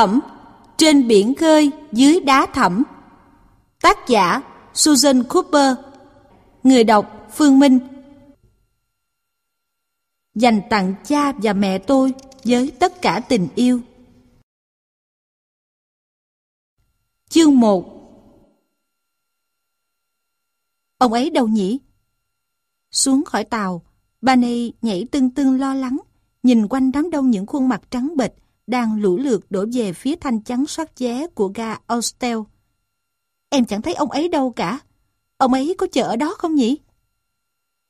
phẩm Trên biển khơi dưới đá thẳm. Tác giả Susan Cooper. Người đọc Phương Minh. Dành tặng cha và mẹ tôi với tất cả tình yêu. Chương 1 Ông ấy đâu nhỉ? Xuống khỏi tàu, bà này nhảy tưng tưng lo lắng, nhìn quanh đám đông những khuôn mặt trắng bệch đang lũ lượt đổ về phía thanh chắn soát vé của ga Ostel. Em chẳng thấy ông ấy đâu cả. Ông ấy có chờ ở đó không nhỉ?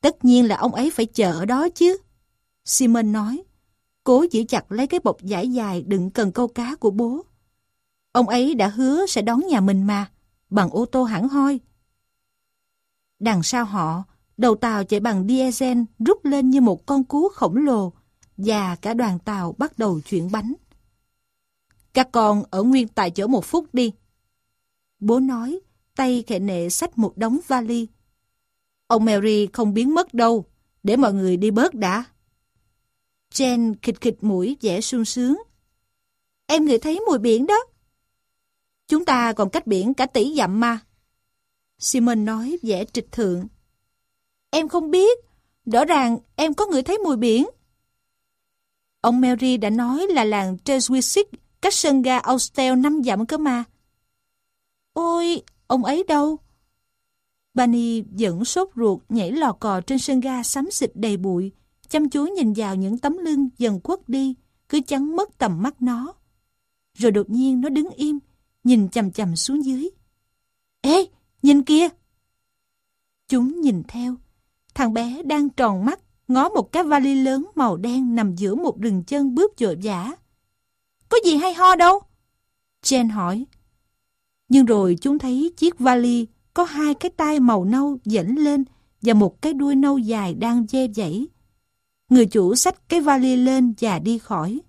Tất nhiên là ông ấy phải chờ ở đó chứ. Simon nói, cố giữ chặt lấy cái bọc giải dài đựng cần câu cá của bố. Ông ấy đã hứa sẽ đón nhà mình mà, bằng ô tô hẳn hoi. Đằng sau họ, đầu tàu chạy bằng diesel rút lên như một con cú khổng lồ và cả đoàn tàu bắt đầu chuyển bánh. Các con ở nguyên tại chỗ một phút đi. Bố nói, tay khẽ nệ xách một đống vali. Ông Mary không biến mất đâu, để mọi người đi bớt đã. Jen khịt khịt mũi vẻ sung sướng. Em ngửi thấy mùi biển đó. Chúng ta còn cách biển cả tỷ dặm mà. Simon nói vẻ trịch thượng. Em không biết, rõ ràng em có ngửi thấy mùi biển. Ông Mary đã nói là làng Treswisic cách sân ga Austell năm dặm cơ mà. Ôi, ông ấy đâu? Bunny vẫn sốt ruột nhảy lò cò trên sân ga xám xịt đầy bụi, chăm chú nhìn vào những tấm lưng dần quất đi, cứ chắn mất tầm mắt nó. Rồi đột nhiên nó đứng im, nhìn chầm chầm xuống dưới. Ê, nhìn kia! Chúng nhìn theo. Thằng bé đang tròn mắt, ngó một cái vali lớn màu đen nằm giữa một rừng chân bước vội vã. Có gì hay ho đâu? Jen hỏi. Nhưng rồi chúng thấy chiếc vali có hai cái tay màu nâu dẫn lên và một cái đuôi nâu dài đang dê dãy. Người chủ xách cái vali lên và đi khỏi.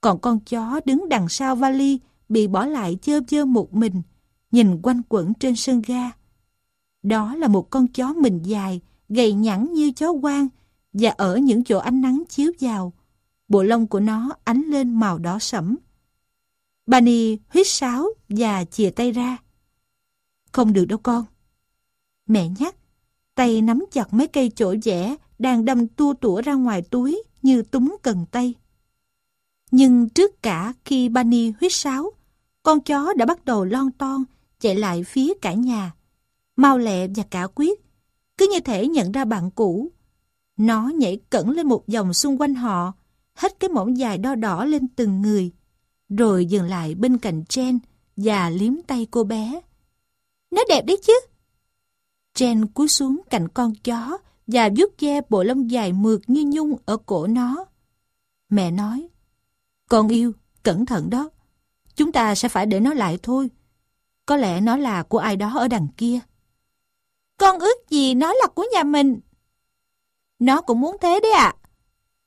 Còn con chó đứng đằng sau vali bị bỏ lại chơ chơ một mình, nhìn quanh quẩn trên sân ga. Đó là một con chó mình dài, gầy nhẵn như chó quang và ở những chỗ ánh nắng chiếu vào, bộ lông của nó ánh lên màu đỏ sẫm. bani huyết sáo và chìa tay ra. Không được đâu con. Mẹ nhắc, tay nắm chặt mấy cây chổi vẽ đang đâm tua tủa ra ngoài túi như túng cần tay. Nhưng trước cả khi bani huyết sáo, con chó đã bắt đầu lon ton chạy lại phía cả nhà. Mau lẹ và cả quyết, cứ như thể nhận ra bạn cũ. Nó nhảy cẩn lên một vòng xung quanh họ, hết cái mỏng dài đo đỏ lên từng người, rồi dừng lại bên cạnh Jen và liếm tay cô bé. Nó đẹp đấy chứ. Jen cúi xuống cạnh con chó và vuốt ve bộ lông dài mượt như nhung ở cổ nó. Mẹ nói, con yêu, cẩn thận đó. Chúng ta sẽ phải để nó lại thôi. Có lẽ nó là của ai đó ở đằng kia. Con ước gì nó là của nhà mình. Nó cũng muốn thế đấy ạ. À.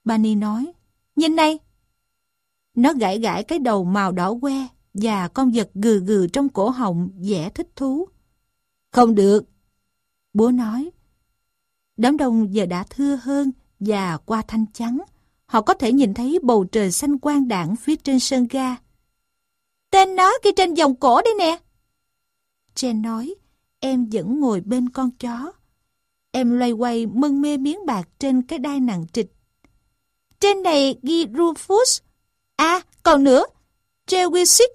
Bunny nói, nhìn này. Nó gãi gãi cái đầu màu đỏ que và con vật gừ gừ trong cổ họng vẻ thích thú. Không được. Bố nói. Đám đông giờ đã thưa hơn và qua thanh trắng. Họ có thể nhìn thấy bầu trời xanh quang đảng phía trên sân ga. Tên nó kia trên vòng cổ đây nè. Jen nói, em vẫn ngồi bên con chó. Em loay quay mân mê miếng bạc trên cái đai nặng trịch. Trên này ghi Rufus. À, còn nữa, Trewisic.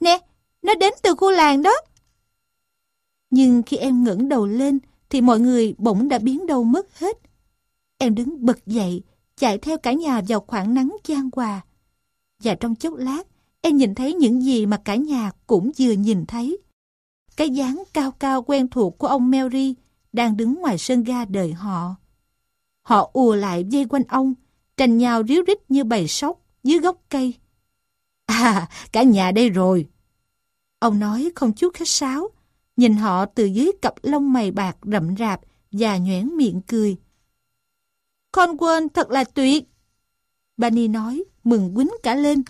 Nè, nó đến từ khu làng đó. Nhưng khi em ngẩng đầu lên thì mọi người bỗng đã biến đâu mất hết. Em đứng bật dậy, chạy theo cả nhà vào khoảng nắng chan hòa. Và trong chốc lát, em nhìn thấy những gì mà cả nhà cũng vừa nhìn thấy. Cái dáng cao cao quen thuộc của ông Mary đang đứng ngoài sân ga đợi họ. Họ ùa lại dây quanh ông, tranh nhau ríu rít như bầy sóc dưới gốc cây. À, cả nhà đây rồi. Ông nói không chút khách sáo, nhìn họ từ dưới cặp lông mày bạc rậm rạp và nhoẻn miệng cười. Con quên thật là tuyệt. Bunny nói, mừng quýnh cả lên.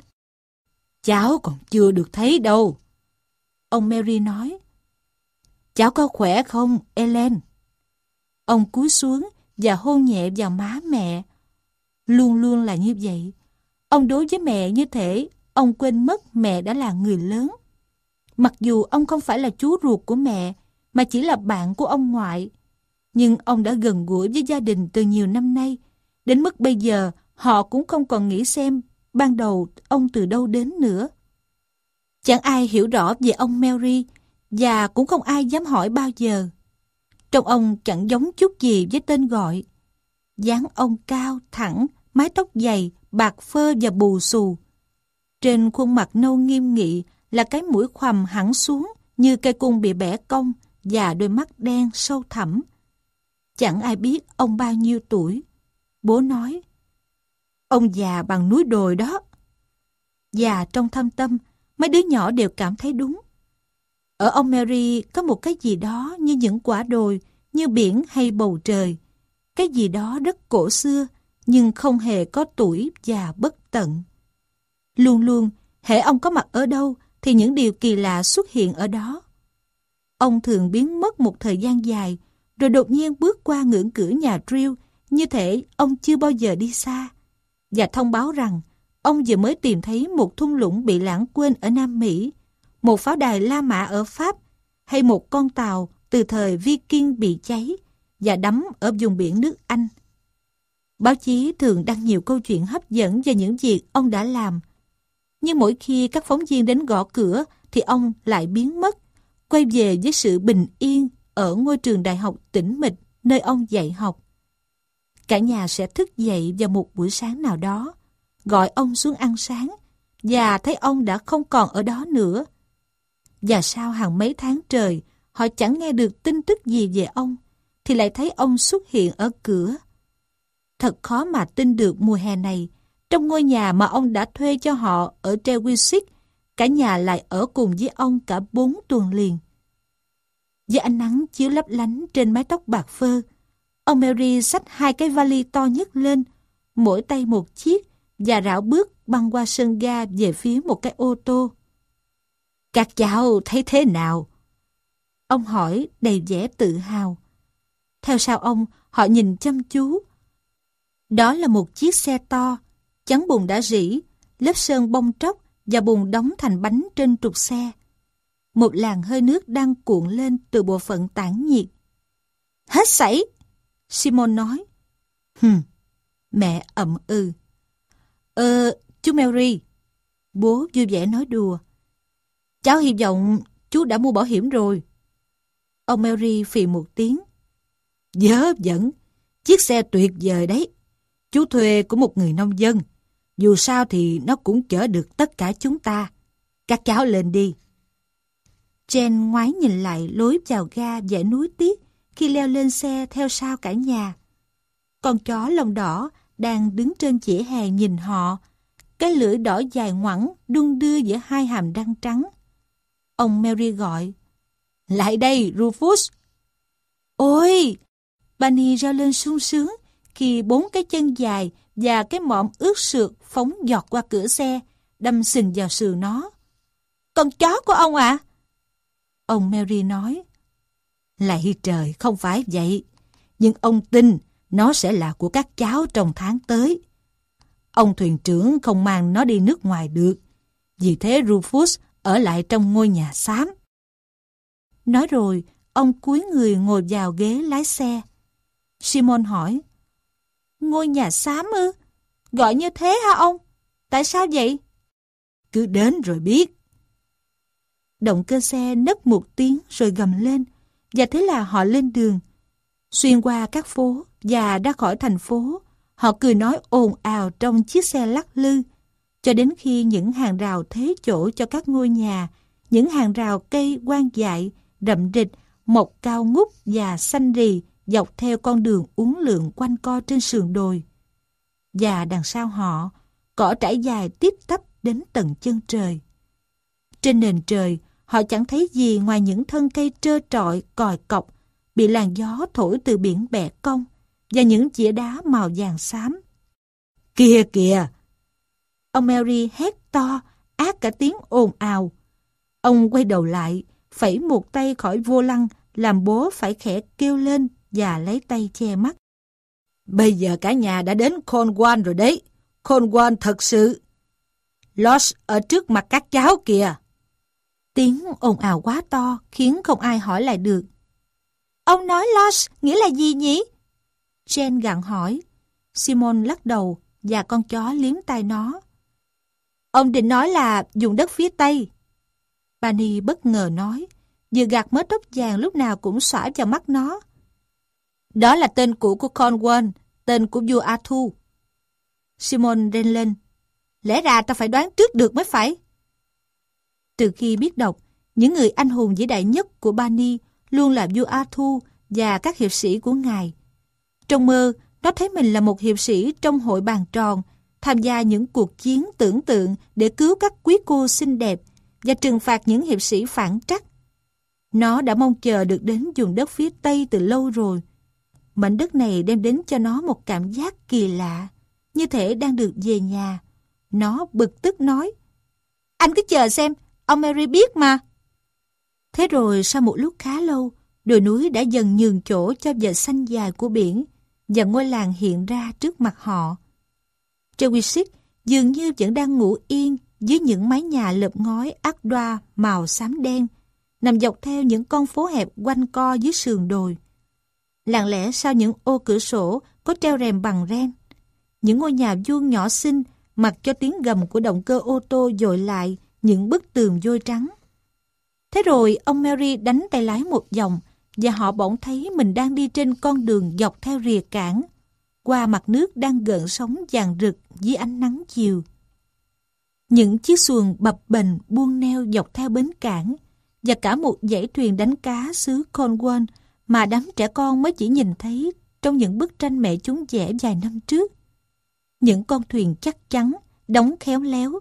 Cháu còn chưa được thấy đâu. Ông Mary nói, Cháu có khỏe không, Ellen? Ông cúi xuống và hôn nhẹ vào má mẹ. Luôn luôn là như vậy. Ông đối với mẹ như thế, ông quên mất mẹ đã là người lớn. Mặc dù ông không phải là chú ruột của mẹ, mà chỉ là bạn của ông ngoại. Nhưng ông đã gần gũi với gia đình từ nhiều năm nay, đến mức bây giờ họ cũng không còn nghĩ xem ban đầu ông từ đâu đến nữa. Chẳng ai hiểu rõ về ông Mary và cũng không ai dám hỏi bao giờ. Trong ông chẳng giống chút gì với tên gọi. dáng ông cao, thẳng, mái tóc dày, bạc phơ và bù xù. Trên khuôn mặt nâu nghiêm nghị là cái mũi khoằm hẳn xuống như cây cung bị bẻ cong và đôi mắt đen sâu thẳm. Chẳng ai biết ông bao nhiêu tuổi. Bố nói, ông già bằng núi đồi đó. Và trong thâm tâm, mấy đứa nhỏ đều cảm thấy đúng. Ở ông Mary có một cái gì đó như những quả đồi, như biển hay bầu trời. Cái gì đó rất cổ xưa, nhưng không hề có tuổi và bất tận. Luôn luôn, hệ ông có mặt ở đâu, thì những điều kỳ lạ xuất hiện ở đó. Ông thường biến mất một thời gian dài, rồi đột nhiên bước qua ngưỡng cửa nhà Drill, như thể ông chưa bao giờ đi xa, và thông báo rằng ông vừa mới tìm thấy một thung lũng bị lãng quên ở Nam Mỹ, một pháo đài La Mã ở Pháp, hay một con tàu từ thời Viking bị cháy và đắm ở vùng biển nước Anh. Báo chí thường đăng nhiều câu chuyện hấp dẫn về những việc ông đã làm. Nhưng mỗi khi các phóng viên đến gõ cửa thì ông lại biến mất, quay về với sự bình yên ở ngôi trường đại học tĩnh mịch nơi ông dạy học. Cả nhà sẽ thức dậy vào một buổi sáng nào đó, gọi ông xuống ăn sáng và thấy ông đã không còn ở đó nữa. Và sau hàng mấy tháng trời, họ chẳng nghe được tin tức gì về ông, thì lại thấy ông xuất hiện ở cửa. Thật khó mà tin được mùa hè này, trong ngôi nhà mà ông đã thuê cho họ ở Trewisic, cả nhà lại ở cùng với ông cả bốn tuần liền. Với ánh nắng chiếu lấp lánh trên mái tóc bạc phơ, ông Mary xách hai cái vali to nhất lên, mỗi tay một chiếc, và rảo bước băng qua sân ga về phía một cái ô tô. Các cháu thấy thế nào? Ông hỏi đầy vẻ tự hào. Theo sau ông, họ nhìn chăm chú. Đó là một chiếc xe to, chắn bùn đã rỉ, lớp sơn bong tróc và bùn đóng thành bánh trên trục xe. Một làn hơi nước đang cuộn lên từ bộ phận tản nhiệt. Hết sảy! Simon nói. Hừm, mẹ ậm ư. Ờ, chú Mary. Bố vui vẻ nói đùa. Cháu hy vọng chú đã mua bảo hiểm rồi. Ông Mary phì một tiếng. Dớ dẫn, chiếc xe tuyệt vời đấy. Chú thuê của một người nông dân. Dù sao thì nó cũng chở được tất cả chúng ta. Các cháu lên đi. Jen ngoái nhìn lại lối vào ga dãy núi tiếc khi leo lên xe theo sau cả nhà. Con chó lông đỏ đang đứng trên chĩa hè nhìn họ. Cái lưỡi đỏ dài ngoẳng đung đưa giữa hai hàm răng trắng. Ông Mary gọi. Lại đây, Rufus! Ôi! Bunny reo lên sung sướng khi bốn cái chân dài và cái mõm ướt sượt phóng giọt qua cửa xe, đâm sình vào sườn nó. Con chó của ông ạ? À? Ông Mary nói. Lạy trời, không phải vậy. Nhưng ông tin nó sẽ là của các cháu trong tháng tới. Ông thuyền trưởng không mang nó đi nước ngoài được. Vì thế Rufus ở lại trong ngôi nhà xám. Nói rồi, ông cúi người ngồi vào ghế lái xe. Simon hỏi, Ngôi nhà xám ư? Gọi như thế hả ông? Tại sao vậy? Cứ đến rồi biết. Động cơ xe nấc một tiếng rồi gầm lên, và thế là họ lên đường. Xuyên qua các phố và ra khỏi thành phố, họ cười nói ồn ào trong chiếc xe lắc lư, cho đến khi những hàng rào thế chỗ cho các ngôi nhà, những hàng rào cây quan dại, rậm rịch, mọc cao ngút và xanh rì dọc theo con đường uốn lượn quanh co trên sườn đồi. Và đằng sau họ, cỏ trải dài tiếp tắp đến tận chân trời. Trên nền trời, họ chẳng thấy gì ngoài những thân cây trơ trọi, còi cọc, bị làn gió thổi từ biển bẻ cong và những chĩa đá màu vàng xám. Kìa kìa! Ông Mary hét to, ác cả tiếng ồn ào. Ông quay đầu lại, phẩy một tay khỏi vô lăng, làm bố phải khẽ kêu lên và lấy tay che mắt. Bây giờ cả nhà đã đến Cornwall rồi đấy. Cornwall thật sự. Lost ở trước mặt các cháu kìa. Tiếng ồn ào quá to khiến không ai hỏi lại được. Ông nói Lost nghĩa là gì nhỉ? Jen gặng hỏi. Simon lắc đầu và con chó liếm tai nó. Ông định nói là dùng đất phía Tây. Bani bất ngờ nói, vừa gạt mớ tóc vàng lúc nào cũng xõa vào mắt nó. Đó là tên cũ của Cornwall, tên của vua Arthur. Simon rên lên. Lẽ ra ta phải đoán trước được mới phải. Từ khi biết đọc, những người anh hùng vĩ đại nhất của Bani luôn là vua Arthur và các hiệp sĩ của ngài. Trong mơ, nó thấy mình là một hiệp sĩ trong hội bàn tròn, tham gia những cuộc chiến tưởng tượng để cứu các quý cô xinh đẹp và trừng phạt những hiệp sĩ phản trắc. Nó đã mong chờ được đến vùng đất phía Tây từ lâu rồi. Mảnh đất này đem đến cho nó một cảm giác kỳ lạ, như thể đang được về nhà. Nó bực tức nói, Anh cứ chờ xem, ông Mary biết mà. Thế rồi sau một lúc khá lâu, đồi núi đã dần nhường chỗ cho vợ xanh dài của biển và ngôi làng hiện ra trước mặt họ. Trewisic dường như vẫn đang ngủ yên dưới những mái nhà lợp ngói ác đoa màu xám đen, nằm dọc theo những con phố hẹp quanh co dưới sườn đồi. Lặng lẽ sau những ô cửa sổ có treo rèm bằng ren. Những ngôi nhà vuông nhỏ xinh mặc cho tiếng gầm của động cơ ô tô dội lại những bức tường vôi trắng. Thế rồi ông Mary đánh tay lái một vòng và họ bỗng thấy mình đang đi trên con đường dọc theo rìa cảng, qua mặt nước đang gợn sóng vàng rực dưới ánh nắng chiều. Những chiếc xuồng bập bềnh buông neo dọc theo bến cảng và cả một dãy thuyền đánh cá xứ Cornwall mà đám trẻ con mới chỉ nhìn thấy trong những bức tranh mẹ chúng vẽ vài năm trước. Những con thuyền chắc chắn, đóng khéo léo.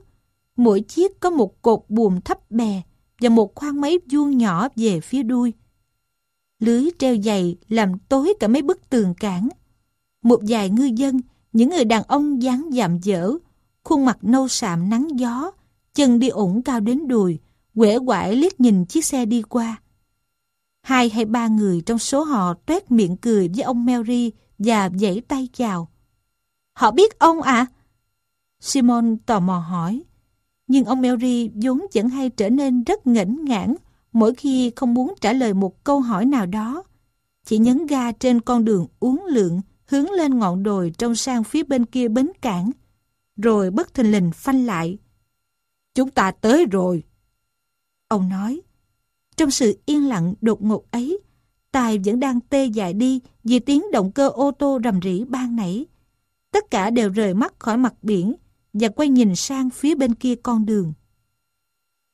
Mỗi chiếc có một cột buồm thấp bè và một khoang máy vuông nhỏ về phía đuôi. Lưới treo dày làm tối cả mấy bức tường cảng. Một vài ngư dân, những người đàn ông dáng dạm dở, khuôn mặt nâu sạm nắng gió, chân đi ủng cao đến đùi, quể quải liếc nhìn chiếc xe đi qua. Hai hay ba người trong số họ tuét miệng cười với ông Mary và vẫy tay chào. Họ biết ông à? Simon tò mò hỏi. Nhưng ông Mary vốn vẫn hay trở nên rất ngẩn ngãn mỗi khi không muốn trả lời một câu hỏi nào đó. Chỉ nhấn ga trên con đường uốn lượn hướng lên ngọn đồi trong sang phía bên kia bến cảng, rồi bất thình lình phanh lại. Chúng ta tới rồi. Ông nói, trong sự yên lặng đột ngột ấy, Tài vẫn đang tê dại đi vì tiếng động cơ ô tô rầm rỉ ban nãy. Tất cả đều rời mắt khỏi mặt biển và quay nhìn sang phía bên kia con đường.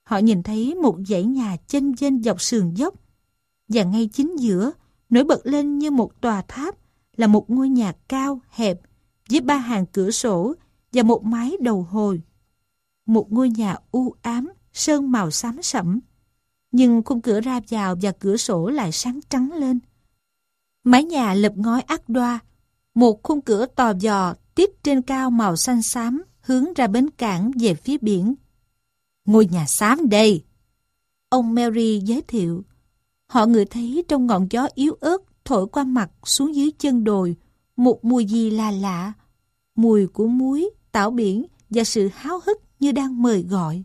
Họ nhìn thấy một dãy nhà chênh chênh dọc sườn dốc và ngay chính giữa nổi bật lên như một tòa tháp là một ngôi nhà cao, hẹp với ba hàng cửa sổ và một mái đầu hồi. Một ngôi nhà u ám, sơn màu xám sẫm. Nhưng khung cửa ra vào và cửa sổ lại sáng trắng lên. Mái nhà lợp ngói ác đoa, một khung cửa tò dò tiếp trên cao màu xanh xám hướng ra bến cảng về phía biển. Ngôi nhà xám đây! Ông Mary giới thiệu. Họ ngửi thấy trong ngọn gió yếu ớt thổi qua mặt xuống dưới chân đồi, một mùi gì là lạ. Mùi của muối, tảo biển và sự háo hức như đang mời gọi.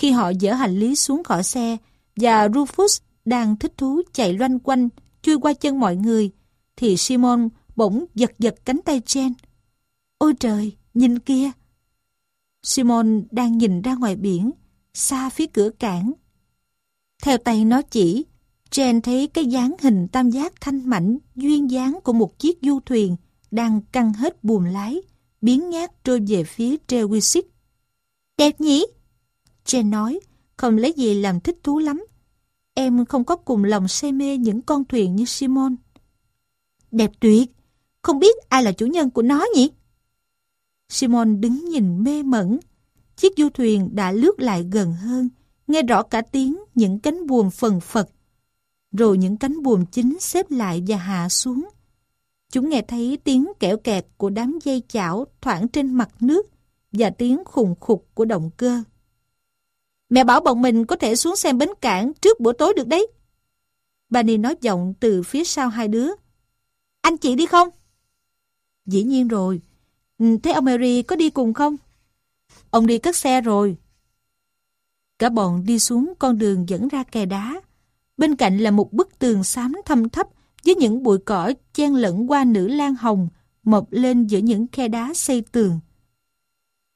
Khi họ dỡ hành lý xuống khỏi xe và Rufus đang thích thú chạy loanh quanh, chui qua chân mọi người, thì Simon bỗng giật giật cánh tay Jen. Ôi trời, nhìn kia! Simon đang nhìn ra ngoài biển, xa phía cửa cảng. Theo tay nó chỉ, Jen thấy cái dáng hình tam giác thanh mảnh duyên dáng của một chiếc du thuyền đang căng hết buồm lái, biến nhát trôi về phía Trewisic. Đẹp nhỉ? Jen nói, không lấy gì làm thích thú lắm. Em không có cùng lòng say mê những con thuyền như Simon. Đẹp tuyệt, không biết ai là chủ nhân của nó nhỉ? Simon đứng nhìn mê mẩn. Chiếc du thuyền đã lướt lại gần hơn, nghe rõ cả tiếng những cánh buồm phần phật rồi những cánh buồm chính xếp lại và hạ xuống. Chúng nghe thấy tiếng kẽo kẹt của đám dây chảo thoảng trên mặt nước và tiếng khùng khục của động cơ. Mẹ bảo bọn mình có thể xuống xem bến cảng trước bữa tối được đấy. Bunny nói giọng từ phía sau hai đứa. Anh chị đi không? Dĩ nhiên rồi. Ừ, thế ông Mary có đi cùng không? Ông đi cất xe rồi. Cả bọn đi xuống con đường dẫn ra kè đá. Bên cạnh là một bức tường xám thâm thấp với những bụi cỏ chen lẫn qua nữ lan hồng mọc lên giữa những khe đá xây tường.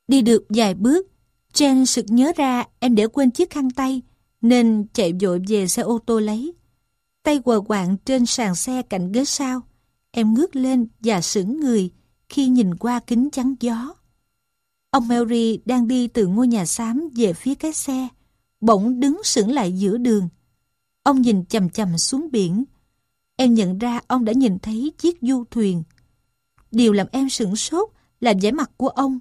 Đi được vài bước, Jen sực nhớ ra em để quên chiếc khăn tay nên chạy vội về xe ô tô lấy. Tay quờ quạng trên sàn xe cạnh ghế sau. Em ngước lên và sững người khi nhìn qua kính chắn gió. Ông Mary đang đi từ ngôi nhà xám về phía cái xe, bỗng đứng sững lại giữa đường. Ông nhìn chầm chầm xuống biển. Em nhận ra ông đã nhìn thấy chiếc du thuyền. Điều làm em sửng sốt là vẻ mặt của ông.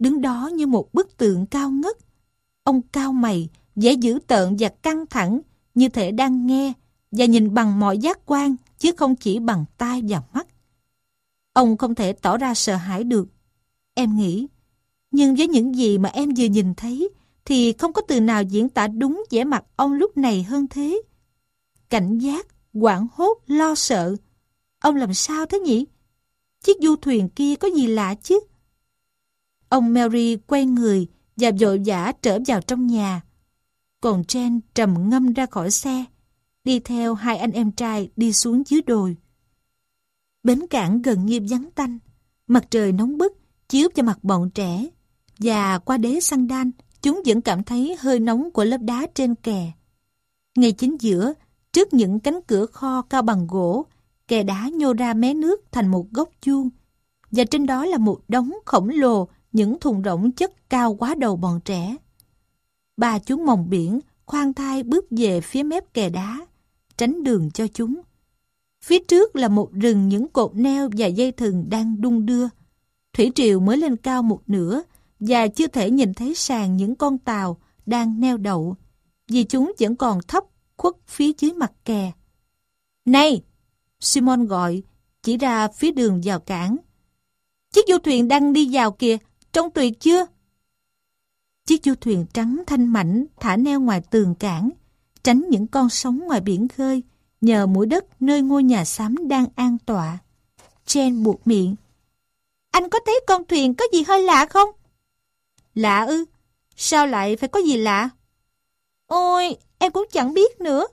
Đứng đó như một bức tượng cao ngất. Ông cao mày, vẻ dữ tợn và căng thẳng, như thể đang nghe và nhìn bằng mọi giác quan chứ không chỉ bằng tai và mắt. Ông không thể tỏ ra sợ hãi được. Em nghĩ, nhưng với những gì mà em vừa nhìn thấy thì không có từ nào diễn tả đúng vẻ mặt ông lúc này hơn thế. Cảnh giác, quảng hốt, lo sợ. Ông làm sao thế nhỉ? Chiếc du thuyền kia có gì lạ chứ? Ông Mary quay người và vội vã trở vào trong nhà. Còn Jen trầm ngâm ra khỏi xe, đi theo hai anh em trai đi xuống dưới đồi. Bến cảng gần như vắng tanh, mặt trời nóng bức chiếu cho mặt bọn trẻ và qua đế xăng đan chúng vẫn cảm thấy hơi nóng của lớp đá trên kè. Ngay chính giữa, trước những cánh cửa kho cao bằng gỗ, kè đá nhô ra mé nước thành một góc chuông và trên đó là một đống khổng lồ những thùng rỗng chất cao quá đầu bọn trẻ. Ba chú mòng biển khoan thai bước về phía mép kè đá, tránh đường cho chúng. Phía trước là một rừng những cột neo và dây thừng đang đung đưa. Thủy triều mới lên cao một nửa và chưa thể nhìn thấy sàn những con tàu đang neo đậu vì chúng vẫn còn thấp khuất phía dưới mặt kè. Này! Simon gọi, chỉ ra phía đường vào cảng. Chiếc du thuyền đang đi vào kìa, trông tuyệt chưa? Chiếc du thuyền trắng thanh mảnh thả neo ngoài tường cảng, tránh những con sóng ngoài biển khơi, nhờ mũi đất nơi ngôi nhà xám đang an tọa. Jen buộc miệng. Anh có thấy con thuyền có gì hơi lạ không? Lạ ư? Sao lại phải có gì lạ? Ôi, em cũng chẳng biết nữa.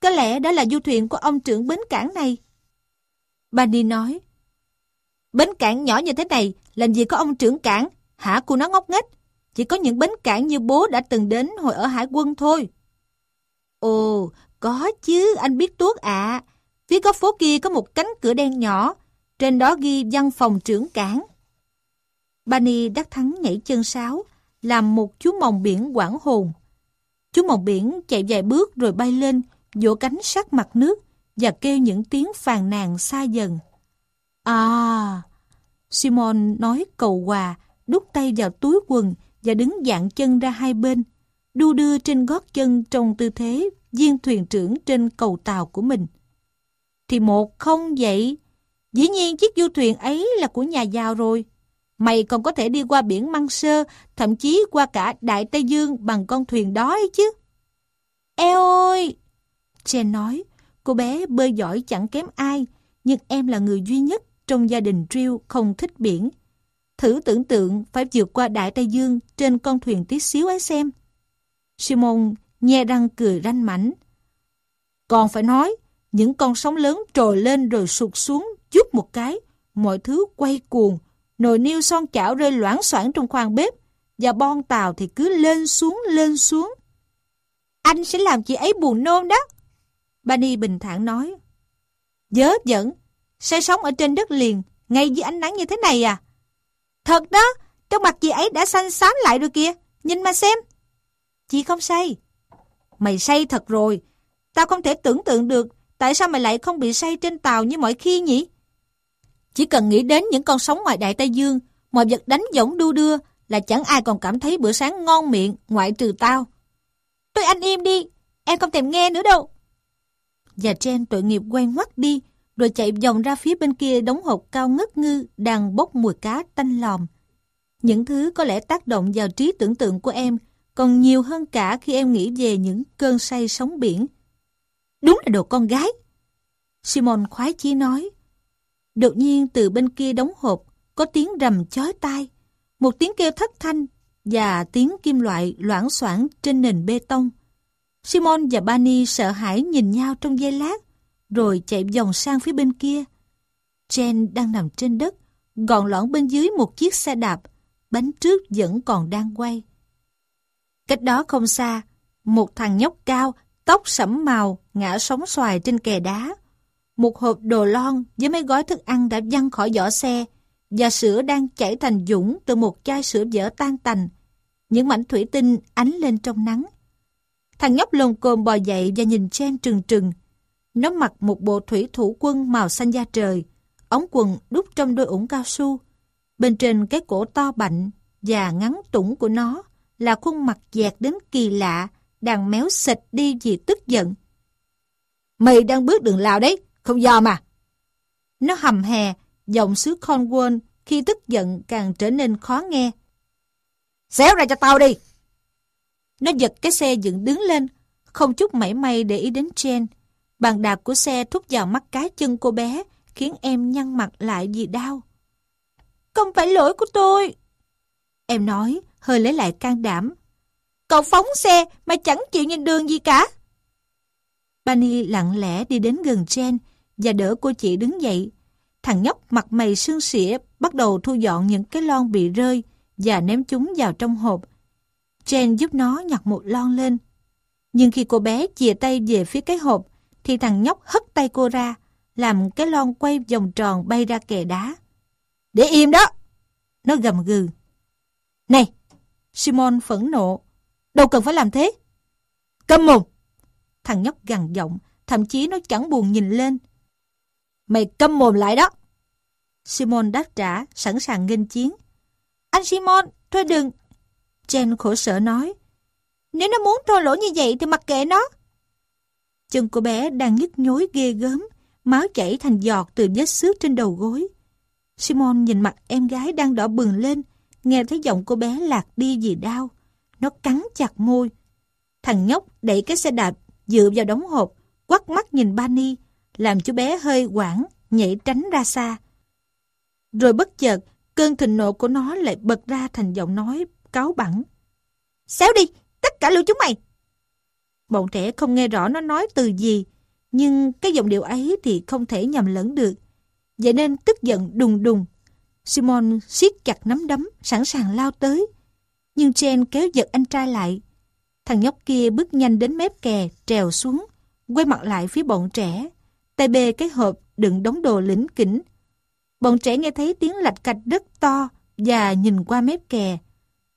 Có lẽ đó là du thuyền của ông trưởng bến cảng này. bà đi nói. Bến cảng nhỏ như thế này, làm gì có ông trưởng cảng? Hả cô nó ngốc nghếch? Chỉ có những bến cảng như bố đã từng đến hồi ở hải quân thôi. Ồ, có chứ, anh biết tuốt ạ. À. Phía góc phố kia có một cánh cửa đen nhỏ, trên đó ghi văn phòng trưởng cảng. Bani đắc thắng nhảy chân sáo, làm một chú mòng biển quảng hồn. Chú mòng biển chạy vài bước rồi bay lên, vỗ cánh sát mặt nước và kêu những tiếng phàn nàn xa dần. À! Simon nói cầu hòa, đút tay vào túi quần và đứng dạng chân ra hai bên, đu đưa trên gót chân trong tư thế viên thuyền trưởng trên cầu tàu của mình. Thì một không vậy. Dĩ nhiên chiếc du thuyền ấy là của nhà giàu rồi. Mày còn có thể đi qua biển Măng Sơ, thậm chí qua cả Đại Tây Dương bằng con thuyền đó ấy chứ. Eo ơi! Jen nói, cô bé bơi giỏi chẳng kém ai, nhưng em là người duy nhất trong gia đình Triêu không thích biển. Thử tưởng tượng phải vượt qua Đại Tây Dương trên con thuyền tí xíu ấy xem. Simon nhe răng cười ranh mảnh. Còn phải nói, những con sóng lớn trồi lên rồi sụt xuống chút một cái, mọi thứ quay cuồng, nồi niêu son chảo rơi loãng xoảng trong khoang bếp, và bon tàu thì cứ lên xuống lên xuống. Anh sẽ làm chị ấy buồn nôn đó. Bani bình thản nói. Dớ dẫn, sẽ sống ở trên đất liền, ngay dưới ánh nắng như thế này à? Thật đó, trong mặt chị ấy đã xanh xám lại rồi kìa, nhìn mà xem. Chị không say. Mày say thật rồi, tao không thể tưởng tượng được tại sao mày lại không bị say trên tàu như mọi khi nhỉ? Chỉ cần nghĩ đến những con sóng ngoài Đại Tây Dương, mọi vật đánh võng đu đưa là chẳng ai còn cảm thấy bữa sáng ngon miệng ngoại trừ tao. Tôi anh im đi, em không thèm nghe nữa đâu. Và Jen tội nghiệp quay ngoắt đi, rồi chạy vòng ra phía bên kia đống hộp cao ngất ngư đang bốc mùi cá tanh lòm. Những thứ có lẽ tác động vào trí tưởng tượng của em còn nhiều hơn cả khi em nghĩ về những cơn say sóng biển. Đúng là đồ con gái. Simon khoái chí nói. Đột nhiên từ bên kia đóng hộp có tiếng rầm chói tai. một tiếng kêu thất thanh và tiếng kim loại loãng xoảng trên nền bê tông. Simon và Bani sợ hãi nhìn nhau trong giây lát, rồi chạy vòng sang phía bên kia. Jen đang nằm trên đất, gọn lõn bên dưới một chiếc xe đạp, bánh trước vẫn còn đang quay. Cách đó không xa, một thằng nhóc cao, tóc sẫm màu, ngã sóng xoài trên kè đá. Một hộp đồ lon với mấy gói thức ăn đã văng khỏi vỏ xe, và sữa đang chảy thành dũng từ một chai sữa vỡ tan tành. Những mảnh thủy tinh ánh lên trong nắng. Thằng nhóc lồn cồm bò dậy và nhìn Chen trừng trừng. Nó mặc một bộ thủy thủ quân màu xanh da trời, ống quần đút trong đôi ủng cao su. Bên trên cái cổ to bạnh và ngắn tủng của nó là khuôn mặt dẹt đến kỳ lạ, đang méo xịt đi vì tức giận. Mày đang bước đường lao đấy, không do mà. Nó hầm hè, giọng xứ Cornwall khi tức giận càng trở nên khó nghe. Xéo ra cho tao đi! Nó giật cái xe dựng đứng lên, không chút mảy may để ý đến Jen. Bàn đạp của xe thúc vào mắt cá chân cô bé, khiến em nhăn mặt lại vì đau. Không phải lỗi của tôi. Em nói, hơi lấy lại can đảm. Cậu phóng xe mà chẳng chịu nhìn đường gì cả. Bunny lặng lẽ đi đến gần Jen và đỡ cô chị đứng dậy. Thằng nhóc mặt mày sương sỉa bắt đầu thu dọn những cái lon bị rơi và ném chúng vào trong hộp. Jen giúp nó nhặt một lon lên. Nhưng khi cô bé chìa tay về phía cái hộp, thì thằng nhóc hất tay cô ra, làm cái lon quay vòng tròn bay ra kè đá. Để im đó! Nó gầm gừ. Này! Simon phẫn nộ. Đâu cần phải làm thế. Câm mồm! Thằng nhóc gằn giọng, thậm chí nó chẳng buồn nhìn lên. Mày câm mồm lại đó! Simon đáp trả, sẵn sàng nghênh chiến. Anh Simon, thôi đừng! Jen khổ sở nói. Nếu nó muốn thô lỗ như vậy thì mặc kệ nó. Chân cô bé đang nhức nhối ghê gớm, máu chảy thành giọt từ vết xước trên đầu gối. Simon nhìn mặt em gái đang đỏ bừng lên, nghe thấy giọng cô bé lạc đi vì đau. Nó cắn chặt môi. Thằng nhóc đẩy cái xe đạp dựa vào đống hộp, quắt mắt nhìn Bani, làm chú bé hơi quảng, nhảy tránh ra xa. Rồi bất chợt, cơn thịnh nộ của nó lại bật ra thành giọng nói cáo bẳng. Xéo đi, tất cả lưu chúng mày! Bọn trẻ không nghe rõ nó nói từ gì, nhưng cái giọng điệu ấy thì không thể nhầm lẫn được. Vậy nên tức giận đùng đùng. Simon siết chặt nắm đấm, sẵn sàng lao tới. Nhưng Jen kéo giật anh trai lại. Thằng nhóc kia bước nhanh đến mép kè, trèo xuống, quay mặt lại phía bọn trẻ. Tay bê cái hộp đựng đống đồ lĩnh kỉnh. Bọn trẻ nghe thấy tiếng lạch cạch rất to và nhìn qua mép kè.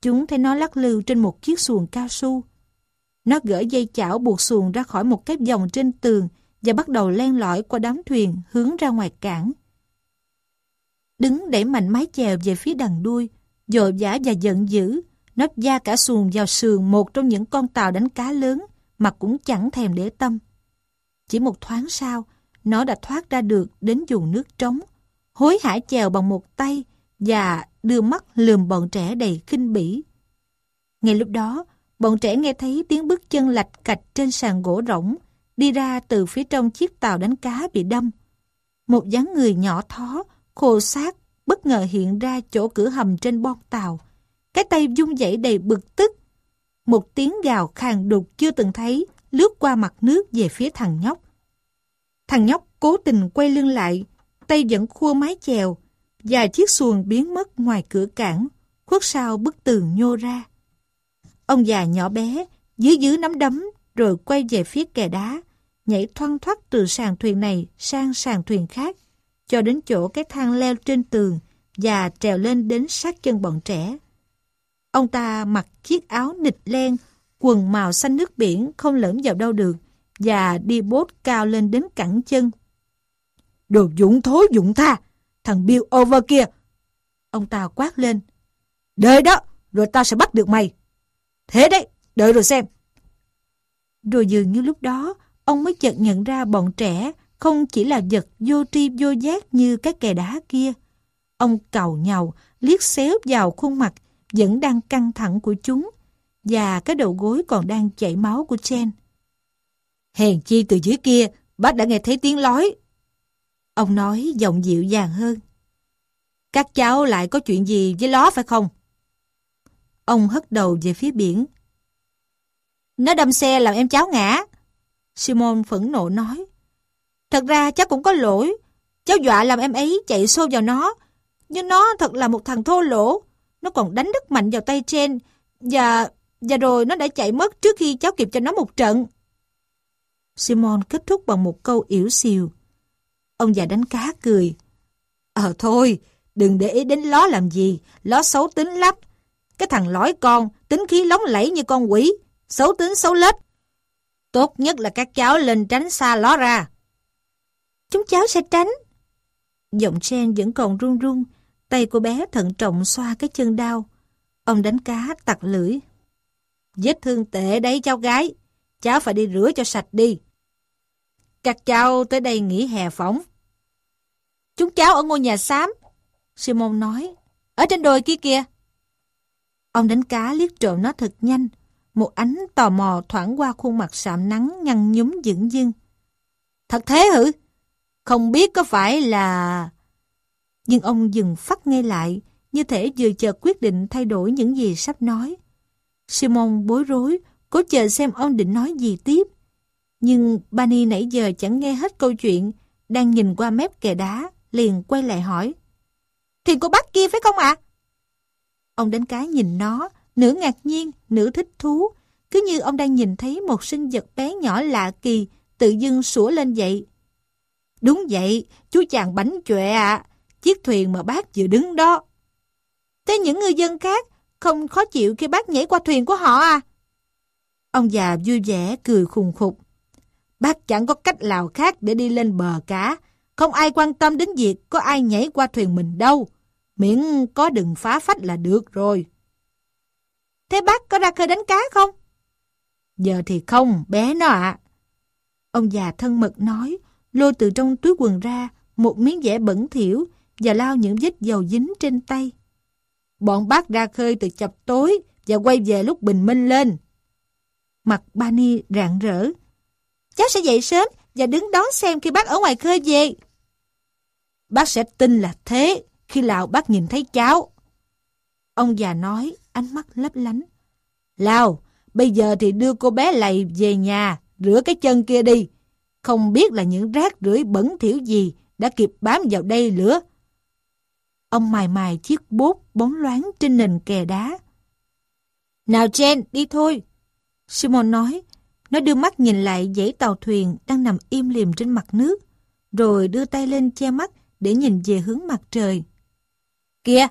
Chúng thấy nó lắc lư trên một chiếc xuồng cao su. Nó gỡ dây chảo buộc xuồng ra khỏi một cái vòng trên tường và bắt đầu len lỏi qua đám thuyền hướng ra ngoài cảng. Đứng đẩy mạnh mái chèo về phía đằng đuôi, dội vã và giận dữ, nó da cả xuồng vào sườn một trong những con tàu đánh cá lớn mà cũng chẳng thèm để tâm. Chỉ một thoáng sau, nó đã thoát ra được đến vùng nước trống, hối hả chèo bằng một tay và đưa mắt lườm bọn trẻ đầy khinh bỉ. Ngay lúc đó, bọn trẻ nghe thấy tiếng bước chân lạch cạch trên sàn gỗ rỗng, đi ra từ phía trong chiếc tàu đánh cá bị đâm. Một dáng người nhỏ thó, khô xác, bất ngờ hiện ra chỗ cửa hầm trên bon tàu. Cái tay dung dậy đầy bực tức. Một tiếng gào khàn đục chưa từng thấy lướt qua mặt nước về phía thằng nhóc. Thằng nhóc cố tình quay lưng lại, tay vẫn khua mái chèo, và chiếc xuồng biến mất ngoài cửa cảng, khuất sau bức tường nhô ra. Ông già nhỏ bé, dưới dưới nắm đấm, rồi quay về phía kè đá, nhảy thoăn thoắt từ sàn thuyền này sang sàn thuyền khác, cho đến chỗ cái thang leo trên tường và trèo lên đến sát chân bọn trẻ. Ông ta mặc chiếc áo nịch len, quần màu xanh nước biển không lẫn vào đâu được và đi bốt cao lên đến cẳng chân. Đồ dũng thối dũng tha! Thằng Bill over kia! Ông ta quát lên. Đợi đó, rồi ta sẽ bắt được mày. Thế đấy, đợi rồi xem. Rồi dường như lúc đó, ông mới chợt nhận ra bọn trẻ không chỉ là vật vô tri vô giác như cái kè đá kia. Ông cầu nhau, liếc xéo vào khuôn mặt vẫn đang căng thẳng của chúng và cái đầu gối còn đang chảy máu của Chen. Hèn chi từ dưới kia, bác đã nghe thấy tiếng lói. Ông nói giọng dịu dàng hơn. Các cháu lại có chuyện gì với ló phải không? Ông hất đầu về phía biển. Nó đâm xe làm em cháu ngã. Simon phẫn nộ nói. Thật ra cháu cũng có lỗi. Cháu dọa làm em ấy chạy xô vào nó. Nhưng nó thật là một thằng thô lỗ. Nó còn đánh rất mạnh vào tay trên. Và và rồi nó đã chạy mất trước khi cháu kịp cho nó một trận. Simon kết thúc bằng một câu yếu xìu. Ông già đánh cá cười. Ờ thôi, đừng để ý đến ló làm gì, ló xấu tính lắm. Cái thằng lõi con, tính khí lóng lẫy như con quỷ, xấu tính xấu lết. Tốt nhất là các cháu lên tránh xa ló ra. Chúng cháu sẽ tránh. Giọng Jen vẫn còn run run, tay cô bé thận trọng xoa cái chân đau. Ông đánh cá tặc lưỡi. Vết thương tệ đấy cháu gái, cháu phải đi rửa cho sạch đi. Các cháu tới đây nghỉ hè phóng. Chúng cháu ở ngôi nhà xám. Simon nói, ở trên đồi kia kìa. Ông đánh cá liếc trộm nó thật nhanh, một ánh tò mò thoảng qua khuôn mặt sạm nắng nhăn nhúm dững dưng. Thật thế hử? Không biết có phải là... Nhưng ông dừng phát nghe lại, như thể vừa chờ quyết định thay đổi những gì sắp nói. Simon bối rối, cố chờ xem ông định nói gì tiếp. Nhưng Bani nãy giờ chẳng nghe hết câu chuyện, đang nhìn qua mép kè đá, liền quay lại hỏi. Thuyền của bác kia phải không ạ? Ông đánh cá nhìn nó, nửa ngạc nhiên, nửa thích thú, cứ như ông đang nhìn thấy một sinh vật bé nhỏ lạ kỳ, tự dưng sủa lên vậy. Đúng vậy, chú chàng bánh chọe ạ, chiếc thuyền mà bác vừa đứng đó. Thế những người dân khác không khó chịu khi bác nhảy qua thuyền của họ à? Ông già vui vẻ cười khùng khục. Bác chẳng có cách nào khác để đi lên bờ cả. Không ai quan tâm đến việc có ai nhảy qua thuyền mình đâu. Miễn có đừng phá phách là được rồi. Thế bác có ra khơi đánh cá không? Giờ thì không, bé nó ạ. Ông già thân mật nói, lôi từ trong túi quần ra một miếng vẽ bẩn thỉu và lau những vết dầu dính trên tay. Bọn bác ra khơi từ chập tối và quay về lúc bình minh lên. Mặt Bani rạng rỡ. Cháu sẽ dậy sớm và đứng đón xem khi bác ở ngoài khơi về. Bác sẽ tin là thế khi Lào bác nhìn thấy cháu. Ông già nói, ánh mắt lấp lánh. Lào, bây giờ thì đưa cô bé lầy về nhà, rửa cái chân kia đi. Không biết là những rác rưởi bẩn thiểu gì đã kịp bám vào đây lửa. Ông mài mài chiếc bốt bóng loáng trên nền kè đá. Nào Jen, đi thôi. Simon nói, nó đưa mắt nhìn lại dãy tàu thuyền đang nằm im lìm trên mặt nước, rồi đưa tay lên che mắt để nhìn về hướng mặt trời. Kìa,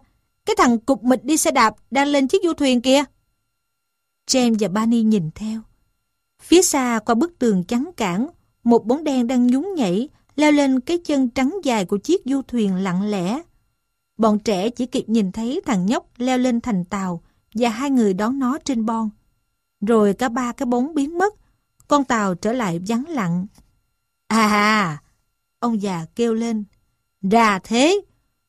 cái thằng cục mịch đi xe đạp đang lên chiếc du thuyền kìa. James và Barney nhìn theo. Phía xa qua bức tường trắng cản, một bóng đen đang nhún nhảy, leo lên cái chân trắng dài của chiếc du thuyền lặng lẽ. Bọn trẻ chỉ kịp nhìn thấy thằng nhóc leo lên thành tàu và hai người đón nó trên bon. Rồi cả ba cái bóng biến mất, con tàu trở lại vắng lặng. À, ông già kêu lên. Ra thế,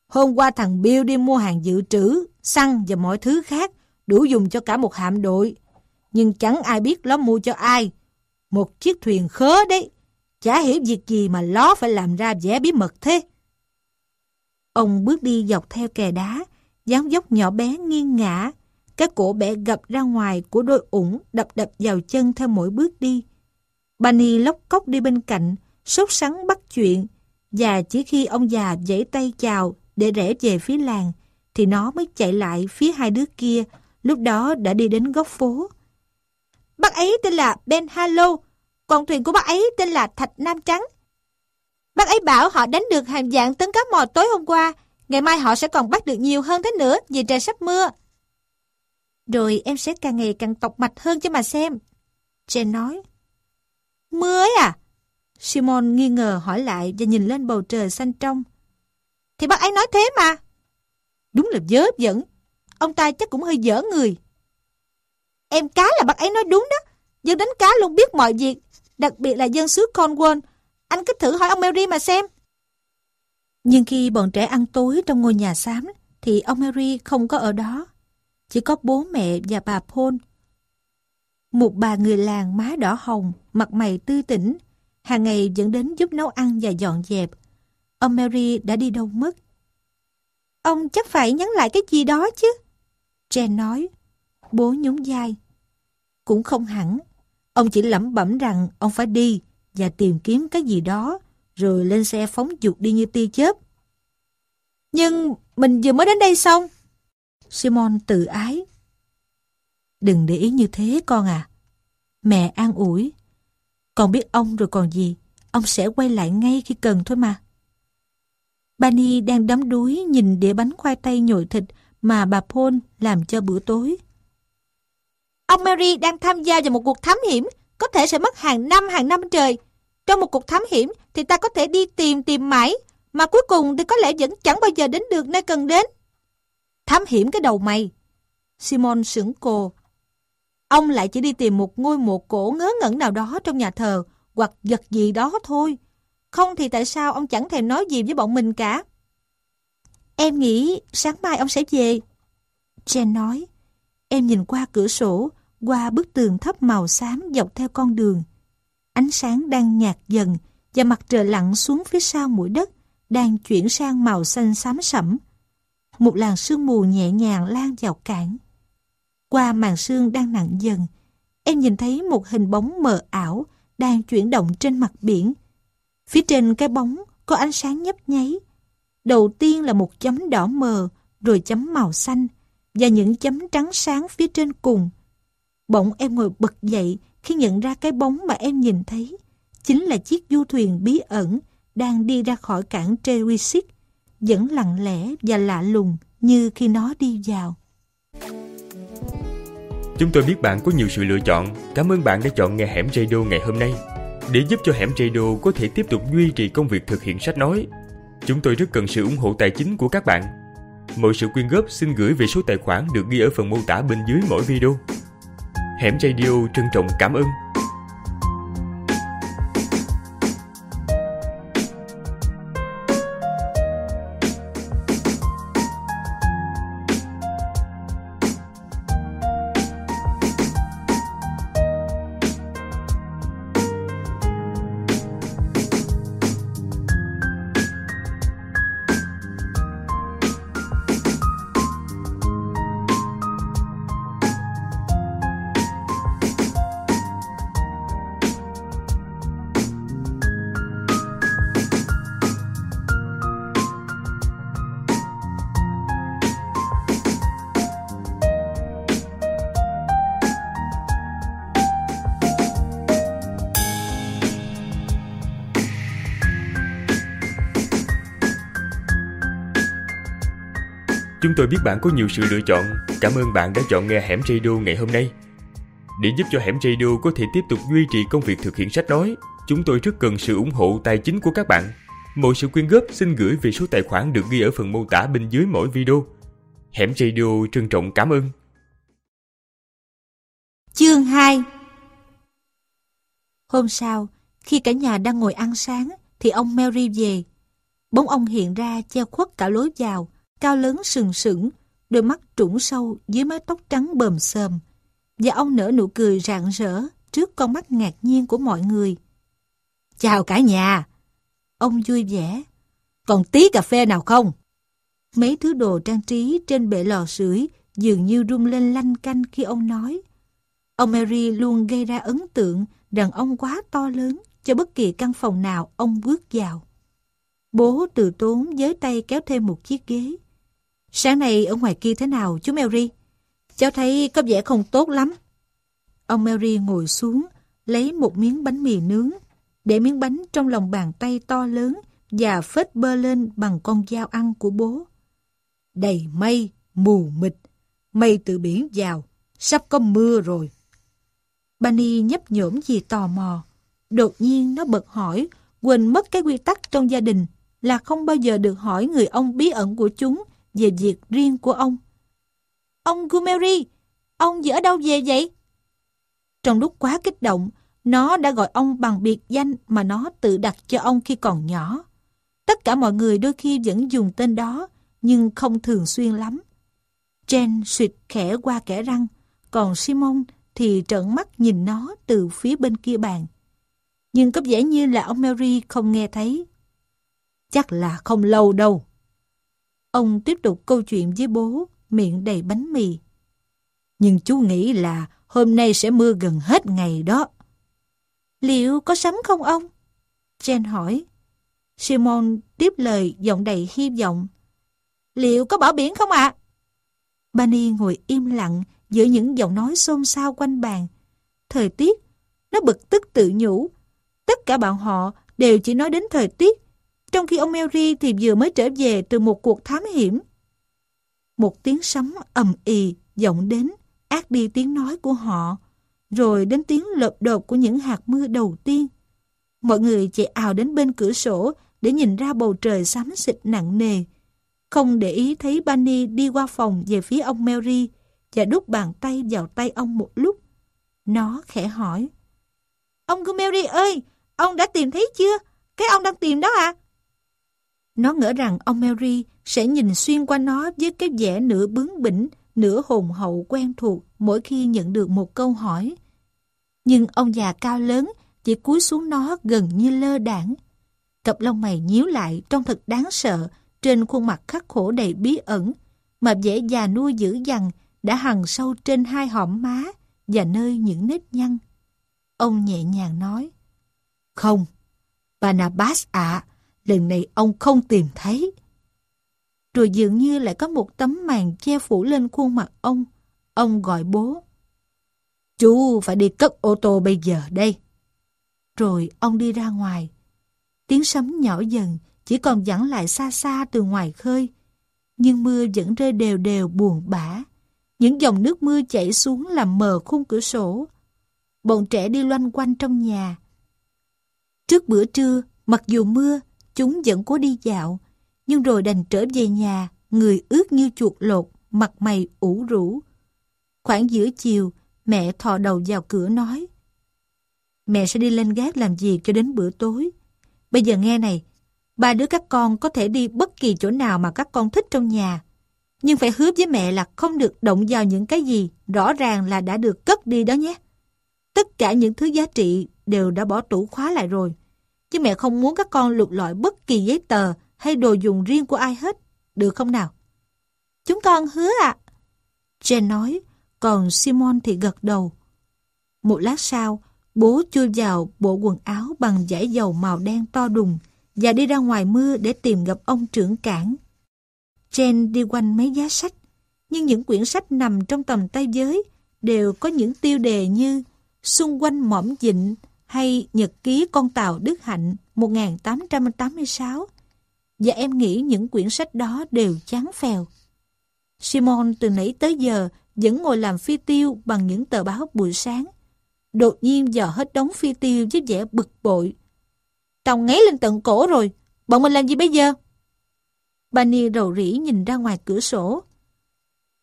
hôm qua thằng Bill đi mua hàng dự trữ, xăng và mọi thứ khác, đủ dùng cho cả một hạm đội. Nhưng chẳng ai biết nó mua cho ai. Một chiếc thuyền khớ đấy. Chả hiểu việc gì mà nó phải làm ra vẻ bí mật thế. Ông bước đi dọc theo kè đá, dáng dốc nhỏ bé nghiêng ngã, cái cổ bẻ gập ra ngoài của đôi ủng đập đập vào chân theo mỗi bước đi. Bunny lóc cốc đi bên cạnh, sốt sắng bắt chuyện, và chỉ khi ông già giãy tay chào để rẽ về phía làng, thì nó mới chạy lại phía hai đứa kia, lúc đó đã đi đến góc phố. Bác ấy tên là Ben Halo, còn thuyền của bác ấy tên là Thạch Nam Trắng. Bác ấy bảo họ đánh được hàng dạng tấn cá mò tối hôm qua, ngày mai họ sẽ còn bắt được nhiều hơn thế nữa vì trời sắp mưa. Rồi em sẽ càng ngày càng tọc mạch hơn cho mà xem. Jen nói. Mưa ấy à? Simon nghi ngờ hỏi lại và nhìn lên bầu trời xanh trong. Thì bác ấy nói thế mà. Đúng là dớ dẫn. Ông ta chắc cũng hơi dở người. Em cá là bác ấy nói đúng đó. Dân đánh cá luôn biết mọi việc. Đặc biệt là dân xứ Cornwall. Anh cứ thử hỏi ông Mary mà xem. Nhưng khi bọn trẻ ăn tối trong ngôi nhà xám thì ông Mary không có ở đó. Chỉ có bố mẹ và bà Paul. Một bà người làng má đỏ hồng, mặt mày tươi tỉnh, hàng ngày vẫn đến giúp nấu ăn và dọn dẹp. Ông Mary đã đi đâu mất? Ông chắc phải nhắn lại cái gì đó chứ. Jen nói. Bố nhún vai. Cũng không hẳn. Ông chỉ lẩm bẩm rằng ông phải đi và tìm kiếm cái gì đó, rồi lên xe phóng dục đi như tia chớp. Nhưng mình vừa mới đến đây xong. Simon tự ái. Đừng để ý như thế con à. Mẹ an ủi. Con biết ông rồi còn gì. Ông sẽ quay lại ngay khi cần thôi mà. Bani đang đắm đuối nhìn đĩa bánh khoai tây nhồi thịt mà bà Paul làm cho bữa tối. Ông Mary đang tham gia vào một cuộc thám hiểm, có thể sẽ mất hàng năm hàng năm trời. Trong một cuộc thám hiểm thì ta có thể đi tìm tìm mãi, mà cuối cùng thì có lẽ vẫn chẳng bao giờ đến được nơi cần đến. Thám hiểm cái đầu mày. Simon sững cô. Ông lại chỉ đi tìm một ngôi mộ cổ ngớ ngẩn nào đó trong nhà thờ, hoặc vật gì đó thôi. Không thì tại sao ông chẳng thèm nói gì với bọn mình cả? Em nghĩ sáng mai ông sẽ về. Jen nói. Em nhìn qua cửa sổ, qua bức tường thấp màu xám dọc theo con đường. Ánh sáng đang nhạt dần và mặt trời lặn xuống phía sau mũi đất đang chuyển sang màu xanh xám sẫm. Một làn sương mù nhẹ nhàng lan vào cảng. Qua màn sương đang nặng dần, em nhìn thấy một hình bóng mờ ảo đang chuyển động trên mặt biển. Phía trên cái bóng có ánh sáng nhấp nháy. Đầu tiên là một chấm đỏ mờ, rồi chấm màu xanh, và những chấm trắng sáng phía trên cùng. Bỗng em ngồi bật dậy khi nhận ra cái bóng mà em nhìn thấy chính là chiếc du thuyền bí ẩn đang đi ra khỏi cảng Trewisic, vẫn lặng lẽ và lạ lùng như khi nó đi vào. Chúng tôi biết bạn có nhiều sự lựa chọn. Cảm ơn bạn đã chọn nghe Hẻm Radio ngày hôm nay. Để giúp cho Hẻm Radio có thể tiếp tục duy trì công việc thực hiện sách nói, chúng tôi rất cần sự ủng hộ tài chính của các bạn. Mọi sự quyên góp xin gửi về số tài khoản được ghi ở phần mô tả bên dưới mỗi video. Hẻm Radio trân trọng cảm ơn. Tôi biết bạn có nhiều sự lựa chọn. Cảm ơn bạn đã chọn nghe Hẻm Radio ngày hôm nay. Để giúp cho Hẻm Radio có thể tiếp tục duy trì công việc thực hiện sách nói, chúng tôi rất cần sự ủng hộ tài chính của các bạn. Mọi sự quyên góp xin gửi về số tài khoản được ghi ở phần mô tả bên dưới mỗi video. Hẻm Radio trân trọng cảm ơn. Chương 2 Hôm sau, khi cả nhà đang ngồi ăn sáng, thì ông Mary về. Bóng ông hiện ra che khuất cả lối vào, cao lớn sừng sững, đôi mắt trũng sâu dưới mái tóc trắng bờm xờm. Và ông nở nụ cười rạng rỡ trước con mắt ngạc nhiên của mọi người. Chào cả nhà! Ông vui vẻ. Còn tí cà phê nào không? Mấy thứ đồ trang trí trên bệ lò sưởi dường như rung lên lanh canh khi ông nói. Ông Mary luôn gây ra ấn tượng rằng ông quá to lớn cho bất kỳ căn phòng nào ông bước vào. Bố từ tốn với tay kéo thêm một chiếc ghế. Sáng nay ở ngoài kia thế nào chú Mary? Cháu thấy có vẻ không tốt lắm. Ông Mary ngồi xuống, lấy một miếng bánh mì nướng, để miếng bánh trong lòng bàn tay to lớn và phết bơ lên bằng con dao ăn của bố. Đầy mây, mù mịt, mây từ biển vào, sắp có mưa rồi. Bunny nhấp nhổm gì tò mò. Đột nhiên nó bật hỏi, quên mất cái quy tắc trong gia đình là không bao giờ được hỏi người ông bí ẩn của chúng về việc riêng của ông. Ông Gumeri, ông vừa ở đâu về vậy? Trong lúc quá kích động, nó đã gọi ông bằng biệt danh mà nó tự đặt cho ông khi còn nhỏ. Tất cả mọi người đôi khi vẫn dùng tên đó, nhưng không thường xuyên lắm. Jen suyệt khẽ qua kẻ răng, còn Simon thì trợn mắt nhìn nó từ phía bên kia bàn. Nhưng có vẻ như là ông Mary không nghe thấy. Chắc là không lâu đâu. Ông tiếp tục câu chuyện với bố, miệng đầy bánh mì. Nhưng chú nghĩ là hôm nay sẽ mưa gần hết ngày đó. Liệu có sấm không ông? Jen hỏi. Simon tiếp lời giọng đầy hy vọng. Liệu có bỏ biển không ạ? À? Bunny ngồi im lặng giữa những giọng nói xôn xao quanh bàn. Thời tiết, nó bực tức tự nhủ. Tất cả bọn họ đều chỉ nói đến thời tiết, trong khi ông Mary thì vừa mới trở về từ một cuộc thám hiểm. Một tiếng sấm ầm ì vọng đến, át đi tiếng nói của họ, rồi đến tiếng lợp đột của những hạt mưa đầu tiên. Mọi người chạy ào đến bên cửa sổ để nhìn ra bầu trời xám xịt nặng nề. Không để ý thấy Bunny đi qua phòng về phía ông Mary và đút bàn tay vào tay ông một lúc. Nó khẽ hỏi. Ông Mary ơi, ông đã tìm thấy chưa? Cái ông đang tìm đó à? Nó ngỡ rằng ông Mary sẽ nhìn xuyên qua nó với cái vẻ nửa bướng bỉnh, nửa hồn hậu quen thuộc mỗi khi nhận được một câu hỏi. Nhưng ông già cao lớn chỉ cúi xuống nó gần như lơ đảng. Cặp lông mày nhíu lại trông thật đáng sợ trên khuôn mặt khắc khổ đầy bí ẩn mà vẻ già nuôi dữ dằn đã hằn sâu trên hai hõm má và nơi những nếp nhăn. Ông nhẹ nhàng nói Không, Barnabas ạ, à, lần này ông không tìm thấy. Rồi dường như lại có một tấm màn che phủ lên khuôn mặt ông. Ông gọi bố. Chú phải đi cất ô tô bây giờ đây. Rồi ông đi ra ngoài. Tiếng sấm nhỏ dần, chỉ còn vẳng lại xa xa từ ngoài khơi. Nhưng mưa vẫn rơi đều đều buồn bã. Những dòng nước mưa chảy xuống làm mờ khung cửa sổ. Bọn trẻ đi loanh quanh trong nhà. Trước bữa trưa, mặc dù mưa, chúng vẫn cố đi dạo. Nhưng rồi đành trở về nhà, người ướt như chuột lột, mặt mày ủ rũ. Khoảng giữa chiều, mẹ thò đầu vào cửa nói. Mẹ sẽ đi lên gác làm gì cho đến bữa tối. Bây giờ nghe này, ba đứa các con có thể đi bất kỳ chỗ nào mà các con thích trong nhà. Nhưng phải hứa với mẹ là không được động vào những cái gì rõ ràng là đã được cất đi đó nhé. Tất cả những thứ giá trị đều đã bỏ tủ khóa lại rồi. Chứ mẹ không muốn các con lục lọi bất kỳ giấy tờ hay đồ dùng riêng của ai hết. Được không nào? Chúng con hứa ạ. À. Jen nói, còn Simon thì gật đầu. Một lát sau, bố chui vào bộ quần áo bằng vải dầu màu đen to đùng và đi ra ngoài mưa để tìm gặp ông trưởng cảng. Jen đi quanh mấy giá sách, nhưng những quyển sách nằm trong tầm tay giới đều có những tiêu đề như Xung quanh mỏm dịnh hay Nhật ký con tàu Đức Hạnh 1886 và em nghĩ những quyển sách đó đều chán phèo. Simon từ nãy tới giờ vẫn ngồi làm phi tiêu bằng những tờ báo buổi sáng. Đột nhiên dò hết đống phi tiêu với vẻ bực bội. Tàu ngáy lên tận cổ rồi, bọn mình làm gì bây giờ? Bunny rầu rĩ nhìn ra ngoài cửa sổ.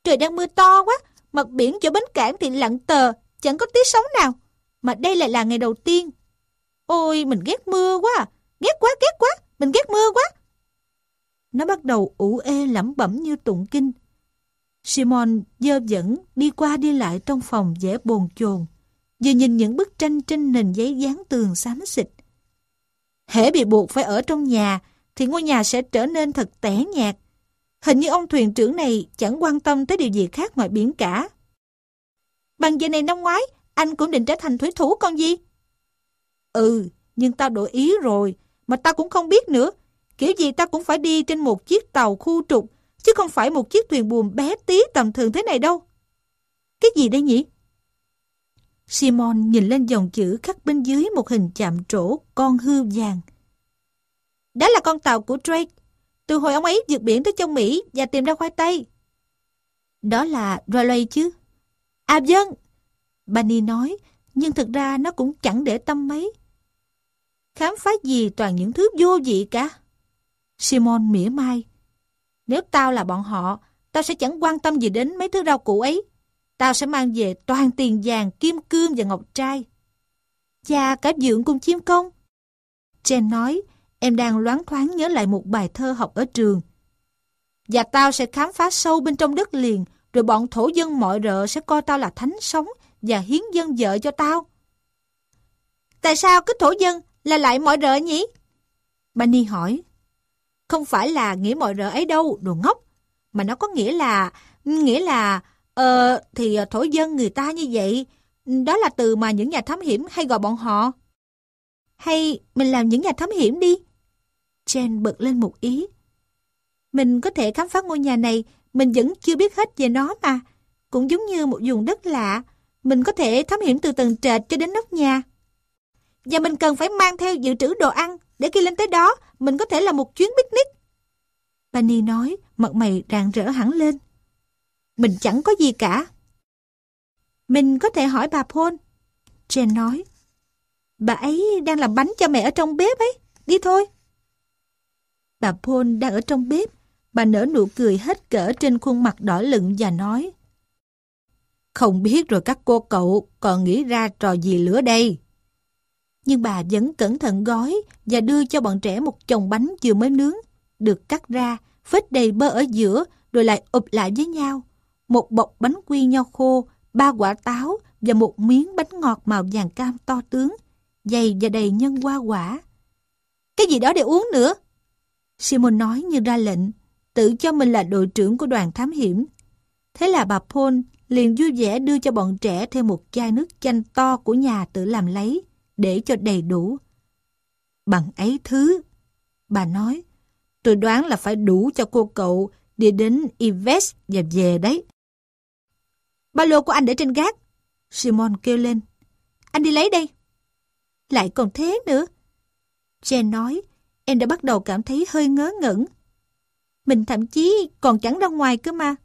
Trời đang mưa to quá, mặt biển chỗ bến cảng thì lặng tờ, chẳng có tí sóng nào. Mà đây lại là ngày đầu tiên. Ôi, mình ghét mưa quá, ghét quá, ghét quá, mình ghét mưa quá. Nó bắt đầu ủ ê lẩm bẩm như tụng kinh. Simon dơ dẫn đi qua đi lại trong phòng dễ bồn chồn, vừa nhìn những bức tranh trên nền giấy dán tường xám xịt. Hễ bị buộc phải ở trong nhà, thì ngôi nhà sẽ trở nên thật tẻ nhạt. Hình như ông thuyền trưởng này chẳng quan tâm tới điều gì khác ngoài biển cả. Bằng giờ này năm ngoái, anh cũng định trở thành thủy thủ con gì? Ừ, nhưng tao đổi ý rồi, mà tao cũng không biết nữa. Kiểu gì tao cũng phải đi trên một chiếc tàu khu trục, chứ không phải một chiếc thuyền buồm bé tí tầm thường thế này đâu. Cái gì đây nhỉ? Simon nhìn lên dòng chữ khắc bên dưới một hình chạm trổ con hư vàng. Đó là con tàu của Drake. Từ hồi ông ấy vượt biển tới châu Mỹ và tìm ra khoai tây. Đó là Raleigh chứ? À vâng. Bunny nói, nhưng thực ra nó cũng chẳng để tâm mấy. Khám phá gì toàn những thứ vô vị cả. Simon mỉa mai. Nếu tao là bọn họ, tao sẽ chẳng quan tâm gì đến mấy thứ rau củ ấy. Tao sẽ mang về toàn tiền vàng, kim cương và ngọc trai. Cha cả dưỡng cùng chim công. Jen nói, em đang loáng thoáng nhớ lại một bài thơ học ở trường. Và tao sẽ khám phá sâu bên trong đất liền, rồi bọn thổ dân mọi rợ sẽ coi tao là thánh sống và hiến dân vợ cho tao. Tại sao cái thổ dân là lại mọi rợ nhỉ? Bunny hỏi. Không phải là nghĩa mọi rợ ấy đâu, đồ ngốc. Mà nó có nghĩa là, nghĩa là, Ờ, thì ờ, thổ dân người ta như vậy, đó là từ mà những nhà thám hiểm hay gọi bọn họ. Hay mình làm những nhà thám hiểm đi. Jen bật lên một ý. Mình có thể khám phá ngôi nhà này, mình vẫn chưa biết hết về nó mà. Cũng giống như một vùng đất lạ, mình có thể thám hiểm từ tầng trệt cho đến nóc nhà. Và mình cần phải mang theo dự trữ đồ ăn, để khi lên tới đó, mình có thể làm một chuyến picnic. Bunny nói, mặt mày rạng rỡ hẳn lên. Mình chẳng có gì cả. Mình có thể hỏi bà Paul. Jen nói. Bà ấy đang làm bánh cho mẹ ở trong bếp ấy. Đi thôi. Bà Paul đang ở trong bếp. Bà nở nụ cười hết cỡ trên khuôn mặt đỏ lựng và nói. Không biết rồi các cô cậu còn nghĩ ra trò gì lửa đây. Nhưng bà vẫn cẩn thận gói và đưa cho bọn trẻ một chồng bánh vừa mới nướng, được cắt ra, phết đầy bơ ở giữa rồi lại ụp lại với nhau. Một bọc bánh quy nho khô, ba quả táo và một miếng bánh ngọt màu vàng cam to tướng, dày và đầy nhân hoa quả. Cái gì đó để uống nữa? Simon nói như ra lệnh, tự cho mình là đội trưởng của đoàn thám hiểm. Thế là bà Paul liền vui vẻ đưa cho bọn trẻ thêm một chai nước chanh to của nhà tự làm lấy, để cho đầy đủ. Bằng ấy thứ, bà nói, tôi đoán là phải đủ cho cô cậu đi đến Yves và về đấy. Ba lô của anh để trên gác. Simon kêu lên. Anh đi lấy đây. Lại còn thế nữa. Jen nói, em đã bắt đầu cảm thấy hơi ngớ ngẩn. Mình thậm chí còn chẳng ra ngoài cơ mà.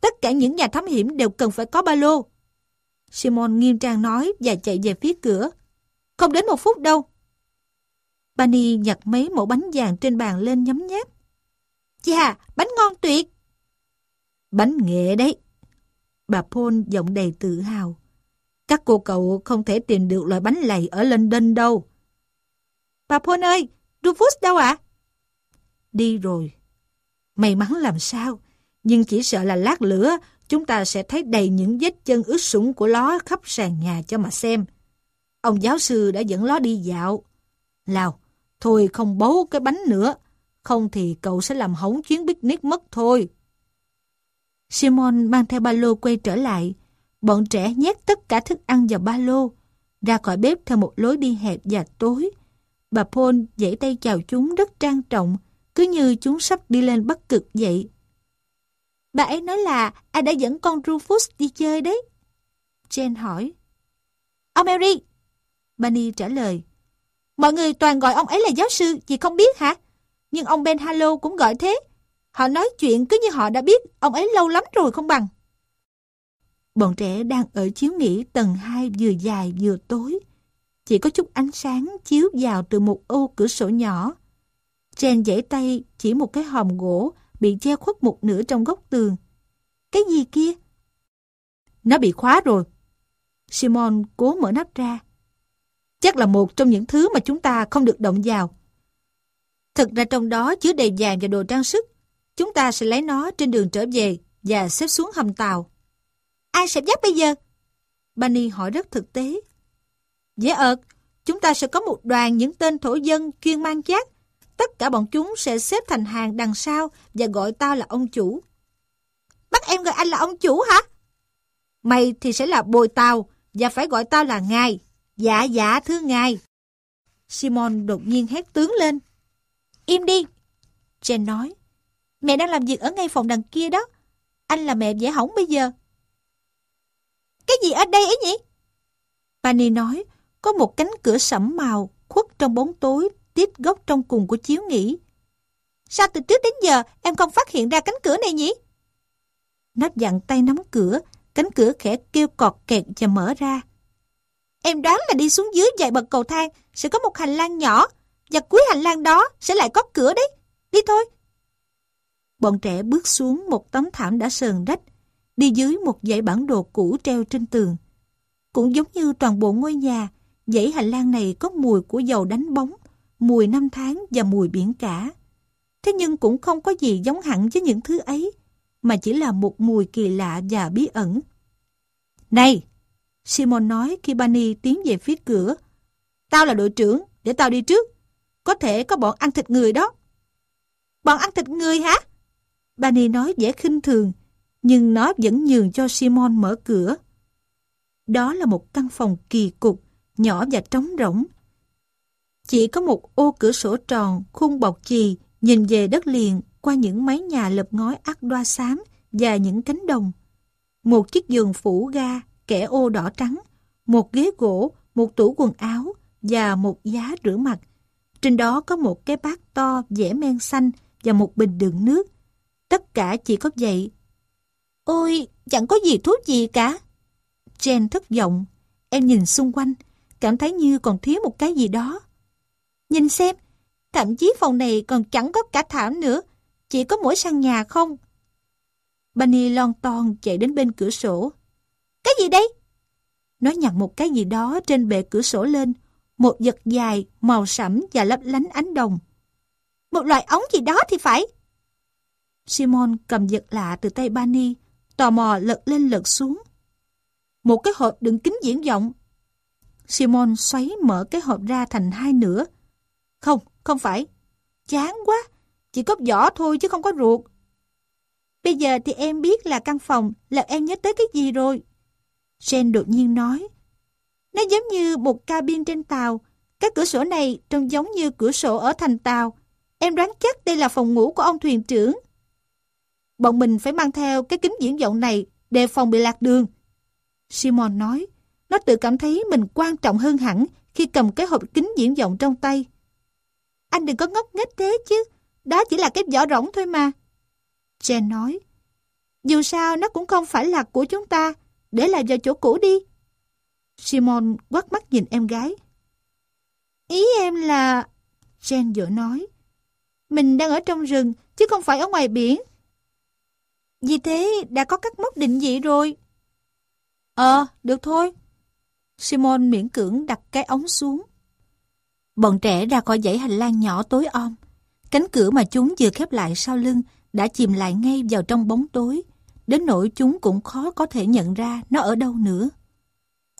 Tất cả những nhà thám hiểm đều cần phải có ba lô. Simon nghiêm trang nói và chạy về phía cửa. Không đến một phút đâu. Bunny nhặt mấy mẫu bánh vàng trên bàn lên nhấm nháp. Chà, bánh ngon tuyệt. Bánh nghệ đấy. Bà Paul giọng đầy tự hào. Các cô cậu không thể tìm được loại bánh lầy ở London đâu. Bà Paul ơi, Rufus đâu ạ? Đi rồi. May mắn làm sao, nhưng chỉ sợ là lát lửa chúng ta sẽ thấy đầy những vết chân ướt sũng của ló khắp sàn nhà cho mà xem. Ông giáo sư đã dẫn ló đi dạo. Lào, thôi không bấu cái bánh nữa, không thì cậu sẽ làm hỏng chuyến picnic mất thôi. Simon mang theo ba lô quay trở lại. Bọn trẻ nhét tất cả thức ăn vào ba lô, ra khỏi bếp theo một lối đi hẹp và tối. Bà Paul dãy tay chào chúng rất trang trọng, cứ như chúng sắp đi lên bắc cực vậy. Bà ấy nói là ai đã dẫn con Rufus đi chơi đấy. Jane hỏi. Ông Mary. Bunny trả lời. Mọi người toàn gọi ông ấy là giáo sư, chị không biết hả? Nhưng ông Ben Hallow cũng gọi thế. Họ nói chuyện cứ như họ đã biết ông ấy lâu lắm rồi không bằng. Bọn trẻ đang ở chiếu nghỉ tầng 2 vừa dài vừa tối. Chỉ có chút ánh sáng chiếu vào từ một ô cửa sổ nhỏ. Jen dãy tay chỉ một cái hòm gỗ bị che khuất một nửa trong góc tường. Cái gì kia? Nó bị khóa rồi. Simon cố mở nắp ra. Chắc là một trong những thứ mà chúng ta không được động vào. Thực ra trong đó chứa đầy vàng và đồ trang sức. Chúng ta sẽ lấy nó trên đường trở về và xếp xuống hầm tàu. Ai sẽ dắt bây giờ? Bunny hỏi rất thực tế. Dễ ợt, chúng ta sẽ có một đoàn những tên thổ dân chuyên mang giác. Tất cả bọn chúng sẽ xếp thành hàng đằng sau và gọi tao là ông chủ. Bắt em gọi anh là ông chủ hả? Mày thì sẽ là bồi tàu và phải gọi tao là ngài. Dạ dạ thưa ngài. Simon đột nhiên hét tướng lên. Im đi. Jen nói. Mẹ đang làm việc ở ngay phòng đằng kia đó. Anh là mẹ dễ hỏng bây giờ. Cái gì ở đây ấy nhỉ? Fanny nói, có một cánh cửa sẫm màu khuất trong bóng tối tiếp góc trong cùng của chiếu nghỉ. Sao từ trước đến giờ em không phát hiện ra cánh cửa này nhỉ? Nó dặn tay nắm cửa, cánh cửa khẽ kêu cọt kẹt và mở ra. Em đoán là đi xuống dưới vài bậc cầu thang sẽ có một hành lang nhỏ và cuối hành lang đó sẽ lại có cửa đấy. Đi thôi. Bọn trẻ bước xuống một tấm thảm đã sờn rách, đi dưới một dãy bản đồ cũ treo trên tường. Cũng giống như toàn bộ ngôi nhà, dãy hành lang này có mùi của dầu đánh bóng, mùi năm tháng và mùi biển cả. Thế nhưng cũng không có gì giống hẳn với những thứ ấy, mà chỉ là một mùi kỳ lạ và bí ẩn. Này! Simon nói khi Bunny tiến về phía cửa. Tao là đội trưởng, để tao đi trước. Có thể có bọn ăn thịt người đó. Bọn ăn thịt người hả? Bunny nói vẻ khinh thường, nhưng nó vẫn nhường cho Simon mở cửa. Đó là một căn phòng kỳ cục, nhỏ và trống rỗng. Chỉ có một ô cửa sổ tròn, khung bọc chì, nhìn về đất liền qua những mái nhà lợp ngói ác đoa xám và những cánh đồng. Một chiếc giường phủ ga, kẻ ô đỏ trắng, một ghế gỗ, một tủ quần áo và một giá rửa mặt. Trên đó có một cái bát to dẻ men xanh và một bình đựng nước. Tất cả chỉ có vậy. Ôi, chẳng có gì thú gì cả. Jen thất vọng. Em nhìn xung quanh, cảm thấy như còn thiếu một cái gì đó. Nhìn xem, thậm chí phòng này còn chẳng có cả thảm nữa, chỉ có mỗi sàn nhà không. Bunny lon ton chạy đến bên cửa sổ. Cái gì đây? Nó nhặt một cái gì đó trên bệ cửa sổ lên, một vật dài, màu sẫm và lấp lánh ánh đồng. Một loại ống gì đó thì phải. Simon cầm vật lạ từ tay Bunny, tò mò lật lên lật xuống. Một cái hộp đựng kính diễn vọng. Simon xoáy mở cái hộp ra thành hai nửa. Không, không phải. Chán quá, chỉ có vỏ thôi chứ không có ruột. Bây giờ thì em biết là căn phòng là em nhớ tới cái gì rồi. jane đột nhiên nói. Nó giống như một cabin trên tàu. Các cửa sổ này trông giống như cửa sổ ở thành tàu. Em đoán chắc đây là phòng ngủ của ông thuyền trưởng. Bọn mình phải mang theo cái kính diễn vọng này đề phòng bị lạc đường. Simon nói, nó tự cảm thấy mình quan trọng hơn hẳn khi cầm cái hộp kính diễn vọng trong tay. Anh đừng có ngốc nghếch thế chứ, đó chỉ là cái vỏ rỗng thôi mà. Jen nói, dù sao nó cũng không phải là của chúng ta, để lại vào chỗ cũ đi. Simon quắt mắt nhìn em gái. Ý em là... Jen vội nói. Mình đang ở trong rừng, chứ không phải ở ngoài biển. Vì thế đã có các mốc định vị rồi. Ờ, được thôi. Simon miễn cưỡng đặt cái ống xuống. Bọn trẻ ra khỏi dãy hành lang nhỏ tối om. Cánh cửa mà chúng vừa khép lại sau lưng đã chìm lại ngay vào trong bóng tối, đến nỗi chúng cũng khó có thể nhận ra nó ở đâu nữa.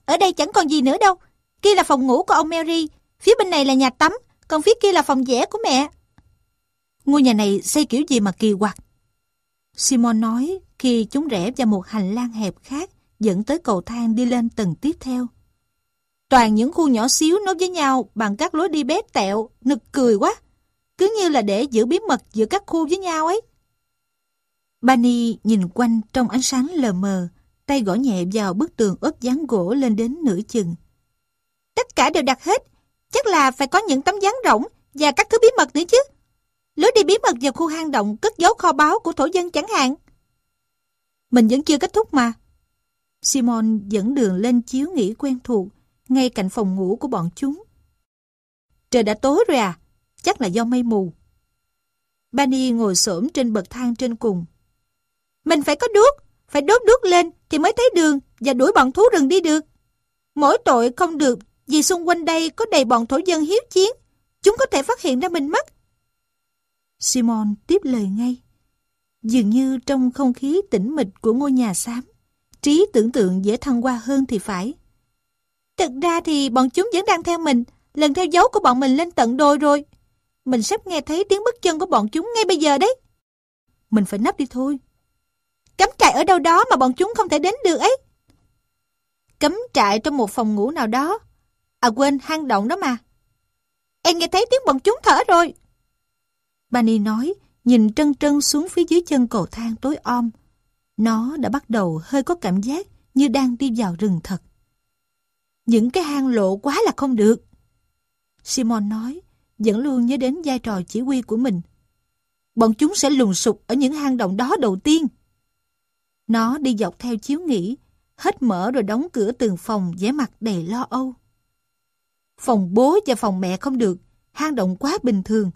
Ở đây chẳng còn gì nữa đâu. Kia là phòng ngủ của ông Mary, phía bên này là nhà tắm, còn phía kia là phòng vẽ của mẹ. Ngôi nhà này xây kiểu gì mà kỳ quặc. Simon nói khi chúng rẽ vào một hành lang hẹp khác dẫn tới cầu thang đi lên tầng tiếp theo. Toàn những khu nhỏ xíu nối với nhau bằng các lối đi bé tẹo, nực cười quá. Cứ như là để giữ bí mật giữa các khu với nhau ấy. Bani nhìn quanh trong ánh sáng lờ mờ, tay gõ nhẹ vào bức tường ốp dán gỗ lên đến nửa chừng. Tất cả đều đặt hết, chắc là phải có những tấm dán rỗng và các thứ bí mật nữa chứ. Lối đi bí mật vào khu hang động cất giấu kho báu của thổ dân chẳng hạn. Mình vẫn chưa kết thúc mà. Simon dẫn đường lên chiếu nghỉ quen thuộc, ngay cạnh phòng ngủ của bọn chúng. Trời đã tối rồi à? Chắc là do mây mù. Bani ngồi xổm trên bậc thang trên cùng. Mình phải có đuốc, phải đốt đuốc lên thì mới thấy đường và đuổi bọn thú rừng đi được. Mỗi tội không được vì xung quanh đây có đầy bọn thổ dân hiếu chiến. Chúng có thể phát hiện ra mình mất. Simon tiếp lời ngay. Dường như trong không khí tĩnh mịch của ngôi nhà xám, trí tưởng tượng dễ thăng qua hơn thì phải. Thực ra thì bọn chúng vẫn đang theo mình, lần theo dấu của bọn mình lên tận đồi rồi. Mình sắp nghe thấy tiếng bước chân của bọn chúng ngay bây giờ đấy. Mình phải nấp đi thôi. Cắm trại ở đâu đó mà bọn chúng không thể đến được ấy. Cắm trại trong một phòng ngủ nào đó. À quên, hang động đó mà. Em nghe thấy tiếng bọn chúng thở rồi. Bani nói, nhìn trân trân xuống phía dưới chân cầu thang tối om. Nó đã bắt đầu hơi có cảm giác như đang đi vào rừng thật. Những cái hang lộ quá là không được. Simon nói, vẫn luôn nhớ đến vai trò chỉ huy của mình. Bọn chúng sẽ lùng sụp ở những hang động đó đầu tiên. Nó đi dọc theo chiếu nghỉ, hết mở rồi đóng cửa từng phòng vẻ mặt đầy lo âu. Phòng bố và phòng mẹ không được, hang động quá bình thường.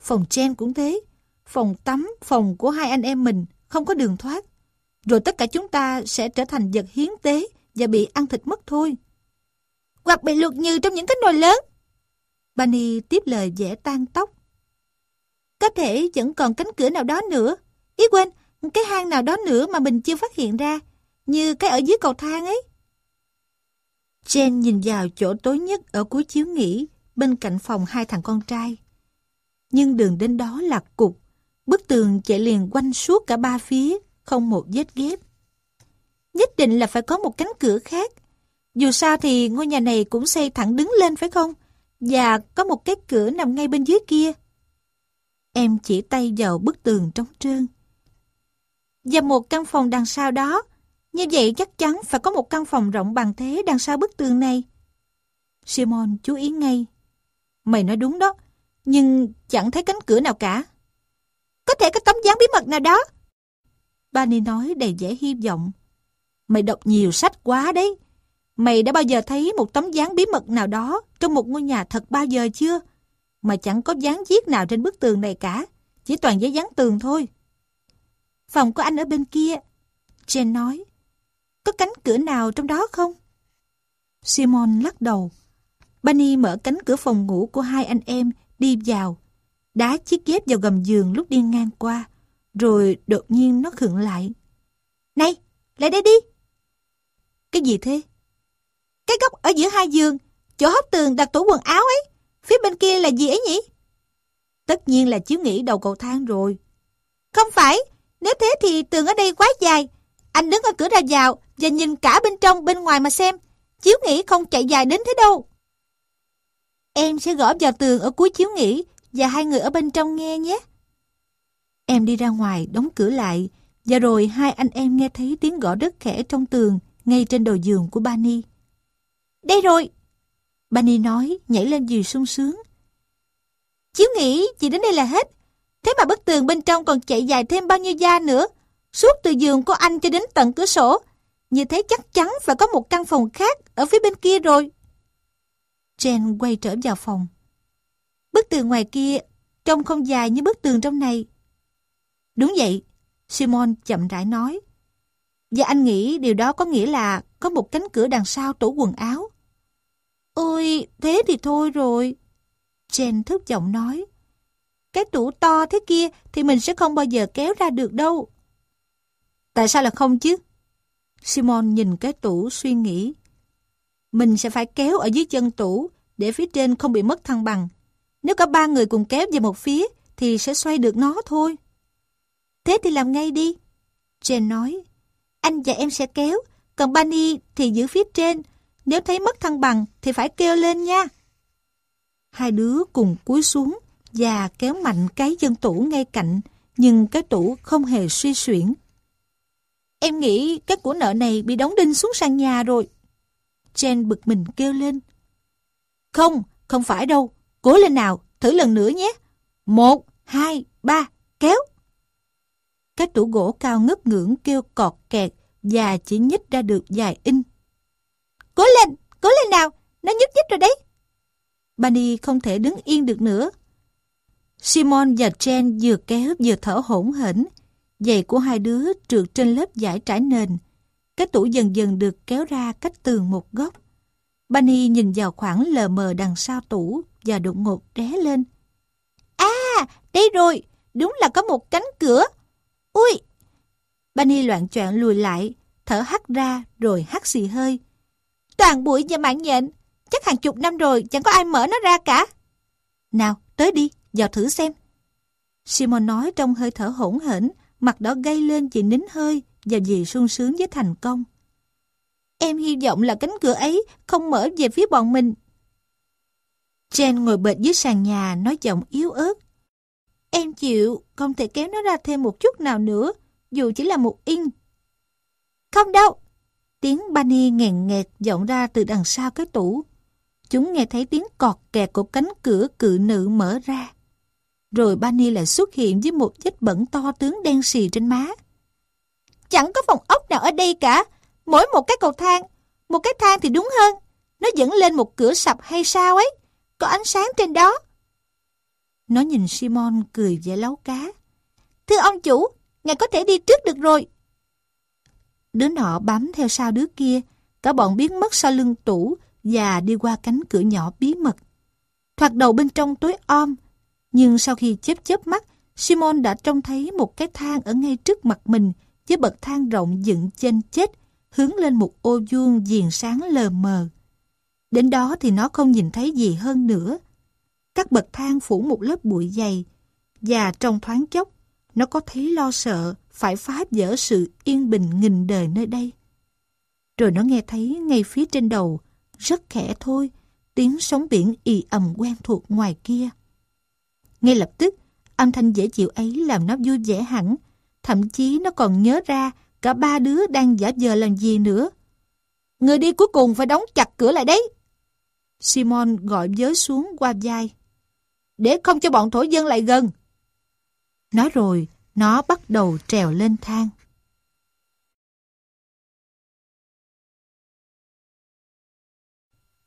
Phòng Chen cũng thế, phòng tắm, phòng của hai anh em mình không có đường thoát. Rồi tất cả chúng ta sẽ trở thành vật hiến tế và bị ăn thịt mất thôi. Hoặc bị luộc như trong những cái nồi lớn. Bunny tiếp lời vẽ tan tóc. Có thể vẫn còn cánh cửa nào đó nữa. Ý quên, cái hang nào đó nữa mà mình chưa phát hiện ra, như cái ở dưới cầu thang ấy. Jen nhìn vào chỗ tối nhất ở cuối chiếu nghỉ, bên cạnh phòng hai thằng con trai. Nhưng đường đến đó là cục, bức tường chạy liền quanh suốt cả ba phía, không một vết ghép. Nhất định là phải có một cánh cửa khác. Dù sao thì ngôi nhà này cũng xây thẳng đứng lên phải không? Và có một cái cửa nằm ngay bên dưới kia. Em chỉ tay vào bức tường trống trơn. Và một căn phòng đằng sau đó. Như vậy chắc chắn phải có một căn phòng rộng bằng thế đằng sau bức tường này. Simon chú ý ngay. Mày nói đúng đó, nhưng chẳng thấy cánh cửa nào cả. Có thể có tấm dáng bí mật nào đó. Bani nói đầy vẻ hy vọng. Mày đọc nhiều sách quá đấy. Mày đã bao giờ thấy một tấm dáng bí mật nào đó trong một ngôi nhà thật bao giờ chưa? Mà chẳng có dáng viết nào trên bức tường này cả. Chỉ toàn giấy dán tường thôi. Phòng của anh ở bên kia. Jane nói. Có cánh cửa nào trong đó không? Simon lắc đầu. Bunny mở cánh cửa phòng ngủ của hai anh em đi vào. Đá chiếc ghép vào gầm giường lúc đi ngang qua. Rồi đột nhiên nó khựng lại. Này, lại đây đi. Cái gì thế? Cái góc ở giữa hai giường, chỗ hốc tường đặt tủ quần áo ấy. Phía bên kia là gì ấy nhỉ? Tất nhiên là chiếu nghĩ đầu cầu thang rồi. Không phải, nếu thế thì tường ở đây quá dài. Anh đứng ở cửa ra vào và nhìn cả bên trong bên ngoài mà xem. Chiếu nghĩ không chạy dài đến thế đâu. Em sẽ gõ vào tường ở cuối chiếu nghĩ và hai người ở bên trong nghe nhé. Em đi ra ngoài đóng cửa lại và rồi hai anh em nghe thấy tiếng gõ rất khẽ trong tường ngay trên đầu giường của Bani. Đây rồi! Bani nói nhảy lên vì sung sướng. Chiếu nghĩ chỉ đến đây là hết. Thế mà bức tường bên trong còn chạy dài thêm bao nhiêu da nữa. Suốt từ giường của anh cho đến tận cửa sổ. Như thế chắc chắn phải có một căn phòng khác ở phía bên kia rồi. Jen quay trở vào phòng. Bức tường ngoài kia trông không dài như bức tường trong này. Đúng vậy, Simon chậm rãi nói. Và anh nghĩ điều đó có nghĩa là có một cánh cửa đằng sau tủ quần áo. Ôi, thế thì thôi rồi. Jen thức giọng nói. Cái tủ to thế kia thì mình sẽ không bao giờ kéo ra được đâu. Tại sao là không chứ? Simon nhìn cái tủ suy nghĩ. Mình sẽ phải kéo ở dưới chân tủ để phía trên không bị mất thăng bằng. Nếu cả ba người cùng kéo về một phía thì sẽ xoay được nó thôi. Thế thì làm ngay đi. Jen nói. Anh và em sẽ kéo, còn Bunny thì giữ phía trên. Nếu thấy mất thăng bằng thì phải kêu lên nha. Hai đứa cùng cúi xuống và kéo mạnh cái dân tủ ngay cạnh, nhưng cái tủ không hề suy xuyển. Em nghĩ cái của nợ này bị đóng đinh xuống sàn nhà rồi. Jen bực mình kêu lên. Không, không phải đâu. Cố lên nào, thử lần nữa nhé. Một, hai, ba, kéo. Cái tủ gỗ cao ngất ngưỡng kêu cọt kẹt và chỉ nhích ra được vài in. Cố lên, cố lên nào, nó nhúc nhích rồi đấy. Bunny không thể đứng yên được nữa. Simon và Jen vừa kéo vừa thở hổn hển. Giày của hai đứa trượt trên lớp giải trải nền. Cái tủ dần dần được kéo ra cách tường một góc. Bunny nhìn vào khoảng lờ mờ đằng sau tủ và đột ngột ré lên. À, đây rồi, đúng là có một cánh cửa. Ui! Bunny loạn choạng lùi lại, thở hắt ra rồi hắt xì hơi. Toàn bụi và mạng nhện, chắc hàng chục năm rồi chẳng có ai mở nó ra cả. Nào, tới đi, vào thử xem. Simon nói trong hơi thở hỗn hển, mặt đỏ gây lên vì nín hơi và vì sung sướng với thành công. Em hy vọng là cánh cửa ấy không mở về phía bọn mình. Jen ngồi bệt dưới sàn nhà nói giọng yếu ớt. Em chịu, không thể kéo nó ra thêm một chút nào nữa, dù chỉ là một in. Không đâu. Tiếng Bunny nghèn nghẹt vọng ra từ đằng sau cái tủ. Chúng nghe thấy tiếng cọt kẹt của cánh cửa cự nữ mở ra. Rồi Bunny lại xuất hiện với một vết bẩn to tướng đen xì trên má. Chẳng có phòng ốc nào ở đây cả. Mỗi một cái cầu thang. Một cái thang thì đúng hơn. Nó dẫn lên một cửa sập hay sao ấy. Có ánh sáng trên đó. Nó nhìn Simon cười vẻ lấu cá. Thưa ông chủ, ngài có thể đi trước được rồi. Đứa nọ bám theo sau đứa kia. Cả bọn biến mất sau lưng tủ và đi qua cánh cửa nhỏ bí mật. Thoạt đầu bên trong tối om, nhưng sau khi chớp chớp mắt, Simon đã trông thấy một cái thang ở ngay trước mặt mình với bậc thang rộng dựng trên chết, hướng lên một ô vuông viền sáng lờ mờ. Đến đó thì nó không nhìn thấy gì hơn nữa. Các bậc thang phủ một lớp bụi dày, và trong thoáng chốc, nó có thấy lo sợ phải phá vỡ sự yên bình nghìn đời nơi đây. Rồi nó nghe thấy ngay phía trên đầu, rất khẽ thôi, tiếng sóng biển ì ầm quen thuộc ngoài kia. Ngay lập tức, âm thanh dễ chịu ấy làm nó vui vẻ hẳn, thậm chí nó còn nhớ ra cả ba đứa đang giả vờ làm gì nữa. Người đi cuối cùng phải đóng chặt cửa lại đấy. Simon gọi giới xuống qua vai. Để không cho bọn thổ dân lại gần. Nói rồi, nó bắt đầu trèo lên thang.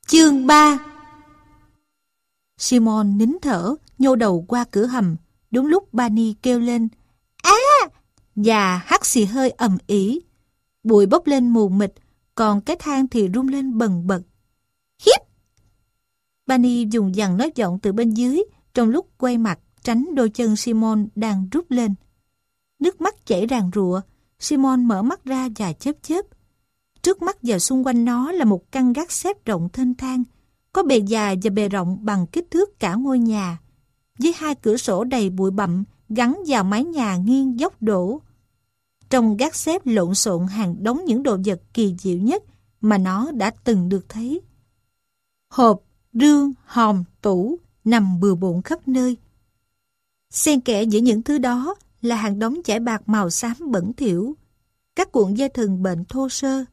Chương 3 Simon nín thở, nhô đầu qua cửa hầm. Đúng lúc Bani kêu lên Á! và hắt xì hơi ầm ỉ. Bụi bốc lên mù mịt, còn cái thang thì rung lên bần bật. Hiếp! Bani dùng dằn nói giọng từ bên dưới, trong lúc quay mặt tránh đôi chân Simon đang rút lên. Nước mắt chảy ràng rụa, Simon mở mắt ra và chớp chớp. Trước mắt và xung quanh nó là một căn gác xếp rộng thênh thang, có bề dài và bề rộng bằng kích thước cả ngôi nhà, với hai cửa sổ đầy bụi bặm gắn vào mái nhà nghiêng dốc đổ. Trong gác xếp lộn xộn hàng đống những đồ vật kỳ diệu nhất mà nó đã từng được thấy. Hộp, rương, hòm, tủ nằm bừa bộn khắp nơi. Xen kẽ giữa những thứ đó là hàng đống chải bạc màu xám bẩn thỉu, các cuộn dây thừng bệnh thô sơ,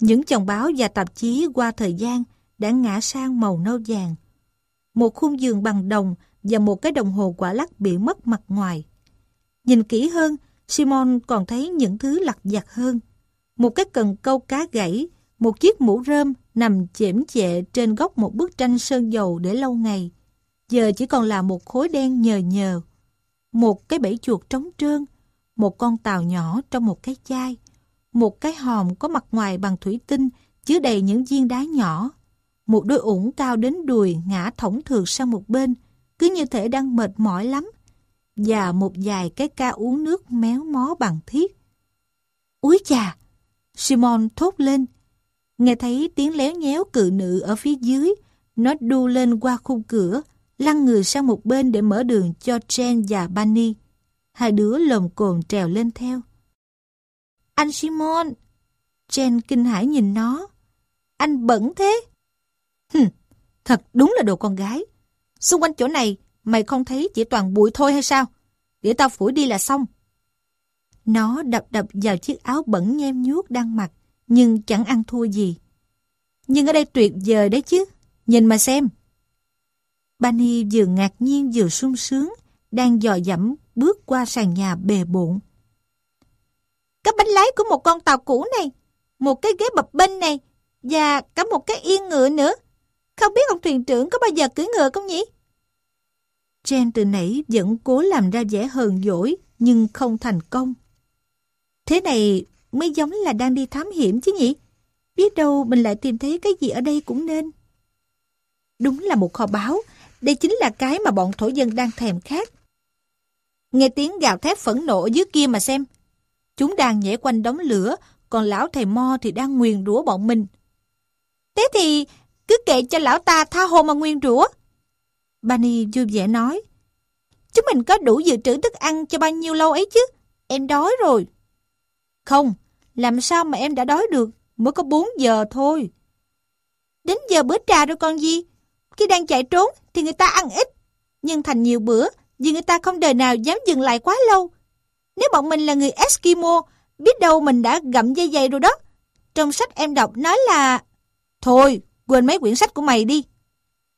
những chồng báo và tạp chí qua thời gian đã ngã sang màu nâu vàng. Một khung giường bằng đồng và một cái đồng hồ quả lắc bị mất mặt ngoài. Nhìn kỹ hơn, Simon còn thấy những thứ lặt vặt hơn. Một cái cần câu cá gãy, một chiếc mũ rơm nằm chễm chệ trên góc một bức tranh sơn dầu để lâu ngày. Giờ chỉ còn là một khối đen nhờ nhờ. Một cái bẫy chuột trống trơn, một con tàu nhỏ trong một cái chai, một cái hòm có mặt ngoài bằng thủy tinh chứa đầy những viên đá nhỏ, một đôi ủng cao đến đùi ngã thõng thượt sang một bên, cứ như thể đang mệt mỏi lắm, và một vài cái ca uống nước méo mó bằng thiết. Úi chà! Simon thốt lên. Nghe thấy tiếng léo nhéo cự nữ ở phía dưới, nó đu lên qua khung cửa, lăn người sang một bên để mở đường cho Jen và Bunny. Hai đứa lồm cồn trèo lên theo. Anh Simon! Jen kinh hãi nhìn nó. Anh bẩn thế! Hừm, thật đúng là đồ con gái. Xung quanh chỗ này, mày không thấy chỉ toàn bụi thôi hay sao? Để tao phủi đi là xong. Nó đập đập vào chiếc áo bẩn nhem nhuốc đang mặc, nhưng chẳng ăn thua gì. Nhưng ở đây tuyệt vời đấy chứ, nhìn mà xem. Bani vừa ngạc nhiên vừa sung sướng, đang dò dẫm bước qua sàn nhà bề bộn. Cái bánh lái của một con tàu cũ này, một cái ghế bập bênh này, và cả một cái yên ngựa nữa. Không biết ông thuyền trưởng có bao giờ cưỡi ngựa không nhỉ? Jen từ nãy vẫn cố làm ra vẻ hờn dỗi, nhưng không thành công. Thế này mới giống là đang đi thám hiểm chứ nhỉ? Biết đâu mình lại tìm thấy cái gì ở đây cũng nên. Đúng là một kho báu, đây chính là cái mà bọn thổ dân đang thèm khát. Nghe tiếng gào thét phẫn nộ dưới kia mà xem. Chúng đang nhảy quanh đống lửa, còn lão thầy Mo thì đang nguyền rủa bọn mình. Thế thì cứ kệ cho lão ta tha hồ mà nguyên rủa. Bani vui vẻ nói. Chúng mình có đủ dự trữ thức ăn cho bao nhiêu lâu ấy chứ? Em đói rồi. Không, làm sao mà em đã đói được? Mới có 4 giờ thôi. Đến giờ bữa trà rồi còn gì? Khi đang chạy trốn thì người ta ăn ít. Nhưng thành nhiều bữa vì người ta không đời nào dám dừng lại quá lâu. Nếu bọn mình là người Eskimo, biết đâu mình đã gặm dây dày rồi đó. Trong sách em đọc nói là... Thôi, quên mấy quyển sách của mày đi.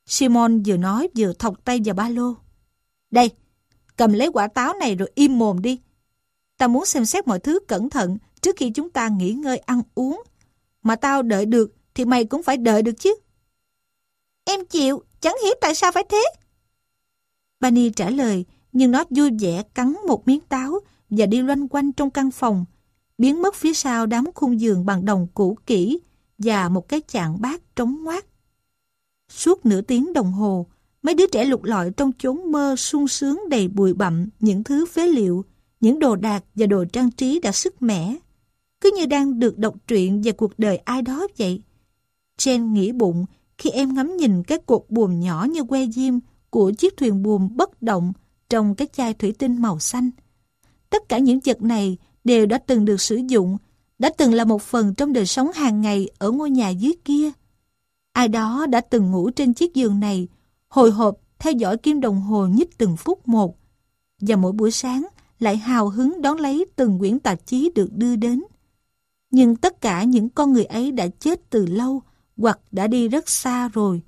Simon vừa nói vừa thọc tay vào ba lô. Đây, cầm lấy quả táo này rồi im mồm đi. Ta muốn xem xét mọi thứ cẩn thận trước khi chúng ta nghỉ ngơi ăn uống. Mà tao đợi được thì mày cũng phải đợi được chứ. Em chịu, chẳng hiểu tại sao phải thế. Bani trả lời, nhưng nó vui vẻ cắn một miếng táo và đi loanh quanh trong căn phòng, biến mất phía sau đám khung giường bằng đồng cũ kỹ và một cái chạng bát trống ngoát. Suốt nửa tiếng đồng hồ, mấy đứa trẻ lục lọi trong chốn mơ sung sướng đầy bụi bặm những thứ phế liệu, những đồ đạc và đồ trang trí đã sức mẻ. Cứ như đang được đọc truyện về cuộc đời ai đó vậy. Jen nghĩ bụng khi em ngắm nhìn cái cột buồm nhỏ như que diêm của chiếc thuyền buồm bất động trong cái chai thủy tinh màu xanh. tất cả những vật này đều đã từng được sử dụng, đã từng là một phần trong đời sống hàng ngày ở ngôi nhà dưới kia. Ai đó đã từng ngủ trên chiếc giường này, hồi hộp theo dõi kim đồng hồ nhích từng phút một. Và mỗi buổi sáng lại hào hứng đón lấy từng quyển tạp chí được đưa đến. Nhưng tất cả những con người ấy đã chết từ lâu hoặc đã đi rất xa rồi.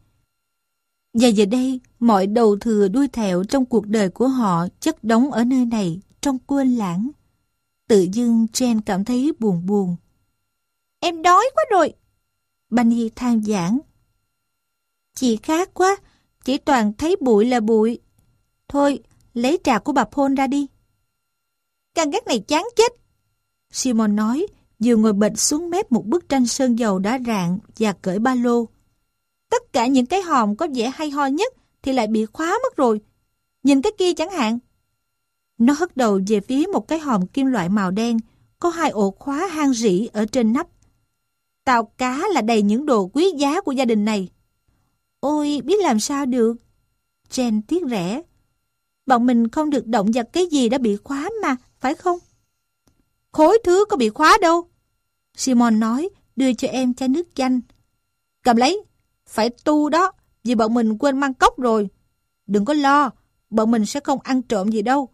Và giờ đây, mọi đầu thừa đuôi thẹo trong cuộc đời của họ chất đóng ở nơi này trong quên lãng. Tự dưng Jen cảm thấy buồn buồn. Em đói quá rồi. Bunny than giảng. Chị khác quá, chỉ toàn thấy bụi là bụi. Thôi, lấy trà của bà Paul ra đi. Căn gác này chán chết. Simon nói, vừa ngồi bệt xuống mép một bức tranh sơn dầu đã rạn và cởi ba lô. Tất cả những cái hòm có vẻ hay ho nhất thì lại bị khóa mất rồi. Nhìn cái kia chẳng hạn. Nó hất đầu về phía một cái hòm kim loại màu đen, có hai ổ khóa hang rỉ ở trên nắp. Tàu cá là đầy những đồ quý giá của gia đình này. Ôi, biết làm sao được. Jen tiếc rẻ. Bọn mình không được động vào cái gì đã bị khóa mà, phải không? Khối thứ có bị khóa đâu. Simon nói, đưa cho em chai nước chanh. Cầm lấy, phải tu đó, vì bọn mình quên mang cốc rồi. Đừng có lo, bọn mình sẽ không ăn trộm gì đâu.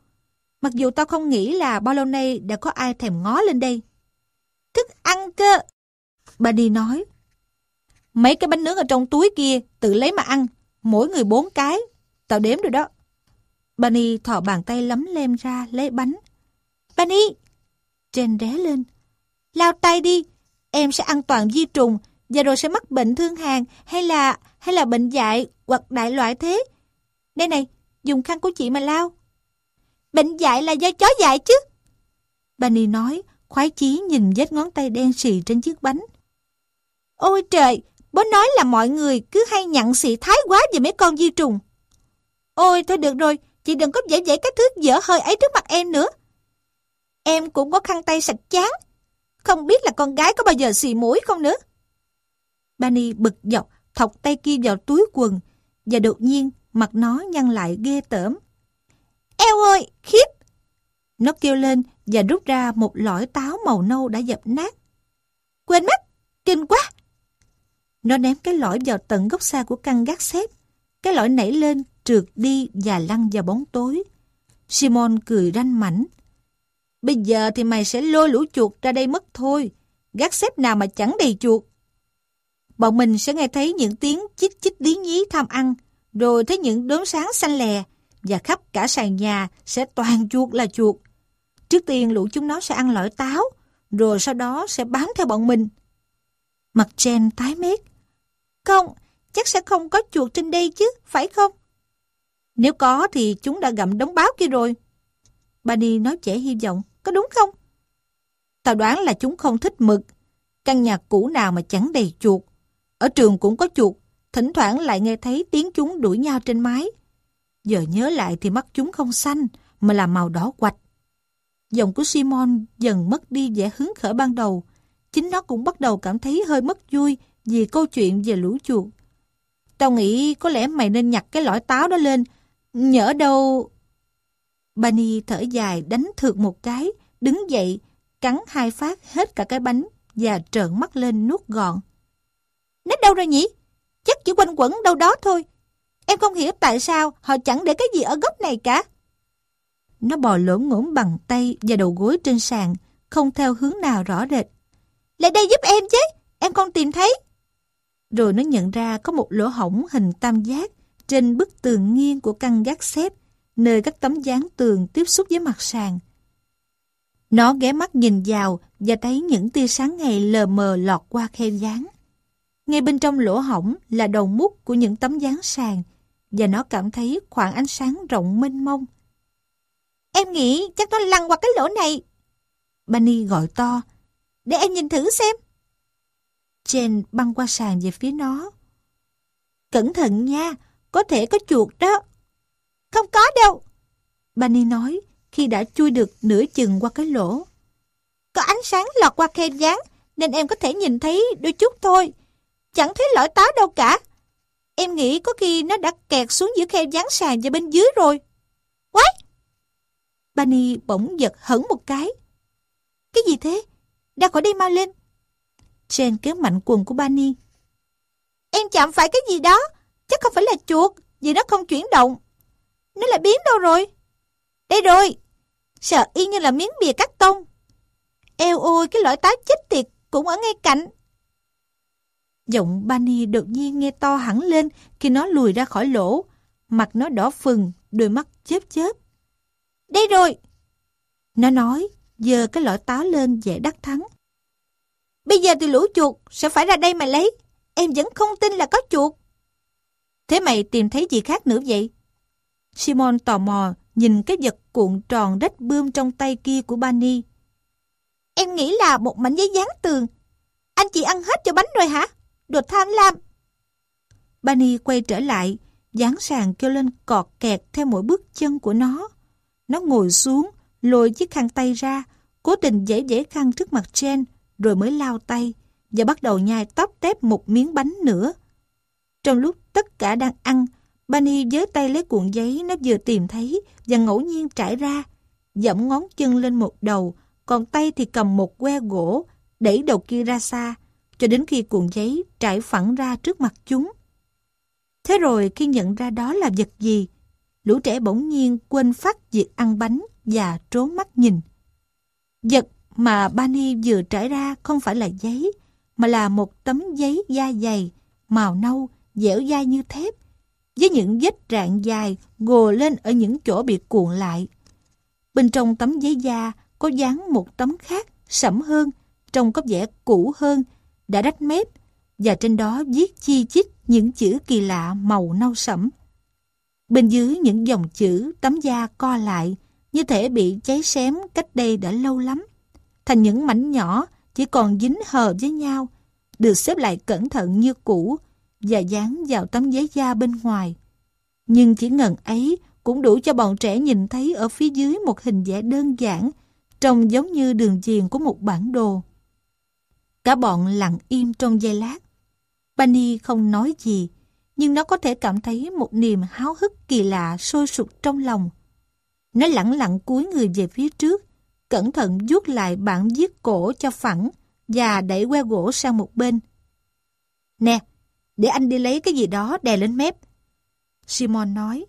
Mặc dù tao không nghĩ là bao lâu nay đã có ai thèm ngó lên đây. Thức ăn cơ. Buddy nói. Mấy cái bánh nướng ở trong túi kia tự lấy mà ăn. Mỗi người bốn cái. Tao đếm rồi đó. Bunny thọ bàn tay lấm lem ra lấy bánh. Bunny! Jen ré lên. Lao tay đi. Em sẽ ăn toàn di trùng và rồi sẽ mắc bệnh thương hàn hay là hay là bệnh dại hoặc đại loại thế. Đây này, dùng khăn của chị mà lao. Bệnh dại là do chó dại chứ. Bunny nói, khoái chí nhìn vết ngón tay đen xì trên chiếc bánh. Ôi trời, bố nói là mọi người cứ hay nhặn xị thái quá về mấy con di trùng. Ôi thôi được rồi, chị đừng có dễ dễ cái thứ dở hơi ấy trước mặt em nữa. Em cũng có khăn tay sạch chán. Không biết là con gái có bao giờ xì mũi không nữa. bani bực dọc, thọc tay kia vào túi quần, và đột nhiên mặt nó nhăn lại ghê tởm. Eo ơi, khiếp! Nó kêu lên và rút ra một lõi táo màu nâu đã dập nát. Quên mất, kinh quá! Nó ném cái lõi vào tận gốc xa của căn gác xếp. Cái lõi nảy lên, trượt đi và lăn vào bóng tối. Simon cười ranh mảnh. Bây giờ thì mày sẽ lôi lũ chuột ra đây mất thôi. Gác xếp nào mà chẳng đầy chuột. Bọn mình sẽ nghe thấy những tiếng chích chích lý nhí tham ăn, rồi thấy những đốm sáng xanh lè, và khắp cả sàn nhà sẽ toàn chuột là chuột. Trước tiên lũ chúng nó sẽ ăn lõi táo, rồi sau đó sẽ bám theo bọn mình. Mặt Jen tái mét. Không, chắc sẽ không có chuột trên đây chứ, phải không? Nếu có thì chúng đã gặm đống báo kia rồi. Bunny nói trẻ hy vọng, có đúng không? Tao đoán là chúng không thích mực. Căn nhà cũ nào mà chẳng đầy chuột. Ở trường cũng có chuột, thỉnh thoảng lại nghe thấy tiếng chúng đuổi nhau trên mái. Giờ nhớ lại thì mắt chúng không xanh, mà là màu đỏ quạch. Giọng của Simon dần mất đi vẻ hứng khởi ban đầu. Chính nó cũng bắt đầu cảm thấy hơi mất vui vì câu chuyện về lũ chuột. Tao nghĩ có lẽ mày nên nhặt cái lõi táo đó lên. Nhỡ đâu... Bunny thở dài đánh thượt một cái, đứng dậy, cắn hai phát hết cả cái bánh và trợn mắt lên nuốt gọn. Nó đâu rồi nhỉ? Chắc chỉ quanh quẩn đâu đó thôi. Em không hiểu tại sao họ chẳng để cái gì ở góc này cả. Nó bò lổm ngỗng bằng tay và đầu gối trên sàn, không theo hướng nào rõ rệt. Lại đây giúp em chứ, em không tìm thấy. Rồi nó nhận ra có một lỗ hổng hình tam giác trên bức tường nghiêng của căn gác xếp, nơi các tấm dáng tường tiếp xúc với mặt sàn. Nó ghé mắt nhìn vào và thấy những tia sáng ngày lờ mờ lọt qua khe dáng. Ngay bên trong lỗ hổng là đầu mút của những tấm dáng sàn và nó cảm thấy khoảng ánh sáng rộng mênh mông. Em nghĩ chắc nó lăn qua cái lỗ này. Bunny gọi to. Để em nhìn thử xem. Jen băng qua sàn về phía nó. Cẩn thận nha, có thể có chuột đó. Không có đâu. Bunny nói khi đã chui được nửa chừng qua cái lỗ. Có ánh sáng lọt qua khe dáng nên em có thể nhìn thấy đôi chút thôi. Chẳng thấy lõi táo đâu cả. Em nghĩ có khi nó đã kẹt xuống giữa khe dán sàn và bên dưới rồi. Quái! Bunny bỗng giật hẳn một cái. Cái gì thế? Ra khỏi đây mau lên. jane kéo mạnh quần của Bunny. Em chạm phải cái gì đó. Chắc không phải là chuột, vì nó không chuyển động. Nó là biến đâu rồi? Đây rồi. Sợ y như là miếng bìa cắt tông. Eo ôi, cái lõi táo chết tiệt cũng ở ngay cạnh. Giọng Bunny đột nhiên nghe to hẳn lên khi nó lùi ra khỏi lỗ. Mặt nó đỏ phừng, đôi mắt chớp chớp. Đây rồi! Nó nói, giờ cái lõi táo lên dễ đắc thắng. Bây giờ thì lũ chuột sẽ phải ra đây mà lấy. Em vẫn không tin là có chuột. Thế mày tìm thấy gì khác nữa vậy? Simon tò mò nhìn cái vật cuộn tròn rách bươm trong tay kia của Bani. Em nghĩ là một mảnh giấy dán tường. Anh chị ăn hết cho bánh rồi hả? Đồ tham lam. Bani quay trở lại, dán sàng kêu lên cọt kẹt theo mỗi bước chân của nó. Nó ngồi xuống, lôi chiếc khăn tay ra, cố tình dễ dễ khăn trước mặt Jen, rồi mới lao tay và bắt đầu nhai tóc tép một miếng bánh nữa. Trong lúc tất cả đang ăn, Bunny với tay lấy cuộn giấy nó vừa tìm thấy và ngẫu nhiên trải ra, dẫm ngón chân lên một đầu, còn tay thì cầm một que gỗ, đẩy đầu kia ra xa, cho đến khi cuộn giấy trải phẳng ra trước mặt chúng. Thế rồi khi nhận ra đó là vật gì, lũ trẻ bỗng nhiên quên phát việc ăn bánh và trốn mắt nhìn. Vật mà Bani vừa trải ra không phải là giấy, mà là một tấm giấy da dày, màu nâu, dẻo dai như thép, với những vết rạn dài gồ lên ở những chỗ bị cuộn lại. Bên trong tấm giấy da có dán một tấm khác, sẫm hơn, trông có vẻ cũ hơn, đã rách mép, và trên đó viết chi chít những chữ kỳ lạ màu nâu sẫm. Bên dưới những dòng chữ tấm da co lại, như thể bị cháy xém cách đây đã lâu lắm, thành những mảnh nhỏ chỉ còn dính hờ với nhau, được xếp lại cẩn thận như cũ và dán vào tấm giấy da bên ngoài. Nhưng chỉ ngần ấy cũng đủ cho bọn trẻ nhìn thấy ở phía dưới một hình vẽ đơn giản, trông giống như đường viền của một bản đồ. Cả bọn lặng im trong giây lát. Bunny không nói gì, nhưng nó có thể cảm thấy một niềm háo hức kỳ lạ sôi sục trong lòng. Nó lặng lặng cúi người về phía trước, cẩn thận vuốt lại bản viết cổ cho phẳng và đẩy que gỗ sang một bên. Nè, để anh đi lấy cái gì đó đè lên mép. Simon nói,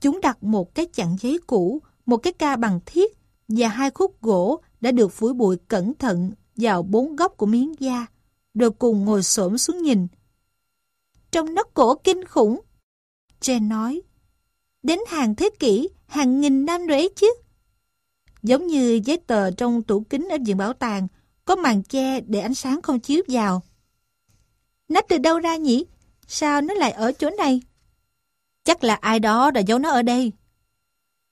chúng đặt một cái chặn giấy cũ, một cái ca bằng thiết và hai khúc gỗ đã được phủi bụi cẩn thận vào bốn góc của miếng da, rồi cùng ngồi xổm xuống nhìn. Trong nó cổ kinh khủng. Jen nói, đến hàng thế kỷ, hàng nghìn năm rồi ấy chứ. Giống như giấy tờ trong tủ kính ở viện bảo tàng, có màn che để ánh sáng không chiếu vào. Nó từ đâu ra nhỉ? Sao nó lại ở chỗ này? Chắc là ai đó đã giấu nó ở đây.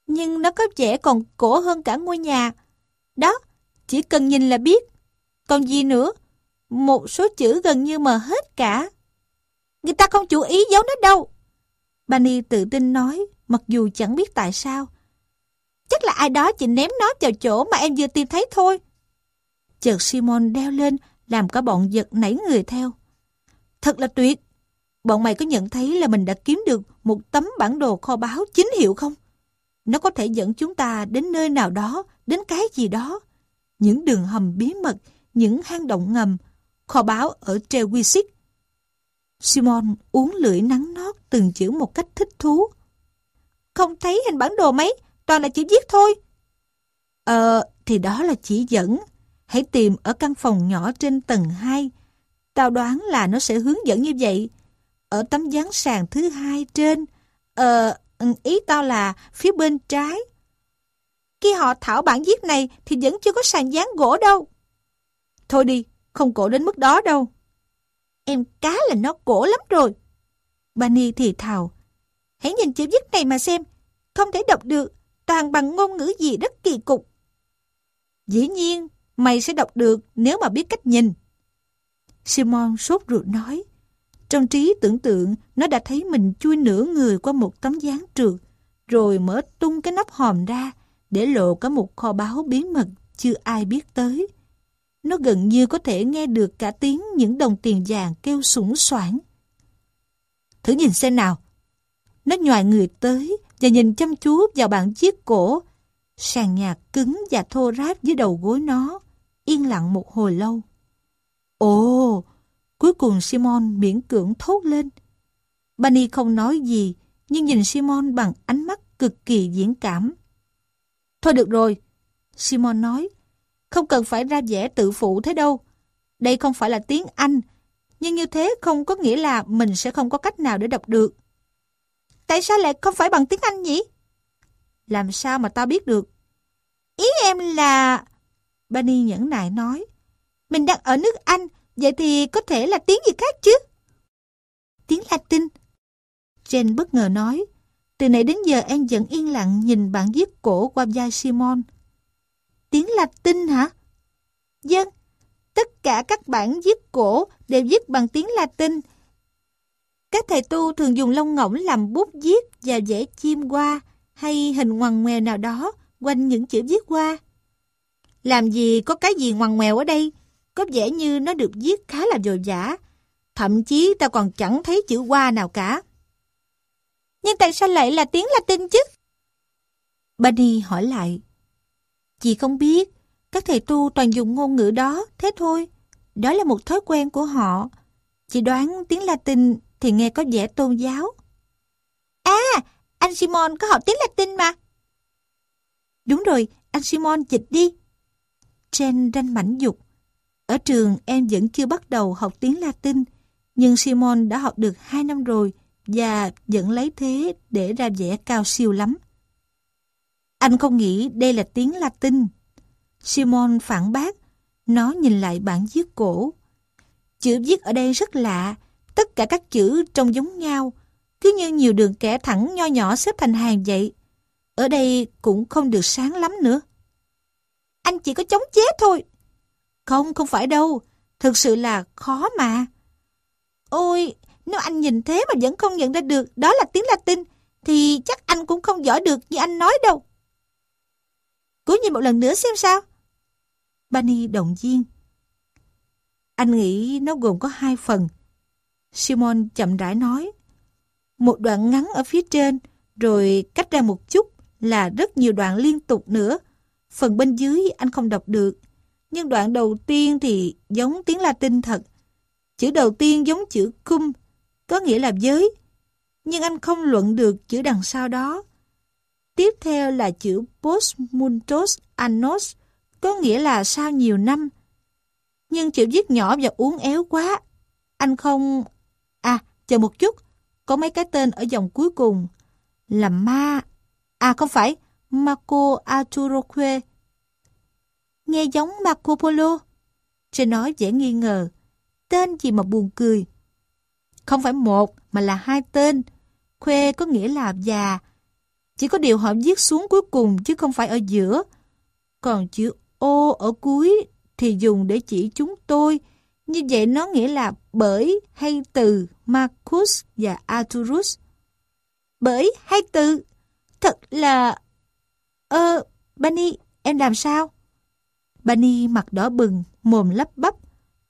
Nhưng nó có vẻ còn cổ hơn cả ngôi nhà. Đó, chỉ cần nhìn là biết. Còn gì nữa? Một số chữ gần như mờ hết cả. Người ta không chú ý giấu nó đâu. bani tự tin nói, mặc dù chẳng biết tại sao. Chắc là ai đó chỉ ném nó vào chỗ mà em vừa tìm thấy thôi. Chợt Simon đeo lên, làm cả bọn giật nảy người theo. Thật là tuyệt! Bọn mày có nhận thấy là mình đã kiếm được một tấm bản đồ kho báu chính hiệu không? Nó có thể dẫn chúng ta đến nơi nào đó, đến cái gì đó. Những đường hầm bí mật, những hang động ngầm, kho báu ở Trewisic. Simon uống lưỡi nắng nót từng chữ một cách thích thú. Không thấy hình bản đồ mấy, toàn là chữ viết thôi. Ờ, thì đó là chỉ dẫn. Hãy tìm ở căn phòng nhỏ trên tầng 2. Tao đoán là nó sẽ hướng dẫn như vậy. Ở tấm dán sàn thứ hai trên. Ờ, ừ, ý tao là phía bên trái. Khi họ thảo bản viết này thì vẫn chưa có sàn dán gỗ đâu. Thôi đi, không cổ đến mức đó đâu. Em cá là nó cổ lắm rồi. Bani thì thào. Hãy nhìn chữ viết này mà xem. Không thể đọc được, toàn bằng ngôn ngữ gì rất kỳ cục. Dĩ nhiên, mày sẽ đọc được nếu mà biết cách nhìn. Simon sốt ruột nói. Trong trí tưởng tượng, nó đã thấy mình chui nửa người qua một tấm gián trượt, rồi mở tung cái nắp hòm ra, để lộ cả một kho báu bí mật chưa ai biết tới. Nó gần như có thể nghe được cả tiếng những đồng tiền vàng kêu sủng soảng. Thử nhìn xem nào. Nó nhòi người tới và nhìn chăm chú vào bản chiếc cổ. Sàn nhà cứng và thô ráp dưới đầu gối nó, yên lặng một hồi lâu. Ồ, cuối cùng Simon miễn cưỡng thốt lên. Bunny không nói gì, nhưng nhìn Simon bằng ánh mắt cực kỳ diễn cảm. Thôi được rồi, Simon nói, không cần phải ra vẻ tự phụ thế đâu. Đây không phải là tiếng Anh, nhưng như thế không có nghĩa là mình sẽ không có cách nào để đọc được. Tại sao lại không phải bằng tiếng Anh nhỉ? Làm sao mà tao biết được? Ý em là... Bunny nhẫn nại nói. Mình đang ở nước Anh, vậy thì có thể là tiếng gì khác chứ? Tiếng Latin. Jane bất ngờ nói. Từ nãy đến giờ em vẫn yên lặng nhìn bản viết cổ qua vai Simon. Tiếng Latin hả? Dân, tất cả các bản viết cổ đều viết bằng tiếng Latin. Các thầy tu thường dùng lông ngỗng làm bút viết và vẽ chim qua hay hình ngoằn ngoèo nào đó quanh những chữ viết qua. Làm gì có cái gì ngoằn ngoèo ở đây? Có vẻ như nó được viết khá là dồi dã. Thậm chí ta còn chẳng thấy chữ hoa nào cả. Nhưng tại sao lại là tiếng Latin chứ? Bunny hỏi lại. Chị không biết, các thầy tu toàn dùng ngôn ngữ đó, thế thôi. Đó là một thói quen của họ. Chị đoán tiếng Latin thì nghe có vẻ tôn giáo. À, anh Simon có học tiếng Latin mà. Đúng rồi, anh Simon dịch đi. Jen ranh mảnh dục. Ở trường em vẫn chưa bắt đầu học tiếng Latin, nhưng Simon đã học được 2 năm rồi và vẫn lấy thế để ra vẻ cao siêu lắm. Anh không nghĩ đây là tiếng Latin. Simon phản bác, nó nhìn lại bản viết cổ. Chữ viết ở đây rất lạ, tất cả các chữ trông giống nhau, cứ như nhiều đường kẻ thẳng nho nhỏ xếp thành hàng vậy. Ở đây cũng không được sáng lắm nữa. Anh chỉ có chống chế thôi. Không, không phải đâu. Thực sự là khó mà. Ôi, nếu anh nhìn thế mà vẫn không nhận ra được đó là tiếng Latin, thì chắc anh cũng không giỏi được như anh nói đâu. Cố nhìn một lần nữa xem sao. Bunny động viên. Anh nghĩ nó gồm có hai phần. Simon chậm rãi nói. Một đoạn ngắn ở phía trên, rồi cách ra một chút là rất nhiều đoạn liên tục nữa. Phần bên dưới anh không đọc được. Nhưng đoạn đầu tiên thì giống tiếng Latin thật. Chữ đầu tiên giống chữ cum, có nghĩa là giới. Nhưng anh không luận được chữ đằng sau đó. Tiếp theo là chữ post muntos annos, có nghĩa là sau nhiều năm. Nhưng chữ viết nhỏ và uốn éo quá. Anh không... À, chờ một chút. Có mấy cái tên ở dòng cuối cùng. Là ma... À không phải, Marco Arturoque. Nghe giống Marco Polo. Trên nói dễ nghi ngờ. Tên gì mà buồn cười. Không phải một, mà là hai tên. Khuê có nghĩa là già. Chỉ có điều họ viết xuống cuối cùng chứ không phải ở giữa. Còn chữ ô ở cuối thì dùng để chỉ chúng tôi. Như vậy nó nghĩa là bởi hay từ Marcus và Arturus. Bởi hay từ? Thật là... Ờ, Ơ, Bunny, em làm sao? Bunny mặt đỏ bừng, mồm lắp bắp.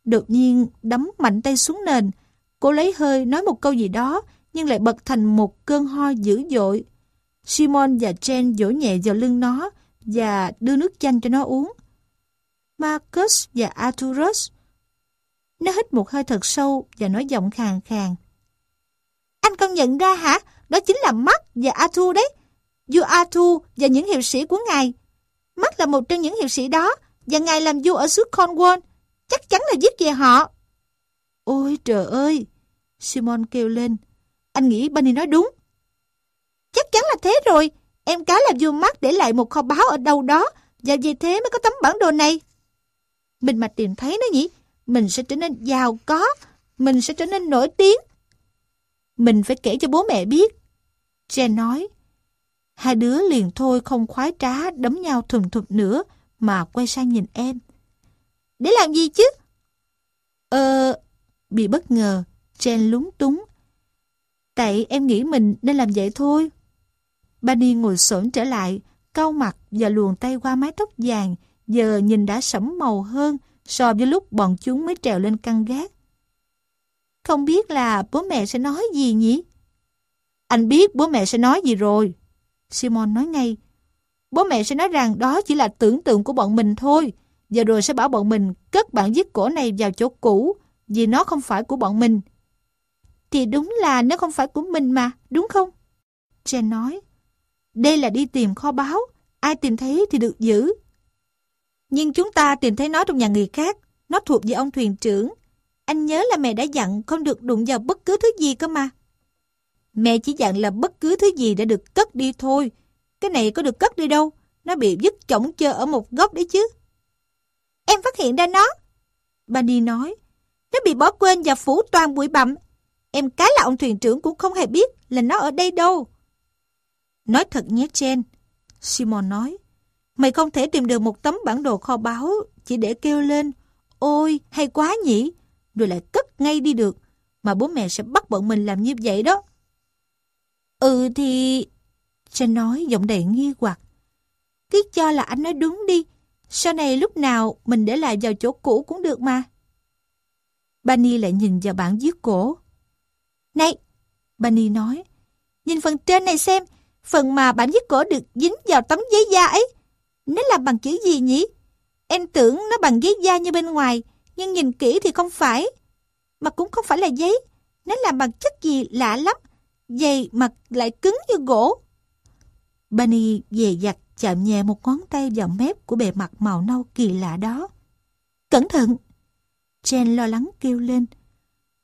Đột nhiên đấm mạnh tay xuống nền. Cô lấy hơi nói một câu gì đó, nhưng lại bật thành một cơn ho dữ dội. Simon và Jen dỗ nhẹ vào lưng nó và đưa nước chanh cho nó uống. Marcus và Arturus. Nó hít một hơi thật sâu và nói giọng khàn khàn. Anh không nhận ra hả? Đó chính là Mark và Arthur đấy. Vua Arthur và những hiệp sĩ của ngài. Mark là một trong những hiệp sĩ đó và ngài làm vua ở xứ Cornwall. Chắc chắn là giết về họ. Ôi trời ơi! Simon kêu lên. Anh nghĩ Bunny nói đúng. Chắc chắn là thế rồi. Em cá làm vua mắt để lại một kho báu ở đâu đó và vì thế mới có tấm bản đồ này. Mình mà tìm thấy nó nhỉ? Mình sẽ trở nên giàu có. Mình sẽ trở nên nổi tiếng. Mình phải kể cho bố mẹ biết. Jen nói. Hai đứa liền thôi không khoái trá đấm nhau thùm thụp nữa mà quay sang nhìn em. Để làm gì chứ? Ờ... Bị bất ngờ, Jen lúng túng. Tại em nghĩ mình nên làm vậy thôi. Bunny ngồi xổm trở lại, cau mặt và luồn tay qua mái tóc vàng, giờ nhìn đã sẫm màu hơn so với lúc bọn chúng mới trèo lên căn gác. Không biết là bố mẹ sẽ nói gì nhỉ? Anh biết bố mẹ sẽ nói gì rồi. Simon nói ngay bố mẹ sẽ nói rằng đó chỉ là tưởng tượng của bọn mình thôi. Giờ rồi sẽ bảo bọn mình cất bản viết cổ này vào chỗ cũ vì nó không phải của bọn mình. Thì đúng là nó không phải của mình mà, đúng không? Jen nói, đây là đi tìm kho báu, ai tìm thấy thì được giữ. Nhưng chúng ta tìm thấy nó trong nhà người khác, nó thuộc về ông thuyền trưởng. Anh nhớ là mẹ đã dặn không được đụng vào bất cứ thứ gì cơ mà. Mẹ chỉ dặn là bất cứ thứ gì đã được cất đi thôi. Cái này có được cất đi đâu, nó bị dứt chổng chơ ở một góc đấy chứ. Em phát hiện ra nó. Bunny nói, nó bị bỏ quên và phủ toàn bụi bặm. Em cái là ông thuyền trưởng cũng không hề biết là nó ở đây đâu. Nói thật nhé Jen. Simon nói. Mày không thể tìm được một tấm bản đồ kho báu chỉ để kêu lên. Ôi, hay quá nhỉ. Rồi lại cất ngay đi được. Mà bố mẹ sẽ bắt bọn mình làm như vậy đó. Ừ thì... Jen nói giọng đầy nghi hoặc. Cứ cho là anh nói đúng đi. Sau này lúc nào mình để lại vào chỗ cũ cũng được mà. Bunny lại nhìn vào bản viết cổ. Này, Bunny nói, nhìn phần trên này xem, phần mà bản viết cổ được dính vào tấm giấy da ấy. Nó làm bằng chữ gì nhỉ? Em tưởng nó bằng giấy da như bên ngoài, nhưng nhìn kỹ thì không phải. Mà cũng không phải là giấy, nó làm bằng chất gì lạ lắm, dày mà lại cứng như gỗ. Bunny dè dặt chạm nhẹ một ngón tay vào mép của bề mặt màu nâu kỳ lạ đó. Cẩn thận! Jen lo lắng kêu lên.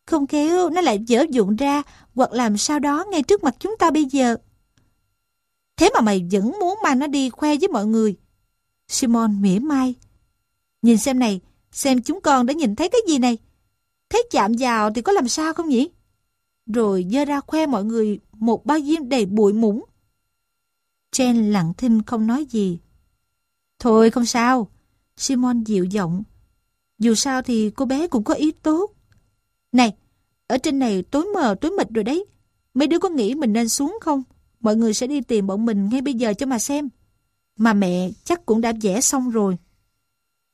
Không khéo nó lại dở dụng ra hoặc làm sao đó ngay trước mặt chúng ta bây giờ. Thế mà mày vẫn muốn mang nó đi khoe với mọi người. Simon mỉa mai. Nhìn xem này, xem chúng con đã nhìn thấy cái gì này. Thế chạm vào thì có làm sao không nhỉ? Rồi dơ ra khoe mọi người một bao diêm đầy bụi mũng. Jen lặng thinh không nói gì. Thôi không sao. Simon dịu giọng. Dù sao thì cô bé cũng có ý tốt. Này, ở trên này tối mờ tối mịt rồi đấy. Mấy đứa có nghĩ mình nên xuống không? Mọi người sẽ đi tìm bọn mình ngay bây giờ cho mà xem. Mà mẹ chắc cũng đã vẽ xong rồi.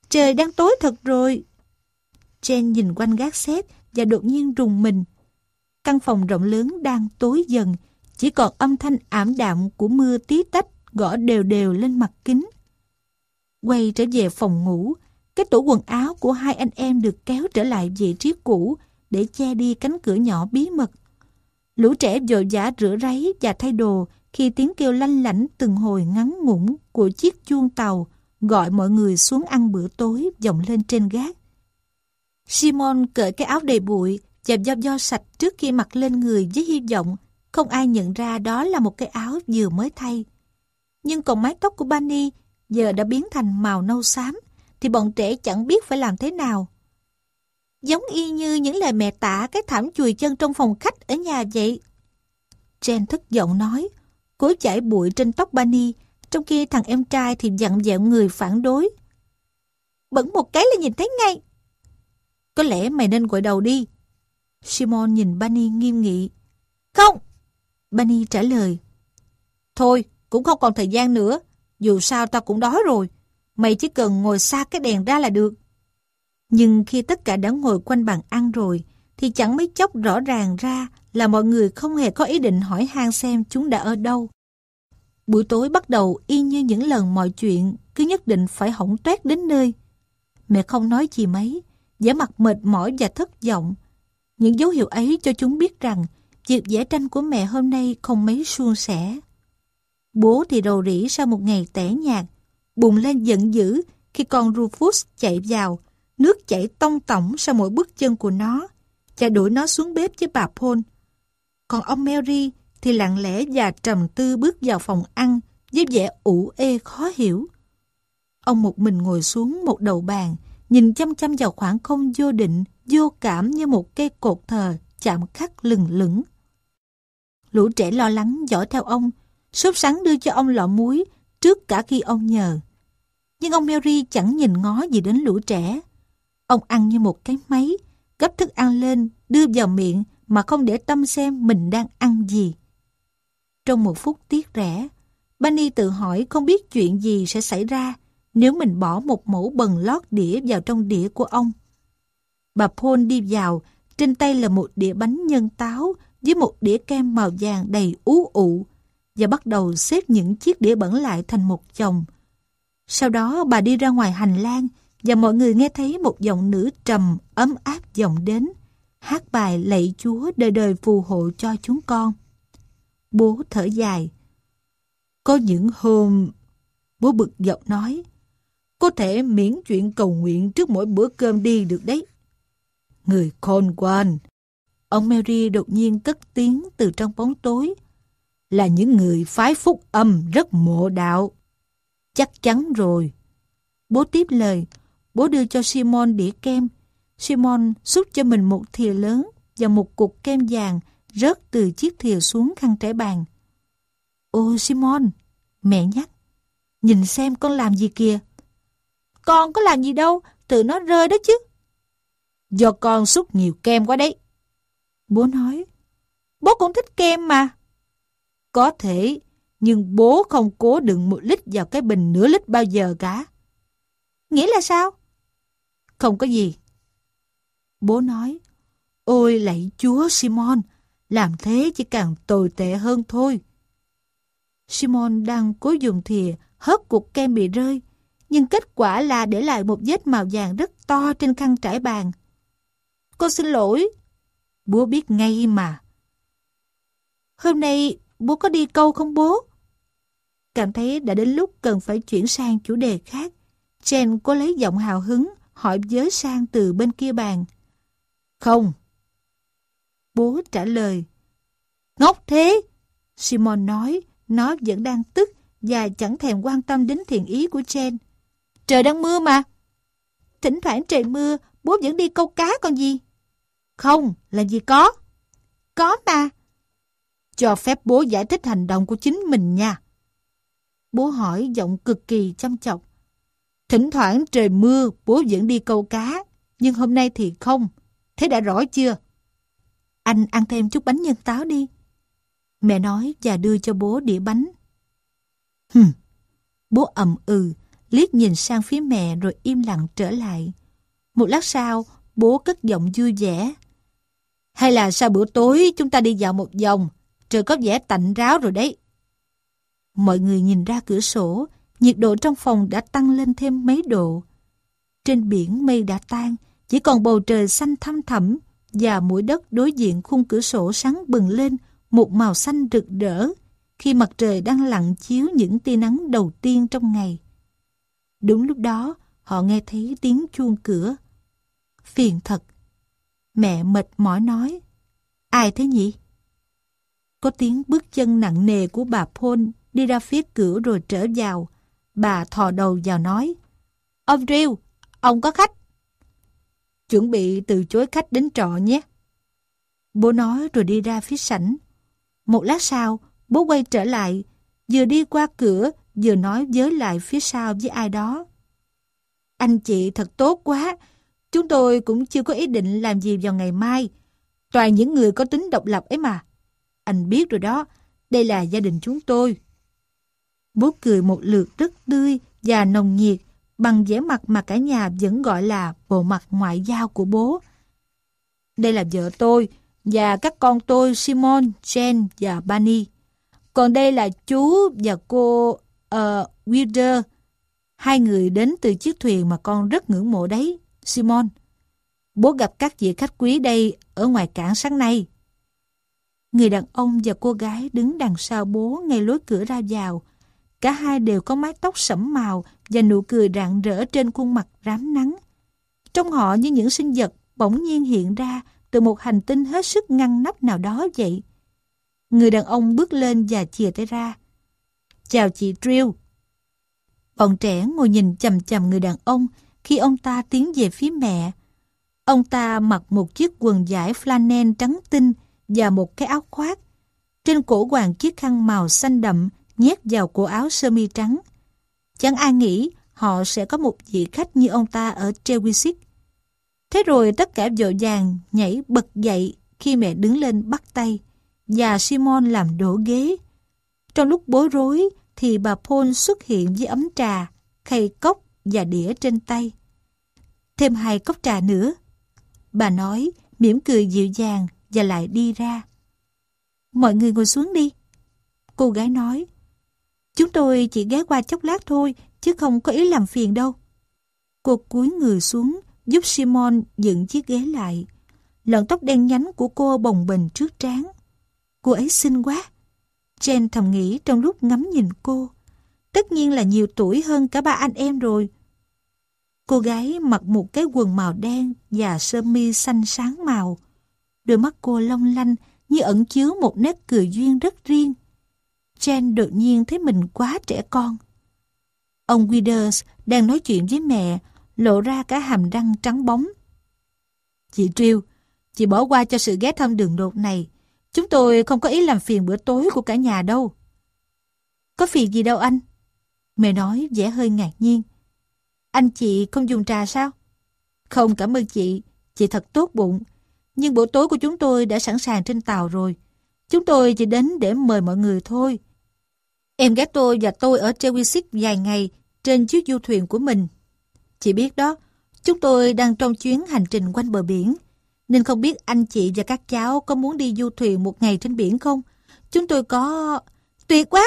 Trời đang tối thật rồi. Jen nhìn quanh gác xếp và đột nhiên rùng mình. Căn phòng rộng lớn đang tối dần, chỉ còn âm thanh ảm đạm của mưa tí tách gõ đều đều lên mặt kính. Quay trở về phòng ngủ, cái tủ quần áo của hai anh em được kéo trở lại vị trí cũ để che đi cánh cửa nhỏ bí mật. Lũ trẻ vội vã rửa ráy và thay đồ khi tiếng kêu lanh lảnh từng hồi ngắn ngủn của chiếc chuông tàu gọi mọi người xuống ăn bữa tối vọng lên trên gác. Simon cởi cái áo đầy bụi và do do sạch trước khi mặc lên người với hy vọng không ai nhận ra đó là một cái áo vừa mới thay. Nhưng còn mái tóc của Bunny giờ đã biến thành màu nâu xám thì bọn trẻ chẳng biết phải làm thế nào. Giống y như những lời mẹ tả cái thảm chùi chân trong phòng khách ở nhà vậy. Jen thất vọng nói, cố chải bụi trên tóc Bunny, trong khi thằng em trai thì dặn dẹo người phản đối. Bẩn một cái là nhìn thấy ngay. Có lẽ mày nên gội đầu đi. Simon nhìn Bunny nghiêm nghị. Không! Bunny trả lời. Thôi, cũng không còn thời gian nữa. Dù sao tao cũng đói rồi. Mày chỉ cần ngồi xa cái đèn ra là được. Nhưng khi tất cả đã ngồi quanh bàn ăn rồi, thì chẳng mấy chốc rõ ràng ra là mọi người không hề có ý định hỏi han xem chúng đã ở đâu. Buổi tối bắt đầu y như những lần mọi chuyện cứ nhất định phải hỏng toét đến nơi. Mẹ không nói gì mấy, vẻ mặt mệt mỏi và thất vọng. Những dấu hiệu ấy cho chúng biết rằng việc vẽ tranh của mẹ hôm nay không mấy suôn sẻ. Bố thì đầu rĩ sau một ngày tẻ nhạt, bùng lên giận dữ khi con Rufus chạy vào, nước chảy tông tổng sau mỗi bước chân của nó, cha đuổi nó xuống bếp với bà Paul. Còn ông Mary thì lặng lẽ và trầm tư bước vào phòng ăn với vẻ ủ ê khó hiểu. Ông một mình ngồi xuống một đầu bàn, nhìn chăm chăm vào khoảng không vô định, vô cảm như một cây cột thờ chạm khắc lừng lửng. Lũ trẻ lo lắng dõi theo ông, sốt sắng đưa cho ông lọ muối trước cả khi ông nhờ. Nhưng ông Mary chẳng nhìn ngó gì đến lũ trẻ. Ông ăn như một cái máy, gấp thức ăn lên, đưa vào miệng mà không để tâm xem mình đang ăn gì. Trong một phút tiếc rẻ, Bunny tự hỏi không biết chuyện gì sẽ xảy ra nếu mình bỏ một mẫu bần lót đĩa vào trong đĩa của ông. Bà Paul đi vào, trên tay là một đĩa bánh nhân táo với một đĩa kem màu vàng đầy ú ụ và bắt đầu xếp những chiếc đĩa bẩn lại thành một chồng. Sau đó bà đi ra ngoài hành lang và mọi người nghe thấy một giọng nữ trầm ấm áp vọng đến, hát bài lạy Chúa đời đời phù hộ cho chúng con. Bố thở dài. Có những hôm... Bố bực dọc nói, có thể miễn chuyện cầu nguyện trước mỗi bữa cơm đi được đấy. Người khôn quan. Ông Mary đột nhiên cất tiếng từ trong bóng tối. Là những người phái phúc âm rất mộ đạo. Chắc chắn rồi. Bố tiếp lời, bố đưa cho Simon đĩa kem. Simon xúc cho mình một thìa lớn và một cục kem vàng rớt từ chiếc thìa xuống khăn trải bàn. Ô Simon, mẹ nhắc, nhìn xem con làm gì kìa. Con có làm gì đâu, tự nó rơi đó chứ. Do con xúc nhiều kem quá đấy. Bố nói, bố cũng thích kem mà. Có thể, nhưng bố không cố đựng một lít vào cái bình nửa lít bao giờ cả. Nghĩa là sao? Không có gì. Bố nói, ôi lạy chúa Simon, làm thế chỉ càng tồi tệ hơn thôi. Simon đang cố dùng thìa hớt cục kem bị rơi, nhưng kết quả là để lại một vết màu vàng rất to trên khăn trải bàn. cô xin lỗi. Bố biết ngay mà. Hôm nay bố có đi câu không bố? Cảm thấy đã đến lúc cần phải chuyển sang chủ đề khác. Jen có lấy giọng hào hứng hỏi giới sang từ bên kia bàn. Không. Bố trả lời. Ngốc thế! Simon nói, nó vẫn đang tức và chẳng thèm quan tâm đến thiện ý của Jen. Trời đang mưa mà. Thỉnh thoảng trời mưa, bố vẫn đi câu cá còn gì. Không, làm gì có. Có mà. Cho phép bố giải thích hành động của chính mình nha. Bố hỏi giọng cực kỳ chăm chọc. Thỉnh thoảng trời mưa, bố vẫn đi câu cá. Nhưng hôm nay thì không. Thế đã rõ chưa? Anh ăn thêm chút bánh nhân táo đi. Mẹ nói và đưa cho bố đĩa bánh. Hừm. Bố ậm ừ, liếc nhìn sang phía mẹ rồi im lặng trở lại. Một lát sau, bố cất giọng vui vẻ. Hay là sau bữa tối chúng ta đi dạo một vòng, trời có vẻ tạnh ráo rồi đấy. Mọi người nhìn ra cửa sổ, nhiệt độ trong phòng đã tăng lên thêm mấy độ. Trên biển mây đã tan, chỉ còn bầu trời xanh thăm thẳm và mũi đất đối diện khung cửa sổ sáng bừng lên một màu xanh rực rỡ khi mặt trời đang lặn chiếu những tia nắng đầu tiên trong ngày. Đúng lúc đó, họ nghe thấy tiếng chuông cửa. Phiền thật. Mẹ mệt mỏi nói. Ai thế nhỉ? Có tiếng bước chân nặng nề của bà Paul đi ra phía cửa rồi trở vào. Bà thò đầu vào nói. Ông Drew, ông có khách. Chuẩn bị từ chối khách đến trọ nhé. Bố nói rồi đi ra phía sảnh. Một lát sau, bố quay trở lại, vừa đi qua cửa, vừa nói với lại phía sau với ai đó. Anh chị thật tốt quá, chúng tôi cũng chưa có ý định làm gì vào ngày mai. Toàn những người có tính độc lập ấy mà. Anh biết rồi đó, đây là gia đình chúng tôi. Bố cười một lượt rất tươi và nồng nhiệt bằng vẻ mặt mà cả nhà vẫn gọi là bộ mặt ngoại giao của bố. Đây là vợ tôi và các con tôi Simon, Jen và Bunny. Còn đây là chú và cô uh, Wilder. Hai người đến từ chiếc thuyền mà con rất ngưỡng mộ đấy, Simon. Bố gặp các vị khách quý đây ở ngoài cảng sáng nay. Người đàn ông và cô gái đứng đằng sau bố ngay lối cửa ra vào. Cả hai đều có mái tóc sẫm màu và nụ cười rạng rỡ trên khuôn mặt rám nắng. Trong họ như những sinh vật bỗng nhiên hiện ra từ một hành tinh hết sức ngăn nắp nào đó vậy. Người đàn ông bước lên và chìa tay ra. Chào chị Drill. Bọn trẻ ngồi nhìn chầm chầm người đàn ông khi ông ta tiến về phía mẹ. Ông ta mặc một chiếc quần vải flannel trắng tinh và một cái áo khoác. Trên cổ hoàng chiếc khăn màu xanh đậm nhét vào cổ áo sơ mi trắng. Chẳng ai nghĩ họ sẽ có một vị khách như ông ta ở Trewisic. Thế rồi tất cả vội vàng nhảy bật dậy khi mẹ đứng lên bắt tay và Simon làm đổ ghế. Trong lúc bối rối thì bà Paul xuất hiện với ấm trà, khay cốc và đĩa trên tay. Thêm hai cốc trà nữa. Bà nói, mỉm cười dịu dàng và lại đi ra. Mọi người ngồi xuống đi. Cô gái nói, chúng tôi chỉ ghé qua chốc lát thôi, chứ không có ý làm phiền đâu. Cô cúi người xuống, giúp Simon dựng chiếc ghế lại. Lọn tóc đen nhánh của cô bồng bềnh trước trán. Cô ấy xinh quá. Jen thầm nghĩ trong lúc ngắm nhìn cô. Tất nhiên là nhiều tuổi hơn cả ba anh em rồi. Cô gái mặc một cái quần màu đen và sơ mi xanh sáng màu. Đôi mắt cô long lanh như ẩn chứa một nét cười duyên rất riêng. Jen đột nhiên thấy mình quá trẻ con. Ông Withers đang nói chuyện với mẹ, lộ ra cả hàm răng trắng bóng. Chị Triêu, chị bỏ qua cho sự ghé thăm đường đột này. Chúng tôi không có ý làm phiền bữa tối của cả nhà đâu. Có phiền gì đâu anh? Mẹ nói vẻ hơi ngạc nhiên. Anh chị không dùng trà sao? Không cảm ơn chị, chị thật tốt bụng. Nhưng bữa tối của chúng tôi đã sẵn sàng trên tàu rồi. Chúng tôi chỉ đến để mời mọi người thôi. Em gái tôi và tôi ở Trewisic vài ngày trên chiếc du thuyền của mình. Chị biết đó, chúng tôi đang trong chuyến hành trình quanh bờ biển. Nên không biết anh chị và các cháu có muốn đi du thuyền một ngày trên biển không? Chúng tôi có... Tuyệt quá!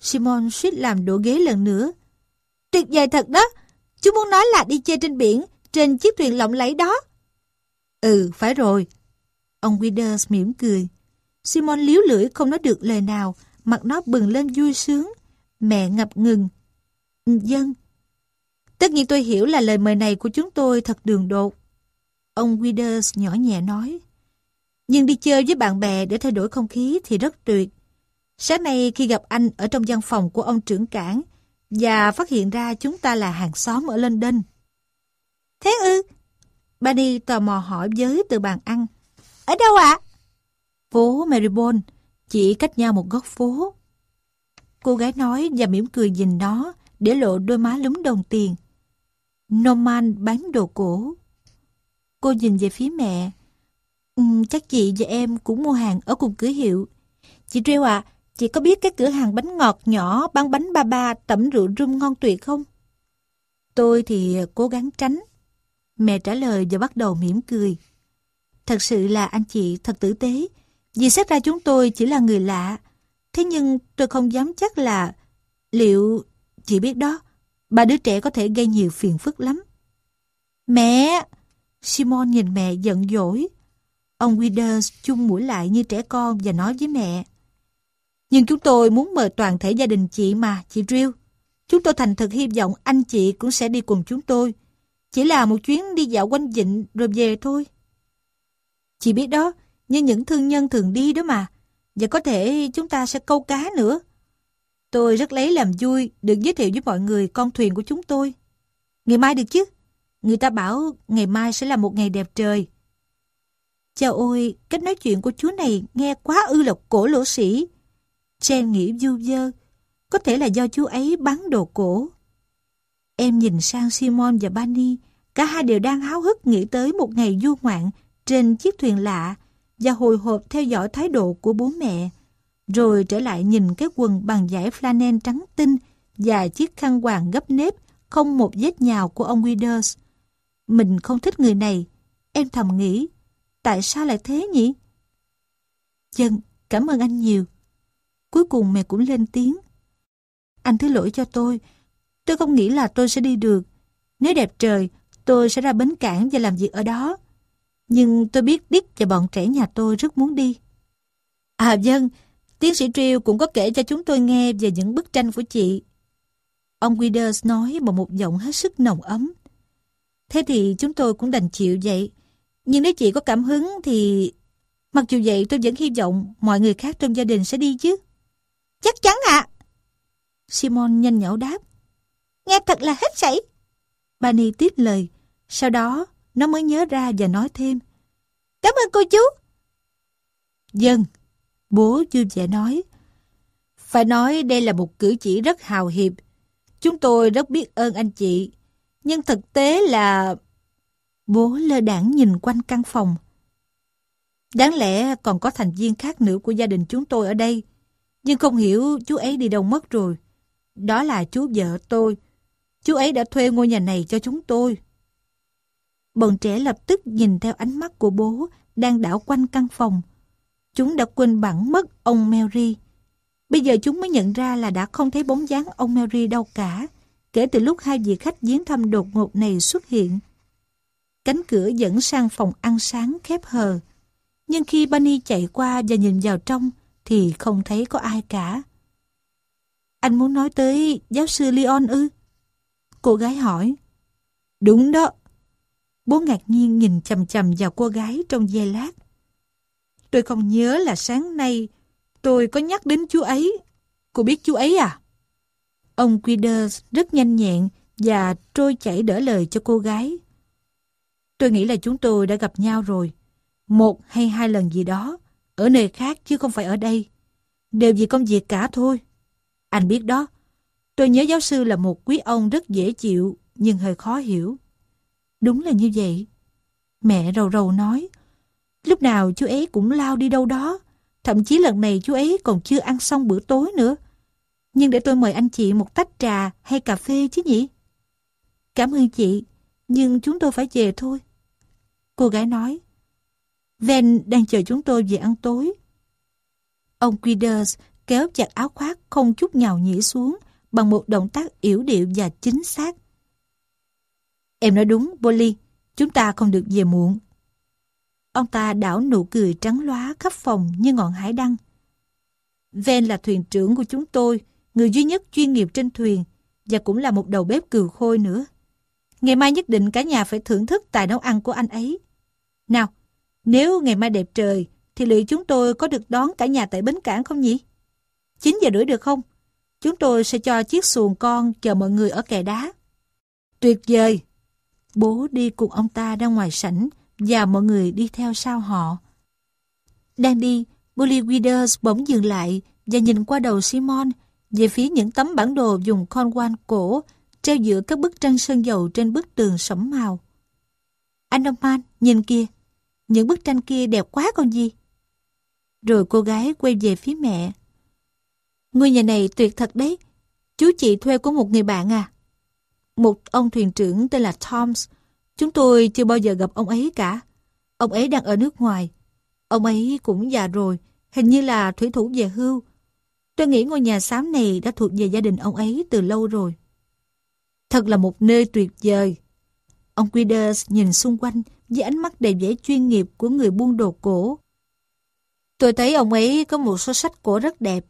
Simon suýt làm đổ ghế lần nữa. Tuyệt vời thật đó! Chú muốn nói là đi chơi trên biển, trên chiếc thuyền lộng lẫy đó. Ừ, phải rồi. Ông Withers mỉm cười. Simon liếu lưỡi không nói được lời nào, mặt nó bừng lên vui sướng. Mẹ ngập ngừng. Ừ, dân. Tất nhiên tôi hiểu là lời mời này của chúng tôi thật đường đột. Ông Withers nhỏ nhẹ nói. Nhưng đi chơi với bạn bè để thay đổi không khí thì rất tuyệt. Sáng nay khi gặp anh ở trong văn phòng của ông trưởng cảng và phát hiện ra chúng ta là hàng xóm ở London. Thế ư? Bunny tò mò hỏi với từ bàn ăn. Ở đâu ạ? Phố Marybone, chỉ cách nhau một góc phố. Cô gái nói và mỉm cười nhìn nó để lộ đôi má lúng đồng tiền. Norman bán đồ cổ. Cô nhìn về phía mẹ. Ừ, chắc chị và em cũng mua hàng ở cùng cửa hiệu. Chị Trêu ạ, à, chị có biết cái cửa hàng bánh ngọt nhỏ bán bánh ba ba tẩm rượu rum ngon tuyệt không? Tôi thì cố gắng tránh. Mẹ trả lời và bắt đầu mỉm cười. Thật sự là anh chị thật tử tế. Vì xét ra chúng tôi chỉ là người lạ. Thế nhưng tôi không dám chắc là liệu... Chị biết đó, ba đứa trẻ có thể gây nhiều phiền phức lắm. Mẹ! Simon nhìn mẹ giận dỗi. Ông Withers chung mũi lại như trẻ con và nói với mẹ. Nhưng chúng tôi muốn mời toàn thể gia đình chị mà, chị Drill. Chúng tôi thành thật hy vọng anh chị cũng sẽ đi cùng chúng tôi. Chỉ là một chuyến đi dạo quanh vịnh rồi về thôi. Chị biết đó, như những thương nhân thường đi đó mà. Và có thể chúng ta sẽ câu cá nữa. Tôi rất lấy làm vui được giới thiệu với mọi người con thuyền của chúng tôi. Ngày mai được chứ? Người ta bảo ngày mai sẽ là một ngày đẹp trời. Chào ôi, cách nói chuyện của chú này nghe quá ư lộc cổ lỗ sĩ chen nghĩ du dơ, có thể là do chú ấy bán đồ cổ. Em nhìn sang Simon và Bani, cả hai đều đang háo hức nghĩ tới một ngày du ngoạn trên chiếc thuyền lạ và hồi hộp theo dõi thái độ của bố mẹ. Rồi trở lại nhìn cái quần bằng giải flannel trắng tinh và chiếc khăn quàng gấp nếp không một vết nhào của ông Withers. Mình không thích người này. Em thầm nghĩ, tại sao lại thế nhỉ? Chân, cảm ơn anh nhiều. Cuối cùng mẹ cũng lên tiếng. Anh thứ lỗi cho tôi. Tôi không nghĩ là tôi sẽ đi được. Nếu đẹp trời, tôi sẽ ra bến cảng và làm việc ở đó. Nhưng tôi biết Đích và bọn trẻ nhà tôi rất muốn đi. À dân, tiến sĩ Triều cũng có kể cho chúng tôi nghe về những bức tranh của chị. Ông Withers nói bằng một giọng hết sức nồng ấm. Thế thì chúng tôi cũng đành chịu vậy. Nhưng nếu chị có cảm hứng thì... Mặc dù vậy tôi vẫn hy vọng mọi người khác trong gia đình sẽ đi chứ. Chắc chắn ạ. Simon nhanh nhảu đáp. Nghe thật là hết sảy. Bani tiếp lời. Sau đó nó mới nhớ ra và nói thêm. Cảm ơn cô chú. Dân. Bố vui vẻ nói. Phải nói đây là một cử chỉ rất hào hiệp. Chúng tôi rất biết ơn anh chị nhưng thực tế là... Bố lơ đảng nhìn quanh căn phòng. Đáng lẽ còn có thành viên khác nữa của gia đình chúng tôi ở đây, nhưng không hiểu chú ấy đi đâu mất rồi. Đó là chú vợ tôi. Chú ấy đã thuê ngôi nhà này cho chúng tôi. Bọn trẻ lập tức nhìn theo ánh mắt của bố đang đảo quanh căn phòng. Chúng đã quên bẵng mất ông Mary. Bây giờ chúng mới nhận ra là đã không thấy bóng dáng ông Mary đâu cả, kể từ lúc hai vị khách viếng thăm đột ngột này xuất hiện. Cánh cửa dẫn sang phòng ăn sáng khép hờ. Nhưng khi Bunny chạy qua và nhìn vào trong, thì không thấy có ai cả. Anh muốn nói tới giáo sư Leon ư? Cô gái hỏi. Đúng đó. Bố ngạc nhiên nhìn chầm chầm vào cô gái trong giây lát. Tôi không nhớ là sáng nay tôi có nhắc đến chú ấy. Cô biết chú ấy à? Ông Quiders rất nhanh nhẹn và trôi chảy đỡ lời cho cô gái. Tôi nghĩ là chúng tôi đã gặp nhau rồi. Một hay hai lần gì đó. Ở nơi khác chứ không phải ở đây. Đều vì công việc cả thôi. Anh biết đó. Tôi nhớ giáo sư là một quý ông rất dễ chịu nhưng hơi khó hiểu. Đúng là như vậy. Mẹ rầu rầu nói. Lúc nào chú ấy cũng lao đi đâu đó. Thậm chí lần này chú ấy còn chưa ăn xong bữa tối nữa. Nhưng để tôi mời anh chị một tách trà hay cà phê chứ nhỉ? Cảm ơn chị, nhưng chúng tôi phải về thôi. Cô gái nói. Ven đang chờ chúng tôi về ăn tối. Ông Quiders kéo chặt áo khoác không chút nhào nhĩ xuống bằng một động tác yếu điệu và chính xác. Em nói đúng, Polly, chúng ta không được về muộn. Ông ta đảo nụ cười trắng lóa khắp phòng như ngọn hải đăng. Ven là thuyền trưởng của chúng tôi, người duy nhất chuyên nghiệp trên thuyền và cũng là một đầu bếp cừu khôi nữa. Ngày mai nhất định cả nhà phải thưởng thức tài nấu ăn của anh ấy. Nào, nếu ngày mai đẹp trời, thì liệu chúng tôi có được đón cả nhà tại bến cảng không nhỉ? 9 giờ rưỡi được không? Chúng tôi sẽ cho chiếc xuồng con chờ mọi người ở kè đá. Tuyệt vời! Bố đi cùng ông ta ra ngoài sảnh và mọi người đi theo sau họ. Đang đi, Bully Withers bỗng dừng lại và nhìn qua đầu Simon về phía những tấm bản đồ dùng con quan cổ treo giữa các bức tranh sơn dầu trên bức tường sẫm màu. Anh Norman, nhìn kia, những bức tranh kia đẹp quá con gì. Rồi cô gái quay về phía mẹ. Ngôi nhà này tuyệt thật đấy. Chú chị thuê của một người bạn à? Một ông thuyền trưởng tên là Toms. Chúng tôi chưa bao giờ gặp ông ấy cả. Ông ấy đang ở nước ngoài. Ông ấy cũng già rồi, hình như là thủy thủ về hưu. Tôi nghĩ ngôi nhà xám này đã thuộc về gia đình ông ấy từ lâu rồi. Thật là một nơi tuyệt vời. Ông Quiders nhìn xung quanh với ánh mắt đầy vẻ chuyên nghiệp của người buôn đồ cổ. Tôi thấy ông ấy có một số sách cổ rất đẹp.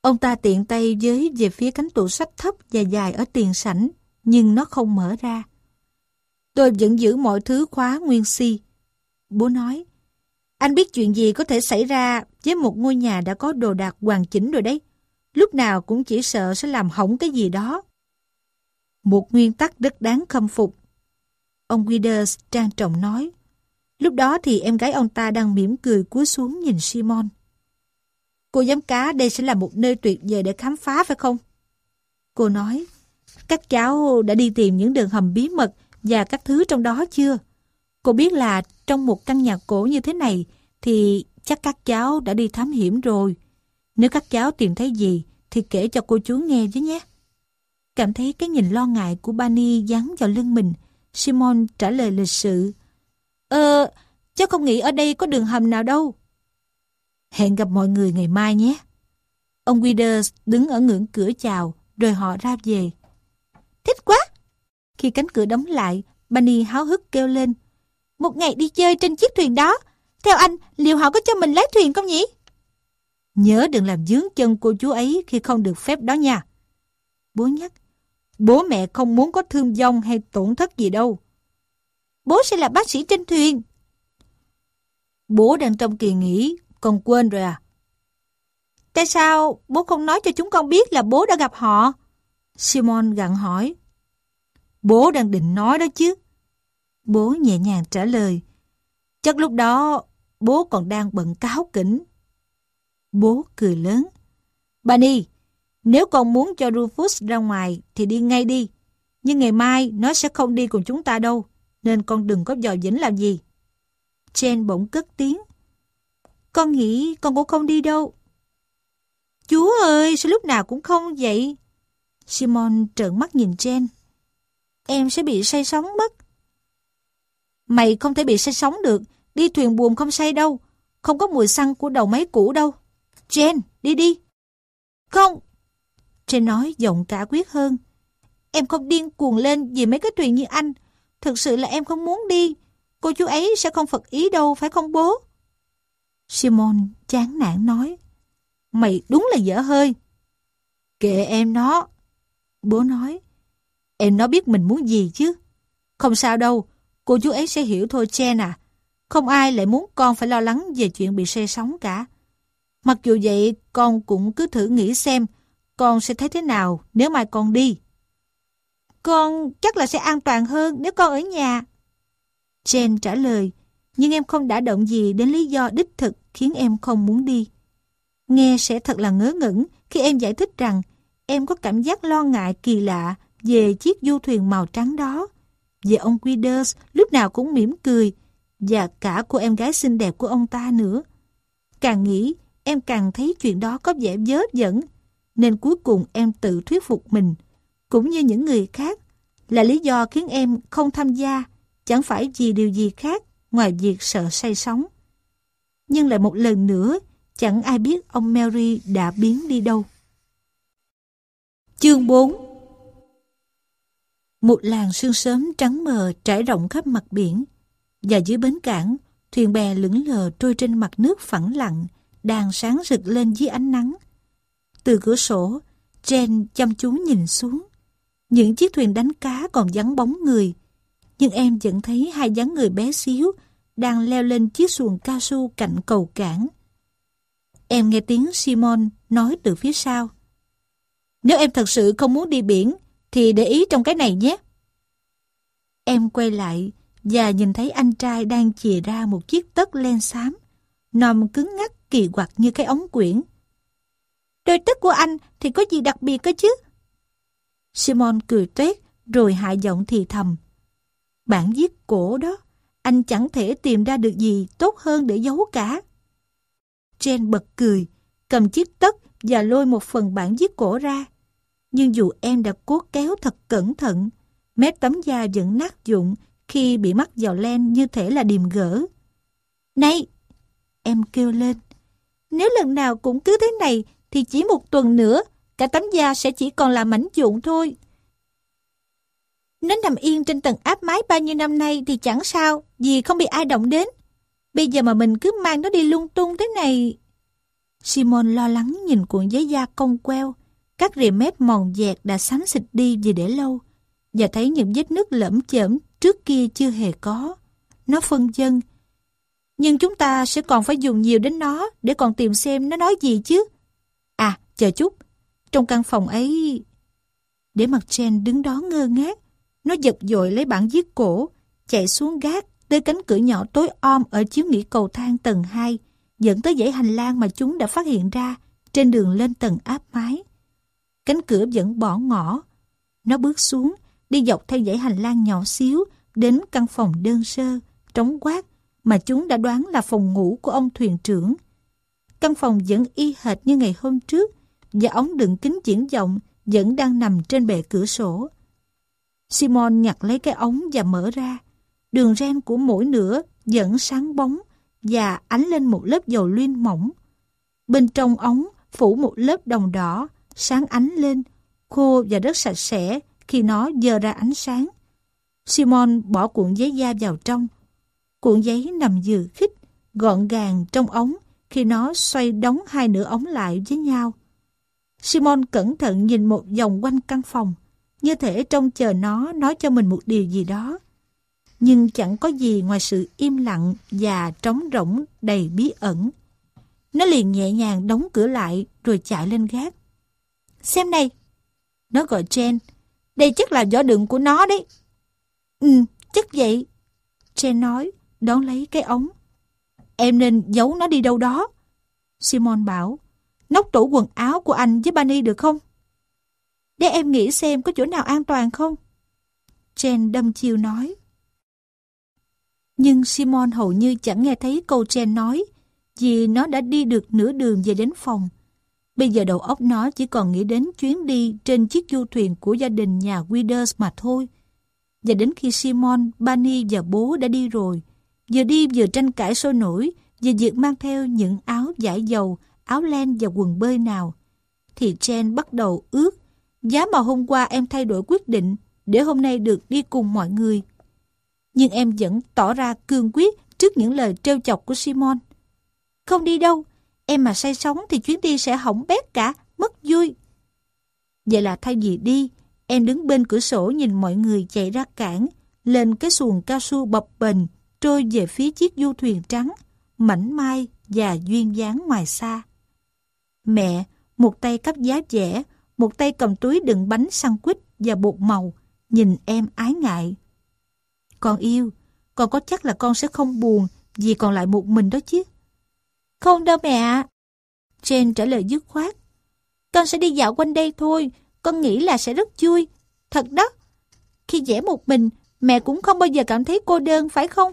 Ông ta tiện tay với về phía cánh tủ sách thấp và dài ở tiền sảnh, nhưng nó không mở ra. Tôi vẫn giữ mọi thứ khóa nguyên si. Bố nói, anh biết chuyện gì có thể xảy ra với một ngôi nhà đã có đồ đạc hoàn chỉnh rồi đấy. Lúc nào cũng chỉ sợ sẽ làm hỏng cái gì đó. Một nguyên tắc rất đáng khâm phục. Ông Withers trang trọng nói. Lúc đó thì em gái ông ta đang mỉm cười cúi xuống nhìn Simon. Cô giám cá đây sẽ là một nơi tuyệt vời để khám phá phải không? Cô nói, các cháu đã đi tìm những đường hầm bí mật và các thứ trong đó chưa? Cô biết là trong một căn nhà cổ như thế này thì chắc các cháu đã đi thám hiểm rồi. Nếu các cháu tìm thấy gì thì kể cho cô chú nghe với nhé. Cảm thấy cái nhìn lo ngại của Bani dán vào lưng mình, Simon trả lời lịch sự. Ờ, cháu không nghĩ ở đây có đường hầm nào đâu. Hẹn gặp mọi người ngày mai nhé. Ông Withers đứng ở ngưỡng cửa chào, rồi họ ra về. Thích quá! Khi cánh cửa đóng lại, Bunny háo hức kêu lên. Một ngày đi chơi trên chiếc thuyền đó. Theo anh, liệu họ có cho mình lái thuyền không nhỉ? Nhớ đừng làm dướng chân cô chú ấy khi không được phép đó nha. Bố nhắc, bố mẹ không muốn có thương vong hay tổn thất gì đâu. Bố sẽ là bác sĩ trên thuyền. Bố đang trong kỳ nghỉ, con quên rồi à? Tại sao bố không nói cho chúng con biết là bố đã gặp họ? Simon gặn hỏi. Bố đang định nói đó chứ. Bố nhẹ nhàng trả lời. Chắc lúc đó bố còn đang bận cáo kỉnh. Bố cười lớn. Bunny, nếu con muốn cho Rufus ra ngoài thì đi ngay đi. Nhưng ngày mai nó sẽ không đi cùng chúng ta đâu. Nên con đừng có dò dĩnh làm gì. Jane bỗng cất tiếng. Con nghĩ con cũng không đi đâu. Chúa ơi, sao lúc nào cũng không vậy? Simon trợn mắt nhìn Jane Em sẽ bị say sóng mất. Mày không thể bị say sóng được. Đi thuyền buồm không say đâu. Không có mùi xăng của đầu máy cũ đâu. Jane đi đi. Không! Trên nói giọng cả quyết hơn. Em không điên cuồng lên vì mấy cái chuyện như anh. Thực sự là em không muốn đi. Cô chú ấy sẽ không phật ý đâu, phải không bố? Simon chán nản nói. Mày đúng là dở hơi. Kệ em nó. Bố nói. Em nó biết mình muốn gì chứ. Không sao đâu, cô chú ấy sẽ hiểu thôi Chen à. Không ai lại muốn con phải lo lắng về chuyện bị say sóng cả. Mặc dù vậy, con cũng cứ thử nghĩ xem con sẽ thấy thế nào nếu mai con đi. Con chắc là sẽ an toàn hơn nếu con ở nhà. Jane trả lời, nhưng em không đã động gì đến lý do đích thực khiến em không muốn đi. Nghe sẽ thật là ngớ ngẩn khi em giải thích rằng em có cảm giác lo ngại kỳ lạ về chiếc du thuyền màu trắng đó. Về ông Quiders lúc nào cũng mỉm cười và cả cô em gái xinh đẹp của ông ta nữa. Càng nghĩ, em càng thấy chuyện đó có vẻ dớ dẫn, nên cuối cùng em tự thuyết phục mình, cũng như những người khác, là lý do khiến em không tham gia, chẳng phải vì điều gì khác ngoài việc sợ say sóng. Nhưng lại một lần nữa, chẳng ai biết ông Mary đã biến đi đâu. Chương 4 Một làng sương sớm trắng mờ trải rộng khắp mặt biển, và dưới bến cảng, thuyền bè lững lờ trôi trên mặt nước phẳng lặng, đang sáng rực lên dưới ánh nắng. Từ cửa sổ, Jen chăm chú nhìn xuống. Những chiếc thuyền đánh cá còn vắng bóng người, nhưng em vẫn thấy hai dáng người bé xíu đang leo lên chiếc xuồng cao su cạnh cầu cảng. Em nghe tiếng Simon nói từ phía sau. Nếu em thật sự không muốn đi biển, thì để ý trong cái này nhé. Em quay lại và nhìn thấy anh trai đang chìa ra một chiếc tất len xám, nòm cứng ngắc kỳ quặc như cái ống quyển. Đôi tất của anh thì có gì đặc biệt cơ chứ? Simon cười tuyết rồi hạ giọng thì thầm. Bản viết cổ đó, anh chẳng thể tìm ra được gì tốt hơn để giấu cả. Jen bật cười, cầm chiếc tất và lôi một phần bản viết cổ ra. Nhưng dù em đã cố kéo thật cẩn thận, mép tấm da vẫn nát dụng khi bị mắc vào len như thể là điềm gỡ. Này! Em kêu lên. Nếu lần nào cũng cứ thế này thì chỉ một tuần nữa cả tấm da sẽ chỉ còn là mảnh vụn thôi. Nó nằm yên trên tầng áp mái bao nhiêu năm nay thì chẳng sao, vì không bị ai động đến. Bây giờ mà mình cứ mang nó đi lung tung thế này... Simon lo lắng nhìn cuộn giấy da cong queo, các rìa mép mòn dẹt đã xám xịt đi vì để lâu, và thấy những vết nước lẫm chởm trước kia chưa hề có. Nó phân dân. Nhưng chúng ta sẽ còn phải dùng nhiều đến nó để còn tìm xem nó nói gì chứ. Chờ chút. Trong căn phòng ấy... Để mặt Jen đứng đó ngơ ngác, nó giật dội lấy bản viết cổ, chạy xuống gác tới cánh cửa nhỏ tối om ở chiếu nghỉ cầu thang tầng 2, dẫn tới dãy hành lang mà chúng đã phát hiện ra trên đường lên tầng áp mái. Cánh cửa vẫn bỏ ngỏ. Nó bước xuống, đi dọc theo dãy hành lang nhỏ xíu đến căn phòng đơn sơ, trống quát mà chúng đã đoán là phòng ngủ của ông thuyền trưởng. Căn phòng vẫn y hệt như ngày hôm trước và ống đựng kính chuyển vọng vẫn đang nằm trên bệ cửa sổ. Simon nhặt lấy cái ống và mở ra. Đường ren của mỗi nửa vẫn sáng bóng và ánh lên một lớp dầu luyên mỏng. Bên trong ống phủ một lớp đồng đỏ, sáng ánh lên, khô và rất sạch sẽ khi nó dơ ra ánh sáng. Simon bỏ cuộn giấy da vào trong. Cuộn giấy nằm dừa khích, gọn gàng trong ống khi nó xoay đóng hai nửa ống lại với nhau. Simon cẩn thận nhìn một vòng quanh căn phòng, như thể trông chờ nó nói cho mình một điều gì đó. Nhưng chẳng có gì ngoài sự im lặng và trống rỗng đầy bí ẩn. Nó liền nhẹ nhàng đóng cửa lại rồi chạy lên gác. Xem này! Nó gọi Jen. Đây chắc là vỏ đựng của nó đấy. Ừ, chắc vậy. Jen nói, đón lấy cái ống. Em nên giấu nó đi đâu đó. Simon bảo, nóc tủ quần áo của anh với Bani được không? Để em nghĩ xem có chỗ nào an toàn không? Jen đâm chiêu nói. Nhưng Simon hầu như chẳng nghe thấy câu Jen nói, vì nó đã đi được nửa đường về đến phòng. Bây giờ đầu óc nó chỉ còn nghĩ đến chuyến đi trên chiếc du thuyền của gia đình nhà Withers mà thôi. Và đến khi Simon, Bani và bố đã đi rồi, vừa đi vừa tranh cãi sôi nổi về việc mang theo những áo giải dầu, áo len và quần bơi nào, thì Jen bắt đầu ước. Giá mà hôm qua em thay đổi quyết định để hôm nay được đi cùng mọi người. Nhưng em vẫn tỏ ra cương quyết trước những lời trêu chọc của Simon. Không đi đâu, em mà say sóng thì chuyến đi sẽ hỏng bét cả, mất vui. Vậy là thay vì đi, em đứng bên cửa sổ nhìn mọi người chạy ra cảng, lên cái xuồng cao su bập bềnh, trôi về phía chiếc du thuyền trắng, mảnh mai và duyên dáng ngoài xa. Mẹ, một tay cắp giá trẻ, một tay cầm túi đựng bánh sandwich và bột màu, nhìn em ái ngại. Con yêu, con có chắc là con sẽ không buồn vì còn lại một mình đó chứ? Không đâu mẹ ạ. Jane trả lời dứt khoát. Con sẽ đi dạo quanh đây thôi, con nghĩ là sẽ rất vui. Thật đó. Khi vẽ một mình, mẹ cũng không bao giờ cảm thấy cô đơn, phải không?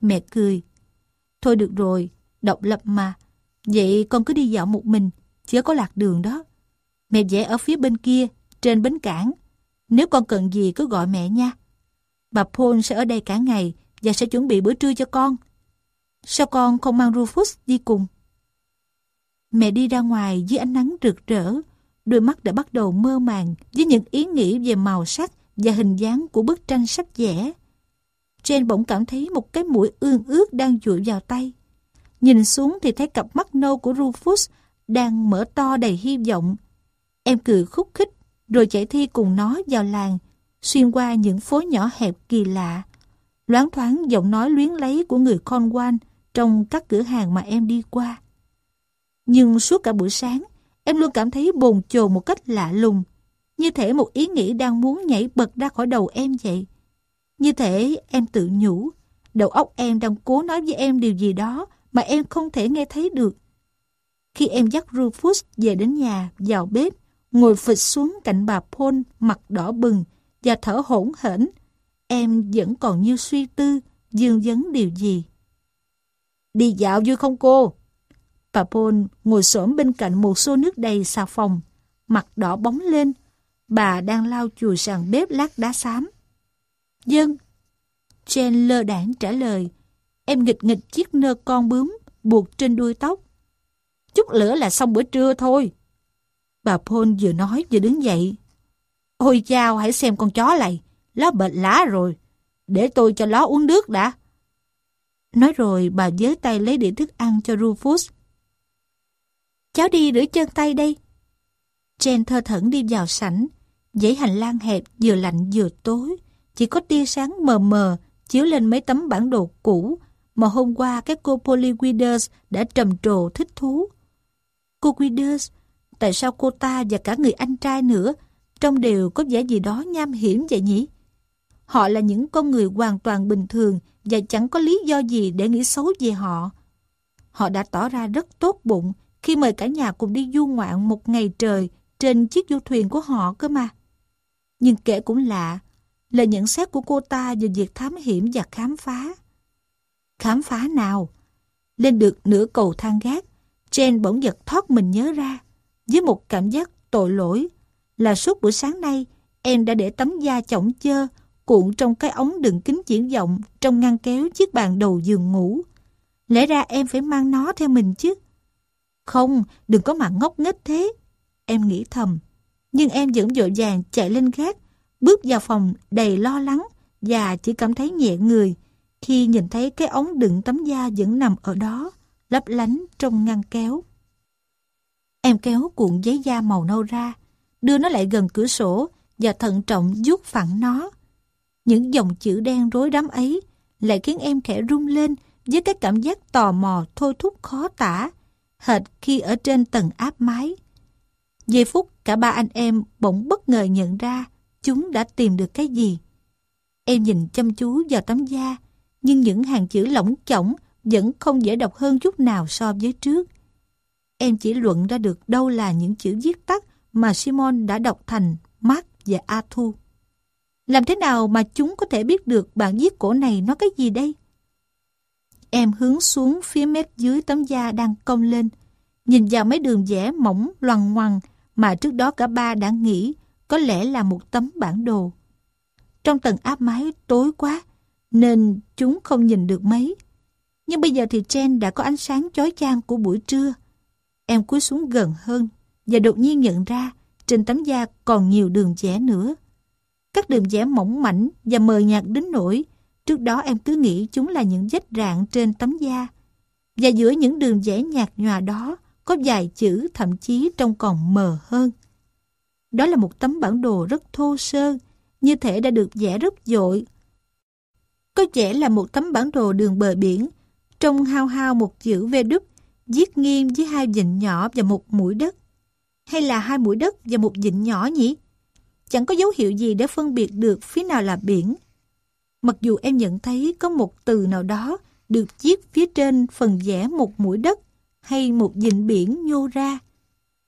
Mẹ cười. Thôi được rồi, độc lập mà. Vậy con cứ đi dạo một mình, chứ có lạc đường đó. Mẹ dễ ở phía bên kia, trên bến cảng. Nếu con cần gì cứ gọi mẹ nha. Bà Paul sẽ ở đây cả ngày và sẽ chuẩn bị bữa trưa cho con. Sao con không mang Rufus đi cùng? Mẹ đi ra ngoài dưới ánh nắng rực rỡ, đôi mắt đã bắt đầu mơ màng với những ý nghĩ về màu sắc và hình dáng của bức tranh sách vẽ. Jane bỗng cảm thấy một cái mũi ương ướt đang dụi vào tay. Nhìn xuống thì thấy cặp mắt nâu của Rufus đang mở to đầy hy vọng. Em cười khúc khích rồi chạy thi cùng nó vào làng, xuyên qua những phố nhỏ hẹp kỳ lạ. Loáng thoáng giọng nói luyến lấy của người Cornwall trong các cửa hàng mà em đi qua. Nhưng suốt cả buổi sáng, em luôn cảm thấy bồn chồn một cách lạ lùng, như thể một ý nghĩ đang muốn nhảy bật ra khỏi đầu em vậy. Như thể em tự nhủ, đầu óc em đang cố nói với em điều gì đó mà em không thể nghe thấy được. Khi em dắt Rufus về đến nhà, vào bếp, ngồi phịch xuống cạnh bà Paul mặt đỏ bừng và thở hổn hển, em vẫn còn như suy tư, dương vấn điều gì. Đi dạo vui không cô? Bà Paul ngồi xổm bên cạnh một xô nước đầy xà phòng, mặt đỏ bóng lên. Bà đang lau chùi sàn bếp lát đá xám. Dân. Jen lơ đảng trả lời. Em nghịch nghịch chiếc nơ con bướm buộc trên đuôi tóc. Chút lửa là xong bữa trưa thôi. Bà Paul vừa nói vừa đứng dậy. Ôi chao, hãy xem con chó này. Nó bệnh lá rồi. Để tôi cho nó uống nước đã. Nói rồi bà giới tay lấy đĩa thức ăn cho Rufus. Cháu đi rửa chân tay đây. Jen thơ thẩn đi vào sảnh. Dãy hành lang hẹp vừa lạnh vừa tối. Chỉ có tia sáng mờ mờ chiếu lên mấy tấm bản đồ cũ mà hôm qua các cô Polly Withers đã trầm trồ thích thú. Cô Withers, tại sao cô ta và cả người anh trai nữa trông đều có vẻ gì đó nham hiểm vậy nhỉ? Họ là những con người hoàn toàn bình thường và chẳng có lý do gì để nghĩ xấu về họ. Họ đã tỏ ra rất tốt bụng khi mời cả nhà cùng đi du ngoạn một ngày trời trên chiếc du thuyền của họ cơ mà. Nhưng kể cũng lạ, lời nhận xét của cô ta về việc thám hiểm và khám phá. Khám phá nào? Lên được nửa cầu thang gác, Jane bỗng giật thoát mình nhớ ra, với một cảm giác tội lỗi, là suốt buổi sáng nay em đã để tấm da chỏng chơ cuộn trong cái ống đựng kính diễn vọng trong ngăn kéo chiếc bàn đầu giường ngủ. Lẽ ra em phải mang nó theo mình chứ. Không, đừng có mà ngốc nghếch thế. Em nghĩ thầm. Nhưng em vẫn vội vàng chạy lên gác, bước vào phòng đầy lo lắng và chỉ cảm thấy nhẹ người khi nhìn thấy cái ống đựng tấm da vẫn nằm ở đó, lấp lánh trong ngăn kéo. Em kéo cuộn giấy da màu nâu ra, đưa nó lại gần cửa sổ và thận trọng vuốt phẳng nó. Những dòng chữ đen rối rắm ấy lại khiến em khẽ rung lên với cái cảm giác tò mò thôi thúc khó tả, hệt khi ở trên tầng áp mái. Giây phút cả ba anh em bỗng bất ngờ nhận ra chúng đã tìm được cái gì. Em nhìn chăm chú vào tấm da, nhưng những hàng chữ lỏng chỏng vẫn không dễ đọc hơn chút nào so với trước. Em chỉ luận ra được đâu là những chữ viết tắt mà Simon đã đọc thành Mark và Arthur. Làm thế nào mà chúng có thể biết được bản viết cổ này nói cái gì đây? Em hướng xuống phía mép dưới tấm da đang cong lên, nhìn vào mấy đường vẽ mỏng loằng ngoằng mà trước đó cả ba đã nghĩ có lẽ là một tấm bản đồ. Trong tầng áp mái tối quá, nên chúng không nhìn được mấy. Nhưng bây giờ thì trên đã có ánh sáng chói chang của buổi trưa. Em cúi xuống gần hơn, và đột nhiên nhận ra trên tấm da còn nhiều đường vẽ nữa. Các đường vẽ mỏng mảnh và mờ nhạt đến nỗi trước đó em cứ nghĩ chúng là những vết rạn trên tấm da. Và giữa những đường vẽ nhạt nhòa đó có vài chữ thậm chí trông còn mờ hơn. Đó là một tấm bản đồ rất thô sơ, như thể đã được vẽ rất dội. Có vẻ là một tấm bản đồ đường bờ biển, trông hao hao một chữ V đúc, viết nghiêng với hai vịnh nhỏ và một mũi đất. Hay là hai mũi đất và một vịnh nhỏ nhỉ? Chẳng có dấu hiệu gì để phân biệt được phía nào là biển. Mặc dù em nhận thấy có một từ nào đó được viết phía trên phần vẽ một mũi đất hay một vịnh biển nhô ra,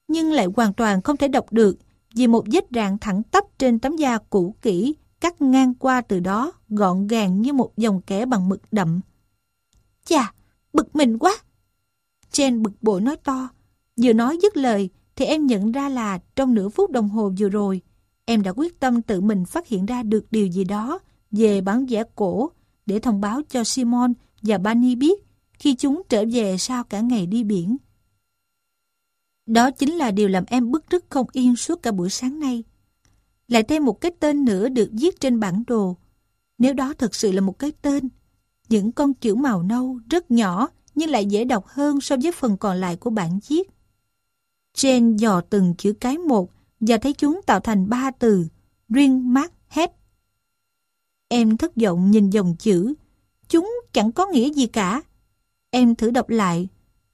nhưng lại hoàn toàn không thể đọc được vì một vết rạn thẳng tắp trên tấm da cũ kỹ cắt ngang qua từ đó gọn gàng như một dòng kẻ bằng mực đậm. Chà, bực mình quá! Jen bực bội nói to. Vừa nói dứt lời thì em nhận ra là trong nửa phút đồng hồ vừa rồi em đã quyết tâm tự mình phát hiện ra được điều gì đó về bản vẽ cổ để thông báo cho Simon và Bunny biết khi chúng trở về sau cả ngày đi biển. Đó chính là điều làm em bức rứt không yên suốt cả buổi sáng nay. Lại thêm một cái tên nữa được viết trên bản đồ. Nếu đó thực sự là một cái tên, những con chữ màu nâu rất nhỏ nhưng lại dễ đọc hơn so với phần còn lại của bản viết. Jane dò từng chữ cái một và thấy chúng tạo thành ba từ Ring Mark Head. Em thất vọng nhìn dòng chữ. Chúng chẳng có nghĩa gì cả. Em thử đọc lại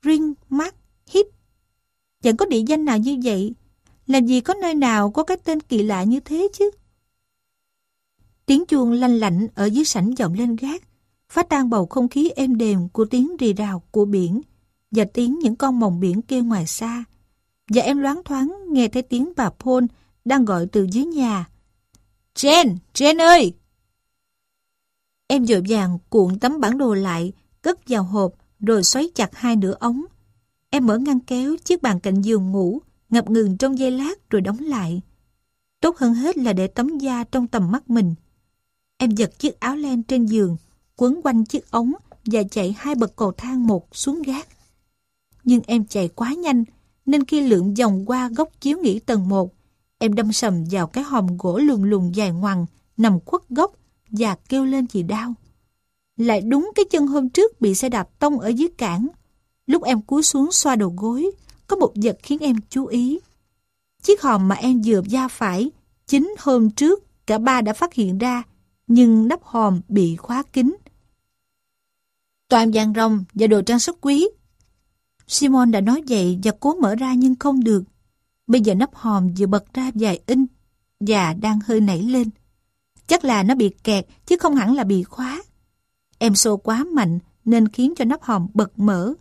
Ring Mark Hit. Chẳng có địa danh nào như vậy. Làm gì có nơi nào có cái tên kỳ lạ như thế chứ? Tiếng chuông lanh lạnh ở dưới sảnh vọng lên gác, phá tan bầu không khí êm đềm của tiếng rì rào của biển và tiếng những con mồng biển kêu ngoài xa. Và em loáng thoáng nghe thấy tiếng bà Paul đang gọi từ dưới nhà. Jen! Jen ơi! Em dội vàng cuộn tấm bản đồ lại, cất vào hộp rồi xoáy chặt hai nửa ống. Em mở ngăn kéo chiếc bàn cạnh giường ngủ, ngập ngừng trong giây lát rồi đóng lại. Tốt hơn hết là để tấm da trong tầm mắt mình. Em giật chiếc áo len trên giường, quấn quanh chiếc ống và chạy hai bậc cầu thang một xuống gác. Nhưng em chạy quá nhanh, nên khi lượn vòng qua góc chiếu nghỉ tầng 1, em đâm sầm vào cái hòm gỗ lùn lùn dài ngoằng, nằm khuất góc và kêu lên vì đau. Lại đúng cái chân hôm trước bị xe đạp tông ở dưới cảng. Lúc em cúi xuống xoa đầu gối, có một vật khiến em chú ý. Chiếc hòm mà em vừa da phải, chính hôm trước cả ba đã phát hiện ra, nhưng nắp hòm bị khóa kín. Toàn vàng rồng và đồ trang sức quý. Simon đã nói vậy và cố mở ra nhưng không được. Bây giờ nắp hòm vừa bật ra vài in và đang hơi nảy lên. Chắc là nó bị kẹt chứ không hẳn là bị khóa. Em xô quá mạnh nên khiến cho nắp hòm bật mở.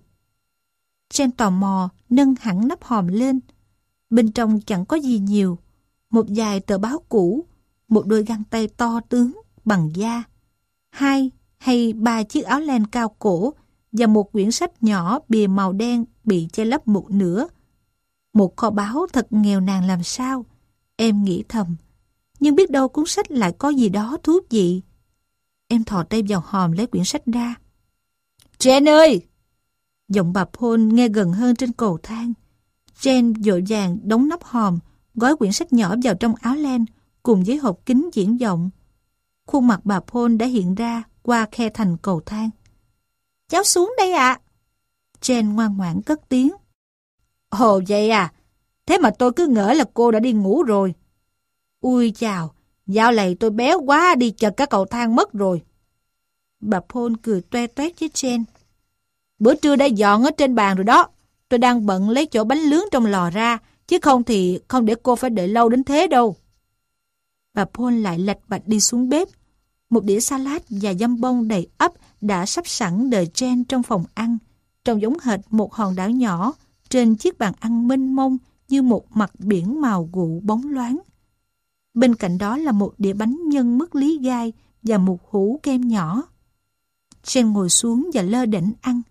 Jen tò mò nâng hẳn nắp hòm lên. Bên trong chẳng có gì nhiều. Một vài tờ báo cũ, một đôi găng tay to tướng bằng da, hai hay ba chiếc áo len cao cổ và một quyển sách nhỏ bìa màu đen bị che lấp một nửa. Một kho báu thật nghèo nàn làm sao, em nghĩ thầm. Nhưng biết đâu cuốn sách lại có gì đó thú vị. Em thò tay vào hòm lấy quyển sách ra. Jen ơi! Giọng bà Paul nghe gần hơn trên cầu thang. Jen dội vàng đóng nắp hòm, gói quyển sách nhỏ vào trong áo len cùng với hộp kính diễn vọng. Khuôn mặt bà Paul đã hiện ra qua khe thành cầu thang. Cháu xuống đây ạ. À. Jen ngoan ngoãn cất tiếng. Ồ vậy à, thế mà tôi cứ ngỡ là cô đã đi ngủ rồi. Ui chào, dạo này tôi béo quá đi chật cả cầu thang mất rồi. Bà Paul cười toe toét với Jen. Bữa trưa đã dọn ở trên bàn rồi đó. Tôi đang bận lấy chỗ bánh lướng trong lò ra, chứ không thì không để cô phải đợi lâu đến thế đâu. Bà Paul lại lạch bạch đi xuống bếp. Một đĩa salad và dăm bông đầy ấp đã sắp sẵn đợi Jen trong phòng ăn, trông giống hệt một hòn đảo nhỏ trên chiếc bàn ăn mênh mông như một mặt biển màu gụ bóng loáng. Bên cạnh đó là một đĩa bánh nhân mứt lý gai và một hũ kem nhỏ. Jen ngồi xuống và lơ đỉnh ăn.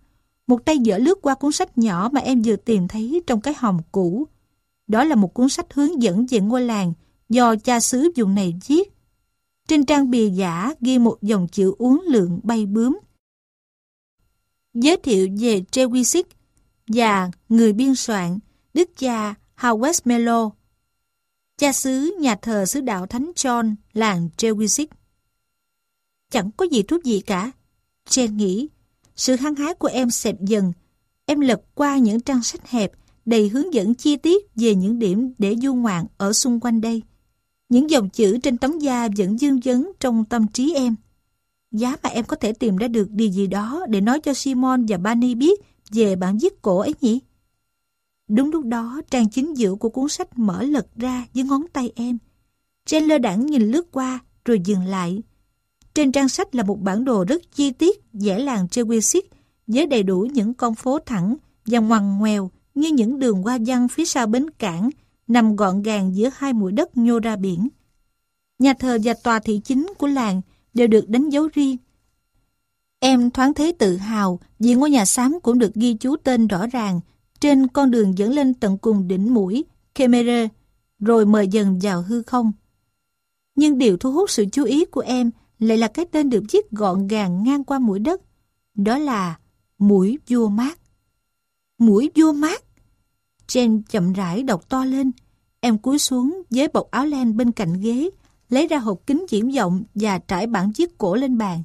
Một tay dở lướt qua cuốn sách nhỏ mà em vừa tìm thấy trong cái hòm cũ. Đó là một cuốn sách hướng dẫn về ngôi làng do cha xứ vùng này viết. Trên trang bìa giả ghi một dòng chữ uống lượng bay bướm. Giới thiệu về Trewisic và người biên soạn Đức cha Howard Melo, cha xứ nhà thờ xứ đạo Thánh John, làng Trewisic. Chẳng có gì thú vị cả. Jen nghĩ, sự hăng hái của em xẹp dần. Em lật qua những trang sách hẹp, đầy hướng dẫn chi tiết về những điểm để du ngoạn ở xung quanh đây. Những dòng chữ trên tấm da vẫn dương vấn trong tâm trí em. Giá mà em có thể tìm ra được điều gì đó để nói cho Simon và Bani biết về bản viết cổ ấy nhỉ? Đúng lúc đó, trang chính giữa của cuốn sách mở lật ra dưới ngón tay em. Jen lơ đẳng nhìn lướt qua, rồi dừng lại. Trên trang sách là một bản đồ rất chi tiết vẽ làng Chewisic với đầy đủ những con phố thẳng và ngoằn ngoèo như những đường hoa văn phía sau bến cảng nằm gọn gàng giữa hai mũi đất nhô ra biển. Nhà thờ và tòa thị chính của làng đều được đánh dấu riêng. Em thoáng thấy tự hào vì ngôi nhà xám cũng được ghi chú tên rõ ràng trên con đường dẫn lên tận cùng đỉnh mũi Kemere, rồi mời dần vào hư không. Nhưng điều thu hút sự chú ý của em lại là cái tên được viết gọn gàng ngang qua mũi đất. Đó là mũi vua mát. Mũi vua mát. Jen chậm rãi đọc to lên. Em cúi xuống với bọc áo len bên cạnh ghế, lấy ra hộp kính diễn vọng và trải bản viết cổ lên bàn.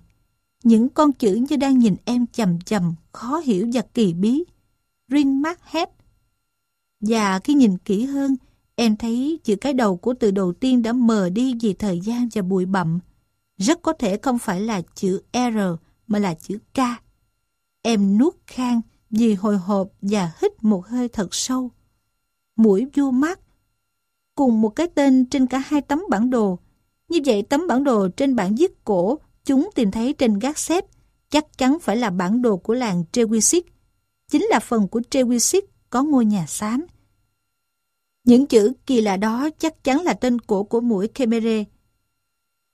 Những con chữ như đang nhìn em chầm chầm, khó hiểu và kỳ bí. Ring mắt hét. Và khi nhìn kỹ hơn, em thấy chữ cái đầu của từ đầu tiên đã mờ đi vì thời gian và bụi bặm. Rất có thể không phải là chữ R, mà là chữ K. Em nuốt khang vì hồi hộp và hít một hơi thật sâu. Mũi vua mắt. Cùng một cái tên trên cả hai tấm bản đồ. Như vậy tấm bản đồ trên bản viết cổ chúng tìm thấy trên gác xếp chắc chắn phải là bản đồ của làng Trewisic. Chính là phần của Trewisic có ngôi nhà xám. Những chữ kỳ lạ đó chắc chắn là tên cổ của mũi Khmer.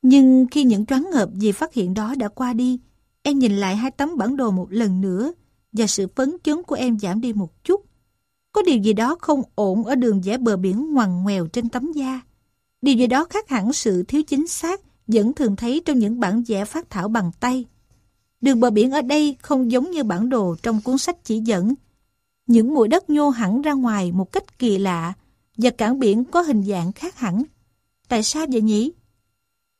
Nhưng khi những choáng ngợp vì phát hiện đó đã qua đi, em nhìn lại hai tấm bản đồ một lần nữa và sự phấn chấn của em giảm đi một chút. Có điều gì đó không ổn ở đường vẽ bờ biển ngoằn ngoèo trên tấm da. Điều gì đó khác hẳn sự thiếu chính xác vẫn thường thấy trong những bản vẽ phát thảo bằng tay. Đường bờ biển ở đây không giống như bản đồ trong cuốn sách chỉ dẫn. Những mũi đất nhô hẳn ra ngoài một cách kỳ lạ và cảng biển có hình dạng khác hẳn. Tại sao vậy nhỉ?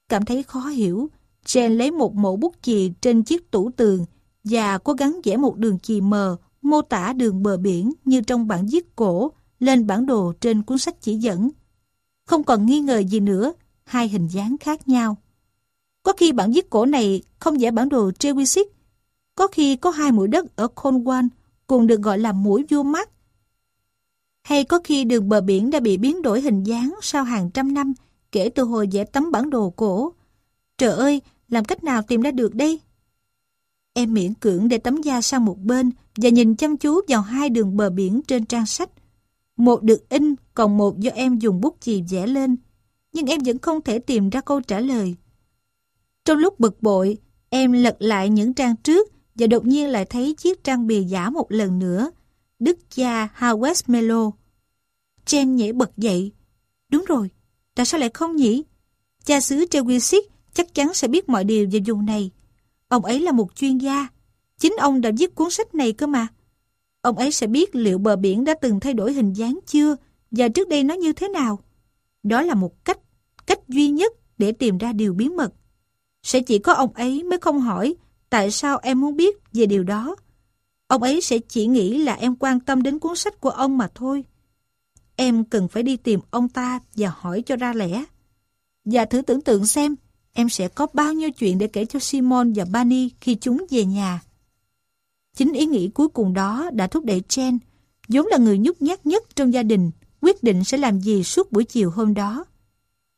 Cảm thấy khó hiểu, Jane lấy một mẫu bút chì trên chiếc tủ tường và cố gắng vẽ một đường chì mờ mô tả đường bờ biển như trong bản viết cổ lên bản đồ trên cuốn sách chỉ dẫn. Không còn nghi ngờ gì nữa, hai hình dáng khác nhau. Có khi bản viết cổ này không vẽ bản đồ Trewisic, có khi có hai mũi đất ở Cornwall cùng được gọi là mũi vua mắt. Hay có khi đường bờ biển đã bị biến đổi hình dáng sau hàng trăm năm kể từ hồi vẽ tấm bản đồ cổ. Trời ơi, làm cách nào tìm ra được đây? Em miễn cưỡng để tấm da sang một bên và nhìn chăm chú vào hai đường bờ biển trên trang sách. Một được in, còn một do em dùng bút chì vẽ lên. Nhưng em vẫn không thể tìm ra câu trả lời. Trong lúc bực bội, em lật lại những trang trước và đột nhiên lại thấy chiếc trang bìa giả một lần nữa. Đức cha Howard Melo. Jen nhảy bật dậy. Đúng rồi, tại sao lại không nhỉ? Cha xứ Trewisic chắc chắn sẽ biết mọi điều về vùng này. Ông ấy là một chuyên gia. Chính ông đã viết cuốn sách này cơ mà. Ông ấy sẽ biết liệu bờ biển đã từng thay đổi hình dáng chưa và trước đây nó như thế nào. Đó là một cách, cách duy nhất để tìm ra điều bí mật. Sẽ chỉ có ông ấy mới không hỏi tại sao em muốn biết về điều đó. Ông ấy sẽ chỉ nghĩ là em quan tâm đến cuốn sách của ông mà thôi. Em cần phải đi tìm ông ta và hỏi cho ra lẽ. Và thử tưởng tượng xem, em sẽ có bao nhiêu chuyện để kể cho Simon và Bani khi chúng về nhà. Chính ý nghĩ cuối cùng đó đã thúc đẩy Jen, vốn là người nhút nhát nhất trong gia đình, quyết định sẽ làm gì suốt buổi chiều hôm đó.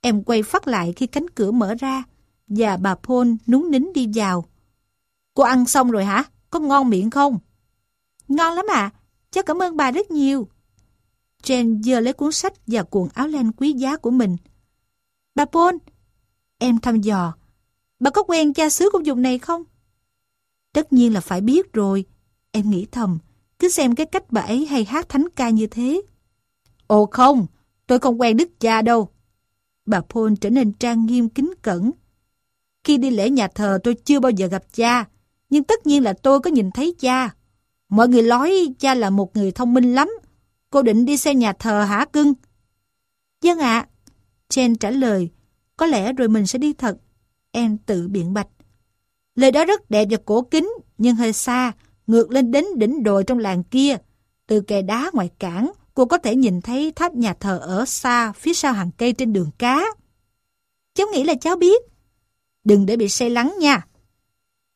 Em quay phát lại khi cánh cửa mở ra, và bà Paul núng nín đi vào. Cô ăn xong rồi hả? Có ngon miệng không? Ngon lắm ạ. À. Cháu cảm ơn bà rất nhiều. Jane giơ lấy cuốn sách và cuộn áo len quý giá của mình. Bà Paul, em thăm dò, bà có quen cha xứ của vùng này không? Tất nhiên là phải biết rồi. Em nghĩ thầm, cứ xem cái cách bà ấy hay hát thánh ca như thế. Ồ không, tôi không quen đức cha đâu. Bà Paul trở nên trang nghiêm kính cẩn. Khi đi lễ nhà thờ tôi chưa bao giờ gặp cha, nhưng tất nhiên là tôi có nhìn thấy cha. Mọi người nói cha là một người thông minh lắm cô định đi xem nhà thờ hả cưng? Dân ạ. À. Jen trả lời, có lẽ rồi mình sẽ đi thật. Em tự biện bạch. Lời đó rất đẹp và cổ kính, nhưng hơi xa, ngược lên đến đỉnh đồi trong làng kia. Từ kè đá ngoài cảng, cô có thể nhìn thấy tháp nhà thờ ở xa phía sau hàng cây trên đường cá. Cháu nghĩ là cháu biết. Đừng để bị say lắng nha.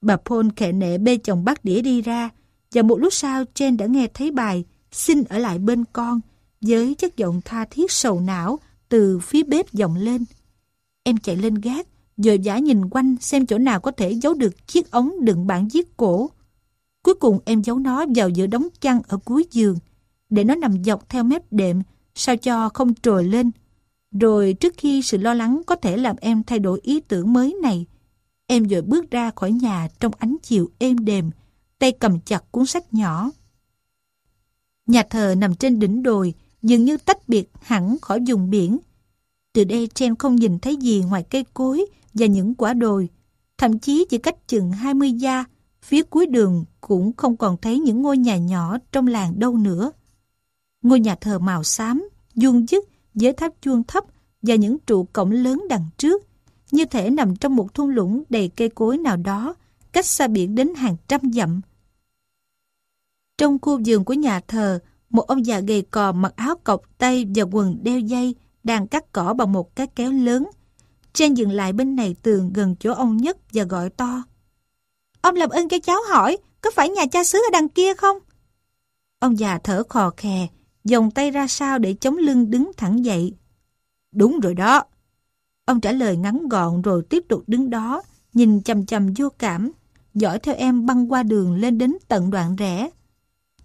Bà Paul khệ nệ bê chồng bát đĩa đi ra, và một lúc sau Jen đã nghe thấy bài xin ở lại bên con với chất giọng tha thiết sầu não từ phía bếp vọng lên. Em chạy lên gác, dời dã nhìn quanh xem chỗ nào có thể giấu được chiếc ống đựng bản viết cổ. Cuối cùng em giấu nó vào giữa đống chăn ở cuối giường, để nó nằm dọc theo mép đệm, sao cho không trồi lên. Rồi trước khi sự lo lắng có thể làm em thay đổi ý tưởng mới này, em vừa bước ra khỏi nhà trong ánh chiều êm đềm, tay cầm chặt cuốn sách nhỏ. Nhà thờ nằm trên đỉnh đồi, dường như tách biệt hẳn khỏi vùng biển. Từ đây Chen không nhìn thấy gì ngoài cây cối và những quả đồi. Thậm chí chỉ cách chừng 20 gia, phía cuối đường cũng không còn thấy những ngôi nhà nhỏ trong làng đâu nữa. Ngôi nhà thờ màu xám, vuông dứt với tháp chuông thấp và những trụ cổng lớn đằng trước, như thể nằm trong một thung lũng đầy cây cối nào đó, cách xa biển đến hàng trăm dặm. Trong khu vườn của nhà thờ, một ông già gầy cò mặc áo cộc tay và quần đeo dây đang cắt cỏ bằng một cái kéo lớn. Trên dừng lại bên này tường gần chỗ ông nhất và gọi to. Ông làm ơn cho cháu hỏi, có phải nhà cha xứ ở đằng kia không? Ông già thở khò khè, dòng tay ra sau để chống lưng đứng thẳng dậy. Đúng rồi đó. Ông trả lời ngắn gọn rồi tiếp tục đứng đó, nhìn chầm chầm vô cảm, dõi theo em băng qua đường lên đến tận đoạn rẽ.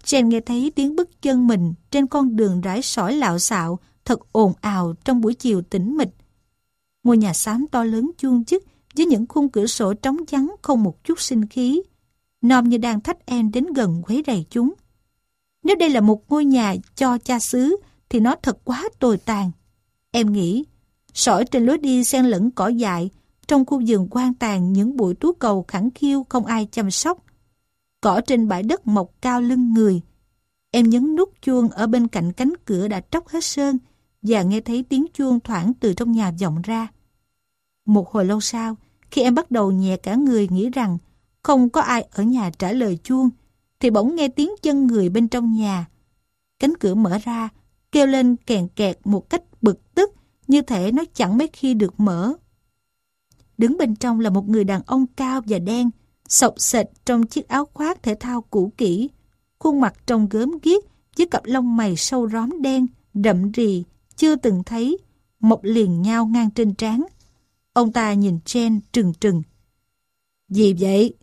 Jen nghe thấy tiếng bước chân mình trên con đường rải sỏi lạo xạo, thật ồn ào trong buổi chiều tĩnh mịch. Ngôi nhà xám to lớn chuông chức với những khung cửa sổ trống trắng không một chút sinh khí. Nom như đang thách em đến gần quấy rầy chúng. Nếu đây là một ngôi nhà cho cha xứ thì nó thật quá tồi tàn. Em nghĩ, sỏi trên lối đi xen lẫn cỏ dại, trong khu vườn quan tàn những bụi tú cầu khẳng khiu không ai chăm sóc. Cỏ trên bãi đất mọc cao lưng người. Em nhấn nút chuông ở bên cạnh cánh cửa đã tróc hết sơn và nghe thấy tiếng chuông thoảng từ trong nhà vọng ra. Một hồi lâu sau, khi em bắt đầu nhẹ cả người nghĩ rằng không có ai ở nhà trả lời chuông, thì bỗng nghe tiếng chân người bên trong nhà. Cánh cửa mở ra, kêu lên kèn kẹt một cách bực tức, như thể nó chẳng mấy khi được mở. Đứng bên trong là một người đàn ông cao và đen, sọc sệt trong chiếc áo khoác thể thao cũ kỹ, khuôn mặt trông gớm ghiếc với cặp lông mày sâu róm đen, đậm rì, chưa từng thấy, mọc liền nhau ngang trên trán. Ông ta nhìn Jen trừng trừng. Gì vậy?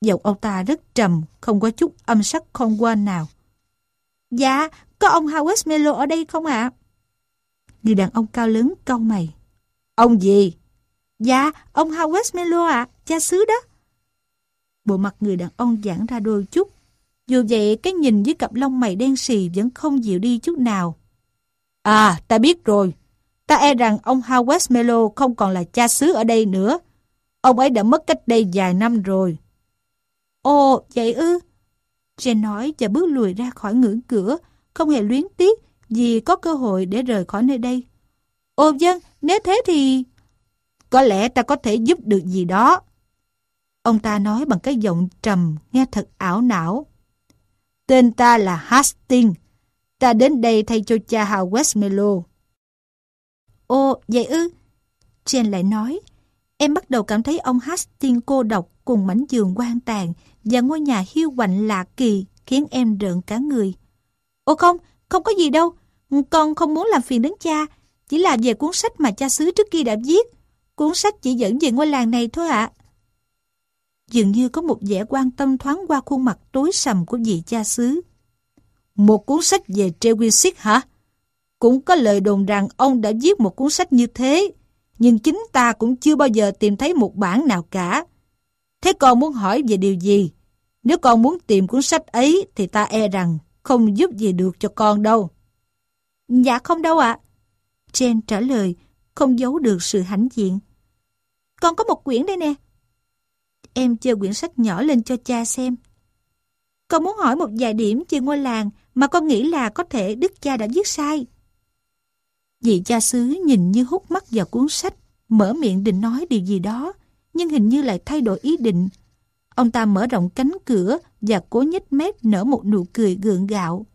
Giọng ông ta rất trầm, không có chút âm sắc không qua nào. Dạ, có ông Howard Melo ở đây không ạ? Người đàn ông cao lớn cau mày. Ông gì? Dạ, ông Howard Melo ạ, cha xứ đó. Bộ mặt người đàn ông giãn ra đôi chút. Dù vậy, cái nhìn với cặp lông mày đen xì vẫn không dịu đi chút nào. À, ta biết rồi. Ta e rằng ông Howard Melo không còn là cha xứ ở đây nữa. Ông ấy đã mất cách đây vài năm rồi. Ồ, vậy ư? Jen nói và bước lùi ra khỏi ngưỡng cửa, không hề luyến tiếc vì có cơ hội để rời khỏi nơi đây. Ồ dân, nếu thế thì... Có lẽ ta có thể giúp được gì đó. Ông ta nói bằng cái giọng trầm, nghe thật ảo não. Tên ta là Hastings. Ta đến đây thay cho cha Howard Westmelo. Ồ, vậy ư? Jen lại nói. Em bắt đầu cảm thấy ông Hastings cô độc cùng mảnh giường quan tàn và ngôi nhà hiu quạnh lạ kỳ khiến em rợn cả người. Ồ không, không có gì đâu. Con không muốn làm phiền đến cha. Chỉ là về cuốn sách mà cha xứ trước kia đã viết. Cuốn sách chỉ dẫn về ngôi làng này thôi ạ. Dường như có một vẻ quan tâm thoáng qua khuôn mặt tối sầm của vị cha xứ. Một cuốn sách về Trewisic hả? Cũng có lời đồn rằng ông đã viết một cuốn sách như thế, nhưng chính ta cũng chưa bao giờ tìm thấy một bản nào cả. Thế con muốn hỏi về điều gì? Nếu con muốn tìm cuốn sách ấy thì ta e rằng không giúp gì được cho con đâu. Dạ không đâu ạ. À. Jen trả lời, không giấu được sự hãnh diện. Con có một quyển đây nè. Em chơi quyển sách nhỏ lên cho cha xem. Con muốn hỏi một vài điểm về ngôi làng mà con nghĩ là có thể đức cha đã viết sai. Vị cha xứ nhìn như hút mắt vào cuốn sách, mở miệng định nói điều gì đó, nhưng hình như lại thay đổi ý định. Ông ta mở rộng cánh cửa và cố nhếch mép nở một nụ cười gượng gạo.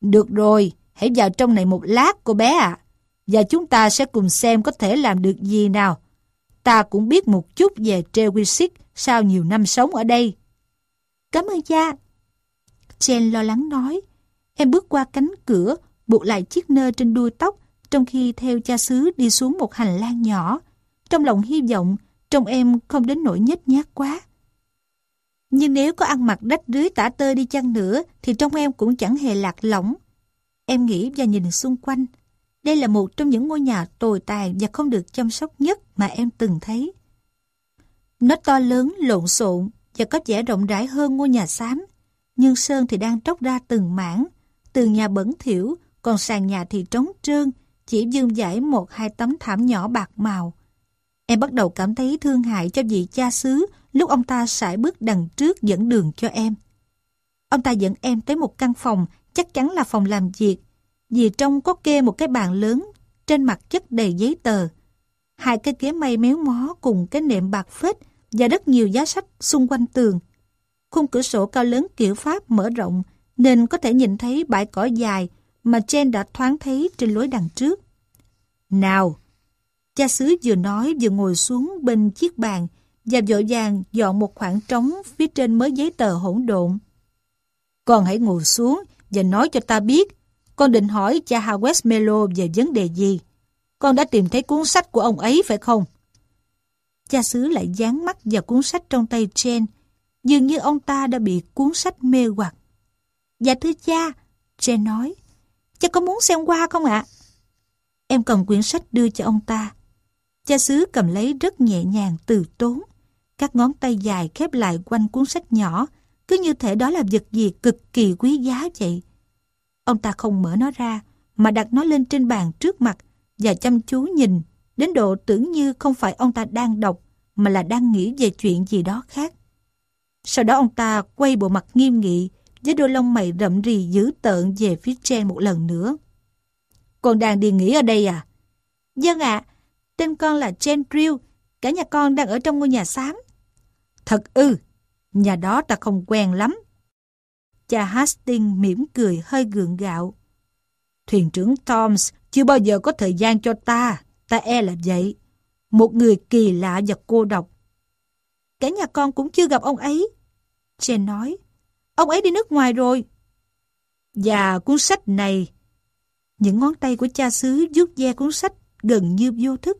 Được rồi, hãy vào trong này một lát cô bé ạ. Và chúng ta sẽ cùng xem có thể làm được gì nào. Ta cũng biết một chút về Trewisic sau nhiều năm sống ở đây. Cảm ơn cha. Jen lo lắng nói. Em bước qua cánh cửa, buộc lại chiếc nơ trên đuôi tóc, trong khi theo cha xứ đi xuống một hành lang nhỏ. Trong lòng hy vọng, trong em không đến nỗi nhếch nhác quá. Nhưng nếu có ăn mặc đách rưới tả tơi đi chăng nữa, thì trong em cũng chẳng hề lạc lõng. Em nghĩ và nhìn xung quanh. Đây là một trong những ngôi nhà tồi tàn và không được chăm sóc nhất mà em từng thấy. Nó to lớn, lộn xộn và có vẻ rộng rãi hơn ngôi nhà xám. Nhưng sơn thì đang tróc ra từng mảng, từ nhà bẩn thỉu, còn sàn nhà thì trống trơn, chỉ dương dải một hai tấm thảm nhỏ bạc màu. Em bắt đầu cảm thấy thương hại cho vị cha xứ lúc ông ta sải bước đằng trước dẫn đường cho em. Ông ta dẫn em tới một căn phòng, chắc chắn là phòng làm việc, vì trong có kê một cái bàn lớn, trên mặt chất đầy giấy tờ. Hai cái ghế mây méo mó cùng cái nệm bạc phết và rất nhiều giá sách xung quanh tường. Khung cửa sổ cao lớn kiểu Pháp mở rộng, nên có thể nhìn thấy bãi cỏ dài mà Jen đã thoáng thấy trên lối đằng trước. Nào! Cha xứ vừa nói vừa ngồi xuống bên chiếc bàn và vội vàng dọn một khoảng trống phía trên mới giấy tờ hỗn độn. Con hãy ngồi xuống và nói cho ta biết, con định hỏi cha Howard Melo về vấn đề gì. Con đã tìm thấy cuốn sách của ông ấy phải không? Cha xứ lại dán mắt vào cuốn sách trong tay Jane Dường như ông ta đã bị cuốn sách mê hoặc. Dạ thưa cha, Jane nói. Cha có muốn xem qua không ạ? Em cầm quyển sách đưa cho ông ta. Cha xứ cầm lấy rất nhẹ nhàng từ tốn. Các ngón tay dài khép lại quanh cuốn sách nhỏ, cứ như thể đó là vật gì cực kỳ quý giá vậy. Ông ta không mở nó ra, mà đặt nó lên trên bàn trước mặt và chăm chú nhìn, đến độ tưởng như không phải ông ta đang đọc, mà là đang nghĩ về chuyện gì đó khác. Sau đó ông ta quay bộ mặt nghiêm nghị, với đôi lông mày rậm rì dữ tợn về phía trên một lần nữa. Con đang đi nghỉ ở đây à? Dân vâng ạ, tên con là Jen Drill, cả nhà con đang ở trong ngôi nhà xám. Thật ư, nhà đó ta không quen lắm. Cha Hastings mỉm cười hơi gượng gạo. Thuyền trưởng Toms chưa bao giờ có thời gian cho ta, ta e là vậy. Một người kỳ lạ và cô độc. Cả nhà con cũng chưa gặp ông ấy. Jen nói, ông ấy đi nước ngoài rồi. Và cuốn sách này, những ngón tay của cha xứ vuốt ve cuốn sách gần như vô thức.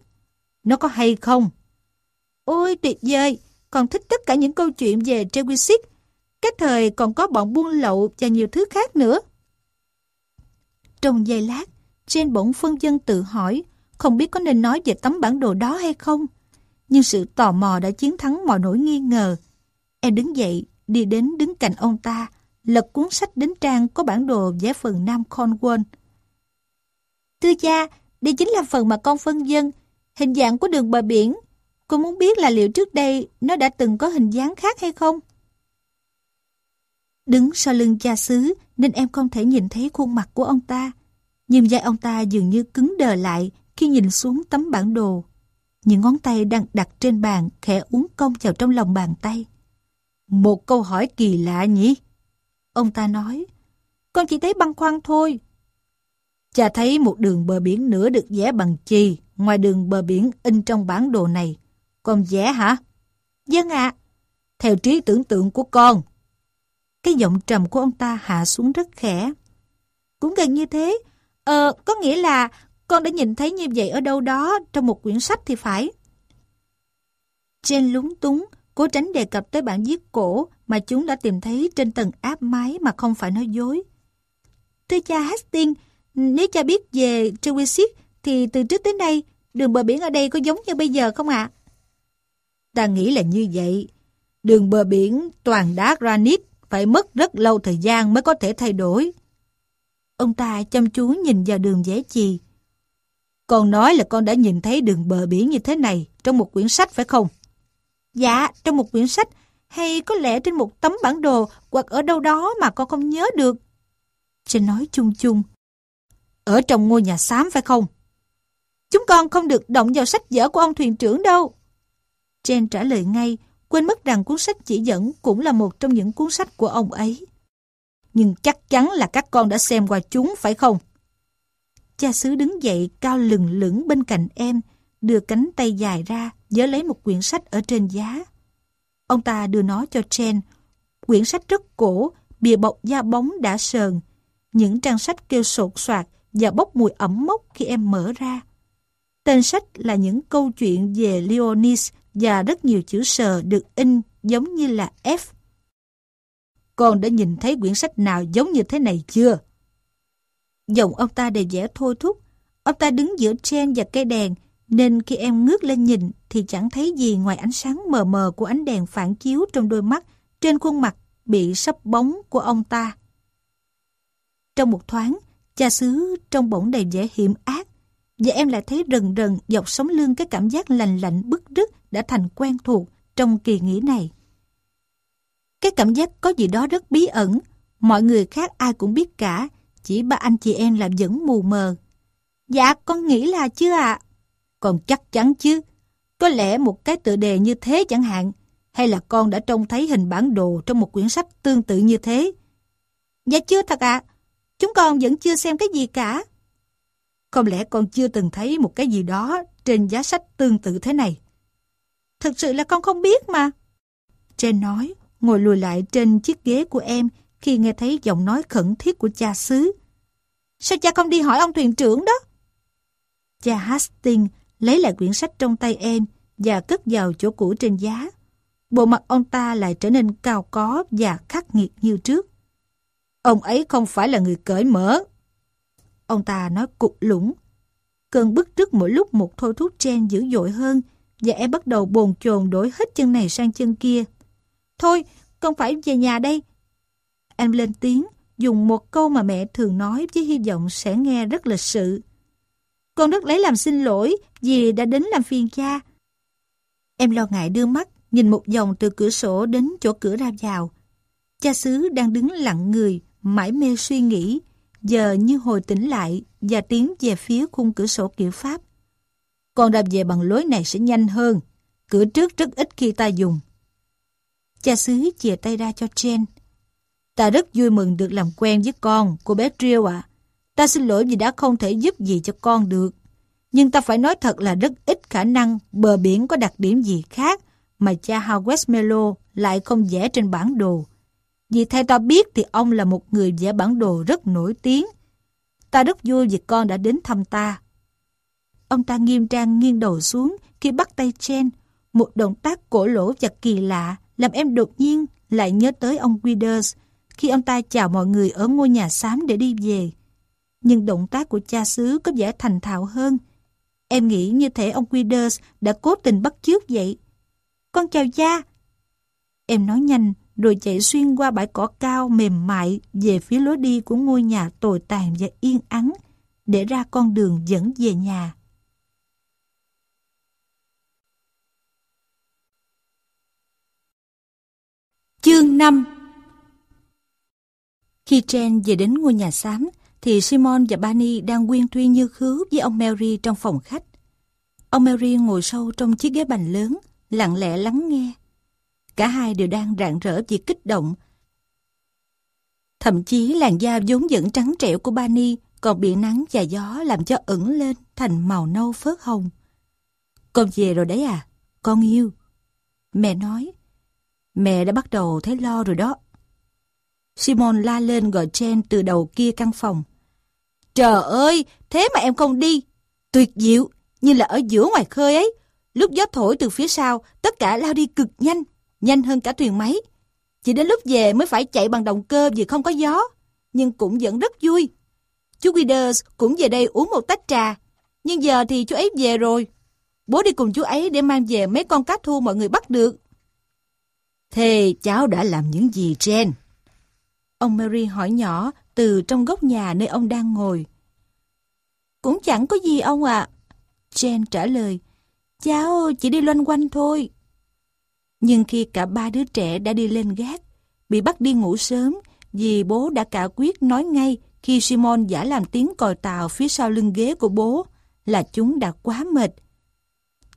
Nó có hay không? Ôi tuyệt vời, còn thích tất cả những câu chuyện về Trewisic cái thời còn có bọn buôn lậu và nhiều thứ khác nữa. Trong giây lát, trên bỗng phân dân tự hỏi không biết có nên nói về tấm bản đồ đó hay không. Nhưng sự tò mò đã chiến thắng mọi nỗi nghi ngờ. Em đứng dậy, đi đến đứng cạnh ông ta, lật cuốn sách đến trang có bản đồ vẽ phần Nam Cornwall. Thưa cha, đây chính là phần mà con phân dân, hình dạng của đường bờ biển. Cô muốn biết là liệu trước đây nó đã từng có hình dáng khác hay không? Đứng sau lưng cha xứ nên em không thể nhìn thấy khuôn mặt của ông ta. Nhưng vai ông ta dường như cứng đờ lại khi nhìn xuống tấm bản đồ. Những ngón tay đang đặt trên bàn khẽ uống cong vào trong lòng bàn tay. Một câu hỏi kỳ lạ nhỉ? Ông ta nói, con chỉ thấy băng khoăn thôi. Cha thấy một đường bờ biển nữa được vẽ bằng chì ngoài đường bờ biển in trong bản đồ này. Con vẽ hả? Dân vâng ạ. Theo trí tưởng tượng của con, cái giọng trầm của ông ta hạ xuống rất khẽ. Cũng gần như thế. Ờ, có nghĩa là con đã nhìn thấy như vậy ở đâu đó trong một quyển sách thì phải. Jane lúng túng, cố tránh đề cập tới bản viết cổ mà chúng đã tìm thấy trên tầng áp mái mà không phải nói dối. Thưa cha Hastings, nếu cha biết về Trewisic thì từ trước tới nay đường bờ biển ở đây có giống như bây giờ không ạ? Ta nghĩ là như vậy. Đường bờ biển toàn đá granite phải mất rất lâu thời gian mới có thể thay đổi. Ông ta chăm chú nhìn vào đường vẽ chì. Con nói là con đã nhìn thấy đường bờ biển như thế này trong một quyển sách phải không? Dạ, trong một quyển sách hay có lẽ trên một tấm bản đồ hoặc ở đâu đó mà con không nhớ được. Jen nói chung chung. Ở trong ngôi nhà xám phải không? Chúng con không được động vào sách vở của ông thuyền trưởng đâu. Jen trả lời ngay, quên mất rằng cuốn sách chỉ dẫn cũng là một trong những cuốn sách của ông ấy. Nhưng chắc chắn là các con đã xem qua chúng phải không? Cha xứ đứng dậy cao lừng lửng bên cạnh em, đưa cánh tay dài ra, giơ lấy một quyển sách ở trên giá. Ông ta đưa nó cho chen Quyển sách rất cổ, bìa bọc da bóng đã sờn. Những trang sách kêu sột soạt và bốc mùi ẩm mốc khi em mở ra. Tên sách là những câu chuyện về Leonis và rất nhiều chữ sờ được in giống như là F. Con đã nhìn thấy quyển sách nào giống như thế này chưa? Giọng ông ta đầy vẻ thôi thúc. Ông ta đứng giữa trên và cây đèn, nên khi em ngước lên nhìn thì chẳng thấy gì ngoài ánh sáng mờ mờ của ánh đèn phản chiếu trong đôi mắt trên khuôn mặt bị sắp bóng của ông ta. Trong một thoáng, cha xứ trong bỗng đầy vẻ hiểm ác và em lại thấy rần rần dọc sống lưng cái cảm giác lành lạnh bức rứt đã thành quen thuộc trong kỳ nghỉ này. Cái cảm giác có gì đó rất bí ẩn, mọi người khác ai cũng biết cả, chỉ ba anh chị em là vẫn mù mờ. Dạ, con nghĩ là chưa ạ. Còn chắc chắn chứ. Có lẽ một cái tựa đề như thế chẳng hạn, hay là con đã trông thấy hình bản đồ trong một quyển sách tương tự như thế? Dạ chưa thật ạ. Chúng con vẫn chưa xem cái gì cả. Không lẽ con chưa từng thấy một cái gì đó trên giá sách tương tự thế này? Thực sự là con không biết mà. Trên nói, ngồi lùi lại trên chiếc ghế của em khi nghe thấy giọng nói khẩn thiết của cha xứ. Sao cha không đi hỏi ông thuyền trưởng đó? Cha Hastings lấy lại quyển sách trong tay em và cất vào chỗ cũ trên giá. Bộ mặt ông ta lại trở nên cao có và khắc nghiệt như trước. Ông ấy không phải là người cởi mở. Ông ta nói cục lũng. Cơn bức trước mỗi lúc một thôi thúc chen dữ dội hơn và em bắt đầu bồn chồn đổi hết chân này sang chân kia. Thôi, con phải về nhà đây. Em lên tiếng, dùng một câu mà mẹ thường nói với hy vọng sẽ nghe rất lịch sự. Con rất lấy làm xin lỗi vì đã đến làm phiền cha. Em lo ngại đưa mắt, nhìn một vòng từ cửa sổ đến chỗ cửa ra vào. Cha xứ đang đứng lặng người, mãi mê suy nghĩ, giờ như hồi tỉnh lại và tiến về phía khung cửa sổ kiểu Pháp. Con đạp về bằng lối này sẽ nhanh hơn, cửa trước rất ít khi ta dùng. Cha xứ chìa tay ra cho Jen. Ta rất vui mừng được làm quen với con, cô bé Triêu ạ. Ta xin lỗi vì đã không thể giúp gì cho con được. Nhưng ta phải nói thật là rất ít khả năng bờ biển có đặc điểm gì khác mà cha Howard Melo lại không vẽ trên bản đồ. Vì theo ta biết thì ông là một người vẽ bản đồ rất nổi tiếng. Ta rất vui vì con đã đến thăm ta. Ông ta nghiêm trang nghiêng đầu xuống khi bắt tay Chen, một động tác cổ lỗ và kỳ lạ làm em đột nhiên lại nhớ tới ông Withers khi ông ta chào mọi người ở ngôi nhà xám để đi về. Nhưng động tác của cha xứ có vẻ thành thạo hơn. Em nghĩ như thể ông Withers đã cố tình bắt chước vậy. Con chào cha. Em nói nhanh, rồi chạy xuyên qua bãi cỏ cao mềm mại về phía lối đi của ngôi nhà tồi tàn và yên ắng, để ra con đường dẫn về nhà. Chương 5 khi Jen về đến ngôi nhà xám, thì Simon và Barney đang quyên thuyên như khứ với ông Mary trong phòng khách. Ông Mary ngồi sâu trong chiếc ghế bành lớn, lặng lẽ lắng nghe. Cả hai đều đang rạng rỡ vì kích động. Thậm chí làn da vốn dẫn trắng trẻo của Barney còn bị nắng và gió làm cho ửng lên thành màu nâu phớt hồng. Con về rồi đấy à? Con yêu. Mẹ nói. Mẹ đã bắt đầu thấy lo rồi đó. Simon la lên gọi Jen từ đầu kia căn phòng. Trời ơi, thế mà em không đi. Tuyệt diệu, như là ở giữa ngoài khơi ấy. Lúc gió thổi từ phía sau, tất cả lao đi cực nhanh, nhanh hơn cả thuyền máy. Chỉ đến lúc về mới phải chạy bằng động cơ vì không có gió, nhưng cũng vẫn rất vui. Chú Withers cũng về đây uống một tách trà, nhưng giờ thì chú ấy về rồi. Bố đi cùng chú ấy để mang về mấy con cá thu mọi người bắt được. Thế cháu đã làm những gì Jen? Ông Mary hỏi nhỏ từ trong góc nhà nơi ông đang ngồi. Cũng chẳng có gì ông ạ. À. Jen trả lời, cháu chỉ đi loanh quanh thôi. Nhưng khi cả ba đứa trẻ đã đi lên gác, bị bắt đi ngủ sớm vì bố đã cả quyết nói ngay khi Simon giả làm tiếng còi tàu phía sau lưng ghế của bố là chúng đã quá mệt.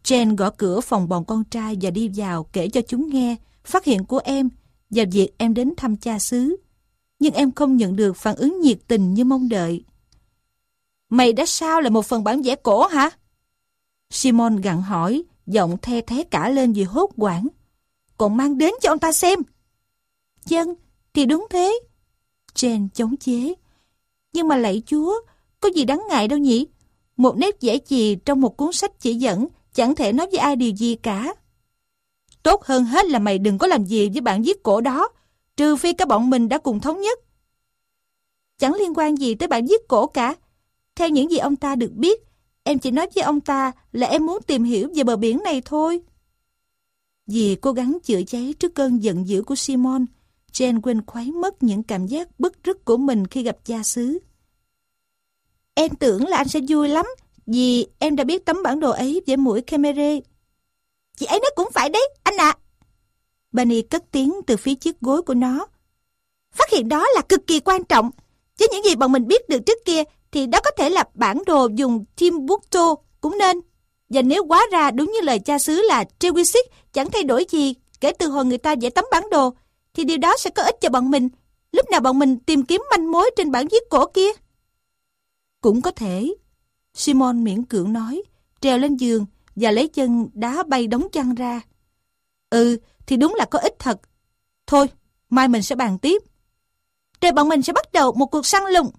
Jen gõ cửa phòng bọn con trai và đi vào kể cho chúng nghe phát hiện của em và việc em đến thăm cha xứ. Nhưng em không nhận được phản ứng nhiệt tình như mong đợi. Mày đã sao lại một phần bản vẽ cổ hả? Simon gặn hỏi, giọng the thế cả lên vì hốt quảng. Còn mang đến cho ông ta xem. Dân, thì đúng thế. Jane chống chế. Nhưng mà lạy chúa, có gì đáng ngại đâu nhỉ? Một nét vẽ chì trong một cuốn sách chỉ dẫn chẳng thể nói với ai điều gì cả. Tốt hơn hết là mày đừng có làm gì với bản viết cổ đó, trừ phi các bọn mình đã cùng thống nhất. Chẳng liên quan gì tới bản giết cổ cả. Theo những gì ông ta được biết, em chỉ nói với ông ta là em muốn tìm hiểu về bờ biển này thôi. Vì cố gắng chữa cháy trước cơn giận dữ của Simon, Jen quên khuấy mất những cảm giác bức rứt của mình khi gặp cha xứ. Em tưởng là anh sẽ vui lắm vì em đã biết tấm bản đồ ấy với mũi Khmer. Chị ấy nói cũng phải đấy, anh ạ. À. Bunny cất tiếng từ phía chiếc gối của nó. Phát hiện đó là cực kỳ quan trọng. Chứ những gì bọn mình biết được trước kia thì đó có thể là bản đồ dùng Timbuktu cũng nên. Và nếu quá ra đúng như lời cha xứ là Trewisic chẳng thay đổi gì kể từ hồi người ta vẽ tấm bản đồ, thì điều đó sẽ có ích cho bọn mình lúc nào bọn mình tìm kiếm manh mối trên bản viết cổ kia. Cũng có thể. Simon miễn cưỡng nói, trèo lên giường và lấy chân đá bay đóng chăn ra. Ừ, thì đúng là có ích thật. Thôi, mai mình sẽ bàn tiếp. Rồi bọn mình sẽ bắt đầu một cuộc săn lùng.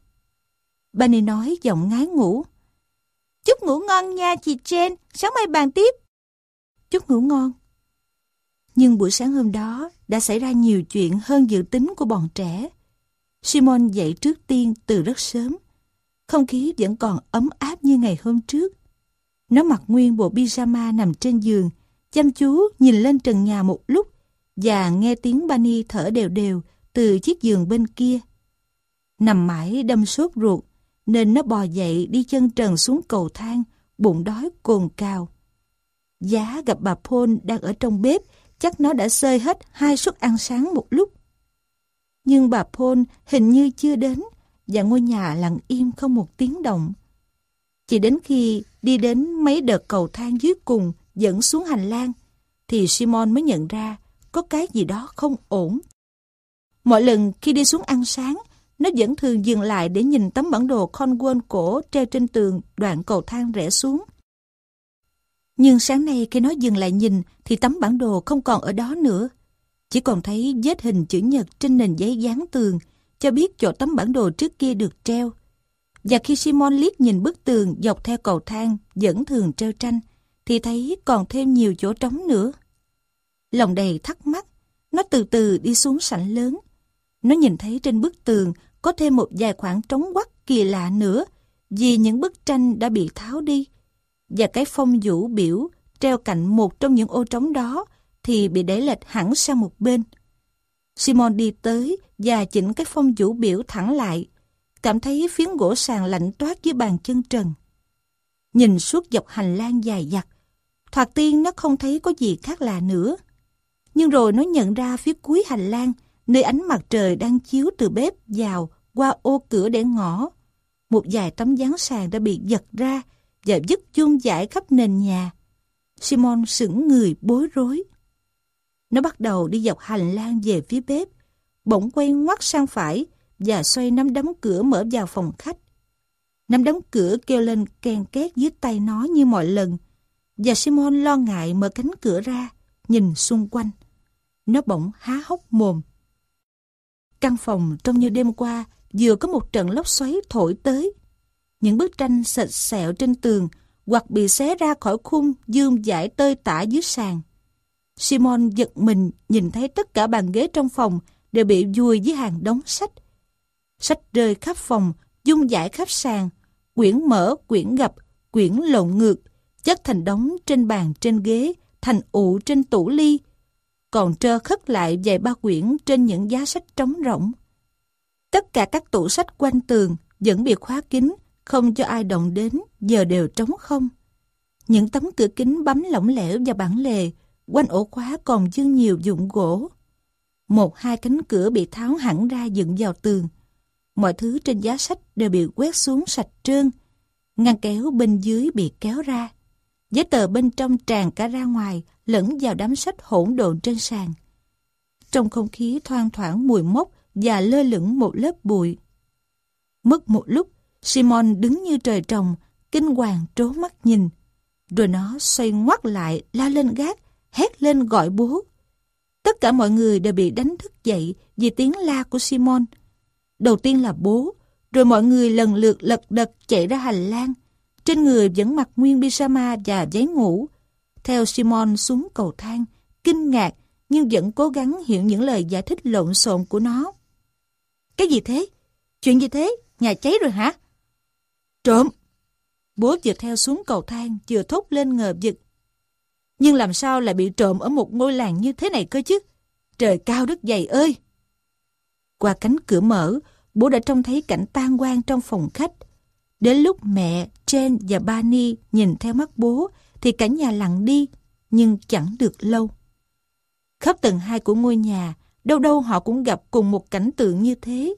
Benny nói giọng ngái ngủ. Chúc ngủ ngon nha chị Jen, sáng mai bàn tiếp. Chúc ngủ ngon. Nhưng buổi sáng hôm đó đã xảy ra nhiều chuyện hơn dự tính của bọn trẻ. Simon dậy trước tiên từ rất sớm. Không khí vẫn còn ấm áp như ngày hôm trước. Nó mặc nguyên bộ pyjama nằm trên giường, chăm chú nhìn lên trần nhà một lúc và nghe tiếng Bani thở đều đều từ chiếc giường bên kia. Nằm mãi đâm sốt ruột, nên nó bò dậy đi chân trần xuống cầu thang, bụng đói cồn cào. Giá gặp bà Paul đang ở trong bếp, chắc nó đã xơi hết hai suất ăn sáng một lúc. Nhưng bà Paul hình như chưa đến, và ngôi nhà lặng im không một tiếng động. Chỉ đến khi đi đến mấy đợt cầu thang dưới cùng dẫn xuống hành lang, thì Simon mới nhận ra có cái gì đó không ổn. Mỗi lần khi đi xuống ăn sáng, nó vẫn thường dừng lại để nhìn tấm bản đồ Conwell cổ treo trên tường đoạn cầu thang rẽ xuống. Nhưng sáng nay khi nó dừng lại nhìn thì tấm bản đồ không còn ở đó nữa. Chỉ còn thấy vết hình chữ nhật trên nền giấy dán tường cho biết chỗ tấm bản đồ trước kia được treo. Và khi Simon liếc nhìn bức tường dọc theo cầu thang vẫn thường treo tranh, thì thấy còn thêm nhiều chỗ trống nữa. Lòng đầy thắc mắc, nó từ từ đi xuống sảnh lớn. Nó nhìn thấy trên bức tường có thêm một vài khoảng trống quắc kỳ lạ nữa, vì những bức tranh đã bị tháo đi. Và cái phong vũ biểu treo cạnh một trong những ô trống đó thì bị đẩy lệch hẳn sang một bên. Simon đi tới và chỉnh cái phong vũ biểu thẳng lại, cảm thấy phiến gỗ sàn lạnh toát dưới bàn chân trần. Nhìn suốt dọc hành lang dài dặt, thoạt tiên nó không thấy có gì khác lạ nữa. Nhưng rồi nó nhận ra phía cuối hành lang, nơi ánh mặt trời đang chiếu từ bếp vào qua ô cửa để ngõ. Một vài tấm dáng sàn đã bị giật ra và dứt chung giải khắp nền nhà. Simon sững người bối rối. Nó bắt đầu đi dọc hành lang về phía bếp, bỗng quay ngoắt sang phải và xoay nắm đấm cửa mở vào phòng khách. Nắm đấm cửa kêu lên ken két dưới tay nó như mọi lần, và Simon lo ngại mở cánh cửa ra, nhìn xung quanh. Nó bỗng há hốc mồm. Căn phòng trông như đêm qua vừa có một trận lốc xoáy thổi tới. Những bức tranh sệt sẹo trên tường hoặc bị xé ra khỏi khung dương giải tơi tả dưới sàn. Simon giật mình nhìn thấy tất cả bàn ghế trong phòng đều bị vùi dưới hàng đống sách. Sách rơi khắp phòng, dung giải khắp sàn, quyển mở, quyển gập, quyển lộn ngược, chất thành đống trên bàn trên ghế, thành ụ trên tủ ly, còn trơ khất lại vài ba quyển trên những giá sách trống rỗng. Tất cả các tủ sách quanh tường vẫn bị khóa kín, không cho ai động đến, giờ đều trống không. Những tấm cửa kính bấm lỏng lẻo và bản lề, quanh ổ khóa còn dư nhiều dụng gỗ. Một hai cánh cửa bị tháo hẳn ra dựng vào tường. Mọi thứ trên giá sách đều bị quét xuống sạch trơn. Ngăn kéo bên dưới bị kéo ra. Giấy tờ bên trong tràn cả ra ngoài, lẫn vào đám sách hỗn độn trên sàn. Trong không khí thoang thoảng mùi mốc và lơ lửng một lớp bụi. Mất một lúc, Simon đứng như trời trồng, kinh hoàng trố mắt nhìn. Rồi nó xoay ngoắt lại, la lên gác, hét lên gọi bố. Tất cả mọi người đều bị đánh thức dậy vì tiếng la của Simon. Đầu tiên là bố, rồi mọi người lần lượt lật đật chạy ra hành lang. Trên người vẫn mặc nguyên pyjama và giấy ngủ. Theo Simon xuống cầu thang, kinh ngạc nhưng vẫn cố gắng hiểu những lời giải thích lộn xộn của nó. Cái gì thế? Chuyện gì thế? Nhà cháy rồi hả? Trộm! Bố vừa theo xuống cầu thang, vừa thốt lên ngờ vực. Nhưng làm sao lại bị trộm ở một ngôi làng như thế này cơ chứ? Trời cao đất dày ơi! Qua cánh cửa mở, bố đã trông thấy cảnh tan quang trong phòng khách. Đến lúc mẹ, Jen và Barney nhìn theo mắt bố, thì cả nhà lặng đi, nhưng chẳng được lâu. Khắp tầng hai của ngôi nhà, đâu đâu họ cũng gặp cùng một cảnh tượng như thế.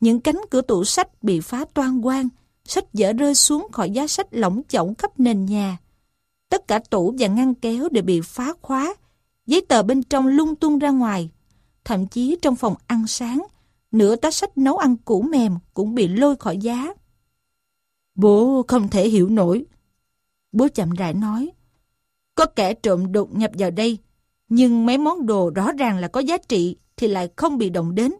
Những cánh cửa tủ sách bị phá toan quang, sách vở rơi xuống khỏi giá sách lỏng chỏng khắp nền nhà. Tất cả tủ và ngăn kéo đều bị phá khóa, giấy tờ bên trong lung tung ra ngoài. Thậm chí trong phòng ăn sáng, nửa tá sách nấu ăn cũ mềm cũng bị lôi khỏi giá. Bố không thể hiểu nổi. Bố chậm rãi nói. Có kẻ trộm đột nhập vào đây, nhưng mấy món đồ rõ ràng là có giá trị thì lại không bị động đến.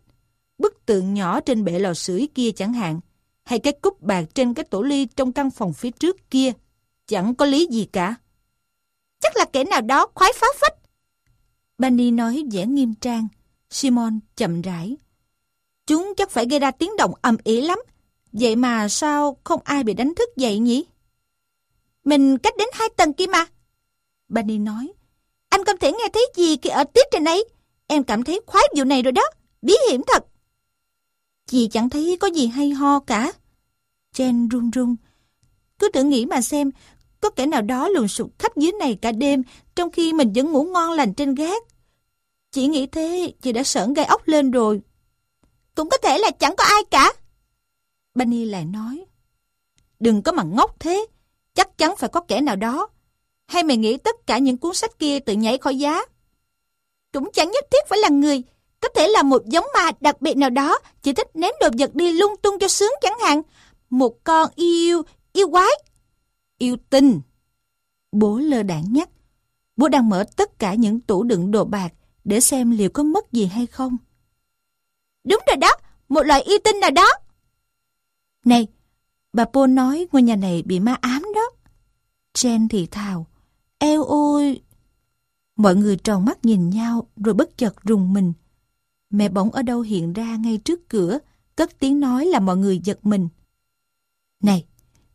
Bức tượng nhỏ trên bệ lò sưởi kia chẳng hạn, hay cái cúp bạc trên cái tổ ly trong căn phòng phía trước kia, chẳng có lý gì cả. Chắc là kẻ nào đó khoái phá phách. Benny nói vẻ nghiêm trang. Simon chậm rãi. Chúng chắc phải gây ra tiếng động ầm ĩ lắm. Vậy mà sao không ai bị đánh thức dậy nhỉ? Mình cách đến hai tầng kia mà. Bunny nói. Anh không thể nghe thấy gì khi ở tiếp trên ấy. Em cảm thấy khoái vụ này rồi đó. Bí hiểm thật. Chị chẳng thấy có gì hay ho cả. Jen run run. Cứ tự nghĩ mà xem, có kẻ nào đó lùn sụt khắp dưới này cả đêm, trong khi mình vẫn ngủ ngon lành trên gác. Chỉ nghĩ thế, chị đã sởn gai ốc lên rồi. Cũng có thể là chẳng có ai cả. Bunny lại nói. Đừng có mà ngốc thế, chắc chắn phải có kẻ nào đó. Hay mày nghĩ tất cả những cuốn sách kia tự nhảy khỏi giá? Cũng chẳng nhất thiết phải là người, có thể là một giống ma đặc biệt nào đó, chỉ thích ném đồ vật đi lung tung cho sướng chẳng hạn. Một con yêu, yêu quái. Yêu tinh. Bố lơ đảng nhắc. Bố đang mở tất cả những tủ đựng đồ bạc để xem liệu có mất gì hay không. Đúng rồi đó, một loại yêu tinh nào đó. Này, bà Paul nói ngôi nhà này bị ma ám đó. Jen thì thào, eo ôi. Mọi người tròn mắt nhìn nhau rồi bất chợt rùng mình. Mẹ bỗng ở đâu hiện ra ngay trước cửa, cất tiếng nói là mọi người giật mình. Này,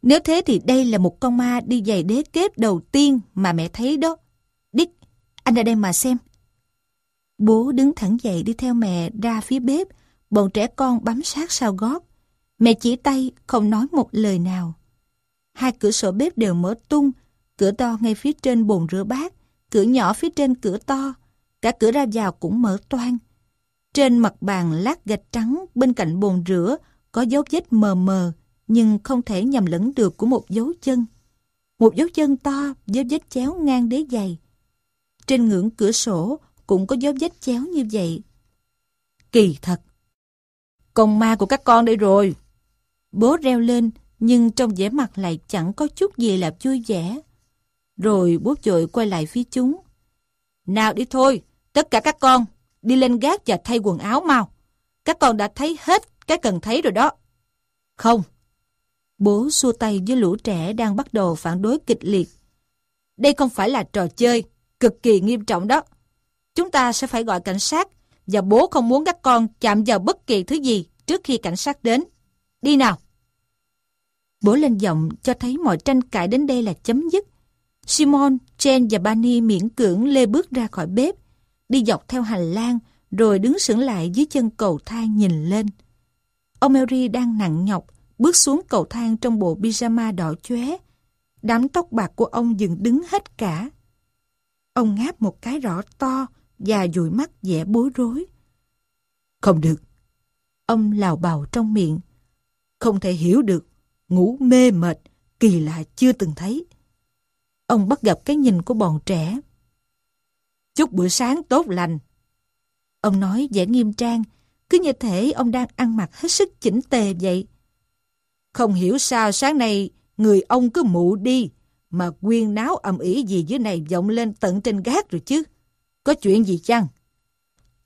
nếu thế thì đây là một con ma đi giày đế kếp đầu tiên mà mẹ thấy đó. Đích, anh ra đây mà xem. Bố đứng thẳng dậy đi theo mẹ ra phía bếp, bọn trẻ con bám sát sau gót. Mẹ chỉ tay, không nói một lời nào. Hai cửa sổ bếp đều mở tung, cửa to ngay phía trên bồn rửa bát, cửa nhỏ phía trên cửa to, cả cửa ra vào cũng mở toang. Trên mặt bàn lát gạch trắng bên cạnh bồn rửa có dấu vết mờ mờ, nhưng không thể nhầm lẫn được của một dấu chân. Một dấu chân to dấu vết chéo ngang đế giày. Trên ngưỡng cửa sổ cũng có dấu vết chéo như vậy. Kỳ thật. Con ma của các con đây rồi. Bố reo lên, nhưng trong vẻ mặt lại chẳng có chút gì là vui vẻ. Rồi bố dội quay lại phía chúng. Nào đi thôi, tất cả các con, đi lên gác và thay quần áo mau. Các con đã thấy hết cái cần thấy rồi đó. Không. Bố xua tay với lũ trẻ đang bắt đầu phản đối kịch liệt. Đây không phải là trò chơi, cực kỳ nghiêm trọng đó. Chúng ta sẽ phải gọi cảnh sát và bố không muốn các con chạm vào bất kỳ thứ gì trước khi cảnh sát đến. Đi nào! Bố lên giọng cho thấy mọi tranh cãi đến đây là chấm dứt. Simon, Jen và Barney miễn cưỡng lê bước ra khỏi bếp, đi dọc theo hành lang, rồi đứng sững lại dưới chân cầu thang nhìn lên. Ông Mary đang nặng nhọc, bước xuống cầu thang trong bộ pyjama đỏ chóe. Đám tóc bạc của ông dừng đứng hết cả. Ông ngáp một cái rõ to và dụi mắt vẻ bối rối. Không được. Ông lào bào trong miệng. Không thể hiểu được, ngủ mê mệt, kỳ lạ chưa từng thấy. Ông bắt gặp cái nhìn của bọn trẻ. Chúc bữa sáng tốt lành. Ông nói vẻ nghiêm trang, cứ như thể ông đang ăn mặc hết sức chỉnh tề vậy. Không hiểu sao sáng nay người ông cứ mụ đi, mà quyên náo ầm ĩ gì dưới này vọng lên tận trên gác rồi chứ. Có chuyện gì chăng?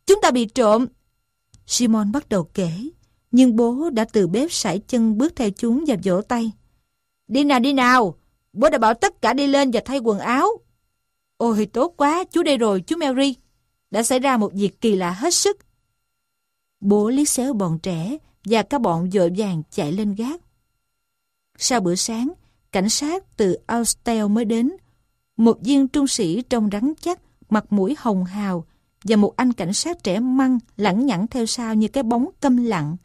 Chúng ta bị trộm. Simon bắt đầu kể, nhưng bố đã từ bếp sải chân bước theo chúng và vỗ tay. Đi nào đi nào, bố đã bảo tất cả đi lên và thay quần áo. Ôi tốt quá, chú đây rồi, chú Mary. Đã xảy ra một việc kỳ lạ hết sức. Bố liếc xéo bọn trẻ và các bọn vội vàng chạy lên gác. Sau bữa sáng, cảnh sát từ Austell mới đến. Một viên trung sĩ trông rắn chắc, mặt mũi hồng hào và một anh cảnh sát trẻ măng lẳng nhẳng theo sau như cái bóng câm lặng.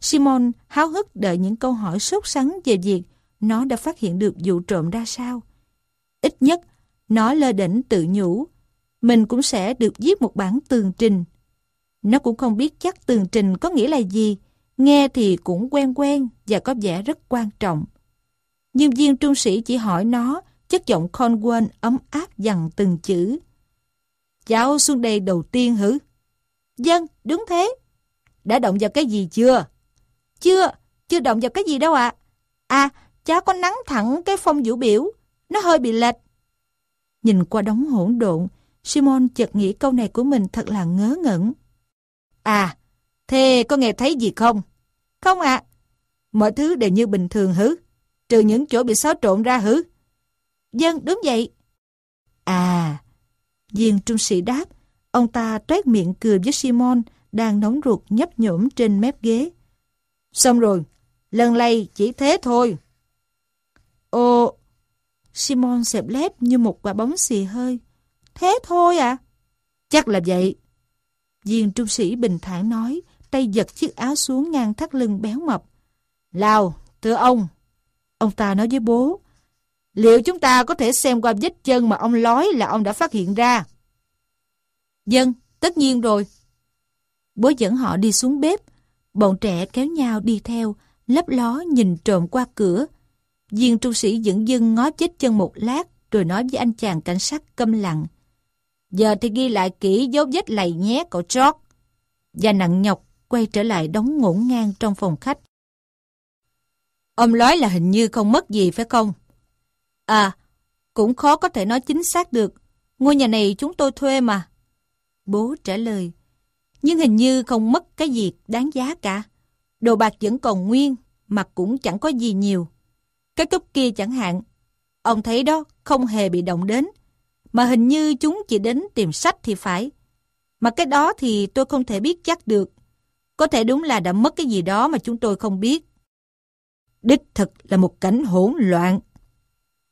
Simon háo hức đợi những câu hỏi sốt sắng về việc nó đã phát hiện được vụ trộm ra sao. Ít nhất, nó lơ đỉnh tự nhủ, mình cũng sẽ được viết một bản tường trình. Nó cũng không biết chắc tường trình có nghĩa là gì, nghe thì cũng quen quen và có vẻ rất quan trọng. Nhưng viên trung sĩ chỉ hỏi nó, chất giọng Conwell ấm áp dằn từng chữ. Cháu xuống đây đầu tiên hử? Dân, đúng thế. Đã động vào cái gì chưa? Chưa, chưa động vào cái gì đâu ạ. À. à, cháu có nắng thẳng cái phong vũ biểu, nó hơi bị lệch. Nhìn qua đống hỗn độn, Simon chợt nghĩ câu này của mình thật là ngớ ngẩn. À, thế có nghe thấy gì không? Không ạ. Mọi thứ đều như bình thường hứ trừ những chỗ bị xáo trộn ra hứ Dân, đúng vậy. À, viên trung sĩ đáp, ông ta toét miệng cười với Simon đang nóng ruột nhấp nhổm trên mép ghế. Xong rồi, lần này chỉ thế thôi. Ồ, Simon xẹp lép như một quả bóng xì hơi. Thế thôi à? Chắc là vậy. Viên trung sĩ bình thản nói, tay giật chiếc áo xuống ngang thắt lưng béo mập. Lào, thưa ông, Ông ta nói với bố, liệu chúng ta có thể xem qua vết chân mà ông lói là ông đã phát hiện ra? Dân, tất nhiên rồi. Bố dẫn họ đi xuống bếp, bọn trẻ kéo nhau đi theo, lấp ló nhìn trộm qua cửa. Viên trung sĩ dẫn dưng ngó chết chân một lát, rồi nói với anh chàng cảnh sát câm lặng. Giờ thì ghi lại kỹ dấu vết lầy nhé cậu George. Và nặng nhọc quay trở lại đóng ngổn ngang trong phòng khách. Ông nói là hình như không mất gì phải không? À, cũng khó có thể nói chính xác được. Ngôi nhà này chúng tôi thuê mà. Bố trả lời. Nhưng hình như không mất cái gì đáng giá cả. Đồ bạc vẫn còn nguyên, mà cũng chẳng có gì nhiều. Cái cúp kia chẳng hạn. Ông thấy đó, không hề bị động đến. Mà hình như chúng chỉ đến tìm sách thì phải. Mà cái đó thì tôi không thể biết chắc được. Có thể đúng là đã mất cái gì đó mà chúng tôi không biết. Đích thực là một cảnh hỗn loạn.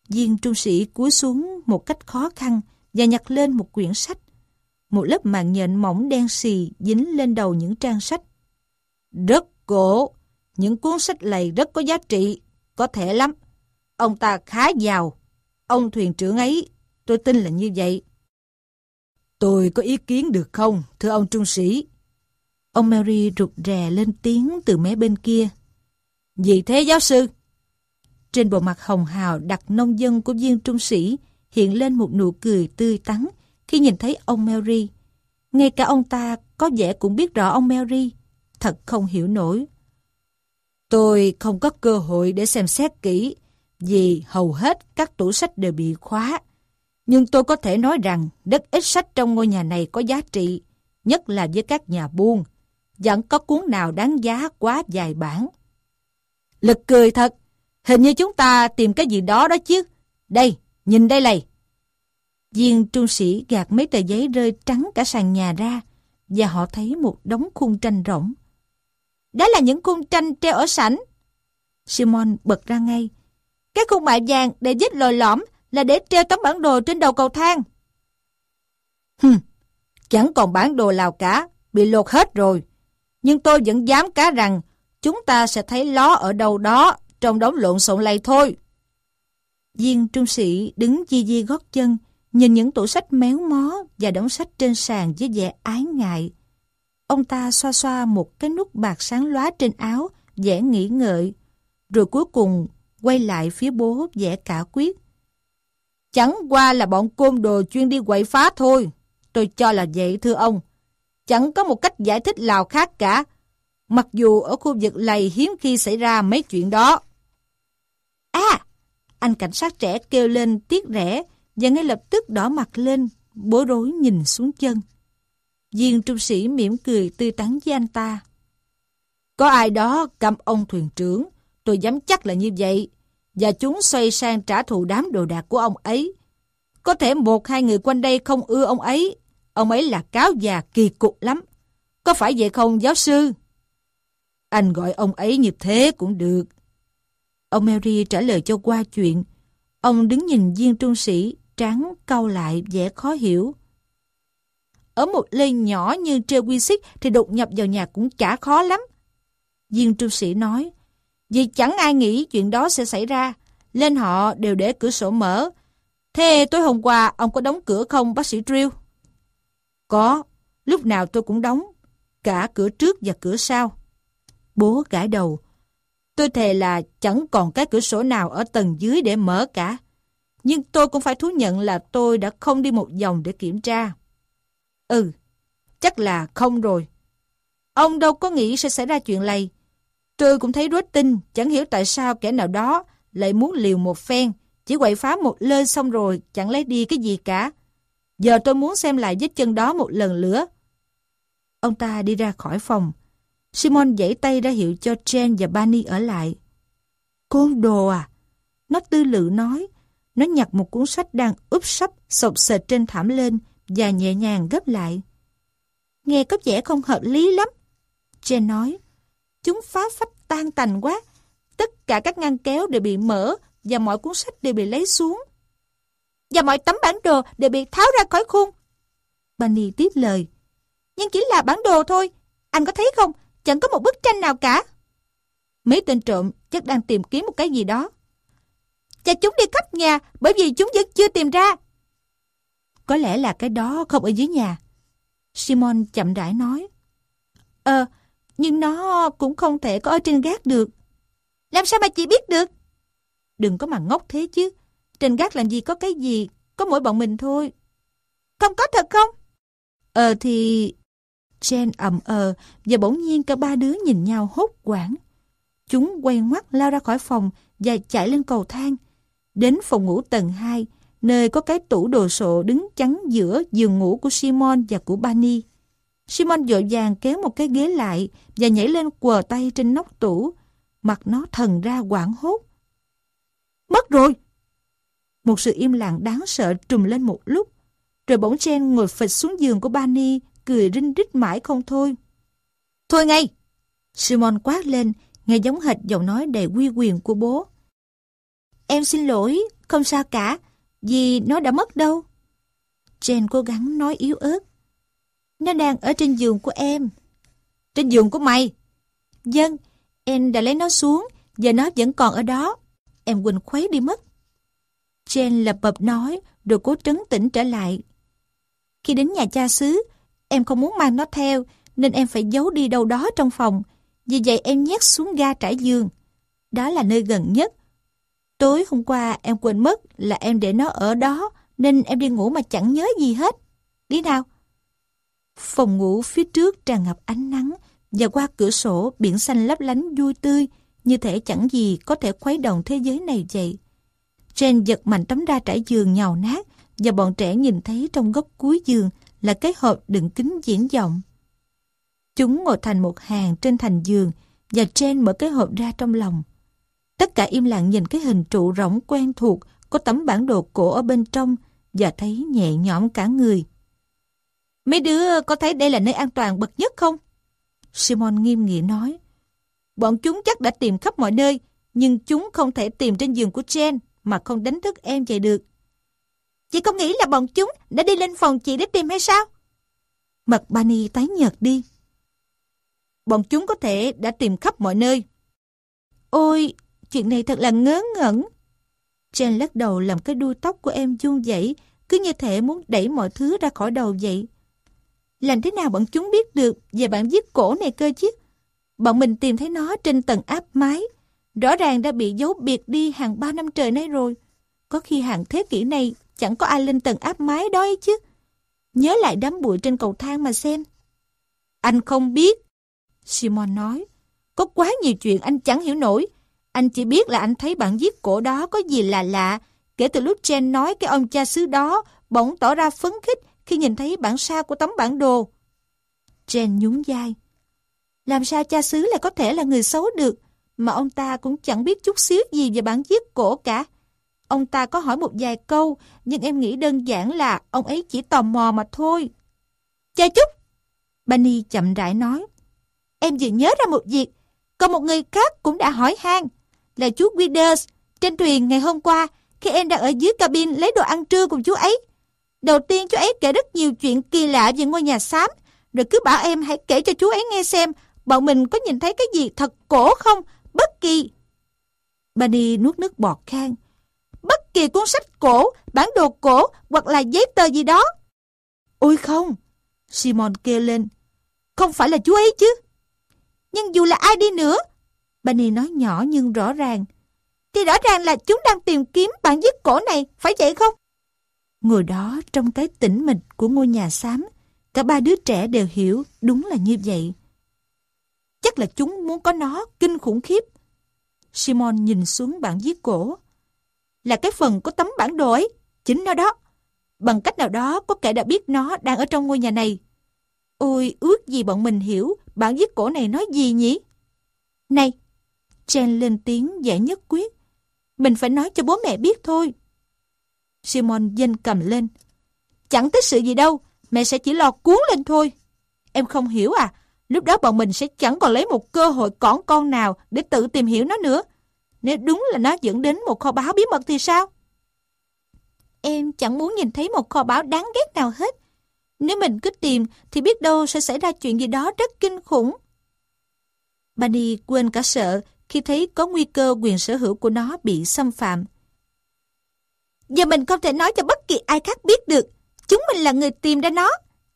Viên trung sĩ cúi xuống một cách khó khăn và nhặt lên một quyển sách. Một lớp màng nhện mỏng đen xì dính lên đầu những trang sách. Rất cổ, những cuốn sách này rất có giá trị, có thể lắm. Ông ta khá giàu. Ông thuyền trưởng ấy, tôi tin là như vậy. Tôi có ý kiến được không, thưa ông trung sĩ? Ông Mary rụt rè lên tiếng từ mé bên kia. Gì thế giáo sư? Trên bộ mặt hồng hào đặc nông dân của viên trung sĩ hiện lên một nụ cười tươi tắn khi nhìn thấy ông Mary. Ngay cả ông ta có vẻ cũng biết rõ ông Mary. Thật không hiểu nổi. Tôi không có cơ hội để xem xét kỹ vì hầu hết các tủ sách đều bị khóa. Nhưng tôi có thể nói rằng rất ít sách trong ngôi nhà này có giá trị, nhất là với các nhà buôn. Vẫn có cuốn nào đáng giá quá dài bản. Lực cười thật. Hình như chúng ta tìm cái gì đó đó chứ. Đây, nhìn đây này. Viên trung sĩ gạt mấy tờ giấy rơi trắng cả sàn nhà ra và họ thấy một đống khung tranh rỗng. Đó là những khung tranh treo ở sảnh. Simon bật ra ngay. Cái khung mạ vàng để vết lồi lõm là để treo tấm bản đồ trên đầu cầu thang. Hừm, chẳng còn bản đồ nào cả, bị lột hết rồi. Nhưng tôi vẫn dám cá rằng chúng ta sẽ thấy ló ở đâu đó trong đống lộn xộn này thôi. Viên trung sĩ đứng di di gót chân, nhìn những tủ sách méo mó và đống sách trên sàn với vẻ ái ngại. Ông ta xoa xoa một cái nút bạc sáng lóa trên áo, vẻ nghĩ ngợi. Rồi cuối cùng quay lại phía bố vẻ cả quyết. Chẳng qua là bọn côn đồ chuyên đi quậy phá thôi. Tôi cho là vậy thưa ông. Chẳng có một cách giải thích nào khác cả. Mặc dù ở khu vực này hiếm khi xảy ra mấy chuyện đó. À! Anh cảnh sát trẻ kêu lên tiếc rẻ và ngay lập tức đỏ mặt lên, bối rối nhìn xuống chân. Viên trung sĩ mỉm cười tươi tắn với anh ta. Có ai đó cầm ông thuyền trưởng, tôi dám chắc là như vậy. Và chúng xoay sang trả thù đám đồ đạc của ông ấy. Có thể một hai người quanh đây không ưa ông ấy. Ông ấy là cáo già kỳ cục lắm. Có phải vậy không giáo sư? Anh gọi ông ấy như thế cũng được. Ông Mary trả lời cho qua chuyện. Ông đứng nhìn viên trung sĩ, trắng cau lại vẻ khó hiểu. Ở một lê nhỏ như Trewisic thì đột nhập vào nhà cũng chả khó lắm. Viên trung sĩ nói, vì chẳng ai nghĩ chuyện đó sẽ xảy ra, lên họ đều để cửa sổ mở. Thế tối hôm qua ông có đóng cửa không bác sĩ Drill? Có, lúc nào tôi cũng đóng, cả cửa trước và cửa sau. Bố gãi đầu. Tôi thề là chẳng còn cái cửa sổ nào ở tầng dưới để mở cả. Nhưng tôi cũng phải thú nhận là tôi đã không đi một vòng để kiểm tra. Ừ, chắc là không rồi. Ông đâu có nghĩ sẽ xảy ra chuyện này. Tôi cũng thấy rối tin, chẳng hiểu tại sao kẻ nào đó lại muốn liều một phen, chỉ quậy phá một lơi xong rồi, chẳng lấy đi cái gì cả. Giờ tôi muốn xem lại vết chân đó một lần nữa. Ông ta đi ra khỏi phòng. Simon giãy tay ra hiệu cho Jen và Bani ở lại. Côn đồ à? Nó tư lự nói. Nó nhặt một cuốn sách đang úp sấp, sộc sệt trên thảm lên và nhẹ nhàng gấp lại. Nghe có vẻ không hợp lý lắm. Jen nói. Chúng phá phách tan tành quá. Tất cả các ngăn kéo đều bị mở và mọi cuốn sách đều bị lấy xuống. Và mọi tấm bản đồ đều bị tháo ra khỏi khung. Bunny tiếp lời. Nhưng chỉ là bản đồ thôi. Anh có thấy không? Chẳng có một bức tranh nào cả. Mấy tên trộm chắc đang tìm kiếm một cái gì đó. Cha chúng đi khắp nhà bởi vì chúng vẫn chưa tìm ra. Có lẽ là cái đó không ở dưới nhà. Simon chậm rãi nói. Ờ, nhưng nó cũng không thể có ở trên gác được. Làm sao mà chị biết được? Đừng có mà ngốc thế chứ. Trên gác làm gì có cái gì, có mỗi bọn mình thôi. Không có thật không? Ờ thì... Jen ầm ờ và bỗng nhiên cả ba đứa nhìn nhau hốt quảng. Chúng quay ngoắt lao ra khỏi phòng và chạy lên cầu thang. Đến phòng ngủ tầng 2, nơi có cái tủ đồ sộ đứng chắn giữa giường ngủ của Simon và của Bani. Simon dội vàng kéo một cái ghế lại và nhảy lên quờ tay trên nóc tủ. Mặt nó thần ra quảng hốt. Mất rồi! Một sự im lặng đáng sợ trùm lên một lúc. Rồi bỗng Jen ngồi phịch xuống giường của Bani, cười rinh rít mãi không thôi. Thôi ngay! Simon quát lên, nghe giống hệt giọng nói đầy quy quyền của bố. Em xin lỗi, không sao cả, vì nó đã mất đâu. Jane cố gắng nói yếu ớt. Nó đang ở trên giường của em. Trên giường của mày? Dân, em đã lấy nó xuống, giờ nó vẫn còn ở đó. Em quỳnh khuấy đi mất. Jane lập bập nói, rồi cố trấn tĩnh trở lại. Khi đến nhà cha xứ, em không muốn mang nó theo, nên em phải giấu đi đâu đó trong phòng. Vì vậy em nhét xuống ga trải giường. Đó là nơi gần nhất. Tối hôm qua em quên mất là em để nó ở đó, nên em đi ngủ mà chẳng nhớ gì hết. Đi nào. Phòng ngủ phía trước tràn ngập ánh nắng và qua cửa sổ biển xanh lấp lánh vui tươi như thể chẳng gì có thể khuấy động thế giới này vậy. Jen giật mạnh tấm ra trải giường nhào nát và bọn trẻ nhìn thấy trong góc cuối giường là cái hộp đựng kính diễn vọng. Chúng ngồi thành một hàng trên thành giường và Jen mở cái hộp ra trong lòng. Tất cả im lặng nhìn cái hình trụ rỗng quen thuộc có tấm bản đồ cổ ở bên trong và thấy nhẹ nhõm cả người. Mấy đứa có thấy đây là nơi an toàn bậc nhất không? Simon nghiêm nghị nói. Bọn chúng chắc đã tìm khắp mọi nơi, nhưng chúng không thể tìm trên giường của Jen mà không đánh thức em dậy được. Chị không nghĩ là bọn chúng đã đi lên phòng chị để tìm hay sao? Mặt Bani tái nhợt đi. Bọn chúng có thể đã tìm khắp mọi nơi. Ôi, chuyện này thật là ngớ ngẩn. Jen lắc đầu làm cái đuôi tóc của em dung dậy, cứ như thể muốn đẩy mọi thứ ra khỏi đầu vậy. Làm thế nào bọn chúng biết được về bản viết cổ này cơ chứ? Bọn mình tìm thấy nó trên tầng áp mái. Rõ ràng đã bị giấu biệt đi hàng ba năm trời nay rồi. Có khi hàng thế kỷ này chẳng có ai lên tầng áp mái đó ấy chứ. Nhớ lại đám bụi trên cầu thang mà xem. Anh không biết. Simon nói. Có quá nhiều chuyện anh chẳng hiểu nổi. Anh chỉ biết là anh thấy bản viết cổ đó có gì là lạ. Kể từ lúc Jen nói cái ông cha xứ đó bỗng tỏ ra phấn khích khi nhìn thấy bản sao của tấm bản đồ. Jen nhún vai. Làm sao cha xứ lại có thể là người xấu được, mà ông ta cũng chẳng biết chút xíu gì về bản viết cổ cả. Ông ta có hỏi một vài câu, nhưng em nghĩ đơn giản là ông ấy chỉ tò mò mà thôi. Cha chúc! Bunny chậm rãi nói. Em vừa nhớ ra một việc, còn một người khác cũng đã hỏi han là chú Withers trên thuyền ngày hôm qua khi em đang ở dưới cabin lấy đồ ăn trưa cùng chú ấy. Đầu tiên chú ấy kể rất nhiều chuyện kỳ lạ về ngôi nhà xám, rồi cứ bảo em hãy kể cho chú ấy nghe xem bọn mình có nhìn thấy cái gì thật cổ không, bất kỳ. Bunny nuốt nước bọt khang. Bất kỳ cuốn sách cổ, bản đồ cổ hoặc là giấy tờ gì đó. Ôi không, Simon kêu lên. Không phải là chú ấy chứ. Nhưng dù là ai đi nữa, Bunny nói nhỏ nhưng rõ ràng, thì rõ ràng là chúng đang tìm kiếm bản viết cổ này, phải vậy không? Ngồi đó trong cái tĩnh mịch của ngôi nhà xám, cả ba đứa trẻ đều hiểu đúng là như vậy. Chắc là chúng muốn có nó kinh khủng khiếp. Simon nhìn xuống bản viết cổ. Là cái phần có tấm bản đồ ấy, chính nó đó. Bằng cách nào đó có kẻ đã biết nó đang ở trong ngôi nhà này. Ôi, ước gì bọn mình hiểu bản viết cổ này nói gì nhỉ? Này, Jen lên tiếng giải nhất quyết. Mình phải nói cho bố mẹ biết thôi. Simon dên cầm lên. Chẳng tích sự gì đâu, mẹ sẽ chỉ lo cuốn lên thôi. Em không hiểu à, lúc đó bọn mình sẽ chẳng còn lấy một cơ hội cõng con nào để tự tìm hiểu nó nữa. Nếu đúng là nó dẫn đến một kho báu bí mật thì sao? Em chẳng muốn nhìn thấy một kho báu đáng ghét nào hết. Nếu mình cứ tìm thì biết đâu sẽ xảy ra chuyện gì đó rất kinh khủng. Bunny quên cả sợ khi thấy có nguy cơ quyền sở hữu của nó bị xâm phạm. Giờ mình không thể nói cho bất kỳ ai khác biết được. Chúng mình là người tìm ra nó.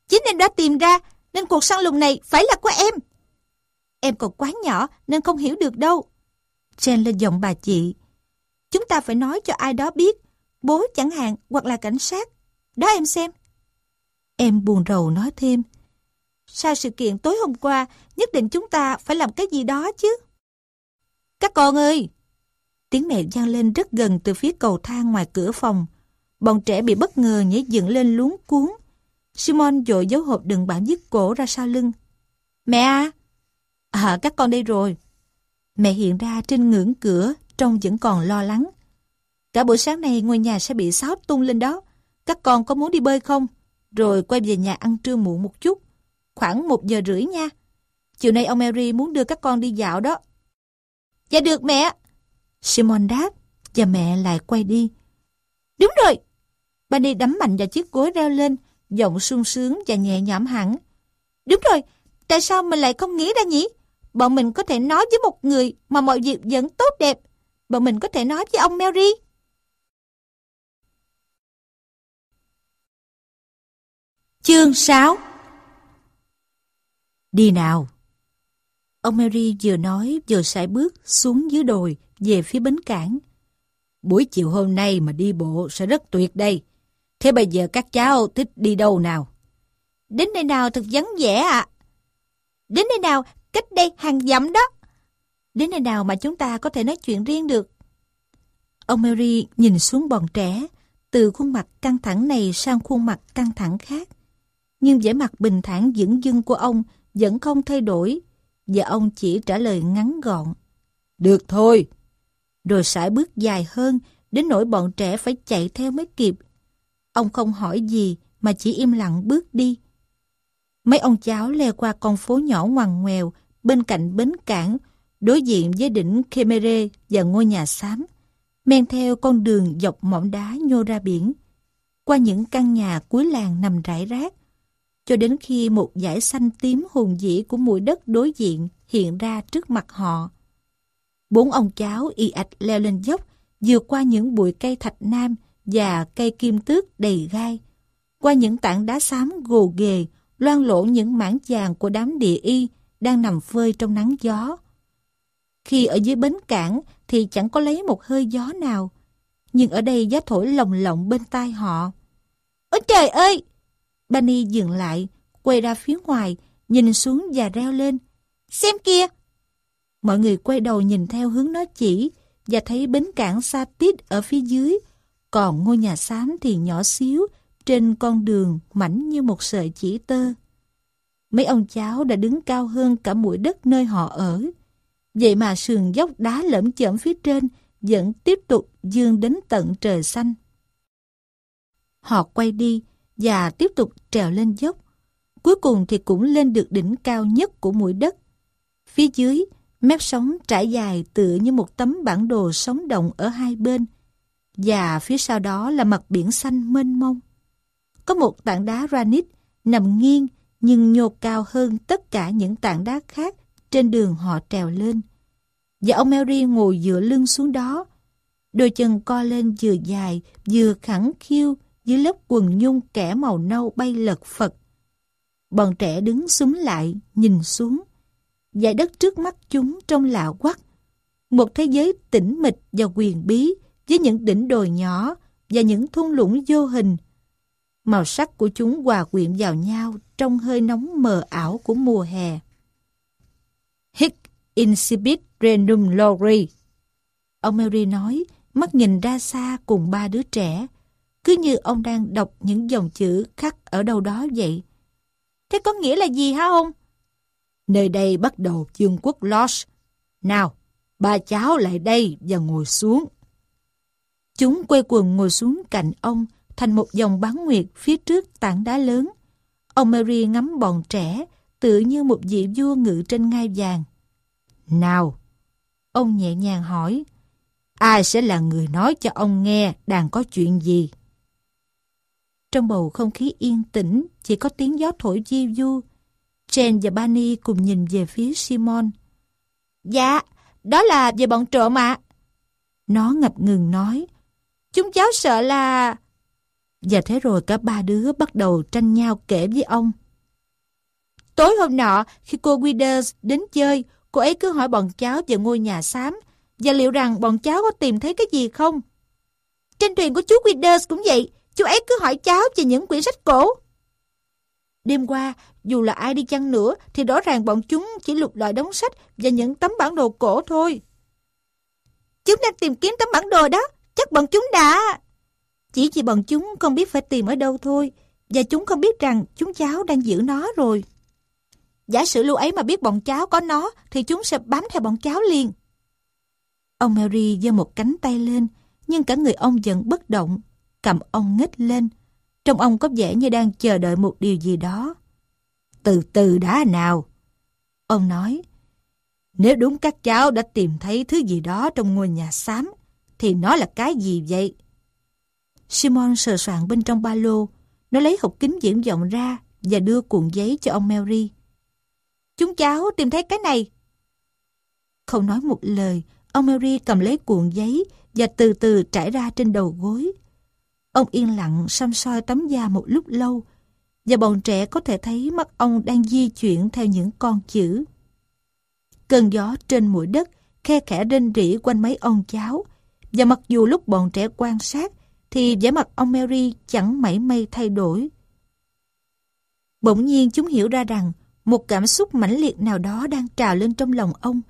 Chính em đã tìm ra, nên cuộc săn lùng này phải là của em. Em còn quá nhỏ nên không hiểu được đâu. Jen lên giọng bà chị. Chúng ta phải nói cho ai đó biết. Bố chẳng hạn hoặc là cảnh sát. Đó em xem. Em buồn rầu nói thêm. Sau sự kiện tối hôm qua, nhất định chúng ta phải làm cái gì đó chứ. Các con ơi! Tiếng mẹ vang lên rất gần từ phía cầu thang ngoài cửa phòng. Bọn trẻ bị bất ngờ nhảy dựng lên luống cuốn. Simon dội dấu hộp đựng bản viết cổ ra sau lưng. Mẹ à! À, các con đây rồi. Mẹ hiện ra trên ngưỡng cửa, trông vẫn còn lo lắng. Cả buổi sáng này ngôi nhà sẽ bị xáo tung lên đó. Các con có muốn đi bơi không? Rồi quay về nhà ăn trưa muộn một chút. Khoảng một giờ rưỡi nha. Chiều nay ông Mary muốn đưa các con đi dạo đó. Dạ được mẹ. Simon đáp và mẹ lại quay đi. Đúng rồi. Bunny đấm mạnh vào chiếc gối reo lên, giọng sung sướng và nhẹ nhõm hẳn. Đúng rồi, tại sao mình lại không nghĩ ra nhỉ? Bọn mình có thể nói với một người mà mọi việc vẫn tốt đẹp. Bọn mình có thể nói với ông Mary. Chương 6 Đi nào! Ông Mary vừa nói vừa sải bước xuống dưới đồi về phía bến cảng. Buổi chiều hôm nay mà đi bộ sẽ rất tuyệt đây. Thế bây giờ các cháu thích đi đâu nào? Đến nơi nào thật vắng vẻ ạ. Đến nơi nào cách đây hàng dặm đó. Đến nơi nào mà chúng ta có thể nói chuyện riêng được. Ông Mary nhìn xuống bọn trẻ, từ khuôn mặt căng thẳng này sang khuôn mặt căng thẳng khác. Nhưng vẻ mặt bình thản dững dưng của ông vẫn không thay đổi, và ông chỉ trả lời ngắn gọn. Được thôi. Rồi sải bước dài hơn, đến nỗi bọn trẻ phải chạy theo mới kịp. Ông không hỏi gì mà chỉ im lặng bước đi. Mấy ông cháu leo qua con phố nhỏ ngoằn ngoèo bên cạnh bến cảng, đối diện với đỉnh Khmer và ngôi nhà xám, men theo con đường dọc mỏm đá nhô ra biển, qua những căn nhà cuối làng nằm rải rác, cho đến khi một dải xanh tím hùng dĩ của mũi đất đối diện hiện ra trước mặt họ. Bốn ông cháu y ạch leo lên dốc, vượt qua những bụi cây thạch nam và cây kim tước đầy gai, qua những tảng đá xám gồ ghề, loan lộ những mảng vàng của đám địa y đang nằm phơi trong nắng gió. Khi ở dưới bến cảng thì chẳng có lấy một hơi gió nào, nhưng ở đây gió thổi lồng lộng bên tai họ. Ôi trời ơi! Danny dừng lại, quay ra phía ngoài, nhìn xuống và reo lên. Xem kia! Mọi người quay đầu nhìn theo hướng nó chỉ và thấy bến cảng xa tít ở phía dưới, còn ngôi nhà xám thì nhỏ xíu trên con đường mảnh như một sợi chỉ tơ. Mấy ông cháu đã đứng cao hơn cả mũi đất nơi họ ở. Vậy mà sườn dốc đá lởm chởm phía trên vẫn tiếp tục dương đến tận trời xanh. Họ quay đi và tiếp tục trèo lên dốc. Cuối cùng thì cũng lên được đỉnh cao nhất của mũi đất. Phía dưới, mép sóng trải dài tựa như một tấm bản đồ sống động ở hai bên. Và phía sau đó là mặt biển xanh mênh mông. Có một tảng đá granite nằm nghiêng nhưng nhô cao hơn tất cả những tảng đá khác trên đường họ trèo lên. Và ông Mary ngồi dựa lưng xuống đó. Đôi chân co lên vừa dài, vừa khẳng khiu dưới lớp quần nhung kẻ màu nâu bay lật phật. Bọn trẻ đứng súng lại, nhìn xuống. Dải đất trước mắt chúng trông lạ quắc. Một thế giới tĩnh mịch và quyền bí với những đỉnh đồi nhỏ và những thung lũng vô hình. Màu sắc của chúng hòa quyện vào nhau trong hơi nóng mờ ảo của mùa hè. Hic incipit renum lori. Ông Mary nói, mắt nhìn ra xa cùng ba đứa trẻ, cứ như ông đang đọc những dòng chữ khắc ở đâu đó vậy. Thế có nghĩa là gì hả ông? Nơi đây bắt đầu chương quốc Lodge. Nào, ba cháu lại đây và ngồi xuống. Chúng quay quần ngồi xuống cạnh ông thành một dòng bán nguyệt phía trước tảng đá lớn. Ông Mary ngắm bọn trẻ tự như một vị vua ngự trên ngai vàng. Nào, ông nhẹ nhàng hỏi, ai sẽ là người nói cho ông nghe đang có chuyện gì? Trong bầu không khí yên tĩnh, chỉ có tiếng gió thổi chiêu du. Jen và Bani cùng nhìn về phía Simon. Dạ, đó là về bọn trộm ạ. Nó ngập ngừng nói. Chúng cháu sợ là... Và thế rồi cả ba đứa bắt đầu tranh nhau kể với ông. Tối hôm nọ, khi cô Withers đến chơi, cô ấy cứ hỏi bọn cháu về ngôi nhà xám và liệu rằng bọn cháu có tìm thấy cái gì không. Trên thuyền của chú Withers cũng vậy, chú ấy cứ hỏi cháu về những quyển sách cổ. Đêm qua, dù là ai đi chăng nữa thì rõ ràng bọn chúng chỉ lục loại đống sách và những tấm bản đồ cổ thôi. Chúng đang tìm kiếm tấm bản đồ đó, chắc bọn chúng đã... Chỉ vì bọn chúng không biết phải tìm ở đâu thôi, và chúng không biết rằng chúng cháu đang giữ nó rồi. Giả sử lưu ấy mà biết bọn cháu có nó, thì chúng sẽ bám theo bọn cháu liền. Ông Mary giơ một cánh tay lên, nhưng cả người ông vẫn bất động, cầm ông nghếch lên. Trong ông có vẻ như đang chờ đợi một điều gì đó. Từ từ đã nào. Ông nói, nếu đúng các cháu đã tìm thấy thứ gì đó trong ngôi nhà xám, thì nó là cái gì vậy? Simon sờ soạn bên trong ba lô. Nó lấy hộp kính diễn vọng ra và đưa cuộn giấy cho ông Mary. Chúng cháu tìm thấy cái này. Không nói một lời, ông Mary cầm lấy cuộn giấy và từ từ trải ra trên đầu gối. Ông yên lặng xăm soi tấm da một lúc lâu và bọn trẻ có thể thấy mắt ông đang di chuyển theo những con chữ. Cơn gió trên mũi đất khe khẽ rên rỉ quanh mấy ông cháu và mặc dù lúc bọn trẻ quan sát thì vẻ mặt ông Mary chẳng mảy may thay đổi. Bỗng nhiên chúng hiểu ra rằng một cảm xúc mãnh liệt nào đó đang trào lên trong lòng ông.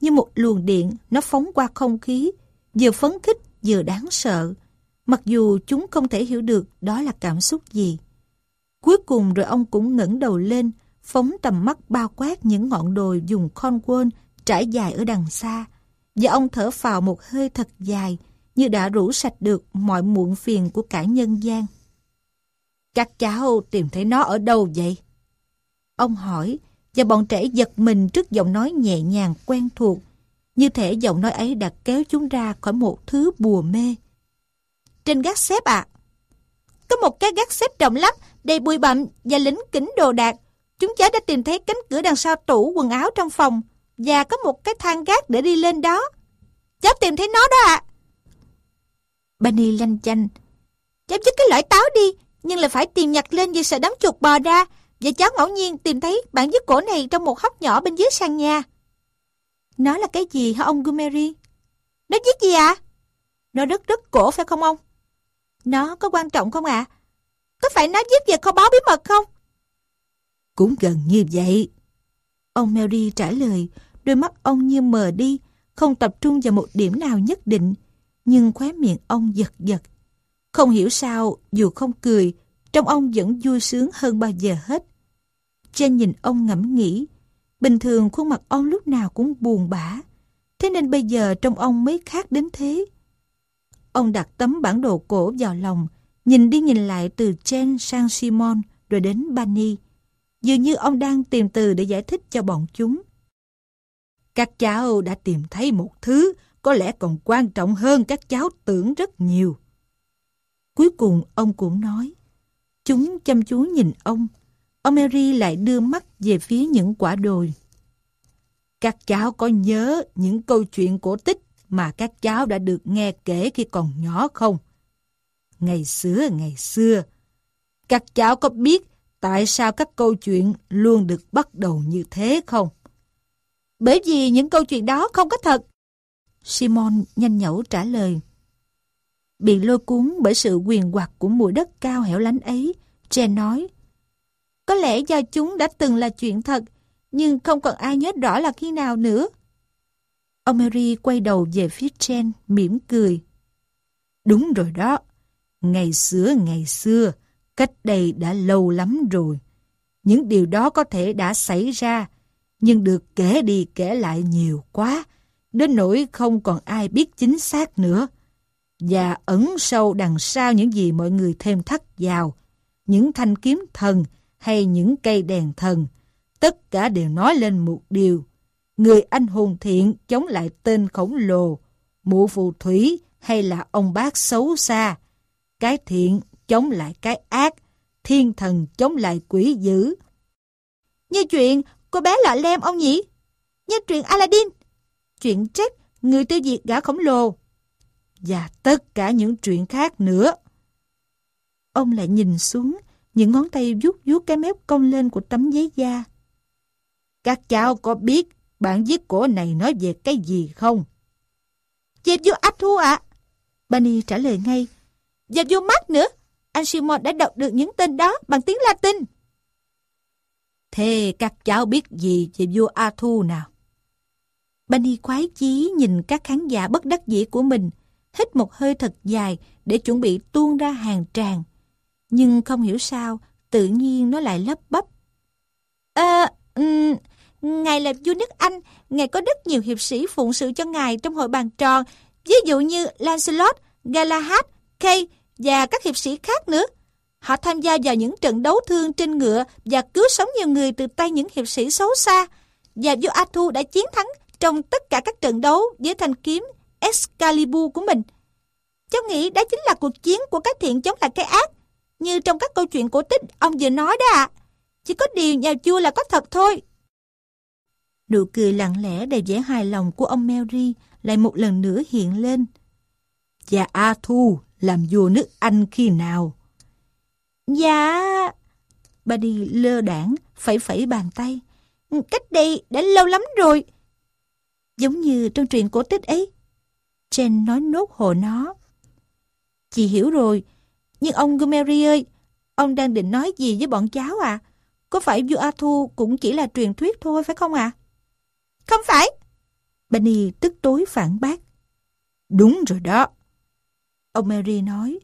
Như một luồng điện, nó phóng qua không khí, vừa phấn khích vừa đáng sợ. Mặc dù chúng không thể hiểu được đó là cảm xúc gì. Cuối cùng rồi ông cũng ngẩng đầu lên, phóng tầm mắt bao quát những ngọn đồi dùng Cornwall trải dài ở đằng xa. Và ông thở phào một hơi thật dài, như đã rủ sạch được mọi muộn phiền của cả nhân gian. Các cháu tìm thấy nó ở đâu vậy? Ông hỏi, và bọn trẻ giật mình trước giọng nói nhẹ nhàng quen thuộc, như thể giọng nói ấy đã kéo chúng ra khỏi một thứ bùa mê. Trên gác xếp ạ. Có một cái gác xếp rộng lắm, đầy bụi bặm và lính kính đồ đạc. Chúng cháu đã tìm thấy cánh cửa đằng sau tủ quần áo trong phòng và có một cái thang gác để đi lên đó. Cháu tìm thấy nó đó ạ. Bunny lanh chanh. Cháu dứt cái lõi táo đi, nhưng là phải tìm nhặt lên vì sợ đám chuột bò ra. và cháu ngẫu nhiên tìm thấy bản dứt cổ này trong một hốc nhỏ bên dưới sàn nhà. Nó là cái gì hả ông Gumeri? Nó viết gì ạ? À? Nó rất rất cổ phải không ông? Nó có quan trọng không ạ? À? Có phải nó giết về kho báu bí mật không? Cũng gần như vậy. Ông Mary trả lời, đôi mắt ông như mờ đi, không tập trung vào một điểm nào nhất định, nhưng khóe miệng ông giật giật. Không hiểu sao, dù không cười, trong ông vẫn vui sướng hơn bao giờ hết. Jen nhìn ông ngẫm nghĩ, bình thường khuôn mặt ông lúc nào cũng buồn bã, thế nên bây giờ trong ông mới khác đến thế. Ông đặt tấm bản đồ cổ vào lòng, nhìn đi nhìn lại từ Jen sang Simon rồi đến Bani. Dường như ông đang tìm từ để giải thích cho bọn chúng. Các cháu đã tìm thấy một thứ có lẽ còn quan trọng hơn các cháu tưởng rất nhiều. Cuối cùng ông cũng nói. Chúng chăm chú nhìn ông. Ông Mary lại đưa mắt về phía những quả đồi. Các cháu có nhớ những câu chuyện cổ tích mà các cháu đã được nghe kể khi còn nhỏ không? Ngày xưa, ngày xưa, các cháu có biết tại sao các câu chuyện luôn được bắt đầu như thế không? Bởi vì những câu chuyện đó không có thật. Simon nhanh nhẩu trả lời. Bị lôi cuốn bởi sự quyền hoặc của mùa đất cao hẻo lánh ấy, Jen nói. Có lẽ do chúng đã từng là chuyện thật, nhưng không còn ai nhớ rõ là khi nào nữa. Ông Mary quay đầu về phía Chen, mỉm cười. Đúng rồi đó. Ngày xưa, ngày xưa, cách đây đã lâu lắm rồi. Những điều đó có thể đã xảy ra, nhưng được kể đi kể lại nhiều quá, đến nỗi không còn ai biết chính xác nữa. Và ẩn sâu đằng sau những gì mọi người thêm thắt vào, những thanh kiếm thần hay những cây đèn thần, tất cả đều nói lên một điều. Người anh hùng thiện chống lại tên khổng lồ, mụ phù thủy hay là ông bác xấu xa. Cái thiện chống lại cái ác, thiên thần chống lại quỷ dữ. Như chuyện cô bé lọ lem ông nhỉ? Như chuyện Aladdin, chuyện Jack, người tiêu diệt gã khổng lồ. Và tất cả những chuyện khác nữa. Ông lại nhìn xuống, những ngón tay vuốt vuốt cái mép cong lên của tấm giấy da. Các cháu có biết bản viết cổ này nói về cái gì không? Dẹp vô ách thu ạ. À? Bunny trả lời ngay. Dẹp vô mắt nữa. Anh Simon đã đọc được những tên đó bằng tiếng Latin. Thế các cháu biết gì về vua A Thu nào? Bunny khoái chí nhìn các khán giả bất đắc dĩ của mình, hít một hơi thật dài để chuẩn bị tuôn ra hàng tràng. Nhưng không hiểu sao, tự nhiên nó lại lấp bắp. À, ờ, um, Ngài là vua nước Anh, Ngài có rất nhiều hiệp sĩ phụng sự cho Ngài trong hội bàn tròn, ví dụ như Lancelot, Galahad, Kay và các hiệp sĩ khác nữa. Họ tham gia vào những trận đấu thương trên ngựa và cứu sống nhiều người từ tay những hiệp sĩ xấu xa. Và vua Arthur đã chiến thắng trong tất cả các trận đấu với thanh kiếm Excalibur của mình. Cháu nghĩ đó chính là cuộc chiến của các thiện chống lại cái ác. Như trong các câu chuyện cổ tích ông vừa nói đó ạ. Chỉ có điều nhà vua là có thật thôi. Nụ cười lặng lẽ đầy vẻ hài lòng của ông Mary lại một lần nữa hiện lên. Dạ, Và Arthur làm vua nước Anh khi nào? Dạ... Bà đi lơ đảng, phẩy phẩy bàn tay. Cách đây đã lâu lắm rồi. Giống như trong truyện cổ tích ấy. Jen nói nốt hồ nó. Chị hiểu rồi, nhưng ông Gomery ơi, ông đang định nói gì với bọn cháu à? Có phải vua Arthur cũng chỉ là truyền thuyết thôi phải không ạ? À? Không phải. Benny tức tối phản bác. Đúng rồi đó. Ông Mary nói,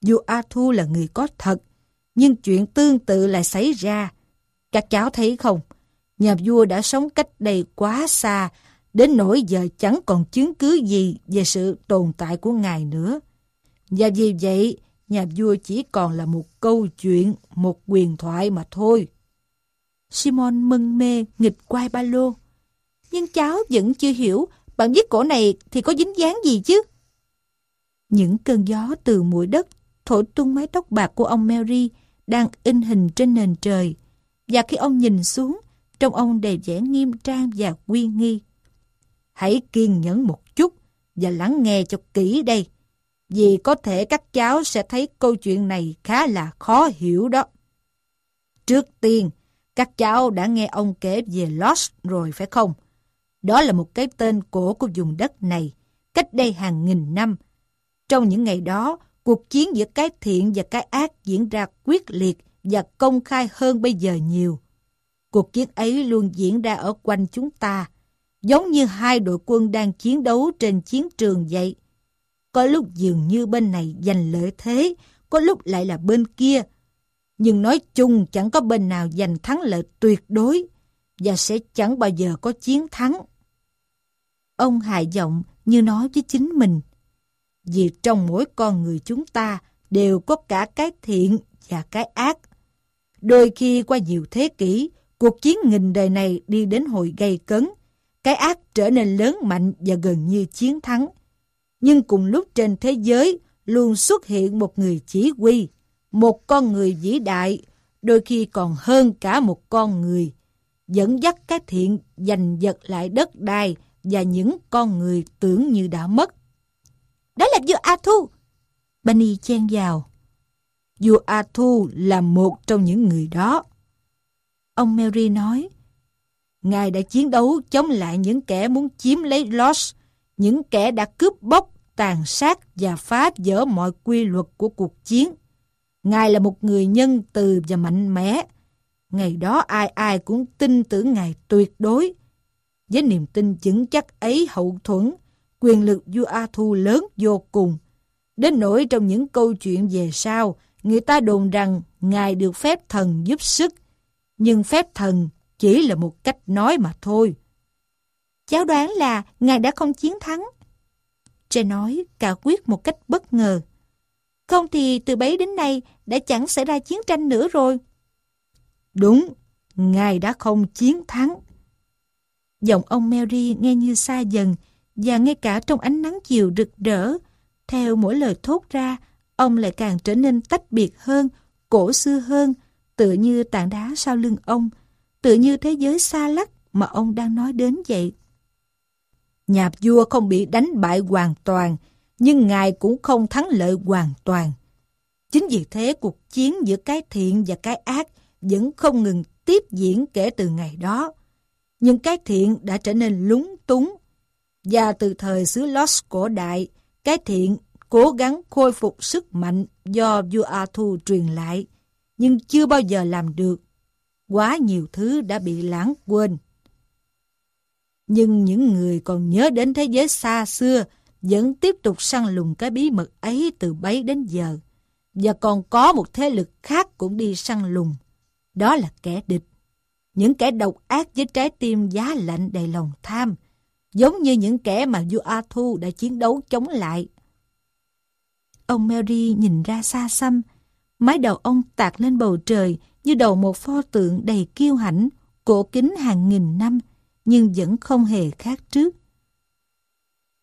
vua Arthur là người có thật, nhưng chuyện tương tự lại xảy ra. Các cháu thấy không, nhà vua đã sống cách đây quá xa, đến nỗi giờ chẳng còn chứng cứ gì về sự tồn tại của ngài nữa. Và vì vậy, nhà vua chỉ còn là một câu chuyện, một quyền thoại mà thôi. Simon mân mê nghịch quai ba lô. Nhưng cháu vẫn chưa hiểu bạn viết cổ này thì có dính dáng gì chứ. Những cơn gió từ mũi đất thổi tung mái tóc bạc của ông Mary đang in hình trên nền trời. Và khi ông nhìn xuống, trong ông đầy vẻ nghiêm trang và uy nghi. Hãy kiên nhẫn một chút và lắng nghe cho kỹ đây. Vì có thể các cháu sẽ thấy câu chuyện này khá là khó hiểu đó. Trước tiên, các cháu đã nghe ông kể về Lost rồi phải không? Đó là một cái tên cổ của vùng đất này, cách đây hàng nghìn năm. Trong những ngày đó, cuộc chiến giữa cái thiện và cái ác diễn ra quyết liệt và công khai hơn bây giờ nhiều. Cuộc chiến ấy luôn diễn ra ở quanh chúng ta, giống như hai đội quân đang chiến đấu trên chiến trường vậy. Có lúc dường như bên này giành lợi thế, có lúc lại là bên kia. Nhưng nói chung chẳng có bên nào giành thắng lợi tuyệt đối và sẽ chẳng bao giờ có chiến thắng. Ông hài giọng như nói với chính mình. Vì trong mỗi con người chúng ta đều có cả cái thiện và cái ác. Đôi khi qua nhiều thế kỷ, cuộc chiến nghìn đời này đi đến hồi gây cấn. Cái ác trở nên lớn mạnh và gần như chiến thắng. Nhưng cùng lúc trên thế giới luôn xuất hiện một người chỉ huy, một con người vĩ đại, đôi khi còn hơn cả một con người, dẫn dắt cái thiện giành giật lại đất đai và những con người tưởng như đã mất. Đó là vua A Thu. Chen vào. Vua A Thu là một trong những người đó. Ông Mary nói, Ngài đã chiến đấu chống lại những kẻ muốn chiếm lấy Lost, những kẻ đã cướp bóc, tàn sát và phá vỡ mọi quy luật của cuộc chiến. Ngài là một người nhân từ và mạnh mẽ. Ngày đó ai ai cũng tin tưởng Ngài tuyệt đối. Với niềm tin vững chắc ấy hậu thuẫn, quyền lực vua A Thu lớn vô cùng. Đến nỗi trong những câu chuyện về sau, người ta đồn rằng Ngài được phép thần giúp sức. Nhưng phép thần chỉ là một cách nói mà thôi. Cháu đoán là Ngài đã không chiến thắng. Trẻ nói cả quyết một cách bất ngờ. Không thì từ bấy đến nay đã chẳng xảy ra chiến tranh nữa rồi. Đúng, Ngài đã không chiến thắng. Giọng ông Mary nghe như xa dần và ngay cả trong ánh nắng chiều rực rỡ. Theo mỗi lời thốt ra, ông lại càng trở nên tách biệt hơn, cổ xưa hơn, tựa như tảng đá sau lưng ông, tựa như thế giới xa lắc mà ông đang nói đến vậy. Nhà vua không bị đánh bại hoàn toàn, nhưng ngài cũng không thắng lợi hoàn toàn. Chính vì thế cuộc chiến giữa cái thiện và cái ác vẫn không ngừng tiếp diễn kể từ ngày đó. Nhưng cái thiện đã trở nên lúng túng. Và từ thời xứ Lost cổ đại, cái thiện cố gắng khôi phục sức mạnh do vua Arthur truyền lại, nhưng chưa bao giờ làm được. Quá nhiều thứ đã bị lãng quên. Nhưng những người còn nhớ đến thế giới xa xưa vẫn tiếp tục săn lùng cái bí mật ấy từ bấy đến giờ. Và còn có một thế lực khác cũng đi săn lùng. Đó là kẻ địch. Những kẻ độc ác với trái tim giá lạnh đầy lòng tham. Giống như những kẻ mà vua Athu đã chiến đấu chống lại. Ông Mary nhìn ra xa xăm. Mái đầu ông tạc lên bầu trời như đầu một pho tượng đầy kiêu hãnh, cổ kính hàng nghìn năm, nhưng vẫn không hề khác trước.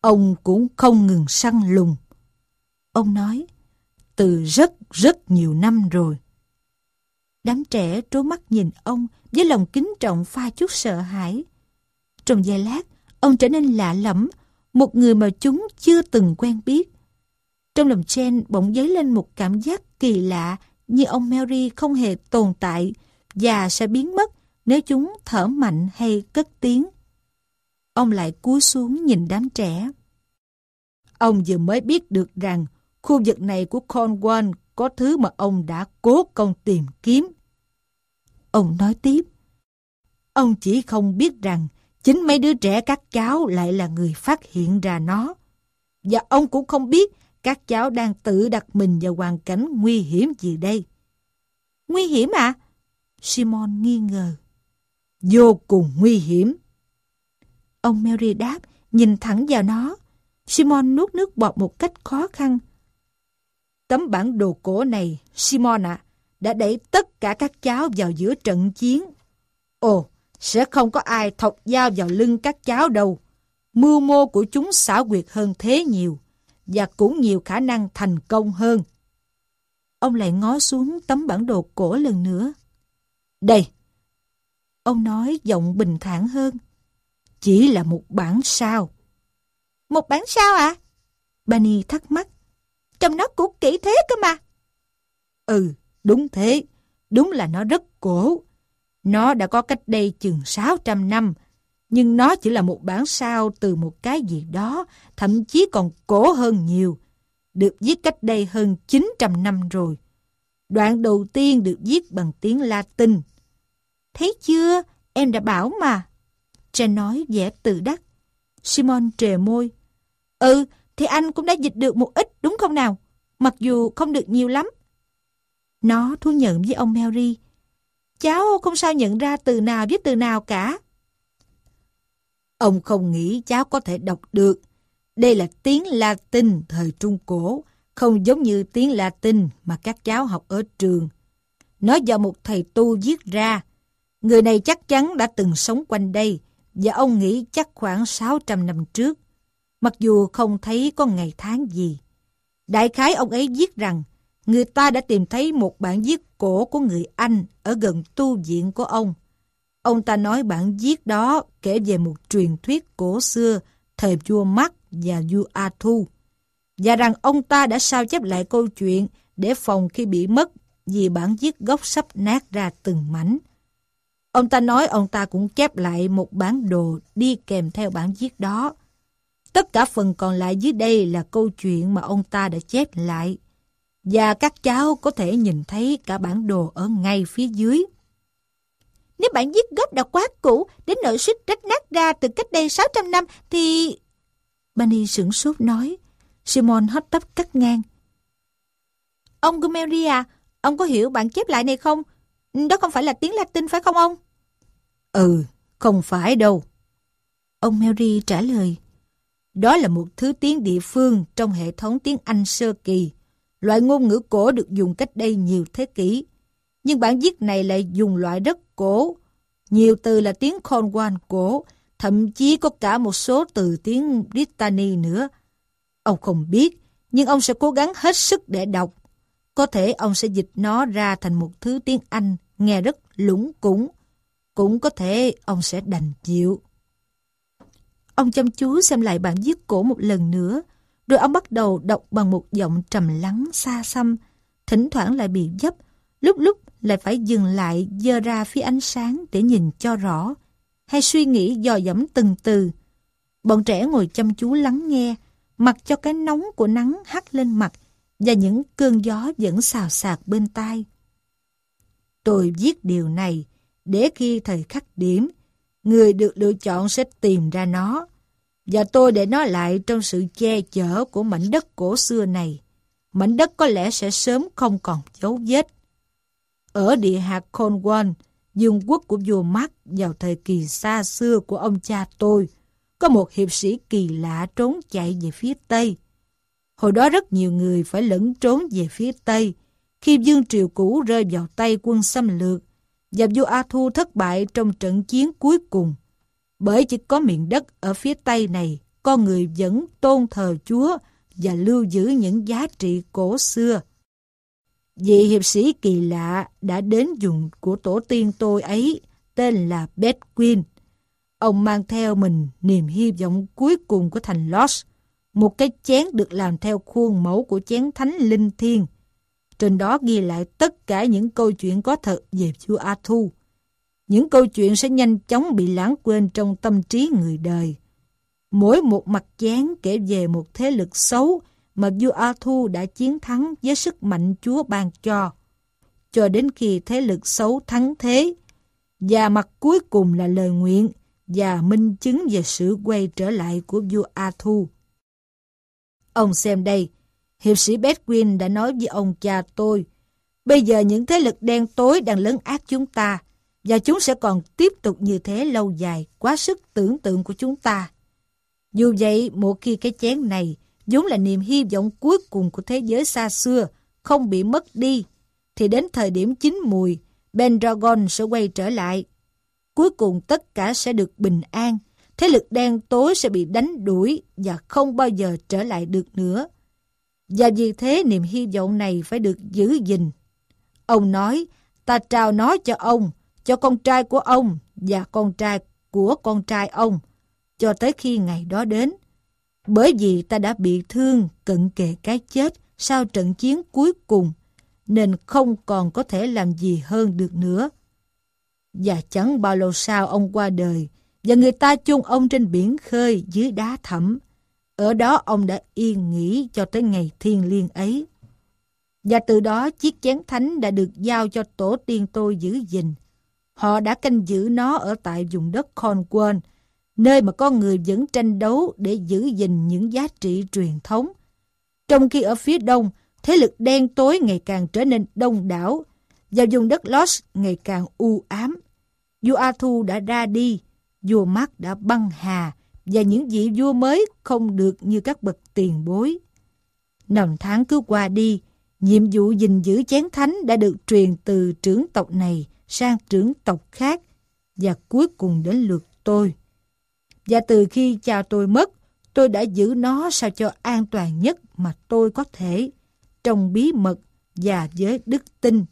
Ông cũng không ngừng săn lùng. Ông nói, từ rất rất nhiều năm rồi. Đám trẻ trố mắt nhìn ông với lòng kính trọng pha chút sợ hãi. Trong giây lát, ông trở nên lạ lẫm, một người mà chúng chưa từng quen biết. Trong lòng Jen bỗng dấy lên một cảm giác kỳ lạ như ông Mary không hề tồn tại và sẽ biến mất nếu chúng thở mạnh hay cất tiếng. Ông lại cúi xuống nhìn đám trẻ. Ông vừa mới biết được rằng khu vực này của Cornwall có thứ mà ông đã cố công tìm kiếm. Ông nói tiếp. Ông chỉ không biết rằng chính mấy đứa trẻ các cháu lại là người phát hiện ra nó. Và ông cũng không biết các cháu đang tự đặt mình vào hoàn cảnh nguy hiểm gì đây. Nguy hiểm à? Simon nghi ngờ. Vô cùng nguy hiểm. Ông Mary đáp, nhìn thẳng vào nó. Simon nuốt nước bọt một cách khó khăn. Tấm bản đồ cổ này, Simon ạ, đã đẩy tất cả các cháu vào giữa trận chiến. Ồ, sẽ không có ai thọc dao vào lưng các cháu đâu. Mưu mô của chúng xảo quyệt hơn thế nhiều, và cũng nhiều khả năng thành công hơn. Ông lại ngó xuống tấm bản đồ cổ lần nữa. Đây! Ông nói giọng bình thản hơn. Chỉ là một bản sao. Một bản sao à? Bani thắc mắc. Trong nó cũng kỹ thế cơ mà. Ừ, đúng thế. Đúng là nó rất cổ. Nó đã có cách đây chừng 600 năm, nhưng nó chỉ là một bản sao từ một cái gì đó, thậm chí còn cổ hơn nhiều. Được viết cách đây hơn 900 năm rồi. Đoạn đầu tiên được viết bằng tiếng Latin. Thấy chưa, em đã bảo mà. Jen nói vẻ tự đắc. Simon trề môi. Ừ, thì anh cũng đã dịch được một ít đúng không nào? Mặc dù không được nhiều lắm. Nó thú nhận với ông Mary. Cháu không sao nhận ra từ nào với từ nào cả. Ông không nghĩ cháu có thể đọc được. Đây là tiếng Latin thời Trung Cổ, không giống như tiếng Latin mà các cháu học ở trường. Nó do một thầy tu viết ra. Người này chắc chắn đã từng sống quanh đây, và ông nghĩ chắc khoảng 600 năm trước, mặc dù không thấy có ngày tháng gì. Đại khái ông ấy viết rằng, người ta đã tìm thấy một bản viết cổ của người Anh ở gần tu viện của ông. Ông ta nói bản viết đó kể về một truyền thuyết cổ xưa thời vua Mark và vua A Thu, và rằng ông ta đã sao chép lại câu chuyện để phòng khi bị mất vì bản viết gốc sắp nát ra từng mảnh. Ông ta nói ông ta cũng chép lại một bản đồ đi kèm theo bản viết đó. Tất cả phần còn lại dưới đây là câu chuyện mà ông ta đã chép lại. Và các cháu có thể nhìn thấy cả bản đồ ở ngay phía dưới. Nếu bản viết gốc đã quá cũ, đến nỗi suýt rách nát ra từ cách đây 600 năm thì... Bunny sửng sốt nói. Simon hấp tấp cắt ngang. Ông Gumeria, ông có hiểu bản chép lại này không? Đó không phải là tiếng Latin phải không ông? Ừ, không phải đâu. Ông Mary trả lời. Đó là một thứ tiếng địa phương trong hệ thống tiếng Anh sơ kỳ. Loại ngôn ngữ cổ được dùng cách đây nhiều thế kỷ. Nhưng bản viết này lại dùng loại rất cổ. Nhiều từ là tiếng Cornwall cổ, thậm chí có cả một số từ tiếng Brittany nữa. Ông không biết, nhưng ông sẽ cố gắng hết sức để đọc. Có thể ông sẽ dịch nó ra thành một thứ tiếng Anh nghe rất lũng củng. Cũng có thể ông sẽ đành chịu. Ông chăm chú xem lại bản viết cổ một lần nữa, rồi ông bắt đầu đọc bằng một giọng trầm lắng xa xăm, thỉnh thoảng lại bị dấp, lúc lúc lại phải dừng lại dơ ra phía ánh sáng để nhìn cho rõ, hay suy nghĩ dò dẫm từng từ. Bọn trẻ ngồi chăm chú lắng nghe, mặc cho cái nóng của nắng hắt lên mặt và những cơn gió vẫn xào xạc bên tai. Tôi viết điều này để khi thời khắc điểm, người được lựa chọn sẽ tìm ra nó. Và tôi để nó lại trong sự che chở của mảnh đất cổ xưa này. Mảnh đất có lẽ sẽ sớm không còn dấu vết. Ở địa hạt Cornwall, dương quốc của vua Mark vào thời kỳ xa xưa của ông cha tôi, có một hiệp sĩ kỳ lạ trốn chạy về phía Tây. Hồi đó rất nhiều người phải lẫn trốn về phía Tây, khi dương triều cũ rơi vào tay quân xâm lược và vua A Thu thất bại trong trận chiến cuối cùng. Bởi chỉ có miền đất ở phía Tây này, con người vẫn tôn thờ Chúa và lưu giữ những giá trị cổ xưa. Vị hiệp sĩ kỳ lạ đã đến dùng của tổ tiên tôi ấy, tên là Bedwin. Ông mang theo mình niềm hy vọng cuối cùng của thành Lost, một cái chén được làm theo khuôn mẫu của chén thánh linh thiêng. Trên đó ghi lại tất cả những câu chuyện có thật về vua A Thu. Những câu chuyện sẽ nhanh chóng bị lãng quên trong tâm trí người đời. Mỗi một mặt chán kể về một thế lực xấu mà vua Arthur đã chiến thắng với sức mạnh Chúa ban cho. Cho đến khi thế lực xấu thắng thế. Và mặt cuối cùng là lời nguyện và minh chứng về sự quay trở lại của vua Arthur. Ông xem đây, hiệp sĩ Bedwin đã nói với ông cha tôi, bây giờ những thế lực đen tối đang lấn át chúng ta, và chúng sẽ còn tiếp tục như thế lâu dài, quá sức tưởng tượng của chúng ta. Dù vậy, một khi cái chén này vốn là niềm hy vọng cuối cùng của thế giới xa xưa, không bị mất đi, thì đến thời điểm chín mùi, Bendragon sẽ quay trở lại. Cuối cùng tất cả sẽ được bình an, thế lực đen tối sẽ bị đánh đuổi và không bao giờ trở lại được nữa. Và vì thế niềm hy vọng này phải được giữ gìn. Ông nói, ta trao nó cho ông, cho con trai của ông và con trai của con trai ông, cho tới khi ngày đó đến. Bởi vì ta đã bị thương cận kề cái chết sau trận chiến cuối cùng, nên không còn có thể làm gì hơn được nữa. Và chẳng bao lâu sau ông qua đời, và người ta chôn ông trên biển khơi dưới đá thẳm. Ở đó ông đã yên nghỉ cho tới ngày thiên liêng ấy. Và từ đó chiếc chén thánh đã được giao cho tổ tiên tôi giữ gìn. Họ đã canh giữ nó ở tại vùng đất Cornwall, nơi mà con người vẫn tranh đấu để giữ gìn những giá trị truyền thống. Trong khi ở phía đông, thế lực đen tối ngày càng trở nên đông đảo, và vùng đất Lost ngày càng u ám. Vua Arthur đã ra đi, vua Mark đã băng hà, và những vị vua mới không được như các bậc tiền bối. Năm tháng cứ qua đi, nhiệm vụ gìn giữ chén thánh đã được truyền từ trưởng tộc này sang trưởng tộc khác, và cuối cùng đến lượt tôi. Và từ khi cha tôi mất, tôi đã giữ nó sao cho an toàn nhất mà tôi có thể, trong bí mật và với đức tin.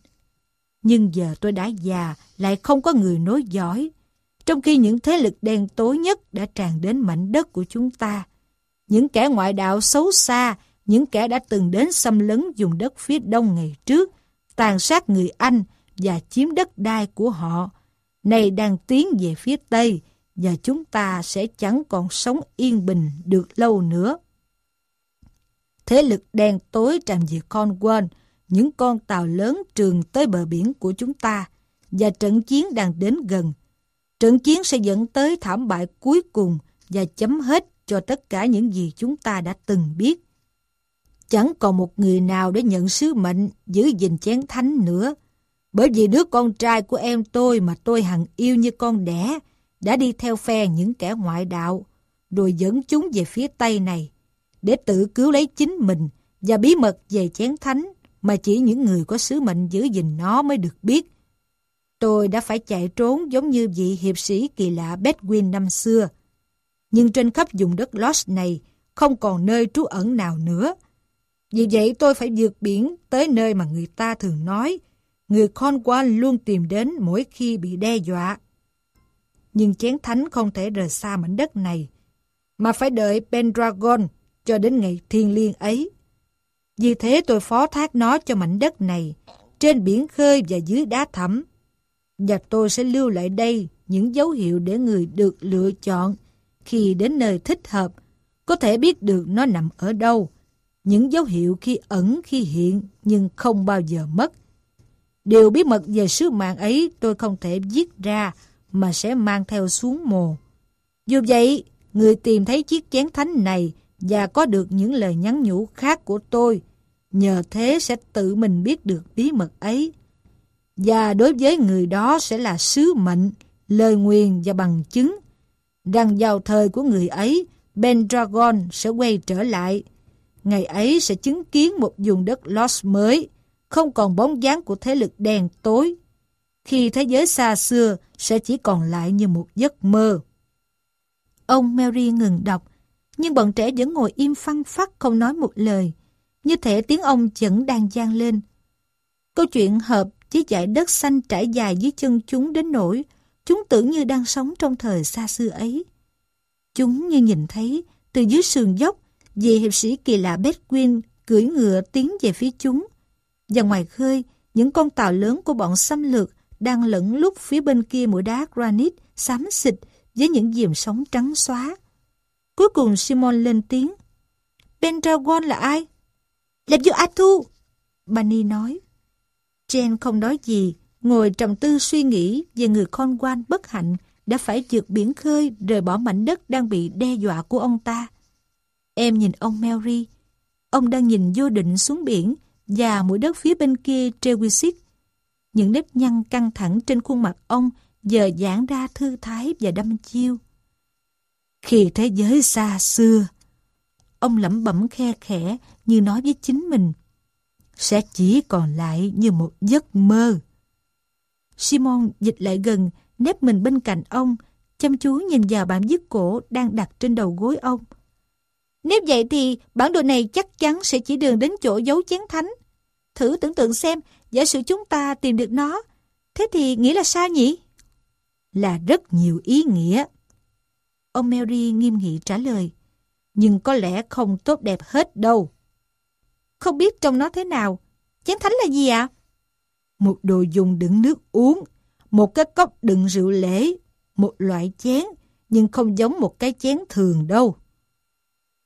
Nhưng giờ tôi đã già, lại không có người nối dõi, trong khi những thế lực đen tối nhất đã tràn đến mảnh đất của chúng ta. Những kẻ ngoại đạo xấu xa, những kẻ đã từng đến xâm lấn vùng đất phía đông ngày trước, tàn sát người Anh và chiếm đất đai của họ, nay đang tiến về phía Tây, và chúng ta sẽ chẳng còn sống yên bình được lâu nữa. Thế lực đen tối tràn về Cornwall, những con tàu lớn trường tới bờ biển của chúng ta, và trận chiến đang đến gần. Trận chiến sẽ dẫn tới thảm bại cuối cùng và chấm hết cho tất cả những gì chúng ta đã từng biết. Chẳng còn một người nào để nhận sứ mệnh giữ gìn chén thánh nữa, bởi vì đứa con trai của em tôi mà tôi hằng yêu như con đẻ đã đi theo phe những kẻ ngoại đạo, rồi dẫn chúng về phía Tây này, để tự cứu lấy chính mình và bí mật về chén thánh mà chỉ những người có sứ mệnh giữ gìn nó mới được biết. Tôi đã phải chạy trốn giống như vị hiệp sĩ kỳ lạ Bedwin năm xưa. Nhưng trên khắp vùng đất Lost này không còn nơi trú ẩn nào nữa. Vì vậy tôi phải vượt biển tới nơi mà người ta thường nói người Cornwall luôn tìm đến mỗi khi bị đe dọa nhưng chén thánh không thể rời xa mảnh đất này, mà phải đợi Pendragon cho đến ngày thiên liêng ấy. Vì thế tôi phó thác nó cho mảnh đất này, trên biển khơi và dưới đá thẳm. Và tôi sẽ lưu lại đây những dấu hiệu để người được lựa chọn khi đến nơi thích hợp, có thể biết được nó nằm ở đâu. Những dấu hiệu khi ẩn khi hiện nhưng không bao giờ mất. Điều bí mật về sứ mạng ấy tôi không thể viết ra mà sẽ mang theo xuống mồ. Dù vậy, người tìm thấy chiếc chén thánh này và có được những lời nhắn nhủ khác của tôi, nhờ thế sẽ tự mình biết được bí mật ấy. Và đối với người đó sẽ là sứ mệnh, lời nguyền và bằng chứng, rằng vào thời của người ấy, Ben Dragon sẽ quay trở lại. Ngày ấy sẽ chứng kiến một vùng đất Lost mới, không còn bóng dáng của thế lực đen tối, khi thế giới xa xưa sẽ chỉ còn lại như một giấc mơ. Ông Mary ngừng đọc, nhưng bọn trẻ vẫn ngồi im phăng phát không nói một lời, như thể tiếng ông vẫn đang gian lên. Câu chuyện hợp với dải đất xanh trải dài dưới chân chúng đến nỗi chúng tưởng như đang sống trong thời xa xưa ấy. Chúng như nhìn thấy từ dưới sườn dốc vị hiệp sĩ kỳ lạ Bedwin cưỡi ngựa tiến về phía chúng. Và ngoài khơi, những con tàu lớn của bọn xâm lược đang lẫn lúc phía bên kia mũi đá granite xám xịt với những diềm sóng trắng xóa. Cuối cùng Simon lên tiếng. Pendragon là ai? Là vua athu Bunny nói. Jen không nói gì, ngồi trầm tư suy nghĩ về người con quan bất hạnh đã phải vượt biển khơi rời bỏ mảnh đất đang bị đe dọa của ông ta. Em nhìn ông Mary. Ông đang nhìn vô định xuống biển và mũi đất phía bên kia Trewisic những nếp nhăn căng thẳng trên khuôn mặt ông giờ giãn ra thư thái và đâm chiêu. Khi thế giới xa xưa, ông lẩm bẩm khe khẽ như nói với chính mình, sẽ chỉ còn lại như một giấc mơ. Simon dịch lại gần, nếp mình bên cạnh ông, chăm chú nhìn vào bản dứt cổ đang đặt trên đầu gối ông. Nếu vậy thì bản đồ này chắc chắn sẽ chỉ đường đến chỗ giấu chén thánh. Thử tưởng tượng xem Giả sử chúng ta tìm được nó, thế thì nghĩa là sao nhỉ? Là rất nhiều ý nghĩa. Ông Mary nghiêm nghị trả lời, nhưng có lẽ không tốt đẹp hết đâu. Không biết trong nó thế nào, Chén thánh là gì ạ? Một đồ dùng đựng nước uống, một cái cốc đựng rượu lễ, một loại chén, nhưng không giống một cái chén thường đâu.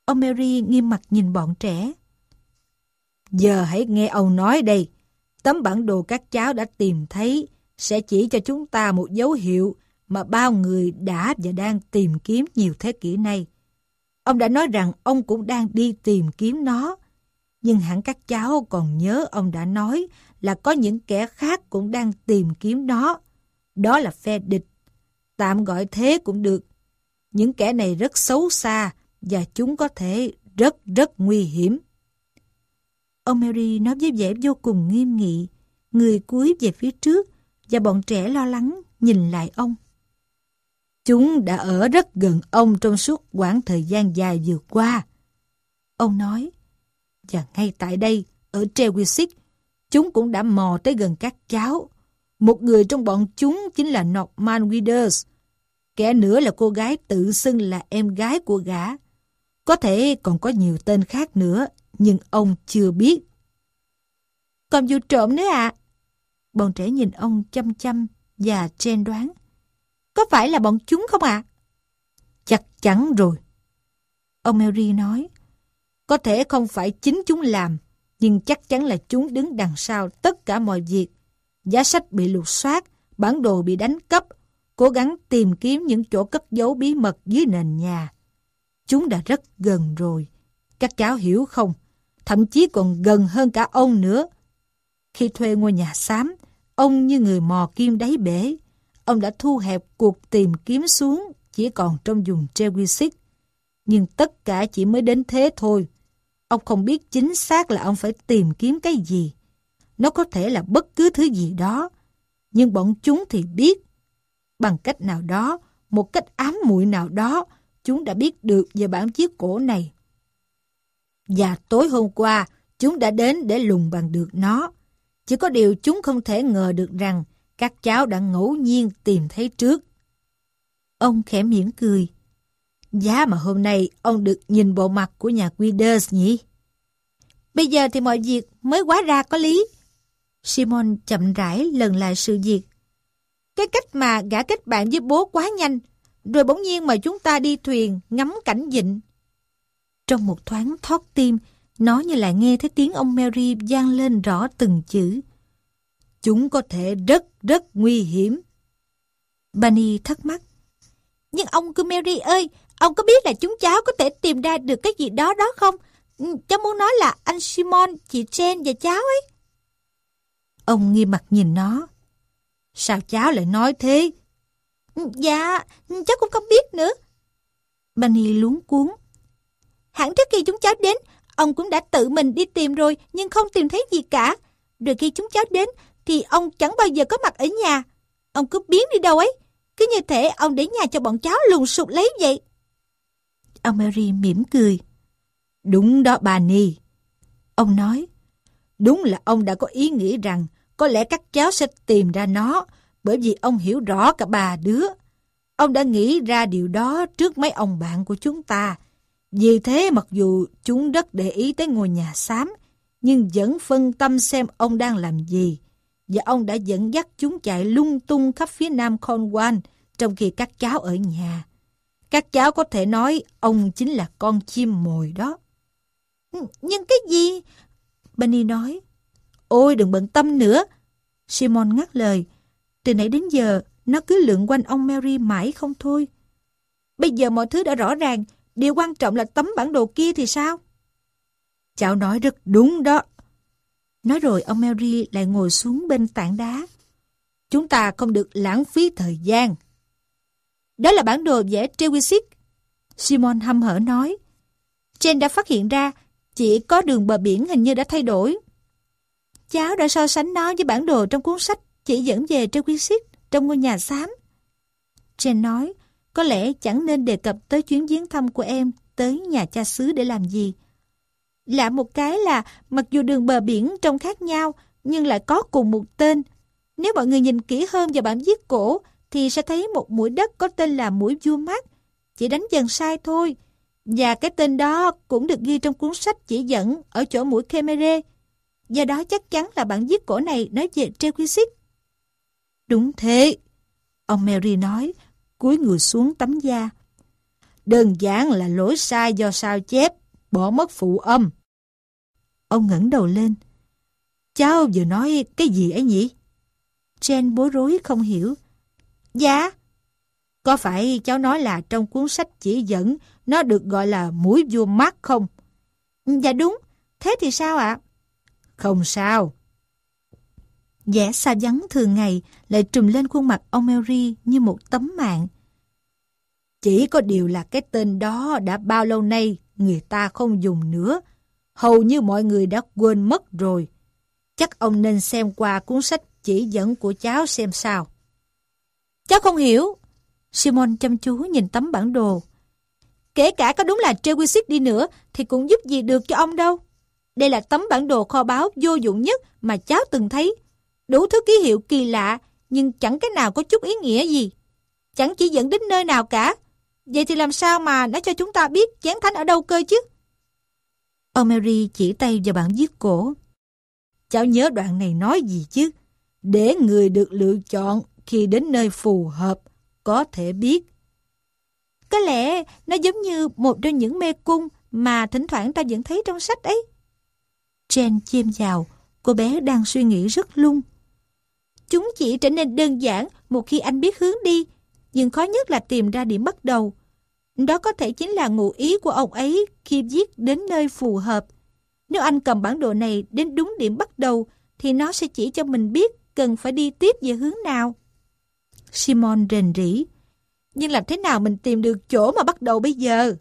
Ông Mary nghiêm mặt nhìn bọn trẻ. Giờ hãy nghe ông nói đây. Tấm bản đồ các cháu đã tìm thấy sẽ chỉ cho chúng ta một dấu hiệu mà bao người đã và đang tìm kiếm nhiều thế kỷ nay. Ông đã nói rằng ông cũng đang đi tìm kiếm nó. Nhưng hẳn các cháu còn nhớ ông đã nói là có những kẻ khác cũng đang tìm kiếm nó. Đó là phe địch. Tạm gọi thế cũng được. Những kẻ này rất xấu xa và chúng có thể rất rất nguy hiểm. Ông Mary nói với vẻ vô cùng nghiêm nghị, người cúi về phía trước và bọn trẻ lo lắng nhìn lại ông. Chúng đã ở rất gần ông trong suốt quãng thời gian dài vừa qua. Ông nói, và ngay tại đây, ở Trewisic, chúng cũng đã mò tới gần các cháu. Một người trong bọn chúng chính là Norman Withers. Kẻ nữa là cô gái tự xưng là em gái của gã. Có thể còn có nhiều tên khác nữa, nhưng ông chưa biết. Còn vụ trộm nữa ạ. À? Bọn trẻ nhìn ông chăm chăm và chen đoán. Có phải là bọn chúng không ạ? À? Chắc chắn rồi. Ông Mary nói. Có thể không phải chính chúng làm, nhưng chắc chắn là chúng đứng đằng sau tất cả mọi việc. Giá sách bị lục soát, bản đồ bị đánh cắp, cố gắng tìm kiếm những chỗ cất giấu bí mật dưới nền nhà. Chúng đã rất gần rồi. Các cháu hiểu không? Thậm chí còn gần hơn cả ông nữa. Khi thuê ngôi nhà xám, ông như người mò kim đáy bể. Ông đã thu hẹp cuộc tìm kiếm xuống chỉ còn trong vùng Trewisic. Nhưng tất cả chỉ mới đến thế thôi. Ông không biết chính xác là ông phải tìm kiếm cái gì. Nó có thể là bất cứ thứ gì đó. Nhưng bọn chúng thì biết. Bằng cách nào đó, một cách ám muội nào đó, chúng đã biết được về bản chiếc cổ này. Và tối hôm qua, chúng đã đến để lùng bằng được nó. Chỉ có điều chúng không thể ngờ được rằng các cháu đã ngẫu nhiên tìm thấy trước. Ông khẽ mỉm cười. Giá mà hôm nay ông được nhìn bộ mặt của nhà Quiders nhỉ? Bây giờ thì mọi việc mới quá ra có lý. Simon chậm rãi lần lại sự việc. Cái cách mà gã kết bạn với bố quá nhanh, rồi bỗng nhiên mà chúng ta đi thuyền ngắm cảnh dịnh. Trong một thoáng thót tim, nó như là nghe thấy tiếng ông Mary gian lên rõ từng chữ. Chúng có thể rất rất nguy hiểm. Bunny thắc mắc. Nhưng ông cứ Mary ơi, ông có biết là chúng cháu có thể tìm ra được cái gì đó đó không? Ừ, cháu muốn nói là anh Simon, chị Jen và cháu ấy. Ông nghiêm mặt nhìn nó. Sao cháu lại nói thế? Ừ, dạ, cháu cũng không biết nữa. Bunny luống cuốn. Hẳn trước khi chúng cháu đến, ông cũng đã tự mình đi tìm rồi nhưng không tìm thấy gì cả. Rồi khi chúng cháu đến thì ông chẳng bao giờ có mặt ở nhà. Ông cứ biến đi đâu ấy. Cứ như thể ông để nhà cho bọn cháu lùng sụt lấy vậy. Ông Mary mỉm cười. Đúng đó bà Ni. Ông nói. Đúng là ông đã có ý nghĩ rằng có lẽ các cháu sẽ tìm ra nó bởi vì ông hiểu rõ cả bà đứa. Ông đã nghĩ ra điều đó trước mấy ông bạn của chúng ta. Vì thế mặc dù chúng rất để ý tới ngôi nhà xám, nhưng vẫn phân tâm xem ông đang làm gì. Và ông đã dẫn dắt chúng chạy lung tung khắp phía nam Cornwall trong khi các cháu ở nhà. Các cháu có thể nói ông chính là con chim mồi đó. Nhưng cái gì? Benny nói. Ôi đừng bận tâm nữa. Simon ngắt lời. Từ nãy đến giờ, nó cứ lượn quanh ông Mary mãi không thôi. Bây giờ mọi thứ đã rõ ràng, điều quan trọng là tấm bản đồ kia thì sao? Cháu nói rất đúng đó. Nói rồi ông Mary lại ngồi xuống bên tảng đá. Chúng ta không được lãng phí thời gian. Đó là bản đồ vẽ Trewisic. Simon hăm hở nói. Jane đã phát hiện ra chỉ có đường bờ biển hình như đã thay đổi. Cháu đã so sánh nó với bản đồ trong cuốn sách chỉ dẫn về Trewisic trong ngôi nhà xám. Jane nói, có lẽ chẳng nên đề cập tới chuyến viếng thăm của em tới nhà cha xứ để làm gì. Lạ một cái là mặc dù đường bờ biển trông khác nhau nhưng lại có cùng một tên. Nếu mọi người nhìn kỹ hơn vào bản viết cổ thì sẽ thấy một mũi đất có tên là mũi vua mắt. Chỉ đánh dần sai thôi. Và cái tên đó cũng được ghi trong cuốn sách chỉ dẫn ở chỗ mũi Khmer. Do đó chắc chắn là bản viết cổ này nói về Trequisit. Đúng thế. Ông Mary nói, cúi người xuống tấm da. Đơn giản là lỗi sai do sao chép, bỏ mất phụ âm. Ông ngẩng đầu lên. Cháu vừa nói cái gì ấy nhỉ? Jen bối rối không hiểu. Dạ. Có phải cháu nói là trong cuốn sách chỉ dẫn nó được gọi là mũi vua mắt không? Dạ đúng. Thế thì sao ạ? Không sao. Vẻ xa vắng thường ngày lại trùm lên khuôn mặt ông Mary như một tấm mạng. Chỉ có điều là cái tên đó đã bao lâu nay người ta không dùng nữa. Hầu như mọi người đã quên mất rồi. Chắc ông nên xem qua cuốn sách chỉ dẫn của cháu xem sao. Cháu không hiểu. Simon chăm chú nhìn tấm bản đồ. Kể cả có đúng là Trewisic đi nữa thì cũng giúp gì được cho ông đâu. Đây là tấm bản đồ kho báu vô dụng nhất mà cháu từng thấy. Đủ thứ ký hiệu kỳ lạ, nhưng chẳng cái nào có chút ý nghĩa gì. Chẳng chỉ dẫn đến nơi nào cả. Vậy thì làm sao mà nó cho chúng ta biết chén thánh ở đâu cơ chứ? Ông Mary chỉ tay vào bản viết cổ. Cháu nhớ đoạn này nói gì chứ? Để người được lựa chọn khi đến nơi phù hợp có thể biết. Có lẽ nó giống như một trong những mê cung mà thỉnh thoảng ta vẫn thấy trong sách ấy. Jen chêm vào, cô bé đang suy nghĩ rất lung. Chúng chỉ trở nên đơn giản một khi anh biết hướng đi, nhưng khó nhất là tìm ra điểm bắt đầu. Đó có thể chính là ngụ ý của ông ấy khi viết đến nơi phù hợp. Nếu anh cầm bản đồ này đến đúng điểm bắt đầu, thì nó sẽ chỉ cho mình biết cần phải đi tiếp về hướng nào. Simon rền rỉ. Nhưng làm thế nào mình tìm được chỗ mà bắt đầu bây giờ?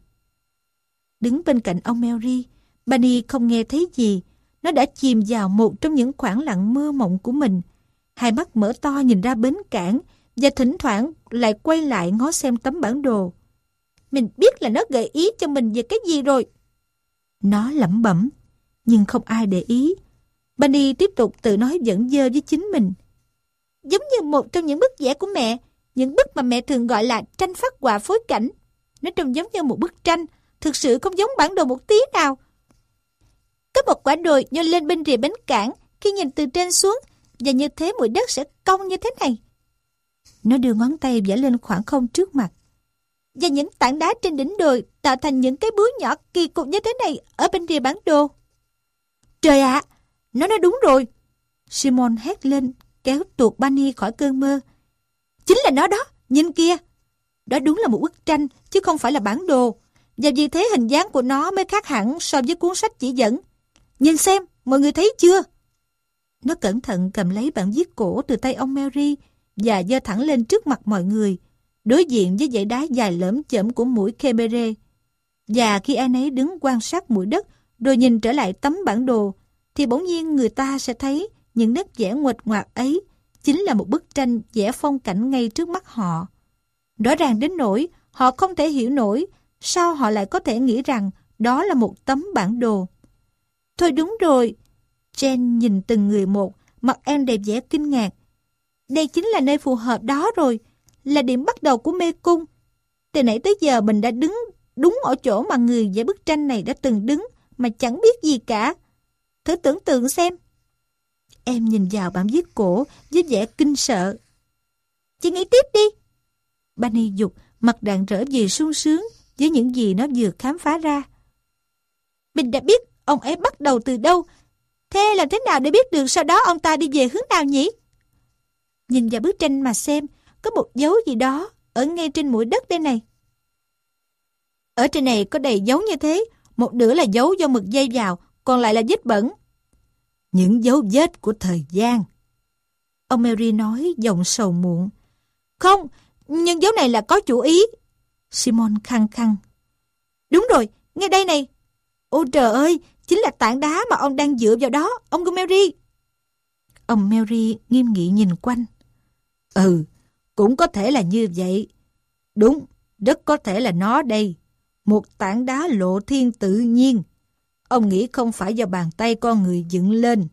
Đứng bên cạnh ông Mary, Bunny không nghe thấy gì. Nó đã chìm vào một trong những khoảng lặng mơ mộng của mình. Hai mắt mở to nhìn ra bến cảng và thỉnh thoảng lại quay lại ngó xem tấm bản đồ. Mình biết là nó gợi ý cho mình về cái gì rồi. Nó lẩm bẩm, nhưng không ai để ý. Bunny tiếp tục tự nói dẫn dơ với chính mình. Giống như một trong những bức vẽ của mẹ, những bức mà mẹ thường gọi là tranh phát họa phối cảnh. Nó trông giống như một bức tranh, thực sự không giống bản đồ một tí nào. Có một quả đồi nhô lên bên rìa bến cảng, khi nhìn từ trên xuống, và như thế mũi đất sẽ cong như thế này. Nó đưa ngón tay vẽ lên khoảng không trước mặt. Và những tảng đá trên đỉnh đồi tạo thành những cái bướu nhỏ kỳ cục như thế này ở bên rìa bản đồ. Trời ạ! nó nói đúng rồi! Simon hét lên, kéo tuột Bunny khỏi cơn mơ. Chính là nó đó, nhìn kia! Đó đúng là một bức tranh, chứ không phải là bản đồ. Và vì thế hình dáng của nó mới khác hẳn so với cuốn sách chỉ dẫn. Nhìn xem, mọi người thấy chưa? Nó cẩn thận cầm lấy bản viết cổ từ tay ông Mary và giơ thẳng lên trước mặt mọi người, đối diện với dãy đá dài lởm chởm của mũi Kebere. Và khi ai nấy đứng quan sát mũi đất rồi nhìn trở lại tấm bản đồ, thì bỗng nhiên người ta sẽ thấy những nét vẽ nguệch ngoạc ấy chính là một bức tranh vẽ phong cảnh ngay trước mắt họ. Rõ ràng đến nỗi họ không thể hiểu nổi sao họ lại có thể nghĩ rằng đó là một tấm bản đồ. Thôi đúng rồi, Jen nhìn từng người một, mặt em đẹp vẻ kinh ngạc. Đây chính là nơi phù hợp đó rồi, là điểm bắt đầu của mê cung. Từ nãy tới giờ mình đã đứng đúng ở chỗ mà người vẽ bức tranh này đã từng đứng mà chẳng biết gì cả. Thử tưởng tượng xem. Em nhìn vào bản viết cổ với vẻ kinh sợ. Chị nghĩ tiếp đi. Bani dục mặt đạn rỡ vì sung sướng với những gì nó vừa khám phá ra. Mình đã biết ông ấy bắt đầu từ đâu. Thế làm thế nào để biết được sau đó ông ta đi về hướng nào nhỉ? Nhìn vào bức tranh mà xem, có một dấu gì đó ở ngay trên mũi đất đây này. Ở trên này có đầy dấu như thế, một nửa là dấu do mực dây vào, còn lại là vết bẩn. Những dấu vết của thời gian. Ông Mary nói giọng sầu muộn. Không, nhưng dấu này là có chủ ý. Simon khăng khăng. Đúng rồi, ngay đây này. Ôi trời ơi, chính là tảng đá mà ông đang dựa vào đó, ông Mary. Ông Mary nghiêm nghị nhìn quanh. Ừ, cũng có thể là như vậy. Đúng, rất có thể là nó đây. Một tảng đá lộ thiên tự nhiên. Ông nghĩ không phải do bàn tay con người dựng lên.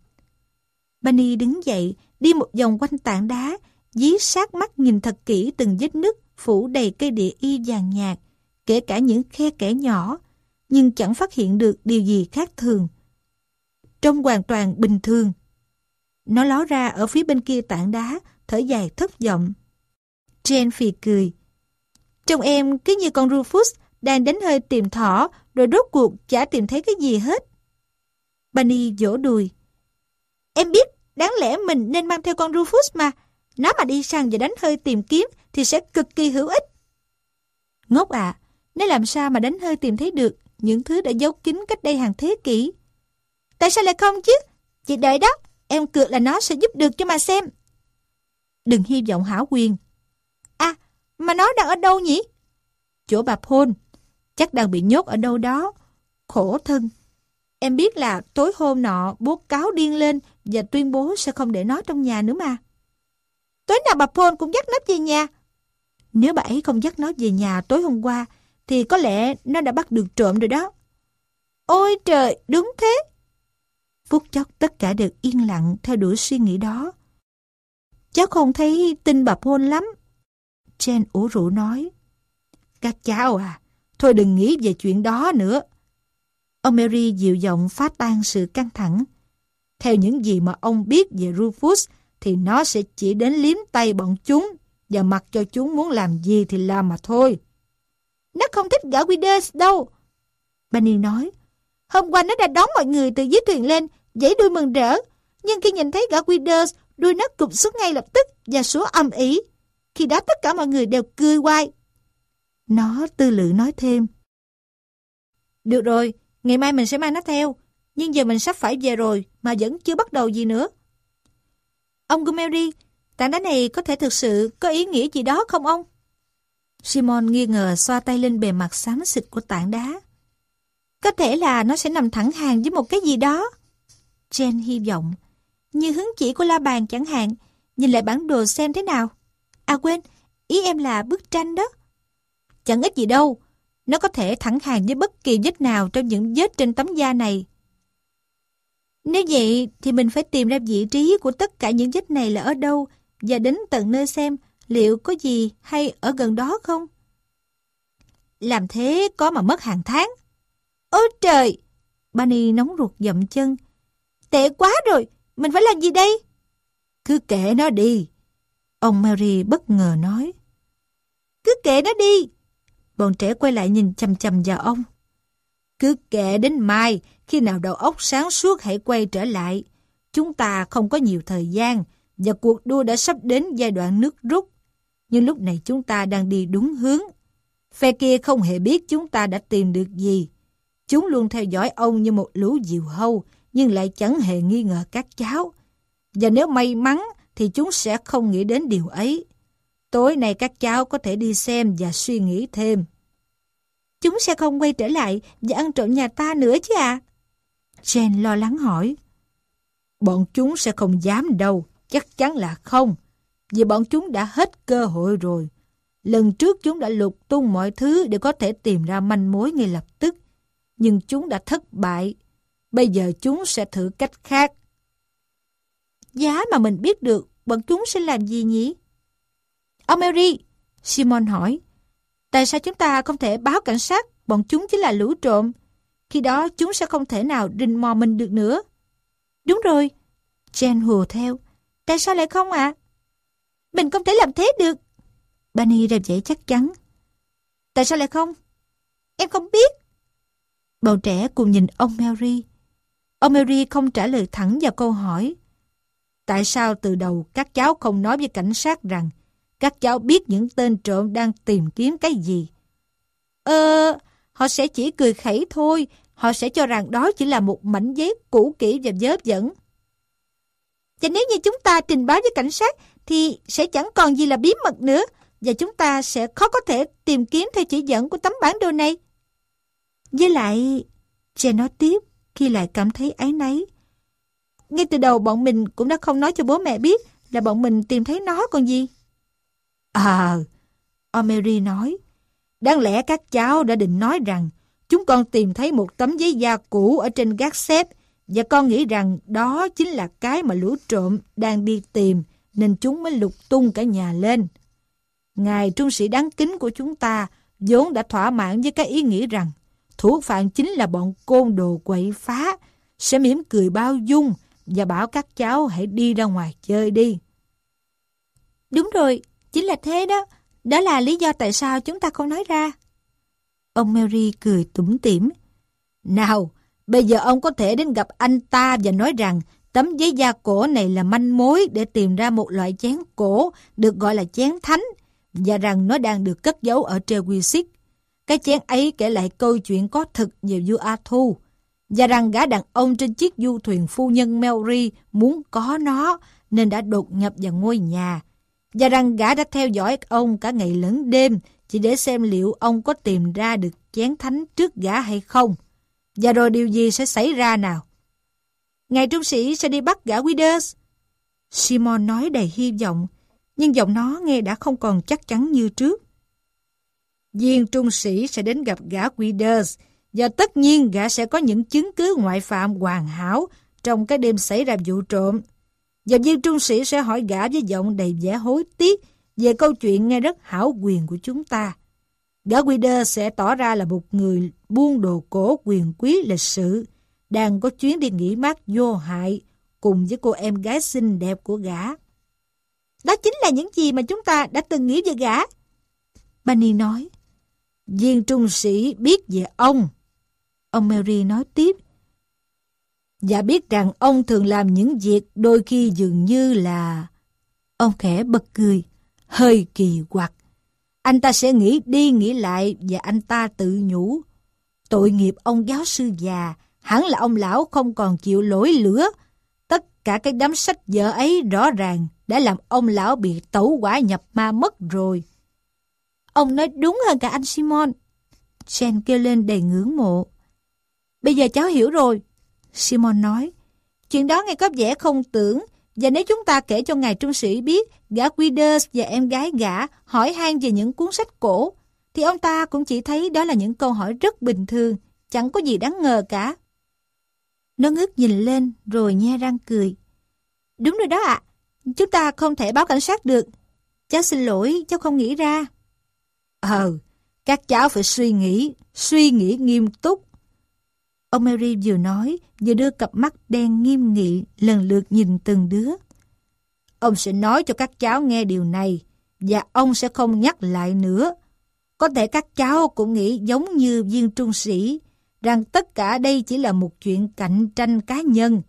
Bunny đứng dậy, đi một vòng quanh tảng đá, dí sát mắt nhìn thật kỹ từng vết nứt phủ đầy cây địa y vàng nhạt, kể cả những khe kẽ nhỏ, nhưng chẳng phát hiện được điều gì khác thường. trông hoàn toàn bình thường. Nó ló ra ở phía bên kia tảng đá, thở dài thất vọng. Jane phì cười. Trông em cứ như con Rufus đang đánh hơi tìm thỏ rồi rốt cuộc chả tìm thấy cái gì hết. Bunny vỗ đùi. Em biết, đáng lẽ mình nên mang theo con Rufus mà. Nó mà đi săn và đánh hơi tìm kiếm thì sẽ cực kỳ hữu ích. Ngốc à, nếu làm sao mà đánh hơi tìm thấy được những thứ đã giấu kín cách đây hàng thế kỷ. Tại sao lại không chứ? Chị đợi đó, em cược là nó sẽ giúp được cho mà xem. Đừng hy vọng hảo quyền. À, mà nó đang ở đâu nhỉ? Chỗ bà Paul, chắc đang bị nhốt ở đâu đó. Khổ thân. Em biết là tối hôm nọ bố cáo điên lên và tuyên bố sẽ không để nó trong nhà nữa mà. Tối nào bà Paul cũng dắt nó về nhà. Nếu bà ấy không dắt nó về nhà tối hôm qua, thì có lẽ nó đã bắt được trộm rồi đó. Ôi trời, đúng thế. Phút chốc tất cả đều yên lặng theo đuổi suy nghĩ đó. Cháu không thấy tin bà Paul lắm. Jen ủ rũ nói. Các cháu à, thôi đừng nghĩ về chuyện đó nữa. Ông Mary dịu giọng phá tan sự căng thẳng. Theo những gì mà ông biết về Rufus, thì nó sẽ chỉ đến liếm tay bọn chúng và mặc cho chúng muốn làm gì thì làm mà thôi. Nó không thích gã Withers đâu. Benny nói, hôm qua nó đã đón mọi người từ dưới thuyền lên, dãy đuôi mừng rỡ. Nhưng khi nhìn thấy gã Withers, đuôi nó cụp xuống ngay lập tức và sủa âm ỉ. Khi đó tất cả mọi người đều cười quay. Nó tư lự nói thêm. Được rồi, ngày mai mình sẽ mang nó theo. Nhưng giờ mình sắp phải về rồi mà vẫn chưa bắt đầu gì nữa. Ông Gumeri, tảng đá này có thể thực sự có ý nghĩa gì đó không ông? Simon nghi ngờ xoa tay lên bề mặt xám xịt của tảng đá. Có thể là nó sẽ nằm thẳng hàng với một cái gì đó. Jen hy vọng. Như hướng chỉ của la bàn chẳng hạn. Nhìn lại bản đồ xem thế nào. À quên, ý em là bức tranh đó. Chẳng ít gì đâu. Nó có thể thẳng hàng với bất kỳ vết nào trong những vết trên tấm da này. Nếu vậy thì mình phải tìm ra vị trí của tất cả những vết này là ở đâu và đến tận nơi xem liệu có gì hay ở gần đó không? Làm thế có mà mất hàng tháng. Ôi trời! Bunny nóng ruột dậm chân. Tệ quá rồi, mình phải làm gì đây? Cứ kệ nó đi. Ông Mary bất ngờ nói. Cứ kệ nó đi. Bọn trẻ quay lại nhìn chầm chầm vào ông. Cứ kệ đến mai, khi nào đầu óc sáng suốt hãy quay trở lại. Chúng ta không có nhiều thời gian và cuộc đua đã sắp đến giai đoạn nước rút nhưng lúc này chúng ta đang đi đúng hướng. Phe kia không hề biết chúng ta đã tìm được gì. Chúng luôn theo dõi ông như một lũ diều hâu, nhưng lại chẳng hề nghi ngờ các cháu. Và nếu may mắn thì chúng sẽ không nghĩ đến điều ấy. Tối nay các cháu có thể đi xem và suy nghĩ thêm. Chúng sẽ không quay trở lại và ăn trộm nhà ta nữa chứ à? Jane lo lắng hỏi. Bọn chúng sẽ không dám đâu, chắc chắn là không vì bọn chúng đã hết cơ hội rồi. Lần trước chúng đã lục tung mọi thứ để có thể tìm ra manh mối ngay lập tức, nhưng chúng đã thất bại. Bây giờ chúng sẽ thử cách khác. Giá mà mình biết được bọn chúng sẽ làm gì nhỉ? Ông Mary, Simon hỏi, tại sao chúng ta không thể báo cảnh sát bọn chúng chỉ là lũ trộm? Khi đó chúng sẽ không thể nào rình mò mình được nữa. Đúng rồi, Jen hùa theo. Tại sao lại không ạ? À? Mình không thể làm thế được. Bunny đẹp dễ chắc chắn. Tại sao lại không? Em không biết. Bọn trẻ cùng nhìn ông Mary. Ông Mary không trả lời thẳng vào câu hỏi. Tại sao từ đầu các cháu không nói với cảnh sát rằng các cháu biết những tên trộm đang tìm kiếm cái gì? Ờ, họ sẽ chỉ cười khẩy thôi. Họ sẽ cho rằng đó chỉ là một mảnh giấy cũ kỹ và dớp dẫn. Và nếu như chúng ta trình báo với cảnh sát thì sẽ chẳng còn gì là bí mật nữa và chúng ta sẽ khó có thể tìm kiếm theo chỉ dẫn của tấm bản đồ này. Với lại, Jen nói tiếp khi lại cảm thấy áy náy. Ngay từ đầu bọn mình cũng đã không nói cho bố mẹ biết là bọn mình tìm thấy nó còn gì. À, Omeri nói, đáng lẽ các cháu đã định nói rằng chúng con tìm thấy một tấm giấy da cũ ở trên gác xếp và con nghĩ rằng đó chính là cái mà lũ trộm đang đi tìm nên chúng mới lục tung cả nhà lên. Ngài trung sĩ đáng kính của chúng ta vốn đã thỏa mãn với cái ý nghĩ rằng thủ phạm chính là bọn côn đồ quậy phá, sẽ mỉm cười bao dung và bảo các cháu hãy đi ra ngoài chơi đi. Đúng rồi, chính là thế đó. Đó là lý do tại sao chúng ta không nói ra. Ông Mary cười tủm tỉm. Nào, bây giờ ông có thể đến gặp anh ta và nói rằng tấm giấy da cổ này là manh mối để tìm ra một loại chén cổ được gọi là chén thánh và rằng nó đang được cất giấu ở Trewisic. Cái chén ấy kể lại câu chuyện có thật về vua Arthur và rằng gã đàn ông trên chiếc du thuyền phu nhân Mary muốn có nó nên đã đột nhập vào ngôi nhà và rằng gã đã theo dõi ông cả ngày lẫn đêm chỉ để xem liệu ông có tìm ra được chén thánh trước gã hay không. Và rồi điều gì sẽ xảy ra nào? Ngài trung sĩ sẽ đi bắt gã Withers. Simon nói đầy hy vọng, nhưng giọng nó nghe đã không còn chắc chắn như trước. Viên trung sĩ sẽ đến gặp gã Withers và tất nhiên gã sẽ có những chứng cứ ngoại phạm hoàn hảo trong cái đêm xảy ra vụ trộm. Và viên trung sĩ sẽ hỏi gã với giọng đầy vẻ hối tiếc về câu chuyện nghe rất hảo quyền của chúng ta. Gã Withers sẽ tỏ ra là một người buôn đồ cổ quyền quý lịch sự, đang có chuyến đi nghỉ mát vô hại cùng với cô em gái xinh đẹp của gã. Đó chính là những gì mà chúng ta đã từng nghĩ về gã. Bunny nói, viên trung sĩ biết về ông. Ông Mary nói tiếp, và biết rằng ông thường làm những việc đôi khi dường như là... Ông khẽ bật cười, hơi kỳ quặc. Anh ta sẽ nghĩ đi nghĩ lại và anh ta tự nhủ. Tội nghiệp ông giáo sư già, hẳn là ông lão không còn chịu lỗi lửa. Tất cả cái đám sách vở ấy rõ ràng đã làm ông lão bị tẩu quả nhập ma mất rồi. Ông nói đúng hơn cả anh Simon. Jen kêu lên đầy ngưỡng mộ. Bây giờ cháu hiểu rồi. Simon nói. Chuyện đó nghe có vẻ không tưởng. Và nếu chúng ta kể cho ngài trung sĩ biết gã Withers và em gái gã hỏi han về những cuốn sách cổ, thì ông ta cũng chỉ thấy đó là những câu hỏi rất bình thường, chẳng có gì đáng ngờ cả. Nó ngước nhìn lên rồi nhe răng cười. Đúng rồi đó ạ, chúng ta không thể báo cảnh sát được. Cháu xin lỗi, cháu không nghĩ ra. Ờ, các cháu phải suy nghĩ, suy nghĩ nghiêm túc. Ông Mary vừa nói, vừa đưa cặp mắt đen nghiêm nghị lần lượt nhìn từng đứa. Ông sẽ nói cho các cháu nghe điều này, và ông sẽ không nhắc lại nữa. Có thể các cháu cũng nghĩ giống như viên trung sĩ, rằng tất cả đây chỉ là một chuyện cạnh tranh cá nhân.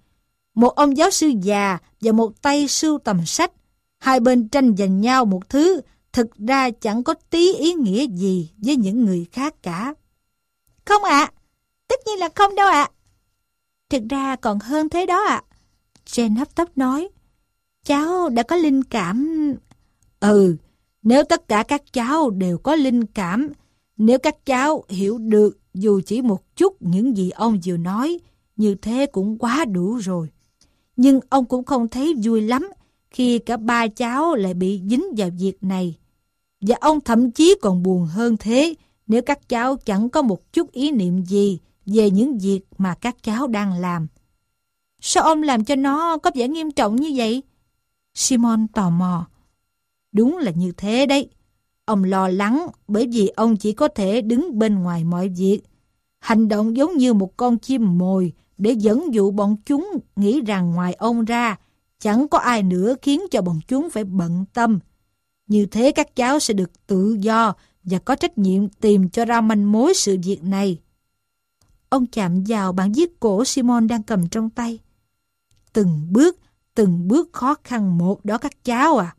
Một ông giáo sư già và một tay sưu tầm sách, hai bên tranh giành nhau một thứ thực ra chẳng có tí ý nghĩa gì với những người khác cả. Không ạ, tất nhiên là không đâu ạ. Thực ra còn hơn thế đó ạ. Jane hấp tấp nói, cháu đã có linh cảm... Ừ, nếu tất cả các cháu đều có linh cảm, nếu các cháu hiểu được dù chỉ một chút những gì ông vừa nói, như thế cũng quá đủ rồi. Nhưng ông cũng không thấy vui lắm khi cả ba cháu lại bị dính vào việc này. Và ông thậm chí còn buồn hơn thế nếu các cháu chẳng có một chút ý niệm gì về những việc mà các cháu đang làm. Sao ông làm cho nó có vẻ nghiêm trọng như vậy? Simon tò mò. Đúng là như thế đấy. Ông lo lắng bởi vì ông chỉ có thể đứng bên ngoài mọi việc. Hành động giống như một con chim mồi để dẫn dụ bọn chúng nghĩ rằng ngoài ông ra, chẳng có ai nữa khiến cho bọn chúng phải bận tâm. Như thế các cháu sẽ được tự do và có trách nhiệm tìm cho ra manh mối sự việc này. Ông chạm vào bản viết cổ Simon đang cầm trong tay. Từng bước, từng bước khó khăn một đó các cháu à.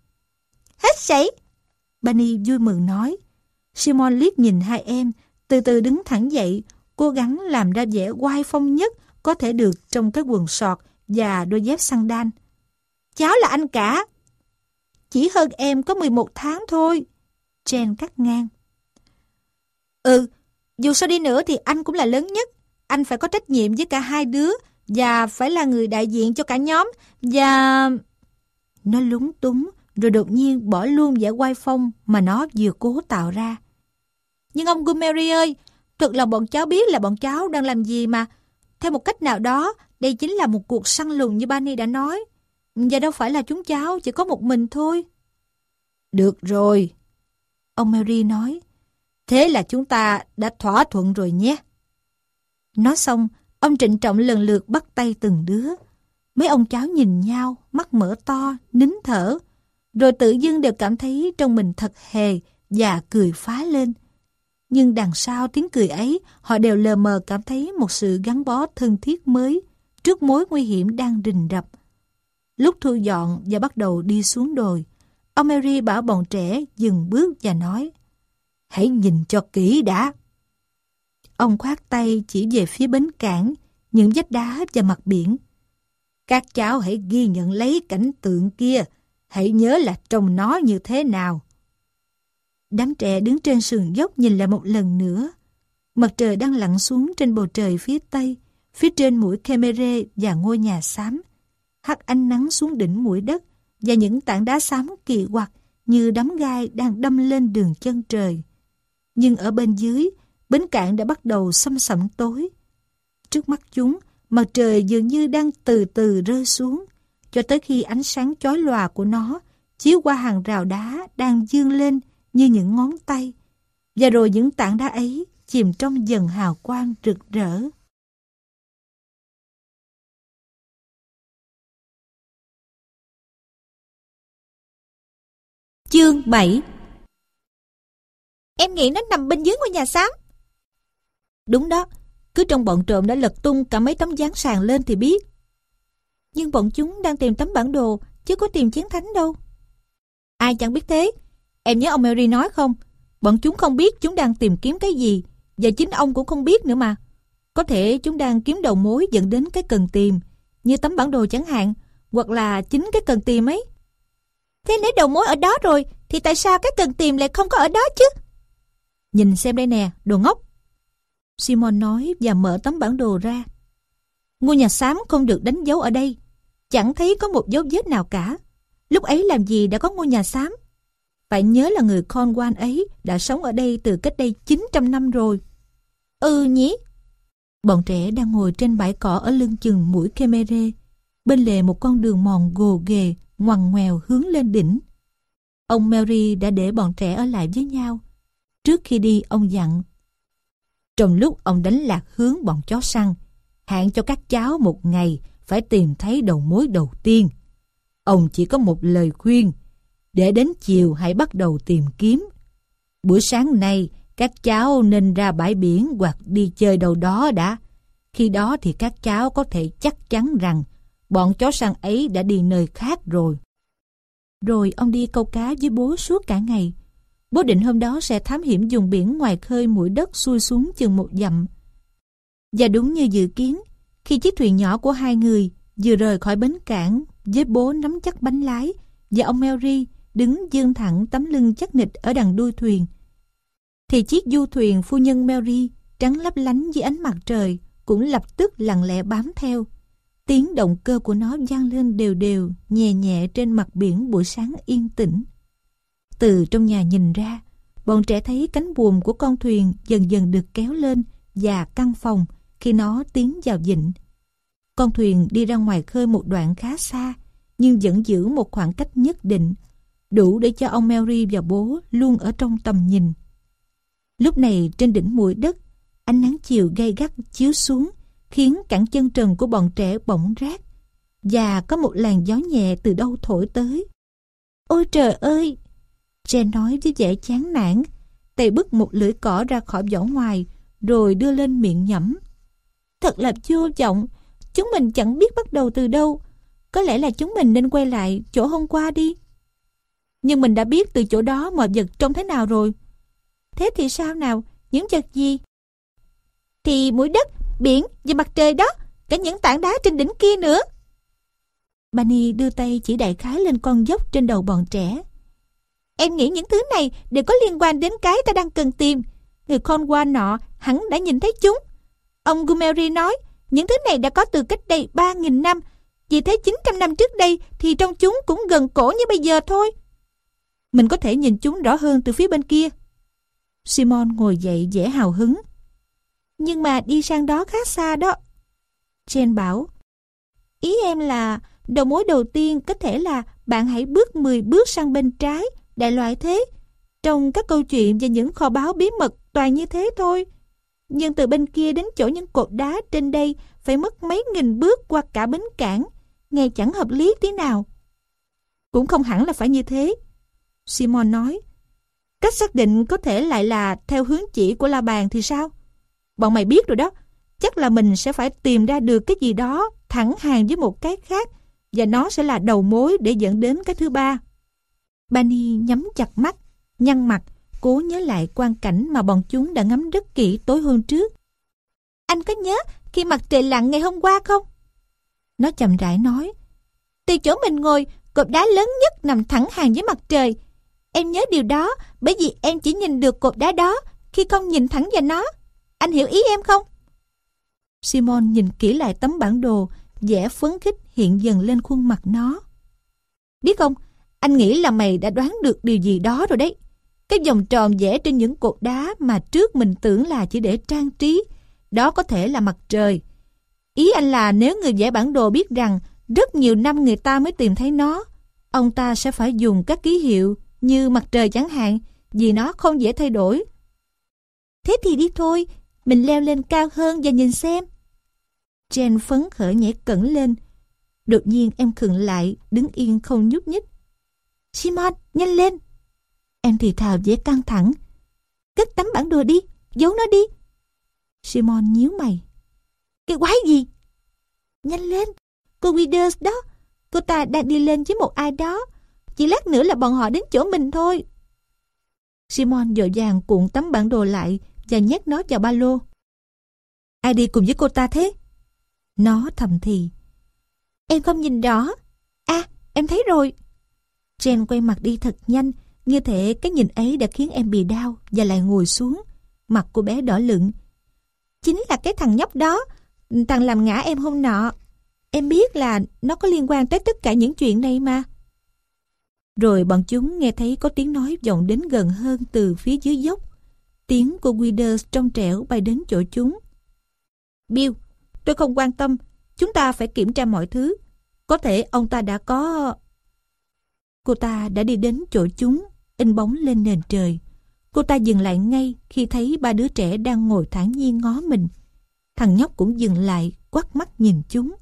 Hết sảy! Bunny vui mừng nói. Simon liếc nhìn hai em, từ từ đứng thẳng dậy, cố gắng làm ra vẻ oai phong nhất có thể được trong cái quần sọt và đôi dép sandal. Cháu là anh cả. Chỉ hơn em có 11 tháng thôi. Jen cắt ngang. Ừ, dù sao đi nữa thì anh cũng là lớn nhất. Anh phải có trách nhiệm với cả hai đứa và phải là người đại diện cho cả nhóm và... Nó lúng túng rồi đột nhiên bỏ luôn vẻ quay phong mà nó vừa cố tạo ra. Nhưng ông Gumeri ơi, thật lòng bọn cháu biết là bọn cháu đang làm gì mà. Theo một cách nào đó, đây chính là một cuộc săn lùng như Bani đã nói. Và đâu phải là chúng cháu chỉ có một mình thôi. Được rồi. Ông Mary nói. Thế là chúng ta đã thỏa thuận rồi nhé. Nói xong, Ông trịnh trọng lần lượt bắt tay từng đứa. Mấy ông cháu nhìn nhau, mắt mở to, nín thở. Rồi tự dưng đều cảm thấy trong mình thật hề và cười phá lên. Nhưng đằng sau tiếng cười ấy, họ đều lờ mờ cảm thấy một sự gắn bó thân thiết mới trước mối nguy hiểm đang rình rập. Lúc thu dọn và bắt đầu đi xuống đồi, ông Mary bảo bọn trẻ dừng bước và nói Hãy nhìn cho kỹ đã. Ông khoát tay chỉ về phía bến cảng, những vách đá và mặt biển. Các cháu hãy ghi nhận lấy cảnh tượng kia, hãy nhớ là trông nó như thế nào. Đám trẻ đứng trên sườn dốc nhìn lại một lần nữa. Mặt trời đang lặn xuống trên bầu trời phía tây, phía trên mũi Khmer và ngôi nhà xám. Hắt ánh nắng xuống đỉnh mũi đất và những tảng đá xám kỳ quặc như đấm gai đang đâm lên đường chân trời. Nhưng ở bên dưới, bến cảng đã bắt đầu xâm sẩm tối. Trước mắt chúng, mặt trời dường như đang từ từ rơi xuống, cho tới khi ánh sáng chói lòa của nó chiếu qua hàng rào đá đang dương lên như những ngón tay, và rồi những tảng đá ấy chìm trong dần hào quang rực rỡ. Chương 7 Em nghĩ nó nằm bên dưới ngôi nhà xám. Đúng đó, cứ trong bọn trộm đã lật tung cả mấy tấm dán sàn lên thì biết. Nhưng bọn chúng đang tìm tấm bản đồ, chứ có tìm chiến thánh đâu. Ai chẳng biết thế. Em nhớ ông Mary nói không? Bọn chúng không biết chúng đang tìm kiếm cái gì, và chính ông cũng không biết nữa mà. Có thể chúng đang kiếm đầu mối dẫn đến cái cần tìm, như tấm bản đồ chẳng hạn, hoặc là chính cái cần tìm ấy. Thế nếu đầu mối ở đó rồi, thì tại sao cái cần tìm lại không có ở đó chứ? Nhìn xem đây nè, đồ ngốc. Simon nói và mở tấm bản đồ ra. Ngôi nhà xám không được đánh dấu ở đây. Chẳng thấy có một dấu vết nào cả. Lúc ấy làm gì đã có ngôi nhà xám? Phải nhớ là người Cornwall ấy đã sống ở đây từ cách đây 900 năm rồi. Ừ nhỉ? Bọn trẻ đang ngồi trên bãi cỏ ở lưng chừng mũi Kemere. Bên lề một con đường mòn gồ ghề, ngoằn ngoèo hướng lên đỉnh. Ông Mary đã để bọn trẻ ở lại với nhau. Trước khi đi, ông dặn. Trong lúc ông đánh lạc hướng bọn chó săn, hạn cho các cháu một ngày phải tìm thấy đầu mối đầu tiên. Ông chỉ có một lời khuyên, để đến chiều hãy bắt đầu tìm kiếm. Buổi sáng nay, các cháu nên ra bãi biển hoặc đi chơi đâu đó đã. Khi đó thì các cháu có thể chắc chắn rằng bọn chó săn ấy đã đi nơi khác rồi. Rồi ông đi câu cá với bố suốt cả ngày. Bố định hôm đó sẽ thám hiểm dùng biển ngoài khơi mũi đất xuôi xuống chừng một dặm. Và đúng như dự kiến, khi chiếc thuyền nhỏ của hai người vừa rời khỏi bến cảng với bố nắm chắc bánh lái và ông Mary đứng dương thẳng tấm lưng chắc nịch ở đằng đuôi thuyền, thì chiếc du thuyền phu nhân Mary trắng lấp lánh dưới ánh mặt trời cũng lập tức lặng lẽ bám theo. Tiếng động cơ của nó vang lên đều đều, nhẹ nhẹ trên mặt biển buổi sáng yên tĩnh. Từ trong nhà nhìn ra, bọn trẻ thấy cánh buồm của con thuyền dần dần được kéo lên và căng phòng khi nó tiến vào vịnh. Con thuyền đi ra ngoài khơi một đoạn khá xa, nhưng vẫn giữ một khoảng cách nhất định, đủ để cho ông Mary và bố luôn ở trong tầm nhìn. Lúc này trên đỉnh mũi đất, ánh nắng chiều gay gắt chiếu xuống, khiến cẳng chân trần của bọn trẻ bỗng rát, và có một làn gió nhẹ từ đâu thổi tới. Ôi trời ơi! Jen nói với vẻ chán nản, tay bứt một lưỡi cỏ ra khỏi vỏ ngoài, rồi đưa lên miệng nhẩm. Thật là vô vọng, chúng mình chẳng biết bắt đầu từ đâu. Có lẽ là chúng mình nên quay lại chỗ hôm qua đi. Nhưng mình đã biết từ chỗ đó mọi vật trông thế nào rồi. Thế thì sao nào? Những vật gì? Thì mũi đất, biển và mặt trời đó, cả những tảng đá trên đỉnh kia nữa. Bani đưa tay chỉ đại khái lên con dốc trên đầu bọn trẻ. Em nghĩ những thứ này đều có liên quan đến cái ta đang cần tìm. Người con qua nọ hẳn đã nhìn thấy chúng. Ông Gumeri nói, những thứ này đã có từ cách đây 3.000 năm. Vì thế 900 năm trước đây thì trong chúng cũng gần cổ như bây giờ thôi. Mình có thể nhìn chúng rõ hơn từ phía bên kia. Simon ngồi dậy dễ hào hứng. Nhưng mà đi sang đó khá xa đó. Jen bảo, ý em là đầu mối đầu tiên có thể là bạn hãy bước 10 bước sang bên trái, đại loại thế. Trong các câu chuyện và những kho báu bí mật toàn như thế thôi. Nhưng từ bên kia đến chỗ những cột đá trên đây phải mất mấy nghìn bước qua cả bến cảng. Nghe chẳng hợp lý tí nào. Cũng không hẳn là phải như thế. Simon nói. Cách xác định có thể lại là theo hướng chỉ của la bàn thì sao? Bọn mày biết rồi đó. Chắc là mình sẽ phải tìm ra được cái gì đó thẳng hàng với một cái khác và nó sẽ là đầu mối để dẫn đến cái thứ ba. Bani nhắm chặt mắt, nhăn mặt, cố nhớ lại quan cảnh mà bọn chúng đã ngắm rất kỹ tối hôm trước. Anh có nhớ khi mặt trời lặn ngày hôm qua không? Nó chậm rãi nói. Từ chỗ mình ngồi, cột đá lớn nhất nằm thẳng hàng với mặt trời. Em nhớ điều đó bởi vì em chỉ nhìn được cột đá đó khi không nhìn thẳng vào nó. Anh hiểu ý em không? Simon nhìn kỹ lại tấm bản đồ, vẻ phấn khích hiện dần lên khuôn mặt nó. Biết không, anh nghĩ là mày đã đoán được điều gì đó rồi đấy. Cái vòng tròn vẽ trên những cột đá mà trước mình tưởng là chỉ để trang trí, đó có thể là mặt trời. Ý anh là nếu người vẽ bản đồ biết rằng rất nhiều năm người ta mới tìm thấy nó, ông ta sẽ phải dùng các ký hiệu như mặt trời chẳng hạn, vì nó không dễ thay đổi. Thế thì đi thôi, mình leo lên cao hơn và nhìn xem. Jen phấn khởi nhảy cẩn lên. Đột nhiên em khựng lại, đứng yên không nhúc nhích. Simon, nhanh lên! Em thì thào dễ căng thẳng. Cất tấm bản đồ đi, giấu nó đi. Simon nhíu mày. Cái quái gì? Nhanh lên, cô Withers đó. Cô ta đang đi lên với một ai đó. Chỉ lát nữa là bọn họ đến chỗ mình thôi. Simon dội vàng cuộn tấm bản đồ lại và nhét nó vào ba lô. Ai đi cùng với cô ta thế? Nó thầm thì. Em không nhìn rõ. À, em thấy rồi. Jen quay mặt đi thật nhanh, như thể cái nhìn ấy đã khiến em bị đau và lại ngồi xuống. Mặt của bé đỏ lựng. Chính là cái thằng nhóc đó, thằng làm ngã em hôm nọ. Em biết là nó có liên quan tới tất cả những chuyện này mà. Rồi bọn chúng nghe thấy có tiếng nói vọng đến gần hơn từ phía dưới dốc. Tiếng của Withers trong trẻo bay đến chỗ chúng. Bill, tôi không quan tâm. Chúng ta phải kiểm tra mọi thứ. Có thể ông ta đã có... Cô ta đã đi đến chỗ chúng, in bóng lên nền trời. Cô ta dừng lại ngay khi thấy ba đứa trẻ đang ngồi thản nhiên ngó mình. Thằng nhóc cũng dừng lại, quắt mắt nhìn chúng.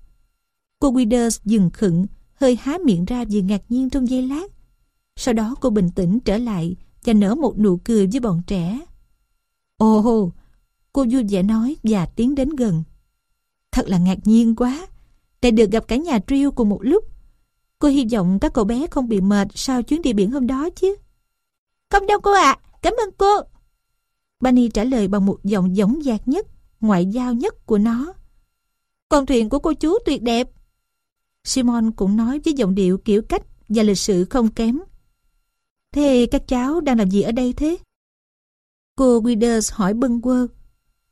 Cô Withers dừng khựng, hơi há miệng ra vì ngạc nhiên trong giây lát. Sau đó cô bình tĩnh trở lại và nở một nụ cười với bọn trẻ. Ồ, cô vui vẻ nói và tiến đến gần. Thật là ngạc nhiên quá, để được gặp cả nhà Triêu cùng một lúc. Cô hy vọng các cậu bé không bị mệt sau chuyến đi biển hôm đó chứ. Không đâu cô ạ, cảm ơn cô. Bunny trả lời bằng một giọng giống dạc nhất, ngoại giao nhất của nó. Con thuyền của cô chú tuyệt đẹp. Simon cũng nói với giọng điệu kiểu cách và lịch sự không kém. Thế các cháu đang làm gì ở đây thế? Cô Withers hỏi bâng quơ.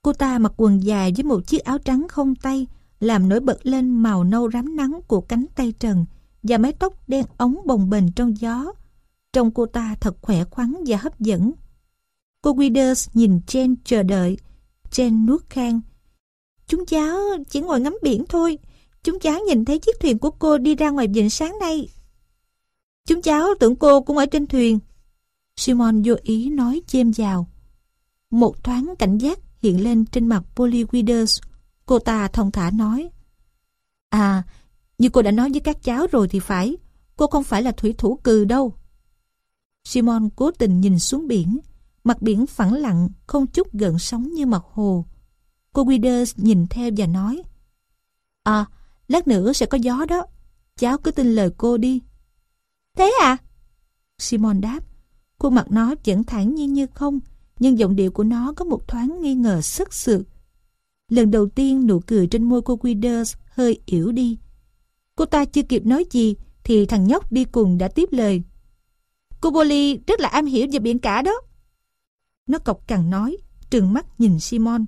Cô ta mặc quần dài với một chiếc áo trắng không tay, làm nổi bật lên màu nâu rám nắng của cánh tay trần và mái tóc đen ống bồng bềnh trong gió. Trông cô ta thật khỏe khoắn và hấp dẫn. Cô Withers nhìn Jen chờ đợi. Jen nuốt khang. Chúng cháu chỉ ngồi ngắm biển thôi. Chúng cháu nhìn thấy chiếc thuyền của cô đi ra ngoài vịnh sáng nay. Chúng cháu tưởng cô cũng ở trên thuyền. Simon vô ý nói chêm vào. Một thoáng cảnh giác hiện lên trên mặt Polly Withers. Cô ta thông thả nói. À, như cô đã nói với các cháu rồi thì phải. Cô không phải là thủy thủ cừ đâu. Simon cố tình nhìn xuống biển. Mặt biển phẳng lặng, không chút gợn sóng như mặt hồ. Cô Withers nhìn theo và nói. À, lát nữa sẽ có gió đó. Cháu cứ tin lời cô đi. Thế à? Simon đáp. Khuôn mặt nó vẫn thản nhiên như không, nhưng giọng điệu của nó có một thoáng nghi ngờ sức sượt. Lần đầu tiên nụ cười trên môi cô Withers hơi yếu đi. Cô ta chưa kịp nói gì thì thằng nhóc đi cùng đã tiếp lời. Cô Polly rất là am hiểu về biển cả đó. Nó cọc cằn nói, trừng mắt nhìn Simon.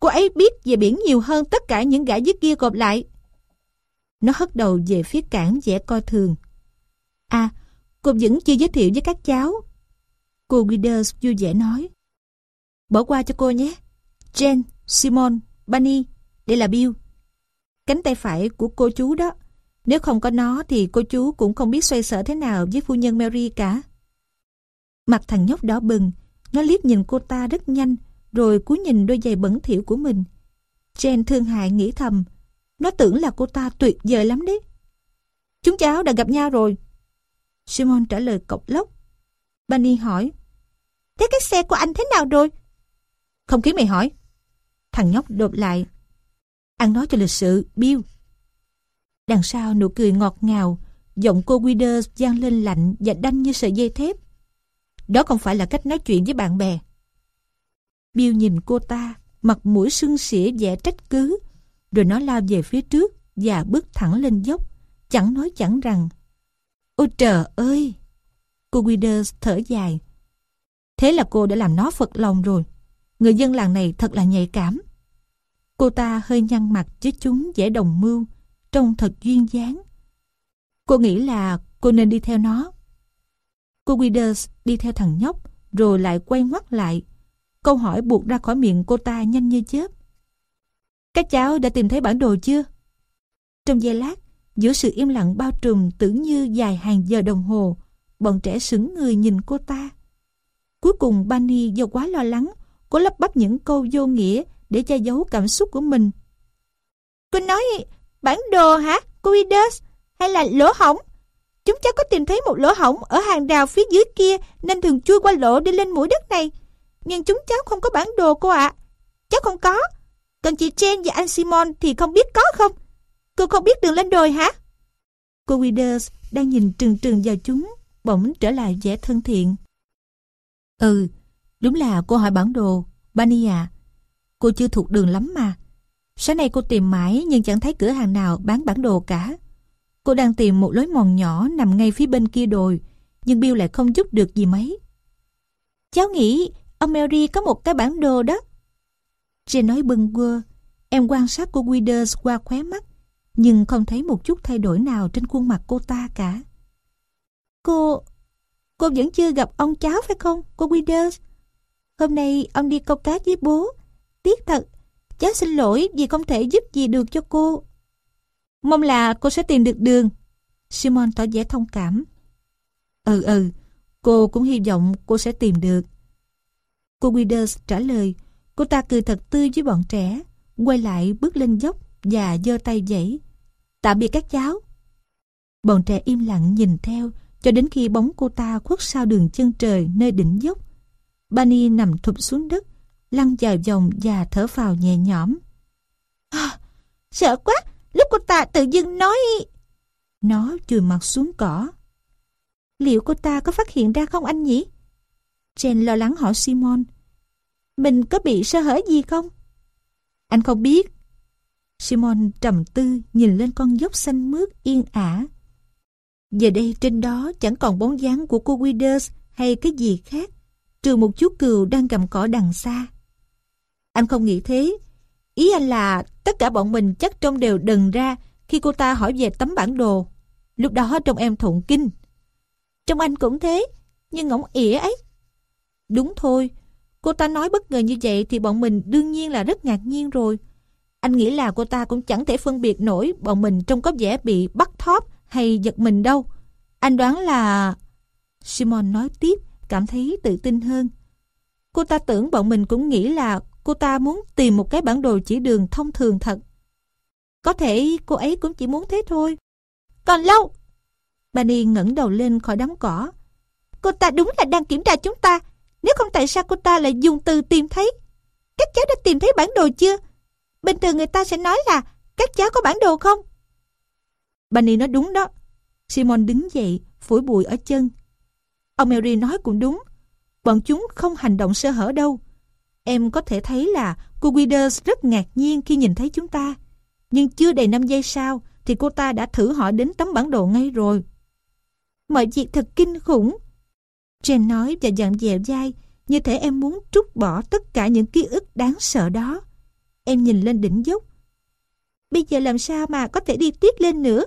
Cô ấy biết về biển nhiều hơn tất cả những gã dưới kia gộp lại. Nó hất đầu về phía cảng vẻ coi thường. À, cô vẫn chưa giới thiệu với các cháu. Cô Withers vui vẻ nói. Bỏ qua cho cô nhé. Jen, Simon, Bunny, đây là Bill. Cánh tay phải của cô chú đó. Nếu không có nó thì cô chú cũng không biết xoay sở thế nào với phu nhân Mary cả. Mặt thằng nhóc đỏ bừng, nó liếc nhìn cô ta rất nhanh, rồi cúi nhìn đôi giày bẩn thỉu của mình. Jen thương hại nghĩ thầm, nó tưởng là cô ta tuyệt vời lắm đấy. Chúng cháu đã gặp nhau rồi. Simon trả lời cộc lốc. Bunny hỏi, Thế cái xe của anh thế nào rồi? Không khiến mày hỏi. Thằng nhóc đột lại. Ăn nói cho lịch sự, Bill. Đằng sau nụ cười ngọt ngào, giọng cô Withers gian lên lạnh và đanh như sợi dây thép. Đó không phải là cách nói chuyện với bạn bè. Bill nhìn cô ta, mặt mũi sưng xỉa vẻ trách cứ, rồi nó lao về phía trước và bước thẳng lên dốc, chẳng nói chẳng rằng. Ôi trời ơi! Cô Withers thở dài. Thế là cô đã làm nó phật lòng rồi. Người dân làng này thật là nhạy cảm. Cô ta hơi nhăn mặt chứ chúng dễ đồng mưu, trông thật duyên dáng. Cô nghĩ là cô nên đi theo nó. Cô Withers đi theo thằng nhóc, rồi lại quay ngoắt lại. Câu hỏi buộc ra khỏi miệng cô ta nhanh như chớp. Các cháu đã tìm thấy bản đồ chưa? Trong giây lát, giữa sự im lặng bao trùm tưởng như dài hàng giờ đồng hồ, bọn trẻ sững người nhìn cô ta. Cuối cùng Bani do quá lo lắng, cố lắp bắp những câu vô nghĩa để che giấu cảm xúc của mình. Cô nói bản đồ hả, cô Withers? Hay là lỗ hỏng? Chúng cháu có tìm thấy một lỗ hỏng ở hàng rào phía dưới kia nên thường chui qua lỗ đi lên mũi đất này. Nhưng chúng cháu không có bản đồ cô ạ. Cháu không có. Còn chị Jen và anh Simon thì không biết có không? Cô không biết đường lên đồi hả? Cô Withers đang nhìn trừng trừng vào chúng, bỗng trở lại vẻ thân thiện. Ừ, đúng là cô hỏi bản đồ, Bani à. Cô chưa thuộc đường lắm mà. Sáng nay cô tìm mãi nhưng chẳng thấy cửa hàng nào bán bản đồ cả. Cô đang tìm một lối mòn nhỏ nằm ngay phía bên kia đồi, nhưng Bill lại không giúp được gì mấy. Cháu nghĩ ông Mary có một cái bản đồ đó. Jane nói bưng quơ, em quan sát cô Withers qua khóe mắt, nhưng không thấy một chút thay đổi nào trên khuôn mặt cô ta cả. Cô, cô vẫn chưa gặp ông cháu phải không, cô Withers? Hôm nay ông đi câu cá với bố. Tiếc thật, cháu xin lỗi vì không thể giúp gì được cho cô. Mong là cô sẽ tìm được đường. Simon tỏ vẻ thông cảm. Ừ ừ, cô cũng hy vọng cô sẽ tìm được. Cô Withers trả lời, cô ta cười thật tươi với bọn trẻ, quay lại bước lên dốc và giơ tay dãy. Tạm biệt các cháu. Bọn trẻ im lặng nhìn theo cho đến khi bóng cô ta khuất sau đường chân trời nơi đỉnh dốc. Bunny nằm thụp xuống đất, lăn vào vòng và thở phào nhẹ nhõm. À, sợ quá, lúc cô ta tự dưng nói... Nó chùi mặt xuống cỏ. Liệu cô ta có phát hiện ra không anh nhỉ? Jen lo lắng hỏi Simon. Mình có bị sơ hở gì không? Anh không biết. Simon trầm tư nhìn lên con dốc xanh mướt yên ả. Giờ đây trên đó chẳng còn bóng dáng của cô Withers hay cái gì khác, trừ một chú cừu đang cầm cỏ đằng xa. Anh không nghĩ thế. Ý anh là tất cả bọn mình chắc trông đều đần ra khi cô ta hỏi về tấm bản đồ. Lúc đó trông em thụng kinh. Trong anh cũng thế, nhưng ngỗng ỉa ấy. Đúng thôi, cô ta nói bất ngờ như vậy thì bọn mình đương nhiên là rất ngạc nhiên rồi. Anh nghĩ là cô ta cũng chẳng thể phân biệt nổi bọn mình trông có vẻ bị bắt thóp hay giật mình đâu. Anh đoán là... Simon nói tiếp, cảm thấy tự tin hơn. Cô ta tưởng bọn mình cũng nghĩ là cô ta muốn tìm một cái bản đồ chỉ đường thông thường thật. Có thể cô ấy cũng chỉ muốn thế thôi. Còn lâu! Bunny ngẩng đầu lên khỏi đám cỏ. Cô ta đúng là đang kiểm tra chúng ta. Nếu không tại sao cô ta lại dùng từ tìm thấy? Các cháu đã tìm thấy bản đồ chưa? Bình thường người ta sẽ nói là các cháu có bản đồ không? Bunny nói đúng đó. Simon đứng dậy, phủi bụi ở chân. Ông Mary nói cũng đúng. Bọn chúng không hành động sơ hở đâu. Em có thể thấy là cô Withers rất ngạc nhiên khi nhìn thấy chúng ta. Nhưng chưa đầy 5 giây sau thì cô ta đã thử hỏi đến tấm bản đồ ngay rồi. Mọi việc thật kinh khủng. Jen nói và dặn dẹo dai như thể em muốn trút bỏ tất cả những ký ức đáng sợ đó. Em nhìn lên đỉnh dốc. Bây giờ làm sao mà có thể đi tiếp lên nữa?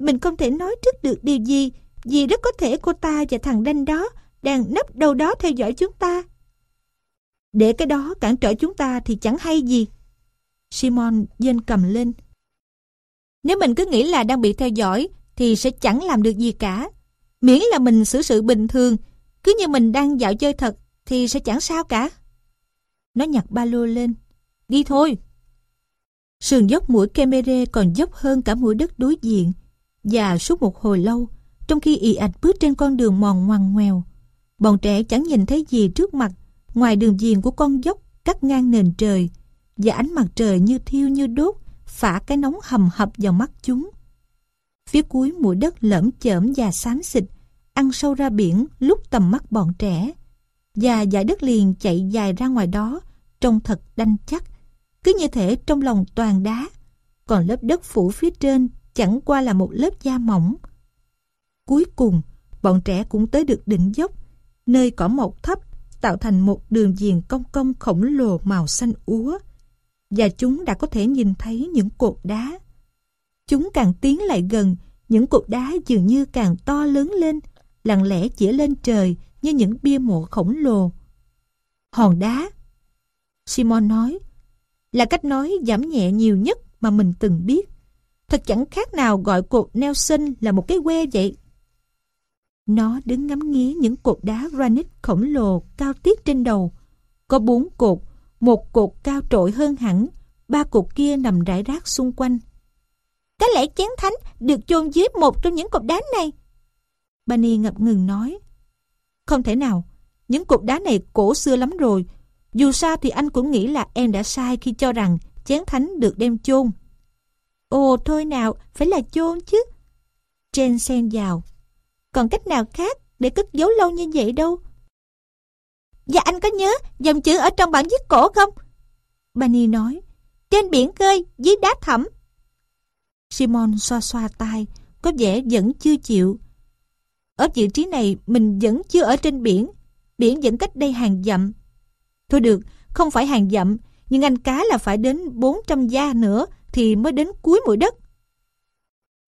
Mình không thể nói trước được điều gì vì rất có thể cô ta và thằng đanh đó đang nấp đâu đó theo dõi chúng ta. Để cái đó cản trở chúng ta thì chẳng hay gì. Simon dên cầm lên. Nếu mình cứ nghĩ là đang bị theo dõi thì sẽ chẳng làm được gì cả. Miễn là mình xử sự bình thường, cứ như mình đang dạo chơi thật thì sẽ chẳng sao cả. Nó nhặt ba lô lên. Đi thôi. Sườn dốc mũi Kemere còn dốc hơn cả mũi đất đối diện. Và suốt một hồi lâu, trong khi ị ạch bước trên con đường mòn ngoằn ngoèo, bọn trẻ chẳng nhìn thấy gì trước mặt ngoài đường viền của con dốc cắt ngang nền trời và ánh mặt trời như thiêu như đốt phả cái nóng hầm hập vào mắt chúng. Phía cuối mũi đất lởm chởm và xám xịt ăn sâu ra biển lúc tầm mắt bọn trẻ và dải đất liền chạy dài ra ngoài đó trông thật đanh chắc cứ như thể trong lòng toàn đá còn lớp đất phủ phía trên chẳng qua là một lớp da mỏng cuối cùng bọn trẻ cũng tới được đỉnh dốc nơi cỏ mọc thấp tạo thành một đường viền cong cong khổng lồ màu xanh úa và chúng đã có thể nhìn thấy những cột đá chúng càng tiến lại gần những cột đá dường như càng to lớn lên lặng lẽ chỉ lên trời như những bia mộ khổng lồ. Hòn đá, Simon nói, là cách nói giảm nhẹ nhiều nhất mà mình từng biết. Thật chẳng khác nào gọi cột Nelson là một cái que vậy. Nó đứng ngắm nghía những cột đá granite khổng lồ cao tiết trên đầu. Có bốn cột, một cột cao trội hơn hẳn, ba cột kia nằm rải rác xung quanh. Có lẽ chén thánh được chôn dưới một trong những cột đá này. Bunny ngập ngừng nói. Không thể nào, những cột đá này cổ xưa lắm rồi. Dù sao thì anh cũng nghĩ là em đã sai khi cho rằng chén thánh được đem chôn. Ồ thôi nào, phải là chôn chứ. Jen xen vào. Còn cách nào khác để cất giấu lâu như vậy đâu. Và anh có nhớ dòng chữ ở trong bản viết cổ không? Bunny nói. Trên biển khơi, dưới đá thẳm. Simon xoa xoa tay, có vẻ vẫn chưa chịu. Ở vị trí này mình vẫn chưa ở trên biển. Biển vẫn cách đây hàng dặm. Thôi được, không phải hàng dặm, nhưng anh cá là phải đến 400 gia nữa thì mới đến cuối mũi đất.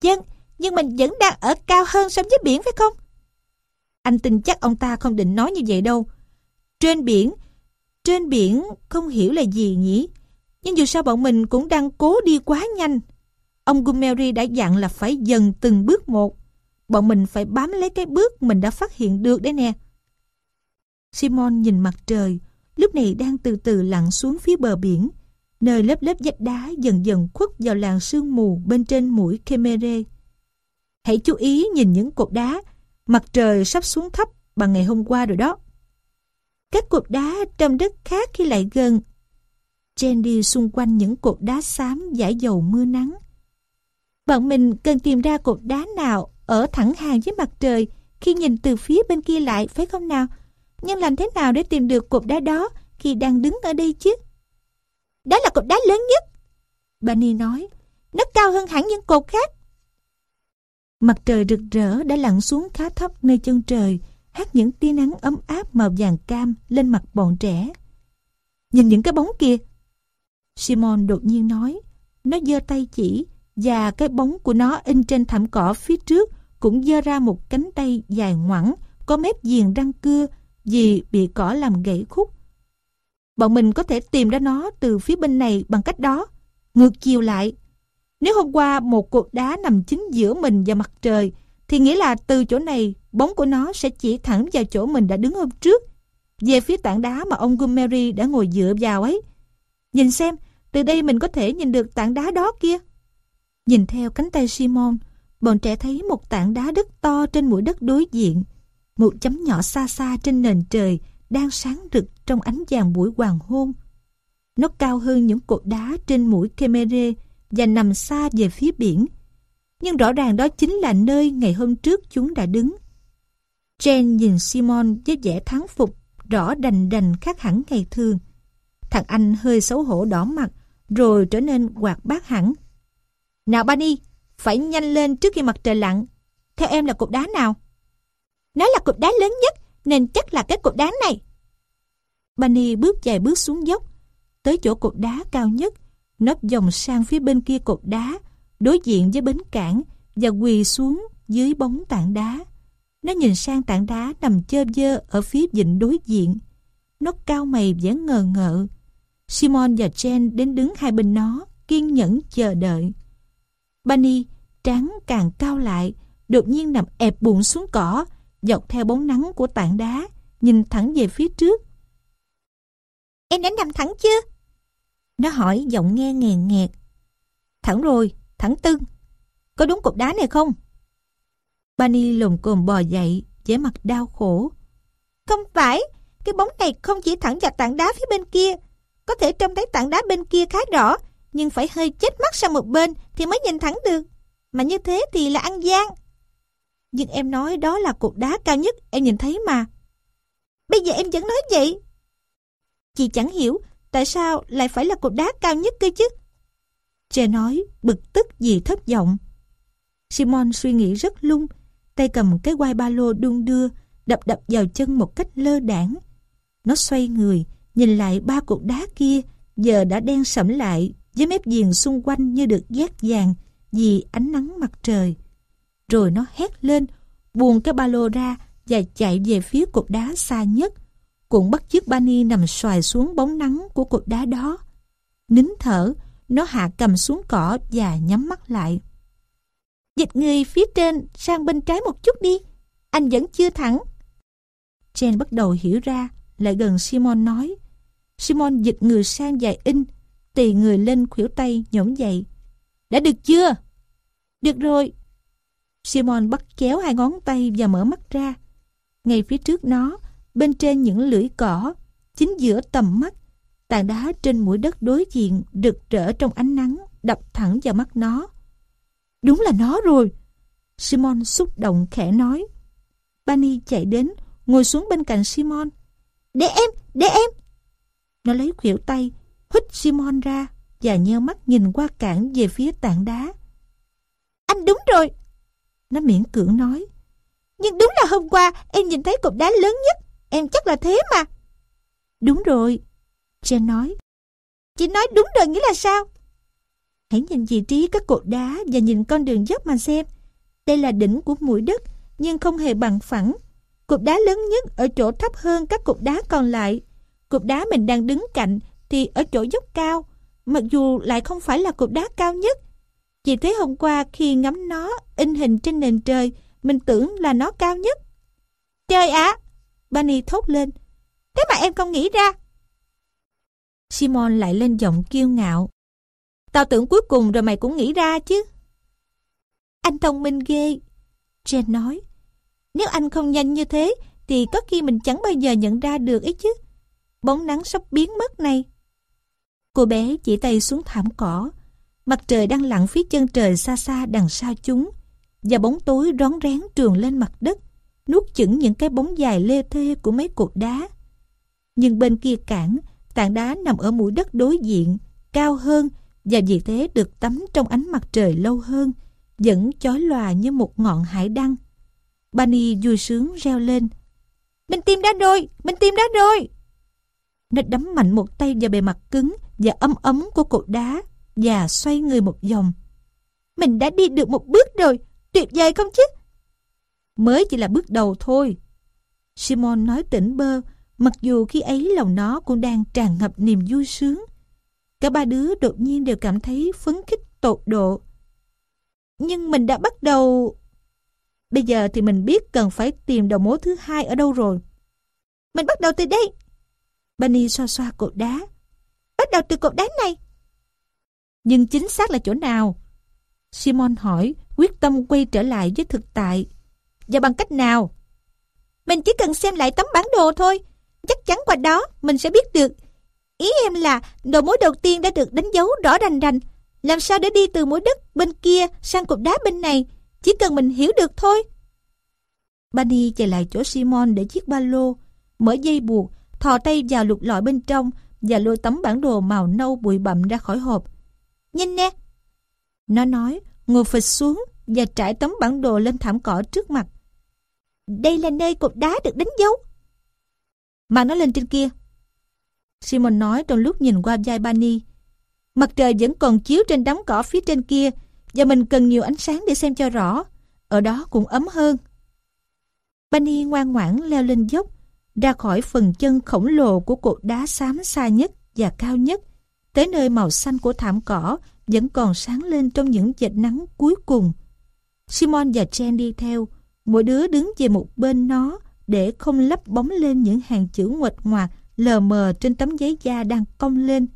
Dân, vâng, nhưng mình vẫn đang ở cao hơn so với biển phải không? Anh tin chắc ông ta không định nói như vậy đâu. Trên biển, trên biển không hiểu là gì nhỉ? Nhưng dù sao bọn mình cũng đang cố đi quá nhanh. Ông Gumeri đã dặn là phải dần từng bước một bọn mình phải bám lấy cái bước mình đã phát hiện được đấy nè. Simon nhìn mặt trời, lúc này đang từ từ lặn xuống phía bờ biển, nơi lớp lớp vách đá dần dần khuất vào làn sương mù bên trên mũi Kemere. Hãy chú ý nhìn những cột đá, mặt trời sắp xuống thấp bằng ngày hôm qua rồi đó. Các cột đá trong đất khác khi lại gần. Jen đi xung quanh những cột đá xám giải dầu mưa nắng. Bọn mình cần tìm ra cột đá nào ở thẳng hàng với mặt trời khi nhìn từ phía bên kia lại, phải không nào? Nhưng làm thế nào để tìm được cột đá đó khi đang đứng ở đây chứ? Đó là cột đá lớn nhất. Bunny nói, nó cao hơn hẳn những cột khác. Mặt trời rực rỡ đã lặn xuống khá thấp nơi chân trời, hát những tia nắng ấm áp màu vàng cam lên mặt bọn trẻ. Nhìn những cái bóng kia. Simon đột nhiên nói, nó giơ tay chỉ và cái bóng của nó in trên thảm cỏ phía trước cũng giơ ra một cánh tay dài ngoẳng, có mép giềng răng cưa vì bị cỏ làm gãy khúc. Bọn mình có thể tìm ra nó từ phía bên này bằng cách đó, ngược chiều lại. Nếu hôm qua một cột đá nằm chính giữa mình và mặt trời, thì nghĩa là từ chỗ này, bóng của nó sẽ chỉ thẳng vào chỗ mình đã đứng hôm trước, về phía tảng đá mà ông Gumeri đã ngồi dựa vào ấy. Nhìn xem, từ đây mình có thể nhìn được tảng đá đó kia. Nhìn theo cánh tay Simon, bọn trẻ thấy một tảng đá đất to trên mũi đất đối diện. Một chấm nhỏ xa xa trên nền trời đang sáng rực trong ánh vàng buổi hoàng hôn. Nó cao hơn những cột đá trên mũi Kemere và nằm xa về phía biển. Nhưng rõ ràng đó chính là nơi ngày hôm trước chúng đã đứng. Jen nhìn Simon với vẻ thắng phục, rõ đành đành khác hẳn ngày thường. Thằng anh hơi xấu hổ đỏ mặt, rồi trở nên hoạt bát hẳn. Nào Bani, phải nhanh lên trước khi mặt trời lặn. Theo em là cục đá nào? Nó là cục đá lớn nhất, nên chắc là cái cục đá này. Bani bước vài bước xuống dốc, tới chỗ cột đá cao nhất, nấp dòng sang phía bên kia cột đá, đối diện với bến cảng và quỳ xuống dưới bóng tảng đá. Nó nhìn sang tảng đá nằm chơ vơ ở phía vịnh đối diện. Nó cao mày vẻ ngờ ngợ. Simon và Jen đến đứng hai bên nó, kiên nhẫn chờ đợi. Bunny, trắng càng cao lại, đột nhiên nằm ẹp bụng xuống cỏ, dọc theo bóng nắng của tảng đá, nhìn thẳng về phía trước. Em đã nằm thẳng chưa? Nó hỏi giọng nghe nghèn nghẹt. Thẳng rồi, thẳng tưng. Có đúng cục đá này không? Bani lồm cồm bò dậy, vẻ mặt đau khổ. Không phải, cái bóng này không chỉ thẳng vào tảng đá phía bên kia. Có thể trông thấy tảng đá bên kia khá rõ, nhưng phải hơi chết mắt sang một bên thì mới nhìn thẳng được. Mà như thế thì là ăn gian. Nhưng em nói đó là cục đá cao nhất em nhìn thấy mà. Bây giờ em vẫn nói vậy. Chị chẳng hiểu tại sao lại phải là cục đá cao nhất cơ chứ. Trẻ nói bực tức vì thất vọng. Simon suy nghĩ rất lung, tay cầm cái quai ba lô đung đưa, đập đập vào chân một cách lơ đảng. Nó xoay người, nhìn lại ba cục đá kia, giờ đã đen sẫm lại, với mép viền xung quanh như được ghét vàng vì ánh nắng mặt trời. Rồi nó hét lên, buông cái ba lô ra và chạy về phía cục đá xa nhất. Cũng bắt chiếc Bani nằm xoài xuống bóng nắng của cục đá đó. Nín thở, nó hạ cầm xuống cỏ và nhắm mắt lại. Dịch người phía trên sang bên trái một chút đi. Anh vẫn chưa thẳng. Jen bắt đầu hiểu ra, lại gần Simon nói. Simon dịch người sang dài in, tì người lên khuỷu tay nhổm dậy. Đã được chưa? Được rồi. Simon bắt chéo hai ngón tay và mở mắt ra. Ngay phía trước nó, bên trên những lưỡi cỏ, chính giữa tầm mắt, tảng đá trên mũi đất đối diện rực rỡ trong ánh nắng đập thẳng vào mắt nó. Đúng là nó rồi. Simon xúc động khẽ nói. Bani chạy đến, ngồi xuống bên cạnh Simon. Để em, để em. Nó lấy khuỷu tay, hít Simon ra và nheo mắt nhìn qua cảng về phía tảng đá. Anh đúng rồi. Nó miễn cưỡng nói. Nhưng đúng là hôm qua em nhìn thấy cục đá lớn nhất. Em chắc là thế mà. Đúng rồi. Jen nói. Chị nói đúng rồi nghĩa là sao? Hãy nhìn vị trí các cột đá và nhìn con đường dốc mà xem. Đây là đỉnh của mũi đất, nhưng không hề bằng phẳng. Cột đá lớn nhất ở chỗ thấp hơn các cột đá còn lại. Cột đá mình đang đứng cạnh thì ở chỗ dốc cao, mặc dù lại không phải là cột đá cao nhất. Chị thấy hôm qua khi ngắm nó in hình trên nền trời, mình tưởng là nó cao nhất. Trời ạ! À, Bunny thốt lên. Thế mà em không nghĩ ra. Simon lại lên giọng kiêu ngạo. Tao tưởng cuối cùng rồi mày cũng nghĩ ra chứ. Anh thông minh ghê. Jen nói. Nếu anh không nhanh như thế, thì có khi mình chẳng bao giờ nhận ra được ấy chứ. Bóng nắng sắp biến mất này. Cô bé chỉ tay xuống thảm cỏ. Mặt trời đang lặn phía chân trời xa xa đằng sau chúng. Và bóng tối rón rén trường lên mặt đất, nuốt chửng những cái bóng dài lê thê của mấy cột đá. Nhưng bên kia cảng, tảng đá nằm ở mũi đất đối diện, cao hơn và vì thế được tắm trong ánh mặt trời lâu hơn, vẫn chói lòa như một ngọn hải đăng. Bani vui sướng reo lên. Mình tìm đá rồi, mình tìm đá rồi. Nó đấm mạnh một tay vào bề mặt cứng và ấm ấm của cột đá và xoay người một vòng. Mình đã đi được một bước rồi, tuyệt vời không chứ? Mới chỉ là bước đầu thôi. Simon nói tỉnh bơ, mặc dù khi ấy lòng nó cũng đang tràn ngập niềm vui sướng. Cả ba đứa đột nhiên đều cảm thấy phấn khích tột độ. Nhưng mình đã bắt đầu... Bây giờ thì mình biết cần phải tìm đầu mối thứ hai ở đâu rồi. Mình bắt đầu từ đây. Bunny xoa xoa cột đá. Bắt đầu từ cột đá này. Nhưng chính xác là chỗ nào? Simon hỏi, quyết tâm quay trở lại với thực tại. Và bằng cách nào? Mình chỉ cần xem lại tấm bản đồ thôi. Chắc chắn qua đó mình sẽ biết được Ý em là đầu mối đầu tiên đã được đánh dấu rõ rành rành. Làm sao để đi từ mối đất bên kia sang cục đá bên này? Chỉ cần mình hiểu được thôi. Bunny chạy lại chỗ Simon để chiếc ba lô, mở dây buộc, thò tay vào lục lọi bên trong và lôi tấm bản đồ màu nâu bụi bặm ra khỏi hộp. Nhìn nè! Nó nói, ngồi phịch xuống và trải tấm bản đồ lên thảm cỏ trước mặt. Đây là nơi cột đá được đánh dấu. Mang nó lên trên kia. Simon nói trong lúc nhìn qua vai Bani. Mặt trời vẫn còn chiếu trên đám cỏ phía trên kia và mình cần nhiều ánh sáng để xem cho rõ. Ở đó cũng ấm hơn. Bani ngoan ngoãn leo lên dốc ra khỏi phần chân khổng lồ của cột đá xám xa nhất và cao nhất tới nơi màu xanh của thảm cỏ vẫn còn sáng lên trong những vệt nắng cuối cùng. Simon và Jen đi theo, mỗi đứa đứng về một bên nó để không lấp bóng lên những hàng chữ nguệch ngoạc lờ mờ trên tấm giấy da đang cong lên.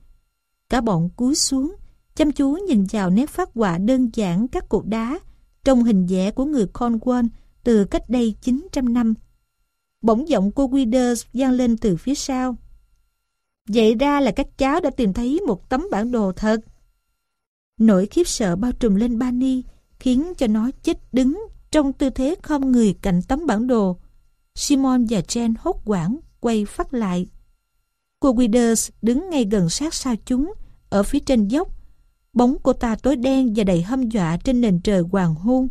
Cả bọn cúi xuống, chăm chú nhìn vào nét phát họa đơn giản các cột đá trong hình vẽ của người Cornwall từ cách đây 900 năm. Bỗng giọng cô Withers vang lên từ phía sau. Vậy ra là các cháu đã tìm thấy một tấm bản đồ thật. Nỗi khiếp sợ bao trùm lên Bani khiến cho nó chết đứng trong tư thế không người cạnh tấm bản đồ. Simon và Jen hốt quảng quay phát lại. Cô Withers đứng ngay gần sát sao chúng, ở phía trên dốc. Bóng cô ta tối đen và đầy hâm dọa trên nền trời hoàng hôn,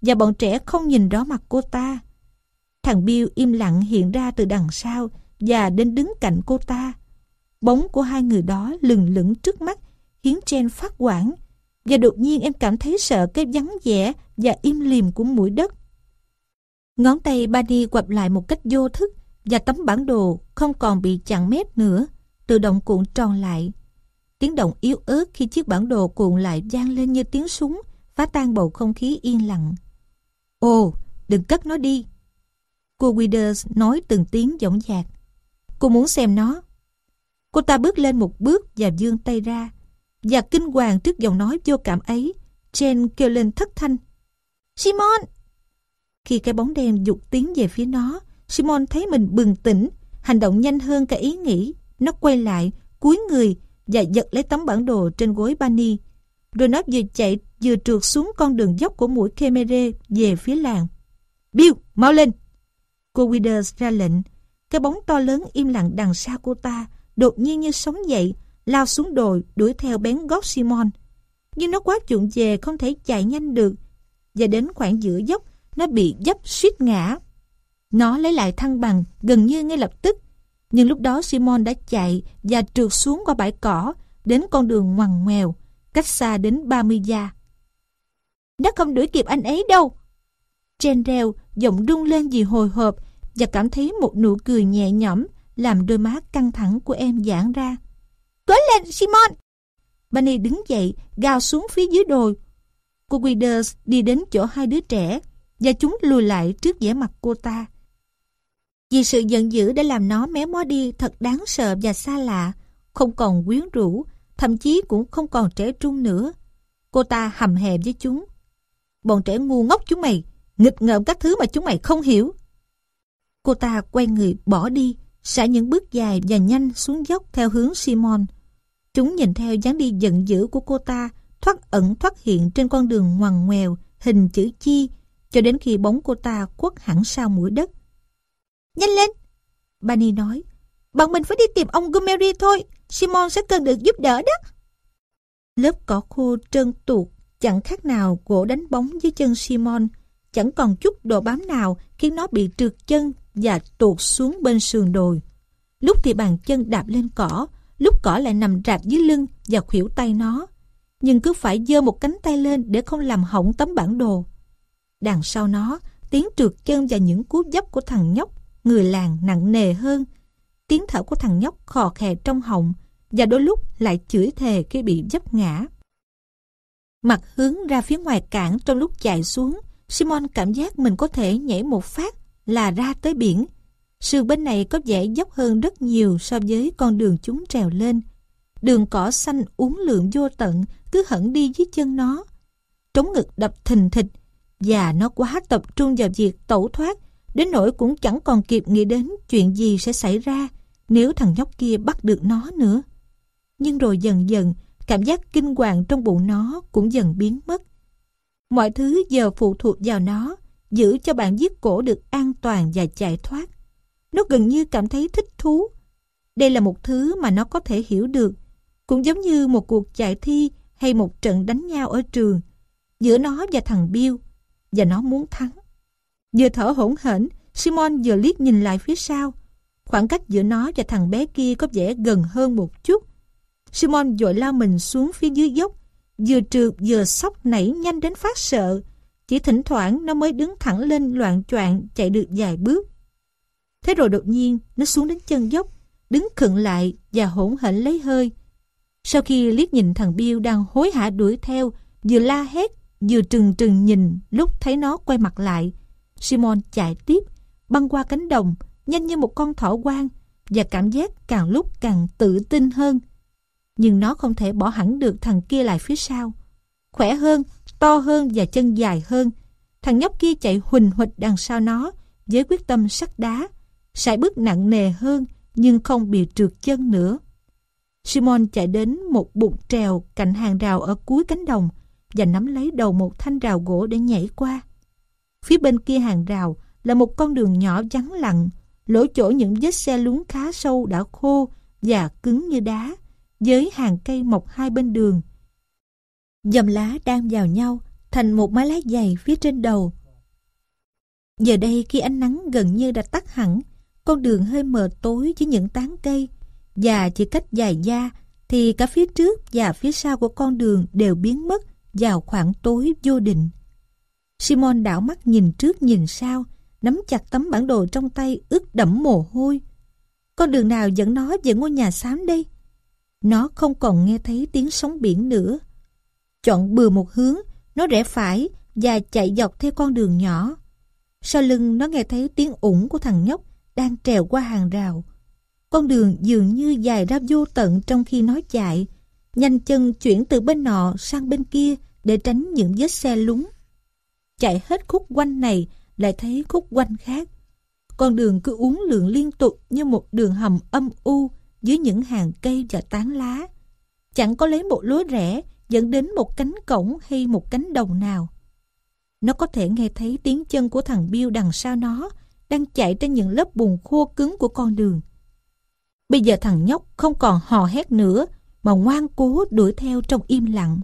và bọn trẻ không nhìn rõ mặt cô ta. Thằng Bill im lặng hiện ra từ đằng sau và đến đứng cạnh cô ta. Bóng của hai người đó lừng lững trước mắt, khiến Jen phát quảng và đột nhiên em cảm thấy sợ cái vắng vẻ và im lìm của mũi đất. Ngón tay bani quặp lại một cách vô thức và tấm bản đồ không còn bị chặn mép nữa, tự động cuộn tròn lại. Tiếng động yếu ớt khi chiếc bản đồ cuộn lại vang lên như tiếng súng, phá tan bầu không khí yên lặng. Ồ, đừng cất nó đi. Cô Withers nói từng tiếng dõng dạc. Cô muốn xem nó. Cô ta bước lên một bước và vươn tay ra. Và kinh hoàng trước giọng nói vô cảm ấy, Jen kêu lên thất thanh. Simon! Khi cái bóng đen dục tiến về phía nó, Simon thấy mình bừng tỉnh, hành động nhanh hơn cả ý nghĩ. Nó quay lại, cúi người và giật lấy tấm bản đồ trên gối Bani. Rồi nó vừa chạy vừa trượt xuống con đường dốc của mũi Kemere về phía làng. Bill, mau lên! Cô Withers ra lệnh. Cái bóng to lớn im lặng đằng sau cô ta, đột nhiên như sống dậy, lao xuống đồi đuổi theo bén gót Simon. Nhưng nó quá chuộng về không thể chạy nhanh được. Và đến khoảng giữa dốc, nó bị dấp suýt ngã. Nó lấy lại thăng bằng gần như ngay lập tức. Nhưng lúc đó Simon đã chạy và trượt xuống qua bãi cỏ đến con đường ngoằn ngoèo, cách xa đến 30 gia. Nó không đuổi kịp anh ấy đâu. Trên reo, giọng rung lên vì hồi hộp và cảm thấy một nụ cười nhẹ nhõm làm đôi má căng thẳng của em giãn ra. Cố lên Simon! Bunny đứng dậy, gào xuống phía dưới đồi. Cô Withers đi đến chỗ hai đứa trẻ và chúng lùi lại trước vẻ mặt cô ta. Vì sự giận dữ đã làm nó méo mó đi thật đáng sợ và xa lạ, không còn quyến rũ, thậm chí cũng không còn trẻ trung nữa. Cô ta hầm hè với chúng. Bọn trẻ ngu ngốc chúng mày, nghịch ngợm các thứ mà chúng mày không hiểu. Cô ta quay người bỏ đi, xả những bước dài và nhanh xuống dốc theo hướng Simon. Chúng nhìn theo dáng đi giận dữ của cô ta, thoát ẩn thoát hiện trên con đường ngoằn ngoèo, hình chữ chi, cho đến khi bóng cô ta khuất hẳn sau mũi đất. Nhanh lên! bani nói. Bọn mình phải đi tìm ông Gumeri thôi. Simon sẽ cần được giúp đỡ đó. Lớp cỏ khô trơn tuột, chẳng khác nào gỗ đánh bóng dưới chân Simon. Chẳng còn chút độ bám nào khiến nó bị trượt chân và tuột xuống bên sườn đồi. Lúc thì bàn chân đạp lên cỏ, lúc cỏ lại nằm rạp dưới lưng và khuỷu tay nó. Nhưng cứ phải giơ một cánh tay lên để không làm hỏng tấm bản đồ. Đằng sau nó, tiếng trượt chân và những cú dấp của thằng nhóc, người làng nặng nề hơn. Tiếng thở của thằng nhóc khò khè trong họng và đôi lúc lại chửi thề khi bị dấp ngã. Mặt hướng ra phía ngoài cảng trong lúc chạy xuống, Simon cảm giác mình có thể nhảy một phát là ra tới biển. Sườn bên này có vẻ dốc hơn rất nhiều so với con đường chúng trèo lên. Đường cỏ xanh uốn lượn vô tận cứ hẳn đi dưới chân nó. Trống ngực đập thình thịch và nó quá tập trung vào việc tẩu thoát đến nỗi cũng chẳng còn kịp nghĩ đến chuyện gì sẽ xảy ra nếu thằng nhóc kia bắt được nó nữa. Nhưng rồi dần dần, cảm giác kinh hoàng trong bụng nó cũng dần biến mất. Mọi thứ giờ phụ thuộc vào nó, giữ cho bạn giết cổ được an toàn và chạy thoát. Nó gần như cảm thấy thích thú. Đây là một thứ mà nó có thể hiểu được, cũng giống như một cuộc chạy thi hay một trận đánh nhau ở trường, giữa nó và thằng Bill, và nó muốn thắng. Vừa thở hổn hển, Simon vừa liếc nhìn lại phía sau. Khoảng cách giữa nó và thằng bé kia có vẻ gần hơn một chút. Simon dội lao mình xuống phía dưới dốc, vừa trượt vừa sóc nảy nhanh đến phát sợ. Chỉ thỉnh thoảng nó mới đứng thẳng lên loạn choạng chạy được vài bước. Thế rồi đột nhiên nó xuống đến chân dốc, đứng khựng lại và hỗn hển lấy hơi. Sau khi liếc nhìn thằng Bill đang hối hả đuổi theo, vừa la hét, vừa trừng trừng nhìn lúc thấy nó quay mặt lại. Simon chạy tiếp, băng qua cánh đồng, nhanh như một con thỏ quang, và cảm giác càng lúc càng tự tin hơn. Nhưng nó không thể bỏ hẳn được thằng kia lại phía sau. Khỏe hơn, to hơn và chân dài hơn. Thằng nhóc kia chạy huỳnh huỵch đằng sau nó với quyết tâm sắt đá, sải bước nặng nề hơn nhưng không bị trượt chân nữa. Simon chạy đến một bụng trèo cạnh hàng rào ở cuối cánh đồng và nắm lấy đầu một thanh rào gỗ để nhảy qua. Phía bên kia hàng rào là một con đường nhỏ vắng lặng, lỗ chỗ những vết xe lún khá sâu đã khô và cứng như đá, với hàng cây mọc hai bên đường. Dầm lá đang vào nhau thành một mái lá dày phía trên đầu. Giờ đây khi ánh nắng gần như đã tắt hẳn, con đường hơi mờ tối với những tán cây và chỉ cách dài da thì cả phía trước và phía sau của con đường đều biến mất vào khoảng tối vô định. Simon đảo mắt nhìn trước nhìn sau, nắm chặt tấm bản đồ trong tay ướt đẫm mồ hôi. Con đường nào dẫn nó về ngôi nhà xám đây? Nó không còn nghe thấy tiếng sóng biển nữa. Chọn bừa một hướng, nó rẽ phải và chạy dọc theo con đường nhỏ. Sau lưng nó nghe thấy tiếng ủng của thằng nhóc đang trèo qua hàng rào. Con đường dường như dài ra vô tận trong khi nó chạy, nhanh chân chuyển từ bên nọ sang bên kia để tránh những vết xe lúng. Chạy hết khúc quanh này lại thấy khúc quanh khác. Con đường cứ uốn lượn liên tục như một đường hầm âm u dưới những hàng cây và tán lá. Chẳng có lấy một lối rẽ dẫn đến một cánh cổng hay một cánh đồng nào. Nó có thể nghe thấy tiếng chân của thằng Bill đằng sau nó đang chạy trên những lớp bùn khô cứng của con đường. Bây giờ thằng nhóc không còn hò hét nữa mà ngoan cố đuổi theo trong im lặng.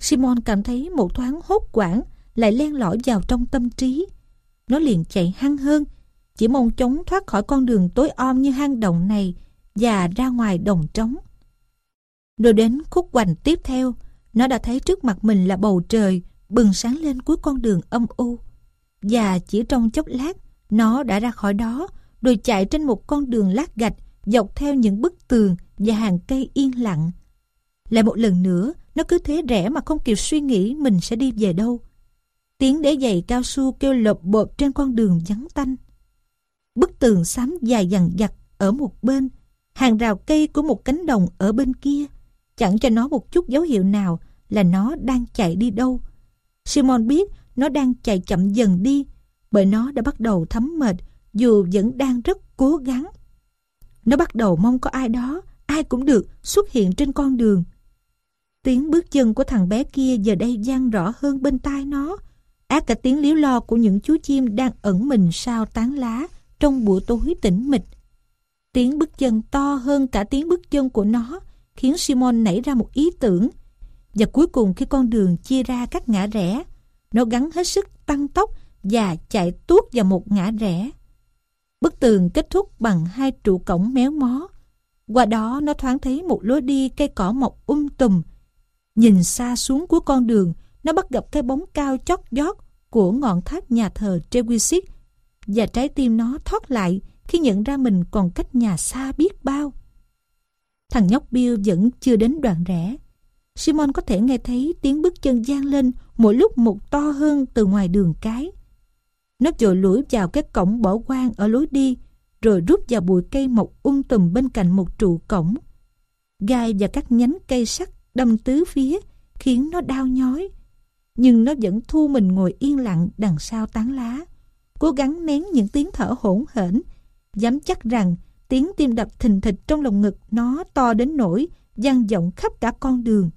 Simon cảm thấy một thoáng hốt quảng lại len lỏi vào trong tâm trí. Nó liền chạy hăng hơn, chỉ mong chống thoát khỏi con đường tối om như hang động này và ra ngoài đồng trống. Rồi đến khúc quanh tiếp theo, nó đã thấy trước mặt mình là bầu trời bừng sáng lên cuối con đường âm u. Và chỉ trong chốc lát, nó đã ra khỏi đó, rồi chạy trên một con đường lát gạch dọc theo những bức tường và hàng cây yên lặng. Lại một lần nữa, nó cứ thế rẽ mà không kịp suy nghĩ mình sẽ đi về đâu. Tiếng đế giày cao su kêu lộp bộp trên con đường vắng tanh. Bức tường xám dài dằn dặt ở một bên, hàng rào cây của một cánh đồng ở bên kia, chẳng cho nó một chút dấu hiệu nào là nó đang chạy đi đâu. Simon biết nó đang chạy chậm dần đi, bởi nó đã bắt đầu thấm mệt dù vẫn đang rất cố gắng. Nó bắt đầu mong có ai đó, ai cũng được xuất hiện trên con đường. Tiếng bước chân của thằng bé kia giờ đây vang rõ hơn bên tai nó, ác cả tiếng liếu lo của những chú chim đang ẩn mình sau tán lá trong buổi tối tĩnh mịch. Tiếng bước chân to hơn cả tiếng bước chân của nó khiến Simon nảy ra một ý tưởng. Và cuối cùng khi con đường chia ra các ngã rẽ, nó gắn hết sức tăng tốc và chạy tuốt vào một ngã rẽ. Bức tường kết thúc bằng hai trụ cổng méo mó. Qua đó nó thoáng thấy một lối đi cây cỏ mọc um tùm. Nhìn xa xuống cuối con đường, nó bắt gặp cái bóng cao chót vót của ngọn tháp nhà thờ Trewisic và trái tim nó thoát lại khi nhận ra mình còn cách nhà xa biết bao. Thằng nhóc Bill vẫn chưa đến đoạn rẽ. Simon có thể nghe thấy tiếng bước chân gian lên mỗi lúc một to hơn từ ngoài đường cái. Nó vội lũi vào cái cổng bỏ quan ở lối đi, rồi rút vào bụi cây mọc um tùm bên cạnh một trụ cổng. Gai và các nhánh cây sắt đâm tứ phía, khiến nó đau nhói. Nhưng nó vẫn thu mình ngồi yên lặng đằng sau tán lá, cố gắng nén những tiếng thở hỗn hển, dám chắc rằng tiếng tim đập thình thịch trong lồng ngực nó to đến nỗi vang vọng khắp cả con đường.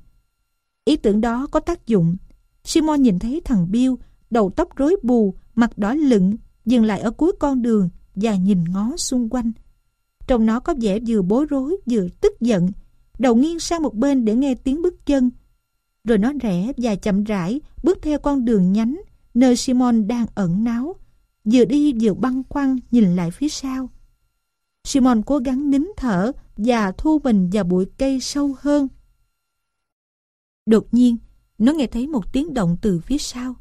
Ý tưởng đó có tác dụng. Simon nhìn thấy thằng Bill, đầu tóc rối bù, mặt đỏ lựng, dừng lại ở cuối con đường và nhìn ngó xung quanh. Trong nó có vẻ vừa bối rối vừa tức giận, đầu nghiêng sang một bên để nghe tiếng bước chân. Rồi nó rẽ và chậm rãi bước theo con đường nhánh nơi Simon đang ẩn náu, vừa đi vừa băn khoăn nhìn lại phía sau. Simon cố gắng nín thở và thu mình vào bụi cây sâu hơn. Đột nhiên, nó nghe thấy một tiếng động từ phía sau.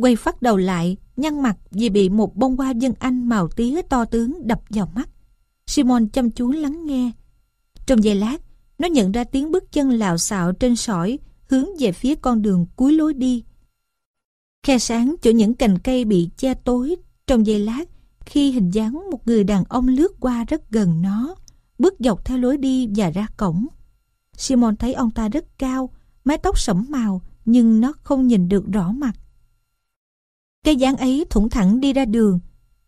Quay phát đầu lại, nhăn mặt vì bị một bông hoa dân anh màu tía to tướng đập vào mắt. Simon chăm chú lắng nghe. Trong giây lát, nó nhận ra tiếng bước chân lạo xạo trên sỏi hướng về phía con đường cuối lối đi. Khe sáng chỗ những cành cây bị che tối trong giây lát khi hình dáng một người đàn ông lướt qua rất gần nó, bước dọc theo lối đi và ra cổng. Simon thấy ông ta rất cao, mái tóc sẫm màu, nhưng nó không nhìn được rõ mặt. Cái dáng ấy thủng thẳng đi ra đường.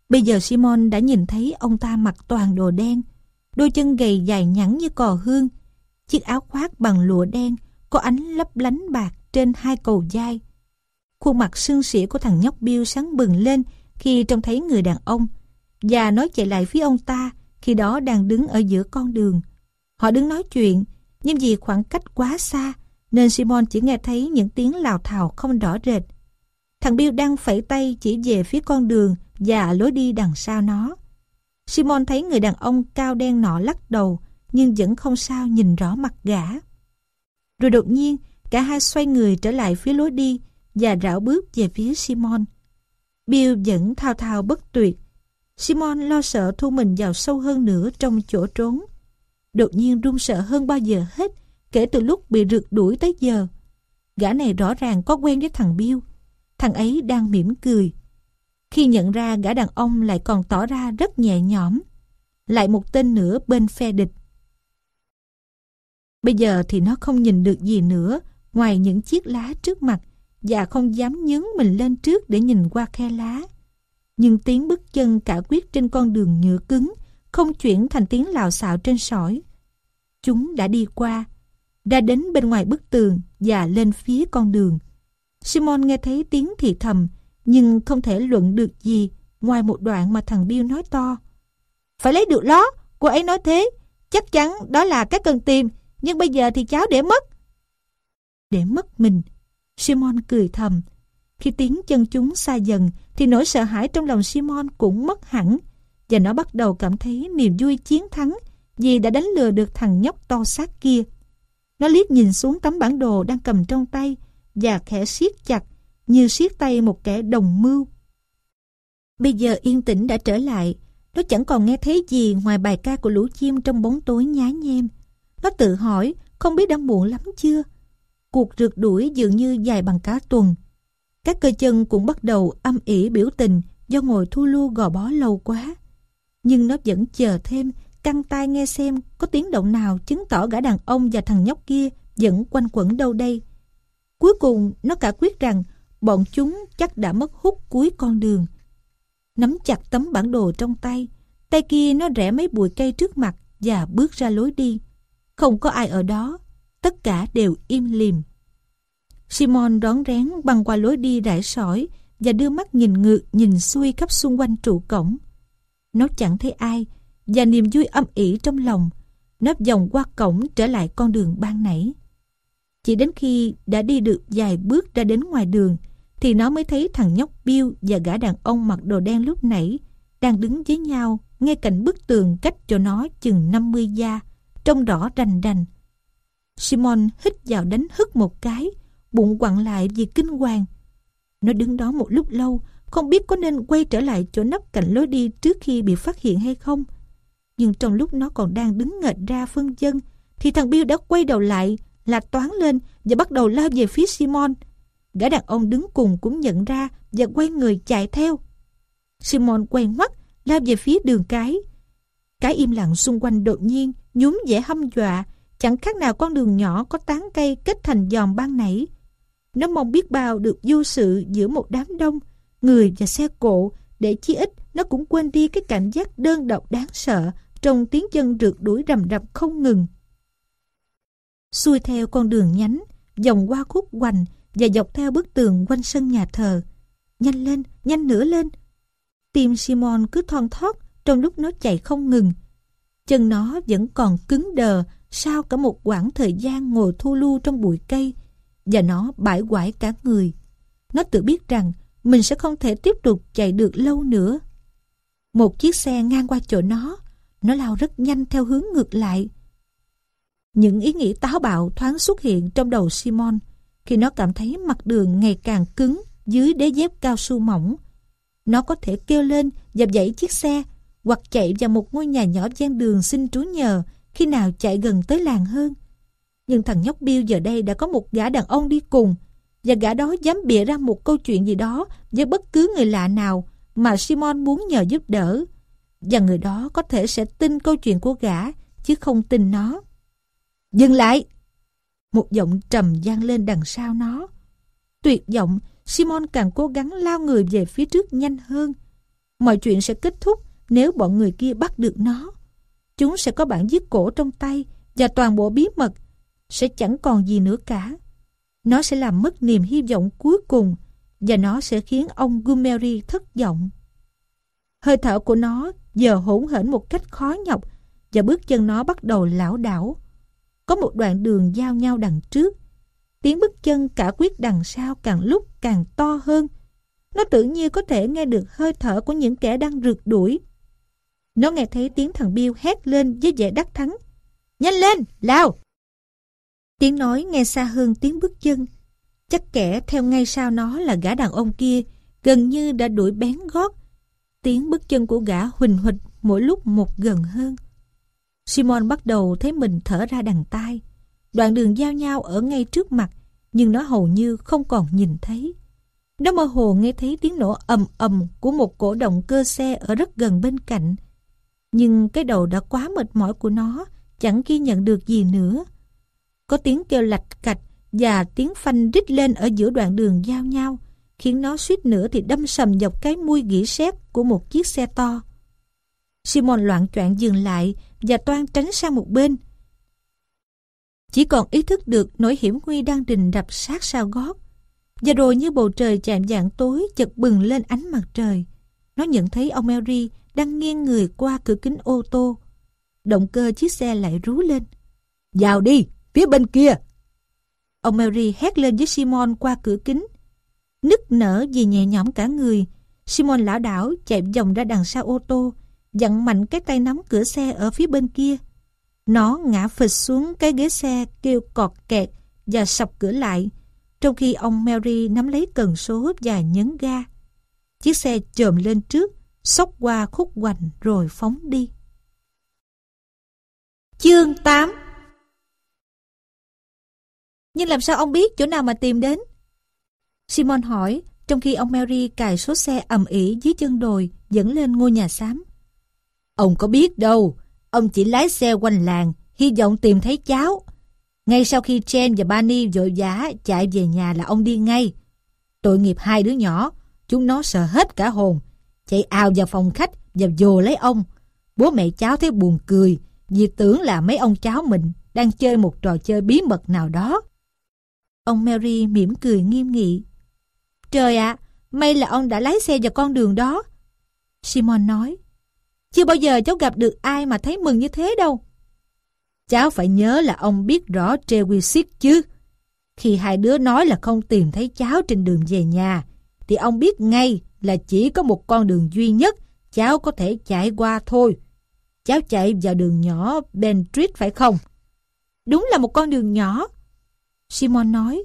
Bây giờ Simon đã nhìn thấy ông ta mặc toàn đồ đen, đôi chân gầy dài nhẵn như cò hương, chiếc áo khoác bằng lụa đen có ánh lấp lánh bạc trên hai cầu dai. Khuôn mặt sương sỉa của thằng nhóc Bill sáng bừng lên khi trông thấy người đàn ông và nói chạy lại phía ông ta khi đó đang đứng ở giữa con đường. Họ đứng nói chuyện nhưng vì khoảng cách quá xa nên Simon chỉ nghe thấy những tiếng lào thào không rõ rệt. Thằng Bill đang phẩy tay chỉ về phía con đường và lối đi đằng sau nó. Simon thấy người đàn ông cao đen nọ lắc đầu, nhưng vẫn không sao nhìn rõ mặt gã. Rồi đột nhiên, cả hai xoay người trở lại phía lối đi và rảo bước về phía Simon. Bill vẫn thao thao bất tuyệt. Simon lo sợ thu mình vào sâu hơn nữa trong chỗ trốn. Đột nhiên run sợ hơn bao giờ hết, kể từ lúc bị rượt đuổi tới giờ. Gã này rõ ràng có quen với thằng Bill. Thằng ấy đang mỉm cười. Khi nhận ra gã đàn ông lại còn tỏ ra rất nhẹ nhõm. Lại một tên nữa bên phe địch. Bây giờ thì nó không nhìn được gì nữa ngoài những chiếc lá trước mặt và không dám nhướng mình lên trước để nhìn qua khe lá. Nhưng tiếng bước chân cả quyết trên con đường nhựa cứng không chuyển thành tiếng lào xạo trên sỏi. Chúng đã đi qua, ra đến bên ngoài bức tường và lên phía con đường. Simon nghe thấy tiếng thì thầm, nhưng không thể luận được gì ngoài một đoạn mà thằng Bill nói to. Phải lấy được ló, cô ấy nói thế. Chắc chắn đó là cái cần tìm, nhưng bây giờ thì cháu để mất. Để mất mình, Simon cười thầm. Khi tiếng chân chúng xa dần thì nỗi sợ hãi trong lòng Simon cũng mất hẳn và nó bắt đầu cảm thấy niềm vui chiến thắng vì đã đánh lừa được thằng nhóc to xác kia. Nó liếc nhìn xuống tấm bản đồ đang cầm trong tay và khẽ siết chặt như siết tay một kẻ đồng mưu. Bây giờ yên tĩnh đã trở lại, nó chẳng còn nghe thấy gì ngoài bài ca của lũ chim trong bóng tối nhá nhem. Nó tự hỏi không biết đã muộn lắm chưa? Cuộc rượt đuổi dường như dài bằng cả tuần. Các cơ chân cũng bắt đầu âm ỉ biểu tình do ngồi thu lưu gò bó lâu quá. Nhưng nó vẫn chờ thêm, căng tai nghe xem có tiếng động nào chứng tỏ gã đàn ông và thằng nhóc kia vẫn quanh quẩn đâu đây. Cuối cùng nó cả quyết rằng bọn chúng chắc đã mất hút cuối con đường. Nắm chặt tấm bản đồ trong tay, tay kia nó rẽ mấy bụi cây trước mặt và bước ra lối đi. Không có ai ở đó, tất cả đều im lìm. Simon đón rén băng qua lối đi rải sỏi và đưa mắt nhìn ngược nhìn xuôi khắp xung quanh trụ cổng. Nó chẳng thấy ai và niềm vui âm ỉ trong lòng nó vòng qua cổng trở lại con đường ban nãy. Chỉ đến khi đã đi được vài bước ra đến ngoài đường thì nó mới thấy thằng nhóc Bill và gã đàn ông mặc đồ đen lúc nãy đang đứng với nhau ngay cạnh bức tường cách cho nó chừng 50 gia trông rõ rành rành. Simon hít vào đánh hức một cái, bụng quặn lại vì kinh hoàng. Nó đứng đó một lúc lâu, không biết có nên quay trở lại chỗ nắp cạnh lối đi trước khi bị phát hiện hay không. Nhưng trong lúc nó còn đang đứng nghệch ra phân dân, thì thằng Bill đã quay đầu lại, là toán lên và bắt đầu lao về phía Simon. Gã đàn ông đứng cùng cũng nhận ra và quay người chạy theo. Simon quay ngoắt, lao về phía đường cái. Cái im lặng xung quanh đột nhiên nhúm vẻ hâm dọa, chẳng khác nào con đường nhỏ có tán cây kết thành giòn ban nảy. Nó mong biết bao được vô sự giữa một đám đông, người và xe cộ, để chí ít nó cũng quên đi cái cảm giác đơn độc đáng sợ trong tiếng chân rượt đuổi rầm rập không ngừng. Xuôi theo con đường nhánh, vòng qua khúc hoành và dọc theo bức tường quanh sân nhà thờ. Nhanh lên, nhanh nữa lên. Tim Simon cứ thon thót trong lúc nó chạy không ngừng. Chân nó vẫn còn cứng đờ sau cả một quãng thời gian ngồi thu lưu trong bụi cây và nó bãi quải cả người. Nó tự biết rằng mình sẽ không thể tiếp tục chạy được lâu nữa. Một chiếc xe ngang qua chỗ nó, nó lao rất nhanh theo hướng ngược lại. Những ý nghĩ táo bạo thoáng xuất hiện trong đầu Simon khi nó cảm thấy mặt đường ngày càng cứng dưới đế dép cao su mỏng. Nó có thể kêu lên và dãy chiếc xe hoặc chạy vào một ngôi nhà nhỏ gian đường xin trú nhờ khi nào chạy gần tới làng hơn. Nhưng thằng nhóc Bill giờ đây đã có một gã đàn ông đi cùng và gã đó dám bịa ra một câu chuyện gì đó với bất cứ người lạ nào mà Simon muốn nhờ giúp đỡ. Và người đó có thể sẽ tin câu chuyện của gã, chứ không tin nó. Dừng lại! Một giọng trầm gian lên đằng sau nó. Tuyệt vọng, Simon càng cố gắng lao người về phía trước nhanh hơn. Mọi chuyện sẽ kết thúc nếu bọn người kia bắt được nó. Chúng sẽ có bản giết cổ trong tay và toàn bộ bí mật sẽ chẳng còn gì nữa cả. Nó sẽ làm mất niềm hy vọng cuối cùng và nó sẽ khiến ông Gumeri thất vọng. Hơi thở của nó giờ hỗn hển một cách khó nhọc và bước chân nó bắt đầu lảo đảo. Có một đoạn đường giao nhau đằng trước. Tiếng bước chân cả quyết đằng sau càng lúc càng to hơn. Nó tự nhiên có thể nghe được hơi thở của những kẻ đang rượt đuổi. Nó nghe thấy tiếng thằng Bill hét lên với vẻ đắc thắng. Nhanh lên, lao! Tiếng nói nghe xa hơn tiếng bước chân. Chắc kẻ theo ngay sau nó là gã đàn ông kia, gần như đã đuổi bén gót. Tiếng bước chân của gã huỳnh huỳnh mỗi lúc một gần hơn. Simon bắt đầu thấy mình thở ra đằng tai. Đoạn đường giao nhau ở ngay trước mặt, nhưng nó hầu như không còn nhìn thấy. Nó mơ hồ nghe thấy tiếng nổ ầm ầm của một cổ động cơ xe ở rất gần bên cạnh. Nhưng cái đầu đã quá mệt mỏi của nó, chẳng ghi nhận được gì nữa. Có tiếng kêu lạch cạch và tiếng phanh rít lên ở giữa đoạn đường giao nhau, khiến nó suýt nữa thì đâm sầm dọc cái mui gỉ sét của một chiếc xe to. Simon loạn choạng dừng lại và toan tránh sang một bên. Chỉ còn ý thức được nỗi hiểm nguy đang đình đập sát sau gót. Và rồi như bầu trời chạm dạng tối chật bừng lên ánh mặt trời. Nó nhận thấy ông Mary đang nghiêng người qua cửa kính ô tô. Động cơ chiếc xe lại rú lên. Vào đi, phía bên kia. Ông Mary hét lên với Simon qua cửa kính. Nức nở vì nhẹ nhõm cả người. Simon lảo đảo chạy vòng ra đằng sau ô tô, dặn mạnh cái tay nắm cửa xe ở phía bên kia. Nó ngã phịch xuống cái ghế xe kêu cọt kẹt và sập cửa lại, trong khi ông Mary nắm lấy cần số và nhấn ga. Chiếc xe chồm lên trước, xốc qua khúc quanh rồi phóng đi. Chương 8 Nhưng làm sao ông biết chỗ nào mà tìm đến? Simon hỏi, trong khi ông Mary cài số xe ầm ĩ dưới chân đồi dẫn lên ngôi nhà xám. Ông có biết đâu, ông chỉ lái xe quanh làng, hy vọng tìm thấy cháu. Ngay sau khi Jane và Barney vội vã chạy về nhà là ông đi ngay. Tội nghiệp hai đứa nhỏ, chúng nó sợ hết cả hồn, chạy ào vào phòng khách và vồ lấy ông. Bố mẹ cháu thấy buồn cười vì tưởng là mấy ông cháu mình đang chơi một trò chơi bí mật nào đó. Ông Mary mỉm cười nghiêm nghị. Trời ạ, may là ông đã lái xe vào con đường đó. Simon nói, chưa bao giờ cháu gặp được ai mà thấy mừng như thế đâu. Cháu phải nhớ là ông biết rõ Trewisic chứ. Khi hai đứa nói là không tìm thấy cháu trên đường về nhà, thì ông biết ngay là chỉ có một con đường duy nhất cháu có thể chạy qua thôi. Cháu chạy vào đường nhỏ Ben Street phải không? Đúng là một con đường nhỏ. Simon nói,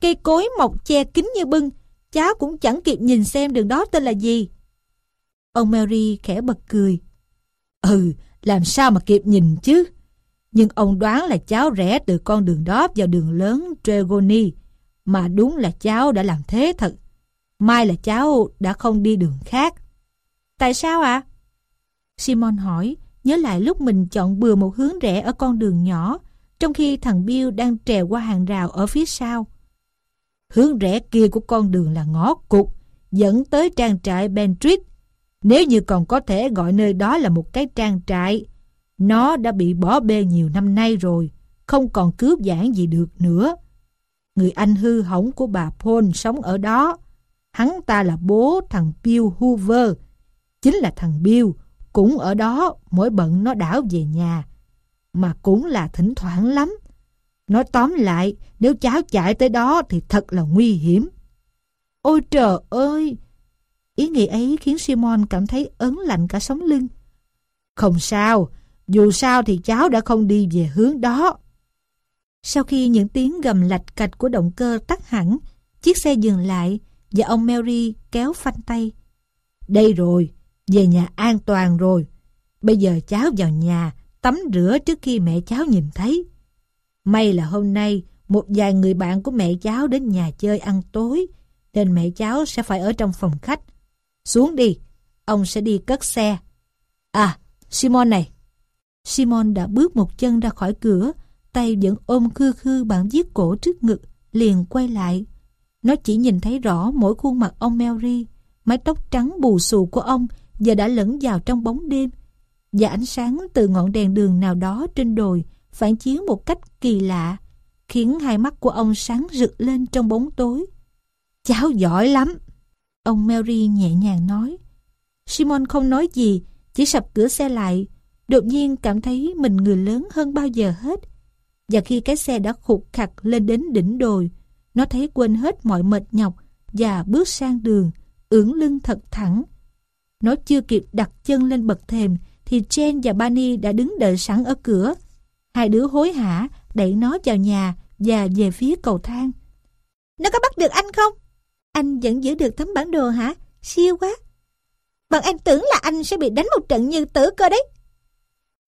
cây cối mọc che kín như bưng, cháu cũng chẳng kịp nhìn xem đường đó tên là gì. Ông Mary khẽ bật cười. Ừ, làm sao mà kịp nhìn chứ? Nhưng ông đoán là cháu rẽ từ con đường đó vào đường lớn Tregoni, mà đúng là cháu đã làm thế thật. Mai là cháu đã không đi đường khác. Tại sao ạ? À? Simon hỏi, nhớ lại lúc mình chọn bừa một hướng rẽ ở con đường nhỏ, trong khi thằng Bill đang trèo qua hàng rào ở phía sau. Hướng rẽ kia của con đường là ngõ cụt, dẫn tới trang trại bentrit. Nếu như còn có thể gọi nơi đó là một cái trang trại, nó đã bị bỏ bê nhiều năm nay rồi, không còn cứu giãn gì được nữa. Người anh hư hỏng của bà Paul sống ở đó. Hắn ta là bố thằng Bill Hoover. Chính là thằng Bill, cũng ở đó mỗi bận nó đảo về nhà. Mà cũng là thỉnh thoảng lắm. Nói tóm lại, nếu cháu chạy tới đó thì thật là nguy hiểm. Ôi trời ơi! Ý nghĩ ấy khiến Simon cảm thấy ớn lạnh cả sống lưng. Không sao, dù sao thì cháu đã không đi về hướng đó. Sau khi những tiếng gầm lạch cạch của động cơ tắt hẳn, chiếc xe dừng lại và ông Mary kéo phanh tay. Đây rồi, về nhà an toàn rồi. Bây giờ cháu vào nhà, tắm rửa trước khi mẹ cháu nhìn thấy. May là hôm nay một vài người bạn của mẹ cháu đến nhà chơi ăn tối, nên mẹ cháu sẽ phải ở trong phòng khách. Xuống đi, ông sẽ đi cất xe. À, Simon này. Simon đã bước một chân ra khỏi cửa, tay vẫn ôm khư khư bản viết cổ trước ngực, liền quay lại. Nó chỉ nhìn thấy rõ mỗi khuôn mặt ông Mary, mái tóc trắng bù xù của ông giờ đã lẫn vào trong bóng đêm, và ánh sáng từ ngọn đèn đường nào đó trên đồi phản chiếu một cách kỳ lạ, khiến hai mắt của ông sáng rực lên trong bóng tối. Cháu giỏi lắm! Ông Mary nhẹ nhàng nói. Simon không nói gì, chỉ sập cửa xe lại, đột nhiên cảm thấy mình người lớn hơn bao giờ hết. Và khi cái xe đã khục khặt lên đến đỉnh đồi, nó thấy quên hết mọi mệt nhọc và bước sang đường, ưỡn lưng thật thẳng. Nó chưa kịp đặt chân lên bậc thềm thì Jane và Bunny đã đứng đợi sẵn ở cửa. Hai đứa hối hả đẩy nó vào nhà và về phía cầu thang. Nó có bắt được anh không? Anh vẫn giữ được tấm bản đồ hả? Siêu quá! Bọn em tưởng là anh sẽ bị đánh một trận như tử cơ đấy.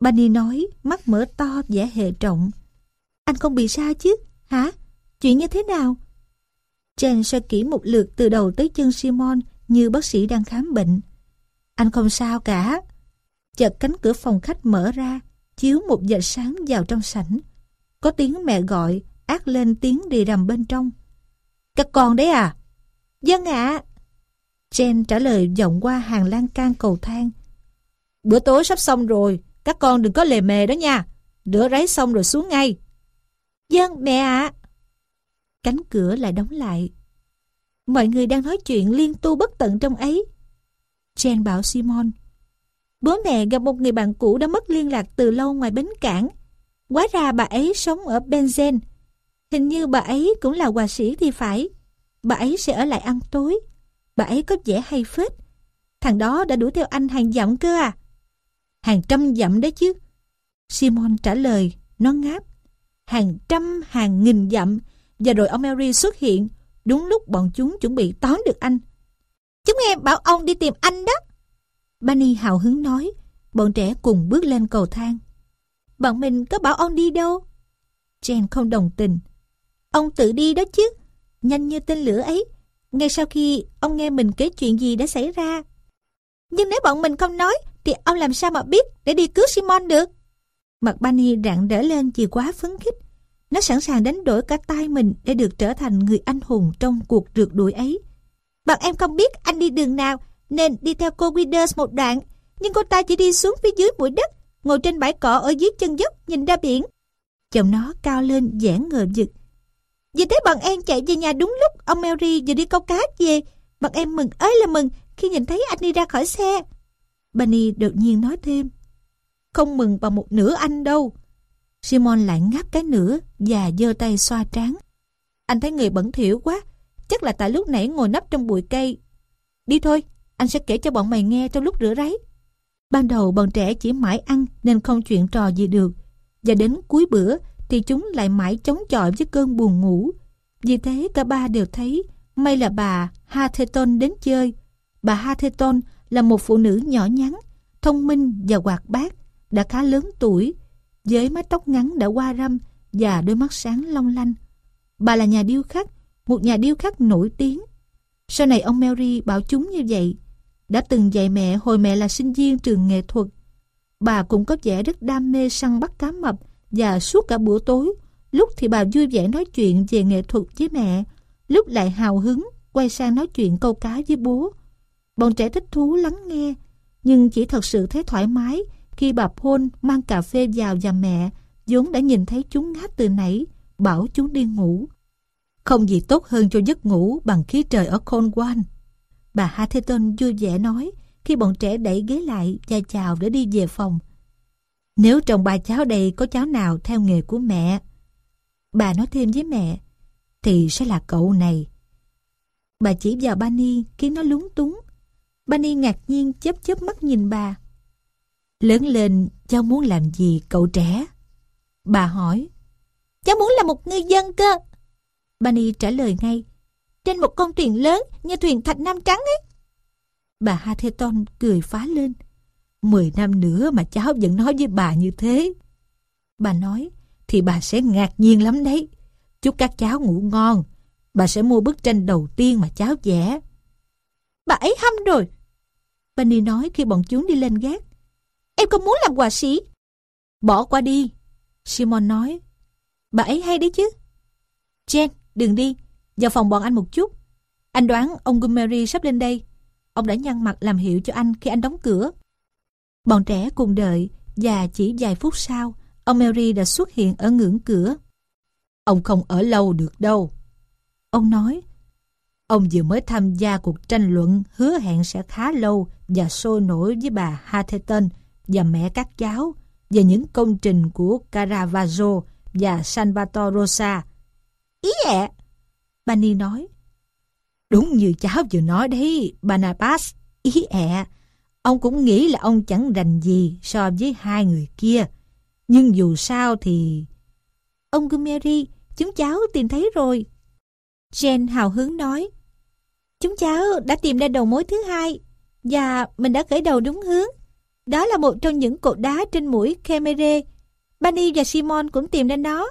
Bunny nói, mắt mở to vẻ hệ trọng. Anh không bị sao chứ? Hả? Chuyện như thế nào? Jane soi kỹ một lượt từ đầu tới chân Simon như bác sĩ đang khám bệnh. Anh không sao cả. Chợt cánh cửa phòng khách mở ra, chiếu một vệt sáng vào trong sảnh. Có tiếng mẹ gọi, ác lên tiếng đi rầm bên trong. Các con đấy à? Dân ạ. À. Jen trả lời vọng qua hàng lan can cầu thang. Bữa tối sắp xong rồi, các con đừng có lề mề đó nha. Rửa ráy xong rồi xuống ngay. Dân, mẹ ạ. Cánh cửa lại đóng lại. Mọi người đang nói chuyện liên tu bất tận trong ấy. Jen bảo Simon. Bố mẹ gặp một người bạn cũ đã mất liên lạc từ lâu ngoài bến cảng. Quá ra bà ấy sống ở Benzen. Hình như bà ấy cũng là hòa sĩ thì phải. Bà ấy sẽ ở lại ăn tối. Bà ấy có vẻ hay phết. Thằng đó đã đuổi theo anh hàng dặm cơ à? Hàng trăm dặm đấy chứ. Simon trả lời, nó ngáp. Hàng trăm, hàng nghìn dặm. Và rồi ông Mary xuất hiện, đúng lúc bọn chúng chuẩn bị tóm được anh. Chúng em bảo ông đi tìm anh đó. Bunny hào hứng nói, bọn trẻ cùng bước lên cầu thang. Bọn mình có bảo ông đi đâu? Jen không đồng tình. Ông tự đi đó chứ, nhanh như tên lửa ấy, ngay sau khi ông nghe mình kể chuyện gì đã xảy ra. Nhưng nếu bọn mình không nói, thì ông làm sao mà biết để đi cứu Simon được? Mặt Bunny rạng rỡ lên vì quá phấn khích. Nó sẵn sàng đánh đổi cả tay mình để được trở thành người anh hùng trong cuộc rượt đuổi ấy. Bọn em không biết anh đi đường nào, nên đi theo cô Withers một đoạn. Nhưng cô ta chỉ đi xuống phía dưới bụi đất, ngồi trên bãi cỏ ở dưới chân dốc, nhìn ra biển. Chồng nó cao lên vẻ ngờ vực. Vì thế bọn em chạy về nhà đúng lúc ông Mary vừa đi câu cá về. Bọn em mừng ơi là mừng khi nhìn thấy anh đi ra khỏi xe. Bunny đột nhiên nói thêm. Không mừng bằng một nửa anh đâu. Simon lại ngáp cái nửa và giơ tay xoa trán. Anh thấy người bẩn thỉu quá. Chắc là tại lúc nãy ngồi nấp trong bụi cây. Đi thôi, anh sẽ kể cho bọn mày nghe trong lúc rửa ráy. Ban đầu bọn trẻ chỉ mãi ăn nên không chuyện trò gì được. Và đến cuối bữa thì chúng lại mãi chống chọi với cơn buồn ngủ. Vì thế cả ba đều thấy may là bà Hatheton đến chơi. Bà Hatheton là một phụ nữ nhỏ nhắn, thông minh và hoạt bát, đã khá lớn tuổi, với mái tóc ngắn đã qua râm và đôi mắt sáng long lanh. Bà là nhà điêu khắc, một nhà điêu khắc nổi tiếng. Sau này ông Mary bảo chúng như vậy, đã từng dạy mẹ hồi mẹ là sinh viên trường nghệ thuật. Bà cũng có vẻ rất đam mê săn bắt cá mập và suốt cả bữa tối, lúc thì bà vui vẻ nói chuyện về nghệ thuật với mẹ, lúc lại hào hứng quay sang nói chuyện câu cá với bố. Bọn trẻ thích thú lắng nghe, nhưng chỉ thật sự thấy thoải mái khi bà Paul mang cà phê vào và mẹ vốn đã nhìn thấy chúng ngáp từ nãy, bảo chúng đi ngủ. Không gì tốt hơn cho giấc ngủ bằng khí trời ở Cornwall. Bà Hatherton vui vẻ nói khi bọn trẻ đẩy ghế lại và chào để đi về phòng. Nếu trong ba cháu đây có cháu nào theo nghề của mẹ, bà nói thêm với mẹ, thì sẽ là cậu này. Bà chỉ vào Bani khiến nó lúng túng. Bani ngạc nhiên chớp chớp mắt nhìn bà. Lớn lên cháu muốn làm gì cậu trẻ? Bà hỏi. Cháu muốn là một ngư dân cơ. Bani trả lời ngay. Trên một con thuyền lớn như thuyền thạch nam trắng ấy. Bà Hatheton cười phá lên. Mười năm nữa mà cháu vẫn nói với bà như thế. Bà nói, thì bà sẽ ngạc nhiên lắm đấy. Chúc các cháu ngủ ngon. Bà sẽ mua bức tranh đầu tiên mà cháu vẽ. Bà ấy hâm rồi. Penny nói khi bọn chúng đi lên gác. Em không muốn làm họa sĩ. Bỏ qua đi. Simon nói. Bà ấy hay đấy chứ. Jen, đừng đi. Vào phòng bọn anh một chút. Anh đoán ông Gummery sắp lên đây. Ông đã nhăn mặt làm hiệu cho anh khi anh đóng cửa. Bọn trẻ cùng đợi và chỉ vài phút sau, ông Mary đã xuất hiện ở ngưỡng cửa. Ông không ở lâu được đâu. Ông nói, Ông vừa mới tham gia cuộc tranh luận hứa hẹn sẽ khá lâu và sôi nổi với bà Hatherton và mẹ các cháu về những công trình của Caravaggio và Salvatore Rosa. Ý ạ! Bani nói. Đúng như cháu vừa nói đấy, Barnabas. Ý ạ! Ông cũng nghĩ là ông chẳng rành gì so với hai người kia. Nhưng dù sao thì... Ông Gumeri, chúng cháu tìm thấy rồi. Jen hào hứng nói. Chúng cháu đã tìm ra đầu mối thứ hai và mình đã khởi đầu đúng hướng. Đó là một trong những cột đá trên mũi Khmer. Bani và Simon cũng tìm ra nó.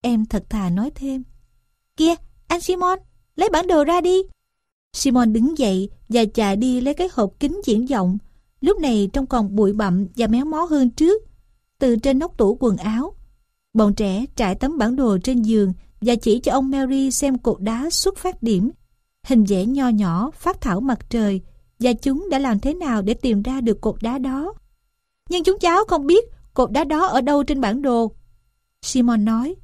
Em thật thà nói thêm. Kia, anh Simon, lấy bản đồ ra đi. Simon đứng dậy và chạy đi lấy cái hộp kính diễn vọng. Lúc này trông còn bụi bặm và méo mó hơn trước. Từ trên nóc tủ quần áo, bọn trẻ trải tấm bản đồ trên giường và chỉ cho ông Mary xem cột đá xuất phát điểm, hình vẽ nho nhỏ phát thảo mặt trời và chúng đã làm thế nào để tìm ra được cột đá đó. Nhưng chúng cháu không biết cột đá đó ở đâu trên bản đồ. Simon nói,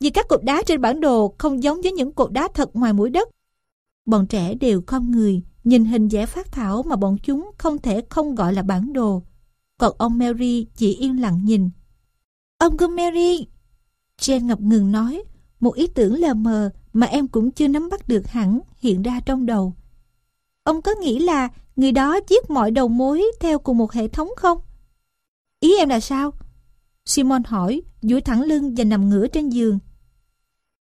vì các cột đá trên bản đồ không giống với những cột đá thật ngoài mũi đất. Bọn trẻ đều không người, nhìn hình vẽ phát thảo mà bọn chúng không thể không gọi là bản đồ. Còn ông Mary chỉ yên lặng nhìn. Ông Mary! Jen ngập ngừng nói, một ý tưởng lờ mờ mà em cũng chưa nắm bắt được hẳn hiện ra trong đầu. Ông có nghĩ là người đó giết mọi đầu mối theo cùng một hệ thống không? Ý em là sao? Simon hỏi, duỗi thẳng lưng và nằm ngửa trên giường.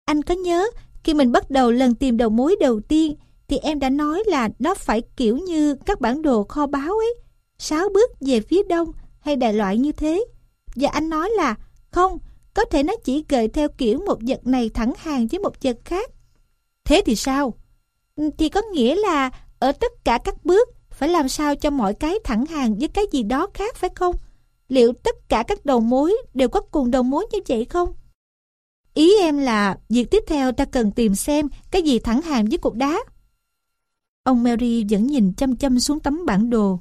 Anh có nhớ khi mình bắt đầu lần tìm đầu mối đầu tiên thì em đã nói là nó phải kiểu như các bản đồ kho báu ấy, sáu bước về phía đông hay đại loại như thế. Và anh nói là không, có thể nó chỉ gợi theo kiểu một vật này thẳng hàng với một vật khác. Thế thì sao? Ừ, thì có nghĩa là ở tất cả các bước phải làm sao cho mọi cái thẳng hàng với cái gì đó khác phải không? Liệu tất cả các đầu mối đều có cùng đầu mối như vậy không? Ý em là việc tiếp theo ta cần tìm xem cái gì thẳng hàng với cục đá. Ông Mary vẫn nhìn chăm chăm xuống tấm bản đồ.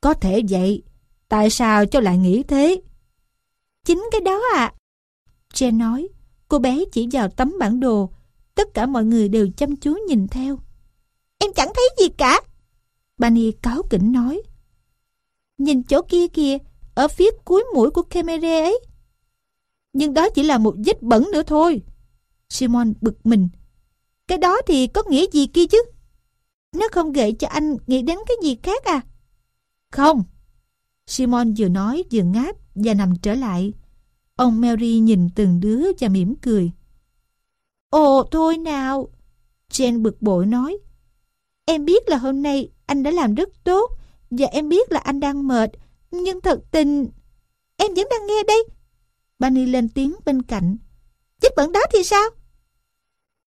Có thể vậy. Tại sao cháu lại nghĩ thế? Chính cái đó ạ. À. Jen nói, cô bé chỉ vào tấm bản đồ. Tất cả mọi người đều chăm chú nhìn theo. Em chẳng thấy gì cả. Bunny cáo kỉnh nói. Nhìn chỗ kia kìa, ở phía cuối mũi của camera ấy. Nhưng đó chỉ là một vết bẩn nữa thôi. Simon bực mình. Cái đó thì có nghĩa gì kia chứ? Nó không gợi cho anh nghĩ đến cái gì khác à? Không. Simon vừa nói vừa ngáp và nằm trở lại. Ông Mary nhìn từng đứa và mỉm cười. Ồ, thôi nào. Jane bực bội nói. Em biết là hôm nay anh đã làm rất tốt và em biết là anh đang mệt. Nhưng thật tình... Em vẫn đang nghe đây. Bunny lên tiếng bên cạnh. Vết bẩn đó thì sao?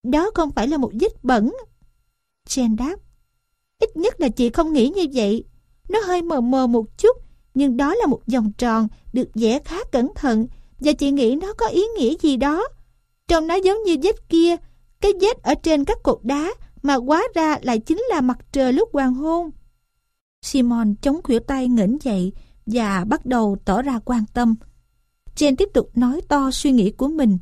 Đó không phải là một vết bẩn. Jane đáp. Ít nhất là chị không nghĩ như vậy. Nó hơi mờ mờ một chút, nhưng đó là một vòng tròn được vẽ khá cẩn thận và chị nghĩ nó có ý nghĩa gì đó. Trông nó giống như vết kia, cái vết ở trên các cột đá mà quá ra lại chính là mặt trời lúc hoàng hôn. Simon chống khuỷu tay ngẩng dậy và bắt đầu tỏ ra quan tâm. Jane tiếp tục nói to suy nghĩ của mình.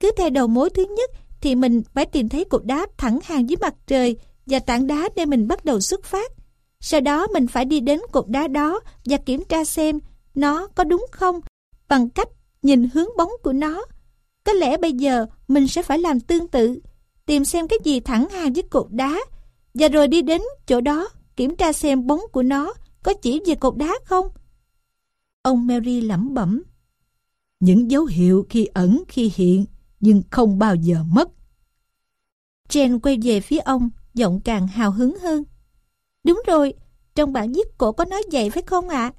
Cứ theo đầu mối thứ nhất thì mình phải tìm thấy cột đá thẳng hàng dưới mặt trời và tảng đá để mình bắt đầu xuất phát. Sau đó mình phải đi đến cột đá đó và kiểm tra xem nó có đúng không bằng cách nhìn hướng bóng của nó. Có lẽ bây giờ mình sẽ phải làm tương tự, tìm xem cái gì thẳng hàng với cột đá và rồi đi đến chỗ đó kiểm tra xem bóng của nó có chỉ về cột đá không. Ông Mary lẩm bẩm. Những dấu hiệu khi ẩn khi hiện nhưng không bao giờ mất. Jen quay về phía ông, giọng càng hào hứng hơn. Đúng rồi, trong bản viết cổ có nói vậy phải không ạ?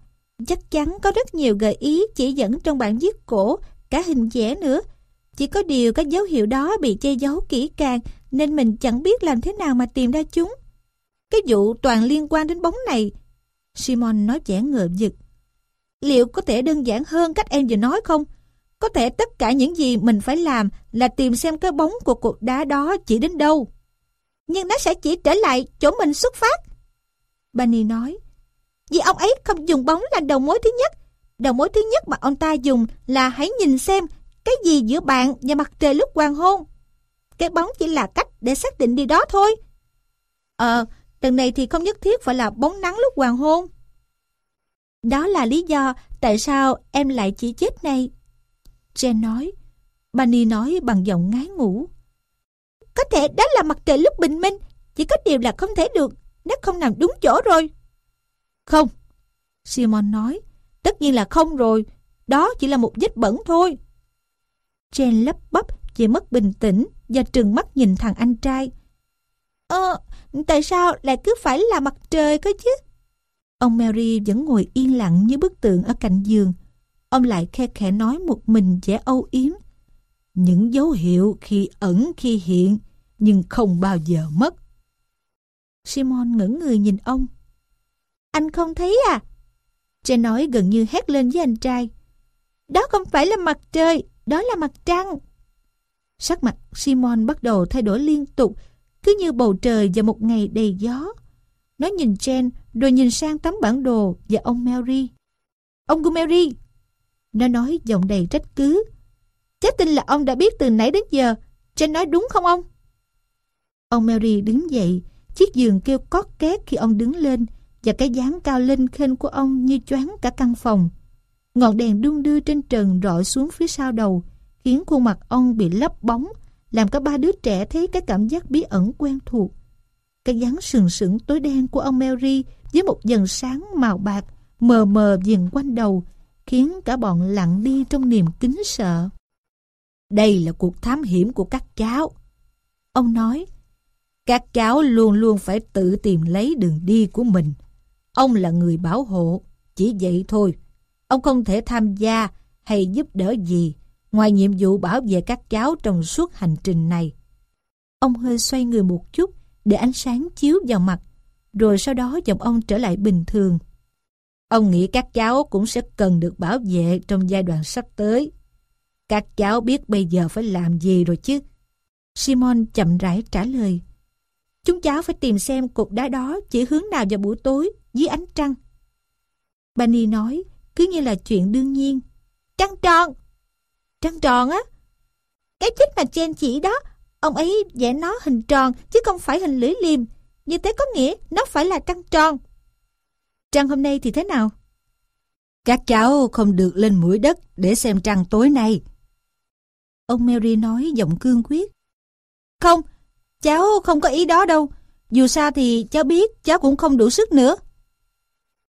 Chắc chắn có rất nhiều gợi ý chỉ dẫn trong bản viết cổ, cả hình vẽ nữa. Chỉ có điều các dấu hiệu đó bị che giấu kỹ càng nên mình chẳng biết làm thế nào mà tìm ra chúng. Cái vụ toàn liên quan đến bóng này. Simon nói vẻ ngờ vực. Liệu có thể đơn giản hơn cách em vừa nói không? Có thể tất cả những gì mình phải làm là tìm xem cái bóng của cục đá đó chỉ đến đâu. Nhưng nó sẽ chỉ trở lại chỗ mình xuất phát. Bunny nói. Vì ông ấy không dùng bóng là đầu mối thứ nhất. Đầu mối thứ nhất mà ông ta dùng là hãy nhìn xem cái gì giữa bạn và mặt trời lúc hoàng hôn. Cái bóng chỉ là cách để xác định điều đó thôi. Ờ, lần này thì không nhất thiết phải là bóng nắng lúc hoàng hôn. Đó là lý do tại sao em lại chỉ chết này. Jen nói. Bunny nói bằng giọng ngái ngủ. Có thể đó là mặt trời lúc bình minh, chỉ có điều là không thể được, nó không nằm đúng chỗ rồi. Không, Simon nói, tất nhiên là không rồi, đó chỉ là một vết bẩn thôi. Jen lấp bắp về mất bình tĩnh và trừng mắt nhìn thằng anh trai. Ờ, tại sao lại cứ phải là mặt trời cơ chứ? Ông Mary vẫn ngồi yên lặng như bức tượng ở cạnh giường. Ông lại khe khẽ nói một mình vẻ âu yếm. Những dấu hiệu khi ẩn khi hiện, nhưng không bao giờ mất. Simon ngẩng người nhìn ông. Anh không thấy à? Trẻ nói gần như hét lên với anh trai. Đó không phải là mặt trời, đó là mặt trăng. Sắc mặt Simon bắt đầu thay đổi liên tục, cứ như bầu trời vào một ngày đầy gió. Nó nhìn Jen, rồi nhìn sang tấm bản đồ và ông Mary. Ông của Mary! Nó nói giọng đầy trách cứ. Chắc tin là ông đã biết từ nãy đến giờ. Trên nói đúng không ông? Ông Mary đứng dậy, chiếc giường kêu cót két khi ông đứng lên và cái dáng cao lên khênh của ông như choáng cả căn phòng. Ngọn đèn đung đưa trên trần rọi xuống phía sau đầu, khiến khuôn mặt ông bị lấp bóng, làm cả ba đứa trẻ thấy cái cảm giác bí ẩn quen thuộc. Cái dáng sừng sững tối đen của ông Mary với một dần sáng màu bạc mờ mờ viền quanh đầu, khiến cả bọn lặng đi trong niềm kính sợ. Đây là cuộc thám hiểm của các cháu. Ông nói, các cháu luôn luôn phải tự tìm lấy đường đi của mình. Ông là người bảo hộ, chỉ vậy thôi. Ông không thể tham gia hay giúp đỡ gì ngoài nhiệm vụ bảo vệ các cháu trong suốt hành trình này. Ông hơi xoay người một chút để ánh sáng chiếu vào mặt, rồi sau đó giọng ông trở lại bình thường. Ông nghĩ các cháu cũng sẽ cần được bảo vệ trong giai đoạn sắp tới. Các cháu biết bây giờ phải làm gì rồi chứ? Simon chậm rãi trả lời. Chúng cháu phải tìm xem cục đá đó chỉ hướng nào vào buổi tối dưới ánh trăng. Bunny nói, cứ như là chuyện đương nhiên. Trăng tròn! Trăng tròn á? Cái chích mà Jen chỉ đó, ông ấy vẽ nó hình tròn chứ không phải hình lưỡi liềm. Như thế có nghĩa nó phải là trăng tròn. Trăng hôm nay thì thế nào? Các cháu không được lên mũi đất để xem trăng tối nay. Ông Mary nói giọng cương quyết. Không, cháu không có ý đó đâu. Dù sao thì cháu biết cháu cũng không đủ sức nữa.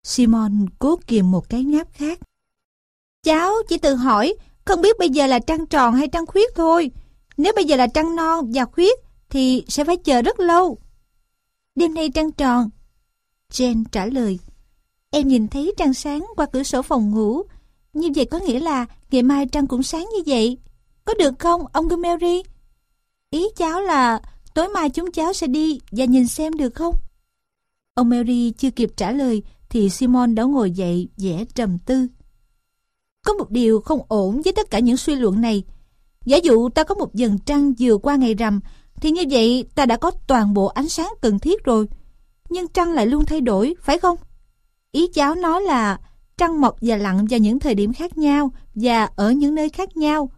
Simon cố kìm một cái ngáp khác. Cháu chỉ tự hỏi, không biết bây giờ là trăng tròn hay trăng khuyết thôi. Nếu bây giờ là trăng non và khuyết, thì sẽ phải chờ rất lâu. Đêm nay trăng tròn. Jen trả lời. Em nhìn thấy trăng sáng qua cửa sổ phòng ngủ. Như vậy có nghĩa là ngày mai trăng cũng sáng như vậy. Có được không, ông Mary? Ý cháu là tối mai chúng cháu sẽ đi và nhìn xem được không? Ông Mary chưa kịp trả lời thì Simon đã ngồi dậy vẻ trầm tư. Có một điều không ổn với tất cả những suy luận này. Giả dụ ta có một dần trăng vừa qua ngày rằm thì như vậy ta đã có toàn bộ ánh sáng cần thiết rồi. Nhưng trăng lại luôn thay đổi, phải không? Ý cháu nói là trăng mọc và lặn vào những thời điểm khác nhau và ở những nơi khác nhau,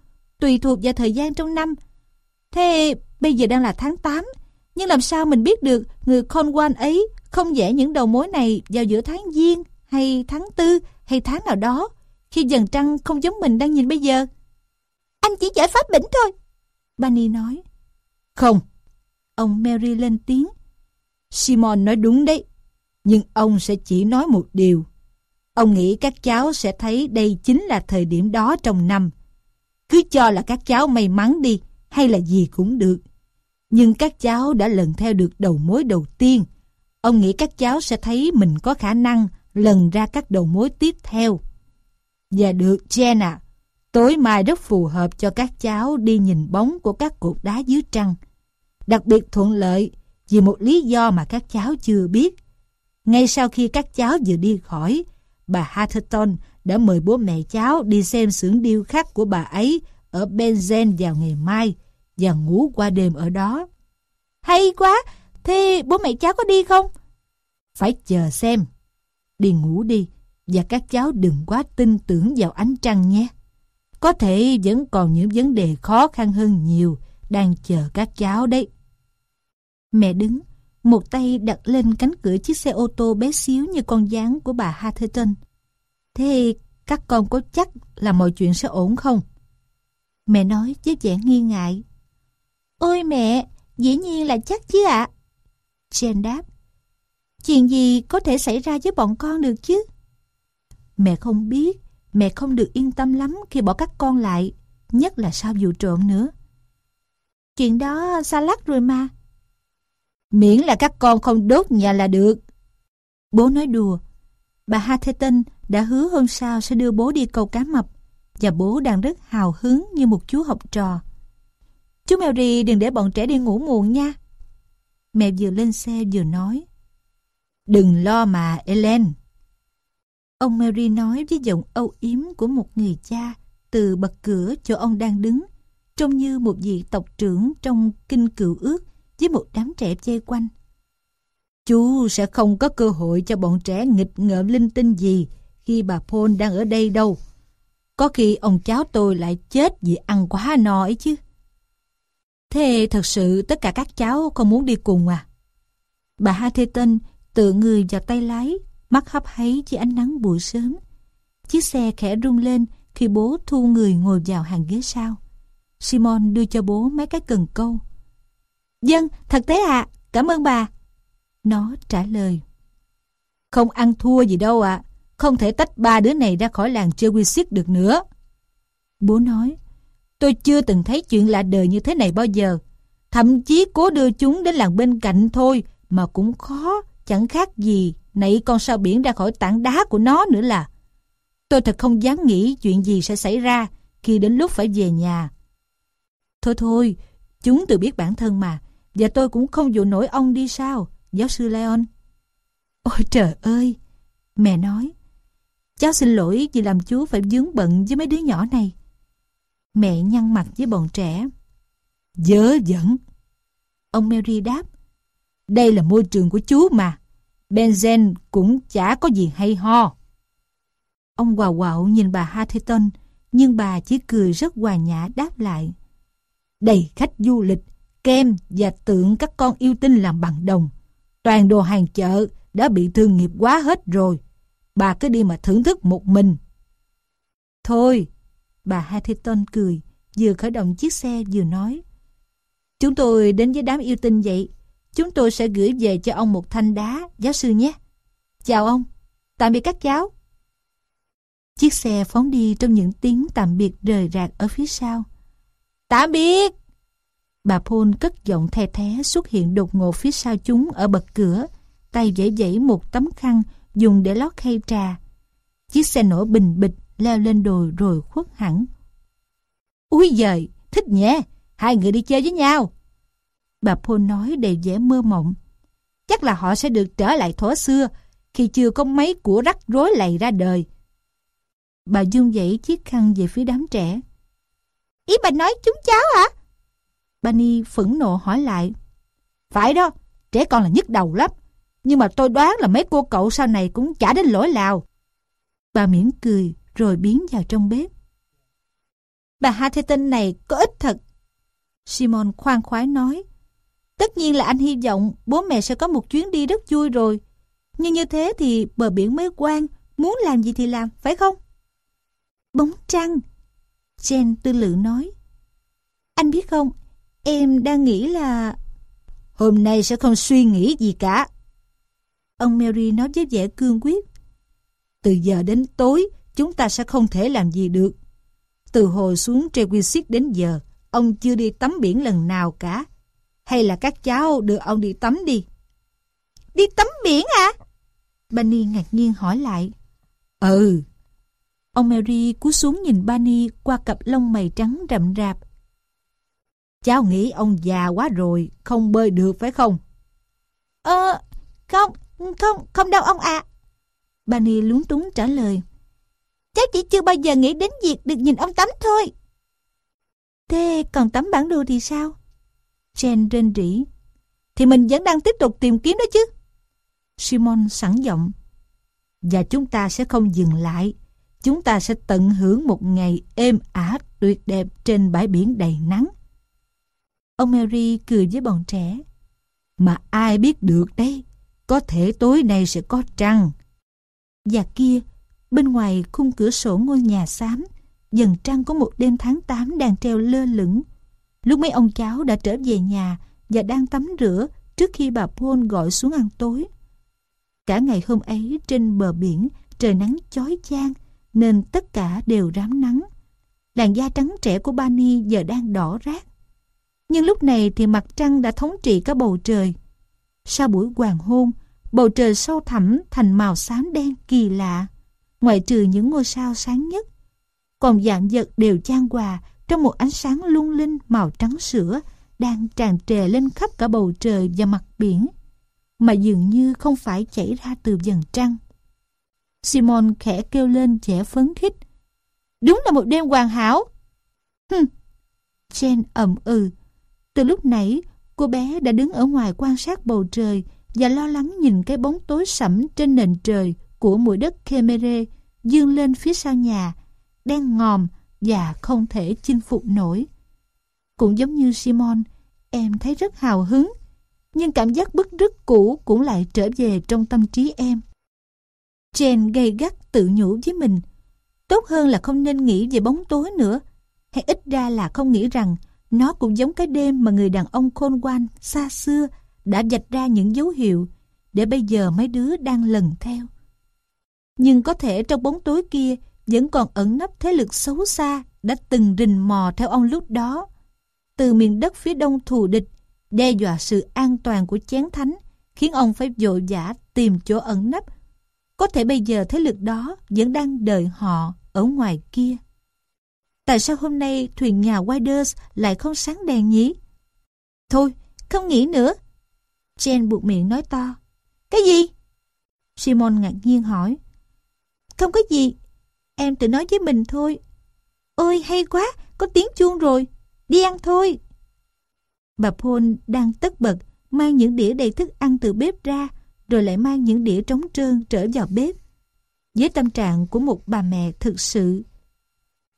tùy thuộc vào thời gian trong năm. Thế bây giờ đang là tháng 8, nhưng làm sao mình biết được người Conwan ấy không vẽ những đầu mối này vào giữa tháng Giêng hay tháng Tư hay tháng nào đó khi dần trăng không giống mình đang nhìn bây giờ? Anh chỉ giải pháp bỉnh thôi. Bunny nói. Không. Ông Mary lên tiếng. Simon nói đúng đấy. Nhưng ông sẽ chỉ nói một điều. Ông nghĩ các cháu sẽ thấy đây chính là thời điểm đó trong năm. Cứ cho là các cháu may mắn đi, hay là gì cũng được. Nhưng các cháu đã lần theo được đầu mối đầu tiên. Ông nghĩ các cháu sẽ thấy mình có khả năng lần ra các đầu mối tiếp theo. Và được Jenna, tối mai rất phù hợp cho các cháu đi nhìn bóng của các cột đá dưới trăng. Đặc biệt thuận lợi vì một lý do mà các cháu chưa biết. Ngay sau khi các cháu vừa đi khỏi, bà Hatherton đã mời bố mẹ cháu đi xem xưởng điêu khắc của bà ấy ở Benzen vào ngày mai và ngủ qua đêm ở đó. Hay quá! Thế bố mẹ cháu có đi không? Phải chờ xem. Đi ngủ đi và các cháu đừng quá tin tưởng vào ánh trăng nhé. Có thể vẫn còn những vấn đề khó khăn hơn nhiều đang chờ các cháu đấy. Mẹ đứng, một tay đặt lên cánh cửa chiếc xe ô tô bé xíu như con dáng của bà Hatherton. Thế các con có chắc là mọi chuyện sẽ ổn không? Mẹ nói với vẻ nghi ngại. Ôi mẹ, dĩ nhiên là chắc chứ ạ. À. Jen đáp. Chuyện gì có thể xảy ra với bọn con được chứ? Mẹ không biết, mẹ không được yên tâm lắm khi bỏ các con lại, nhất là sau vụ trộm nữa. Chuyện đó xa lắc rồi mà. Miễn là các con không đốt nhà là được. Bố nói đùa. Bà Hatherton đã hứa hôm sau sẽ đưa bố đi câu cá mập và bố đang rất hào hứng như một chú học trò. Chú Mary đừng để bọn trẻ đi ngủ muộn nha. Mẹ vừa lên xe vừa nói. Đừng lo mà, Ellen. Ông Mary nói với giọng âu yếm của một người cha từ bậc cửa chỗ ông đang đứng, trông như một vị tộc trưởng trong kinh cựu ước với một đám trẻ dây quanh. Chú sẽ không có cơ hội cho bọn trẻ nghịch ngợm linh tinh gì khi bà Paul đang ở đây đâu. Có khi ông cháu tôi lại chết vì ăn quá no ấy chứ. Thế thật sự tất cả các cháu không muốn đi cùng à? Bà Hatherton tựa người vào tay lái, mắt hấp háy dưới ánh nắng buổi sớm. Chiếc xe khẽ rung lên khi bố thu người ngồi vào hàng ghế sau. Simon đưa cho bố mấy cái cần câu. Dân, thật thế ạ, à, cảm ơn bà. Nó trả lời. Không ăn thua gì đâu ạ, à không thể tách ba đứa này ra khỏi làng chơi quy được nữa. Bố nói, tôi chưa từng thấy chuyện lạ đời như thế này bao giờ. Thậm chí cố đưa chúng đến làng bên cạnh thôi mà cũng khó, chẳng khác gì nãy con sao biển ra khỏi tảng đá của nó nữa là. Tôi thật không dám nghĩ chuyện gì sẽ xảy ra khi đến lúc phải về nhà. Thôi thôi, chúng tự biết bản thân mà, và tôi cũng không dụ nổi ông đi sao, giáo sư Leon. Ôi trời ơi! Mẹ nói, cháu xin lỗi vì làm chú phải dướng bận với mấy đứa nhỏ này. Mẹ nhăn mặt với bọn trẻ. Dớ dẫn. Ông Mary đáp. Đây là môi trường của chú mà. Benzen cũng chả có gì hay ho. Ông quào quạo nhìn bà Hatherton, nhưng bà chỉ cười rất hòa nhã đáp lại. Đầy khách du lịch, kem và tượng các con yêu tinh làm bằng đồng. Toàn đồ hàng chợ đã bị thương nghiệp quá hết rồi. Bà cứ đi mà thưởng thức một mình. Thôi, bà Hatherton cười, vừa khởi động chiếc xe vừa nói. Chúng tôi đến với đám yêu tinh vậy. Chúng tôi sẽ gửi về cho ông một thanh đá, giáo sư nhé. Chào ông, tạm biệt các cháu. Chiếc xe phóng đi trong những tiếng tạm biệt rời rạc ở phía sau. Tạm biệt! Bà Paul cất giọng the thé xuất hiện đột ngột phía sau chúng ở bậc cửa, tay vẫy dãy một tấm khăn dùng để lót khay trà. Chiếc xe nổ bình bịch leo lên đồi rồi khuất hẳn. Úi giời, thích nhé, hai người đi chơi với nhau. Bà Paul nói đầy vẻ mơ mộng. Chắc là họ sẽ được trở lại thuở xưa, khi chưa có mấy của rắc rối lầy ra đời. Bà dung dãy chiếc khăn về phía đám trẻ. Ý bà nói chúng cháu hả? Bunny phẫn nộ hỏi lại. Phải đó, trẻ con là nhức đầu lắm. Nhưng mà tôi đoán là mấy cô cậu sau này cũng chả đến lỗi lào Bà mỉm cười rồi biến vào trong bếp. Bà Hatherton này có ích thật. Simon khoan khoái nói. Tất nhiên là anh hy vọng bố mẹ sẽ có một chuyến đi rất vui rồi. Nhưng như thế thì bờ biển mới quan, muốn làm gì thì làm, phải không? Bóng trăng. Jen tư lự nói. Anh biết không, em đang nghĩ là... Hôm nay sẽ không suy nghĩ gì cả. Ông Mary nói với vẻ cương quyết. Từ giờ đến tối, chúng ta sẽ không thể làm gì được. Từ hồi xuống Trewisic đến giờ, ông chưa đi tắm biển lần nào cả. Hay là các cháu đưa ông đi tắm đi? Đi tắm biển à? Bunny ngạc nhiên hỏi lại. Ừ. Ông Mary cúi xuống nhìn Bunny qua cặp lông mày trắng rậm rạp. Cháu nghĩ ông già quá rồi, không bơi được phải không? Ờ, không, không, không đâu ông ạ. À. Bani lúng túng trả lời. Cháu chỉ chưa bao giờ nghĩ đến việc được nhìn ông tắm thôi. Thế còn tấm bản đồ thì sao? Jen rên rỉ. Thì mình vẫn đang tiếp tục tìm kiếm đó chứ. Simon sẵn giọng. Và chúng ta sẽ không dừng lại. Chúng ta sẽ tận hưởng một ngày êm ả tuyệt đẹp trên bãi biển đầy nắng. Ông Mary cười với bọn trẻ. Mà ai biết được đây, có thể tối nay sẽ có trăng. Và kia, bên ngoài khung cửa sổ ngôi nhà xám, dần trăng có một đêm tháng 8 đang treo lơ lửng. Lúc mấy ông cháu đã trở về nhà và đang tắm rửa trước khi bà Paul gọi xuống ăn tối. Cả ngày hôm ấy trên bờ biển trời nắng chói chang nên tất cả đều rám nắng. Làn da trắng trẻ của Bani giờ đang đỏ rát. Nhưng lúc này thì mặt trăng đã thống trị cả bầu trời. Sau buổi hoàng hôn, bầu trời sâu thẳm thành màu xám đen kỳ lạ, ngoại trừ những ngôi sao sáng nhất. Còn dạng vật đều chan hòa trong một ánh sáng lung linh màu trắng sữa đang tràn trề lên khắp cả bầu trời và mặt biển, mà dường như không phải chảy ra từ dần trăng. Simon khẽ kêu lên vẻ phấn khích. Đúng là một đêm hoàn hảo. Hừm. Jen ầm ừ. Từ lúc nãy, cô bé đã đứng ở ngoài quan sát bầu trời và lo lắng nhìn cái bóng tối sẫm trên nền trời của mũi đất Khmer dương lên phía sau nhà, đen ngòm và không thể chinh phục nổi. Cũng giống như Simon, em thấy rất hào hứng, nhưng cảm giác bức rứt cũ cũng lại trở về trong tâm trí em. Jen gây gắt tự nhủ với mình. Tốt hơn là không nên nghĩ về bóng tối nữa, hay ít ra là không nghĩ rằng nó cũng giống cái đêm mà người đàn ông khôn ngoan xa xưa đã vạch ra những dấu hiệu để bây giờ mấy đứa đang lần theo. Nhưng có thể trong bóng tối kia vẫn còn ẩn nấp thế lực xấu xa đã từng rình mò theo ông lúc đó. Từ miền đất phía đông thù địch, đe dọa sự an toàn của chén thánh, khiến ông phải vội vã tìm chỗ ẩn nấp. Có thể bây giờ thế lực đó vẫn đang đợi họ ở ngoài kia. Tại sao hôm nay thuyền nhà Widers lại không sáng đèn nhỉ? Thôi, không nghĩ nữa. Jen buộc miệng nói to. Cái gì? Simon ngạc nhiên hỏi. Không có gì, Em tự nói với mình thôi. Ôi hay quá, có tiếng chuông rồi. Đi ăn thôi. Bà Paul đang tất bật mang những đĩa đầy thức ăn từ bếp ra rồi lại mang những đĩa trống trơn trở vào bếp. Với tâm trạng của một bà mẹ thực sự.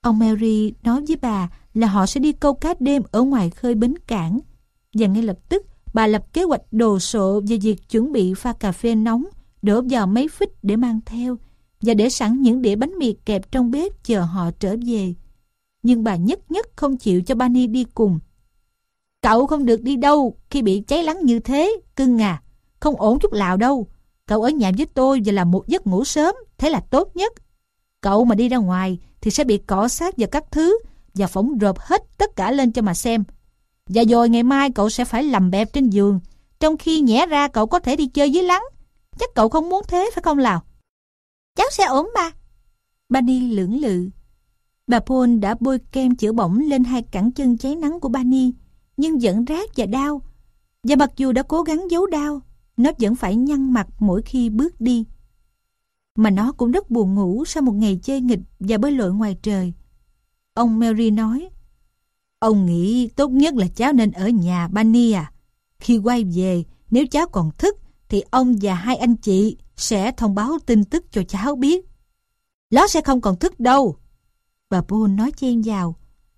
Ông Mary nói với bà là họ sẽ đi câu cá đêm ở ngoài khơi bến cảng. Và ngay lập tức bà lập kế hoạch đồ sộ về việc chuẩn bị pha cà phê nóng đổ vào mấy phích để mang theo và để sẵn những đĩa bánh mì kẹp trong bếp chờ họ trở về. Nhưng bà nhất nhất không chịu cho Bani đi cùng. Cậu không được đi đâu khi bị cháy lắng như thế, cưng à. Không ổn chút nào đâu. Cậu ở nhà với tôi và làm một giấc ngủ sớm, thế là tốt nhất. Cậu mà đi ra ngoài thì sẽ bị cỏ sát và các thứ và phỏng rộp hết tất cả lên cho mà xem. Và rồi ngày mai cậu sẽ phải nằm bẹp trên giường, trong khi nhẽ ra cậu có thể đi chơi dưới lắng. Chắc cậu không muốn thế phải không Lào? Cháu sẽ ổn mà. Bani lưỡng lự. Bà Paul đã bôi kem chữa bỏng lên hai cẳng chân cháy nắng của Bani, nhưng vẫn rát và đau. Và mặc dù đã cố gắng giấu đau, nó vẫn phải nhăn mặt mỗi khi bước đi. Mà nó cũng rất buồn ngủ sau một ngày chơi nghịch và bơi lội ngoài trời. Ông Mary nói, Ông nghĩ tốt nhất là cháu nên ở nhà Bani à. Khi quay về, nếu cháu còn thức, thì ông và hai anh chị sẽ thông báo tin tức cho cháu biết. Nó sẽ không còn thức đâu. Bà Paul nói chen vào.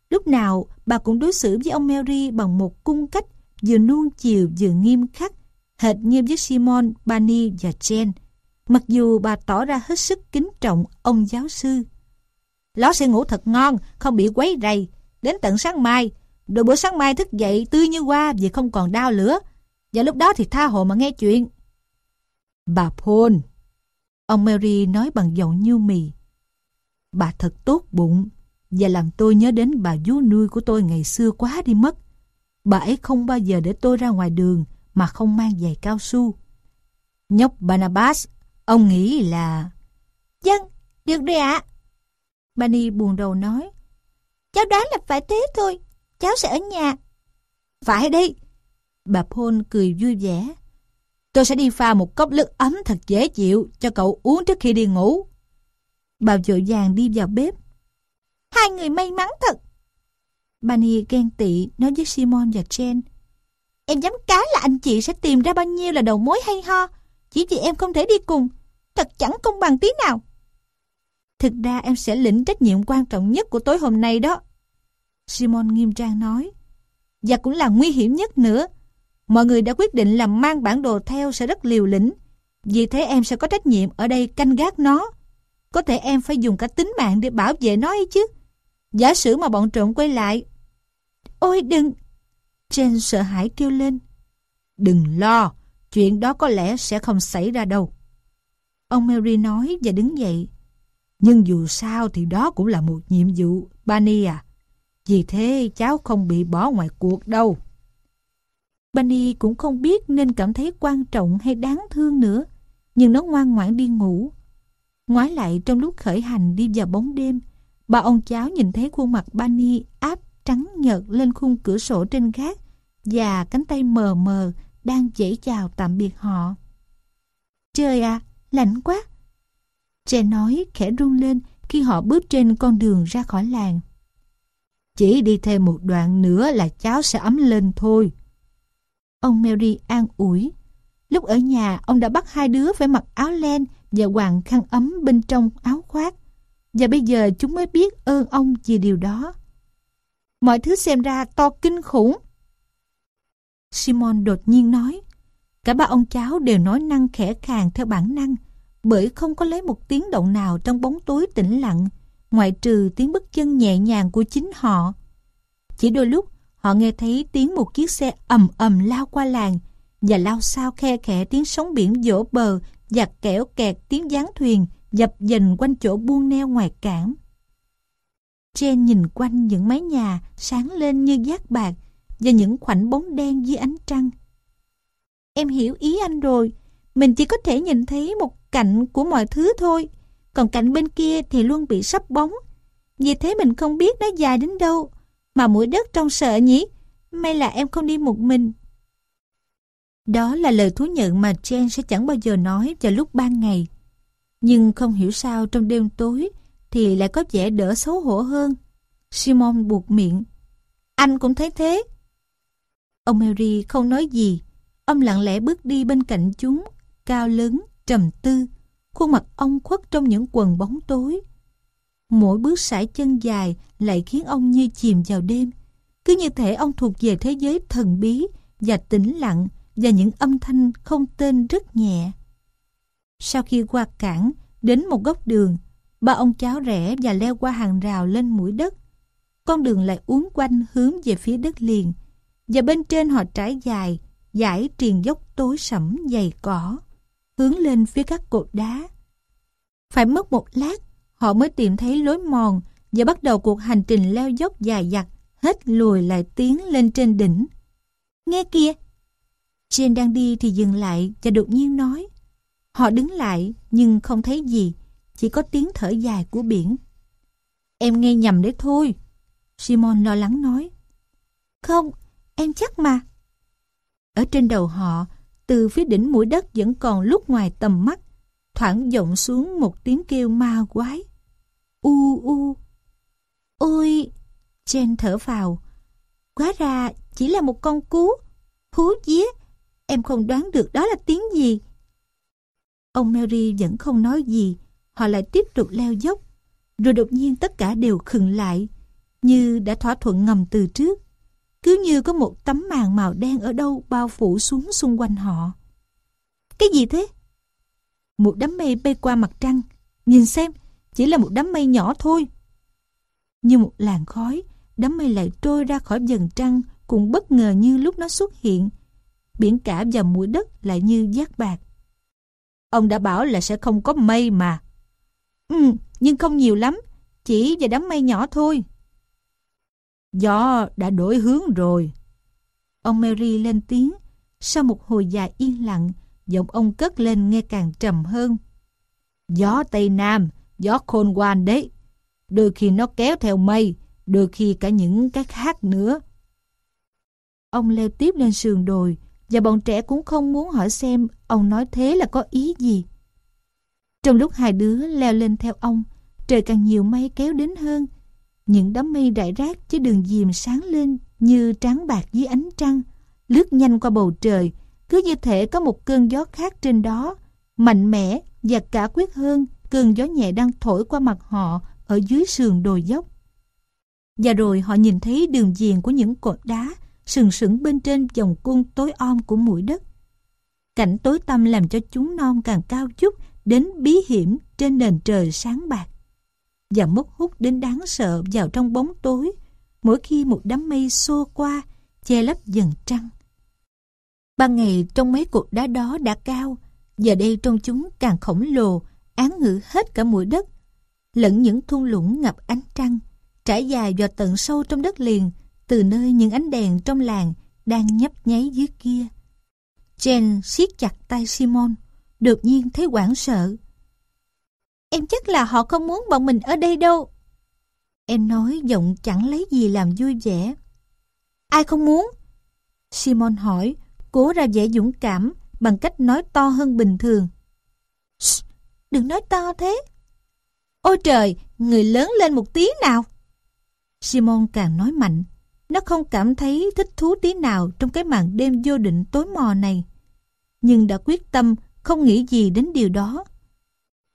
Lúc nào bà cũng đối xử với ông Mary bằng một cung cách vừa nuông chiều vừa nghiêm khắc, hệt như với Simon, Bani và Jen. Mặc dù bà tỏ ra hết sức kính trọng ông giáo sư. Nó sẽ ngủ thật ngon, không bị quấy rầy. Đến tận sáng mai, rồi bữa sáng mai thức dậy tươi như hoa vì không còn đau lửa. Và lúc đó thì tha hồ mà nghe chuyện. Bà Paul. Ông Mary nói bằng giọng như mì. Bà thật tốt bụng và làm tôi nhớ đến bà vú nuôi của tôi ngày xưa quá đi mất. Bà ấy không bao giờ để tôi ra ngoài đường mà không mang giày cao su. Nhóc Barnabas, ông nghĩ là... Dân, vâng, được rồi ạ. Bani buồn đầu nói. Cháu đoán là phải thế thôi, cháu sẽ ở nhà. Phải đi. Bà Paul cười vui vẻ. Tôi sẽ đi pha một cốc nước ấm thật dễ chịu cho cậu uống trước khi đi ngủ. Bà vội vàng đi vào bếp. Hai người may mắn thật. Bunny ghen tị nói với Simon và Jen. Em dám cá là anh chị sẽ tìm ra bao nhiêu là đầu mối hay ho. Chỉ vì em không thể đi cùng. Thật chẳng công bằng tí nào. Thực ra em sẽ lĩnh trách nhiệm quan trọng nhất của tối hôm nay đó. Simon nghiêm trang nói. Và cũng là nguy hiểm nhất nữa. Mọi người đã quyết định là mang bản đồ theo sẽ rất liều lĩnh. Vì thế em sẽ có trách nhiệm ở đây canh gác nó. Có thể em phải dùng cả tính mạng để bảo vệ nó ấy chứ. Giả sử mà bọn trộm quay lại. Ôi đừng! jane sợ hãi kêu lên. Đừng lo, chuyện đó có lẽ sẽ không xảy ra đâu. Ông Mary nói và đứng dậy. Nhưng dù sao thì đó cũng là một nhiệm vụ, Bunny à. Vì thế cháu không bị bỏ ngoài cuộc đâu. Bunny cũng không biết nên cảm thấy quan trọng hay đáng thương nữa. Nhưng nó ngoan ngoãn đi ngủ. Ngoái lại trong lúc khởi hành đi vào bóng đêm, bà ông cháu nhìn thấy khuôn mặt Bunny áp trắng nhợt lên khung cửa sổ trên gác và cánh tay mờ mờ đang dãy chào tạm biệt họ. Trời à, lạnh quá! Trẻ nói khẽ run lên khi họ bước trên con đường ra khỏi làng. Chỉ đi thêm một đoạn nữa là cháu sẽ ấm lên thôi. Ông Mary an ủi. Lúc ở nhà, ông đã bắt hai đứa phải mặc áo len và quàng khăn ấm bên trong áo khoác. Và bây giờ chúng mới biết ơn ông vì điều đó. Mọi thứ xem ra to kinh khủng. Simon đột nhiên nói. Cả ba ông cháu đều nói năng khẽ khàng theo bản năng, bởi không có lấy một tiếng động nào trong bóng tối tĩnh lặng, ngoại trừ tiếng bước chân nhẹ nhàng của chính họ. Chỉ đôi lúc, họ nghe thấy tiếng một chiếc xe ầm ầm lao qua làng và lao sao khe khẽ tiếng sóng biển vỗ bờ và kẻo kẹt tiếng gián thuyền dập dềnh quanh chỗ buông neo ngoài cảng. Jen nhìn quanh những mái nhà sáng lên như giác bạc và những khoảnh bóng đen dưới ánh trăng. Em hiểu ý anh rồi, mình chỉ có thể nhìn thấy một cạnh của mọi thứ thôi, còn cạnh bên kia thì luôn bị sắp bóng. Vì thế mình không biết nó dài đến đâu, mà mũi đất trong sợ nhỉ? May là em không đi một mình. Đó là lời thú nhận mà Jen sẽ chẳng bao giờ nói vào lúc ban ngày. Nhưng không hiểu sao trong đêm tối thì lại có vẻ đỡ xấu hổ hơn. Simon buộc miệng. Anh cũng thấy thế. Ông Mary không nói gì. Ông lặng lẽ bước đi bên cạnh chúng, cao lớn, trầm tư. Khuôn mặt ông khuất trong những quần bóng tối. Mỗi bước sải chân dài lại khiến ông như chìm vào đêm. Cứ như thể ông thuộc về thế giới thần bí và tĩnh lặng và những âm thanh không tên rất nhẹ. Sau khi qua cảng, đến một góc đường, ba ông cháu rẽ và leo qua hàng rào lên mũi đất. Con đường lại uốn quanh hướng về phía đất liền, và bên trên họ trải dài, dải triền dốc tối sẫm dày cỏ, hướng lên phía các cột đá. Phải mất một lát, họ mới tìm thấy lối mòn và bắt đầu cuộc hành trình leo dốc dài dặt, hết lùi lại tiến lên trên đỉnh. Nghe kìa! Jane đang đi thì dừng lại và đột nhiên nói. Họ đứng lại nhưng không thấy gì, chỉ có tiếng thở dài của biển. Em nghe nhầm đấy thôi. Simon lo lắng nói. Không, em chắc mà. Ở trên đầu họ, từ phía đỉnh mũi đất vẫn còn lúc ngoài tầm mắt, thoảng vọng xuống một tiếng kêu ma quái. U u. Ôi! Jen thở vào. Quá ra chỉ là một con cú. Hú día. Em không đoán được đó là tiếng gì. Ông Mary vẫn không nói gì. Họ lại tiếp tục leo dốc. Rồi đột nhiên tất cả đều khựng lại. Như đã thỏa thuận ngầm từ trước. Cứ như có một tấm màn màu đen ở đâu bao phủ xuống xung quanh họ. Cái gì thế? Một đám mây bay qua mặt trăng. Nhìn xem, chỉ là một đám mây nhỏ thôi. Như một làn khói, đám mây lại trôi ra khỏi dần trăng cũng bất ngờ như lúc nó xuất hiện. Biển cả và mũi đất lại như giác bạc. Ông đã bảo là sẽ không có mây mà. Ừ, nhưng không nhiều lắm, chỉ và đám mây nhỏ thôi. Gió đã đổi hướng rồi. Ông Mary lên tiếng. Sau một hồi dài yên lặng, giọng ông cất lên nghe càng trầm hơn. Gió Tây Nam, gió khôn quan đấy. Đôi khi nó kéo theo mây, đôi khi cả những cái khác nữa. Ông leo tiếp lên sườn đồi, và bọn trẻ cũng không muốn hỏi xem ông nói thế là có ý gì. Trong lúc hai đứa leo lên theo ông, trời càng nhiều mây kéo đến hơn. Những đám mây rải rác chứ đường diềm sáng lên như trắng bạc dưới ánh trăng, lướt nhanh qua bầu trời, cứ như thể có một cơn gió khác trên đó, mạnh mẽ và cả quyết hơn cơn gió nhẹ đang thổi qua mặt họ ở dưới sườn đồi dốc. Và rồi họ nhìn thấy đường viền của những cột đá sừng sững bên trên vòng cung tối om của mũi đất. Cảnh tối tăm làm cho chúng non càng cao chút đến bí hiểm trên nền trời sáng bạc. Và mất hút đến đáng sợ vào trong bóng tối mỗi khi một đám mây xô qua che lấp dần trăng. Ban ngày trong mấy cột đá đó đã cao, giờ đây trong chúng càng khổng lồ, án ngữ hết cả mũi đất, lẫn những thung lũng ngập ánh trăng, trải dài vào tận sâu trong đất liền, từ nơi những ánh đèn trong làng đang nhấp nháy dưới kia. Jen siết chặt tay Simon, đột nhiên thấy hoảng sợ. Em chắc là họ không muốn bọn mình ở đây đâu. Em nói giọng chẳng lấy gì làm vui vẻ. Ai không muốn? Simon hỏi, cố ra vẻ dũng cảm bằng cách nói to hơn bình thường. Shh, đừng nói to thế. Ôi trời, người lớn lên một tí nào. Simon càng nói mạnh. Nó không cảm thấy thích thú tí nào trong cái màn đêm vô định tối mò này. Nhưng đã quyết tâm không nghĩ gì đến điều đó.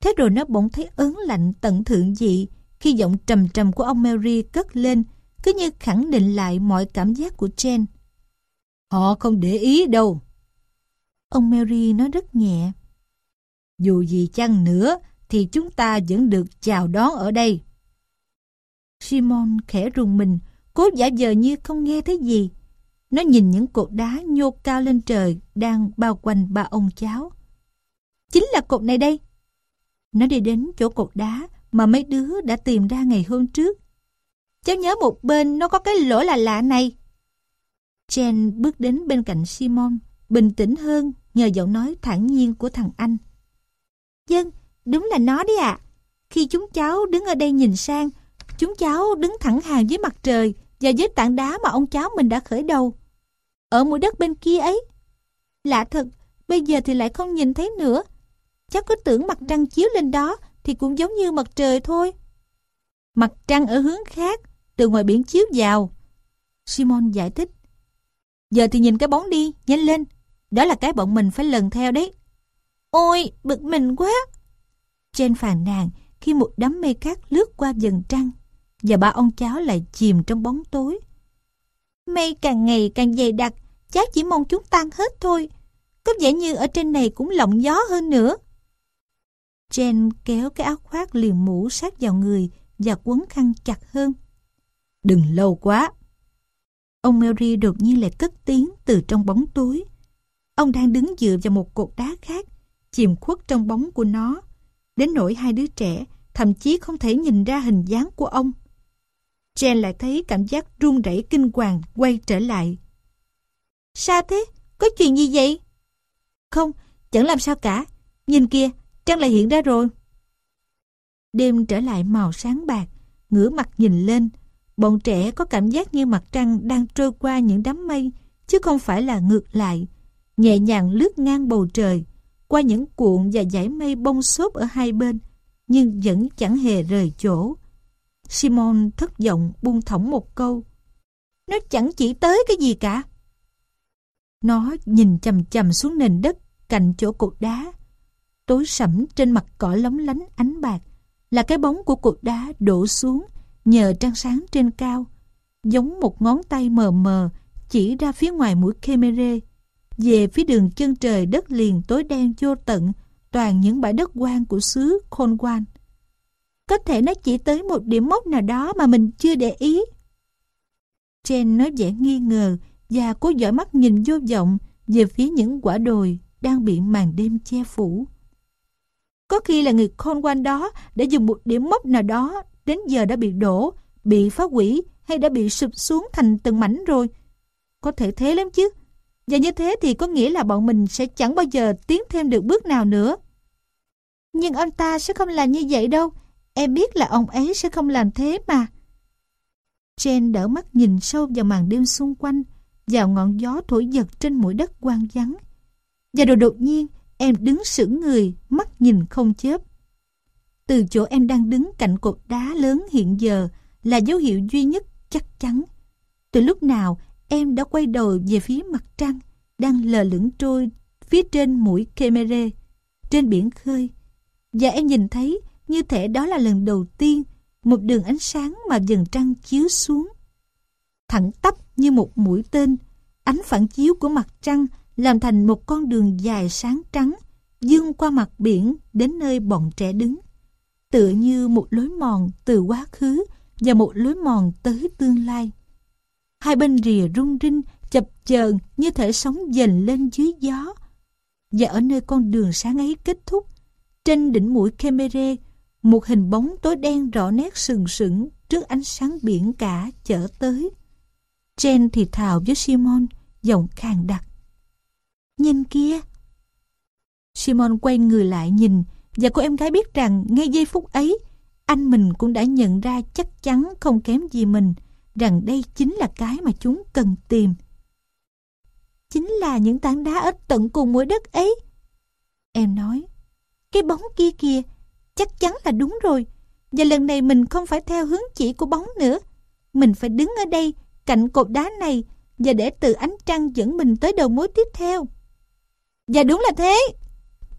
Thế rồi nó bỗng thấy ớn lạnh tận thượng dị khi giọng trầm trầm của ông Mary cất lên cứ như khẳng định lại mọi cảm giác của Jen. Họ không để ý đâu. Ông Mary nói rất nhẹ. Dù gì chăng nữa thì chúng ta vẫn được chào đón ở đây. Simon khẽ rùng mình, cố giả vờ như không nghe thấy gì. Nó nhìn những cột đá nhô cao lên trời đang bao quanh ba ông cháu. Chính là cột này đây. Nó đi đến chỗ cột đá mà mấy đứa đã tìm ra ngày hôm trước. Cháu nhớ một bên nó có cái lỗ là lạ này. Jen bước đến bên cạnh Simon, bình tĩnh hơn nhờ giọng nói thản nhiên của thằng anh. Dân, đúng là nó đấy ạ. Khi chúng cháu đứng ở đây nhìn sang, chúng cháu đứng thẳng hàng dưới mặt trời và dưới tảng đá mà ông cháu mình đã khởi đầu. Ở mũi đất bên kia ấy. Lạ thật, bây giờ thì lại không nhìn thấy nữa. Cháu cứ tưởng mặt trăng chiếu lên đó thì cũng giống như mặt trời thôi. Mặt trăng ở hướng khác, từ ngoài biển chiếu vào. Simon giải thích. Giờ thì nhìn cái bóng đi, nhanh lên. Đó là cái bọn mình phải lần theo đấy. Ôi, bực mình quá. Trên phàn nàn khi một đám mây cát lướt qua dần trăng và ba ông cháu lại chìm trong bóng tối. Mây càng ngày càng dày đặc, cháu chỉ mong chúng tan hết thôi. Có vẻ như ở trên này cũng lộng gió hơn nữa. Jen kéo cái áo khoác liền mũ sát vào người và quấn khăn chặt hơn. Đừng lâu quá. Ông Mary đột nhiên lại cất tiếng từ trong bóng tối. Ông đang đứng dựa vào một cột đá khác, chìm khuất trong bóng của nó. Đến nỗi hai đứa trẻ thậm chí không thể nhìn ra hình dáng của ông. Jen lại thấy cảm giác run rẩy kinh hoàng quay trở lại. Sao thế? Có chuyện gì vậy? Không, chẳng làm sao cả. Nhìn kia, trăng lại hiện ra rồi. Đêm trở lại màu sáng bạc, ngửa mặt nhìn lên. Bọn trẻ có cảm giác như mặt trăng đang trôi qua những đám mây, chứ không phải là ngược lại. Nhẹ nhàng lướt ngang bầu trời, qua những cuộn và dải mây bông xốp ở hai bên, nhưng vẫn chẳng hề rời chỗ. Simon thất vọng buông thõng một câu. Nó chẳng chỉ tới cái gì cả. Nó nhìn chầm chầm xuống nền đất cạnh chỗ cột đá. Tối sẫm trên mặt cỏ lóng lánh ánh bạc là cái bóng của cục đá đổ xuống nhờ trăng sáng trên cao, giống một ngón tay mờ mờ chỉ ra phía ngoài mũi Khmer, về phía đường chân trời đất liền tối đen vô tận, toàn những bãi đất quan của xứ Khôn Quan. Có thể nó chỉ tới một điểm mốc nào đó mà mình chưa để ý. Jen nói vẻ nghi ngờ và cố dõi mắt nhìn vô vọng về phía những quả đồi đang bị màn đêm che phủ. Có khi là người khôn ngoan đó đã dùng một điểm mốc nào đó đến giờ đã bị đổ, bị phá hủy hay đã bị sụp xuống thành từng mảnh rồi. Có thể thế lắm chứ. Và như thế thì có nghĩa là bọn mình sẽ chẳng bao giờ tiến thêm được bước nào nữa. Nhưng ông ta sẽ không làm như vậy đâu. Em biết là ông ấy sẽ không làm thế mà. Jane đỡ mắt nhìn sâu vào màn đêm xung quanh, vào ngọn gió thổi giật trên mũi đất quang vắng. Và rồi đột nhiên, em đứng sững người, mắt nhìn không chớp. Từ chỗ em đang đứng cạnh cột đá lớn hiện giờ là dấu hiệu duy nhất chắc chắn. Từ lúc nào em đã quay đầu về phía mặt trăng, đang lờ lửng trôi phía trên mũi Kemere, trên biển khơi. Và em nhìn thấy như thể đó là lần đầu tiên một đường ánh sáng mà dần trăng chiếu xuống. Thẳng tắp như một mũi tên, ánh phản chiếu của mặt trăng làm thành một con đường dài sáng trắng, dương qua mặt biển đến nơi bọn trẻ đứng. Tựa như một lối mòn từ quá khứ và một lối mòn tới tương lai. Hai bên rìa rung rinh, chập chờn như thể sóng dần lên dưới gió. Và ở nơi con đường sáng ấy kết thúc, trên đỉnh mũi Kemere, một hình bóng tối đen rõ nét sừng sững trước ánh sáng biển cả chở tới. Jen thì thào với Simon, giọng khàn đặc. Nhìn kia! Simon quay người lại nhìn và cô em gái biết rằng ngay giây phút ấy anh mình cũng đã nhận ra chắc chắn không kém gì mình rằng đây chính là cái mà chúng cần tìm. Chính là những tảng đá ở tận cùng mỗi đất ấy. Em nói, cái bóng kia kìa, chắc chắn là đúng rồi. Và lần này mình không phải theo hướng chỉ của bóng nữa. Mình phải đứng ở đây, cạnh cột đá này và để từ ánh trăng dẫn mình tới đầu mối tiếp theo. Và đúng là thế.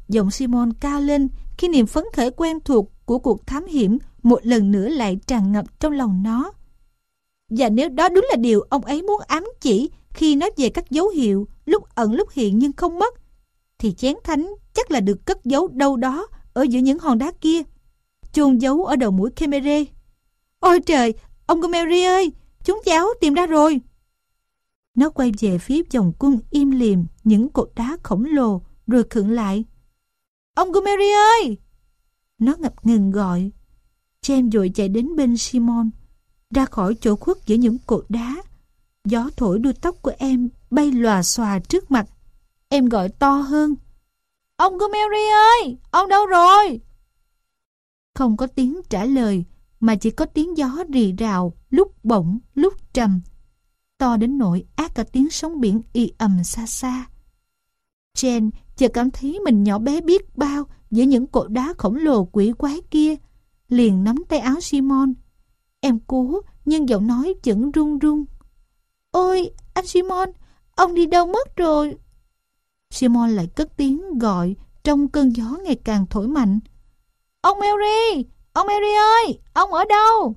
Giọng Simon cao lên khi niềm phấn khởi quen thuộc của cuộc thám hiểm một lần nữa lại tràn ngập trong lòng nó. Và nếu đó đúng là điều ông ấy muốn ám chỉ khi nói về các dấu hiệu lúc ẩn lúc hiện nhưng không mất, thì chén thánh chắc là được cất giấu đâu đó ở giữa những hòn đá kia, chôn giấu ở đầu mũi Kemere. Ôi trời, ông Gomery ơi, chúng cháu tìm ra rồi. Nó quay về phía dòng cung im lìm những cột đá khổng lồ rồi khựng lại. Ông Gomery ơi! Nó ngập ngừng gọi. James vội chạy đến bên Simon, ra khỏi chỗ khuất giữa những cột đá. Gió thổi đuôi tóc của em bay lòa xòa trước mặt. Em gọi to hơn. Ông Gomery ơi! Ông đâu rồi? Không có tiếng trả lời, mà chỉ có tiếng gió rì rào, lúc bổng, lúc trầm. To đến nỗi ác cả tiếng sóng biển y ầm xa xa. Jen chợt cảm thấy mình nhỏ bé biết bao giữa những cột đá khổng lồ quỷ quái kia. Liền nắm tay áo Simon. Em cố, nhưng giọng nói vẫn run run. Ôi, anh Simon, ông đi đâu mất rồi? Simon lại cất tiếng gọi trong cơn gió ngày càng thổi mạnh. Ông Mary! Ông Mary ơi! Ông ở đâu?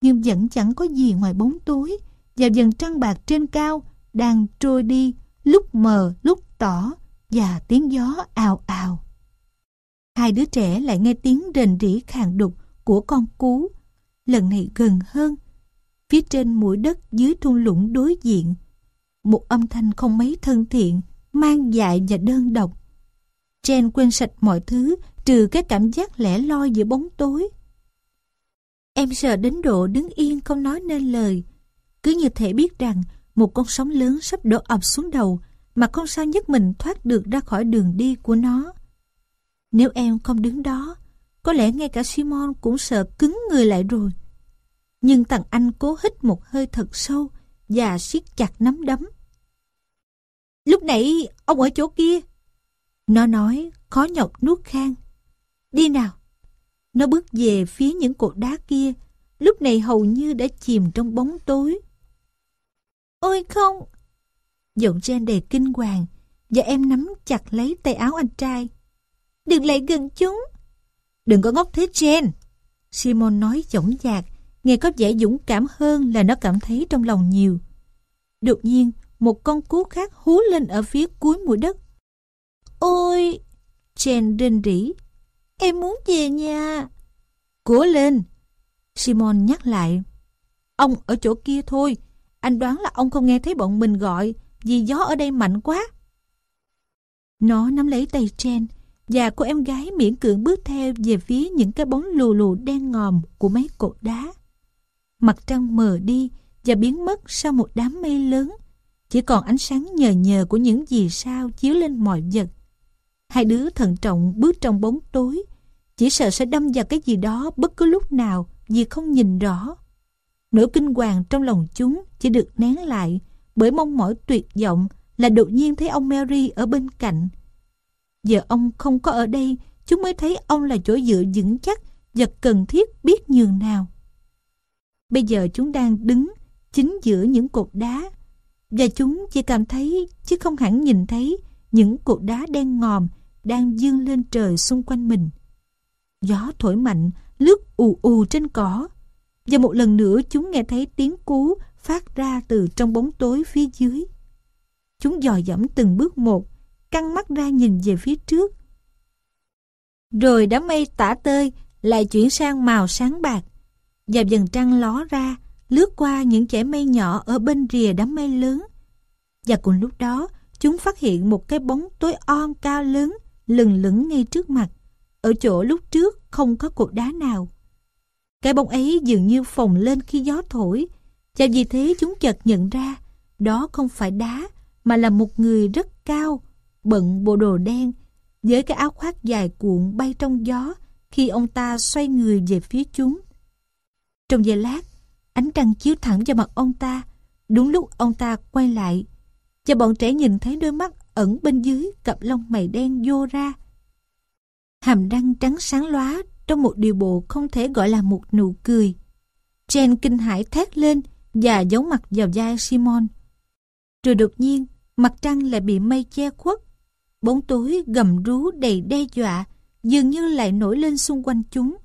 Nhưng vẫn chẳng có gì ngoài bóng tối và dần trăng bạc trên cao đang trôi đi lúc mờ lúc tỏ và tiếng gió ào ào. Hai đứa trẻ lại nghe tiếng rền rỉ khàn đục của con cú, lần này gần hơn. Phía trên mũi đất dưới thung lũng đối diện, một âm thanh không mấy thân thiện, mang dại và đơn độc. Jen quên sạch mọi thứ trừ cái cảm giác lẻ loi giữa bóng tối. Em sợ đến độ đứng yên không nói nên lời. Cứ như thể biết rằng một con sóng lớn sắp đổ ập xuống đầu mà không sao nhất mình thoát được ra khỏi đường đi của nó. Nếu em không đứng đó, có lẽ ngay cả Simon cũng sợ cứng người lại rồi. Nhưng thằng anh cố hít một hơi thật sâu và siết chặt nắm đấm. Lúc nãy ông ở chỗ kia. Nó nói khó nhọc nuốt khang. Đi nào. Nó bước về phía những cột đá kia, lúc này hầu như đã chìm trong bóng tối. Ôi không! Giọng Jen đầy kinh hoàng, và em nắm chặt lấy tay áo anh trai. Đừng lại gần chúng! Đừng có ngốc thế Jen! Simon nói dõng dạc, nghe có vẻ dũng cảm hơn là nó cảm thấy trong lòng nhiều. Đột nhiên, một con cú khác hú lên ở phía cuối mũi đất. Ôi! Jen rên rỉ. Em muốn về nhà. Cố lên! Simon nhắc lại. Ông ở chỗ kia thôi. Anh đoán là ông không nghe thấy bọn mình gọi vì gió ở đây mạnh quá. Nó nắm lấy tay Jen và cô em gái miễn cưỡng bước theo về phía những cái bóng lù lù đen ngòm của mấy cột đá. Mặt trăng mờ đi và biến mất sau một đám mây lớn. Chỉ còn ánh sáng nhờ nhờ của những vì sao chiếu lên mọi vật. Hai đứa thận trọng bước trong bóng tối, chỉ sợ sẽ đâm vào cái gì đó bất cứ lúc nào vì không nhìn rõ. Nỗi kinh hoàng trong lòng chúng chỉ được nén lại bởi mong mỏi tuyệt vọng là đột nhiên thấy ông Mary ở bên cạnh. Giờ ông không có ở đây, chúng mới thấy ông là chỗ dựa vững chắc và cần thiết biết nhường nào. Bây giờ chúng đang đứng chính giữa những cột đá và chúng chỉ cảm thấy chứ không hẳn nhìn thấy những cột đá đen ngòm đang dương lên trời xung quanh mình. Gió thổi mạnh, lướt ù ù trên cỏ. Và một lần nữa chúng nghe thấy tiếng cú phát ra từ trong bóng tối phía dưới. Chúng dò dẫm từng bước một, căng mắt ra nhìn về phía trước. Rồi đám mây tả tơi lại chuyển sang màu sáng bạc. Và dần trăng ló ra, lướt qua những chẻ mây nhỏ ở bên rìa đám mây lớn. Và cùng lúc đó, chúng phát hiện một cái bóng tối om cao lớn, lừng lững ngay trước mặt, ở chỗ lúc trước không có cột đá nào. Cái bóng ấy dường như phồng lên khi gió thổi, và vì thế chúng chợt nhận ra, đó không phải đá, mà là một người rất cao, bận bộ đồ đen, với cái áo khoác dài cuộn bay trong gió khi ông ta xoay người về phía chúng. Trong giây lát, ánh trăng chiếu thẳng vào mặt ông ta, đúng lúc ông ta quay lại, và bọn trẻ nhìn thấy đôi mắt ẩn bên dưới cặp lông mày đen vô ra. Hàm răng trắng sáng lóa trong một điều bộ không thể gọi là một nụ cười. Jen kinh hãi thét lên và giấu mặt vào vai Simon. Rồi đột nhiên, mặt trăng lại bị mây che khuất. Bóng tối gầm rú đầy đe dọa, dường như lại nổi lên xung quanh chúng.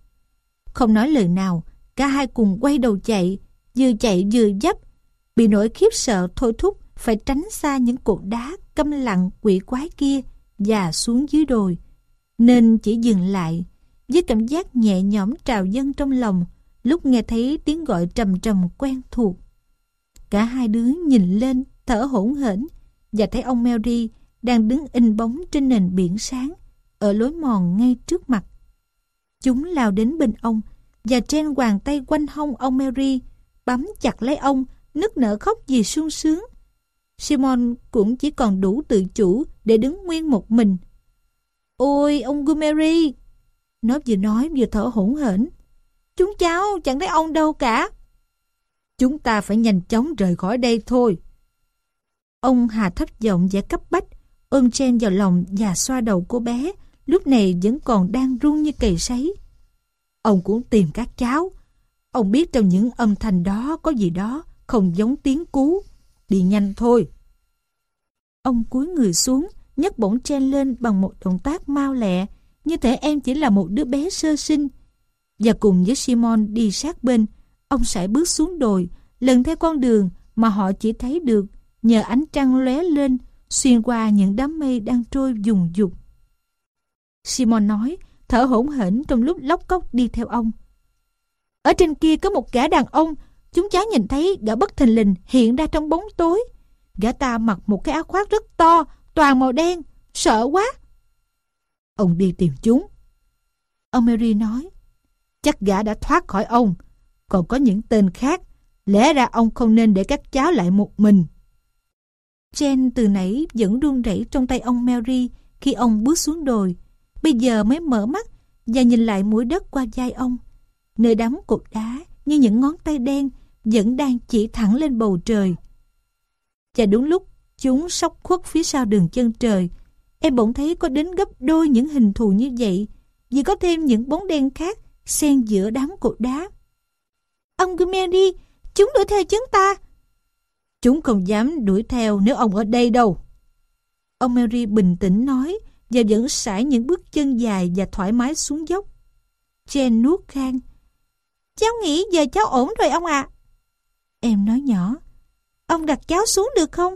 Không nói lời nào, cả hai cùng quay đầu chạy, vừa chạy vừa dấp, bị nỗi khiếp sợ thôi thúc phải tránh xa những cột đá câm lặng quỷ quái kia và xuống dưới đồi. Nên chỉ dừng lại, với cảm giác nhẹ nhõm trào dâng trong lòng lúc nghe thấy tiếng gọi trầm trầm quen thuộc. Cả hai đứa nhìn lên, thở hổn hển và thấy ông Mary đang đứng in bóng trên nền biển sáng ở lối mòn ngay trước mặt. Chúng lao đến bên ông và trên hoàng tay quanh hông ông Mary bám chặt lấy ông nức nở khóc vì sung sướng Simon cũng chỉ còn đủ tự chủ để đứng nguyên một mình. Ôi, ông Gumeri! Nó vừa nói vừa thở hổn hển. Chúng cháu chẳng thấy ông đâu cả. Chúng ta phải nhanh chóng rời khỏi đây thôi. Ông hà thấp giọng vẻ cấp bách, ôm chen vào lòng và xoa đầu cô bé, lúc này vẫn còn đang run như cầy sấy. Ông cũng tìm các cháu. Ông biết trong những âm thanh đó có gì đó không giống tiếng cú. Đi nhanh thôi. Ông cúi người xuống, nhấc bổng chen lên bằng một động tác mau lẹ, như thể em chỉ là một đứa bé sơ sinh. Và cùng với Simon đi sát bên, ông sải bước xuống đồi, lần theo con đường mà họ chỉ thấy được nhờ ánh trăng lóe lên xuyên qua những đám mây đang trôi dùng dục. Simon nói, thở hổn hển trong lúc lóc cốc đi theo ông. Ở trên kia có một gã đàn ông Chúng cháu nhìn thấy gã bất thình lình hiện ra trong bóng tối. Gã ta mặc một cái áo khoác rất to, toàn màu đen, sợ quá. Ông đi tìm chúng. Ông Mary nói, chắc gã đã thoát khỏi ông, còn có những tên khác, lẽ ra ông không nên để các cháu lại một mình. Jen từ nãy vẫn run rẩy trong tay ông Mary khi ông bước xuống đồi, bây giờ mới mở mắt và nhìn lại mũi đất qua vai ông. Nơi đám cột đá như những ngón tay đen vẫn đang chỉ thẳng lên bầu trời. Và đúng lúc chúng sóc khuất phía sau đường chân trời, em bỗng thấy có đến gấp đôi những hình thù như vậy, vì có thêm những bóng đen khác xen giữa đám cột đá. Ông Gumeri, chúng đuổi theo chúng ta. Chúng không dám đuổi theo nếu ông ở đây đâu. Ông Mary bình tĩnh nói và vẫn sải những bước chân dài và thoải mái xuống dốc. Jen nuốt khang. Cháu nghĩ giờ cháu ổn rồi ông ạ. À. Em nói nhỏ, ông đặt cháu xuống được không?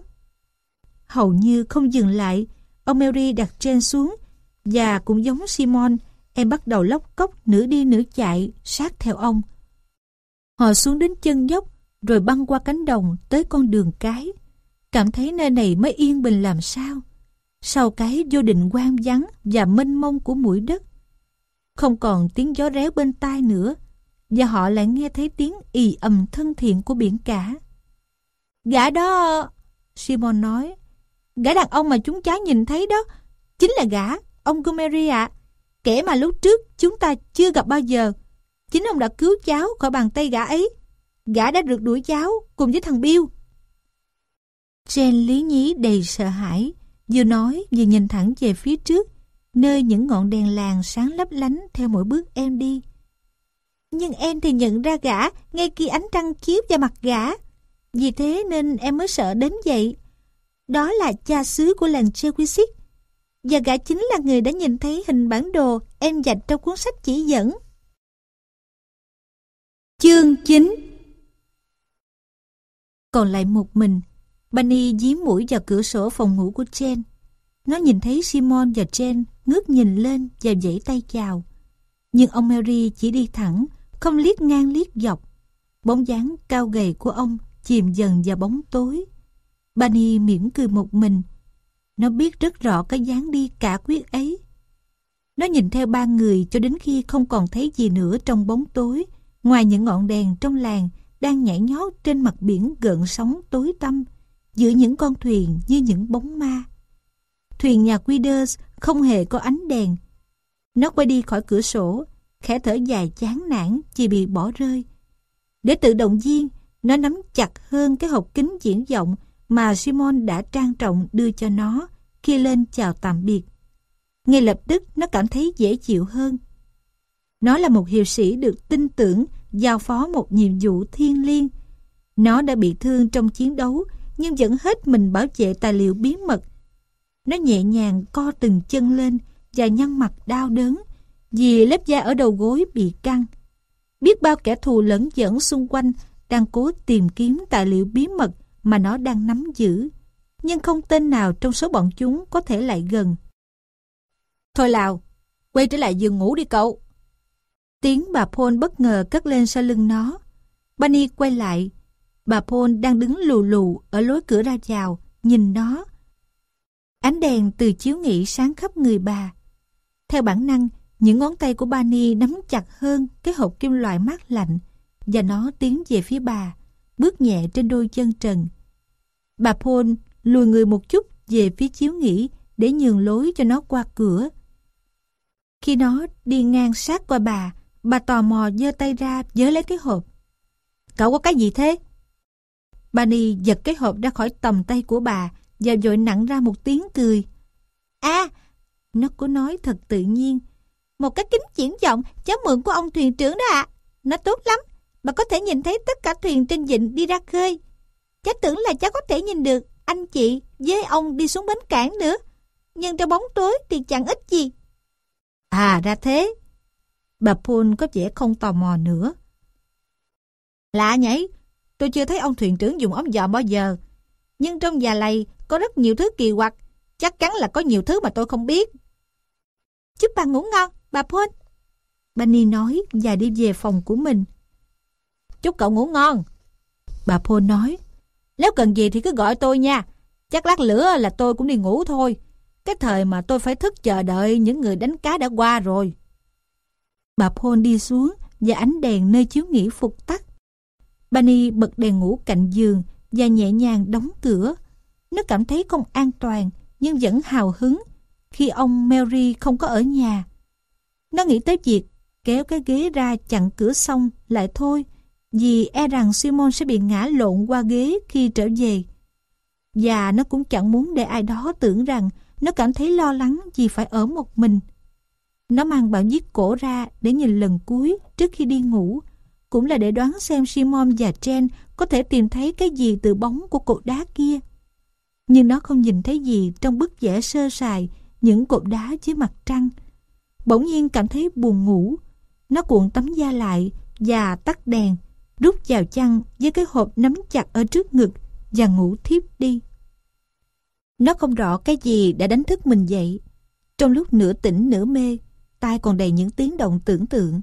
Hầu như không dừng lại, ông Mary đặt trên xuống và cũng giống Simon, em bắt đầu lóc cốc nửa đi nửa chạy sát theo ông. Họ xuống đến chân dốc rồi băng qua cánh đồng tới con đường cái. Cảm thấy nơi này mới yên bình làm sao. Sau cái vô định quang vắng và mênh mông của mũi đất. Không còn tiếng gió réo bên tai nữa và họ lại nghe thấy tiếng ì ầm thân thiện của biển cả. Gã đó... Simon nói, gã đàn ông mà chúng cháu nhìn thấy đó, chính là gã, ông Gomeri ạ. Kẻ mà lúc trước chúng ta chưa gặp bao giờ. Chính ông đã cứu cháu khỏi bàn tay gã ấy. Gã đã được đuổi cháu cùng với thằng Bill. Jen lý nhí đầy sợ hãi, vừa nói vừa nhìn thẳng về phía trước, nơi những ngọn đèn làng sáng lấp lánh theo mỗi bước em đi. Nhưng em thì nhận ra gã ngay khi ánh trăng chiếu vào mặt gã. Vì thế nên em mới sợ đến vậy. Đó là cha xứ của làng Chequisic Và gã chính là người đã nhìn thấy hình bản đồ em dạch trong cuốn sách chỉ dẫn. Chương 9 Còn lại một mình, Bunny dí mũi vào cửa sổ phòng ngủ của Jen. Nó nhìn thấy Simon và Jen ngước nhìn lên và vẫy tay chào. Nhưng ông Mary chỉ đi thẳng, không liếc ngang liếc dọc. Bóng dáng cao gầy của ông chìm dần vào bóng tối bani mỉm cười một mình. Nó biết rất rõ cái dáng đi cả quyết ấy. Nó nhìn theo ba người cho đến khi không còn thấy gì nữa trong bóng tối, ngoài những ngọn đèn trong làng đang nhảy nhót trên mặt biển gợn sóng tối tăm, giữa những con thuyền như những bóng ma. Thuyền nhà Quiders không hề có ánh đèn. Nó quay đi khỏi cửa sổ, khẽ thở dài chán nản chỉ bị bỏ rơi. Để tự động viên, nó nắm chặt hơn cái hộp kính diễn vọng mà Simon đã trang trọng đưa cho nó khi lên chào tạm biệt. Ngay lập tức nó cảm thấy dễ chịu hơn. Nó là một hiệu sĩ được tin tưởng giao phó một nhiệm vụ thiêng liêng. Nó đã bị thương trong chiến đấu, nhưng vẫn hết mình bảo vệ tài liệu bí mật. Nó nhẹ nhàng co từng chân lên và nhăn mặt đau đớn vì lớp da ở đầu gối bị căng. Biết bao kẻ thù lẫn dẫn xung quanh đang cố tìm kiếm tài liệu bí mật mà nó đang nắm giữ, nhưng không tên nào trong số bọn chúng có thể lại gần. Thôi Lào, quay trở lại giường ngủ đi cậu. Tiếng bà Paul bất ngờ cất lên sau lưng nó. Bunny quay lại. Bà Paul đang đứng lù lù ở lối cửa ra vào, nhìn nó. Ánh đèn từ chiếu nghỉ sáng khắp người bà. Theo bản năng, những ngón tay của Bunny nắm chặt hơn cái hộp kim loại mát lạnh và nó tiến về phía bà, bước nhẹ trên đôi chân trần. Bà Paul lùi người một chút về phía chiếu nghỉ để nhường lối cho nó qua cửa. Khi nó đi ngang sát qua bà, bà tò mò giơ tay ra dớ lấy cái hộp. Cậu có cái gì thế? Bunny giật cái hộp ra khỏi tầm tay của bà và vội nặng ra một tiếng cười. À, nó cố nói thật tự nhiên. Một cái kính chuyển vọng cháu mượn của ông thuyền trưởng đó ạ. Nó tốt lắm. Bà có thể nhìn thấy tất cả thuyền trên vịnh đi ra khơi. Cháu tưởng là cháu có thể nhìn được anh chị với ông đi xuống bến cảng nữa. Nhưng trong bóng tối thì chẳng ít gì. À ra thế. Bà Poon có vẻ không tò mò nữa. Lạ nhảy, tôi chưa thấy ông thuyền trưởng dùng ống dòm bao giờ. Nhưng trong già lầy có rất nhiều thứ kỳ quặc. Chắc chắn là có nhiều thứ mà tôi không biết. Chúc bà ngủ ngon, bà Poon. Bunny nói và đi về phòng của mình. Chúc cậu ngủ ngon. Bà Paul nói. Nếu cần gì thì cứ gọi tôi nha. Chắc lát lửa là tôi cũng đi ngủ thôi. Cái thời mà tôi phải thức chờ đợi những người đánh cá đã qua rồi. Bà Paul đi xuống và ánh đèn nơi chiếu nghỉ phục tắt. Bunny bật đèn ngủ cạnh giường và nhẹ nhàng đóng cửa. Nó cảm thấy không an toàn, nhưng vẫn hào hứng khi ông Mary không có ở nhà. Nó nghĩ tới việc kéo cái ghế ra chặn cửa xong lại thôi vì e rằng Simon sẽ bị ngã lộn qua ghế khi trở về. Và nó cũng chẳng muốn để ai đó tưởng rằng nó cảm thấy lo lắng vì phải ở một mình. Nó mang bảo viết cổ ra để nhìn lần cuối trước khi đi ngủ, cũng là để đoán xem Simon và Jen có thể tìm thấy cái gì từ bóng của cột đá kia. Nhưng nó không nhìn thấy gì trong bức vẽ sơ sài những cột đá dưới mặt trăng. Bỗng nhiên cảm thấy buồn ngủ. Nó cuộn tấm da lại và tắt đèn, rút vào chăn với cái hộp nắm chặt ở trước ngực và ngủ thiếp đi. Nó không rõ cái gì đã đánh thức mình dậy. Trong lúc nửa tỉnh nửa mê, tai còn đầy những tiếng động tưởng tượng.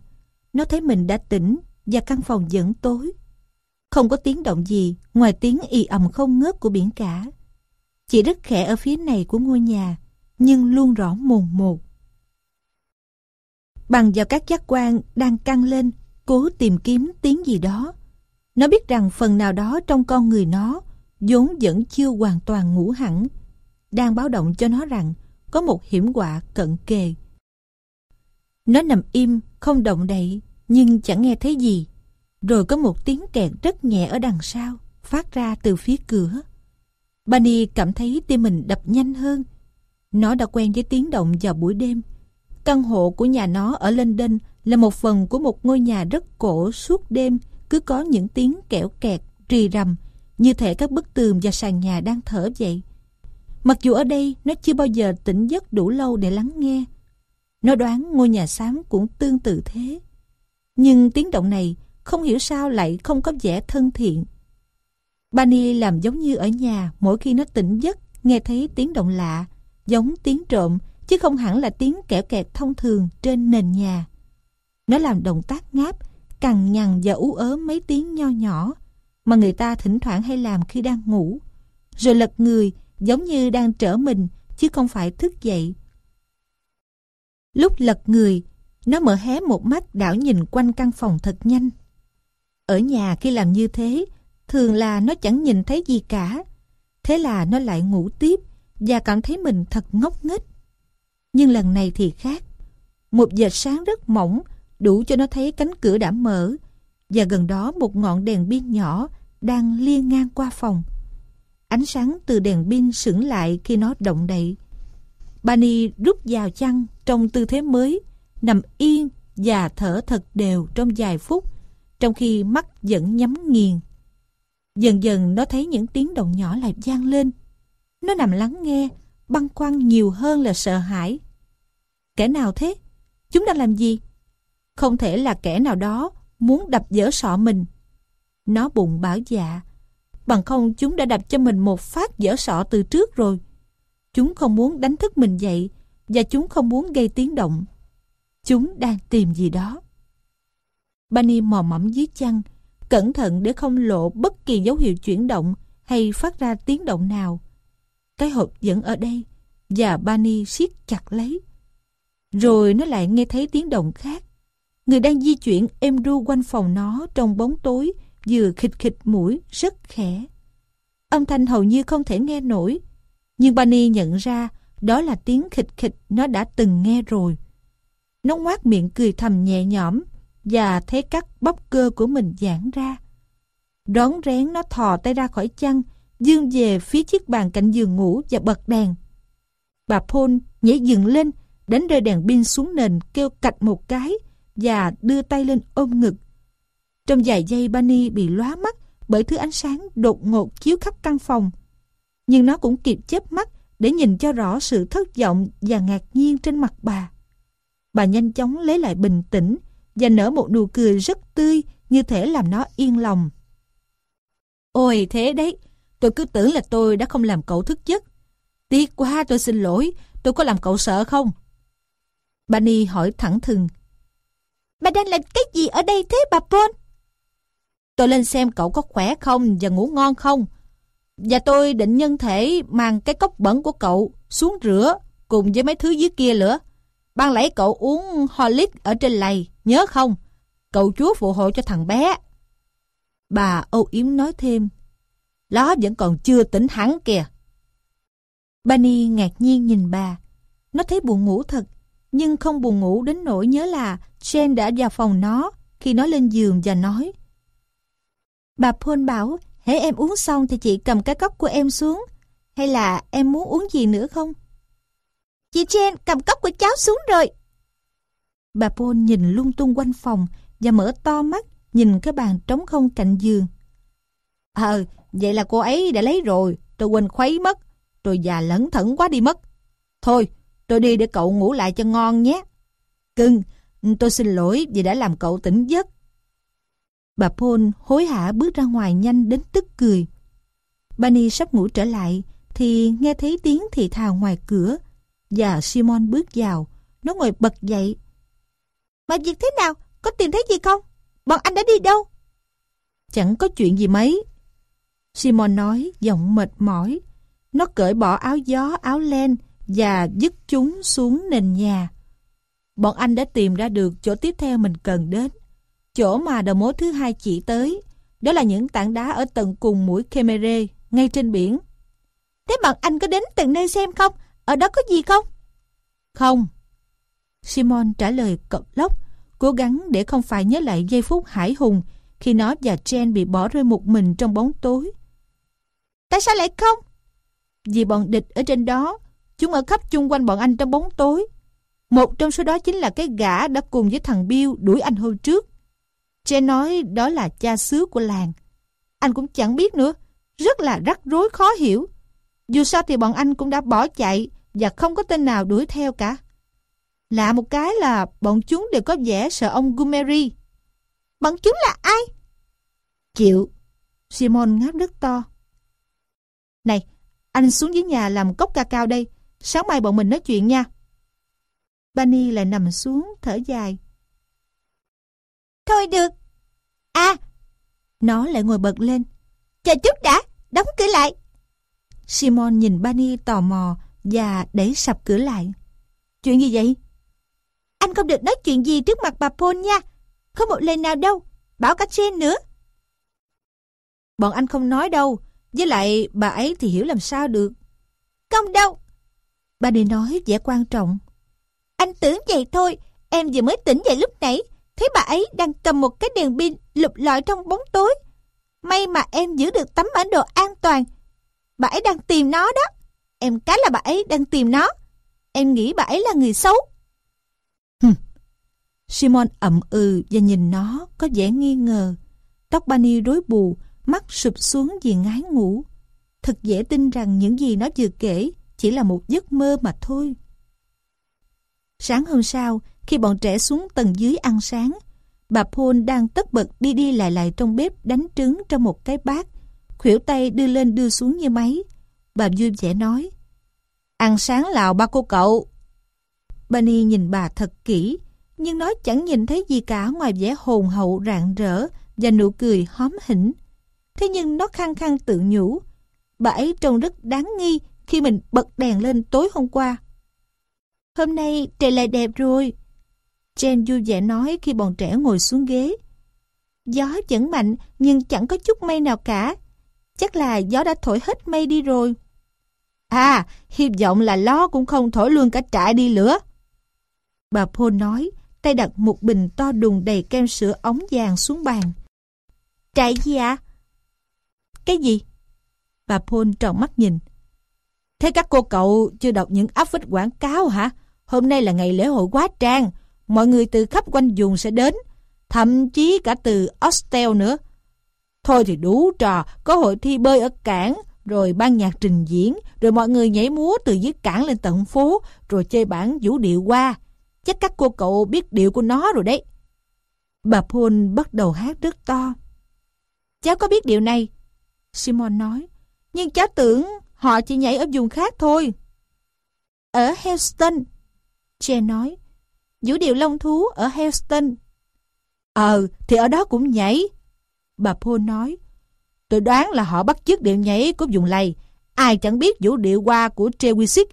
Nó thấy mình đã tỉnh và căn phòng vẫn tối. Không có tiếng động gì ngoài tiếng y ầm không ngớt của biển cả. Chỉ rất khẽ ở phía này của ngôi nhà, nhưng luôn rõ mồn một. Bằng vào các giác quan đang căng lên, cố tìm kiếm tiếng gì đó. Nó biết rằng phần nào đó trong con người nó vốn vẫn chưa hoàn toàn ngủ hẳn, đang báo động cho nó rằng có một hiểm họa cận kề. Nó nằm im, không động đậy, nhưng chẳng nghe thấy gì. Rồi có một tiếng kẹt rất nhẹ ở đằng sau, phát ra từ phía cửa. Bunny cảm thấy tim mình đập nhanh hơn. Nó đã quen với tiếng động vào buổi đêm. Căn hộ của nhà nó ở London là một phần của một ngôi nhà rất cổ suốt đêm cứ có những tiếng kẽo kẹt, rì rầm như thể các bức tường và sàn nhà đang thở vậy. Mặc dù ở đây nó chưa bao giờ tỉnh giấc đủ lâu để lắng nghe. Nó đoán ngôi nhà xám cũng tương tự thế. Nhưng tiếng động này không hiểu sao lại không có vẻ thân thiện. Bani làm giống như ở nhà mỗi khi nó tỉnh giấc nghe thấy tiếng động lạ, giống tiếng trộm chứ không hẳn là tiếng kẻo kẹt thông thường trên nền nhà. Nó làm động tác ngáp, cằn nhằn và ú ớ mấy tiếng nho nhỏ mà người ta thỉnh thoảng hay làm khi đang ngủ. Rồi lật người giống như đang trở mình chứ không phải thức dậy. Lúc lật người, nó mở hé một mắt đảo nhìn quanh căn phòng thật nhanh. Ở nhà khi làm như thế, thường là nó chẳng nhìn thấy gì cả. Thế là nó lại ngủ tiếp và cảm thấy mình thật ngốc nghếch. Nhưng lần này thì khác. Một giờ sáng rất mỏng, đủ cho nó thấy cánh cửa đã mở và gần đó một ngọn đèn pin nhỏ đang liên ngang qua phòng. Ánh sáng từ đèn pin sững lại khi nó động đậy. Bani rút vào chăn trong tư thế mới, nằm yên và thở thật đều trong vài phút, trong khi mắt vẫn nhắm nghiền. Dần dần nó thấy những tiếng động nhỏ lại vang lên. Nó nằm lắng nghe, băn khoăn nhiều hơn là sợ hãi. Kẻ nào thế? Chúng đang làm gì? Không thể là kẻ nào đó muốn đập dở sọ mình. Nó bụng bảo dạ. Bằng không chúng đã đập cho mình một phát dở sọ từ trước rồi. Chúng không muốn đánh thức mình dậy và chúng không muốn gây tiếng động. Chúng đang tìm gì đó. bani mò mẫm dưới chăn, cẩn thận để không lộ bất kỳ dấu hiệu chuyển động hay phát ra tiếng động nào. Cái hộp vẫn ở đây và bani siết chặt lấy. Rồi nó lại nghe thấy tiếng động khác. Người đang di chuyển êm ru quanh phòng nó trong bóng tối vừa khịch khịch mũi rất khẽ. Âm thanh hầu như không thể nghe nổi. Nhưng Bunny nhận ra đó là tiếng khịch khịch nó đã từng nghe rồi. Nó ngoác miệng cười thầm nhẹ nhõm và thấy các bắp cơ của mình giãn ra. Đón rén nó thò tay ra khỏi chăn, dương về phía chiếc bàn cạnh giường ngủ và bật đèn. Bà Paul nhảy dựng lên, đánh rơi đèn pin xuống nền kêu cạch một cái và đưa tay lên ôm ngực. Trong vài giây Bunny bị lóa mắt bởi thứ ánh sáng đột ngột chiếu khắp căn phòng. Nhưng nó cũng kịp chớp mắt để nhìn cho rõ sự thất vọng và ngạc nhiên trên mặt bà. Bà nhanh chóng lấy lại bình tĩnh và nở một nụ cười rất tươi như thể làm nó yên lòng. Ôi thế đấy, tôi cứ tưởng là tôi đã không làm cậu thức giấc. Tiếc quá tôi xin lỗi, tôi có làm cậu sợ không? Bunny hỏi thẳng thừng. Bà đang làm cái gì ở đây thế bà Paul? Tôi lên xem cậu có khỏe không và ngủ ngon không. Và tôi định nhân thể mang cái cốc bẩn của cậu xuống rửa cùng với mấy thứ dưới kia nữa. Ban lấy cậu uống Horlicks ở trên lầy, nhớ không? Cậu chúa phụ hộ cho thằng bé. Bà âu yếm nói thêm. Nó vẫn còn chưa tỉnh hẳn kìa. Bunny ngạc nhiên nhìn bà. Nó thấy buồn ngủ thật, nhưng không buồn ngủ đến nỗi nhớ là Jane đã vào phòng nó khi nó lên giường và nói. Bà Paul bảo, hễ em uống xong thì chị cầm cái cốc của em xuống. Hay là em muốn uống gì nữa không? Chị Jane cầm cốc của cháu xuống rồi. Bà Paul nhìn lung tung quanh phòng và mở to mắt nhìn cái bàn trống không cạnh giường. Ờ, vậy là cô ấy đã lấy rồi, tôi quên khuấy mất, tôi già lẫn thẩn quá đi mất. Thôi, tôi đi để cậu ngủ lại cho ngon nhé. Cưng, tôi xin lỗi vì đã làm cậu tỉnh giấc. Bà Paul hối hả bước ra ngoài nhanh đến tức cười. Bunny sắp ngủ trở lại thì nghe thấy tiếng thì thào ngoài cửa và Simon bước vào. Nó ngồi bật dậy. Mà việc thế nào? Có tìm thấy gì không? Bọn anh đã đi đâu? Chẳng có chuyện gì mấy. Simon nói giọng mệt mỏi. Nó cởi bỏ áo gió, áo len và dứt chúng xuống nền nhà. Bọn anh đã tìm ra được chỗ tiếp theo mình cần đến. Chỗ mà đầu mối thứ hai chỉ tới. Đó là những tảng đá ở tận cùng mũi Kemere, ngay trên biển. Thế bọn anh có đến tận nơi xem không? Ở đó có gì không? Không. Simon trả lời cộc lốc, cố gắng để không phải nhớ lại giây phút hải hùng khi nó và Jen bị bỏ rơi một mình trong bóng tối. Tại sao lại không? Vì bọn địch ở trên đó, chúng ở khắp chung quanh bọn anh trong bóng tối. Một trong số đó chính là cái gã đã cùng với thằng Bill đuổi anh hôm trước. Che nói đó là cha xứ của làng. Anh cũng chẳng biết nữa, rất là rắc rối khó hiểu. Dù sao thì bọn anh cũng đã bỏ chạy và không có tên nào đuổi theo cả. Lạ một cái là bọn chúng đều có vẻ sợ ông Gumeri. Bọn chúng là ai? Chịu. Simon ngáp rất to. Này, anh xuống dưới nhà làm cốc ca cao đây. Sáng mai bọn mình nói chuyện nha. Bani lại nằm xuống thở dài. Thôi được. À, nó lại ngồi bật lên. Chờ chút đã, đóng cửa lại. Simon nhìn Bani tò mò và đẩy sập cửa lại. Chuyện gì vậy? Anh không được nói chuyện gì trước mặt bà Paul nha. Không một lời nào đâu. Bảo cả Jane nữa. Bọn anh không nói đâu. Với lại bà ấy thì hiểu làm sao được. Không đâu. Bani nói vẻ quan trọng. Anh tưởng vậy thôi. Em vừa mới tỉnh dậy lúc nãy. Thấy bà ấy đang cầm một cái đèn pin lục lọi trong bóng tối. May mà em giữ được tấm bản đồ an toàn. Bà ấy đang tìm nó đó. Em cá là bà ấy đang tìm nó. Em nghĩ bà ấy là người xấu. Hừm. Simon ậm ừ và nhìn nó có vẻ nghi ngờ. Tóc Bani rối bù, mắt sụp xuống vì ngái ngủ. Thật dễ tin rằng những gì nó vừa kể chỉ là một giấc mơ mà thôi. Sáng hôm sau, khi bọn trẻ xuống tầng dưới ăn sáng, bà Paul đang tất bật đi đi lại lại trong bếp đánh trứng trong một cái bát, khuỷu tay đưa lên đưa xuống như máy. Bà vui vẻ nói, Ăn sáng lào ba cô cậu. Bunny nhìn bà thật kỹ, nhưng nó chẳng nhìn thấy gì cả ngoài vẻ hồn hậu rạng rỡ và nụ cười hóm hỉnh. Thế nhưng nó khăng khăng tự nhủ, bà ấy trông rất đáng nghi khi mình bật đèn lên tối hôm qua. Hôm nay trời lại đẹp rồi. Jen vui vẻ nói khi bọn trẻ ngồi xuống ghế. Gió vẫn mạnh nhưng chẳng có chút mây nào cả. Chắc là gió đã thổi hết mây đi rồi. À, hy vọng là lo cũng không thổi luôn cả trại đi lửa. Bà Paul nói, tay đặt một bình to đùng đầy kem sữa ống vàng xuống bàn. Trại gì ạ? À? Cái gì? Bà Paul tròn mắt nhìn. Thế các cô cậu chưa đọc những áp phích quảng cáo hả? Hôm nay là ngày lễ hội quá trang. Mọi người từ khắp quanh vùng sẽ đến. Thậm chí cả từ Ostel nữa. Thôi thì đủ trò, có hội thi bơi ở cảng, rồi ban nhạc trình diễn, rồi mọi người nhảy múa từ dưới cảng lên tận phố, rồi chơi bản vũ điệu qua. Chắc các cô cậu biết điệu của nó rồi đấy. Bà Paul bắt đầu hát rất to. Cháu có biết điều này? Simon nói. Nhưng cháu tưởng họ chỉ nhảy ở vùng khác thôi. Ở Houston. Che nói. Vũ điệu long thú ở Houston. Ờ, thì ở đó cũng nhảy. Bà Paul nói. Tôi đoán là họ bắt chước điệu nhảy của vùng lầy. Ai chẳng biết vũ điệu qua của Trewisic.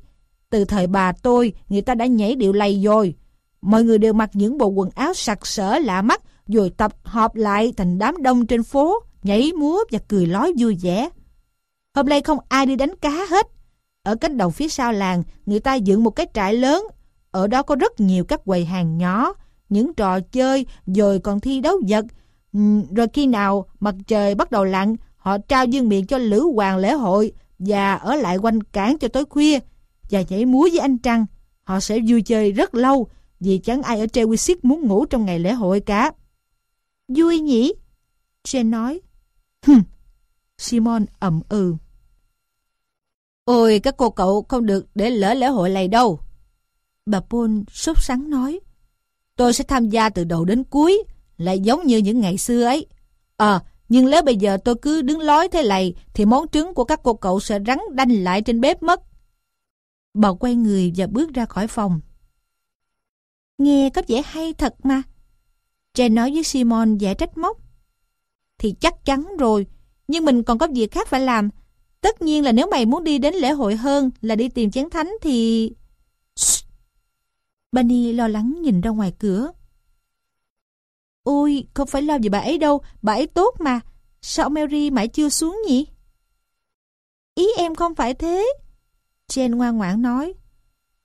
Từ thời bà tôi, người ta đã nhảy điệu lầy rồi. Mọi người đều mặc những bộ quần áo sặc sỡ lạ mắt, rồi tập họp lại thành đám đông trên phố, nhảy múa và cười lói vui vẻ. Hôm nay không ai đi đánh cá hết. Ở cánh đồng phía sau làng, người ta dựng một cái trại lớn. Ở đó có rất nhiều các quầy hàng nhỏ, những trò chơi, rồi còn thi đấu vật, Ừ, rồi khi nào mặt trời bắt đầu lặn, họ trao dương miệng cho Lữ Hoàng lễ hội và ở lại quanh cảng cho tối khuya và nhảy múa với anh Trăng. Họ sẽ vui chơi rất lâu vì chẳng ai ở Trewisic muốn ngủ trong ngày lễ hội cả. Vui nhỉ? Jen nói. Hừm. Simon ậm ừ. Ôi, các cô cậu không được để lỡ lễ hội này đâu. Bà Paul sốt sắng nói. Tôi sẽ tham gia từ đầu đến cuối lại giống như những ngày xưa ấy. Ờ, nhưng nếu bây giờ tôi cứ đứng lói thế này, thì món trứng của các cô cậu sẽ rắn đanh lại trên bếp mất. Bà quay người và bước ra khỏi phòng. Nghe có vẻ hay thật mà. Jane nói với Simon vẻ trách móc. Thì chắc chắn rồi, nhưng mình còn có việc khác phải làm. Tất nhiên là nếu mày muốn đi đến lễ hội hơn là đi tìm chén thánh thì... Bunny lo lắng nhìn ra ngoài cửa. Ôi, không phải lo về bà ấy đâu, bà ấy tốt mà. Sao Mary mãi chưa xuống nhỉ? Ý em không phải thế. Jen ngoan ngoãn nói.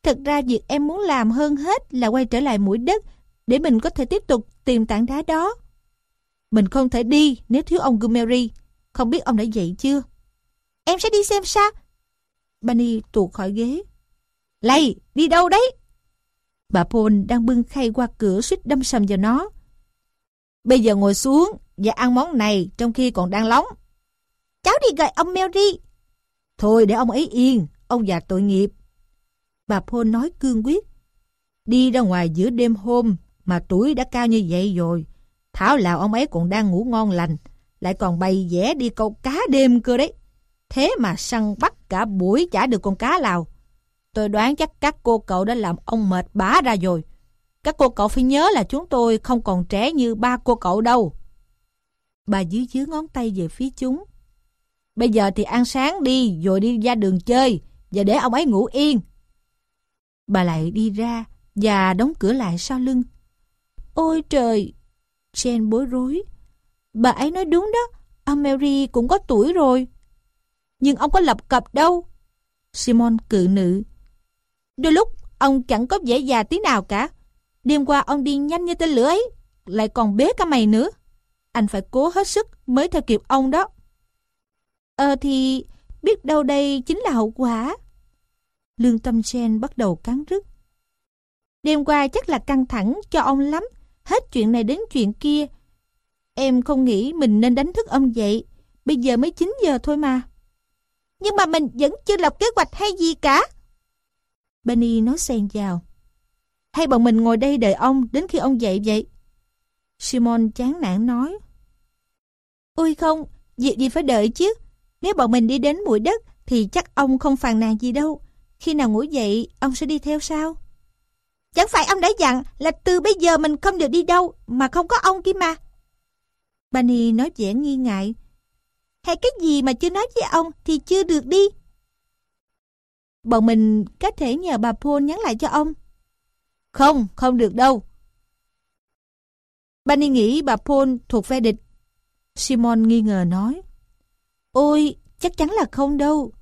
Thật ra việc em muốn làm hơn hết là quay trở lại mũi đất để mình có thể tiếp tục tìm tảng đá đó. Mình không thể đi nếu thiếu ông Gumeri. Không biết ông đã dậy chưa? Em sẽ đi xem sao. Bunny tuột khỏi ghế. Lầy, đi đâu đấy? Bà Paul đang bưng khay qua cửa suýt đâm sầm vào nó. Bây giờ ngồi xuống và ăn món này trong khi còn đang nóng. Cháu đi gọi ông Mary. Thôi để ông ấy yên, ông già tội nghiệp. Bà Paul nói cương quyết. Đi ra ngoài giữa đêm hôm mà tuổi đã cao như vậy rồi. Thảo là ông ấy còn đang ngủ ngon lành, lại còn bày vẽ đi câu cá đêm cơ đấy. Thế mà săn bắt cả buổi chả được con cá nào. Tôi đoán chắc các cô cậu đã làm ông mệt bá ra rồi. Các cô cậu phải nhớ là chúng tôi không còn trẻ như ba cô cậu đâu. Bà dưới dưới ngón tay về phía chúng. Bây giờ thì ăn sáng đi rồi đi ra đường chơi và để ông ấy ngủ yên. Bà lại đi ra và đóng cửa lại sau lưng. Ôi trời! Jen bối rối. Bà ấy nói đúng đó, ông Mary cũng có tuổi rồi. Nhưng ông có lập cập đâu. Simon cự nữ. Đôi lúc ông chẳng có vẻ già tí nào cả. Đêm qua ông đi nhanh như tên lửa ấy, lại còn bế cả mày nữa. Anh phải cố hết sức mới theo kịp ông đó. Ờ thì biết đâu đây chính là hậu quả. Lương tâm Sen bắt đầu cắn rứt. Đêm qua chắc là căng thẳng cho ông lắm, hết chuyện này đến chuyện kia. Em không nghĩ mình nên đánh thức ông dậy, bây giờ mới 9 giờ thôi mà. Nhưng mà mình vẫn chưa lập kế hoạch hay gì cả. Benny nói xen vào. Hay bọn mình ngồi đây đợi ông đến khi ông dậy vậy? Simon chán nản nói. Ôi không, việc gì phải đợi chứ. Nếu bọn mình đi đến mũi đất thì chắc ông không phàn nàn gì đâu. Khi nào ngủ dậy, ông sẽ đi theo sao? Chẳng phải ông đã dặn là từ bây giờ mình không được đi đâu mà không có ông kia mà. Bunny nói vẻ nghi ngại. Hay cái gì mà chưa nói với ông thì chưa được đi. Bọn mình có thể nhờ bà Paul nhắn lại cho ông. Không, không được đâu. Bunny nghĩ bà Paul thuộc phe địch. Simon nghi ngờ nói. Ôi, chắc chắn là không đâu.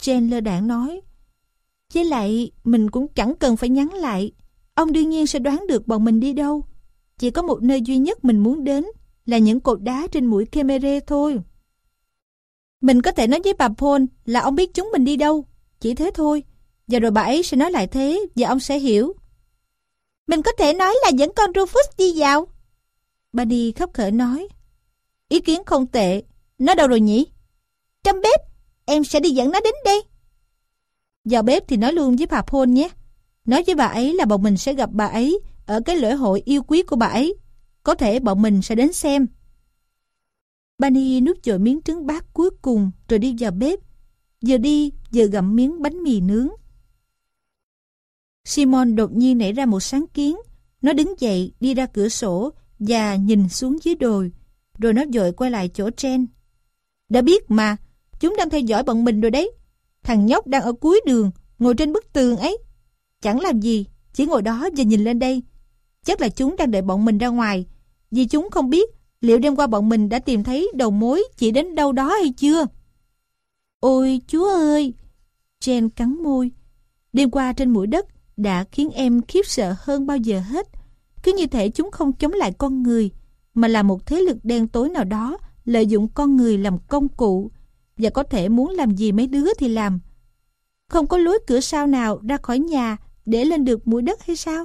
Jane lơ đảng nói. Với lại, mình cũng chẳng cần phải nhắn lại. Ông đương nhiên sẽ đoán được bọn mình đi đâu. Chỉ có một nơi duy nhất mình muốn đến là những cột đá trên mũi Kemere thôi. Mình có thể nói với bà Paul là ông biết chúng mình đi đâu. Chỉ thế thôi. Và rồi bà ấy sẽ nói lại thế và ông sẽ hiểu. Mình có thể nói là dẫn con Rufus đi vào. Bunny khóc khởi nói. Ý kiến không tệ. Nó đâu rồi nhỉ? Trong bếp. Em sẽ đi dẫn nó đến đây. Vào bếp thì nói luôn với bà Paul nhé. Nói với bà ấy là bọn mình sẽ gặp bà ấy ở cái lễ hội yêu quý của bà ấy. Có thể bọn mình sẽ đến xem. Bunny nuốt chội miếng trứng bát cuối cùng rồi đi vào bếp. Vừa đi vừa gặm miếng bánh mì nướng. Simon đột nhiên nảy ra một sáng kiến. Nó đứng dậy đi ra cửa sổ và nhìn xuống dưới đồi. Rồi nó dội quay lại chỗ trên. Đã biết mà, chúng đang theo dõi bọn mình rồi đấy. Thằng nhóc đang ở cuối đường, ngồi trên bức tường ấy. Chẳng làm gì, chỉ ngồi đó và nhìn lên đây. Chắc là chúng đang đợi bọn mình ra ngoài. Vì chúng không biết liệu đêm qua bọn mình đã tìm thấy đầu mối chỉ đến đâu đó hay chưa. Ôi chúa ơi! Jen cắn môi. Đêm qua trên mũi đất đã khiến em khiếp sợ hơn bao giờ hết. Cứ như thể chúng không chống lại con người, mà là một thế lực đen tối nào đó lợi dụng con người làm công cụ và có thể muốn làm gì mấy đứa thì làm. Không có lối cửa sau nào ra khỏi nhà để lên được mũi đất hay sao?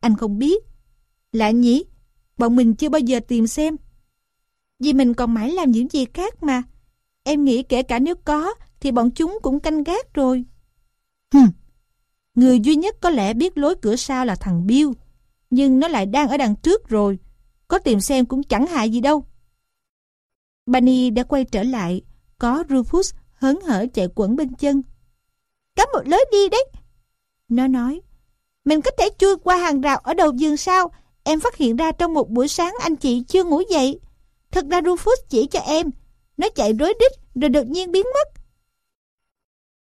Anh không biết. Lạ nhỉ? Bọn mình chưa bao giờ tìm xem. Vì mình còn mãi làm những gì khác mà. Em nghĩ kể cả nếu có thì bọn chúng cũng canh gác rồi. Hừm. Người duy nhất có lẽ biết lối cửa sau là thằng Bill. Nhưng nó lại đang ở đằng trước rồi. Có tìm xem cũng chẳng hại gì đâu. Bunny đã quay trở lại. Có Rufus hớn hở chạy quẩn bên chân. Có một lối đi đấy. Nó nói. Mình có thể chui qua hàng rào ở đầu giường sau. Em phát hiện ra trong một buổi sáng anh chị chưa ngủ dậy. Thật ra Rufus chỉ cho em. Nó chạy rối đít rồi đột nhiên biến mất.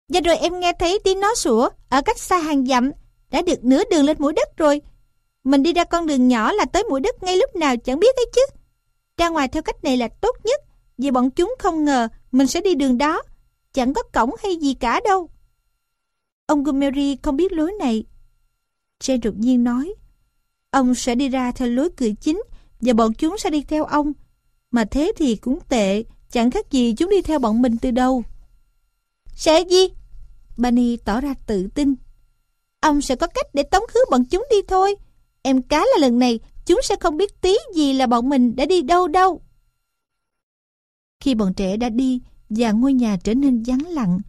Và rồi em nghe thấy tiếng nó sủa ở cách xa hàng dặm. Đã được nửa đường lên mũi đất rồi. Mình đi ra con đường nhỏ là tới mũi đất ngay lúc nào chẳng biết ấy chứ. Ra ngoài theo cách này là tốt nhất. Vì bọn chúng không ngờ mình sẽ đi đường đó. Chẳng có cổng hay gì cả đâu. Ông Gumeri không biết lối này. Jane đột nhiên nói. Ông sẽ đi ra theo lối cửa chính và bọn chúng sẽ đi theo ông. Mà thế thì cũng tệ, chẳng khác gì chúng đi theo bọn mình từ đâu. Sẽ gì? Bunny tỏ ra tự tin. Ông sẽ có cách để tống khứ bọn chúng đi thôi. Em cá là lần này chúng sẽ không biết tí gì là bọn mình đã đi đâu đâu. Khi bọn trẻ đã đi và ngôi nhà trở nên vắng lặng,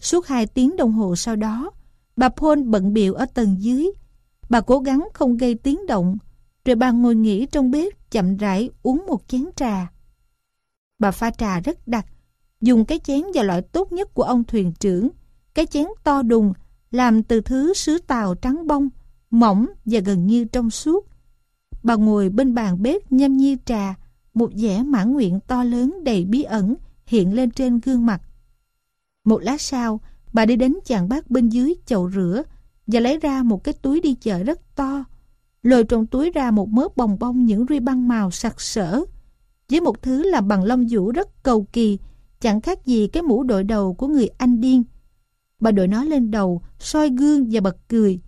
suốt hai tiếng đồng hồ sau đó, bà Paul bận biệu ở tầng dưới. Bà cố gắng không gây tiếng động, rồi bà ngồi nghỉ trong bếp chậm rãi uống một chén trà. Bà pha trà rất đặc, dùng cái chén và loại tốt nhất của ông thuyền trưởng, cái chén to đùng, làm từ thứ sứ tàu trắng bông, mỏng và gần như trong suốt. Bà ngồi bên bàn bếp nhâm nhi trà, một vẻ mãn nguyện to lớn đầy bí ẩn hiện lên trên gương mặt. Một lát sau, bà đi đến chàng bác bên dưới chậu rửa và lấy ra một cái túi đi chợ rất to. Lôi trong túi ra một mớ bồng bông những ruy băng màu sặc sỡ, với một thứ làm bằng lông vũ rất cầu kỳ, chẳng khác gì cái mũ đội đầu của người Anh điên. Bà đội nó lên đầu, soi gương và bật cười.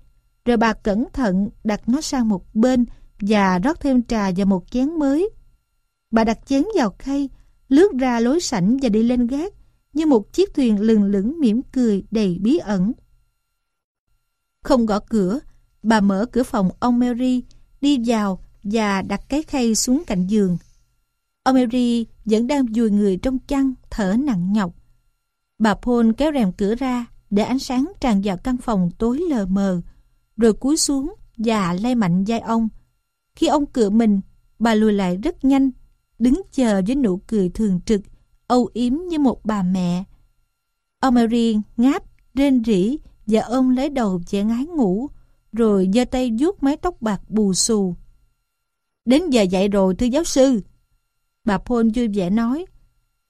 Rồi bà cẩn thận đặt nó sang một bên và rót thêm trà vào một chén mới. Bà đặt chén vào khay, lướt ra lối sảnh và đi lên gác như một chiếc thuyền lừng lững mỉm cười đầy bí ẩn. Không gõ cửa, bà mở cửa phòng ông Mary, đi vào và đặt cái khay xuống cạnh giường. Ông Mary vẫn đang vùi người trong chăn, thở nặng nhọc. Bà Paul kéo rèm cửa ra để ánh sáng tràn vào căn phòng tối lờ mờ, rồi cúi xuống và lay mạnh vai ông. Khi ông cựa mình, bà lùi lại rất nhanh, đứng chờ với nụ cười thường trực, âu yếm như một bà mẹ. Ông Mary ngáp, rên rỉ và ôm lấy đầu trẻ ngái ngủ, rồi giơ tay vuốt mái tóc bạc bù xù. Đến giờ dậy rồi thưa giáo sư. Bà Paul vui vẻ nói,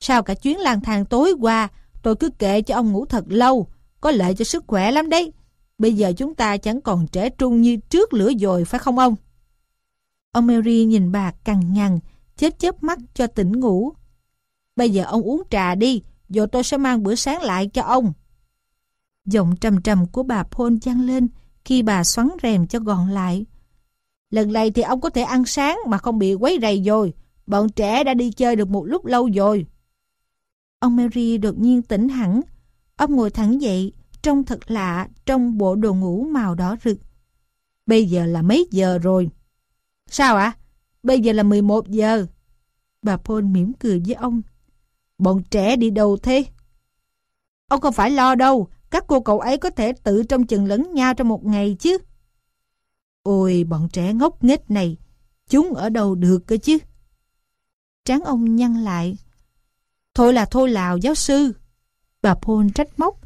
sao cả chuyến lang thang tối qua, tôi cứ kệ cho ông ngủ thật lâu, có lợi cho sức khỏe lắm đấy. Bây giờ chúng ta chẳng còn trẻ trung như trước lửa dồi phải không ông? Ông Mary nhìn bà cằn nhằn, chớp chớp mắt cho tỉnh ngủ. Bây giờ ông uống trà đi, rồi tôi sẽ mang bữa sáng lại cho ông. Giọng trầm trầm của bà Paul chăng lên khi bà xoắn rèm cho gọn lại. Lần này thì ông có thể ăn sáng mà không bị quấy rầy rồi. Bọn trẻ đã đi chơi được một lúc lâu rồi. Ông Mary đột nhiên tỉnh hẳn. Ông ngồi thẳng dậy, trông thật lạ trong bộ đồ ngủ màu đỏ rực. Bây giờ là mấy giờ rồi? Sao ạ? Bây giờ là 11 giờ. Bà Paul mỉm cười với ông. Bọn trẻ đi đâu thế? Ông không phải lo đâu. Các cô cậu ấy có thể tự trông chừng lẫn nhau trong một ngày chứ. Ôi, bọn trẻ ngốc nghếch này. Chúng ở đâu được cơ chứ? Tráng ông nhăn lại. Thôi là thôi lào giáo sư. Bà Paul trách móc.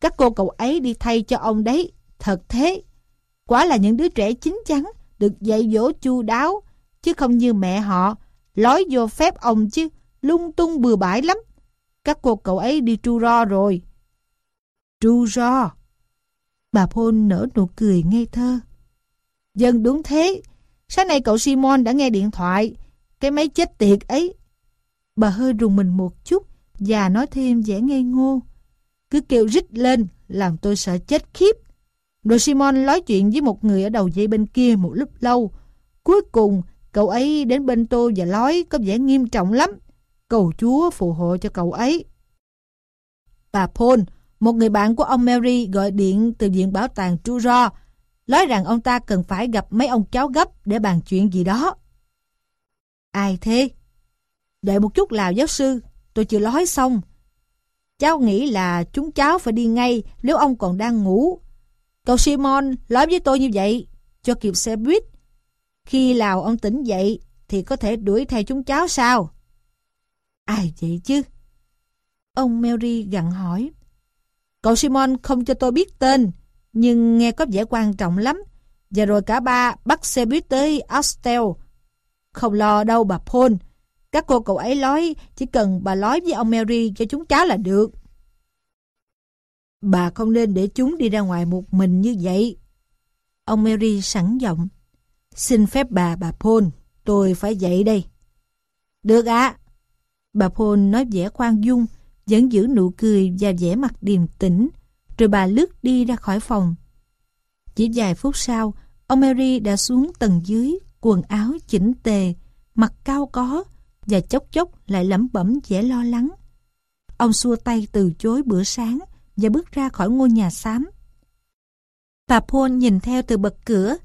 Các cô cậu ấy đi thay cho ông đấy. Thật thế. Quả là những đứa trẻ chín chắn, được dạy dỗ chu đáo, chứ không như mẹ họ, lói vô phép ông chứ, lung tung bừa bãi lắm. Các cô cậu ấy đi tru ro rồi. Tru ro. Bà Paul nở nụ cười ngây thơ. Dân đúng thế. Sáng nay cậu Simon đã nghe điện thoại. Cái máy chết tiệt ấy. Bà hơi rùng mình một chút và nói thêm vẻ ngây ngô. Cứ kêu rít lên làm tôi sợ chết khiếp. Rồi Simon nói chuyện với một người ở đầu dây bên kia một lúc lâu. Cuối cùng, cậu ấy đến bên tôi và nói có vẻ nghiêm trọng lắm. Cầu Chúa phù hộ cho cậu ấy. Bà Paul, một người bạn của ông Mary gọi điện từ viện bảo tàng Truro, nói rằng ông ta cần phải gặp mấy ông cháu gấp để bàn chuyện gì đó. Ai thế? Đợi một chút nào giáo sư, tôi chưa nói xong. Cháu nghĩ là chúng cháu phải đi ngay nếu ông còn đang ngủ. Cậu Simon nói với tôi như vậy, cho kịp xe buýt. Khi nào ông tỉnh dậy thì có thể đuổi theo chúng cháu sao? Ai vậy chứ? Ông Mary gặn hỏi. Cậu Simon không cho tôi biết tên, nhưng nghe có vẻ quan trọng lắm. Và rồi cả ba bắt xe buýt tới Astel. Không lo đâu bà Paul. Các cô cậu ấy nói chỉ cần bà nói với ông Mary cho chúng cháu là được. Bà không nên để chúng đi ra ngoài một mình như vậy. Ông Mary sẵn giọng. Xin phép bà, bà Paul, tôi phải dậy đây. Được ạ. Bà Paul nói vẻ khoan dung, vẫn giữ nụ cười và vẻ mặt điềm tĩnh, rồi bà lướt đi ra khỏi phòng. Chỉ vài phút sau, ông Mary đã xuống tầng dưới, quần áo chỉnh tề, mặt cao có, và chốc chốc lại lẩm bẩm vẻ lo lắng. Ông xua tay từ chối bữa sáng, và bước ra khỏi ngôi nhà xám. Bà Paul nhìn theo từ bậc cửa,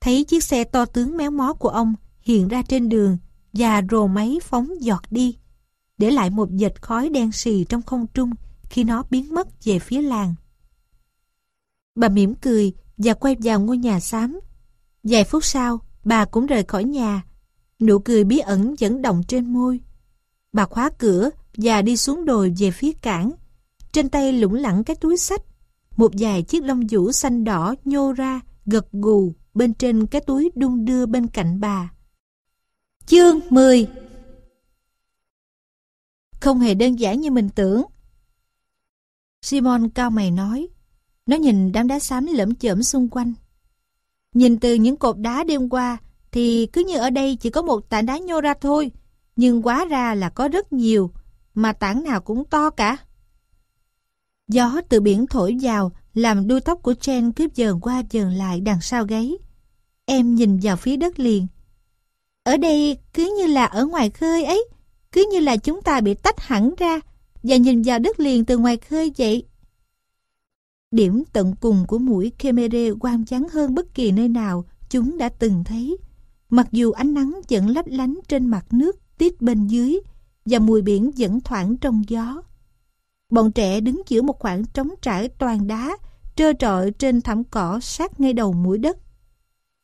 thấy chiếc xe to tướng méo mó của ông hiện ra trên đường và rồ máy phóng giọt đi, để lại một dệt khói đen xì trong không trung khi nó biến mất về phía làng. Bà mỉm cười và quay vào ngôi nhà xám. Vài phút sau, bà cũng rời khỏi nhà. Nụ cười bí ẩn vẫn động trên môi. Bà khóa cửa và đi xuống đồi về phía cảng. Trên tay lủng lẳng cái túi sách. Một vài chiếc lông vũ xanh đỏ nhô ra, gật gù bên trên cái túi đung đưa bên cạnh bà. Chương 10 Không hề đơn giản như mình tưởng. Simon cao mày nói. Nó nhìn đám đá xám lẫm chởm xung quanh. Nhìn từ những cột đá đêm qua thì cứ như ở đây chỉ có một tảng đá nhô ra thôi. Nhưng quá ra là có rất nhiều, mà tảng nào cũng to cả. Gió từ biển thổi vào làm đuôi tóc của Jen cứ dờn qua dờn lại đằng sau gáy. Em nhìn vào phía đất liền. Ở đây cứ như là ở ngoài khơi ấy, cứ như là chúng ta bị tách hẳn ra và nhìn vào đất liền từ ngoài khơi vậy. Điểm tận cùng của mũi Kemere quang trắng hơn bất kỳ nơi nào chúng đã từng thấy. Mặc dù ánh nắng vẫn lấp lánh trên mặt nước tít bên dưới và mùi biển vẫn thoảng trong gió. Bọn trẻ đứng giữa một khoảng trống trải toàn đá, trơ trọi trên thảm cỏ sát ngay đầu mũi đất.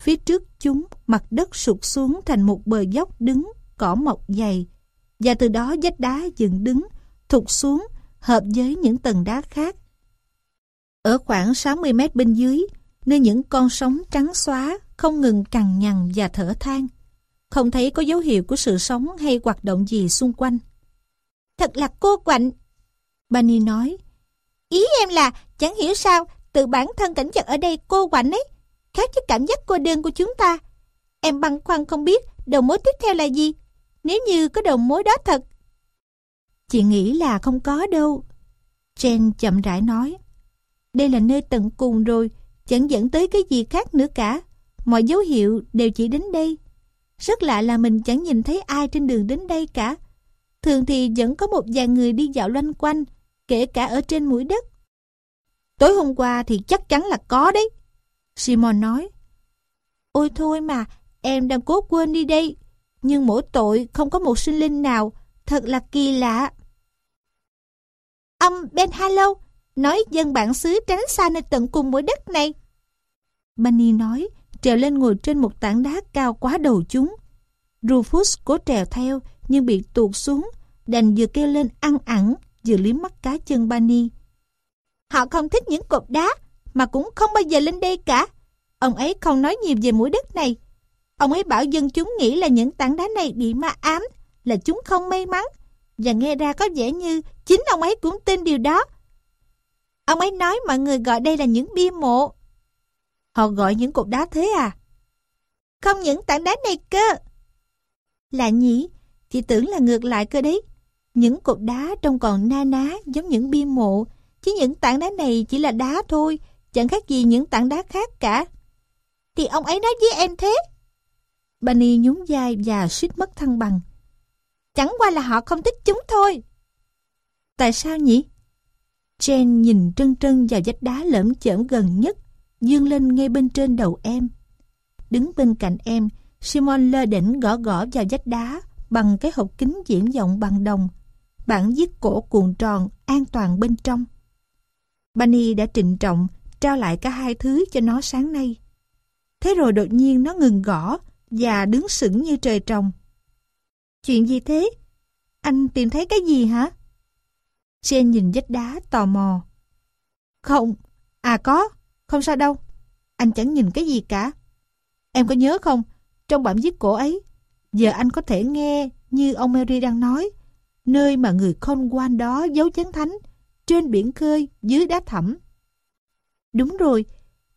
Phía trước chúng, mặt đất sụt xuống thành một bờ dốc đứng, cỏ mọc dày, và từ đó vách đá dựng đứng, thụt xuống, hợp với những tầng đá khác ở khoảng 60 mét bên dưới, nơi những con sóng trắng xóa không ngừng cằn nhằn và thở than. Không thấy có dấu hiệu của sự sống hay hoạt động gì xung quanh. Thật là cô quạnh. Bunny nói. Ý em là chẳng hiểu sao từ bản thân cảnh vật ở đây cô quạnh ấy. Khác với cảm giác cô đơn của chúng ta. Em băn khoăn không biết đầu mối tiếp theo là gì. Nếu như có đầu mối đó thật. Chị nghĩ là không có đâu. Jen chậm rãi nói. Đây là nơi tận cùng rồi, chẳng dẫn tới cái gì khác nữa cả. Mọi dấu hiệu đều chỉ đến đây. Rất lạ là mình chẳng nhìn thấy ai trên đường đến đây cả. Thường thì vẫn có một vài người đi dạo loanh quanh, kể cả ở trên mũi đất. Tối hôm qua thì chắc chắn là có đấy. Simon nói. Ôi thôi mà, em đang cố quên đi đây. Nhưng mỗi tội không có một sinh linh nào, thật là kỳ lạ. Ông Ben Hallow, nói dân bản xứ tránh xa nơi tận cùng mũi đất này. Bunny nói, trèo lên ngồi trên một tảng đá cao quá đầu chúng. Rufus cố trèo theo, nhưng bị tuột xuống, đành vừa kêu lên ăn ẳng, vừa liếm mắt cá chân Bunny. Họ không thích những cột đá, mà cũng không bao giờ lên đây cả. Ông ấy không nói nhiều về mũi đất này. Ông ấy bảo dân chúng nghĩ là những tảng đá này bị ma ám, là chúng không may mắn. Và nghe ra có vẻ như chính ông ấy cũng tin điều đó. Ông ấy nói mọi người gọi đây là những bia mộ. Họ gọi những cục đá thế à? Không những tảng đá này cơ. Lạ nhỉ, chị tưởng là ngược lại cơ đấy. Những cục đá trông còn na ná giống những bia mộ, chứ những tảng đá này chỉ là đá thôi, chẳng khác gì những tảng đá khác cả. Thì ông ấy nói với em thế. Bunny nhún vai và suýt mất thăng bằng. Chẳng qua là họ không thích chúng thôi. Tại sao nhỉ? Jen nhìn trân trân vào vách đá lởm chởm gần nhất, dương lên ngay bên trên đầu em. Đứng bên cạnh em, Simon lơ đỉnh gõ gõ vào vách đá bằng cái hộp kính diễn vọng bằng đồng. Bản viết cổ cuộn tròn, an toàn bên trong. Bunny đã trịnh trọng trao lại cả hai thứ cho nó sáng nay. Thế rồi đột nhiên nó ngừng gõ và đứng sững như trời trồng. Chuyện gì thế? Anh tìm thấy cái gì hả? Jen nhìn vách đá tò mò. Không, à có, không sao đâu. Anh chẳng nhìn cái gì cả. Em có nhớ không, trong bản viết cổ ấy, giờ anh có thể nghe như ông Mary đang nói, nơi mà người khôn quan đó giấu chén thánh, trên biển khơi, dưới đá thẳm. Đúng rồi,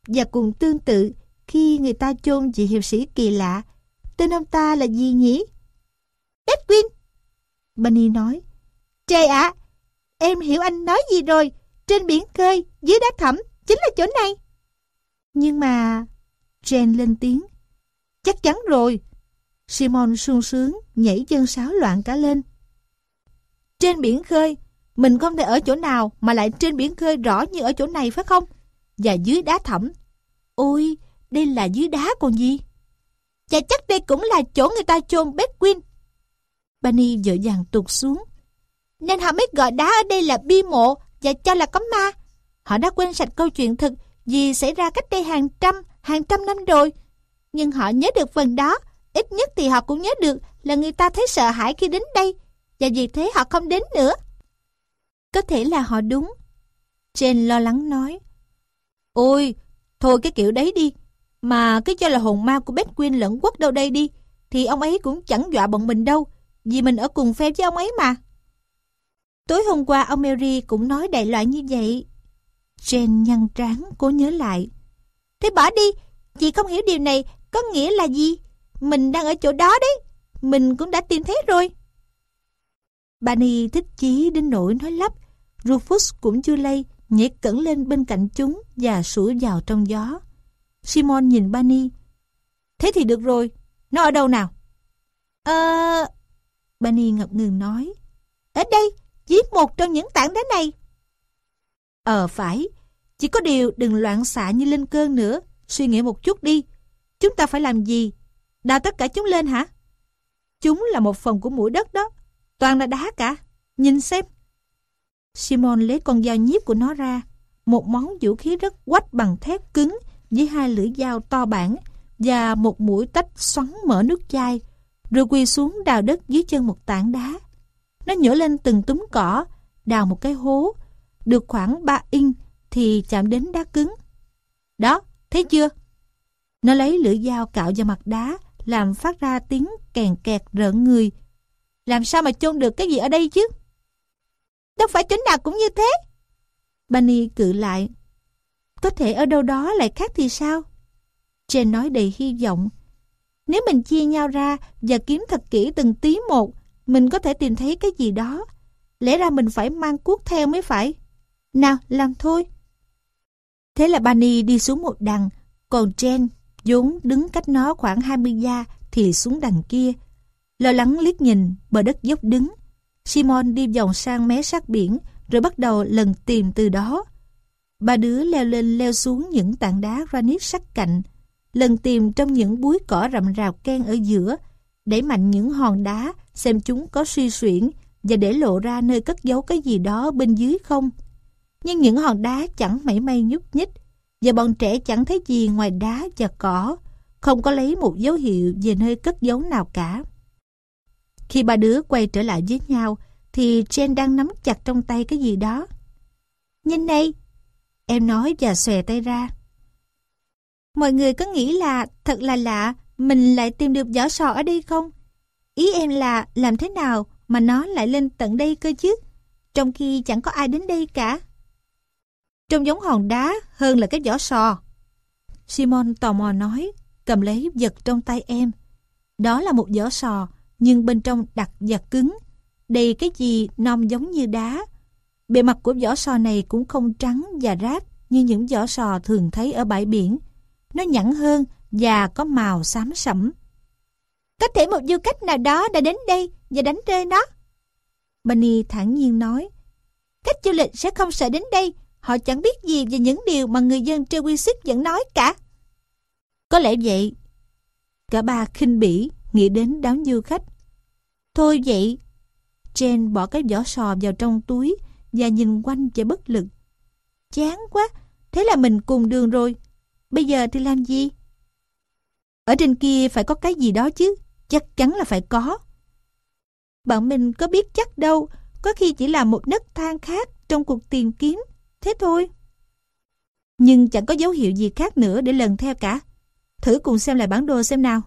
và cùng tương tự khi người ta chôn vị hiệp sĩ kỳ lạ, tên ông ta là gì nhỉ? Edwin. Bunny nói. Trời ạ, Em hiểu anh nói gì rồi. Trên biển khơi, dưới đá thẳm, chính là chỗ này. Nhưng mà... Jen lên tiếng. Chắc chắn rồi. Simon sung sướng, nhảy chân sáo loạn cả lên. Trên biển khơi, Mình không thể ở chỗ nào mà lại trên biển khơi rõ như ở chỗ này phải không? Và dưới đá thẳm. Ôi, đây là dưới đá còn gì? Và chắc đây cũng là chỗ người ta chôn Bedwin. Bunny dội dàng tụt xuống. Nên họ mới gọi đá ở đây là bi mộ và cho là có ma. Họ đã quên sạch câu chuyện thực vì xảy ra cách đây hàng trăm, hàng trăm năm rồi. Nhưng họ nhớ được phần đó, ít nhất thì họ cũng nhớ được là người ta thấy sợ hãi khi đến đây, và vì thế họ không đến nữa. Có thể là họ đúng. Jane lo lắng nói. Ôi, thôi cái kiểu đấy đi. Mà cứ cho là hồn ma của Bedwin lẫn quốc đâu đây đi, thì ông ấy cũng chẳng dọa bọn mình đâu, vì mình ở cùng phe với ông ấy mà. Tối hôm qua ông Mary cũng nói đại loại như vậy. Jane nhăn trán cố nhớ lại. Thế bỏ đi, chị không hiểu điều này có nghĩa là gì. Mình đang ở chỗ đó đấy, mình cũng đã tìm thấy rồi. Bunny thích chí đến nỗi nói lắp. Rufus cũng chưa lây, nhảy cẩn lên bên cạnh chúng và sủa vào trong gió. Simon nhìn Bunny. Thế thì được rồi, nó ở đâu nào? Ờ... Bunny ngập ngừng nói. Ở đây, giết một trong những tảng đá này. Ờ phải, chỉ có điều đừng loạn xạ như lên cơn nữa. Suy nghĩ một chút đi. Chúng ta phải làm gì? Đào tất cả chúng lên hả? Chúng là một phần của mũi đất đó. Toàn là đá cả. Nhìn xem. Simon lấy con dao nhíp của nó ra. Một món vũ khí rất quách bằng thép cứng với hai lưỡi dao to bản và một mũi tách xoắn mở nước chai rồi quỳ xuống đào đất dưới chân một tảng đá. Nó nhổ lên từng túm cỏ, đào một cái hố, được khoảng 3 in thì chạm đến đá cứng. Đó, thấy chưa? Nó lấy lưỡi dao cạo vào mặt đá, làm phát ra tiếng kèn kẹt rợn người. Làm sao mà chôn được cái gì ở đây chứ? Đâu phải chỗ nào cũng như thế. Bunny cự lại. Có thể ở đâu đó lại khác thì sao? Jane nói đầy hy vọng. Nếu mình chia nhau ra và kiếm thật kỹ từng tí một, mình có thể tìm thấy cái gì đó. Lẽ ra mình phải mang cuốc theo mới phải. Nào, làm thôi. Thế là Bani đi xuống một đằng, còn Jen vốn đứng cách nó khoảng 20 gia thì xuống đằng kia. Lo lắng liếc nhìn bờ đất dốc đứng. Simon đi vòng sang mé sát biển rồi bắt đầu lần tìm từ đó. Ba đứa leo lên leo xuống những tảng đá granite sắc cạnh, lần tìm trong những búi cỏ rậm rào ken ở giữa, đẩy mạnh những hòn đá xem chúng có suy xuyển và để lộ ra nơi cất giấu cái gì đó bên dưới không. Nhưng những hòn đá chẳng mảy may nhúc nhích, và bọn trẻ chẳng thấy gì ngoài đá và cỏ, không có lấy một dấu hiệu về nơi cất giấu nào cả. Khi ba đứa quay trở lại với nhau, thì Jen đang nắm chặt trong tay cái gì đó. Nhìn đây, Em nói và xòe tay ra. Mọi người có nghĩ là thật là lạ mình lại tìm được vỏ sò ở đây không? Ý em là làm thế nào mà nó lại lên tận đây cơ chứ? Trong khi chẳng có ai đến đây cả. Trông giống hòn đá hơn là cái vỏ sò. Simon tò mò nói, cầm lấy vật trong tay em. Đó là một vỏ sò, nhưng bên trong đặc và cứng. Đầy cái gì non giống như đá. Bề mặt của vỏ sò này cũng không trắng và ráp như những vỏ sò thường thấy ở bãi biển. Nó nhẵn hơn và có màu xám sẫm. Có thể một du khách nào đó đã đến đây và đánh rơi nó. Bunny thản nhiên nói. Khách du lịch sẽ không sợ đến đây Họ chẳng biết gì về những điều mà người dân Trewisic vẫn nói cả. Có lẽ vậy. Cả ba khinh bỉ, nghĩ đến đám du khách. Thôi vậy. Jane bỏ cái vỏ sò vào trong túi và nhìn quanh và bất lực. Chán quá, thế là mình cùng đường rồi. Bây giờ thì làm gì? Ở trên kia phải có cái gì đó chứ, chắc chắn là phải có. Bọn mình có biết chắc đâu, có khi chỉ là một nấc thang khác trong cuộc tìm kiếm thế thôi. Nhưng chẳng có dấu hiệu gì khác nữa để lần theo cả. Thử cùng xem lại bản đồ xem nào.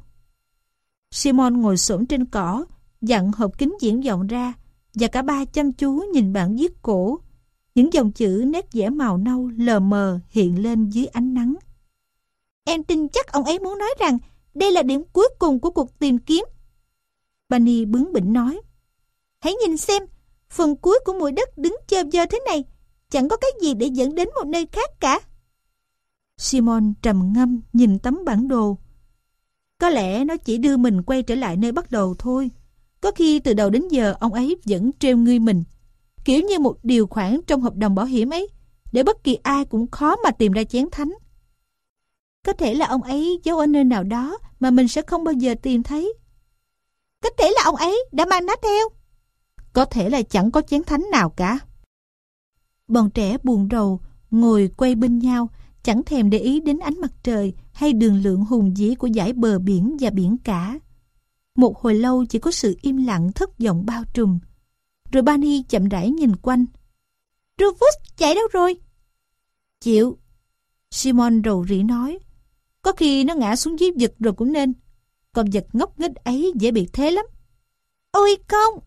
Simon ngồi xổm trên cỏ, dặn hộp kính diễn vọng ra, và cả ba chăm chú nhìn bản viết cổ. Những dòng chữ nét vẽ màu nâu lờ mờ hiện lên dưới ánh nắng. Em tin chắc ông ấy muốn nói rằng đây là điểm cuối cùng của cuộc tìm kiếm. Bunny bướng bỉnh nói. Hãy nhìn xem, phần cuối của mũi đất đứng chơ vơ thế này chẳng có cái gì để dẫn đến một nơi khác cả. Simon trầm ngâm nhìn tấm bản đồ. Có lẽ nó chỉ đưa mình quay trở lại nơi bắt đầu thôi. Có khi từ đầu đến giờ ông ấy vẫn treo ngươi mình. kiểu như một điều khoản trong hợp đồng bảo hiểm ấy, để bất kỳ ai cũng khó mà tìm ra chén thánh. Có thể là ông ấy giấu ở nơi nào đó mà mình sẽ không bao giờ tìm thấy. Có thể là ông ấy đã mang nó theo. Có thể là chẳng có chén thánh nào cả. Bọn trẻ buồn rầu, ngồi quay bên nhau, chẳng thèm để ý đến ánh mặt trời hay đường lượng hùng vĩ của dải bờ biển và biển cả. Một hồi lâu chỉ có sự im lặng thất vọng bao trùm. Rồi Bani chậm rãi nhìn quanh. Rufus chạy đâu rồi? Chịu. Simon rầu rĩ nói. Có khi nó ngã xuống dưới vực rồi cũng nên. Con vật ngốc nghếch ấy dễ bị thế lắm. Ôi không!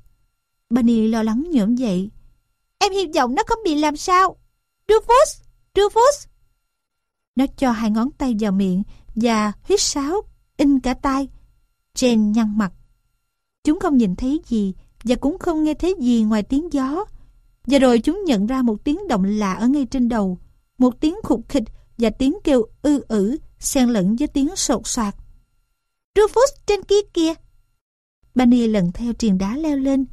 Bunny lo lắng nhổm dậy. Em hy vọng nó không bị làm sao. Rufus! Rufus! Nó cho hai ngón tay vào miệng và huyết sáo, in cả tay. Jane nhăn mặt. Chúng không nhìn thấy gì và cũng không nghe thấy gì ngoài tiếng gió. Và rồi chúng nhận ra một tiếng động lạ ở ngay trên đầu. Một tiếng khục khịch và tiếng kêu ư ử xen lẫn với tiếng sột soạt. Rufus trên kia kìa! Bunny lần theo triền đá leo lên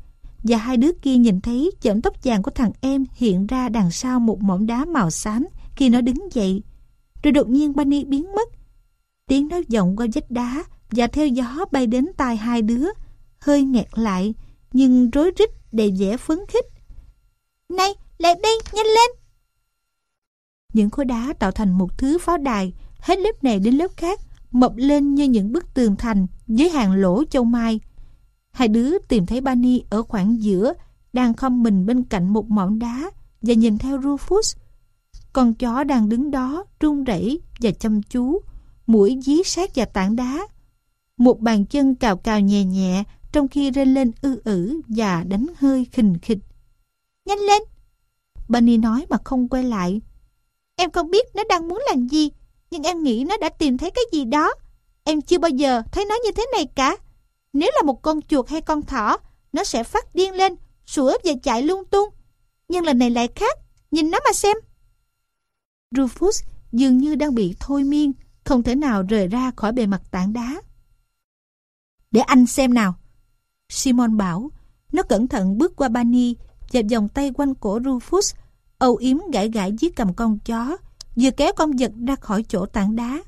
và hai đứa kia nhìn thấy chậm tóc vàng của thằng em hiện ra đằng sau một mỏm đá màu xám khi nó đứng dậy. Rồi đột nhiên Bunny biến mất. Tiếng nó vọng qua vách đá và theo gió bay đến tai hai đứa, hơi nghẹt lại, nhưng rối rít đầy vẻ phấn khích. Này, lại đây, nhanh lên! Những khối đá tạo thành một thứ pháo đài, hết lớp này đến lớp khác, mập lên như những bức tường thành với hàng lỗ châu mai. Hai đứa tìm thấy Bani ở khoảng giữa, đang khom mình bên cạnh một mỏm đá và nhìn theo Rufus. Con chó đang đứng đó, run rẩy và chăm chú, mũi dí sát vào tảng đá. Một bàn chân cào cào nhẹ nhẹ trong khi rên lên ư ử và đánh hơi khình khịch. Nhanh lên! Bunny nói mà không quay lại. Em không biết nó đang muốn làm gì, nhưng em nghĩ nó đã tìm thấy cái gì đó. Em chưa bao giờ thấy nó như thế này cả. Nếu là một con chuột hay con thỏ, nó sẽ phát điên lên, sủa và chạy lung tung. Nhưng lần này lại khác, nhìn nó mà xem. Rufus dường như đang bị thôi miên, không thể nào rời ra khỏi bề mặt tảng đá. Để anh xem nào. Simon bảo, nó cẩn thận bước qua Bani và vòng tay quanh cổ Rufus, âu yếm gãi gãi dưới cầm con chó, vừa kéo con vật ra khỏi chỗ tảng đá.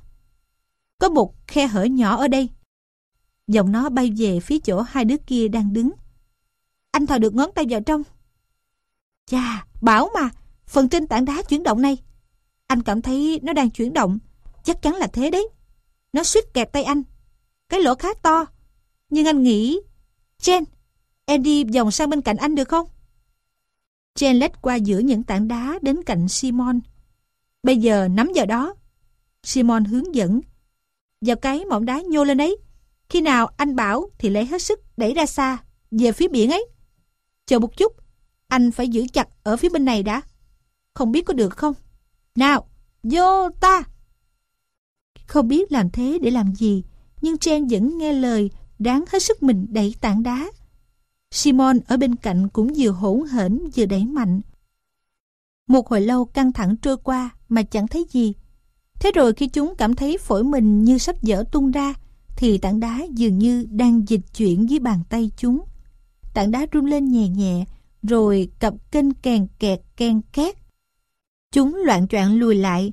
Có một khe hở nhỏ ở đây. Dòng nó bay về phía chỗ hai đứa kia đang đứng. Anh thò được ngón tay vào trong. Chà, bảo mà, phần trên tảng đá chuyển động này. Anh cảm thấy nó đang chuyển động, chắc chắn là thế đấy. Nó suýt kẹt tay anh. Cái lỗ khá to, nhưng anh nghĩ... Jen, em đi vòng sang bên cạnh anh được không? Jen lết qua giữa những tảng đá đến cạnh Simon. Bây giờ nắm giờ đó. Simon hướng dẫn. Vào cái mỏm đá nhô lên ấy. Khi nào anh bảo thì lấy hết sức đẩy ra xa, về phía biển ấy. Chờ một chút, anh phải giữ chặt ở phía bên này đã. Không biết có được không? Nào, vô ta! Không biết làm thế để làm gì, nhưng Jen vẫn nghe lời, đáng hết sức mình đẩy tảng đá. Simon ở bên cạnh cũng vừa hỗn hển vừa đẩy mạnh. Một hồi lâu căng thẳng trôi qua mà chẳng thấy gì. Thế rồi khi chúng cảm thấy phổi mình như sắp dở tung ra, thì tảng đá dường như đang dịch chuyển dưới bàn tay chúng. Tảng đá rung lên nhẹ nhẹ, rồi cặp kênh kèn kẹt kèn két. Chúng loạn choạng lùi lại,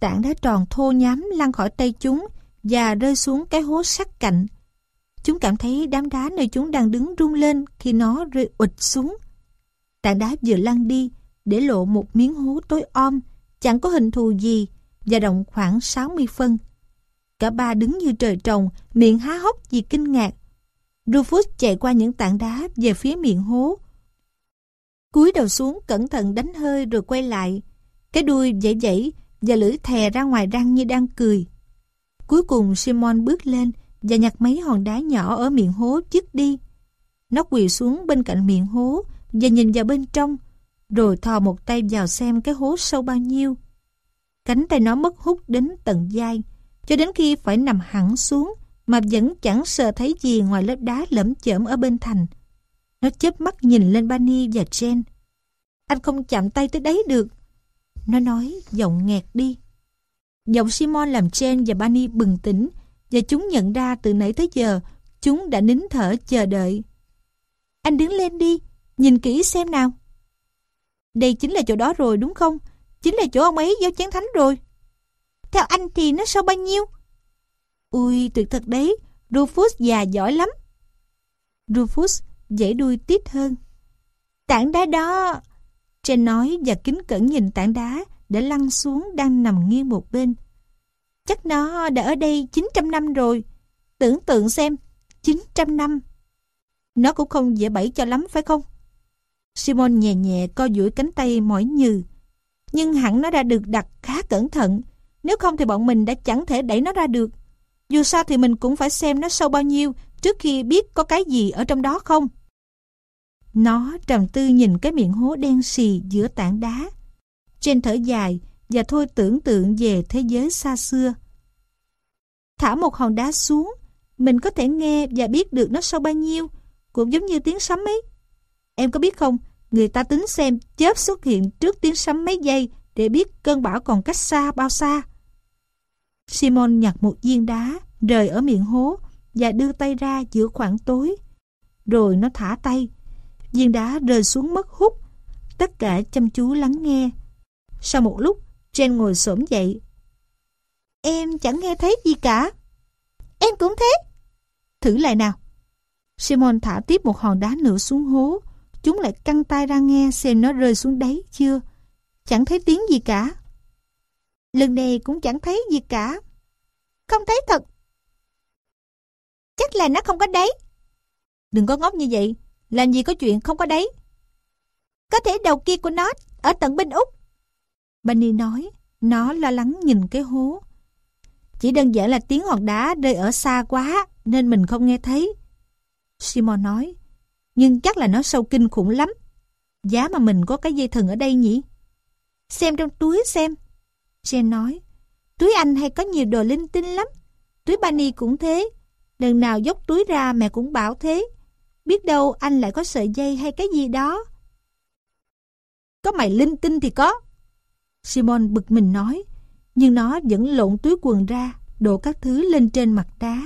tảng đá tròn thô nhám lăn khỏi tay chúng và rơi xuống cái hố sắt cạnh. Chúng cảm thấy đám đá nơi chúng đang đứng rung lên khi nó rơi ụt xuống. Tảng đá vừa lăn đi, để lộ một miếng hố tối om, chẳng có hình thù gì và rộng khoảng 60 phân. Cả ba đứng như trời trồng, miệng há hốc vì kinh ngạc. Rufus chạy qua những tảng đá về phía miệng hố. Cúi đầu xuống cẩn thận đánh hơi rồi quay lại. Cái đuôi dãy dãy và lưỡi thè ra ngoài răng như đang cười. Cuối cùng Simon bước lên và nhặt mấy hòn đá nhỏ ở miệng hố dứt đi. Nó quỳ xuống bên cạnh miệng hố và nhìn vào bên trong, rồi thò một tay vào xem cái hố sâu bao nhiêu. Cánh tay nó mất hút đến tận vai, cho đến khi phải nằm hẳn xuống mà vẫn chẳng sợ thấy gì ngoài lớp đá lẫm chởm ở bên thành. Nó chớp mắt nhìn lên Bani và Jen. Anh không chạm tay tới đấy được. Nó nói giọng nghẹt đi. Giọng Simon làm Jen và Bani bừng tỉnh và chúng nhận ra từ nãy tới giờ chúng đã nín thở chờ đợi. Anh đứng lên đi, nhìn kỹ xem nào. Đây chính là chỗ đó rồi đúng không? Chính là chỗ ông ấy giao chén thánh rồi. Theo anh thì nó sâu bao nhiêu? Ui, tuyệt thật đấy. Rufus già giỏi lắm. Rufus dãy đuôi tít hơn. Tảng đá đó... Trên nói và kính cẩn nhìn tảng đá đã lăn xuống đang nằm nghiêng một bên. Chắc nó đã ở đây 900 năm rồi. Tưởng tượng xem, 900 năm. Nó cũng không dễ bẫy cho lắm phải không? Simon nhẹ nhẹ co duỗi cánh tay mỏi nhừ. Nhưng hẳn nó đã được đặt khá cẩn thận. Nếu không thì bọn mình đã chẳng thể đẩy nó ra được. Dù sao thì mình cũng phải xem nó sâu bao nhiêu trước khi biết có cái gì ở trong đó không. Nó trầm tư nhìn cái miệng hố đen xì giữa tảng đá. Trên thở dài và thôi tưởng tượng về thế giới xa xưa. Thả một hòn đá xuống, mình có thể nghe và biết được nó sâu bao nhiêu, cũng giống như tiếng sấm ấy. Em có biết không, người ta tính xem chớp xuất hiện trước tiếng sấm mấy giây để biết cơn bão còn cách xa bao xa. Simon nhặt một viên đá, rời ở miệng hố và đưa tay ra giữa khoảng tối. Rồi nó thả tay. Viên đá rơi xuống mất hút. Tất cả chăm chú lắng nghe. Sau một lúc, Jen ngồi xổm dậy. Em chẳng nghe thấy gì cả. Em cũng thế. Thử lại nào. Simon thả tiếp một hòn đá nữa xuống hố. Chúng lại căng tay ra nghe xem nó rơi xuống đáy chưa. Chẳng thấy tiếng gì cả. Lần này cũng chẳng thấy gì cả. Không thấy thật. Chắc là nó không có đáy. Đừng có ngốc như vậy. Làm gì có chuyện không có đáy. Có thể đầu kia của nó ở tận bên Úc. Bunny nói, nó lo lắng nhìn cái hố. Chỉ đơn giản là tiếng hòn đá rơi ở xa quá nên mình không nghe thấy. Simon nói, nhưng chắc là nó sâu kinh khủng lắm. Giá mà mình có cái dây thừng ở đây nhỉ? Xem trong túi xem. Jen nói, túi anh hay có nhiều đồ linh tinh lắm. Túi Bunny cũng thế. Lần nào dốc túi ra mẹ cũng bảo thế. Biết đâu anh lại có sợi dây hay cái gì đó. Có mày linh tinh thì có. Simon bực mình nói, nhưng nó vẫn lộn túi quần ra, đổ các thứ lên trên mặt đá.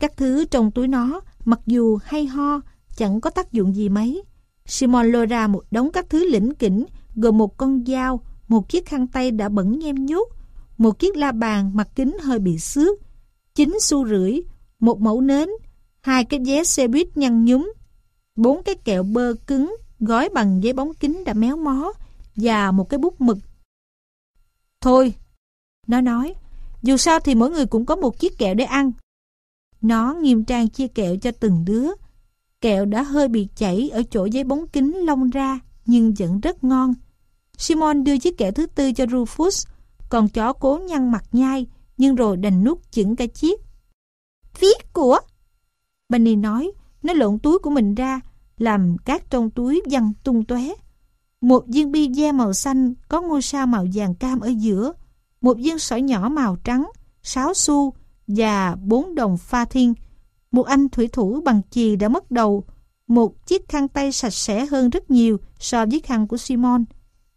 Các thứ trong túi nó, mặc dù hay ho, chẳng có tác dụng gì mấy. Simon lôi ra một đống các thứ lĩnh kỉnh, gồm một con dao, một chiếc khăn tay đã bẩn nhem nhút, một chiếc la bàn mặt kính hơi bị xước, chín xu rưỡi, một mẫu nến, hai cái vé xe buýt nhăn nhúm, bốn cái kẹo bơ cứng gói bằng giấy bóng kính đã méo mó và một cái bút mực. Thôi, nó nói, dù sao thì mỗi người cũng có một chiếc kẹo để ăn. Nó nghiêm trang chia kẹo cho từng đứa. Kẹo đã hơi bị chảy ở chỗ giấy bóng kính lông ra, nhưng vẫn rất ngon. Simon đưa chiếc kẹo thứ tư cho Rufus, còn chó cố nhăn mặt nhai, nhưng rồi đành nuốt chửng cả chiếc. Viết của! Bunny nói, nó lộn túi của mình ra, làm cát trong túi văng tung tóe. Một viên bi da màu xanh có ngôi sao màu vàng cam ở giữa, một viên sỏi nhỏ màu trắng, sáu xu và bốn đồng pha thiên. Một anh thủy thủ bằng chì đã mất đầu, một chiếc khăn tay sạch sẽ hơn rất nhiều so với khăn của Simon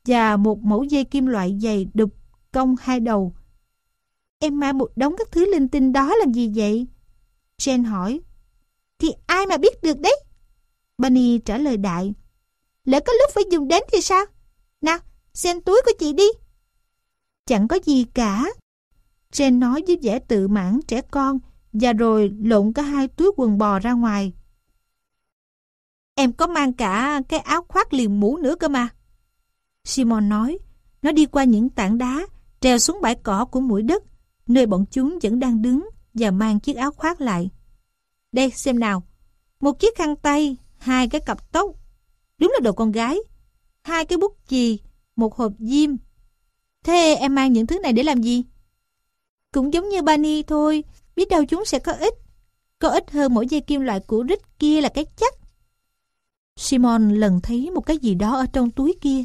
và một mẫu dây kim loại dày đục cong hai đầu. Em mang một đống các thứ linh tinh đó làm gì vậy? Jen hỏi. Thì ai mà biết được đấy? Bunny trả lời đại. Lỡ có lúc phải dùng đến thì sao? Nào, xem túi của chị đi. Chẳng có gì cả. Jen nói với vẻ tự mãn trẻ con và rồi lộn cả hai túi quần bò ra ngoài. Em có mang cả cái áo khoác liền mũ nữa cơ mà. Simon nói, nó đi qua những tảng đá, treo xuống bãi cỏ của mũi đất, nơi bọn chúng vẫn đang đứng và mang chiếc áo khoác lại. Đây, xem nào. Một chiếc khăn tay, hai cái cặp tóc. Đúng là đồ con gái. Hai cái bút chì, một hộp diêm. Thế em mang những thứ này để làm gì? Cũng giống như Bani thôi, biết đâu chúng sẽ có ích. Có ích hơn mỗi dây kim loại của rít kia là cái chắc. Simon lần thấy một cái gì đó ở trong túi kia.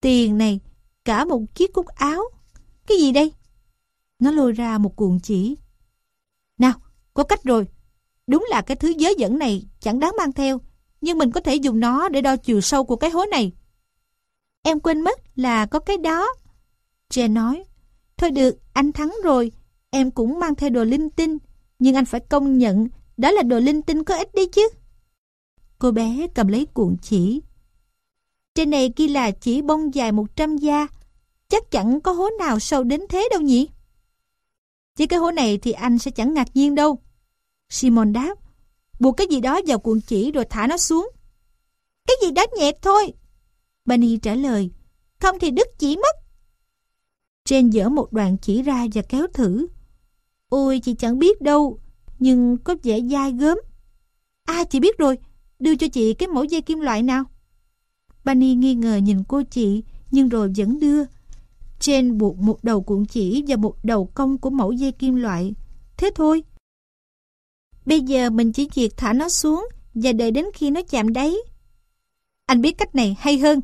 Tiền này, cả một chiếc cúc áo. Cái gì đây? Nó lôi ra một cuộn chỉ. Nào, có cách rồi. Đúng là cái thứ giới dẫn này chẳng đáng mang theo, nhưng mình có thể dùng nó để đo chiều sâu của cái hố này. Em quên mất là có cái đó. Jen nói, thôi được, anh thắng rồi, em cũng mang theo đồ linh tinh, nhưng anh phải công nhận đó là đồ linh tinh có ích đi chứ. Cô bé cầm lấy cuộn chỉ. Trên này ghi là chỉ bông dài 100 gia. Chắc chẳng có hố nào sâu đến thế đâu nhỉ? chỉ cái hố này thì anh sẽ chẳng ngạc nhiên đâu. Simon đáp, buộc cái gì đó vào cuộn chỉ rồi thả nó xuống. Cái gì đó nhẹ thôi. Bunny trả lời, không thì đứt chỉ mất. Jane dở một đoạn chỉ ra và kéo thử. Ôi, chị chẳng biết đâu, nhưng có vẻ dai gớm. À, chị biết rồi, đưa cho chị cái mẫu dây kim loại nào. Bunny nghi ngờ nhìn cô chị, nhưng rồi vẫn đưa. Jane buộc một đầu cuộn chỉ và một đầu cong của mẫu dây kim loại. Thế thôi. Bây giờ mình chỉ việc thả nó xuống và đợi đến khi nó chạm đáy. Anh biết cách này hay hơn.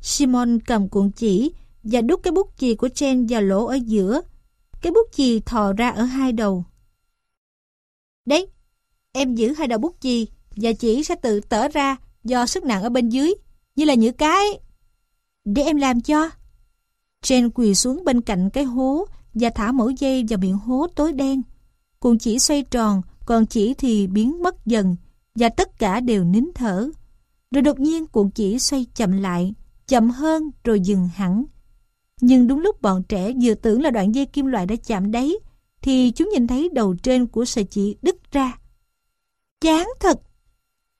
Simon cầm cuộn chỉ và đút cái bút chì của Jen vào lỗ ở giữa. Cái bút chì thò ra ở hai đầu. Đấy, em giữ hai đầu bút chì và chỉ sẽ tự tở ra do sức nặng ở bên dưới, như là những cái. Để em làm cho. Jen quỳ xuống bên cạnh cái hố và thả mẫu dây vào miệng hố tối đen. Cuộn chỉ xoay tròn, còn chỉ thì biến mất dần và tất cả đều nín thở. Rồi đột nhiên cuộn chỉ xoay chậm lại, chậm hơn rồi dừng hẳn. Nhưng đúng lúc bọn trẻ vừa tưởng là đoạn dây kim loại đã chạm đáy, thì chúng nhìn thấy đầu trên của sợi chỉ đứt ra. Chán thật!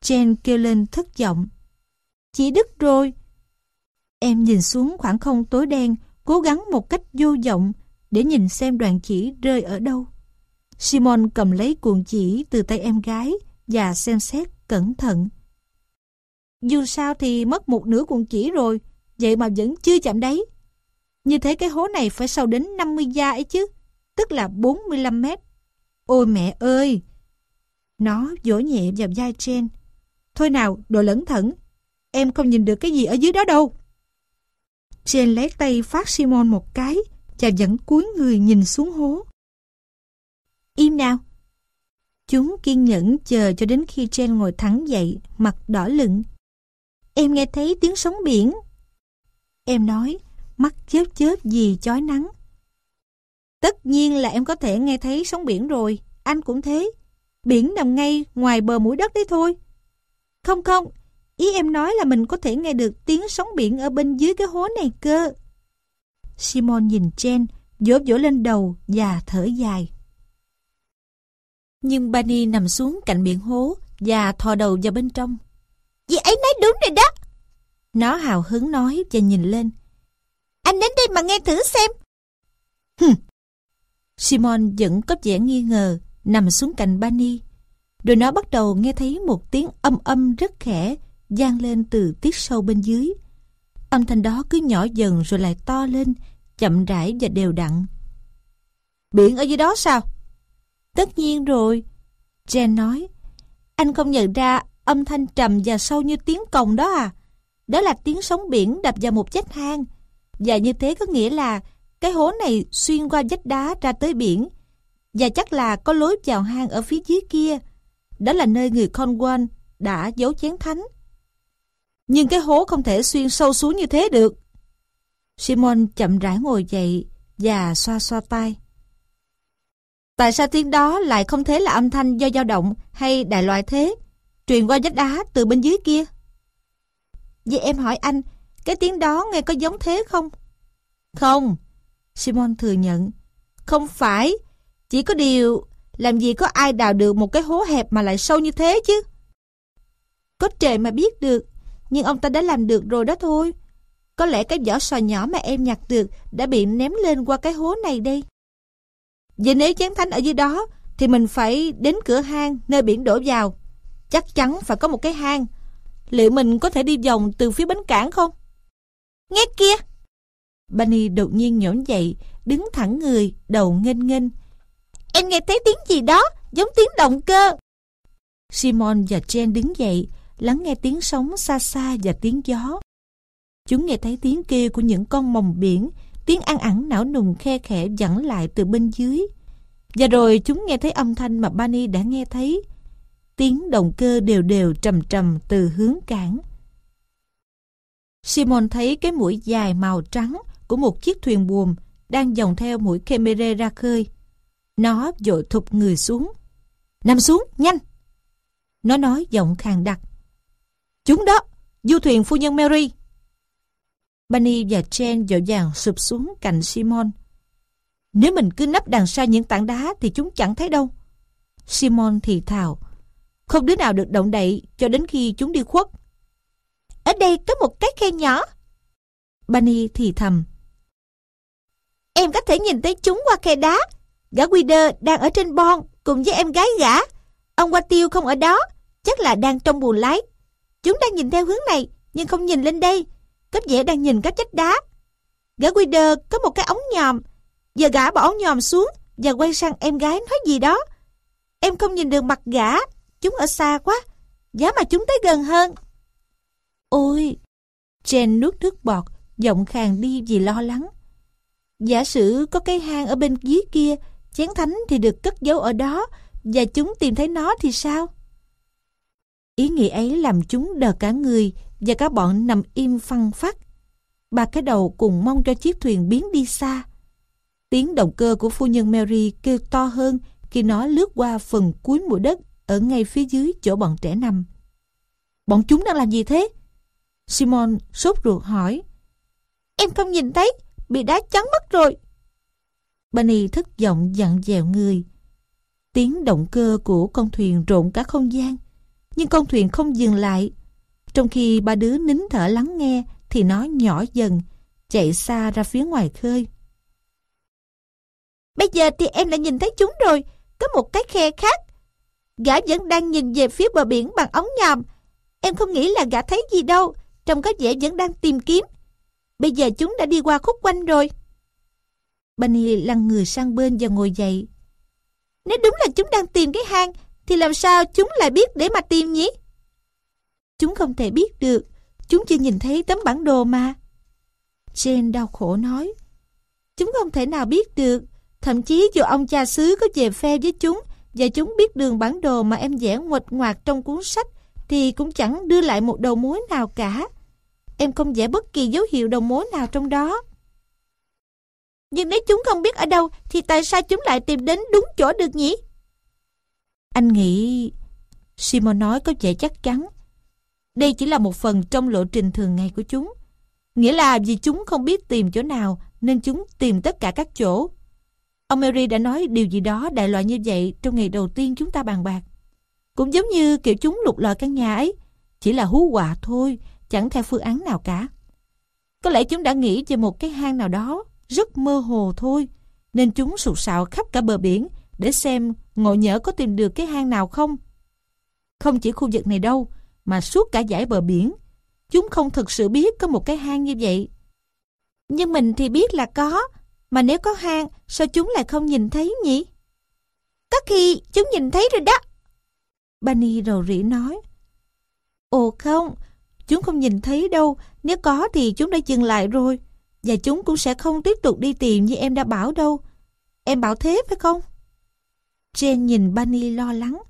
Jen kêu lên thất vọng. Chỉ đứt rồi. Em nhìn xuống khoảng không tối đen, cố gắng một cách vô vọng để nhìn xem đoạn chỉ rơi ở đâu. Simon cầm lấy cuộn chỉ từ tay em gái và xem xét cẩn thận. Dù sao thì mất một nửa cuộn chỉ rồi, vậy mà vẫn chưa chạm đáy. Như thế cái hố này phải sâu đến 50 gia ấy chứ, tức là 45 mét. Ôi mẹ ơi! Nó vỗ nhẹ vào vai Jen. Thôi nào, đồ lẩn thẩn, em không nhìn được cái gì ở dưới đó đâu. Jen lấy tay phát Simon một cái và vẫn cúi người nhìn xuống hố. Im nào! Chúng kiên nhẫn chờ cho đến khi Jen ngồi thẳng dậy, mặt đỏ lựng. Em nghe thấy tiếng sóng biển. Em nói, mắt chớp chớp vì chói nắng. Tất nhiên là em có thể nghe thấy sóng biển rồi, anh cũng thế. Biển nằm ngay ngoài bờ mũi đất đấy thôi. Không không, ý em nói là mình có thể nghe được tiếng sóng biển ở bên dưới cái hố này cơ. Simon nhìn Jen, vỗ vỗ lên đầu và thở dài. Nhưng Bunny nằm xuống cạnh miệng hố và thò đầu vào bên trong. Dì ấy nói đúng rồi đó. Nó hào hứng nói và nhìn lên. Anh đến đây mà nghe thử xem. Hừm. Simon vẫn có vẻ nghi ngờ, nằm xuống cạnh Bunny. Rồi nó bắt đầu nghe thấy một tiếng âm âm rất khẽ vang lên từ tiết sâu bên dưới. Âm thanh đó cứ nhỏ dần rồi lại to lên, chậm rãi và đều đặn. Biển ở dưới đó sao? Tất nhiên rồi. Jen nói. Anh không nhận ra âm thanh trầm và sâu như tiếng cồng đó à? Đó là tiếng sóng biển đập vào một vách hang. Và như thế có nghĩa là cái hố này xuyên qua vách đá ra tới biển. Và chắc là có lối vào hang ở phía dưới kia. Đó là nơi người Cornwall đã giấu chén thánh. Nhưng cái hố không thể xuyên sâu xuống như thế được. Simon chậm rãi ngồi dậy và xoa xoa tay. Tại sao tiếng đó lại không thể là âm thanh do dao động hay đại loại thế, truyền qua vách đá từ bên dưới kia? Vậy em hỏi anh, cái tiếng đó nghe có giống thế không? Không, Simon thừa nhận. Không phải, chỉ có điều làm gì có ai đào được một cái hố hẹp mà lại sâu như thế chứ? Có trời mà biết được, nhưng ông ta đã làm được rồi đó thôi. Có lẽ cái vỏ sò nhỏ mà em nhặt được đã bị ném lên qua cái hố này đây. Vậy nếu chén thánh ở dưới đó, thì mình phải đến cửa hang nơi biển đổ vào. Chắc chắn phải có một cái hang. Liệu mình có thể đi vòng từ phía bến cảng không? Nghe kia! Bunny đột nhiên nhổn dậy, đứng thẳng người, đầu nghênh nghênh. Em nghe thấy tiếng gì đó, giống tiếng động cơ. Simon và Jen đứng dậy, lắng nghe tiếng sóng xa xa và tiếng gió. Chúng nghe thấy tiếng kêu của những con mồng biển, tiếng ăn ẳng não nùng khe khẽ dẫn lại từ bên dưới. Và rồi chúng nghe thấy âm thanh mà Bunny đã nghe thấy. Tiếng động cơ đều đều trầm trầm từ hướng cảng. Simon thấy cái mũi dài màu trắng của một chiếc thuyền buồm đang dòng theo mũi Kemere ra khơi. Nó dội thụp người xuống. Nằm xuống, nhanh! Nó nói giọng khàn đặc. Chúng đó, du thuyền phu nhân Mary, Bunny và Jen dội dàng sụp xuống cạnh Simon. Nếu mình cứ nấp đằng sau những tảng đá thì chúng chẳng thấy đâu. Simon thì thào. Không đứa nào được động đậy cho đến khi chúng đi khuất. Ở đây có một cái khe nhỏ. Bunny thì thầm. Em có thể nhìn thấy chúng qua khe đá. Gã Guider đang ở trên bon cùng với em gái gã. Ông Qua Tiêu không ở đó, chắc là đang trong buồng lái. Chúng đang nhìn theo hướng này, nhưng không nhìn lên đây. Cấp dễ đang nhìn các chất đá. Gã Guider có một cái ống nhòm. Giờ gã bỏ ống nhòm xuống và quay sang em gái nói gì đó. Em không nhìn được mặt gã, chúng ở xa quá. Giá mà chúng tới gần hơn. Ôi! Jen nuốt nước bọt, giọng khàn đi vì lo lắng. Giả sử có cái hang ở bên dưới kia, chén thánh thì được cất giấu ở đó, và chúng tìm thấy nó thì sao? Ý nghĩ ấy làm chúng đờ cả người và cả bọn nằm im phăng phát. Ba cái đầu cùng mong cho chiếc thuyền biến đi xa. Tiếng động cơ của phu nhân Mary kêu to hơn khi nó lướt qua phần cuối mũi đất ở ngay phía dưới chỗ bọn trẻ nằm. Bọn chúng đang làm gì thế? Simon sốt ruột hỏi. Em không nhìn thấy, bị đá chắn mất rồi. Bunny thất vọng dặn dẹo người. Tiếng động cơ của con thuyền rộn cả không gian. Nhưng con thuyền không dừng lại. Trong khi ba đứa nín thở lắng nghe thì nó nhỏ dần, chạy xa ra phía ngoài khơi. Bây giờ thì em đã nhìn thấy chúng rồi, có một cái khe khác. Gã vẫn đang nhìn về phía bờ biển bằng ống nhòm. Em không nghĩ là gã thấy gì đâu, trông có vẻ vẫn đang tìm kiếm. Bây giờ chúng đã đi qua khúc quanh rồi. Bunny lăn người sang bên và ngồi dậy. Nếu đúng là chúng đang tìm cái hang, thì làm sao chúng lại biết để mà tìm nhỉ? Chúng không thể biết được, chúng chưa nhìn thấy tấm bản đồ mà. Jane đau khổ nói. Chúng không thể nào biết được, thậm chí dù ông cha xứ có về phe với chúng và chúng biết đường bản đồ mà em vẽ nguệch ngoạc trong cuốn sách thì cũng chẳng đưa lại một đầu mối nào cả. Em không vẽ bất kỳ dấu hiệu đầu mối nào trong đó. Nhưng nếu chúng không biết ở đâu thì tại sao chúng lại tìm đến đúng chỗ được nhỉ? Anh nghĩ... Simon nói có vẻ chắc chắn. Đây chỉ là một phần trong lộ trình thường ngày của chúng. Nghĩa là vì chúng không biết tìm chỗ nào nên chúng tìm tất cả các chỗ. Ông Mary đã nói điều gì đó đại loại như vậy trong ngày đầu tiên chúng ta bàn bạc. Cũng giống như kiểu chúng lục lọi căn nhà ấy. Chỉ là hú quả thôi, chẳng theo phương án nào cả. Có lẽ chúng đã nghĩ về một cái hang nào đó, rất mơ hồ thôi, nên chúng sụt sạo khắp cả bờ biển để xem ngộ nhỡ có tìm được cái hang nào không. Không chỉ khu vực này đâu, mà suốt cả dải bờ biển, chúng không thực sự biết có một cái hang như vậy. Nhưng mình thì biết là có, mà nếu có hang, sao chúng lại không nhìn thấy nhỉ? Có khi chúng nhìn thấy rồi đó. Bunny rầu rĩ nói. Ồ không, chúng không nhìn thấy đâu, nếu có thì chúng đã dừng lại rồi. Và chúng cũng sẽ không tiếp tục đi tìm như em đã bảo đâu. Em bảo thế phải không? Jane nhìn Bunny lo lắng.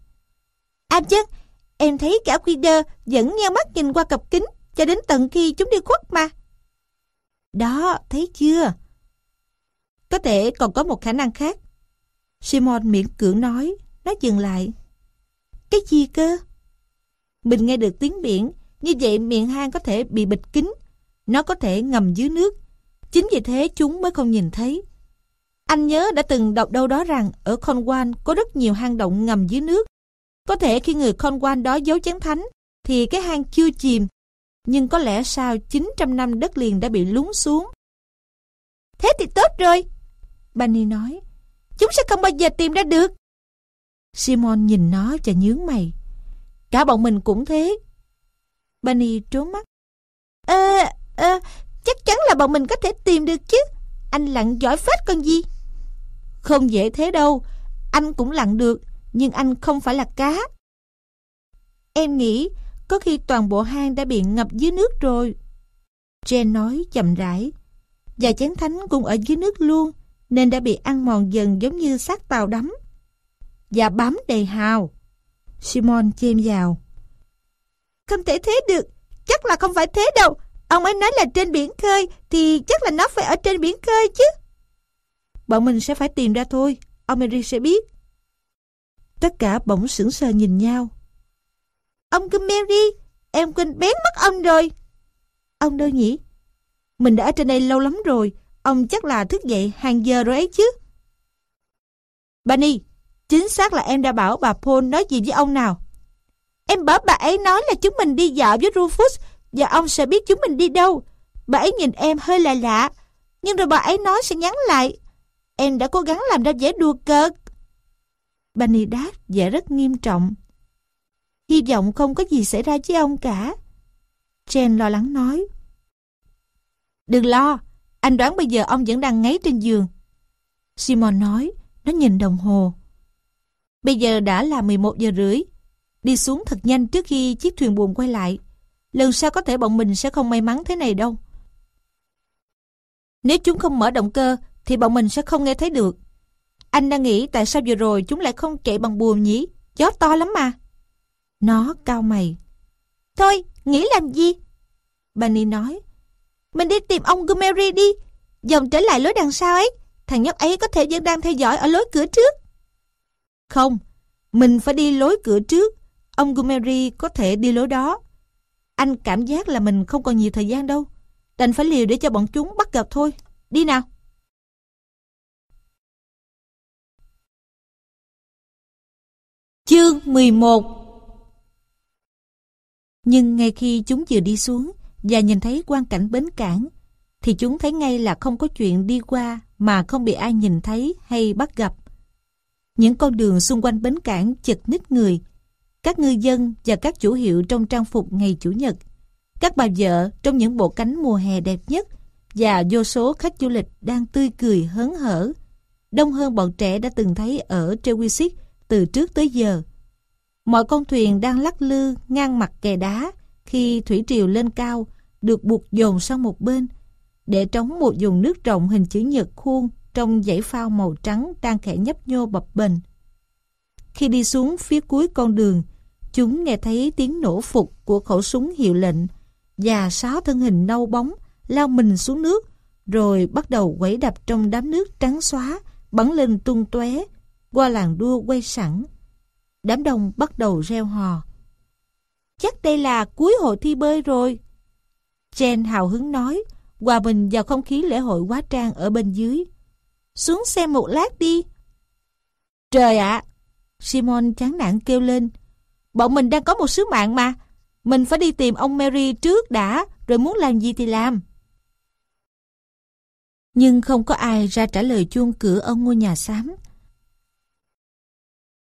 À chứ, em thấy cả Quider vẫn nheo mắt nhìn qua cặp kính cho đến tận khi chúng đi khuất mà. Đó, thấy chưa? Có thể còn có một khả năng khác. Simon miễn cưỡng nói, nó dừng lại. Cái gì cơ? Mình nghe được tiếng biển, như vậy miệng hang có thể bị bịt kín, nó có thể ngầm dưới nước. Chính vì thế chúng mới không nhìn thấy. Anh nhớ đã từng đọc đâu đó rằng ở Cornwall có rất nhiều hang động ngầm dưới nước. Có thể khi người Cornwall đó giấu chén thánh thì cái hang chưa chìm, nhưng có lẽ sau 900 năm đất liền đã bị lún xuống. Thế thì tốt rồi, Bunny nói. Chúng sẽ không bao giờ tìm ra được. Simon nhìn nó và nhướng mày. Cả bọn mình cũng thế. Bunny trốn mắt. Ơ, ờ, chắc chắn là bọn mình có thể tìm được chứ. Anh lặn giỏi phết con gì. Không dễ thế đâu. Anh cũng lặn được, nhưng anh không phải là cá. Em nghĩ có khi toàn bộ hang đã bị ngập dưới nước rồi. Jen nói chậm rãi. Và chén thánh cũng ở dưới nước luôn, nên đã bị ăn mòn dần giống như xác tàu đắm. Và bám đầy hào. Simon chêm vào. Không thể thế được, chắc là không phải thế đâu. Ông ấy nói là trên biển khơi, thì chắc là nó phải ở trên biển khơi chứ. Bọn mình sẽ phải tìm ra thôi, ông Mary sẽ biết. Tất cả bỗng sững sờ nhìn nhau. Ông cứ Mary, em quên bén mất ông rồi. Ông đâu nhỉ? Mình đã ở trên đây lâu lắm rồi, ông chắc là thức dậy hàng giờ rồi ấy chứ. Bunny, chính xác là em đã bảo bà Paul nói gì với ông nào? Em bảo bà ấy nói là chúng mình đi dạo với Rufus và ông sẽ biết chúng mình đi đâu. Bà ấy nhìn em hơi lạ lạ, nhưng rồi bà ấy nói sẽ nhắn lại. Em đã cố gắng làm ra vẻ đùa cợt. Bunny đáp vẻ rất nghiêm trọng. Hy vọng không có gì xảy ra với ông cả. Jen lo lắng nói. Đừng lo, anh đoán bây giờ ông vẫn đang ngáy trên giường. Simon nói, nó nhìn đồng hồ. Bây giờ đã là 11 giờ rưỡi. Đi xuống thật nhanh trước khi chiếc thuyền buồm quay lại. Lần sau có thể bọn mình sẽ không may mắn thế này đâu. Nếu chúng không mở động cơ thì bọn mình sẽ không nghe thấy được. Anh đang nghĩ tại sao vừa rồi chúng lại không chạy bằng buồm nhỉ? Gió to lắm mà. Nó cao mày. Thôi, nghĩ làm gì? Bunny nói. Mình đi tìm ông Gumeri đi. Dòng trở lại lối đằng sau ấy. Thằng nhóc ấy có thể vẫn đang theo dõi ở lối cửa trước. Không, mình phải đi lối cửa trước. Ông Gumeri có thể đi lối đó. Anh cảm giác là mình không còn nhiều thời gian đâu. Đành phải liều để cho bọn chúng bắt gặp thôi. Đi nào. Chương 11 Nhưng ngay khi chúng vừa đi xuống và nhìn thấy quang cảnh bến cảng, thì chúng thấy ngay là không có chuyện đi qua mà không bị ai nhìn thấy hay bắt gặp. Những con đường xung quanh bến cảng chật ních người, các ngư dân và các chủ hiệu trong trang phục ngày Chủ nhật, các bà vợ trong những bộ cánh mùa hè đẹp nhất và vô số khách du lịch đang tươi cười hớn hở, đông hơn bọn trẻ đã từng thấy ở Trewisic từ trước tới giờ. Mọi con thuyền đang lắc lư ngang mặt kè đá khi thủy triều lên cao được buộc dồn sang một bên để trống một vùng nước rộng hình chữ nhật khuôn trong dãy phao màu trắng đang khẽ nhấp nhô bập bềnh. Khi đi xuống phía cuối con đường, chúng nghe thấy tiếng nổ phục của khẩu súng hiệu lệnh và sáu thân hình nâu bóng lao mình xuống nước rồi bắt đầu quẩy đập trong đám nước trắng xóa bắn lên tung tóe qua làng đua quay sẵn. Đám đông bắt đầu reo hò. Chắc đây là cuối hội thi bơi rồi. Jen hào hứng nói, hòa mình vào không khí lễ hội quá trang ở bên dưới. Xuống xem một lát đi. Trời ạ! Simon chán nản kêu lên. Bọn mình đang có một sứ mạng mà. Mình phải đi tìm ông Mary trước đã, rồi muốn làm gì thì làm. Nhưng không có ai ra trả lời chuông cửa ở ngôi nhà xám.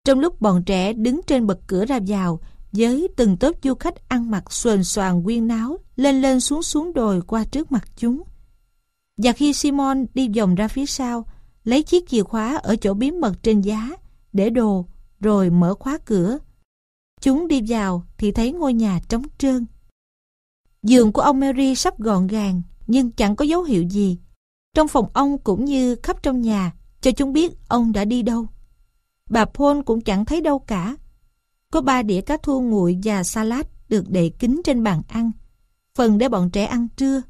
Trong lúc bọn trẻ đứng trên bậc cửa ra vào, với từng tốp du khách ăn mặc xuềnh xoàng quyên náo, lên lên xuống xuống đồi qua trước mặt chúng. Và khi Simon đi vòng ra phía sau, lấy chiếc chìa khóa ở chỗ bí mật trên giá, để đồ, rồi mở khóa cửa. Chúng đi vào thì thấy ngôi nhà trống trơn. Giường của ông Mary sắp gọn gàng, nhưng chẳng có dấu hiệu gì. Trong phòng ông cũng như khắp trong nhà, cho chúng biết ông đã đi đâu. Bà Paul cũng chẳng thấy đâu cả. Có ba đĩa cá thu nguội và salad được để kín trên bàn ăn, phần để bọn trẻ ăn trưa.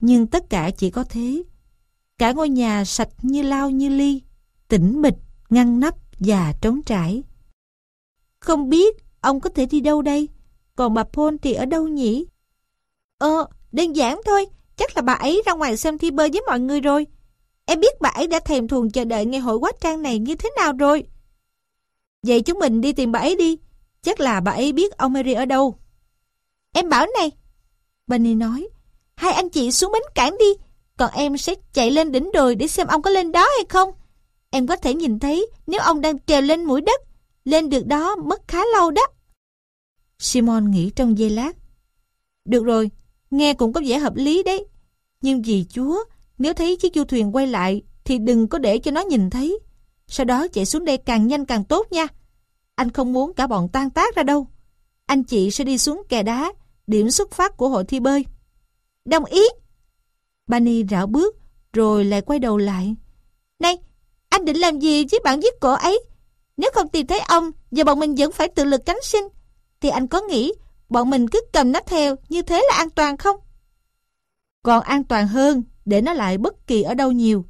Nhưng tất cả chỉ có thế. Cả ngôi nhà sạch như lau như ly, tĩnh mịch, ngăn nắp và trống trải. Không biết ông có thể đi đâu đây? Còn bà Paul thì ở đâu nhỉ? Ờ, đơn giản thôi. Chắc là bà ấy ra ngoài xem thi bơi với mọi người rồi. Em biết bà ấy đã thèm thuồng chờ đợi ngày hội quá trang này như thế nào rồi. Vậy chúng mình đi tìm bà ấy đi. Chắc là bà ấy biết ông Mary ở đâu. Em bảo này. Bunny nói. Hai anh chị xuống bến cảng đi. Còn em sẽ chạy lên đỉnh đồi để xem ông có lên đó hay không. Em có thể nhìn thấy nếu ông đang trèo lên mũi đất. Lên được đó mất khá lâu đó. Simon nghĩ trong giây lát. Được rồi, nghe cũng có vẻ hợp lý đấy. Nhưng vì Chúa, nếu thấy chiếc du thuyền quay lại thì đừng có để cho nó nhìn thấy. Sau đó chạy xuống đây càng nhanh càng tốt nha. Anh không muốn cả bọn tan tác ra đâu. Anh chị sẽ đi xuống kè đá, điểm xuất phát của hội thi bơi. Đồng ý. Bunny rảo bước, rồi lại quay đầu lại. Này, anh định làm gì với bạn giết cổ ấy? Nếu không tìm thấy ông và bọn mình vẫn phải tự lực cánh sinh, thì anh có nghĩ bọn mình cứ cầm nó theo như thế là an toàn không? Còn an toàn hơn để nó lại bất kỳ ở đâu nhiều.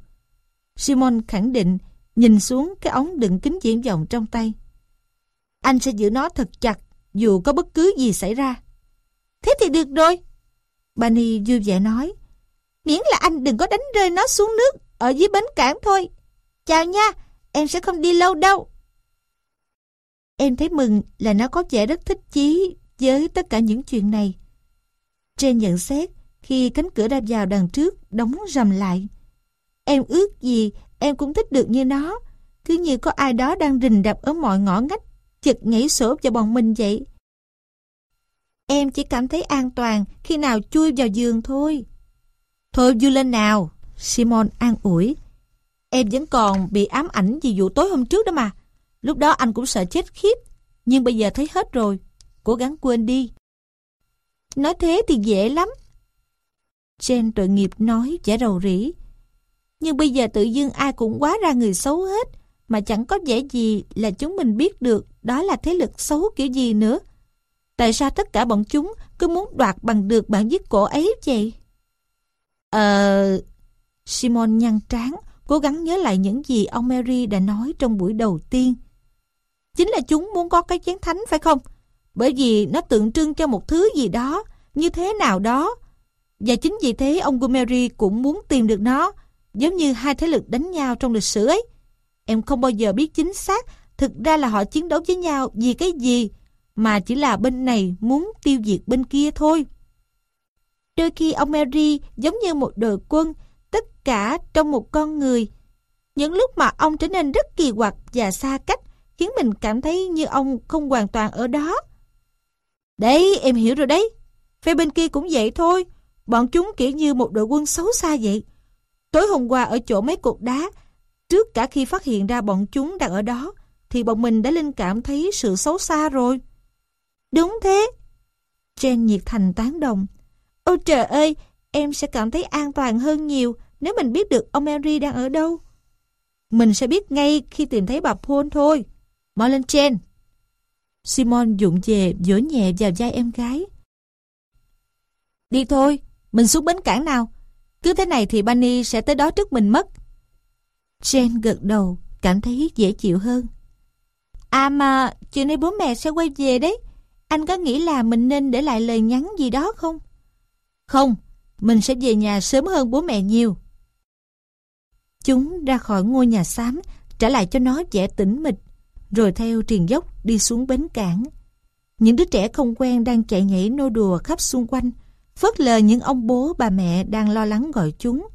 Simon khẳng định nhìn xuống cái ống đựng kính viễn vọng trong tay. Anh sẽ giữ nó thật chặt dù có bất cứ gì xảy ra. Thế thì được rồi. Bunny vui vẻ nói. Miễn là anh đừng có đánh rơi nó xuống nước ở dưới bến cảng thôi. Chào nha, em sẽ không đi lâu đâu. Em thấy mừng là nó có vẻ rất thích chí với tất cả những chuyện này. Trên nhận xét, khi cánh cửa ra vào đằng trước đóng rầm lại. Em ước gì em cũng thích được như nó, cứ như có ai đó đang rình đập ở mọi ngõ ngách, chật nhảy sổ vào bọn mình vậy. Em chỉ cảm thấy an toàn khi nào chui vào giường thôi. Thôi vui lên nào, Simon an ủi. Em vẫn còn bị ám ảnh vì vụ tối hôm trước đó mà. Lúc đó anh cũng sợ chết khiếp, nhưng bây giờ thấy hết rồi. Cố gắng quên đi. Nói thế thì dễ lắm. Jane tội nghiệp nói vẻ rầu rĩ. Nhưng bây giờ tự dưng ai cũng quá ra người xấu hết, mà chẳng có vẻ gì là chúng mình biết được đó là thế lực xấu kiểu gì nữa. Tại sao tất cả bọn chúng cứ muốn đoạt bằng được bản giết cổ ấy vậy? Ờ... Simon nhăn trán, cố gắng nhớ lại những gì ông Mary đã nói trong buổi đầu tiên. Chính là chúng muốn có cái chén thánh phải không? Bởi vì nó tượng trưng cho một thứ gì đó, như thế nào đó. Và chính vì thế ông Gumeri cũng muốn tìm được nó, giống như hai thế lực đánh nhau trong lịch sử ấy. Em không bao giờ biết chính xác thực ra là họ chiến đấu với nhau vì cái gì, mà chỉ là bên này muốn tiêu diệt bên kia thôi. Đôi khi ông Mary giống như một đội quân, tất cả trong một con người. Những lúc mà ông trở nên rất kỳ quặc và xa cách, khiến mình cảm thấy như ông không hoàn toàn ở đó. Đấy, em hiểu rồi đấy. Phe bên kia cũng vậy thôi. Bọn chúng kiểu như một đội quân xấu xa vậy. Tối hôm qua ở chỗ mấy cột đá, trước cả khi phát hiện ra bọn chúng đang ở đó, thì bọn mình đã linh cảm thấy sự xấu xa rồi. Đúng thế. Jen nhiệt thành tán đồng. Ôi trời ơi, em sẽ cảm thấy an toàn hơn nhiều nếu mình biết được ông Henry đang ở đâu. Mình sẽ biết ngay khi tìm thấy bà Paul thôi. Mau lên trên. Simon dụng về vỗ nhẹ vào vai em gái. Đi thôi, mình xuống bến cảng nào. Cứ thế này thì Bunny sẽ tới đó trước mình mất. Jen gật đầu, cảm thấy dễ chịu hơn. À mà, chiều nay bố mẹ sẽ quay về đấy. Anh có nghĩ là mình nên để lại lời nhắn gì đó không? Không, mình sẽ về nhà sớm hơn bố mẹ nhiều. Chúng ra khỏi ngôi nhà xám, trả lại cho nó vẻ tĩnh mịch, rồi theo triền dốc đi xuống bến cảng. Những đứa trẻ không quen đang chạy nhảy nô đùa khắp xung quanh, phớt lờ những ông bố bà mẹ đang lo lắng gọi chúng.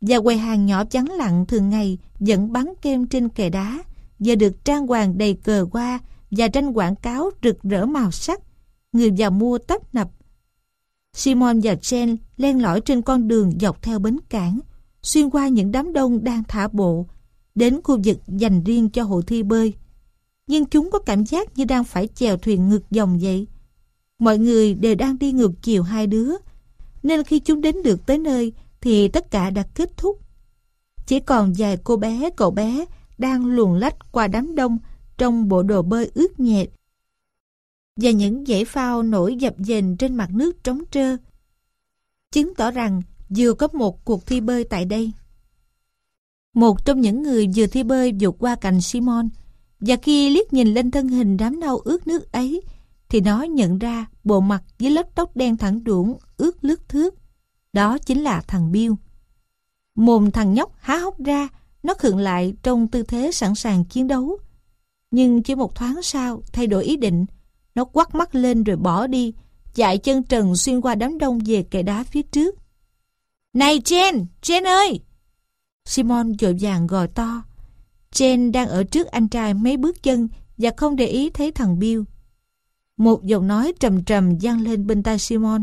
Và quầy hàng nhỏ vắng lặng thường ngày vẫn bắn kem trên kè đá, giờ được trang hoàng đầy cờ hoa và tranh quảng cáo rực rỡ màu sắc. Người vào mua tấp nập. Simon và Jen len lỏi trên con đường dọc theo bến cảng, xuyên qua những đám đông đang thả bộ, đến khu vực dành riêng cho hội thi bơi. Nhưng chúng có cảm giác như đang phải chèo thuyền ngược dòng vậy. Mọi người đều đang đi ngược chiều hai đứa, nên khi chúng đến được tới nơi thì tất cả đã kết thúc. Chỉ còn vài cô bé, cậu bé đang luồn lách qua đám đông trong bộ đồ bơi ướt nhẹt và những dãy phao nổi dập dềnh trên mặt nước trống trơ chứng tỏ rằng vừa có một cuộc thi bơi tại đây. Một trong những người vừa thi bơi vượt qua cạnh Simon và khi liếc nhìn lên thân hình đám nâu ướt nước ấy thì nó nhận ra bộ mặt với lớp tóc đen thẳng đuổng ướt lướt thước. Đó chính là thằng Bill. Mồm thằng nhóc há hốc ra, nó khựng lại trong tư thế sẵn sàng chiến đấu. Nhưng chỉ một thoáng sau, thay đổi ý định, nó quắt mắt lên rồi bỏ đi, chạy chân trần xuyên qua đám đông về kệ đá phía trước. Này Jen, Jen ơi! Simon dội vàng gọi to. Jen đang ở trước anh trai mấy bước chân và không để ý thấy thằng Bill. Một giọng nói trầm trầm vang lên bên tai Simon.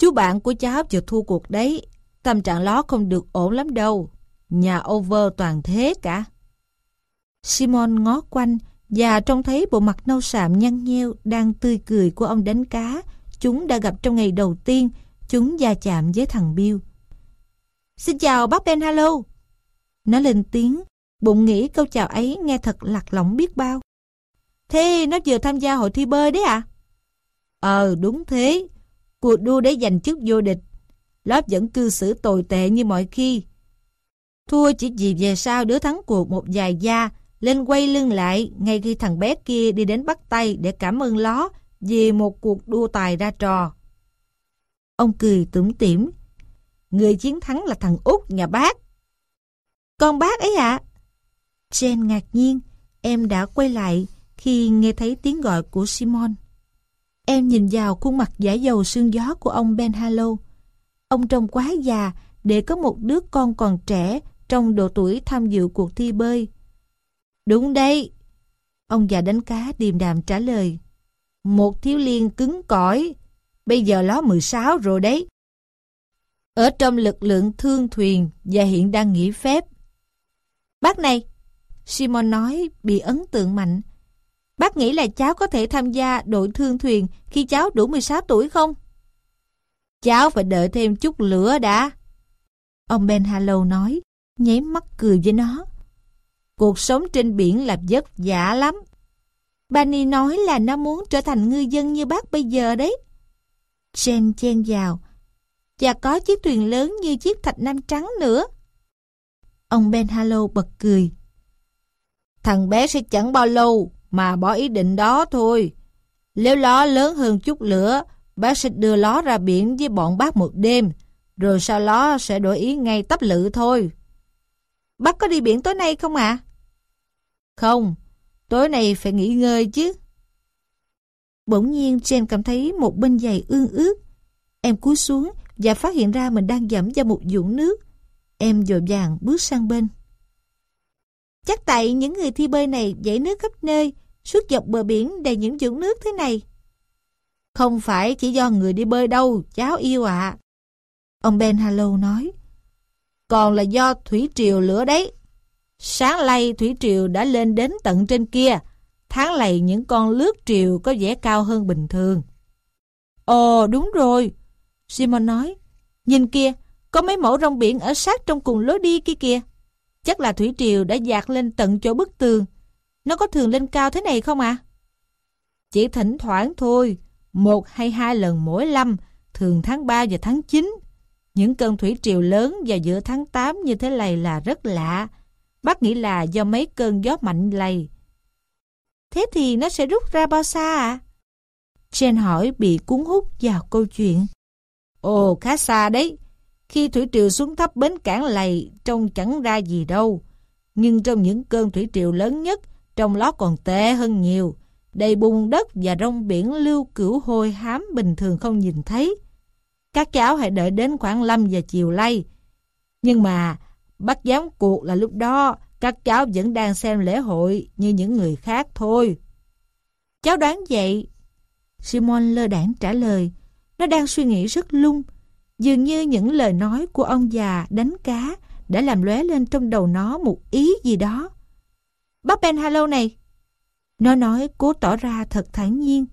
Chú bạn của cháu vừa thua cuộc đấy. Tâm trạng ló không được ổn lắm đâu. Nhà over toàn thế cả. Simon ngó quanh và trông thấy bộ mặt nâu sạm nhăn nheo đang tươi cười của ông đánh cá. Chúng đã gặp trong ngày đầu tiên. Chúng va chạm với thằng Bill. Xin chào bác Ben Hello. Nó lên tiếng, bụng nghĩ câu chào ấy nghe thật lạc lõng biết bao. Thế nó vừa tham gia hội thi bơi đấy à? Ờ đúng thế. Cuộc đua để giành chức vô địch. Lớp vẫn cư xử tồi tệ như mọi khi. Thua chỉ vì về sau đứa thắng cuộc một vài gia lên quay lưng lại ngay khi thằng bé kia đi đến bắt tay để cảm ơn ló vì một cuộc đua tài ra trò. Ông cười tủm tỉm. Người chiến thắng là thằng út, nhà bác. Con bác ấy ạ? À? Jen ngạc nhiên, em đã quay lại khi nghe thấy tiếng gọi của Simon. Em nhìn vào khuôn mặt giả dầu sương gió của ông Ben Hallow. Ông trông quá già để có một đứa con còn trẻ trong độ tuổi tham dự cuộc thi bơi. Đúng đây Ông già đánh cá điềm đạm trả lời. Một thiếu liên cứng cỏi. Bây giờ ló 16 rồi đấy. Ở trong lực lượng thương thuyền và hiện đang nghỉ phép. Bác này, Simon nói bị ấn tượng mạnh. Bác nghĩ là cháu có thể tham gia đội thương thuyền khi cháu đủ 16 tuổi không? Cháu phải đợi thêm chút lửa đã. Ông Ben Hallow nói, nháy mắt cười với nó. Cuộc sống trên biển là vất vả lắm. Bani nói là nó muốn trở thành ngư dân như bác bây giờ đấy. Jen chen vào. Và có chiếc thuyền lớn như chiếc thạch nam trắng nữa. Ông Ben Hallow bật cười. Thằng bé sẽ chẳng bao lâu mà bỏ ý định đó thôi. Nếu ló lớn hơn chút nữa, bác sẽ đưa ló ra biển với bọn bác một đêm, rồi sau ló sẽ đổi ý ngay tấp lự thôi. Bác có đi biển tối nay không ạ? À? Không, tối nay phải nghỉ ngơi chứ. Bỗng nhiên Jen cảm thấy một bên giày ương ướt. Em cúi xuống và phát hiện ra mình đang dẫm vào một dũng nước. Em dội vàng bước sang bên. Chắc tại những người thi bơi này dãy nước khắp nơi, suốt dọc bờ biển đầy những dũng nước thế này. Không phải chỉ do người đi bơi đâu, cháu yêu ạ. Ông Ben Hallow nói. Còn là do thủy triều lửa đấy. Sáng lay thủy triều đã lên đến tận trên kia. Tháng lầy những con lướt triều có vẻ cao hơn bình thường. Ồ đúng rồi. Simon nói. Nhìn kia, có mấy mẫu rong biển ở sát trong cùng lối đi kia kìa. Chắc là thủy triều đã dạt lên tận chỗ bức tường. Nó có thường lên cao thế này không ạ? À? Chỉ thỉnh thoảng thôi. Một hay hai lần mỗi năm, thường tháng 3 và tháng 9. Những cơn thủy triều lớn vào giữa tháng 8 như thế này là rất lạ. Bác nghĩ là do mấy cơn gió mạnh lầy. Thế thì nó sẽ rút ra bao xa ạ? À? Jen hỏi bị cuốn hút vào câu chuyện. Ồ, khá xa đấy. Khi thủy triều xuống thấp bến cảng lầy trông chẳng ra gì đâu. Nhưng trong những cơn thủy triều lớn nhất, trong ló còn tệ hơn nhiều. Đầy bùn đất và rong biển lưu cửu hôi hám bình thường không nhìn thấy. Các cháu hãy đợi đến khoảng 5 giờ chiều lay. Nhưng mà, bắt giám cuộc là lúc đó, các cháu vẫn đang xem lễ hội như những người khác thôi. Cháu đoán vậy. Simon lơ đảng trả lời. Nó đang suy nghĩ rất lung. Dường như những lời nói của ông già đánh cá đã làm lóe lên trong đầu nó một ý gì đó. Bác Ben Hallow này. Nó nói cố tỏ ra thật thản nhiên.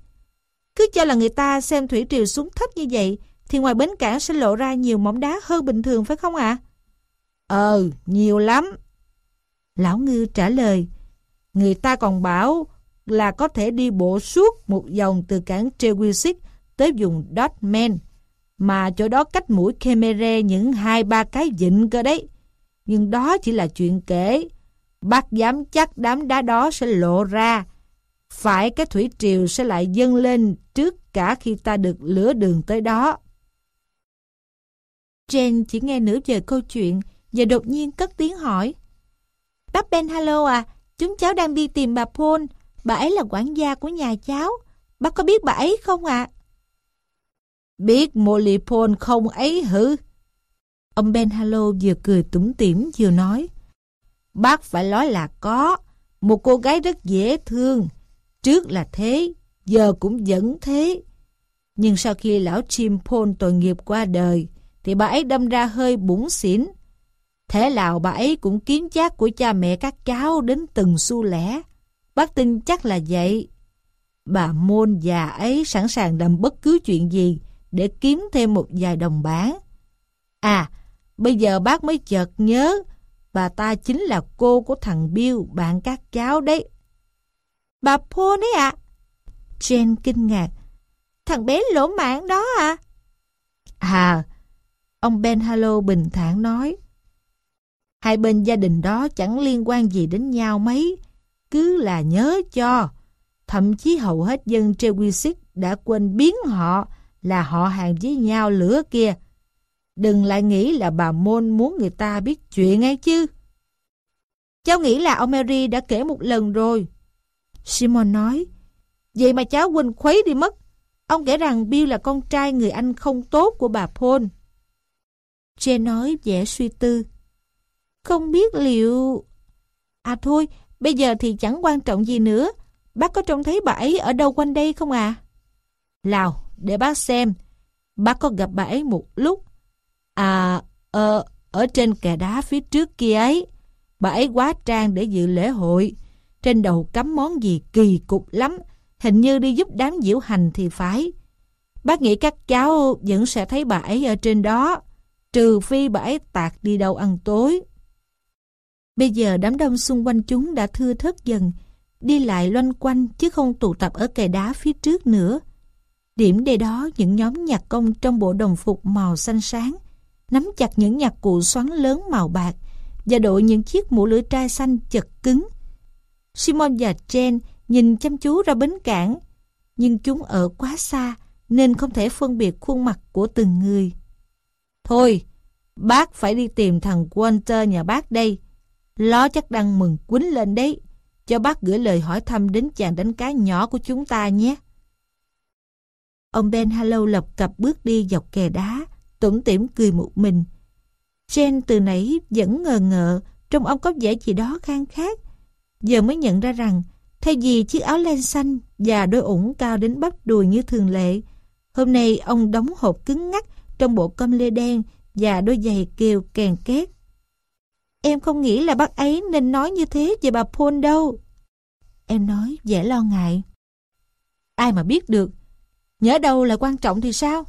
Cứ cho là người ta xem thủy triều xuống thấp như vậy thì ngoài bến cảng sẽ lộ ra nhiều mỏng đá hơn bình thường phải không ạ? À? Ờ, nhiều lắm. Lão Ngư trả lời, người ta còn bảo là có thể đi bộ suốt một vòng từ cảng Trewisic tới vùng Dotman, mà chỗ đó cách mũi Khmer những hai ba cái vịnh cơ đấy. Nhưng đó chỉ là chuyện kể. Bác dám chắc đám đá đó sẽ lộ ra. Phải cái thủy triều sẽ lại dâng lên trước cả khi ta được lửa đường tới đó. Jane chỉ nghe nửa giờ câu chuyện và đột nhiên cất tiếng hỏi. Bác Ben hello à, chúng cháu đang đi tìm bà Paul. Bà ấy là quản gia của nhà cháu. Bác có biết bà ấy không ạ? À? Biết Molly Paul không ấy hử? Ông Ben Halo vừa cười tủm tỉm vừa nói. Bác phải nói là có. Một cô gái rất dễ thương. Trước là thế, giờ cũng vẫn thế. Nhưng sau khi lão Jim Paul tội nghiệp qua đời, thì bà ấy đâm ra hơi bủng xỉn. Thế nào bà ấy cũng kiếm chác của cha mẹ các cháu đến từng xu lẻ. Bác tin chắc là vậy. Bà môn già ấy sẵn sàng làm bất cứ chuyện gì để kiếm thêm một vài đồng bán. À, bây giờ bác mới chợt nhớ, bà ta chính là cô của thằng Bill, bạn các cháu đấy. Bà Paul đấy ạ. À? Jen kinh ngạc. Thằng bé lỗ mạng đó à? À, ông Ben Halo bình thản nói. Hai bên gia đình đó chẳng liên quan gì đến nhau mấy, cứ là nhớ cho. Thậm chí hầu hết dân Trewisic đã quên biến họ là họ hàng với nhau lửa kia. Đừng lại nghĩ là bà Môn muốn người ta biết chuyện ngay chứ. Cháu nghĩ là ông Mary đã kể một lần rồi. Simon nói, vậy mà cháu quên khuấy đi mất. Ông kể rằng Bill là con trai người anh không tốt của bà Paul. Jane nói vẻ suy tư. Không biết liệu... À thôi, bây giờ thì chẳng quan trọng gì nữa. Bác có trông thấy bà ấy ở đâu quanh đây không à? Lào, để bác xem. Bác có gặp bà ấy một lúc. À, ờ, ở trên kè đá phía trước kia ấy. Bà ấy quá trang để dự lễ hội. Trên đầu cắm món gì kỳ cục lắm. Hình như đi giúp đám diễu hành thì phải. Bác nghĩ các cháu vẫn sẽ thấy bà ấy ở trên đó. Trừ phi bà ấy tạc đi đâu ăn tối. Bây giờ đám đông xung quanh chúng đã thưa thớt dần, đi lại loanh quanh chứ không tụ tập ở kè đá phía trước nữa. Điểm đề đó những nhóm nhạc công trong bộ đồng phục màu xanh sáng, nắm chặt những nhạc cụ xoắn lớn màu bạc và đội những chiếc mũ lưỡi trai xanh chật cứng. Simon và Jen nhìn chăm chú ra bến cảng, nhưng chúng ở quá xa nên không thể phân biệt khuôn mặt của từng người. Thôi, bác phải đi tìm thằng Walter nhà bác đây. ló chắc đang mừng quýnh lên đấy. Cho bác gửi lời hỏi thăm đến chàng đánh cá nhỏ của chúng ta nhé. Ông Ben Hallow lập cặp bước đi dọc kè đá, tủm tỉm cười một mình. Jen từ nãy vẫn ngờ ngợ, trong ông có vẻ gì đó khang khác. Giờ mới nhận ra rằng, thay vì chiếc áo len xanh và đôi ủng cao đến bắp đùi như thường lệ, hôm nay ông đóng hộp cứng ngắc trong bộ com lê đen và đôi giày kêu kèn két. Em không nghĩ là bác ấy nên nói như thế về bà Paul đâu. Em nói vẻ lo ngại. Ai mà biết được, nhớ đâu là quan trọng thì sao?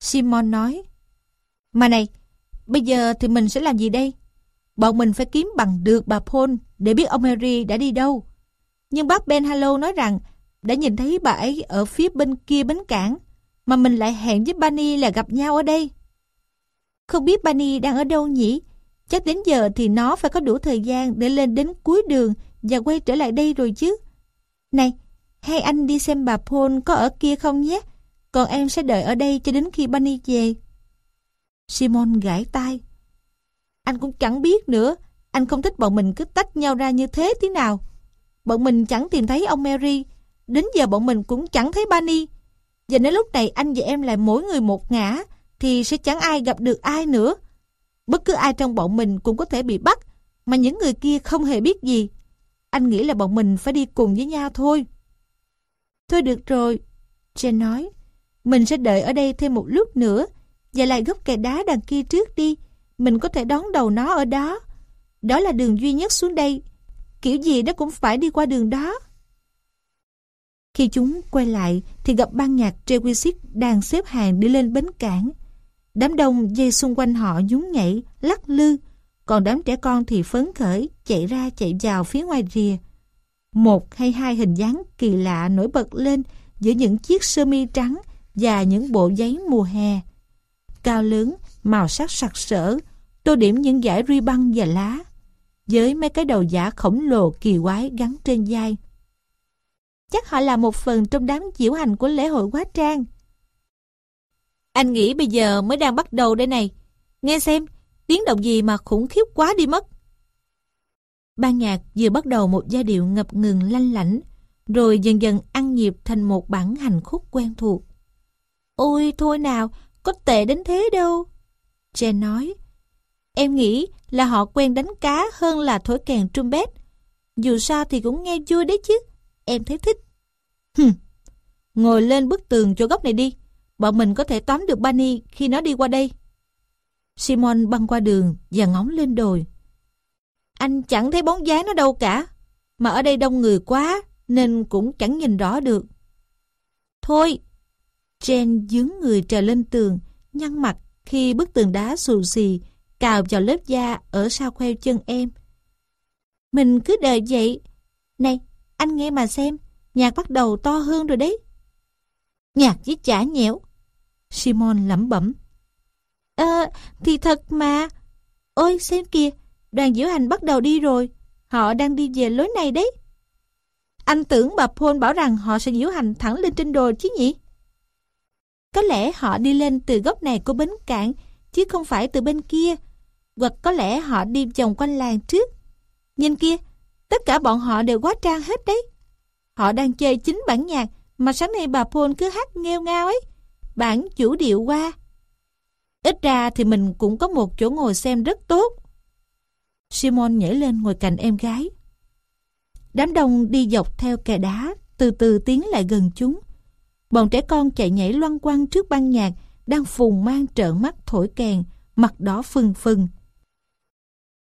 Simon nói, Mà này, bây giờ thì mình sẽ làm gì đây? Bọn mình phải kiếm bằng được bà Paul để biết ông Harry đã đi đâu. Nhưng bác Ben Hallow nói rằng đã nhìn thấy bà ấy ở phía bên kia bến cảng, mà mình lại hẹn với Bunny là gặp nhau ở đây. Không biết Bunny đang ở đâu nhỉ? Chắc đến giờ thì nó phải có đủ thời gian để lên đến cuối đường và quay trở lại đây rồi chứ. Này, hay anh đi xem bà Paul có ở kia không nhé? Còn em sẽ đợi ở đây cho đến khi Bunny về. Simon gãi tay. Anh cũng chẳng biết nữa. Anh không thích bọn mình cứ tách nhau ra như thế thế nào. Bọn mình chẳng tìm thấy ông Mary. Đến giờ bọn mình cũng chẳng thấy Bunny. Và nếu lúc này anh và em lại mỗi người một ngã thì sẽ chẳng ai gặp được ai nữa. Bất cứ ai trong bọn mình cũng có thể bị bắt, mà những người kia không hề biết gì. Anh nghĩ là bọn mình phải đi cùng với nhau thôi. Thôi được rồi, Jen nói. Mình sẽ đợi ở đây thêm một lúc nữa, và lại gốc kè đá đằng kia trước đi. Mình có thể đón đầu nó ở đó. Đó là đường duy nhất xuống đây. Kiểu gì nó cũng phải đi qua đường đó. Khi chúng quay lại thì gặp ban nhạc Trewisic đang xếp hàng đi lên bến cảng. Đám đông dây xung quanh họ nhún nhảy, lắc lư, còn đám trẻ con thì phấn khởi, chạy ra chạy vào phía ngoài rìa. Một hay hai hình dáng kỳ lạ nổi bật lên giữa những chiếc sơ mi trắng và những bộ giấy mùa hè. Cao lớn, màu sắc sặc sỡ, tô điểm những dải ruy băng và lá, với mấy cái đầu giả khổng lồ kỳ quái gắn trên vai. Chắc họ là một phần trong đám diễu hành của lễ hội quá trang. Anh nghĩ bây giờ mới đang bắt đầu đây này. Nghe xem, tiếng động gì mà khủng khiếp quá đi mất. Ban nhạc vừa bắt đầu một giai điệu ngập ngừng lanh lảnh, rồi dần dần ăn nhịp thành một bản hành khúc quen thuộc. Ôi thôi nào, có tệ đến thế đâu. Jen nói, em nghĩ là họ quen đánh cá hơn là thổi kèn trumpet. Dù sao thì cũng nghe vui đấy chứ, em thấy thích. Hừm, ngồi lên bức tường chỗ góc này đi bọn mình có thể tóm được Bunny khi nó đi qua đây. Simon băng qua đường và ngóng lên đồi. Anh chẳng thấy bóng dáng nó đâu cả, mà ở đây đông người quá nên cũng chẳng nhìn rõ được. Thôi, Jen dướng người trèo lên tường, nhăn mặt khi bức tường đá xù xì cào vào lớp da ở sau khoeo chân em. Mình cứ đợi vậy. Này, anh nghe mà xem, nhạc bắt đầu to hơn rồi đấy. Nhạc với chả nhẽo, Simon lẩm bẩm. Ờ, thì thật mà. Ôi, xem kìa, đoàn diễu hành bắt đầu đi rồi. Họ đang đi về lối này đấy. Anh tưởng bà Paul bảo rằng họ sẽ diễu hành thẳng lên trên đồi chứ nhỉ? Có lẽ họ đi lên từ góc này của bến cảng, chứ không phải từ bên kia. Hoặc có lẽ họ đi vòng quanh làng trước. Nhìn kia, tất cả bọn họ đều quá trang hết đấy. Họ đang chơi chính bản nhạc mà sáng nay bà Paul cứ hát nghêu ngao ấy. Bản chủ điệu qua. Ít ra thì mình cũng có một chỗ ngồi xem rất tốt. Simon nhảy lên ngồi cạnh em gái. Đám đông đi dọc theo kè đá, từ từ tiến lại gần chúng. Bọn trẻ con chạy nhảy loan quăng trước ban nhạc, đang phùng mang trợn mắt thổi kèn, mặt đỏ phừng phừng.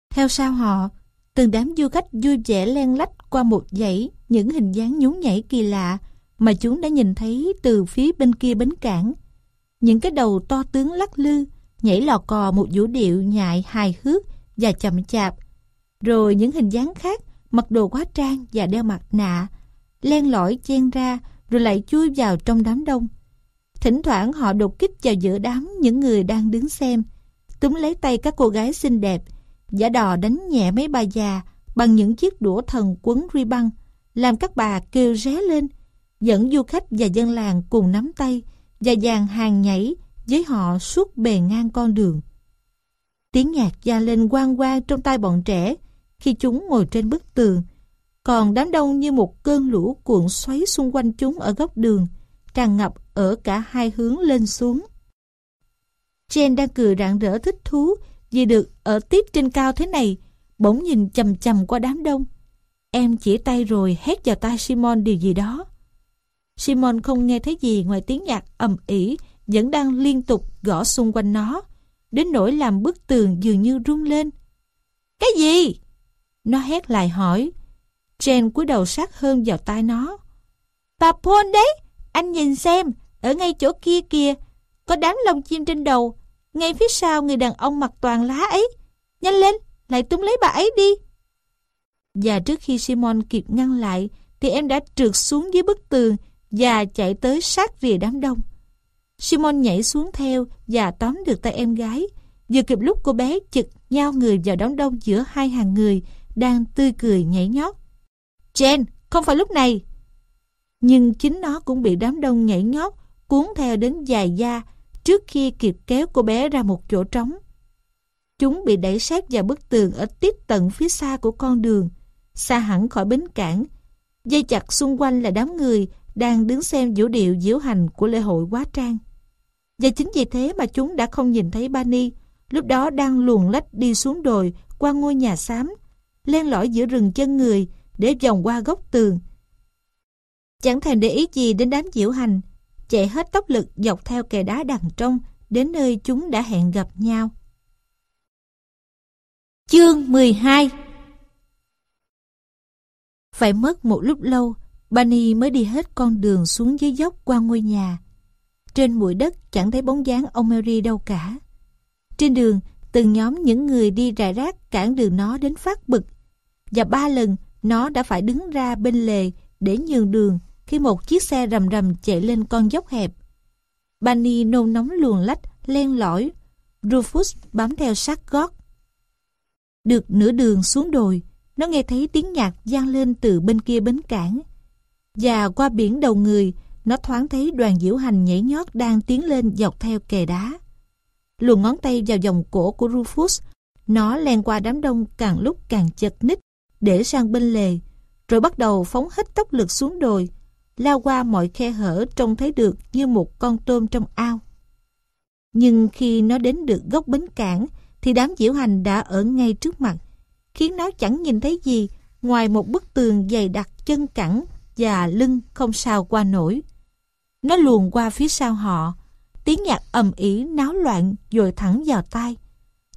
Theo sau họ, từng đám du khách vui vẻ len lách qua một dãy những hình dáng nhún nhảy kỳ lạ mà chúng đã nhìn thấy từ phía bên kia bến cảng. Những cái đầu to tướng lắc lư, nhảy lò cò một vũ điệu nhại hài hước và chậm chạp. Rồi những hình dáng khác, mặc đồ quá trang và đeo mặt nạ, len lỏi chen ra rồi lại chui vào trong đám đông. Thỉnh thoảng họ đột kích vào giữa đám những người đang đứng xem, túm lấy tay các cô gái xinh đẹp, giả đò đánh nhẹ mấy bà già bằng những chiếc đũa thần quấn ri băng, làm các bà kêu ré lên, dẫn du khách và dân làng cùng nắm tay và dàn hàng nhảy với họ suốt bề ngang con đường. Tiếng nhạc gia lên quang quang trong tay bọn trẻ khi chúng ngồi trên bức tường, còn đám đông như một cơn lũ cuộn xoáy xung quanh chúng ở góc đường, tràn ngập ở cả hai hướng lên xuống. Jen đang cười rạng rỡ thích thú vì được ở tiếp trên cao thế này, bỗng nhìn chầm chầm qua đám đông. Em chỉ tay rồi hét vào tai Simon điều gì đó. Simon không nghe thấy gì ngoài tiếng nhạc ầm ỉ vẫn đang liên tục gõ xung quanh nó, đến nỗi làm bức tường dường như rung lên. Cái gì? Nó hét lại hỏi. Jen cúi đầu sát hơn vào tai nó. Bà Paul đấy, anh nhìn xem, ở ngay chỗ kia kìa, có đám lông chim trên đầu, ngay phía sau người đàn ông mặc toàn lá ấy. Nhanh lên, lại túm lấy bà ấy đi. Và trước khi Simon kịp ngăn lại, thì em đã trượt xuống dưới bức tường và chạy tới sát rìa đám đông. Simon nhảy xuống theo và tóm được tay em gái. Vừa kịp lúc cô bé chực nhau người vào đám đông giữa hai hàng người đang tươi cười nhảy nhót. Jen, không phải lúc này. Nhưng chính nó cũng bị đám đông nhảy nhót cuốn theo đến dài da trước khi kịp kéo cô bé ra một chỗ trống. Chúng bị đẩy sát vào bức tường ở tít tận phía xa của con đường, xa hẳn khỏi bến cảng. Dây chặt xung quanh là đám người đang đứng xem vũ điệu diễu hành của lễ hội quá trang. Và chính vì thế mà chúng đã không nhìn thấy Bani, lúc đó đang luồn lách đi xuống đồi qua ngôi nhà xám, len lỏi giữa rừng chân người để vòng qua góc tường. Chẳng thèm để ý gì đến đám diễu hành, chạy hết tốc lực dọc theo kè đá đằng trong đến nơi chúng đã hẹn gặp nhau. Chương 12 Phải mất một lúc lâu, Bani mới đi hết con đường xuống dưới dốc qua ngôi nhà. Trên bụi đất chẳng thấy bóng dáng ông Mary đâu cả. Trên đường, từng nhóm những người đi rải rác cản đường nó đến phát bực. Và ba lần, nó đã phải đứng ra bên lề để nhường đường khi một chiếc xe rầm rầm chạy lên con dốc hẹp. Bani nôn nóng luồn lách, len lỏi. Rufus bám theo sát gót. Được nửa đường xuống đồi, nó nghe thấy tiếng nhạc vang lên từ bên kia bến cảng. Và qua biển đầu người, nó thoáng thấy đoàn diễu hành nhảy nhót đang tiến lên dọc theo kè đá. Luồn ngón tay vào vòng cổ của Rufus, nó len qua đám đông càng lúc càng chật ních để sang bên lề, rồi bắt đầu phóng hết tốc lực xuống đồi, lao qua mọi khe hở trông thấy được như một con tôm trong ao. Nhưng khi nó đến được góc bến cảng, thì đám diễu hành đã ở ngay trước mặt, khiến nó chẳng nhìn thấy gì ngoài một bức tường dày đặc chân cẳng và lưng không sao qua nổi. Nó luồn qua phía sau họ, tiếng nhạc ầm ĩ náo loạn dội thẳng vào tai,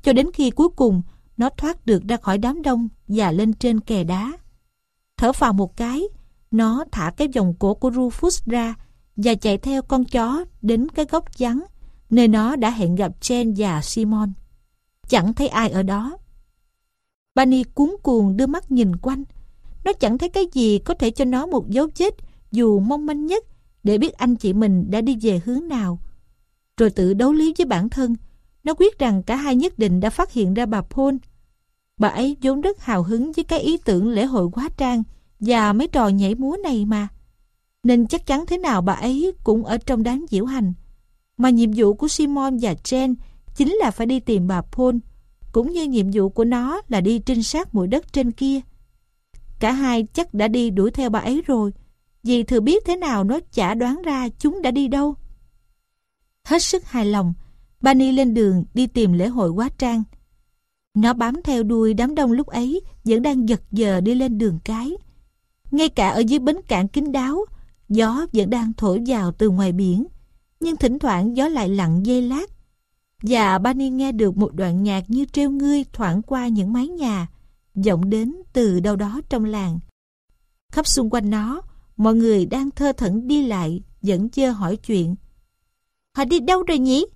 cho đến khi cuối cùng nó thoát được ra khỏi đám đông và lên trên kè đá. Thở vào một cái, nó thả cái vòng cổ của Rufus ra và chạy theo con chó đến cái góc vắng nơi nó đã hẹn gặp Jen và Simon. Chẳng thấy ai ở đó. Bunny cuốn cuồng đưa mắt nhìn quanh. Nó chẳng thấy cái gì có thể cho nó một dấu vết dù mong manh nhất để biết anh chị mình đã đi về hướng nào. Rồi tự đấu lý với bản thân, nó quyết rằng cả hai nhất định đã phát hiện ra bà Paul. Bà ấy vốn rất hào hứng với cái ý tưởng lễ hội quá trang và mấy trò nhảy múa này mà. Nên chắc chắn thế nào bà ấy cũng ở trong đám diễu hành. mà nhiệm vụ của Simon và Jen chính là phải đi tìm bà Paul, cũng như nhiệm vụ của nó là đi trinh sát mũi đất trên kia. Cả hai chắc đã đi đuổi theo bà ấy rồi, vì thừa biết thế nào nó chả đoán ra chúng đã đi đâu. Hết sức hài lòng, Bani lên đường đi tìm lễ hội quá trang. Nó bám theo đuôi đám đông lúc ấy vẫn đang giật giờ đi lên đường cái. Ngay cả ở dưới bến cảng kín đáo, gió vẫn đang thổi vào từ ngoài biển, nhưng thỉnh thoảng gió lại lặng dây lát. Và Bani nghe được một đoạn nhạc như treo ngươi thoảng qua những mái nhà, vọng đến từ đâu đó trong làng. Khắp xung quanh nó, mọi người đang thơ thẩn đi lại, vẫn chưa hỏi chuyện. Họ đi đâu rồi nhỉ?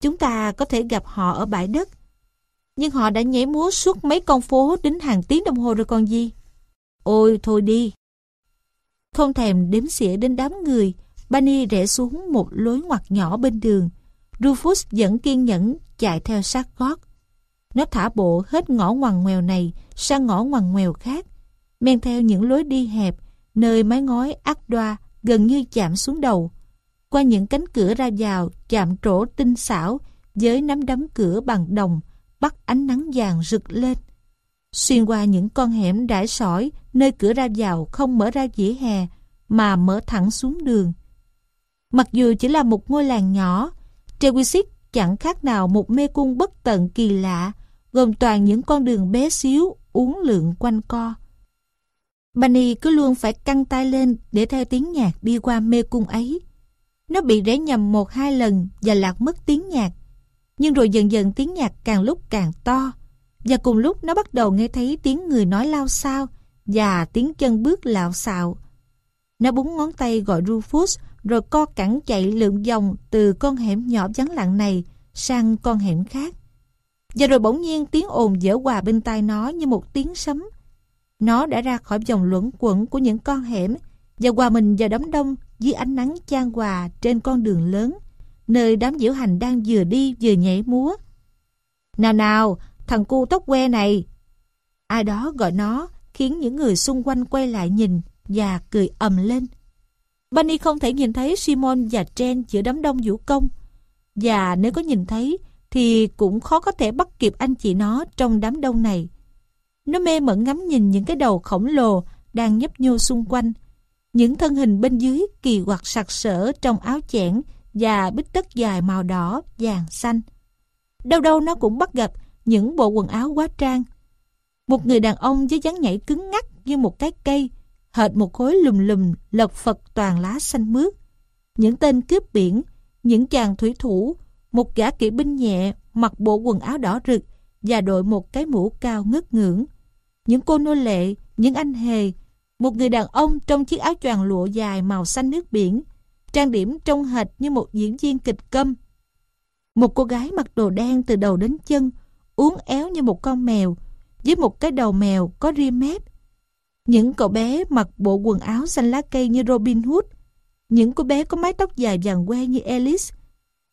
Chúng ta có thể gặp họ ở bãi đất. Nhưng họ đã nhảy múa suốt mấy con phố đến hàng tiếng đồng hồ rồi còn gì. Ôi thôi đi. Không thèm đếm xỉa đến đám người, Bani rẽ xuống một lối ngoặt nhỏ bên đường. Rufus vẫn kiên nhẫn chạy theo sát gót. Nó thả bộ hết ngõ ngoằn ngoèo này sang ngõ ngoằn ngoèo khác, men theo những lối đi hẹp, nơi mái ngói ác đoa gần như chạm xuống đầu. Qua những cánh cửa ra vào chạm trổ tinh xảo với nắm đấm cửa bằng đồng bắt ánh nắng vàng rực lên. Xuyên qua những con hẻm rải sỏi nơi cửa ra vào không mở ra dĩa hè mà mở thẳng xuống đường. Mặc dù chỉ là một ngôi làng nhỏ, Trewisic chẳng khác nào một mê cung bất tận kỳ lạ, gồm toàn những con đường bé xíu, uốn lượn quanh co bani cứ luôn phải căng tay lên để theo tiếng nhạc đi qua mê cung ấy. Nó bị rẽ nhầm một hai lần và lạc mất tiếng nhạc. Nhưng rồi dần dần tiếng nhạc càng lúc càng to. Và cùng lúc nó bắt đầu nghe thấy tiếng người nói lao sao và tiếng chân bước lạo xạo. Nó búng ngón tay gọi Rufus rồi co cẳng chạy lượn vòng từ con hẻm nhỏ vắng lặng này sang con hẻm khác. Và rồi bỗng nhiên tiếng ồn dở hòa bên tai nó như một tiếng sấm. Nó đã ra khỏi vòng luẩn quẩn của những con hẻm và hòa mình vào đám đông dưới ánh nắng chan hòa trên con đường lớn, nơi đám diễu hành đang vừa đi vừa nhảy múa. Nào nào, thằng cu tóc que này! Ai đó gọi nó, khiến những người xung quanh quay lại nhìn và cười ầm lên. Bunny không thể nhìn thấy Simon và Jen giữa đám đông vũ công. Và nếu có nhìn thấy, thì cũng khó có thể bắt kịp anh chị nó trong đám đông này. Nó mê mẩn ngắm nhìn những cái đầu khổng lồ đang nhấp nhô xung quanh. Những thân hình bên dưới kỳ quặc sặc sỡ trong áo chẽn và bít tất dài màu đỏ, vàng, xanh. Đâu đâu nó cũng bắt gặp những bộ quần áo quá trang. Một người đàn ông với dáng nhảy cứng ngắc như một cái cây, hệt một khối lùm lùm lật phật toàn lá xanh mướt. Những tên cướp biển, những chàng thủy thủ, một gã kỵ binh nhẹ mặc bộ quần áo đỏ rực và đội một cái mũ cao ngất ngưỡng. Những cô nô lệ, những anh hề, một người đàn ông trong chiếc áo choàng lụa dài màu xanh nước biển, trang điểm trông hệt như một diễn viên kịch câm. Một cô gái mặc đồ đen từ đầu đến chân, uốn éo như một con mèo, với một cái đầu mèo có ria mép. Những cậu bé mặc bộ quần áo xanh lá cây như Robin Hood, những cô bé có mái tóc dài vàng que như Alice,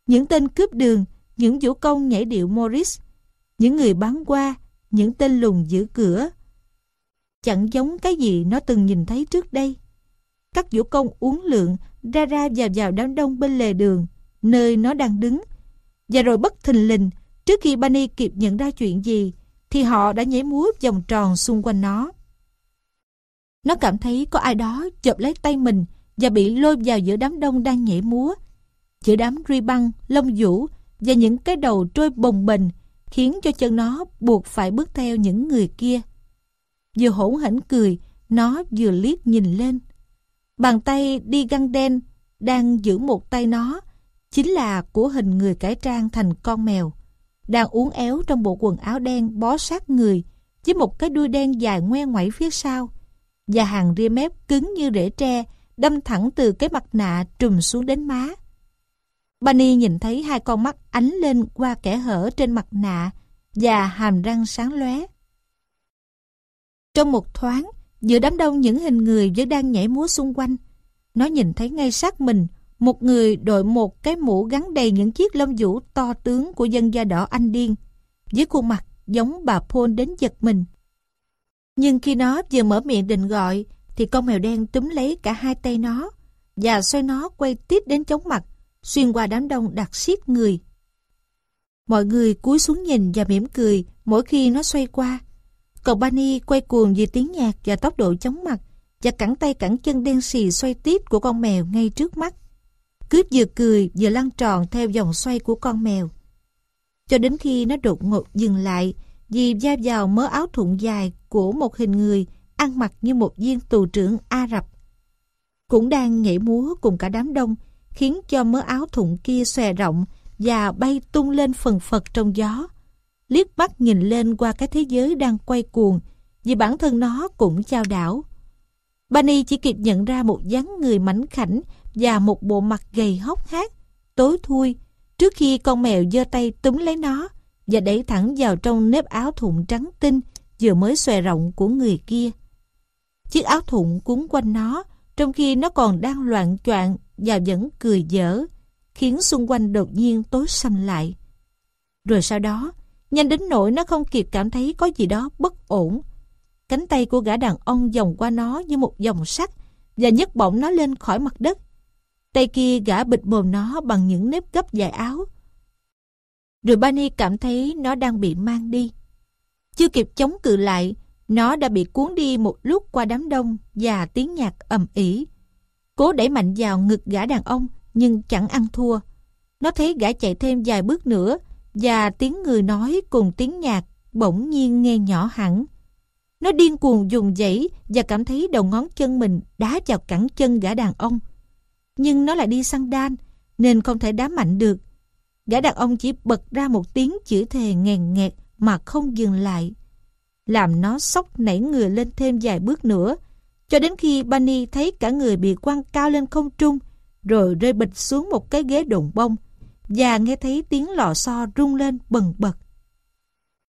những tên cướp đường, những vũ công nhảy điệu Morris, những người bán qua, những tên lùng giữ cửa. Chẳng giống cái gì nó từng nhìn thấy trước đây. Các vũ công uống lượng ra ra vào vào đám đông bên lề đường, nơi nó đang đứng. Và rồi bất thình lình, trước khi Bunny kịp nhận ra chuyện gì, thì họ đã nhảy múa vòng tròn xung quanh nó. Nó cảm thấy có ai đó chộp lấy tay mình và bị lôi vào giữa đám đông đang nhảy múa. Giữa đám ri băng, lông vũ và những cái đầu trôi bồng bềnh khiến cho chân nó buộc phải bước theo những người kia. Vừa hỗn hỉnh cười, nó vừa liếc nhìn lên. Bàn tay đi găng đen đang giữ một tay nó chính là của hình người cải trang thành con mèo đang uốn éo trong bộ quần áo đen bó sát người với một cái đuôi đen dài ngoe ngoảy phía sau và hàng ria mép cứng như rễ tre đâm thẳng từ cái mặt nạ trùm xuống đến má. Bunny nhìn thấy hai con mắt ánh lên qua kẻ hở trên mặt nạ và hàm răng sáng lóe. Trong một thoáng, giữa đám đông những hình người vẫn đang nhảy múa xung quanh, nó nhìn thấy ngay sát mình một người đội một cái mũ gắn đầy những chiếc lông vũ to tướng của dân da đỏ Anh Điên, với khuôn mặt giống bà Paul đến giật mình. Nhưng khi nó vừa mở miệng định gọi, thì con mèo đen túm lấy cả hai tay nó và xoay nó quay tít đến chóng mặt, xuyên qua đám đông đặt xiết người. Mọi người cúi xuống nhìn và mỉm cười mỗi khi nó xoay qua. Còn Bani quay cuồng vì tiếng nhạc và tốc độ chóng mặt và cẳng tay cẳng chân đen xì xoay tiếp của con mèo ngay trước mắt. Cướp vừa cười vừa lăn tròn theo dòng xoay của con mèo. Cho đến khi nó đột ngột dừng lại vì da vào mớ áo thụng dài của một hình người ăn mặc như một viên tù trưởng Ả Rập. Cũng đang nhảy múa cùng cả đám đông, khiến cho mớ áo thụng kia xòe rộng và bay tung lên phần phật trong gió. Liếc mắt nhìn lên qua cái thế giới đang quay cuồng vì bản thân nó cũng chao đảo. Bani chỉ kịp nhận ra một dáng người mảnh khảnh và một bộ mặt gầy hốc hác, tối thui, trước khi con mèo giơ tay túm lấy nó và đẩy thẳng vào trong nếp áo thụng trắng tinh vừa mới xòe rộng của người kia. Chiếc áo thụng cuốn quanh nó, trong khi nó còn đang loạn choạng và vẫn cười dở, khiến xung quanh đột nhiên tối sầm lại. Rồi sau đó, nhanh đến nỗi nó không kịp cảm thấy có gì đó bất ổn. Cánh tay của gã đàn ông vòng qua nó như một dòng sắt và nhấc bổng nó lên khỏi mặt đất. Tay kia gã bịt mồm nó bằng những nếp gấp dài áo. Rồi Bani cảm thấy nó đang bị mang đi. Chưa kịp chống cự lại, nó đã bị cuốn đi một lúc qua đám đông và tiếng nhạc ầm ĩ. Cố đẩy mạnh vào ngực gã đàn ông nhưng chẳng ăn thua. Nó thấy gã chạy thêm vài bước nữa và tiếng người nói cùng tiếng nhạc bỗng nhiên nghe nhỏ hẳn. Nó điên cuồng dùng dãy và cảm thấy đầu ngón chân mình đá vào cẳng chân gã đàn ông. Nhưng nó lại đi săn đan, nên không thể đá mạnh được. Gã đàn ông chỉ bật ra một tiếng chữ thề nghèn nghẹt mà không dừng lại. Làm nó sốc nảy người lên thêm vài bước nữa, cho đến khi Bunny thấy cả người bị quăng cao lên không trung, rồi rơi bịch xuống một cái ghế đồn bông và nghe thấy tiếng lò xo rung lên bần bật.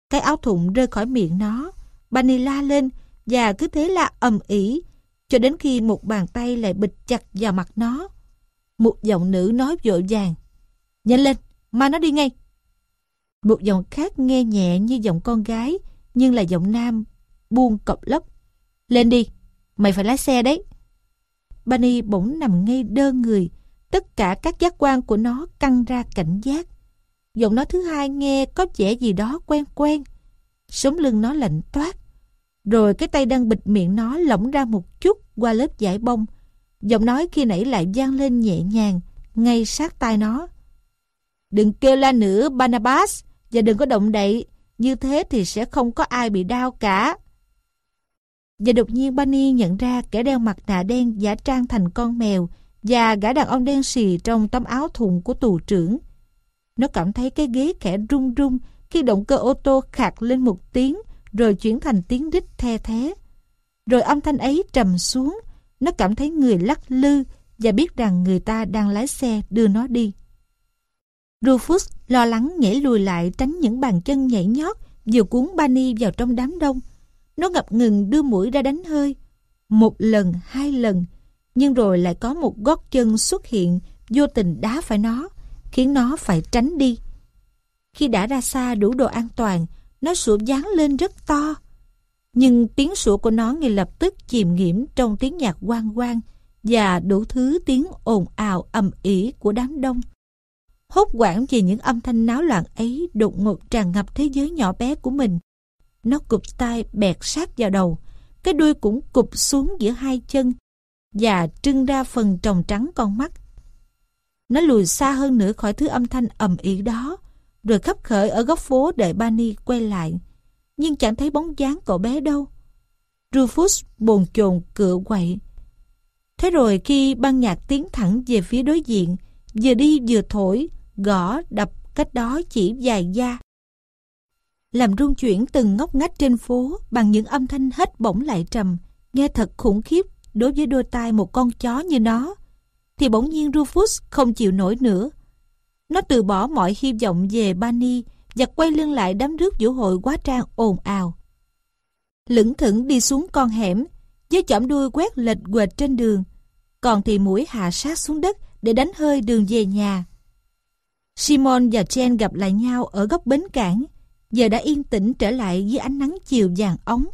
Cái áo thụng rơi khỏi miệng nó, Bunny la lên và cứ thế là ầm ĩ cho đến khi một bàn tay lại bịch chặt vào mặt nó. Một giọng nữ nói vội vàng, nhanh lên, mà nó đi ngay. Một giọng khác nghe nhẹ như giọng con gái, nhưng là giọng nam, buông cọc lấp. Lên đi, mày phải lái xe đấy. Bunny bỗng nằm ngay đơ người, tất cả các giác quan của nó căng ra cảnh giác. Giọng nói thứ hai nghe có vẻ gì đó quen quen. Sống lưng nó lạnh toát. Rồi cái tay đang bịt miệng nó lỏng ra một chút qua lớp giải bông. Giọng nói khi nãy lại vang lên nhẹ nhàng, ngay sát tai nó. Đừng kêu la nữa Barnabas và đừng có động đậy, như thế thì sẽ không có ai bị đau cả. Và đột nhiên Bunny nhận ra kẻ đeo mặt nạ đen giả trang thành con mèo và gã đàn ông đen xì trong tấm áo thùng của tù trưởng. Nó cảm thấy cái ghế khẽ rung rung khi động cơ ô tô khạc lên một tiếng rồi chuyển thành tiếng đít the thế. Rồi âm thanh ấy trầm xuống, nó cảm thấy người lắc lư và biết rằng người ta đang lái xe đưa nó đi. Rufus lo lắng nhảy lùi lại tránh những bàn chân nhảy nhót vừa cuốn Bani vào trong đám đông. Nó ngập ngừng đưa mũi ra đánh hơi. Một lần, hai lần, nhưng rồi lại có một gót chân xuất hiện vô tình đá phải nó, khiến nó phải tránh đi. Khi đã ra xa đủ độ an toàn, nó sủa dáng lên rất to. Nhưng tiếng sủa của nó ngay lập tức chìm nghiễm trong tiếng nhạc quang quang và đủ thứ tiếng ồn ào ầm ĩ của đám đông. Hốt quảng vì những âm thanh náo loạn ấy đột ngột tràn ngập thế giới nhỏ bé của mình. Nó cụp tay bẹt sát vào đầu, cái đuôi cũng cụp xuống giữa hai chân và trưng ra phần tròng trắng con mắt. Nó lùi xa hơn nữa khỏi thứ âm thanh ầm ĩ đó, rồi khắp khởi ở góc phố đợi Bani quay lại. Nhưng chẳng thấy bóng dáng cậu bé đâu. Rufus bồn chồn cựa quậy. Thế rồi khi ban nhạc tiến thẳng về phía đối diện, vừa đi vừa thổi, gõ, đập cách đó chỉ dài da. Làm rung chuyển từng ngóc ngách trên phố bằng những âm thanh hết bổng lại trầm, nghe thật khủng khiếp đối với đôi tai một con chó như nó. Thì bỗng nhiên Rufus không chịu nổi nữa. Nó từ bỏ mọi hy vọng về Bani và quay lưng lại đám rước vũ hội quá trang ồn ào. Lững thững đi xuống con hẻm, với chỏm đuôi quét lệch quệt trên đường, còn thì mũi hạ sát xuống đất để đánh hơi đường về nhà. Simon và Jen gặp lại nhau ở góc bến cảng, giờ đã yên tĩnh trở lại dưới ánh nắng chiều vàng ống.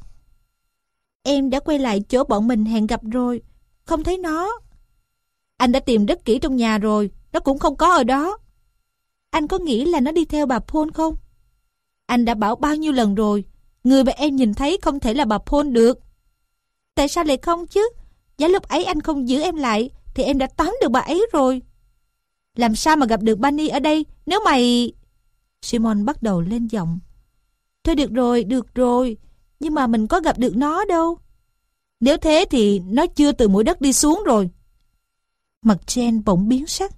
Em đã quay lại chỗ bọn mình hẹn gặp rồi, không thấy nó. Anh đã tìm rất kỹ trong nhà rồi, nó cũng không có ở đó. Anh có nghĩ là nó đi theo bà Paul không? Anh đã bảo bao nhiêu lần rồi, người mà em nhìn thấy không thể là bà Paul được. Tại sao lại không chứ? Giá lúc ấy anh không giữ em lại, thì em đã tóm được bà ấy rồi. Làm sao mà gặp được Bunny ở đây nếu mày... Simon bắt đầu lên giọng. Thôi được rồi, được rồi, nhưng mà mình có gặp được nó đâu. Nếu thế thì nó chưa từ mũi đất đi xuống rồi. Mặt Jen bỗng biến sắc.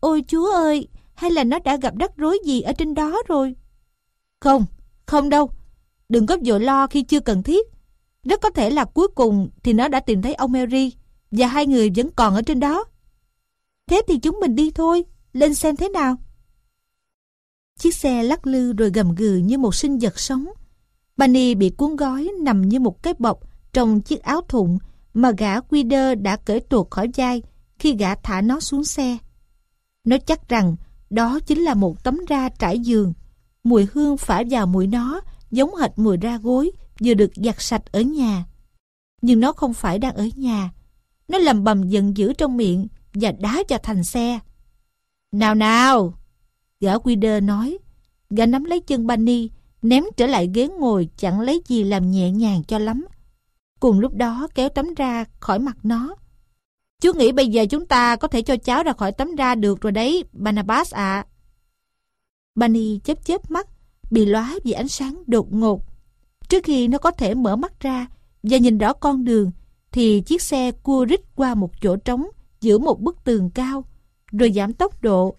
Ôi chúa ơi, hay là nó đã gặp rắc rối gì ở trên đó rồi? Không, không đâu. Đừng có vội lo khi chưa cần thiết. Rất có thể là cuối cùng thì nó đã tìm thấy ông Mary và hai người vẫn còn ở trên đó. Thế thì chúng mình đi thôi, lên xem thế nào. Chiếc xe lắc lư rồi gầm gừ như một sinh vật sống. Bunny bị cuốn gói nằm như một cái bọc trong chiếc áo thụng mà gã Quider đã cởi tuột khỏi vai khi gã thả nó xuống xe. Nó chắc rằng đó chính là một tấm ra trải giường. Mùi hương phả vào mũi nó giống hệt mùi ra gối vừa được giặt sạch ở nhà. Nhưng nó không phải đang ở nhà. Nó lầm bầm giận dữ trong miệng và đá cho thành xe. Nào nào! Gã Quider nói. Gã nắm lấy chân Bunny, ném trở lại ghế ngồi chẳng lấy gì làm nhẹ nhàng cho lắm. Cùng lúc đó kéo tấm ra khỏi mặt nó. Chú nghĩ bây giờ chúng ta có thể cho cháu ra khỏi tấm ra được rồi đấy, Barnabas ạ. À. Bunny chớp chớp mắt, bị lóa vì ánh sáng đột ngột. Trước khi nó có thể mở mắt ra và nhìn rõ con đường, thì chiếc xe cua rít qua một chỗ trống giữa một bức tường cao, rồi giảm tốc độ.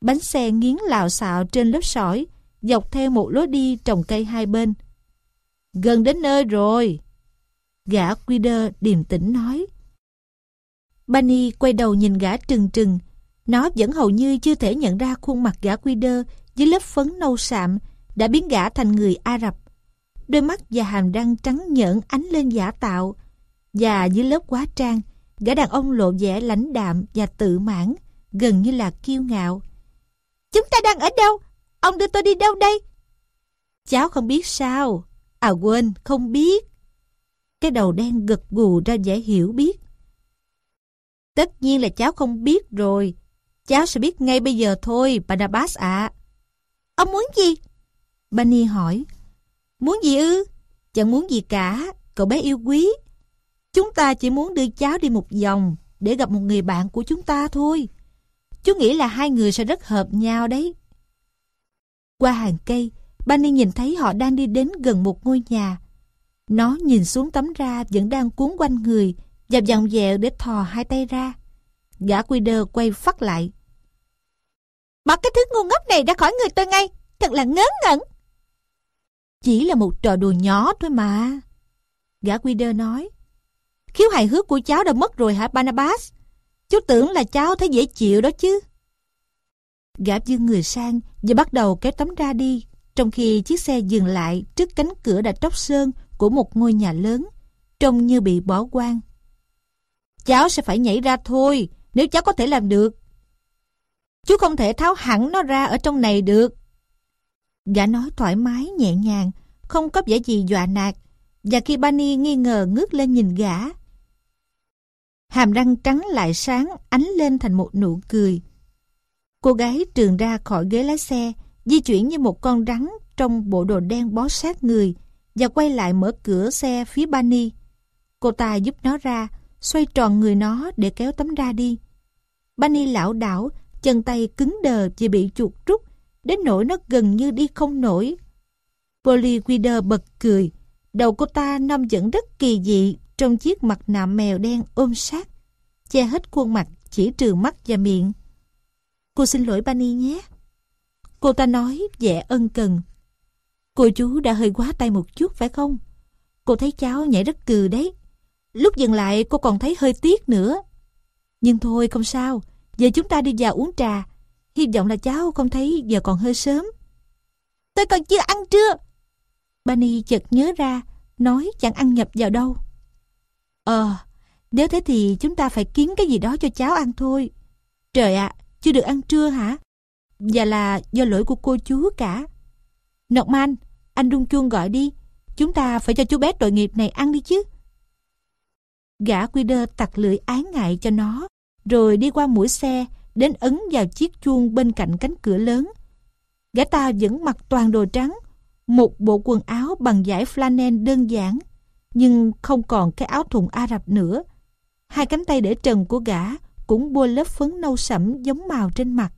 Bánh xe nghiến lào xạo trên lớp sỏi, dọc theo một lối đi trồng cây hai bên. Gần đến nơi rồi. Gã quy đơ điềm tĩnh nói. Bunny quay đầu nhìn gã trừng trừng. Nó vẫn hầu như chưa thể nhận ra khuôn mặt gã quy đơ dưới lớp phấn nâu sạm đã biến gã thành người Ả Rập. Đôi mắt và hàm răng trắng nhợn ánh lên giả tạo. Và dưới lớp quá trang, gã đàn ông lộ vẻ lãnh đạm và tự mãn, gần như là kiêu ngạo. Chúng ta đang ở đâu? Ông đưa tôi đi đâu đây? Cháu không biết sao. À quên, không biết. Cái đầu đen gật gù ra vẻ hiểu biết. Tất nhiên là cháu không biết rồi. Cháu sẽ biết ngay bây giờ thôi, Barnabas ạ. Ông muốn gì? Bunny hỏi. Muốn gì ư? Chẳng muốn gì cả, cậu bé yêu quý. Chúng ta chỉ muốn đưa cháu đi một vòng để gặp một người bạn của chúng ta thôi. Chú nghĩ là hai người sẽ rất hợp nhau đấy. Qua hàng cây, Bunny nhìn thấy họ đang đi đến gần một ngôi nhà. Nó nhìn xuống tấm ra vẫn đang cuốn quanh người và vòng dẹo để thò hai tay ra. Gã quy đơ quay phát lại. Bỏ cái thứ ngu ngốc này ra khỏi người tôi ngay, thật là ngớ ngẩn. Chỉ là một trò đùa nhỏ thôi mà. Gã quy đơ nói. Khiếu hài hước của cháu đã mất rồi hả Barnabas? Chú tưởng là cháu thấy dễ chịu đó chứ. Gã dương người sang và bắt đầu kéo tấm ra đi, trong khi chiếc xe dừng lại trước cánh cửa đã tróc sơn của một ngôi nhà lớn, trông như bị bỏ quang. Cháu sẽ phải nhảy ra thôi, nếu cháu có thể làm được. Chú không thể tháo hẳn nó ra ở trong này được. Gã nói thoải mái, nhẹ nhàng, không có vẻ gì dọa nạt. Và khi Bani nghi ngờ ngước lên nhìn gã, hàm răng trắng lại sáng ánh lên thành một nụ cười. Cô gái trường ra khỏi ghế lái xe, di chuyển như một con rắn trong bộ đồ đen bó sát người và quay lại mở cửa xe phía Bani. Cô ta giúp nó ra, xoay tròn người nó để kéo tấm ra đi. Bani lão đảo, chân tay cứng đờ vì bị chuột rút, đến nỗi nó gần như đi không nổi. Polly Guider bật cười, đầu cô ta nằm vẫn rất kỳ dị trong chiếc mặt nạ mèo đen ôm sát, che hết khuôn mặt chỉ trừ mắt và miệng. Cô xin lỗi Bani nhé. Cô ta nói vẻ ân cần. Cô chú đã hơi quá tay một chút phải không? Cô thấy cháu nhảy rất cừ đấy. Lúc dừng lại cô còn thấy hơi tiếc nữa. Nhưng thôi không sao, giờ chúng ta đi vào uống trà. Hy vọng là cháu không thấy giờ còn hơi sớm. Tôi còn chưa ăn trưa. Bani chợt nhớ ra, nói chẳng ăn nhập vào đâu. Ờ, nếu thế thì chúng ta phải kiếm cái gì đó cho cháu ăn thôi. Trời ạ, chưa được ăn trưa hả? Và là do lỗi của cô chú cả. Norman, anh rung chuông gọi đi. Chúng ta phải cho chú bé tội nghiệp này ăn đi chứ. Gã quy đơ tặc lưỡi ái ngại cho nó, rồi đi qua mũi xe, đến ấn vào chiếc chuông bên cạnh cánh cửa lớn. Gã ta vẫn mặc toàn đồ trắng, một bộ quần áo bằng vải flannel đơn giản, nhưng không còn cái áo thùng Ả Rập nữa. Hai cánh tay để trần của gã cũng bôi lớp phấn nâu sẫm giống màu trên mặt.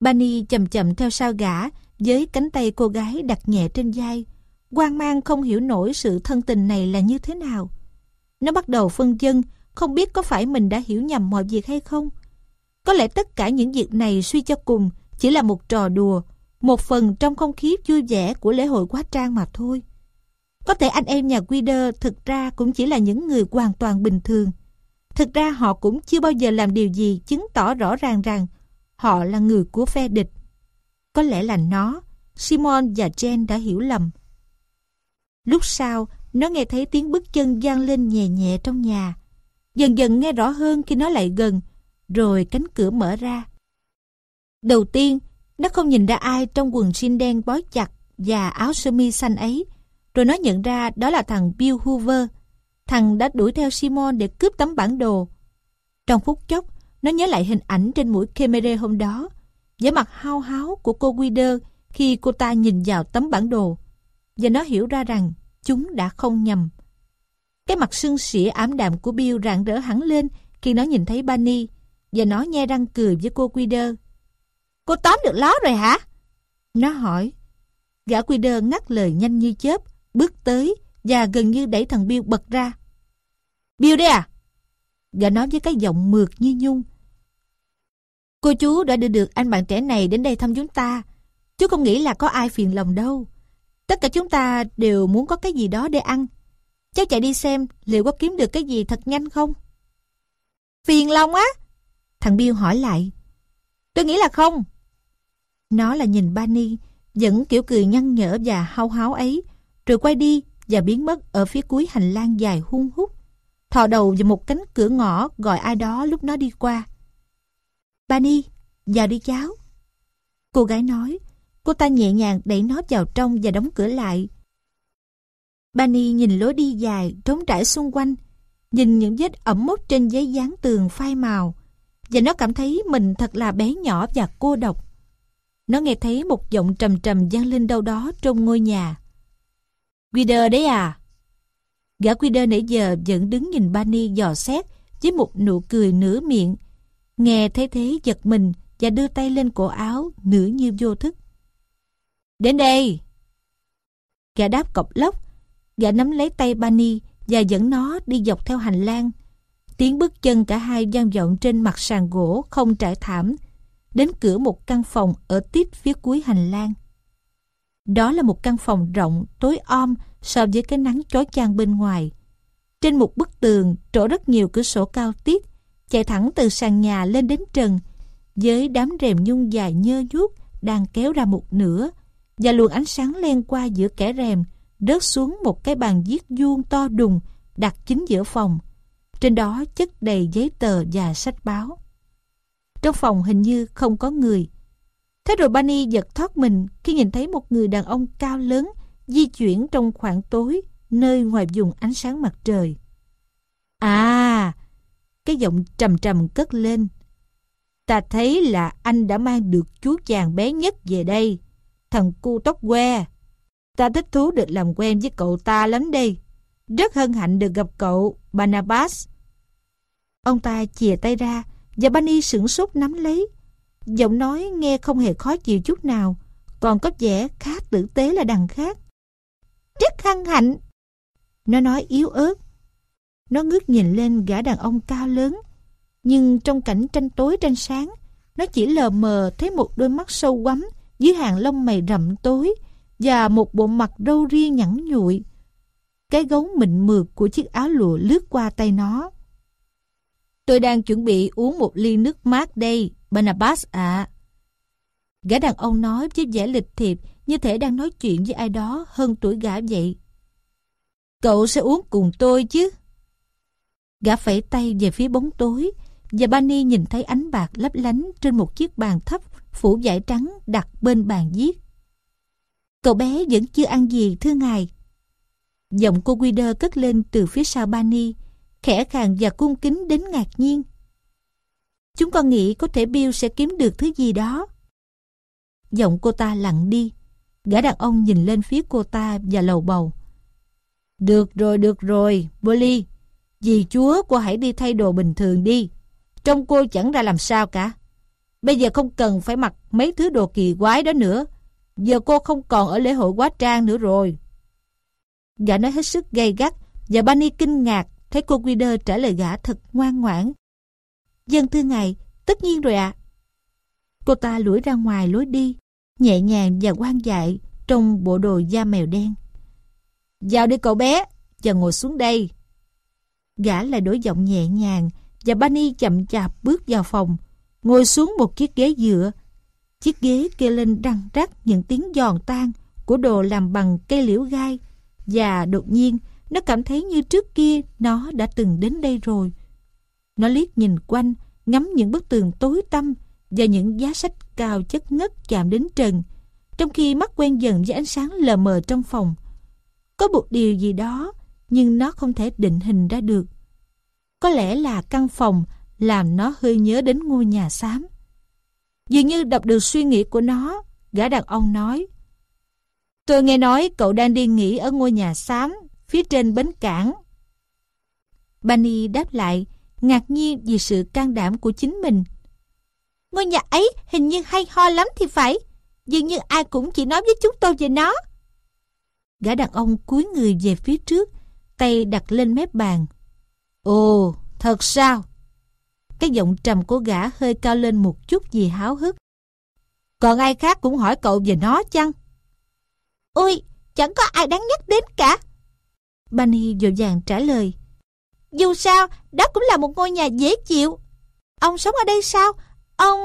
Bani chậm chậm theo sau gã với cánh tay cô gái đặt nhẹ trên vai. Quan mang không hiểu nổi sự thân tình này là như thế nào. Nó bắt đầu phân dân, không biết có phải mình đã hiểu nhầm mọi việc hay không. Có lẽ tất cả những việc này suy cho cùng chỉ là một trò đùa, một phần trong không khí vui vẻ của lễ hội quá trang mà thôi. Có thể anh em nhà Guider thực ra cũng chỉ là những người hoàn toàn bình thường. Thực ra họ cũng chưa bao giờ làm điều gì chứng tỏ rõ ràng rằng họ là người của phe địch. Có lẽ là nó, Simon và Jen đã hiểu lầm. Lúc sau, nó nghe thấy tiếng bước chân gian lên nhẹ nhẹ trong nhà. Dần dần nghe rõ hơn khi nó lại gần, rồi cánh cửa mở ra. Đầu tiên, nó không nhìn ra ai trong quần jean đen bó chặt và áo sơ mi xanh ấy, rồi nó nhận ra đó là thằng Bill Hoover. Thằng đã đuổi theo Simon để cướp tấm bản đồ. Trong phút chốc, nó nhớ lại hình ảnh trên mũi camera hôm đó, vẻ mặt hao háo của cô Guider khi cô ta nhìn vào tấm bản đồ. Và nó hiểu ra rằng chúng đã không nhầm. Cái mặt sưng sỉa ám đạm của Bill rạng rỡ hẳn lên khi nó nhìn thấy Bunny và nó nhe răng cười với cô Guider. Cô tóm được ló rồi hả? Nó hỏi. Gã Guider ngắt lời nhanh như chớp, bước tới và gần như đẩy thằng Bill bật ra. Bill đây à? Gã nói với cái giọng mượt như nhung. Cô chú đã đưa được anh bạn trẻ này đến đây thăm chúng ta. Chú không nghĩ là có ai phiền lòng đâu. Tất cả chúng ta đều muốn có cái gì đó để ăn. Cháu chạy đi xem liệu có kiếm được cái gì thật nhanh không? Phiền lòng á? Thằng Bill hỏi lại. Tôi nghĩ là không. Nó là nhìn Bani, vẫn kiểu cười nhăn nhở và hao háo ấy, rồi quay đi và biến mất ở phía cuối hành lang dài hung hút. Thò đầu vào một cánh cửa ngõ gọi ai đó lúc nó đi qua. Bani, vào đi cháu. Cô gái nói, cô ta nhẹ nhàng đẩy nó vào trong và đóng cửa lại. Bani nhìn lối đi dài, trống trải xung quanh, nhìn những vết ẩm mốc trên giấy dán tường phai màu, và nó cảm thấy mình thật là bé nhỏ và cô độc. Nó nghe thấy một giọng trầm trầm vang lên đâu đó trong ngôi nhà. Guider đấy à? Gã Guider nãy giờ vẫn đứng nhìn Bani dò xét với một nụ cười nửa miệng. Nghe thấy thế giật mình và đưa tay lên cổ áo nửa như vô thức. Đến đây! Gã đáp cọc lốc. Gã nắm lấy tay Bani và dẫn nó đi dọc theo hành lang. Tiếng bước chân cả hai vang vọng trên mặt sàn gỗ không trải thảm đến cửa một căn phòng ở tít phía cuối hành lang. Đó là một căn phòng rộng, tối om so với cái nắng chói chang bên ngoài. Trên một bức tường trổ rất nhiều cửa sổ cao tiết, chạy thẳng từ sàn nhà lên đến trần, với đám rèm nhung dài nhơ nhuốc đang kéo ra một nửa, và luồng ánh sáng len qua giữa kẻ rèm, rớt xuống một cái bàn viết vuông to đùng đặt chính giữa phòng. Trên đó chất đầy giấy tờ và sách báo. Trong phòng hình như không có người. Thế rồi bani giật thoát mình khi nhìn thấy một người đàn ông cao lớn di chuyển trong khoảng tối nơi ngoài vùng ánh sáng mặt trời. À, cái giọng trầm trầm cất lên. Ta thấy là anh đã mang được chú chàng bé nhất về đây, thằng cu tóc que. Ta thích thú được làm quen với cậu ta lắm đây. Rất hân hạnh được gặp cậu, Barnabas. Ông ta chìa tay ra, và bani sửng sốt nắm lấy. Giọng nói nghe không hề khó chịu chút nào, còn có vẻ khá tử tế là đằng khác. Rất hân hạnh. Nó nói yếu ớt. Nó ngước nhìn lên gã đàn ông cao lớn, nhưng trong cảnh tranh tối tranh sáng, nó chỉ lờ mờ thấy một đôi mắt sâu quắm dưới hàng lông mày rậm tối và một bộ mặt râu ria nhẵn nhụi. Cái gấu mịn mượt của chiếc áo lụa lướt qua tay nó. Tôi đang chuẩn bị uống một ly nước mát đây, Barnabas ạ. Gã đàn ông nói với vẻ lịch thiệp như thể đang nói chuyện với ai đó hơn tuổi gã vậy. Cậu sẽ uống cùng tôi chứ? Gã phẩy tay về phía bóng tối và Bani nhìn thấy ánh bạc lấp lánh trên một chiếc bàn thấp phủ vải trắng đặt bên bàn viết. Cậu bé vẫn chưa ăn gì, thưa ngài. Giọng cô Guider cất lên từ phía sau Bani khẽ khàng và cung kính đến ngạc nhiên. Chúng con nghĩ có thể Bill sẽ kiếm được thứ gì đó. Giọng cô ta lặng đi. Gã đàn ông nhìn lên phía cô ta và lầu bầu. Được rồi, được rồi, Bully. Dì chúa cô hãy đi thay đồ bình thường đi. Trông cô chẳng ra làm sao cả. Bây giờ không cần phải mặc mấy thứ đồ kỳ quái đó nữa. Giờ cô không còn ở lễ hội quá trang nữa rồi. Gã nói hết sức gay gắt và Bunny kinh ngạc thấy cô Guider trả lời gã thật ngoan ngoãn. Dân thưa ngài, tất nhiên rồi ạ. Cô ta lủi ra ngoài lối đi, nhẹ nhàng và quan dại trong bộ đồ da mèo đen. Vào đi cậu bé, và ngồi xuống đây. Gã lại đổi giọng nhẹ nhàng và Bunny chậm chạp bước vào phòng, ngồi xuống một chiếc ghế dựa. Chiếc ghế kêu lên răng rắc những tiếng giòn tan của đồ làm bằng cây liễu gai và đột nhiên nó cảm thấy như trước kia nó đã từng đến đây rồi. Nó liếc nhìn quanh, ngắm những bức tường tối tăm và những giá sách cao chất ngất chạm đến trần, trong khi mắt quen dần với ánh sáng lờ mờ trong phòng. Có một điều gì đó, nhưng nó không thể định hình ra được. Có lẽ là căn phòng làm nó hơi nhớ đến ngôi nhà xám. Dường như đọc được suy nghĩ của nó, gã đàn ông nói Tôi nghe nói cậu đang đi nghỉ ở ngôi nhà xám phía trên bến cảng. Bunny đáp lại, ngạc nhiên vì sự can đảm của chính mình. Ngôi nhà ấy hình như hay ho lắm thì phải. Dường như ai cũng chỉ nói với chúng tôi về nó. Gã đàn ông cúi người về phía trước, tay đặt lên mép bàn. Ồ, thật sao? Cái giọng trầm của gã hơi cao lên một chút vì háo hức. Còn ai khác cũng hỏi cậu về nó chăng? Ôi, chẳng có ai đáng nhắc đến cả. Bunny dội vàng trả lời. Dù sao, đó cũng là một ngôi nhà dễ chịu. Ông sống ở đây sao? Ông...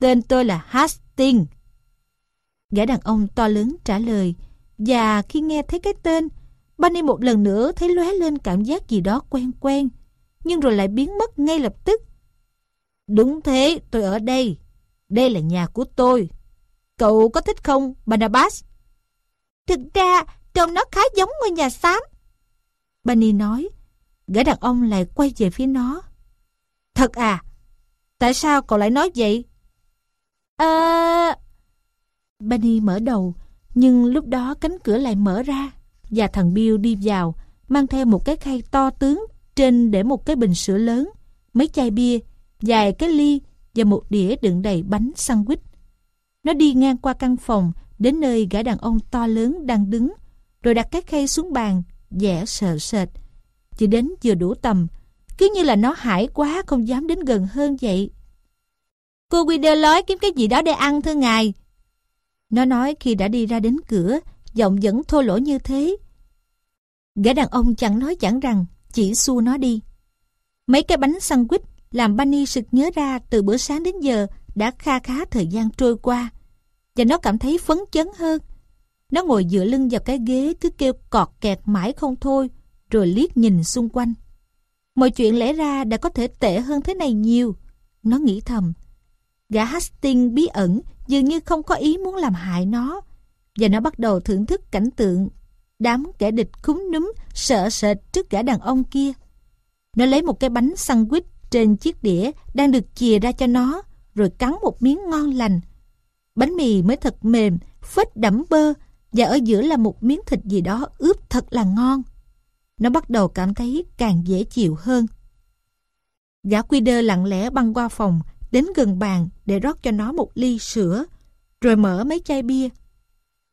Tên tôi là Hastings. Gã đàn ông to lớn trả lời. Và khi nghe thấy cái tên, Bunny một lần nữa thấy lóe lên cảm giác gì đó quen quen. Nhưng rồi lại biến mất ngay lập tức. Đúng thế, tôi ở đây. Đây là nhà của tôi. Cậu có thích không, Barnabas? Thực ra, trông nó khá giống ngôi nhà xám. Bunny nói, gã đàn ông lại quay về phía nó. Thật à? Tại sao cậu lại nói vậy? Ờ... À... Bunny mở đầu, nhưng lúc đó cánh cửa lại mở ra và thằng Bill đi vào, mang theo một cái khay to tướng trên để một cái bình sữa lớn, mấy chai bia, vài cái ly và một đĩa đựng đầy bánh sandwich. Nó đi ngang qua căn phòng đến nơi gã đàn ông to lớn đang đứng rồi đặt cái khay xuống bàn, vẻ sợ sệt. Chỉ đến vừa đủ tầm, cứ như là nó hải quá không dám đến gần hơn vậy. Cô Guido lói kiếm cái gì đó để ăn thưa ngài. Nó nói khi đã đi ra đến cửa, giọng vẫn thô lỗ như thế. Gã đàn ông chẳng nói chẳng rằng, chỉ xua nó đi. Mấy cái bánh sandwich làm Bunny sực nhớ ra từ bữa sáng đến giờ đã kha khá thời gian trôi qua. Và nó cảm thấy phấn chấn hơn nó ngồi dựa lưng vào cái ghế cứ kêu cọt kẹt mãi không thôi, rồi liếc nhìn xung quanh. Mọi chuyện lẽ ra đã có thể tệ hơn thế này nhiều. Nó nghĩ thầm. Gã Hastings bí ẩn dường như không có ý muốn làm hại nó. Và nó bắt đầu thưởng thức cảnh tượng đám kẻ địch khúng núm sợ sệt trước gã đàn ông kia. Nó lấy một cái bánh sandwich trên chiếc đĩa đang được chìa ra cho nó, rồi cắn một miếng ngon lành. Bánh mì mới thật mềm, phết đẫm bơ và ở giữa là một miếng thịt gì đó ướp thật là ngon. Nó bắt đầu cảm thấy càng dễ chịu hơn. Gã quy đơ lặng lẽ băng qua phòng, đến gần bàn để rót cho nó một ly sữa, rồi mở mấy chai bia.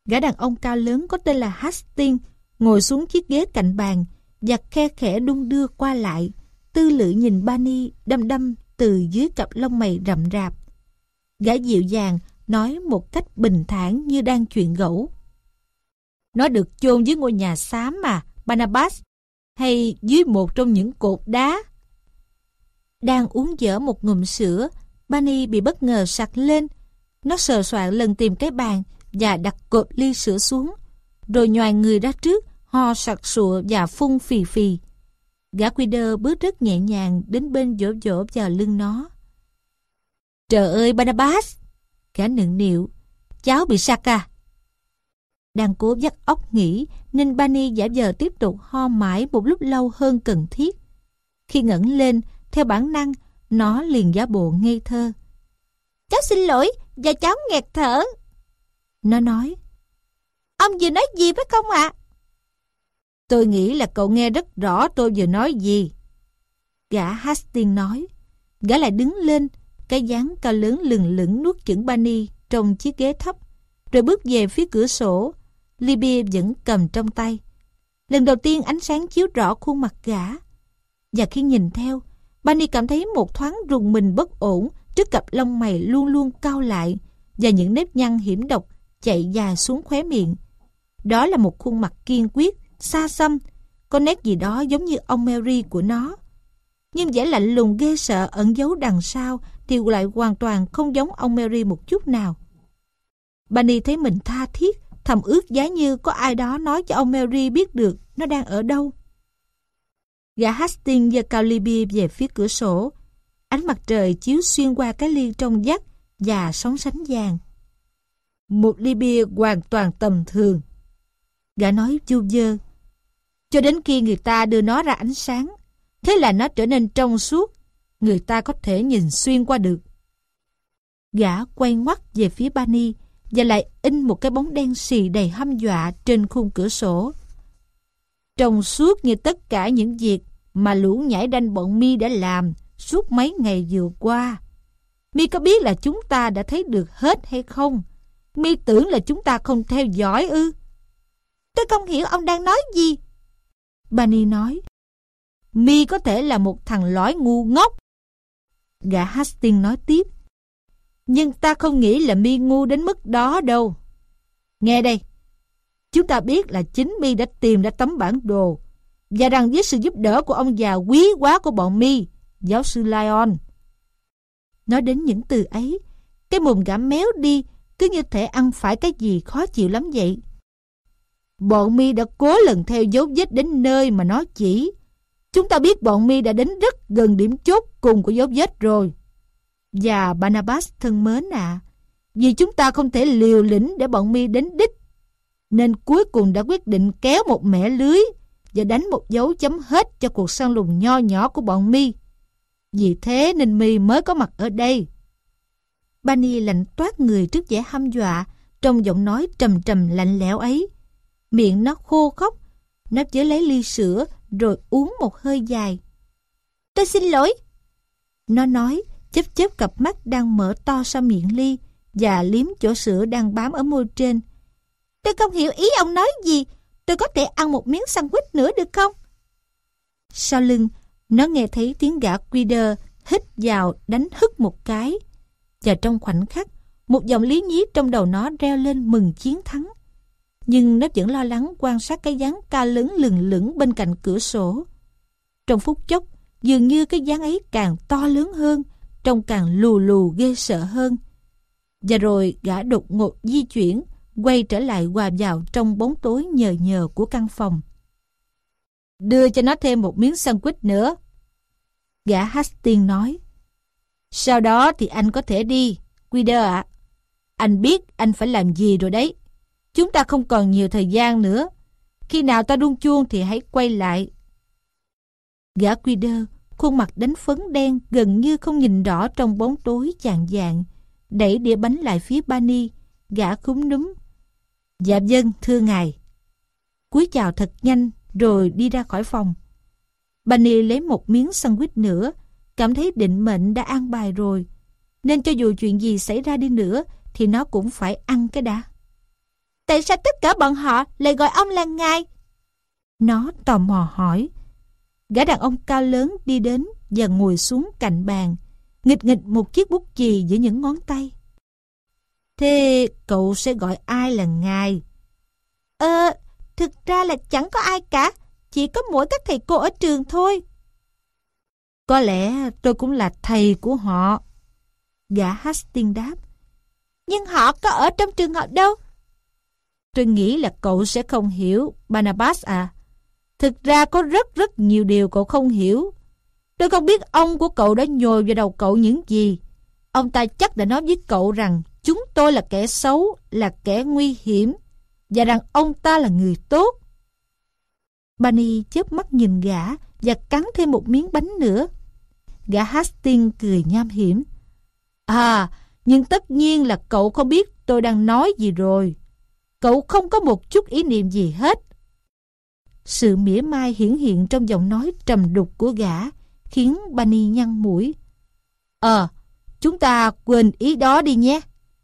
Gã đàn ông cao lớn có tên là Hastings ngồi xuống chiếc ghế cạnh bàn và khe khẽ đung đưa qua lại, tư lự nhìn Bani đâm đâm từ dưới cặp lông mày rậm rạp. Gã dịu dàng nói một cách bình thản như đang chuyện gẫu. Nó được chôn dưới ngôi nhà xám mà, Barnabas, hay dưới một trong những cột đá. Đang uống dở một ngụm sữa, Bunny bị bất ngờ sặc lên. Nó sờ soạn lần tìm cái bàn và đặt cột ly sữa xuống, rồi nhòi người ra trước, ho sặc sụa và phun phì phì. Gã quy đơ bước rất nhẹ nhàng đến bên dỗ dỗ vào lưng nó. Trời ơi Barnabas! Gã nựng nịu. Cháu bị sặc à? Đang cố dắt óc nghĩ nên Bani giả vờ tiếp tục ho mãi một lúc lâu hơn cần thiết. Khi ngẩng lên, theo bản năng, nó liền giả bộ ngây thơ. Cháu xin lỗi, và cháu nghẹt thở. Nó nói, Ông vừa nói gì phải không ạ? Tôi nghĩ là cậu nghe rất rõ tôi vừa nói gì. Gã Hastings nói. Gã lại đứng lên, cái dáng cao lớn lừng lững nuốt chửng Bani trong chiếc ghế thấp, rồi bước về phía cửa sổ. Libby vẫn cầm trong tay. Lần đầu tiên ánh sáng chiếu rõ khuôn mặt gã. Và khi nhìn theo, Bani cảm thấy một thoáng rùng mình bất ổn trước cặp lông mày luôn luôn cao lại và những nếp nhăn hiểm độc chạy dài xuống khóe miệng. Đó là một khuôn mặt kiên quyết, xa xăm, có nét gì đó giống như ông Mary của nó. Nhưng vẻ lạnh lùng ghê sợ ẩn giấu đằng sau thì lại hoàn toàn không giống ông Mary một chút nào. Bunny thấy mình tha thiết, thầm ước giá như có ai đó nói cho ông Mary biết được nó đang ở đâu. Gã Hastings và Calibi về phía cửa sổ. Ánh mặt trời chiếu xuyên qua cái ly trong vắt và sóng sánh vàng. Một ly bia hoàn toàn tầm thường. Gã nói chu dơ. Cho đến khi người ta đưa nó ra ánh sáng, thế là nó trở nên trong suốt, người ta có thể nhìn xuyên qua được. Gã quay ngoắt về phía Bani và lại in một cái bóng đen xì đầy hăm dọa trên khung cửa sổ. Trong suốt như tất cả những việc mà lũ nhảy đanh bọn mi đã làm suốt mấy ngày vừa qua. Mi có biết là chúng ta đã thấy được hết hay không? Mi tưởng là chúng ta không theo dõi ư? Tôi không hiểu ông đang nói gì. Bani nói. Mi có thể là một thằng lõi ngu ngốc. Gã Hastings nói tiếp. Nhưng ta không nghĩ là Mi ngu đến mức đó đâu. Nghe đây. Chúng ta biết là chính Mi đã tìm ra tấm bản đồ và rằng với sự giúp đỡ của ông già quý quá của bọn Mi, giáo sư lion Nói đến những từ ấy, cái mồm gã méo đi cứ như thể ăn phải cái gì khó chịu lắm vậy. Bọn mi đã cố lần theo dấu vết đến nơi mà nó chỉ. Chúng ta biết bọn mi đã đến rất gần điểm chốt cùng của dấu vết rồi. Và Barnabas thân mến à, vì chúng ta không thể liều lĩnh để bọn mi đến đích. Nên cuối cùng đã quyết định kéo một mẻ lưới và đánh một dấu chấm hết cho cuộc săn lùng nho nhỏ của bọn mi. Vì thế nên mi mới có mặt ở đây. Bani lạnh toát người trước vẻ hăm dọa, trong giọng nói trầm trầm lạnh lẽo ấy. Miệng nó khô khóc, nó chớ lấy ly sữa rồi uống một hơi dài. Tôi xin lỗi. Nó nói, chớp chớp cặp mắt đang mở to sau miệng ly và liếm chỗ sữa đang bám ở môi trên. Tôi không hiểu ý ông nói gì. Tôi có thể ăn một miếng sandwich nữa được không? Sau lưng, nó nghe thấy tiếng gã Quider hít vào đánh hức một cái. Và trong khoảnh khắc, một dòng lý nhí trong đầu nó reo lên mừng chiến thắng. Nhưng nó vẫn lo lắng quan sát cái dáng ca lớn lừng lửng bên cạnh cửa sổ. Trong phút chốc, dường như cái dáng ấy càng to lớn hơn, trông càng lù lù ghê sợ hơn. Và rồi gã đột ngột di chuyển, quay trở lại hòa vào trong bóng tối nhờ nhờ của căn phòng. Đưa cho nó thêm một miếng sandwich nữa. Gã Hastings nói. Sau đó thì anh có thể đi, Quider ạ. Anh biết anh phải làm gì rồi đấy. Chúng ta không còn nhiều thời gian nữa. Khi nào ta đun chuông thì hãy quay lại. Gã Quider, khuôn mặt đánh phấn đen gần như không nhìn rõ trong bóng tối chạng dạng, đẩy đĩa bánh lại phía Bani, gã cúm núm. Dạ dân, thưa ngài. Cúi chào thật nhanh rồi đi ra khỏi phòng. Bani lấy một miếng sandwich nữa, cảm thấy định mệnh đã an bài rồi. Nên cho dù chuyện gì xảy ra đi nữa thì nó cũng phải ăn cái đã. Tại sao tất cả bọn họ lại gọi ông là ngài? Nó tò mò hỏi. Gã đàn ông cao lớn đi đến và ngồi xuống cạnh bàn, nghịch nghịch một chiếc bút chì giữa những ngón tay. Thế cậu sẽ gọi ai là ngài? Ờ, thực ra là chẳng có ai cả, chỉ có mỗi các thầy cô ở trường thôi. Có lẽ tôi cũng là thầy của họ. Gã Hastings đáp. Nhưng họ có ở trong trường học đâu? Tôi nghĩ là cậu sẽ không hiểu, Barnabas à. Thực ra có rất rất nhiều điều cậu không hiểu. Tôi không biết ông của cậu đã nhồi vào đầu cậu những gì. Ông ta chắc đã nói với cậu rằng chúng tôi là kẻ xấu, là kẻ nguy hiểm, và rằng ông ta là người tốt. Bunny chớp mắt nhìn gã và cắn thêm một miếng bánh nữa. Gã Hastings cười nham hiểm. À, nhưng tất nhiên là cậu không biết tôi đang nói gì rồi. Cậu không có một chút ý niệm gì hết. Sự mỉa mai hiển hiện trong giọng nói trầm đục của gã khiến Bunny nhăn mũi. Ờ, chúng ta quên ý đó đi nhé.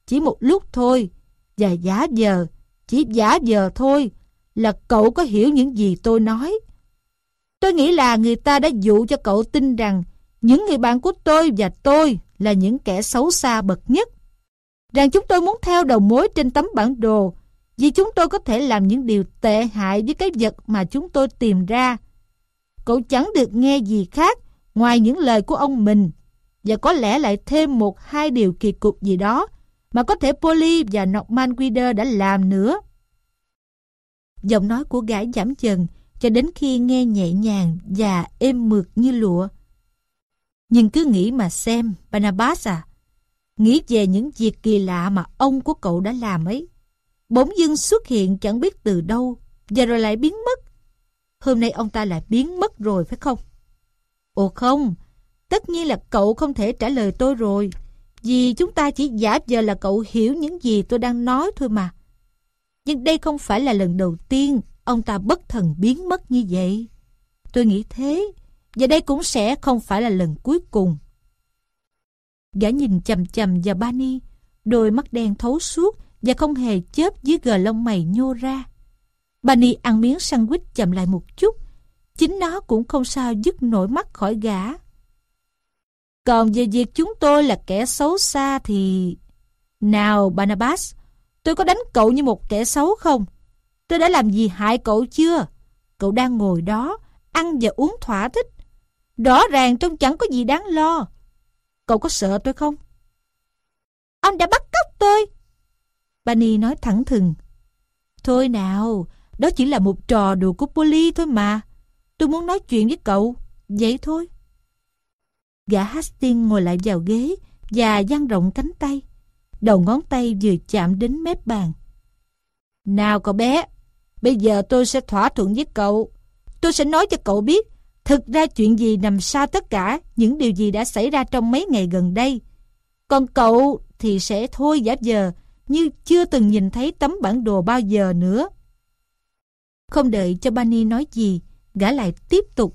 Chỉ một lúc thôi. Và giả giờ, chỉ giả giờ thôi là cậu có hiểu những gì tôi nói. Tôi nghĩ là người ta đã dụ cho cậu tin rằng những người bạn của tôi và tôi là những kẻ xấu xa bậc nhất. Rằng chúng tôi muốn theo đầu mối trên tấm bản đồ vì chúng tôi có thể làm những điều tệ hại với cái vật mà chúng tôi tìm ra. Cậu chẳng được nghe gì khác ngoài những lời của ông mình và có lẽ lại thêm một hai điều kỳ cục gì đó mà có thể Polly và Norman Guider đã làm nữa. Giọng nói của gái giảm dần cho đến khi nghe nhẹ nhàng và êm mượt như lụa. Nhưng cứ nghĩ mà xem, Barnabas à, nghĩ về những việc kỳ lạ mà ông của cậu đã làm ấy. Bỗng dưng xuất hiện chẳng biết từ đâu, và rồi lại biến mất. Hôm nay ông ta lại biến mất rồi phải không? Ồ không, tất nhiên là cậu không thể trả lời tôi rồi. Vì chúng ta chỉ giả vờ là cậu hiểu những gì tôi đang nói thôi mà. Nhưng đây không phải là lần đầu tiên ông ta bất thần biến mất như vậy. Tôi nghĩ thế, và đây cũng sẽ không phải là lần cuối cùng. Gã nhìn chầm chầm vào Bani, đôi mắt đen thấu suốt và không hề chớp dưới gờ lông mày nhô ra. Bani ăn miếng sandwich chậm lại một chút, chính nó cũng không sao dứt nổi mắt khỏi gã. Còn về việc chúng tôi là kẻ xấu xa thì... Nào Barnabas, tôi có đánh cậu như một kẻ xấu không? Tôi đã làm gì hại cậu chưa? Cậu đang ngồi đó, ăn và uống thỏa thích. Rõ ràng trông chẳng có gì đáng lo. Cậu có sợ tôi không? Ông đã bắt cóc tôi. Bani nói thẳng thừng. Thôi nào, đó chỉ là một trò đùa của Polly thôi mà. Tôi muốn nói chuyện với cậu, vậy thôi. Gã Hastings ngồi lại vào ghế và dang rộng cánh tay. Đầu ngón tay vừa chạm đến mép bàn. Nào cậu bé, bây giờ tôi sẽ thỏa thuận với cậu. Tôi sẽ nói cho cậu biết thực ra chuyện gì nằm sau tất cả những điều gì đã xảy ra trong mấy ngày gần đây. Còn cậu thì sẽ thôi giả giờ như chưa từng nhìn thấy tấm bản đồ bao giờ nữa. Không đợi cho Bani nói gì, gã lại tiếp tục.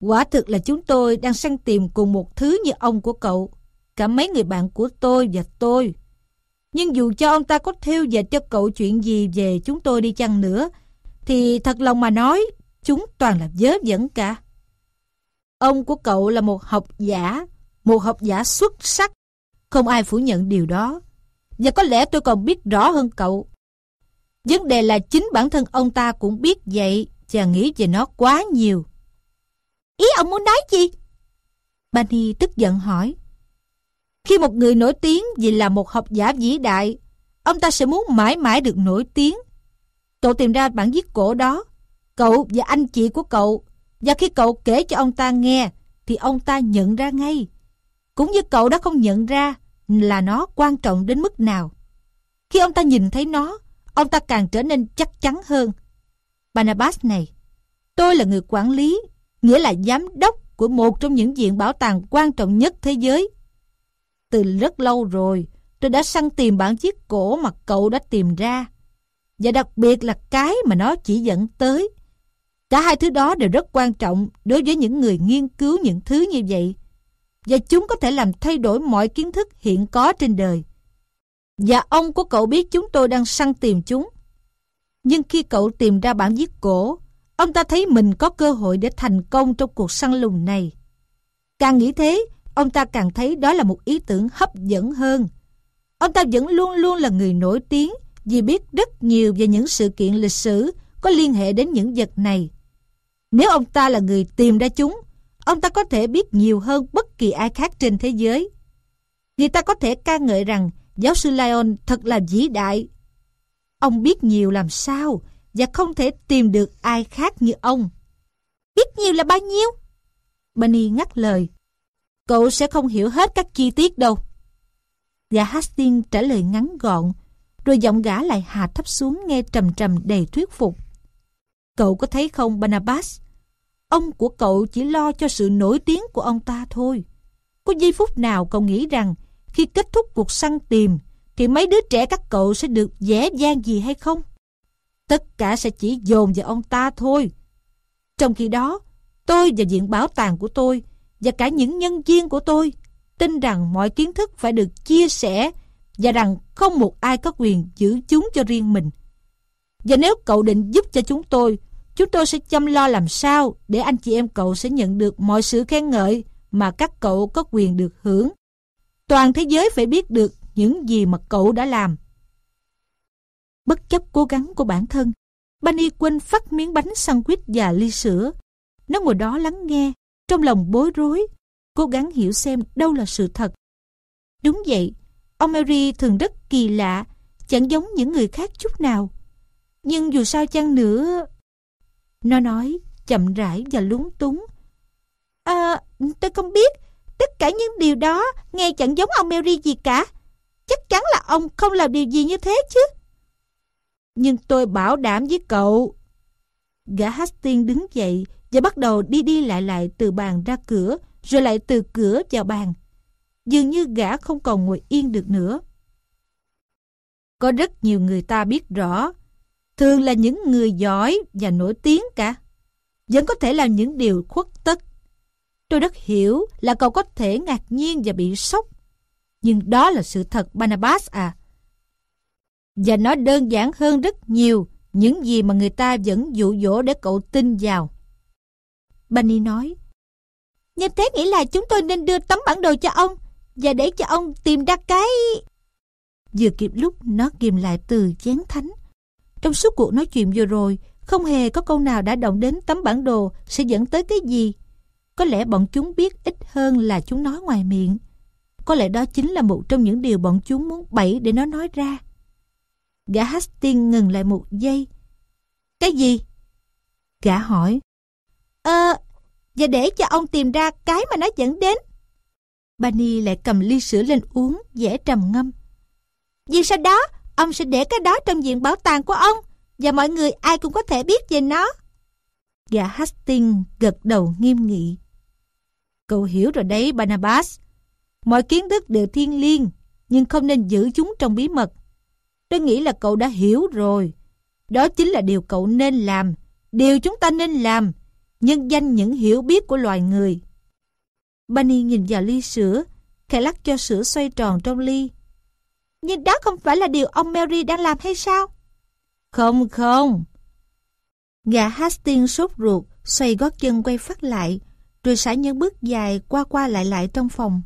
Quả thực là chúng tôi đang săn tìm cùng một thứ như ông của cậu, cả mấy người bạn của tôi và tôi. Nhưng dù cho ông ta có theo dệt cho cậu chuyện gì về chúng tôi đi chăng nữa, thì thật lòng mà nói, chúng toàn là dớ dẫn cả. Ông của cậu là một học giả, một học giả xuất sắc. Không ai phủ nhận điều đó. Và có lẽ tôi còn biết rõ hơn cậu. Vấn đề là chính bản thân ông ta cũng biết vậy và nghĩ về nó quá nhiều. Ý ông muốn nói gì? Bani tức giận hỏi. Khi một người nổi tiếng vì là một học giả vĩ đại, ông ta sẽ muốn mãi mãi được nổi tiếng. Cậu tìm ra bản viết cổ đó, cậu và anh chị của cậu, và khi cậu kể cho ông ta nghe, thì ông ta nhận ra ngay. Cũng như cậu đã không nhận ra là nó quan trọng đến mức nào. Khi ông ta nhìn thấy nó, ông ta càng trở nên chắc chắn hơn. Barnabas này, tôi là người quản lý, nghĩa là giám đốc của một trong những viện bảo tàng quan trọng nhất thế giới. Từ rất lâu rồi, tôi đã săn tìm bản chiếc cổ mà cậu đã tìm ra. Và đặc biệt là cái mà nó chỉ dẫn tới. Cả hai thứ đó đều rất quan trọng đối với những người nghiên cứu những thứ như vậy. Và chúng có thể làm thay đổi mọi kiến thức hiện có trên đời. Và ông của cậu biết chúng tôi đang săn tìm chúng. Nhưng khi cậu tìm ra bản viết cổ, ông ta thấy mình có cơ hội để thành công trong cuộc săn lùng này. Càng nghĩ thế, ông ta càng thấy đó là một ý tưởng hấp dẫn hơn. Ông ta vẫn luôn luôn là người nổi tiếng vì biết rất nhiều về những sự kiện lịch sử có liên hệ đến những vật này. Nếu ông ta là người tìm ra chúng, ông ta có thể biết nhiều hơn bất kỳ ai khác trên thế giới. Người ta có thể ca ngợi rằng giáo sư Lyon thật là vĩ đại. Ông biết nhiều làm sao và không thể tìm được ai khác như ông. Biết nhiều là bao nhiêu? Bunny ngắt lời. Cậu sẽ không hiểu hết các chi tiết đâu. và Hastings trả lời ngắn gọn, rồi giọng gã lại hạ thấp xuống nghe trầm trầm đầy thuyết phục. Cậu có thấy không Barnabas? ông của cậu chỉ lo cho sự nổi tiếng của ông ta thôi. Có giây phút nào cậu nghĩ rằng khi kết thúc cuộc săn tìm thì mấy đứa trẻ các cậu sẽ được dễ dàng gì hay không? Tất cả sẽ chỉ dồn vào ông ta thôi. Trong khi đó, tôi và viện bảo tàng của tôi và cả những nhân viên của tôi tin rằng mọi kiến thức phải được chia sẻ và rằng không một ai có quyền giữ chúng cho riêng mình. Và nếu cậu định giúp cho chúng tôi, chúng tôi sẽ chăm lo làm sao để anh chị em cậu sẽ nhận được mọi sự khen ngợi mà các cậu có quyền được hưởng. Toàn thế giới phải biết được những gì mà cậu đã làm. Bất chấp cố gắng của bản thân, Bunny quên phát miếng bánh sandwich và ly sữa. Nó ngồi đó lắng nghe, trong lòng bối rối, cố gắng hiểu xem đâu là sự thật. Đúng vậy, ông Mary thường rất kỳ lạ, chẳng giống những người khác chút nào. Nhưng dù sao chăng nữa... Nó nói, chậm rãi và lúng túng. À, tôi không biết, tất cả những điều đó nghe chẳng giống ông Mary gì cả. Chắc chắn là ông không làm điều gì như thế chứ. Nhưng tôi bảo đảm với cậu. Gã Hastings đứng dậy và bắt đầu đi đi lại lại từ bàn ra cửa, rồi lại từ cửa vào bàn. Dường như gã không còn ngồi yên được nữa. Có rất nhiều người ta biết rõ, thường là những người giỏi và nổi tiếng cả. Vẫn có thể làm những điều khuất tất. Tôi rất hiểu là cậu có thể ngạc nhiên và bị sốc. Nhưng đó là sự thật Barnabas à. Và nó đơn giản hơn rất nhiều những gì mà người ta vẫn dụ dỗ để cậu tin vào. Bunny nói, Như thế nghĩ là chúng tôi nên đưa tấm bản đồ cho ông và để cho ông tìm ra cái... Vừa kịp lúc nó kìm lại từ chén thánh. Trong suốt cuộc nói chuyện vừa rồi, không hề có câu nào đã động đến tấm bản đồ sẽ dẫn tới cái gì. Có lẽ bọn chúng biết ít hơn là chúng nói ngoài miệng. Có lẽ đó chính là một trong những điều bọn chúng muốn bẫy để nó nói ra. Gã Hastings ngừng lại một giây. Cái gì? Gã hỏi. Ờ, và để cho ông tìm ra cái mà nó dẫn đến. Bani lại cầm ly sữa lên uống, dễ trầm ngâm. Vì sau đó, ông sẽ để cái đó trong viện bảo tàng của ông, và mọi người ai cũng có thể biết về nó. Gã Hastings gật đầu nghiêm nghị. Cậu hiểu rồi đấy, Barnabas. Mọi kiến thức đều thiên liêng, nhưng không nên giữ chúng trong bí mật. Tôi nghĩ là cậu đã hiểu rồi. Đó chính là điều cậu nên làm, điều chúng ta nên làm, nhân danh những hiểu biết của loài người. Bunny nhìn vào ly sữa, khẽ lắc cho sữa xoay tròn trong ly. Nhưng đó không phải là điều ông Mary đang làm hay sao? Không, không. Gã Hastings sốt ruột, xoay gót chân quay phát lại, rồi sải những bước dài qua qua lại lại trong phòng.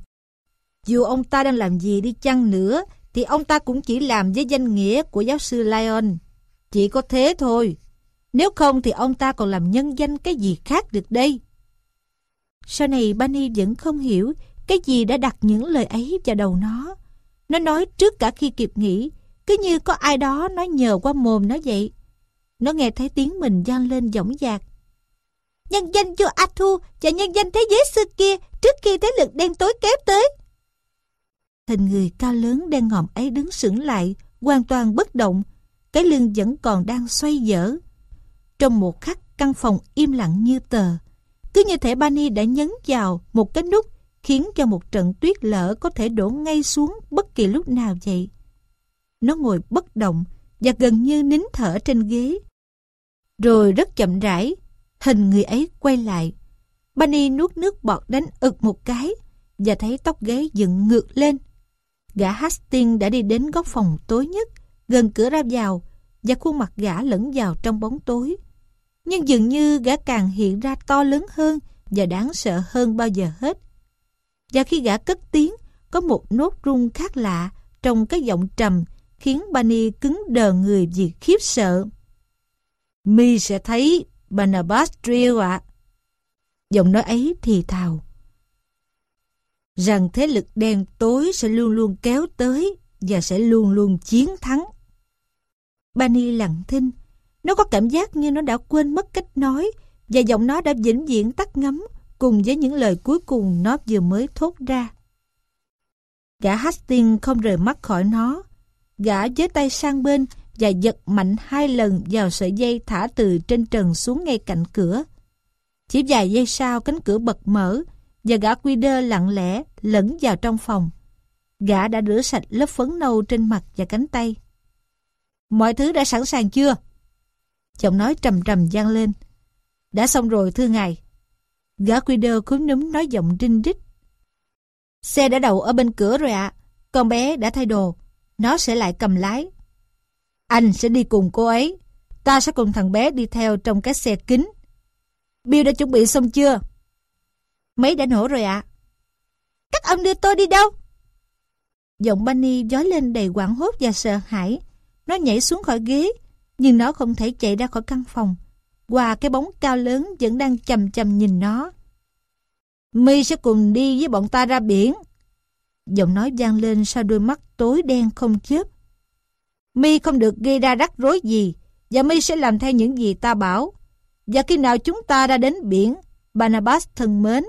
Dù ông ta đang làm gì đi chăng nữa, thì ông ta cũng chỉ làm với danh nghĩa của giáo sư Lyon. Chỉ có thế thôi. Nếu không thì ông ta còn làm nhân danh cái gì khác được đây. Sau này Bunny vẫn không hiểu cái gì đã đặt những lời ấy vào đầu nó. Nó nói trước cả khi kịp nghĩ, cứ như có ai đó nói nhờ qua mồm nó vậy. Nó nghe thấy tiếng mình gian lên dõng dạc. Nhân danh vua Athu và nhân danh thế giới xưa kia trước khi thế lực đen tối kéo tới. Hình người cao lớn đen ngòm ấy đứng sững lại, hoàn toàn bất động, cái lưng vẫn còn đang xoay dở. Trong một khắc căn phòng im lặng như tờ, cứ như thể Bani đã nhấn vào một cái nút khiến cho một trận tuyết lở có thể đổ ngay xuống bất kỳ lúc nào vậy. Nó ngồi bất động và gần như nín thở trên ghế. Rồi rất chậm rãi, hình người ấy quay lại. Bani nuốt nước bọt đánh ực một cái và thấy tóc ghế dựng ngược lên. Gã Hastings đã đi đến góc phòng tối nhất, gần cửa ra vào, và khuôn mặt gã lẫn vào trong bóng tối. Nhưng dường như gã càng hiện ra to lớn hơn và đáng sợ hơn bao giờ hết. Và khi gã cất tiếng, có một nốt rung khác lạ trong cái giọng trầm khiến Bani cứng đờ người vì khiếp sợ. Mi sẽ thấy Barnabas Drill ạ. Giọng nói ấy thì thào rằng thế lực đen tối sẽ luôn luôn kéo tới và sẽ luôn luôn chiến thắng. Bani lặng thinh, nó có cảm giác như nó đã quên mất cách nói và giọng nó đã vĩnh viễn tắt ngấm cùng với những lời cuối cùng nó vừa mới thốt ra. Gã Hastings không rời mắt khỏi nó. Gã với tay sang bên và giật mạnh hai lần vào sợi dây thả từ trên trần xuống ngay cạnh cửa. Chỉ vài giây sau, cánh cửa bật mở và gã quy đơ lặng lẽ lẫn vào trong phòng. Gã đã rửa sạch lớp phấn nâu trên mặt và cánh tay. Mọi thứ đã sẵn sàng chưa? Giọng nói trầm trầm gian lên. Đã xong rồi, thưa ngài. Gã quy đơ cúm núm nói giọng rinh rít. Xe đã đậu ở bên cửa rồi ạ. Con bé đã thay đồ. Nó sẽ lại cầm lái. Anh sẽ đi cùng cô ấy. Ta sẽ cùng thằng bé đi theo trong cái xe kính. Bill đã chuẩn bị xong chưa? Máy đã nổ rồi ạ. Các ông đưa tôi đi đâu? Giọng Bunny dối lên đầy quảng hốt và sợ hãi. Nó nhảy xuống khỏi ghế, nhưng nó không thể chạy ra khỏi căn phòng. Qua cái bóng cao lớn vẫn đang chầm chầm nhìn nó. My sẽ cùng đi với bọn ta ra biển. Giọng nói vang lên sau đôi mắt tối đen không chớp. Mi không được gây ra rắc rối gì, và Mi sẽ làm theo những gì ta bảo. Và khi nào chúng ta ra đến biển, Barnabas thân mến,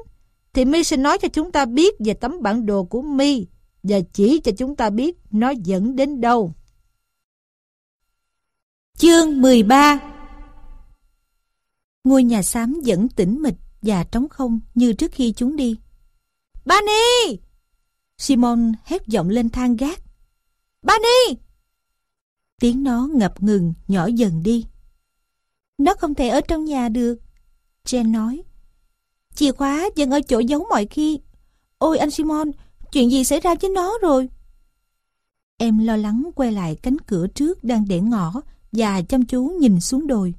thì Mi sẽ nói cho chúng ta biết về tấm bản đồ của Mi và chỉ cho chúng ta biết nó dẫn đến đâu. Chương 13 Ngôi nhà xám vẫn tĩnh mịch và trống không như trước khi chúng đi. Bani! Simon hét giọng lên thang gác. Bani! Tiếng nó ngập ngừng, nhỏ dần đi. Nó không thể ở trong nhà được. Jen nói. Chìa khóa vẫn ở chỗ giấu mọi khi. Ôi anh Simon, chuyện gì xảy ra với nó rồi? Em lo lắng quay lại cánh cửa trước đang để ngỏ và chăm chú nhìn xuống đồi.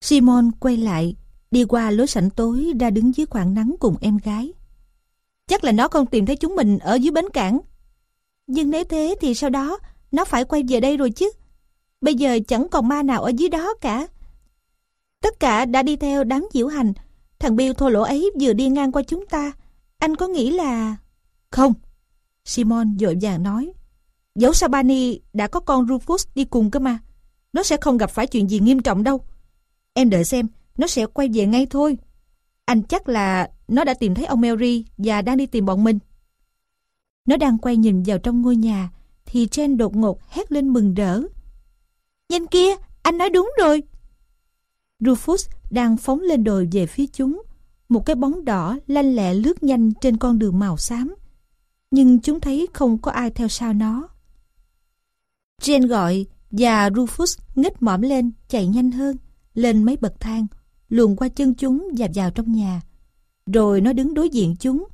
Simon quay lại, đi qua lối sảnh tối ra đứng dưới khoảng nắng cùng em gái. Chắc là nó không tìm thấy chúng mình ở dưới bến cảng. Nhưng nếu thế thì sau đó nó phải quay về đây rồi chứ. Bây giờ chẳng còn ma nào ở dưới đó cả. Tất cả đã đi theo đám diễu hành. Thằng Bill thô lỗ ấy vừa đi ngang qua chúng ta. Anh có nghĩ là... Không. Simon dội vàng nói. Dẫu Sabani đã có con Rufus đi cùng cơ mà. Nó sẽ không gặp phải chuyện gì nghiêm trọng đâu. Em đợi xem, nó sẽ quay về ngay thôi. Anh chắc là nó đã tìm thấy ông Mary và đang đi tìm bọn mình. Nó đang quay nhìn vào trong ngôi nhà thì Jen đột ngột hét lên mừng rỡ. Nhìn kia, anh nói đúng rồi. Rufus đang phóng lên đồi về phía chúng. Một cái bóng đỏ lanh lẹ lướt nhanh trên con đường màu xám. Nhưng chúng thấy không có ai theo sau nó. Jen gọi và Rufus nghếch mõm lên chạy nhanh hơn, lên mấy bậc thang, luồn qua chân chúng và vào trong nhà. Rồi nó đứng đối diện chúng,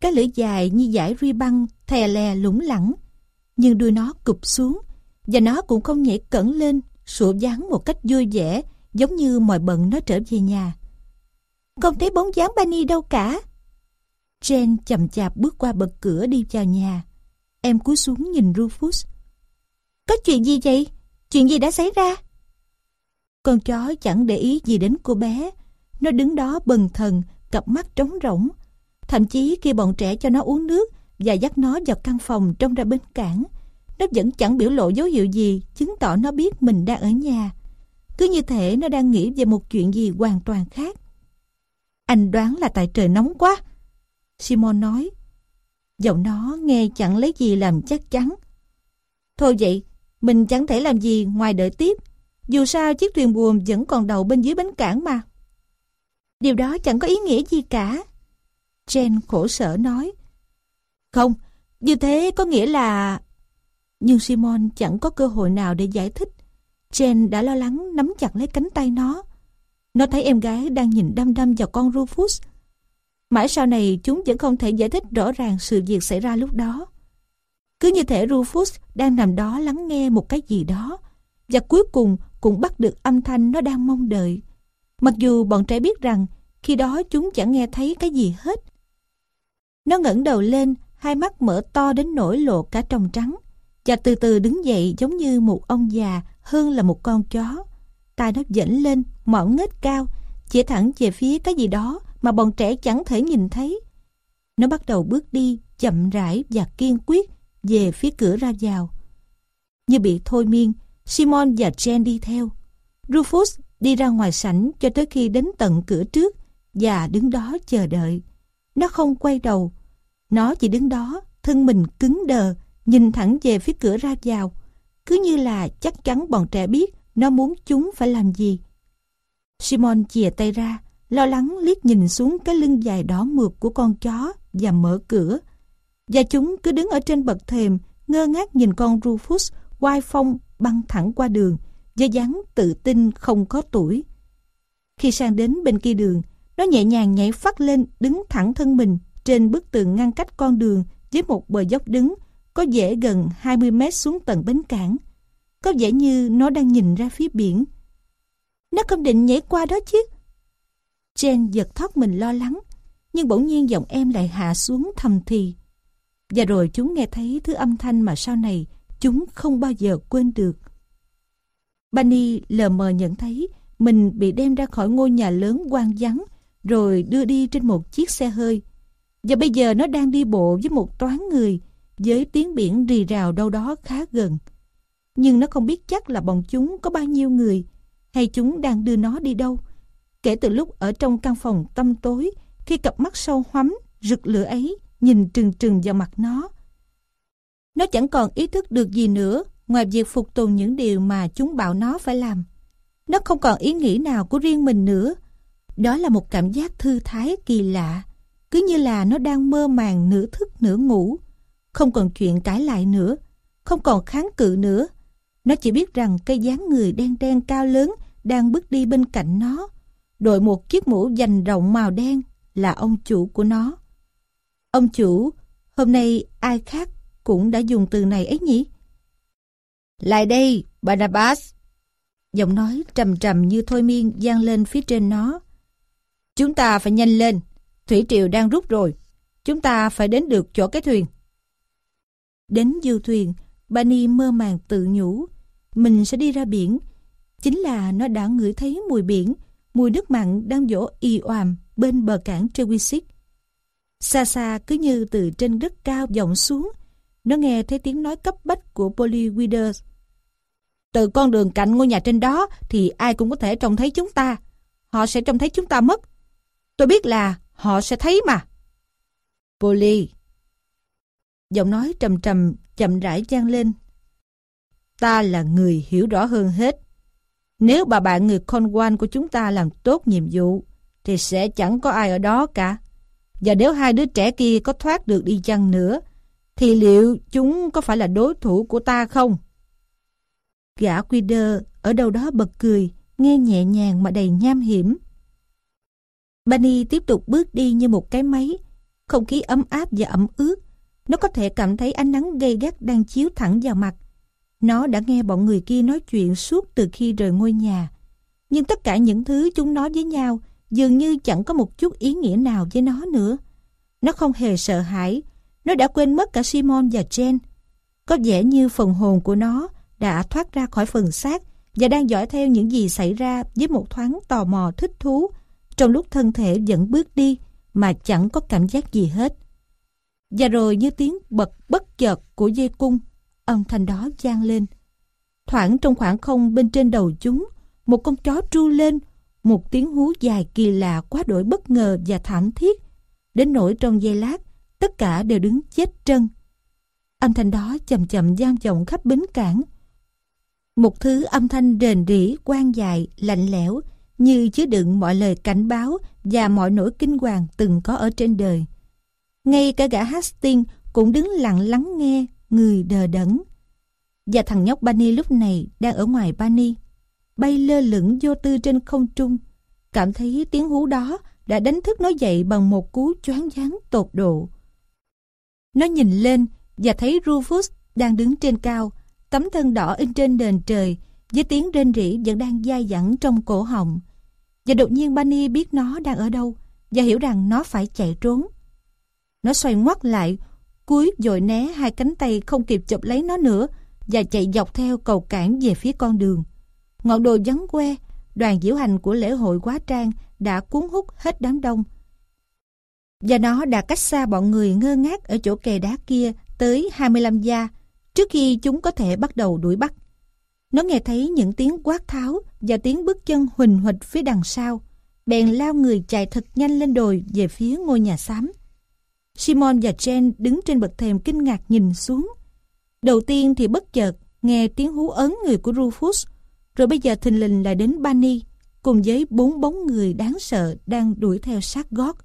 cái lưỡi dài như dải ri băng thè lè lủng lẳng. Nhưng đuôi nó cụp xuống, và nó cũng không nhảy cẩn lên, sủa dáng một cách vui vẻ, giống như mọi bận nó trở về nhà. Không thấy bóng dáng Bunny đâu cả. Jen chậm chạp bước qua bậc cửa đi vào nhà. Em cúi xuống nhìn Rufus. Có chuyện gì vậy? Chuyện gì đã xảy ra? Con chó chẳng để ý gì đến cô bé. Nó đứng đó bần thần, cặp mắt trống rỗng. Thậm chí khi bọn trẻ cho nó uống nước và dắt nó vào căn phòng trông ra bên cảng, nó vẫn chẳng biểu lộ dấu hiệu gì chứng tỏ nó biết mình đang ở nhà. Cứ như thể nó đang nghĩ về một chuyện gì hoàn toàn khác. Anh đoán là tại trời nóng quá. Simon nói. Giọng nó nghe chẳng lấy gì làm chắc chắn. Thôi vậy, mình chẳng thể làm gì ngoài đợi tiếp. Dù sao chiếc thuyền buồm vẫn còn đầu bên dưới bến cảng mà. Điều đó chẳng có ý nghĩa gì cả. Jen khổ sở nói. Không, như thế có nghĩa là... Nhưng Simon chẳng có cơ hội nào để giải thích. Jen đã lo lắng nắm chặt lấy cánh tay nó. Nó thấy em gái đang nhìn đăm đăm vào con Rufus. Mãi sau này chúng vẫn không thể giải thích rõ ràng sự việc xảy ra lúc đó. Cứ như thể Rufus đang nằm đó lắng nghe một cái gì đó và cuối cùng cũng bắt được âm thanh nó đang mong đợi. Mặc dù bọn trẻ biết rằng khi đó chúng chẳng nghe thấy cái gì hết. Nó ngẩng đầu lên, hai mắt mở to đến nỗi lộ cả tròng trắng và từ từ đứng dậy giống như một ông già hơn là một con chó. Tai nó dẫn lên, mõm nghếch cao, chỉ thẳng về phía cái gì đó mà bọn trẻ chẳng thể nhìn thấy. Nó bắt đầu bước đi chậm rãi và kiên quyết về phía cửa ra vào. Như bị thôi miên, Simon và Jen đi theo. Rufus đi ra ngoài sảnh cho tới khi đến tận cửa trước và đứng đó chờ đợi. Nó không quay đầu. Nó chỉ đứng đó, thân mình cứng đờ, nhìn thẳng về phía cửa ra vào. Cứ như là chắc chắn bọn trẻ biết nó muốn chúng phải làm gì. Simon chìa tay ra, lo lắng liếc nhìn xuống cái lưng dài đỏ mượt của con chó và mở cửa. Và chúng cứ đứng ở trên bậc thềm, ngơ ngác nhìn con Rufus quai phong băng thẳng qua đường, với dáng tự tin không có tuổi. Khi sang đến bên kia đường, nó nhẹ nhàng nhảy phát lên đứng thẳng thân mình trên bức tường ngăn cách con đường với một bờ dốc đứng có vẻ gần 20 mét xuống tầng bến cảng. Có vẻ như nó đang nhìn ra phía biển. Nó không định nhảy qua đó chứ. Jen giật thoát mình lo lắng, nhưng bỗng nhiên giọng em lại hạ xuống thầm thì. Và rồi chúng nghe thấy thứ âm thanh mà sau này chúng không bao giờ quên được. Bunny lờ mờ nhận thấy mình bị đem ra khỏi ngôi nhà lớn quang vắng rồi đưa đi trên một chiếc xe hơi. Và bây giờ nó đang đi bộ với một toán người với tiếng biển rì rào đâu đó khá gần. Nhưng nó không biết chắc là bọn chúng có bao nhiêu người hay chúng đang đưa nó đi đâu. Kể từ lúc ở trong căn phòng tăm tối, khi cặp mắt sâu hoắm, rực lửa ấy nhìn trừng trừng vào mặt nó. Nó chẳng còn ý thức được gì nữa ngoài việc phục tùng những điều mà chúng bảo nó phải làm. Nó không còn ý nghĩ nào của riêng mình nữa. Đó là một cảm giác thư thái kỳ lạ. Cứ như là nó đang mơ màng nửa thức nửa ngủ. Không còn chuyện cãi lại nữa. Không còn kháng cự nữa. Nó chỉ biết rằng cây dáng người đen đen cao lớn đang bước đi bên cạnh nó. Đội một chiếc mũ dành rộng màu đen là ông chủ của nó. Ông chủ, hôm nay ai khác cũng đã dùng từ này ấy nhỉ? Lại đây, Barnabas. Giọng nói trầm trầm như thôi miên vang lên phía trên nó. Chúng ta phải nhanh lên. Thủy triều đang rút rồi. Chúng ta phải đến được chỗ cái thuyền. Đến du thuyền, Bani mơ màng tự nhủ. Mình sẽ đi ra biển. Chính là nó đã ngửi thấy mùi biển, mùi nước mặn đang dỗ y oàm bên bờ cảng Trewisic. Xa xa cứ như từ trên đất cao vọng xuống, nó nghe thấy tiếng nói cấp bách của Polly Withers. Từ con đường cạnh ngôi nhà trên đó thì ai cũng có thể trông thấy chúng ta. Họ sẽ trông thấy chúng ta mất. Tôi biết là họ sẽ thấy mà. Polly. Giọng nói trầm trầm, chậm rãi gian lên. Ta là người hiểu rõ hơn hết. Nếu bà bạn người Conwan của chúng ta làm tốt nhiệm vụ, thì sẽ chẳng có ai ở đó cả. Và nếu hai đứa trẻ kia có thoát được đi chăng nữa, thì liệu chúng có phải là đối thủ của ta không? Gã quy đơ ở đâu đó bật cười, nghe nhẹ nhàng mà đầy nham hiểm. Bunny tiếp tục bước đi như một cái máy, không khí ấm áp và ẩm ướt. Nó có thể cảm thấy ánh nắng gay gắt đang chiếu thẳng vào mặt. Nó đã nghe bọn người kia nói chuyện suốt từ khi rời ngôi nhà. Nhưng tất cả những thứ chúng nói với nhau dường như chẳng có một chút ý nghĩa nào với nó nữa. Nó không hề sợ hãi. Nó đã quên mất cả Simon và Jen. Có vẻ như phần hồn của nó đã thoát ra khỏi phần xác và đang dõi theo những gì xảy ra với một thoáng tò mò thích thú trong lúc thân thể vẫn bước đi mà chẳng có cảm giác gì hết. Và rồi như tiếng bật bất chợt của dây cung, âm thanh đó vang lên. Thoảng trong khoảng không bên trên đầu chúng, một con chó tru lên, một tiếng hú dài kỳ lạ quá đổi bất ngờ và thảm thiết. Đến nỗi trong giây lát, tất cả đều đứng chết trân. Âm thanh đó chậm chậm giam vọng khắp bến cảng. Một thứ âm thanh rền rỉ, quan dài, lạnh lẽo, như chứa đựng mọi lời cảnh báo và mọi nỗi kinh hoàng từng có ở trên đời. Ngay cả gã Hastings cũng đứng lặng lắng nghe, người đờ đẫn. Và thằng nhóc Bani lúc này đang ở ngoài Bani, bay lơ lửng vô tư trên không trung, cảm thấy tiếng hú đó đã đánh thức nó dậy bằng một cú choáng váng tột độ. Nó nhìn lên và thấy Rufus đang đứng trên cao, tấm thân đỏ in trên nền trời, với tiếng rên rỉ vẫn đang dai dẳng trong cổ họng. Và đột nhiên Bunny biết nó đang ở đâu và hiểu rằng nó phải chạy trốn. Nó xoay ngoắt lại, cúi dội né hai cánh tay không kịp chụp lấy nó nữa và chạy dọc theo cầu cảng về phía con đường. Ngọn đồ vắng que, đoàn diễu hành của lễ hội quá trang đã cuốn hút hết đám đông. Và nó đã cách xa bọn người ngơ ngác ở chỗ kè đá kia tới 25 gia trước khi chúng có thể bắt đầu đuổi bắt. Nó nghe thấy những tiếng quát tháo và tiếng bước chân huỳnh huỵch phía đằng sau. Bèn lao người chạy thật nhanh lên đồi về phía ngôi nhà xám. Simon và Jen đứng trên bậc thềm kinh ngạc nhìn xuống. Đầu tiên thì bất chợt nghe tiếng hú ớn người của Rufus, rồi bây giờ thình lình lại đến Bunny, cùng với bốn bóng người đáng sợ đang đuổi theo sát gót.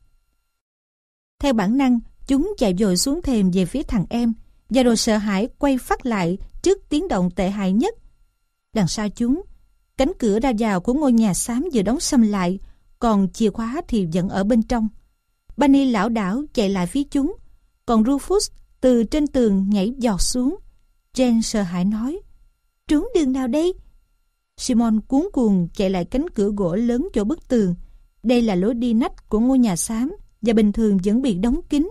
Theo bản năng, chúng chạy dội xuống thềm về phía thằng em và rồi sợ hãi quay phát lại trước tiếng động tệ hại nhất. Đằng sau chúng, cánh cửa ra vào của ngôi nhà xám vừa đóng xâm lại, còn chìa khóa thì vẫn ở bên trong. Bunny lão đảo chạy lại phía chúng, còn Rufus từ trên tường nhảy giọt xuống. Jen sợ hãi nói, trốn đường nào đây? Simon cuốn cuồng chạy lại cánh cửa gỗ lớn chỗ bức tường. Đây là lối đi nách của ngôi nhà xám và bình thường vẫn bị đóng kín.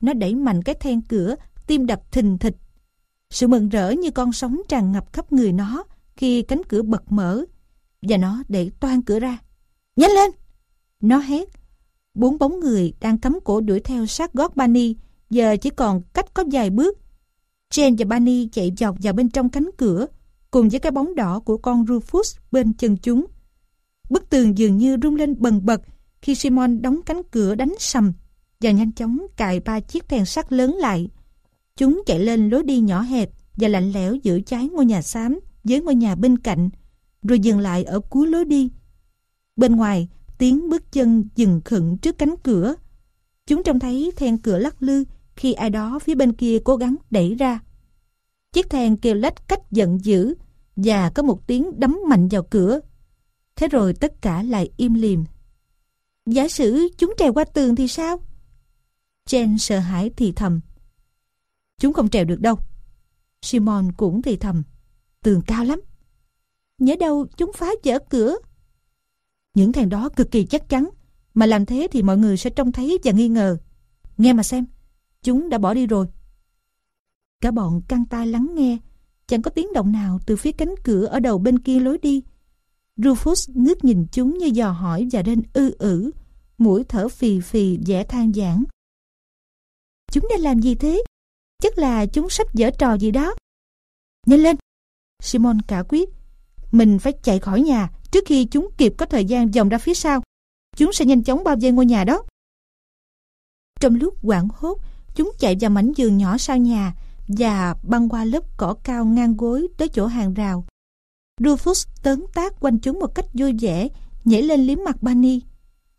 Nó đẩy mạnh cái then cửa, tim đập thình thịch. Sự mừng rỡ như con sóng tràn ngập khắp người nó khi cánh cửa bật mở và nó đẩy toan cửa ra. Nhanh lên! Nó hét. Bốn bóng người đang cắm cổ đuổi theo sát gót Bunny giờ chỉ còn cách có vài bước. Jane và Bunny chạy dọc vào bên trong cánh cửa cùng với cái bóng đỏ của con Rufus bên chân chúng. Bức tường dường như rung lên bần bật khi Simon đóng cánh cửa đánh sầm và nhanh chóng cài ba chiếc thèn sắt lớn lại. Chúng chạy lên lối đi nhỏ hẹp và lạnh lẽo giữa trái ngôi nhà xám với ngôi nhà bên cạnh, rồi dừng lại ở cuối lối đi. Bên ngoài, tiếng bước chân dừng khựng trước cánh cửa. Chúng trông thấy then cửa lắc lư khi ai đó phía bên kia cố gắng đẩy ra. Chiếc then kêu lách cách giận dữ và có một tiếng đấm mạnh vào cửa. Thế rồi tất cả lại im lìm. Giả sử chúng trèo qua tường thì sao? Jen sợ hãi thì thầm. Chúng không trèo được đâu. Simon cũng thì thầm. Tường cao lắm. Nhớ đâu chúng phá vỡ cửa. Những thằng đó cực kỳ chắc chắn. Mà làm thế thì mọi người sẽ trông thấy và nghi ngờ. Nghe mà xem. Chúng đã bỏ đi rồi. Cả bọn căng tai lắng nghe. Chẳng có tiếng động nào từ phía cánh cửa ở đầu bên kia lối đi. Rufus ngước nhìn chúng như dò hỏi và rên ư ử. Mũi thở phì phì, vẻ than giảng. Chúng đang làm gì thế? Chắc là chúng sắp dở trò gì đó. Nhanh lên! Simon cả quyết. Mình phải chạy khỏi nhà trước khi chúng kịp có thời gian dòng ra phía sau. Chúng sẽ nhanh chóng bao vây ngôi nhà đó. Trong lúc quảng hốt, chúng chạy vào mảnh giường nhỏ sau nhà và băng qua lớp cỏ cao ngang gối tới chỗ hàng rào. Rufus tấn tác quanh chúng một cách vui vẻ, nhảy lên liếm mặt Bunny.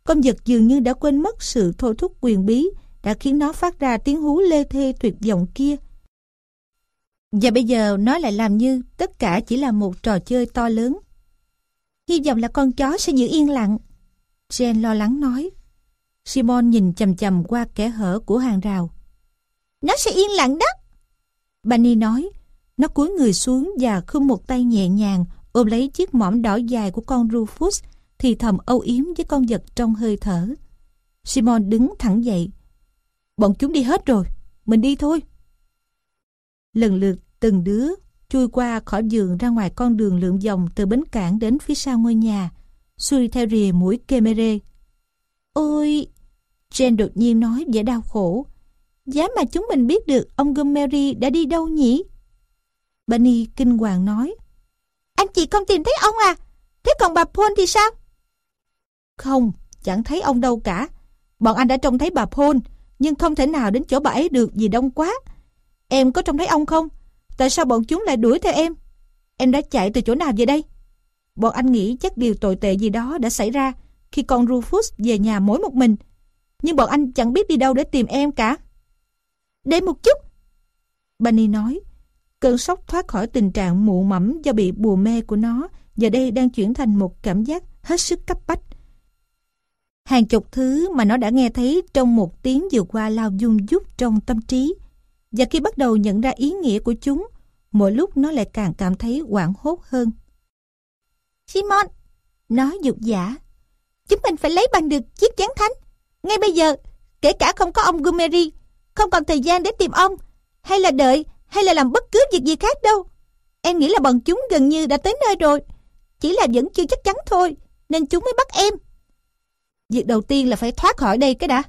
Con vật dường như đã quên mất sự thôi thúc quyền bí đã khiến nó phát ra tiếng hú lê thê tuyệt vọng kia. Và bây giờ nó lại làm như tất cả chỉ là một trò chơi to lớn. Hy vọng là con chó sẽ giữ yên lặng. Jen lo lắng nói. Simon nhìn chầm chầm qua kẻ hở của hàng rào. Nó sẽ yên lặng đó. Bunny nói. Nó cúi người xuống và khung một tay nhẹ nhàng ôm lấy chiếc mõm đỏ dài của con Rufus thì thầm âu yếm với con vật trong hơi thở. Simon đứng thẳng dậy. Bọn chúng đi hết rồi, mình đi thôi. Lần lượt từng đứa chui qua khỏi giường ra ngoài con đường lượn vòng từ bến cảng đến phía sau ngôi nhà, xuôi theo rìa mũi kemere. Ôi! Jen đột nhiên nói vẻ đau khổ. Giá mà chúng mình biết được ông Gomery đã đi đâu nhỉ? Bunny kinh hoàng nói. Anh chị không tìm thấy ông à? Thế còn bà Paul thì sao? Không, chẳng thấy ông đâu cả. Bọn anh đã trông thấy bà Paul, nhưng không thể nào đến chỗ bà ấy được vì đông quá. Em có trông thấy ông không? Tại sao bọn chúng lại đuổi theo em? Em đã chạy từ chỗ nào về đây? Bọn anh nghĩ chắc điều tồi tệ gì đó đã xảy ra khi con Rufus về nhà mỗi một mình. Nhưng bọn anh chẳng biết đi đâu để tìm em cả. Để một chút. Bunny nói, cơn sốc thoát khỏi tình trạng mụ mẫm do bị bùa mê của nó giờ đây đang chuyển thành một cảm giác hết sức cấp bách. Hàng chục thứ mà nó đã nghe thấy trong một tiếng vừa qua lao dung dút trong tâm trí. Và khi bắt đầu nhận ra ý nghĩa của chúng, mỗi lúc nó lại càng cảm thấy hoảng hốt hơn. Simon, nói dục giả, chúng mình phải lấy bằng được chiếc chén thánh. Ngay bây giờ, kể cả không có ông Gumeri, không còn thời gian để tìm ông, hay là đợi, hay là làm bất cứ việc gì khác đâu. Em nghĩ là bọn chúng gần như đã tới nơi rồi. Chỉ là vẫn chưa chắc chắn thôi, nên chúng mới bắt em. Việc đầu tiên là phải thoát khỏi đây cái đã.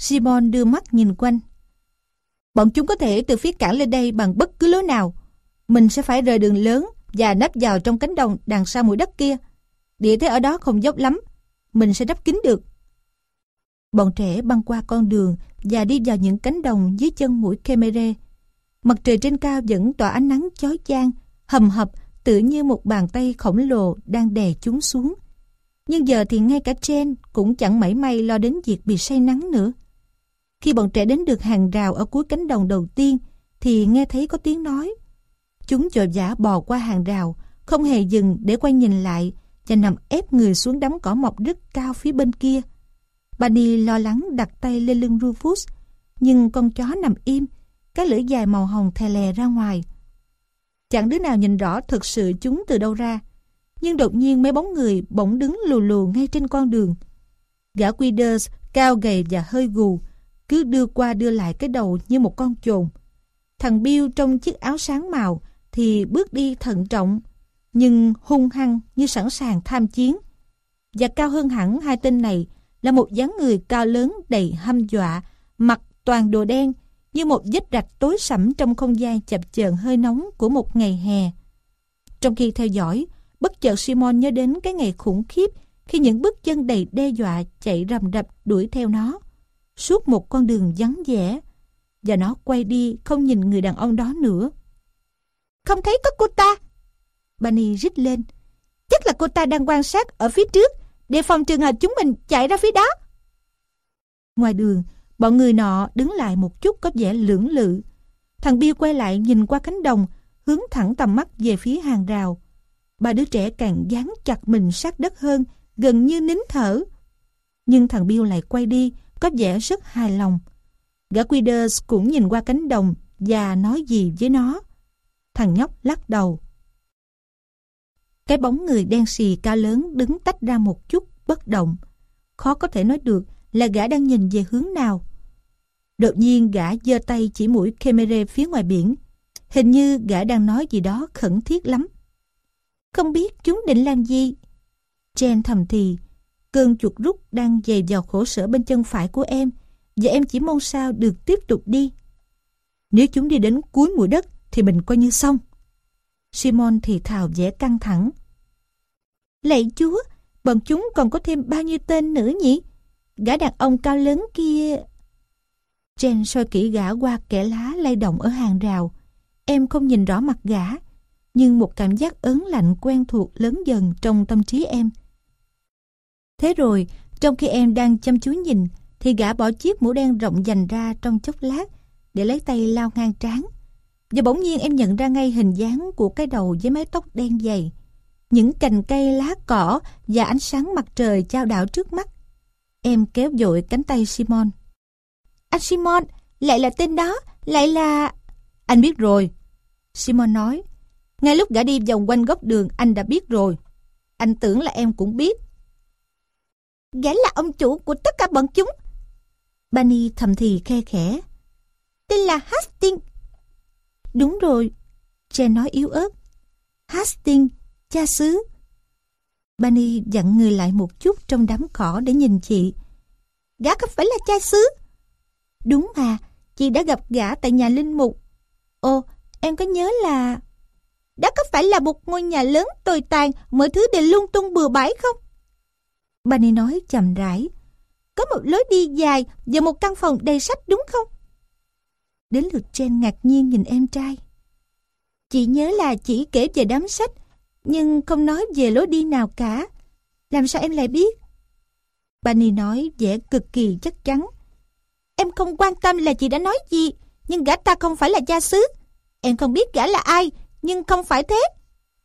Simon đưa mắt nhìn quanh. Bọn chúng có thể từ phía cảng lên đây bằng bất cứ lối nào. Mình sẽ phải rời đường lớn và nấp vào trong cánh đồng đằng sau mũi đất kia. Địa thế ở đó không dốc lắm. Mình sẽ đắp kín được. Bọn trẻ băng qua con đường và đi vào những cánh đồng dưới chân mũi Kemere. Mặt trời trên cao vẫn tỏa ánh nắng chói chang, hầm hập tự như một bàn tay khổng lồ đang đè chúng xuống. Nhưng giờ thì ngay cả Jen cũng chẳng mảy may lo đến việc bị say nắng nữa. Khi bọn trẻ đến được hàng rào ở cuối cánh đồng đầu tiên thì nghe thấy có tiếng nói. Chúng chội giả bò qua hàng rào, không hề dừng để quay nhìn lại và nằm ép người xuống đám cỏ mọc rất cao phía bên kia. Bunny lo lắng đặt tay lên lưng Rufus, nhưng con chó nằm im, cái lưỡi dài màu hồng thè lè ra ngoài. Chẳng đứa nào nhìn rõ thực sự chúng từ đâu ra, nhưng đột nhiên mấy bóng người bỗng đứng lù lù ngay trên con đường. Gã Quiders cao gầy và hơi gù, cứ đưa qua đưa lại cái đầu như một con chồn. Thằng Bill trong chiếc áo sáng màu thì bước đi thận trọng, nhưng hung hăng như sẵn sàng tham chiến. Và cao hơn hẳn hai tên này là một dáng người cao lớn đầy hăm dọa, mặc toàn đồ đen, như một vết rạch tối sẫm trong không gian chập chờn hơi nóng của một ngày hè. Trong khi theo dõi, bất chợt Simon nhớ đến cái ngày khủng khiếp khi những bước chân đầy đe dọa chạy rầm rập đuổi theo nó, suốt một con đường vắng vẻ, và nó quay đi không nhìn người đàn ông đó nữa. Không thấy có cô ta. Bunny rít lên. Chắc là cô ta đang quan sát ở phía trước, để phòng trường hợp chúng mình chạy ra phía đó. Ngoài đường, bọn người nọ đứng lại một chút có vẻ lưỡng lự. Thằng Bill quay lại nhìn qua cánh đồng, hướng thẳng tầm mắt về phía hàng rào. Ba đứa trẻ càng dán chặt mình sát đất hơn, gần như nín thở. Nhưng thằng Bill lại quay đi, có vẻ rất hài lòng. Gã Quiders cũng nhìn qua cánh đồng và nói gì với nó. Thằng nhóc lắc đầu. Cái bóng người đen xì cao lớn đứng tách ra một chút, bất động. Khó có thể nói được là gã đang nhìn về hướng nào. Đột nhiên gã giơ tay chỉ mũi Kemere phía ngoài biển. Hình như gã đang nói gì đó khẩn thiết lắm. Không biết chúng định làm gì? Jen thầm thì, cơn chuột rút đang dày vào khổ sở bên chân phải của em và em chỉ mong sao được tiếp tục đi. Nếu chúng đi đến cuối mũi đất thì mình coi như xong. Simon thì thào vẻ căng thẳng. Lạy chúa, bọn chúng còn có thêm bao nhiêu tên nữa nhỉ? Gã đàn ông cao lớn kia... Jen soi kỹ gã qua kẻ lá lay động ở hàng rào. Em không nhìn rõ mặt gã, nhưng một cảm giác ớn lạnh quen thuộc lớn dần trong tâm trí em. Thế rồi, trong khi em đang chăm chú nhìn, thì gã bỏ chiếc mũ đen rộng dành ra trong chốc lát để lấy tay lao ngang trán. Và bỗng nhiên em nhận ra ngay hình dáng của cái đầu với mái tóc đen dày. Những cành cây lá cỏ và ánh sáng mặt trời trao đảo trước mắt. Em kéo dội cánh tay Simon. Anh Simon, lại là tên đó, lại là... Anh biết rồi. Simon nói. Ngay lúc gã đi vòng quanh góc đường anh đã biết rồi. Anh tưởng là em cũng biết. Gã là ông chủ của tất cả bọn chúng. Bunny thầm thì khe khẽ. Tên là Hastings. Đúng rồi. Jen nói yếu ớt. Hastings, cha xứ. Bunny dặn người lại một chút trong đám cỏ để nhìn chị. Gã có phải là cha xứ. Đúng mà, chị đã gặp gã tại nhà linh mục. Ồ, em có nhớ là... Đó có phải là một ngôi nhà lớn tồi tàn, mọi thứ đều lung tung bừa bãi không? Bunny nói chậm rãi. Có một lối đi dài và một căn phòng đầy sách đúng không? Đến lượt Jen ngạc nhiên nhìn em trai. Chị nhớ là chỉ kể về đám sách, nhưng không nói về lối đi nào cả. Làm sao em lại biết? Bunny nói vẻ cực kỳ chắc chắn. Em không quan tâm là chị đã nói gì, nhưng gã ta không phải là cha xứ. Em không biết gã là ai, nhưng không phải thế.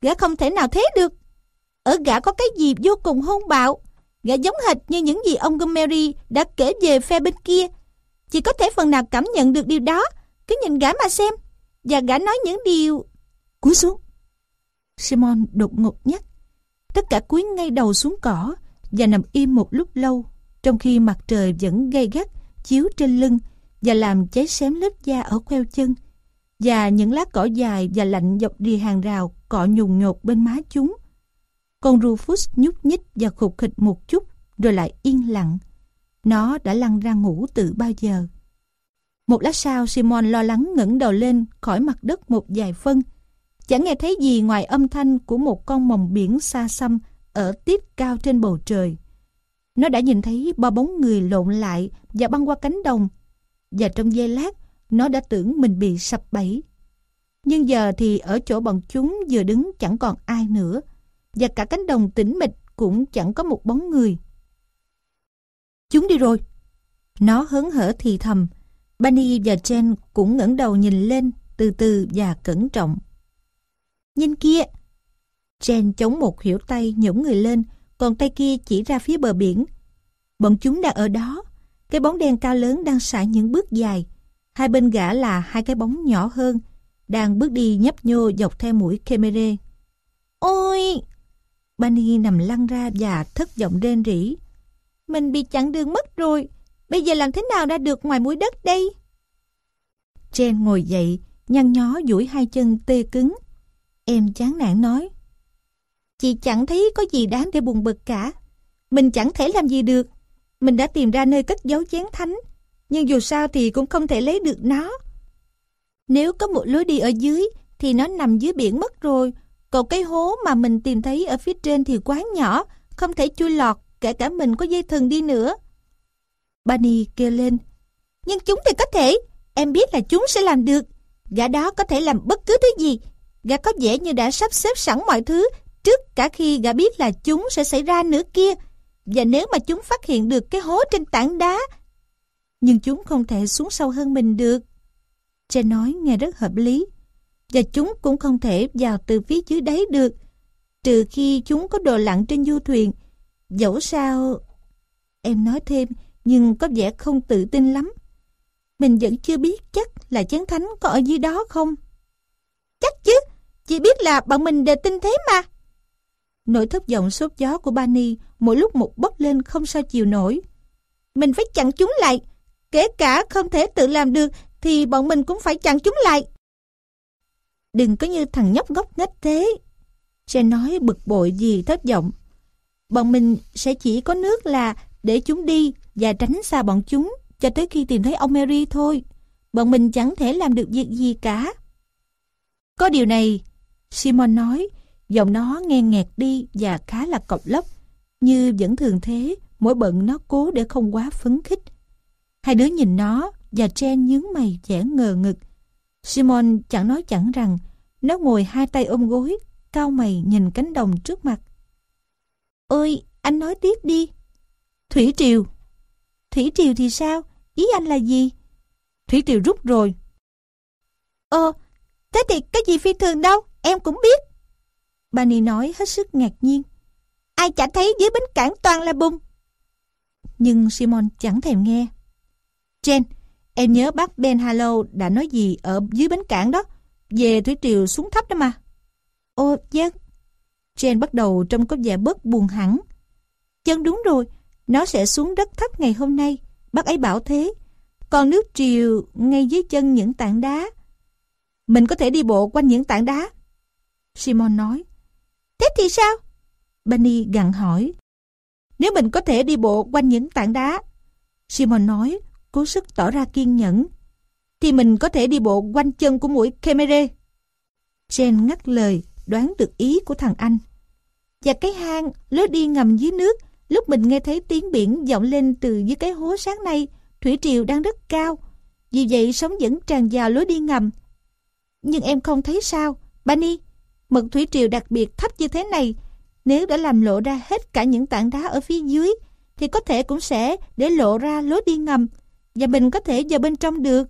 Gã không thể nào thế được. Ở gã có cái gì vô cùng hung bạo. Gã giống hệt như những gì ông Gomery đã kể về phe bên kia. Chỉ có thể phần nào cảm nhận được điều đó. Cứ nhìn gã mà xem. Và gã nói những điều... Cúi xuống. Simon đột ngột nhắc. Tất cả cúi ngay đầu xuống cỏ và nằm im một lúc lâu, trong khi mặt trời vẫn gay gắt chiếu trên lưng và làm cháy xém lớp da ở queo chân và những lá cỏ dài và lạnh dọc đi hàng rào cọ nhùng nhột bên má chúng. Con Rufus nhúc nhích và khục khịch một chút rồi lại yên lặng. Nó đã lăn ra ngủ từ bao giờ. Một lát sau Simon lo lắng ngẩng đầu lên khỏi mặt đất một vài phân. Chẳng nghe thấy gì ngoài âm thanh của một con mồng biển xa xăm ở tiếp cao trên bầu trời. Nó đã nhìn thấy ba bóng người lộn lại và băng qua cánh đồng. Và trong giây lát, nó đã tưởng mình bị sập bẫy. Nhưng giờ thì ở chỗ bọn chúng vừa đứng chẳng còn ai nữa. Và cả cánh đồng tĩnh mịch cũng chẳng có một bóng người. Chúng đi rồi. Nó hớn hở thì thầm. Bunny và Jen cũng ngẩng đầu nhìn lên từ từ và cẩn trọng. Nhìn kia! Jen chống một hiểu tay nhổm người lên, còn tay kia chỉ ra phía bờ biển. Bọn chúng đang ở đó. Cái bóng đen cao lớn đang sải những bước dài. Hai bên gã là hai cái bóng nhỏ hơn, đang bước đi nhấp nhô dọc theo mũi Kemere. Ôi! Bunny nằm lăn ra và thất vọng rên rỉ. Mình bị chặn đường mất rồi. Bây giờ làm thế nào ra được ngoài mũi đất đây? Jen ngồi dậy, nhăn nhó duỗi hai chân tê cứng. Em chán nản nói. Chị chẳng thấy có gì đáng để buồn bực cả. Mình chẳng thể làm gì được. Mình đã tìm ra nơi cất giấu chén thánh. Nhưng dù sao thì cũng không thể lấy được nó. Nếu có một lối đi ở dưới thì nó nằm dưới biển mất rồi. Còn cái hố mà mình tìm thấy ở phía trên thì quá nhỏ, không thể chui lọt, kể cả mình có dây thừng đi nữa. Bunny kêu lên. Nhưng chúng thì có thể, em biết là chúng sẽ làm được. Gã đó có thể làm bất cứ thứ gì. Gã có vẻ như đã sắp xếp sẵn mọi thứ trước cả khi gã biết là chúng sẽ xảy ra nữa kia. Và nếu mà chúng phát hiện được cái hố trên tảng đá, nhưng chúng không thể xuống sâu hơn mình được. cha nói nghe rất hợp lý. Và chúng cũng không thể vào từ phía dưới đáy được, trừ khi chúng có đồ lặn trên du thuyền. Dẫu sao... Em nói thêm, nhưng có vẻ không tự tin lắm. Mình vẫn chưa biết chắc là chén thánh có ở dưới đó không? Chắc chứ, chỉ biết là bọn mình đều tin thế mà. Nỗi thất vọng sốt gió của Bani mỗi lúc một bốc lên không sao chịu nổi. Mình phải chặn chúng lại, kể cả không thể tự làm được thì bọn mình cũng phải chặn chúng lại. Đừng có như thằng nhóc gốc nghếch thế. Jen nói bực bội vì thất vọng. Bọn mình sẽ chỉ có nước là để chúng đi và tránh xa bọn chúng cho tới khi tìm thấy ông Mary thôi. Bọn mình chẳng thể làm được việc gì cả. Có điều này, Simon nói, giọng nó nghe nghẹt đi và khá là cọc lốc. Như vẫn thường thế, mỗi bận nó cố để không quá phấn khích. Hai đứa nhìn nó và Jen nhướng mày vẻ ngờ ngực. Simon chẳng nói chẳng rằng, nó ngồi hai tay ôm gối, cao mày nhìn cánh đồng trước mặt. Ôi, anh nói tiếp đi. Thủy Triều. Thủy Triều thì sao? Ý anh là gì? Thủy Triều rút rồi. Ờ, thế thì cái gì phi thường đâu, em cũng biết. Bani nói hết sức ngạc nhiên. Ai chả thấy dưới bến cảng toàn là bùng. Nhưng Simon chẳng thèm nghe. Jen, em nhớ bác Ben Harlow đã nói gì ở dưới bến cảng đó, về thủy triều xuống thấp đó mà. Ô, vâng. Jane bắt đầu trông có vẻ bớt buồn hẳn. Chân đúng rồi, nó sẽ xuống đất thấp ngày hôm nay, bác ấy bảo thế. Còn nước triều ngay dưới chân những tảng đá. Mình có thể đi bộ quanh những tảng đá. Simon nói. Thế thì sao? Bunny gặn hỏi. Nếu mình có thể đi bộ quanh những tảng đá. Simon nói, cố sức tỏ ra kiên nhẫn. Thì mình có thể đi bộ quanh chân của mũi Kemere. Jen ngắt lời, đoán được ý của thằng anh. Và cái hang, lối đi ngầm dưới nước, lúc mình nghe thấy tiếng biển vọng lên từ dưới cái hố sáng nay, thủy triều đang rất cao. Vì vậy sóng vẫn tràn vào lối đi ngầm. Nhưng em không thấy sao, Bunny, mực thủy triều đặc biệt thấp như thế này, nếu đã làm lộ ra hết cả những tảng đá ở phía dưới, thì có thể cũng sẽ để lộ ra lối đi ngầm, và mình có thể vào bên trong được.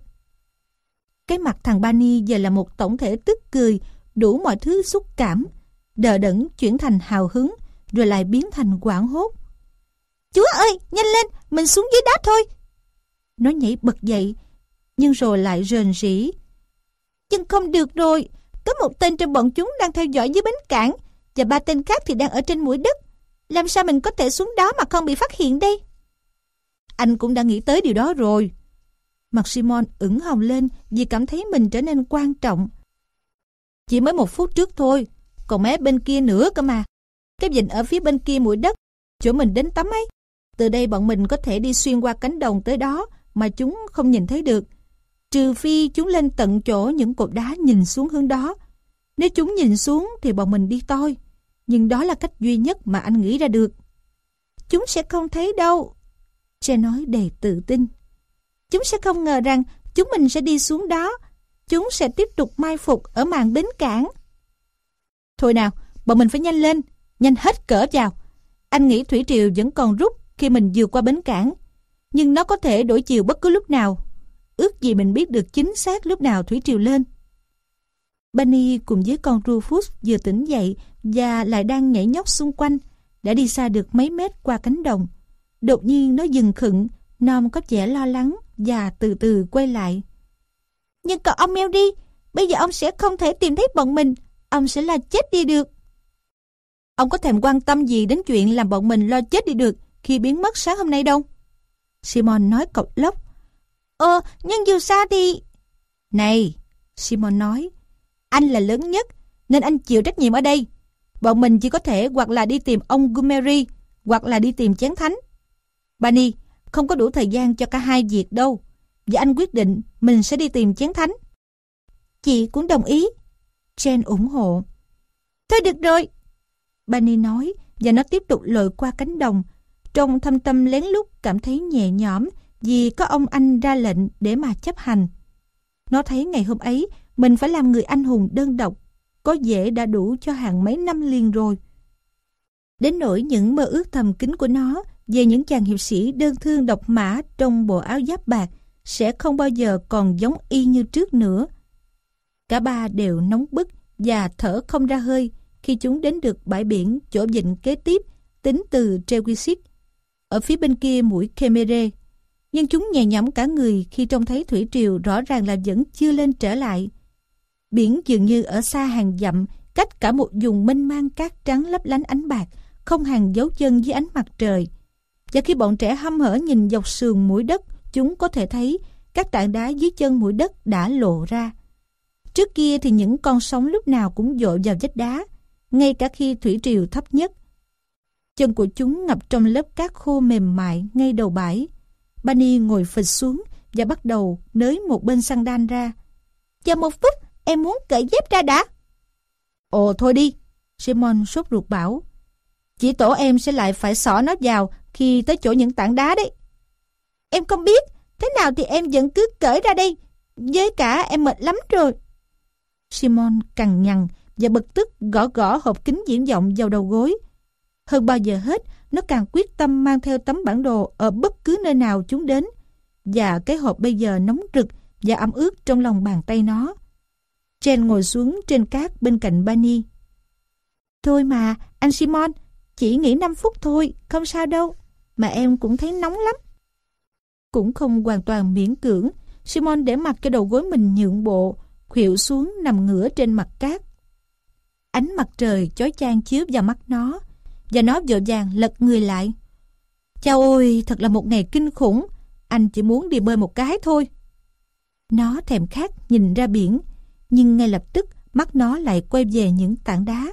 Cái mặt thằng Bani giờ là một tổng thể tức cười, đủ mọi thứ xúc cảm, đờ đẫn chuyển thành hào hứng, rồi lại biến thành quảng hốt. Chúa ơi, nhanh lên, mình xuống dưới đá thôi. Nó nhảy bật dậy, nhưng rồi lại rền rỉ. Nhưng không được rồi, có một tên trong bọn chúng đang theo dõi dưới bến cảng, và ba tên khác thì đang ở trên mũi đất. Làm sao mình có thể xuống đó mà không bị phát hiện đây? Anh cũng đã nghĩ tới điều đó rồi. Mặt Simon ửng hồng lên vì cảm thấy mình trở nên quan trọng. Chỉ mới một phút trước thôi, còn mé bên kia nữa cơ mà. Cái vịnh ở phía bên kia mũi đất, chỗ mình đến tắm ấy. Từ đây bọn mình có thể đi xuyên qua cánh đồng tới đó mà chúng không nhìn thấy được. Trừ phi chúng lên tận chỗ những cột đá nhìn xuống hướng đó. Nếu chúng nhìn xuống thì bọn mình đi toi. Nhưng đó là cách duy nhất mà anh nghĩ ra được. Chúng sẽ không thấy đâu. Che nói đầy tự tin. Chúng sẽ không ngờ rằng chúng mình sẽ đi xuống đó. Chúng sẽ tiếp tục mai phục ở màn bến cảng. Thôi nào, bọn mình phải nhanh lên, nhanh hết cỡ vào. Anh nghĩ thủy triều vẫn còn rút khi mình vượt qua bến cảng, nhưng nó có thể đổi chiều bất cứ lúc nào. Ước gì mình biết được chính xác lúc nào thủy triều lên. Bunny cùng với con Rufus vừa tỉnh dậy và lại đang nhảy nhót xung quanh, đã đi xa được mấy mét qua cánh đồng. Đột nhiên nó dừng khựng, Nom có vẻ lo lắng và từ từ quay lại. Nhưng cậu ông meo đi, bây giờ ông sẽ không thể tìm thấy bọn mình, ông sẽ là chết đi được. Ông có thèm quan tâm gì đến chuyện làm bọn mình lo chết đi được khi biến mất sáng hôm nay đâu? Simon nói cộc lốc. Ờ, nhưng dù sao thì... Này, Simon nói, anh là lớn nhất, nên anh chịu trách nhiệm ở đây. Bọn mình chỉ có thể hoặc là đi tìm ông Gumeri, hoặc là đi tìm chén thánh. Bani, không có đủ thời gian cho cả hai việc đâu. Và anh quyết định mình sẽ đi tìm chén thánh. Chị cũng đồng ý. Jen ủng hộ. Thôi được rồi. Bani nói và nó tiếp tục lội qua cánh đồng. Trong thâm tâm lén lút cảm thấy nhẹ nhõm vì có ông anh ra lệnh để mà chấp hành. Nó thấy ngày hôm ấy mình phải làm người anh hùng đơn độc, có dễ đã đủ cho hàng mấy năm liền rồi. Đến nỗi những mơ ước thầm kín của nó về những chàng hiệp sĩ đơn thương độc mã trong bộ áo giáp bạc sẽ không bao giờ còn giống y như trước nữa. Cả ba đều nóng bức và thở không ra hơi khi chúng đến được bãi biển chỗ vịnh kế tiếp tính từ Trewisic ở phía bên kia mũi Kemere. Nhưng chúng nhẹ nhõm cả người khi trông thấy thủy triều rõ ràng là vẫn chưa lên trở lại. Biển dường như ở xa hàng dặm, cách cả một vùng mênh mang cát trắng lấp lánh ánh bạc, không hàng dấu chân dưới ánh mặt trời. Và khi bọn trẻ hâm hở nhìn dọc sườn mũi đất, chúng có thể thấy các tảng đá dưới chân mũi đất đã lộ ra. Trước kia thì những con sóng lúc nào cũng dội vào vách đá, ngay cả khi thủy triều thấp nhất. Chân của chúng ngập trong lớp cát khô mềm mại ngay đầu bãi. Bani ngồi phịch xuống và bắt đầu nới một bên xăng đan ra. Chờ một phút, em muốn cởi dép ra đã. Ồ thôi đi, Simon sốt ruột bảo. Chỉ tổ em sẽ lại phải xỏ nó vào khi tới chỗ những tảng đá đấy. Em không biết, thế nào thì em vẫn cứ cởi ra đây. Với cả em mệt lắm rồi. Simon cằn nhằn và bực tức gõ gõ hộp kính diễn vọng vào đầu gối. Hơn bao giờ hết, nó càng quyết tâm mang theo tấm bản đồ ở bất cứ nơi nào chúng đến. Và cái hộp bây giờ nóng rực và ẩm ướt trong lòng bàn tay nó. Jen ngồi xuống trên cát bên cạnh Bunny. Thôi mà, anh Simon, chỉ nghỉ 5 phút thôi, không sao đâu. Mà em cũng thấy nóng lắm. Cũng không hoàn toàn miễn cưỡng, Simon để mặt cho đầu gối mình nhượng bộ, khuỵu xuống nằm ngửa trên mặt cát. Ánh mặt trời chói chang chiếu vào mắt nó, và nó vội vàng lật người lại. Chao ôi, thật là một ngày kinh khủng, anh chỉ muốn đi bơi một cái thôi. Nó thèm khát nhìn ra biển, nhưng ngay lập tức mắt nó lại quay về những tảng đá.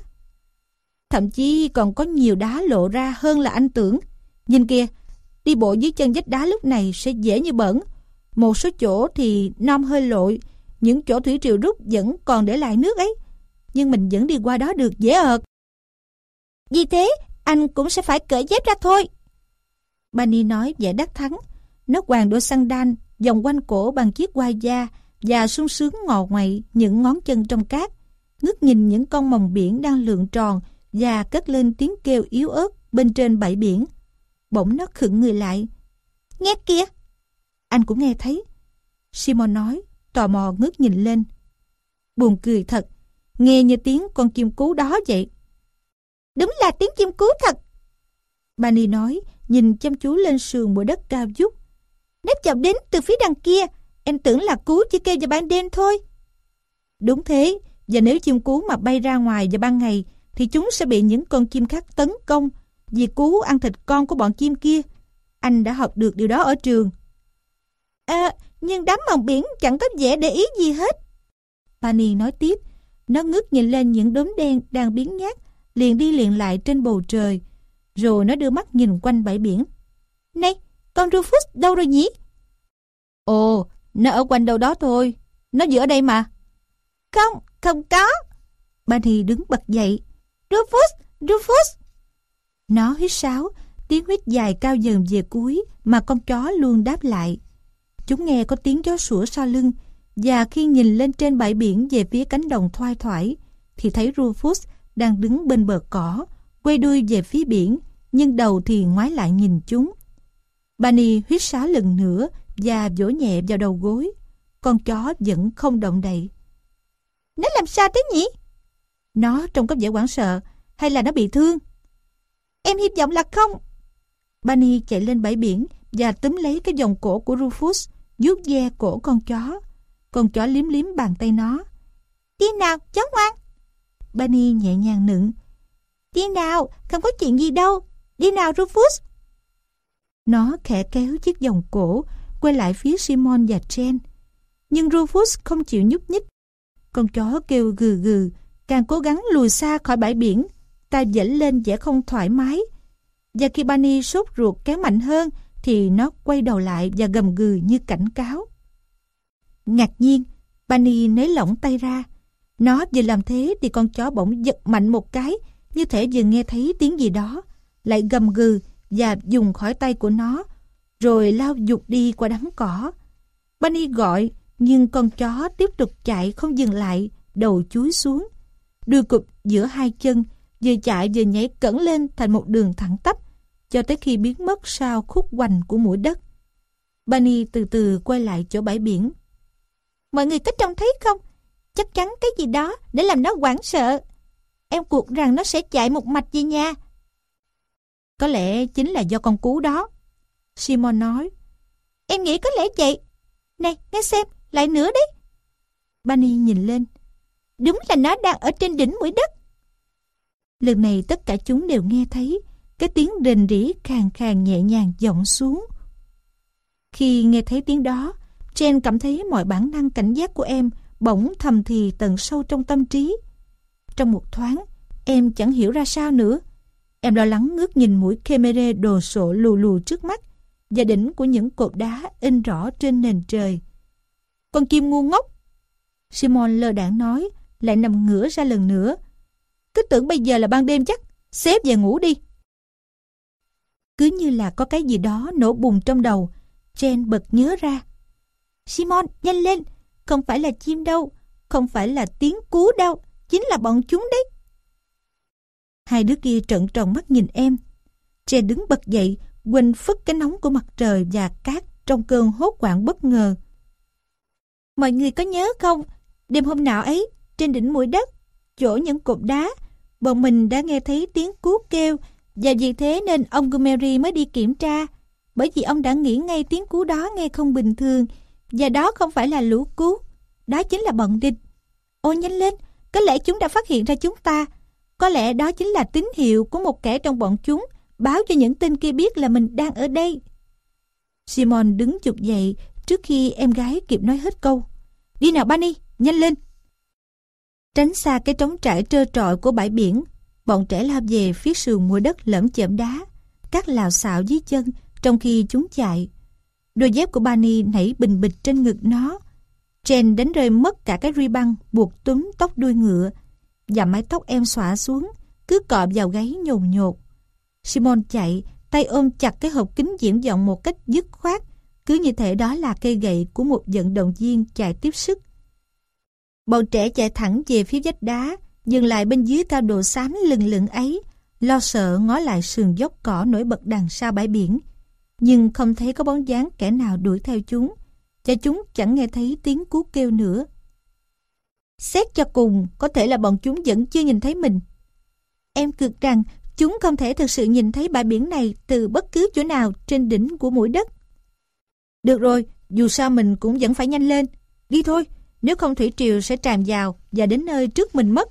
Thậm chí còn có nhiều đá lộ ra hơn là anh tưởng. Nhìn kìa, đi bộ dưới chân vách đá lúc này sẽ dễ như bẩn. Một số chỗ thì non hơi lội, những chỗ thủy triều rút vẫn còn để lại nước ấy. Nhưng mình vẫn đi qua đó được dễ ợt. Vì thế, anh cũng sẽ phải cởi dép ra thôi. Bani nói vẻ đắc thắng. Nó quàng đôi xăng đan, vòng quanh cổ bằng chiếc quai da và sung sướng ngò ngoậy những ngón chân trong cát. Ngước nhìn những con mồng biển đang lượn tròn và cất lên tiếng kêu yếu ớt bên trên bãi biển. Bỗng nó khựng người lại. Nghe kìa! Anh cũng nghe thấy. Simon nói, tò mò ngước nhìn lên. Buồn cười thật, nghe như tiếng con chim cú đó vậy. Đúng là tiếng chim cú thật. Bani nói, nhìn chăm chú lên sườn bụi đất cao vút. Nếu chậm đến từ phía đằng kia, em tưởng là cú chỉ kêu vào ban đêm thôi. Đúng thế, và nếu chim cú mà bay ra ngoài vào ban ngày, thì chúng sẽ bị những con chim khác tấn công vì cú ăn thịt con của bọn chim kia. Anh đã học được điều đó ở trường. À, nhưng đám mòng biển chẳng có vẻ để ý gì hết. Pani nói tiếp, nó ngước nhìn lên những đốm đen đang biến nhát, liền đi liền lại trên bầu trời. Rồi nó đưa mắt nhìn quanh bãi biển. Này, con Rufus đâu rồi nhỉ? Ồ, nó ở quanh đâu đó thôi. Nó giữa đây mà. Không, không có. Bunny đứng bật dậy. Rufus, Rufus. Nó hít sáo, tiếng huyết dài cao dần về cuối mà con chó luôn đáp lại. Chúng nghe có tiếng chó sủa sau lưng, và khi nhìn lên trên bãi biển về phía cánh đồng thoai thoải thì thấy Rufus đang đứng bên bờ cỏ, quay đuôi về phía biển, nhưng đầu thì ngoái lại nhìn chúng. Bunny huyết sáo lần nữa và vỗ nhẹ vào đầu gối. Con chó vẫn không động đậy. Nó làm sao thế nhỉ? Nó trông có vẻ hoảng sợ, hay là nó bị thương? Em hy vọng là không. Bunny chạy lên bãi biển và túm lấy cái vòng cổ của Rufus, vuốt ve cổ con chó. Con chó liếm liếm bàn tay nó. Đi nào, chó ngoan. Bunny nhẹ nhàng nựng. Đi nào, không có chuyện gì đâu. Đi nào Rufus. Nó khẽ kéo chiếc vòng cổ, quay lại phía Simon và Jen. Nhưng Rufus không chịu nhúc nhích. Con chó kêu gừ gừ, càng cố gắng lùi xa khỏi bãi biển, ta dẫn lên vẻ không thoải mái. Và khi bani sốt ruột kéo mạnh hơn, thì nó quay đầu lại và gầm gừ như cảnh cáo. Ngạc nhiên, bani nới lỏng tay ra. Nó vừa làm thế thì con chó bỗng giật mạnh một cái, như thể vừa nghe thấy tiếng gì đó, lại gầm gừ và dùng khỏi tay của nó, rồi lao dục đi qua đám cỏ. Bani gọi, nhưng con chó tiếp tục chạy không dừng lại, đầu chúi xuống. Đưa cụp giữa hai chân, vừa chạy vừa nhảy cẩn lên thành một đường thẳng tắp, cho tới khi biến mất sau khúc quanh của mũi đất. Bunny từ từ quay lại chỗ bãi biển. Mọi người có trông thấy không? Chắc chắn cái gì đó để làm nó hoảng sợ. Em cuộc rằng nó sẽ chạy một mạch về nhà. Có lẽ chính là do con cú đó. Simon nói. Em nghĩ có lẽ vậy. Này, nghe xem, lại nữa đấy. Bunny nhìn lên. Đúng là nó đang ở trên đỉnh mũi đất. Lần này tất cả chúng đều nghe thấy cái tiếng rền rỉ khàn khàn nhẹ nhàng vọng xuống. Khi nghe thấy tiếng đó, Jen cảm thấy mọi bản năng cảnh giác của em bỗng thầm thì tận sâu trong tâm trí. Trong một thoáng, em chẳng hiểu ra sao nữa. Em lo lắng ngước nhìn mũi Khmer đồ sộ lù lù trước mắt và đỉnh của những cột đá in rõ trên nền trời. Con kim ngu ngốc! Simon lơ đảng nói, lại nằm ngửa ra lần nữa. Cứ tưởng bây giờ là ban đêm chắc, xếp về ngủ đi. Cứ như là có cái gì đó nổ bùng trong đầu, Jen bật nhớ ra. Simon, nhanh lên, không phải là chim đâu, không phải là tiếng cú đâu, chính là bọn chúng đấy. Hai đứa kia trợn tròn mắt nhìn em. Jen đứng bật dậy, quên phất cái nóng của mặt trời và cát trong cơn hốt hoảng bất ngờ. Mọi người có nhớ không? Đêm hôm nọ ấy, trên đỉnh mũi đất, chỗ những cột đá, bọn mình đã nghe thấy tiếng cú kêu và vì thế nên ông Gumeri mới đi kiểm tra. Bởi vì ông đã nghĩ ngay tiếng cú đó nghe không bình thường và đó không phải là lũ cú, đó chính là bọn địch. Ôi nhanh lên, có lẽ chúng đã phát hiện ra chúng ta. Có lẽ đó chính là tín hiệu của một kẻ trong bọn chúng báo cho những tên kia biết là mình đang ở đây. Simon đứng chụp dậy trước khi em gái kịp nói hết câu. Đi nào Bunny, nhanh lên. Tránh xa cái trống trải trơ trọi của bãi biển, bọn trẻ lao về phía sườn mùa đất lởm chởm đá, các lào xạo dưới chân trong khi chúng chạy. Đôi dép của Bani nảy bình bịch trên ngực nó. Jen đánh rơi mất cả cái ri băng buộc túm tóc đuôi ngựa và mái tóc em xõa xuống, cứ cọp vào gáy nhồn nhột. Simon chạy, tay ôm chặt cái hộp kính diễn vọng một cách dứt khoát, cứ như thể đó là cây gậy của một vận động viên chạy tiếp sức. Bọn trẻ chạy thẳng về phía vách đá, dừng lại bên dưới cao độ xám lừng lừng ấy, lo sợ ngó lại sườn dốc cỏ nổi bật đằng sau bãi biển. Nhưng không thấy có bóng dáng kẻ nào đuổi theo chúng, cho chúng chẳng nghe thấy tiếng cú kêu nữa. Xét cho cùng, có thể là bọn chúng vẫn chưa nhìn thấy mình. Em cực rằng chúng không thể thực sự nhìn thấy bãi biển này từ bất cứ chỗ nào trên đỉnh của mũi đất. Được rồi, dù sao mình cũng vẫn phải nhanh lên. Đi thôi, nếu không thủy triều sẽ tràn vào và đến nơi trước mình mất.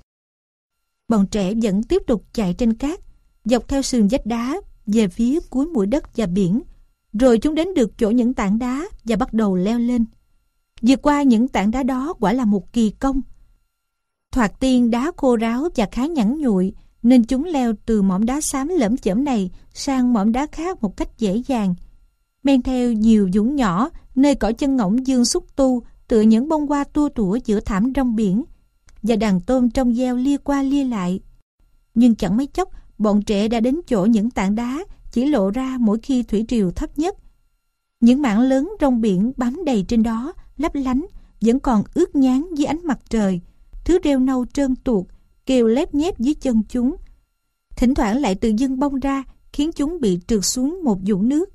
Bọn trẻ vẫn tiếp tục chạy trên cát, dọc theo sườn vách đá về phía cuối mũi đất và biển. Rồi chúng đến được chỗ những tảng đá và bắt đầu leo lên. Vượt qua những tảng đá đó quả là một kỳ công. Thoạt tiên đá khô ráo và khá nhẵn nhụi, nên chúng leo từ mỏm đá xám lẫm chởm này sang mỏm đá khác một cách dễ dàng. Men theo nhiều dũng nhỏ, nơi cỏ chân ngỗng dương xúc tu, tựa những bông hoa tua tủa giữa thảm rong biển, và đàn tôm trong gieo lia qua lia lại. Nhưng chẳng mấy chốc, bọn trẻ đã đến chỗ những tảng đá chỉ lộ ra mỗi khi thủy triều thấp nhất. Những mảng lớn rong biển bám đầy trên đó, lấp lánh vẫn còn ướt nhán dưới ánh mặt trời. Thứ rêu nâu trơn tuột, kêu lép nhép dưới chân chúng. Thỉnh thoảng lại tự dưng bông ra, khiến chúng bị trượt xuống một vũng nước.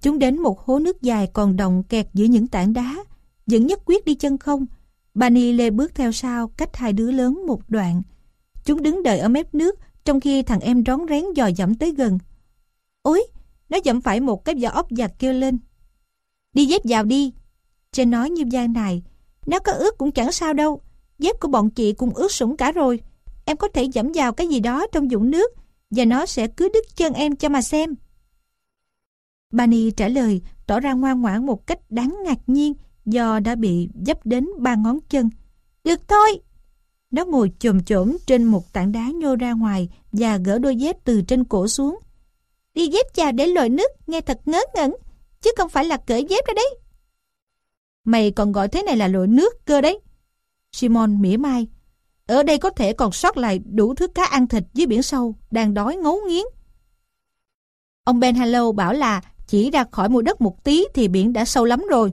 Chúng đến một hố nước dài còn đồng kẹt giữa những tảng đá, vẫn nhất quyết đi chân không. Bani lê bước theo sau cách hai đứa lớn một đoạn. Chúng đứng đợi ở mép nước trong khi thằng em rón rén dò dẫm tới gần. Ôi, nó dẫm phải một cái vỏ ốc và kêu lên. Đi dép vào đi. Trên nói như gian này, nó có ướt cũng chẳng sao đâu. Dép của bọn chị cũng ướt sũng cả rồi. Em có thể dẫm vào cái gì đó trong dũng nước và nó sẽ cứ đứt chân em cho mà xem. Bani trả lời tỏ ra ngoan ngoãn một cách đáng ngạc nhiên do đã bị dấp đến ba ngón chân. Được thôi! Nó ngồi chồm chổm trên một tảng đá nhô ra ngoài và gỡ đôi dép từ trên cổ xuống. Đi dép chào để lội nước nghe thật ngớ ngẩn, chứ không phải là cởi dép ra đấy. Mày còn gọi thế này là lội nước cơ đấy. Simon mỉa mai. Ở đây có thể còn sót lại đủ thứ cá ăn thịt dưới biển sâu, đang đói ngấu nghiến. Ông Ben Hallow bảo là chỉ ra khỏi mùa đất một tí thì biển đã sâu lắm rồi.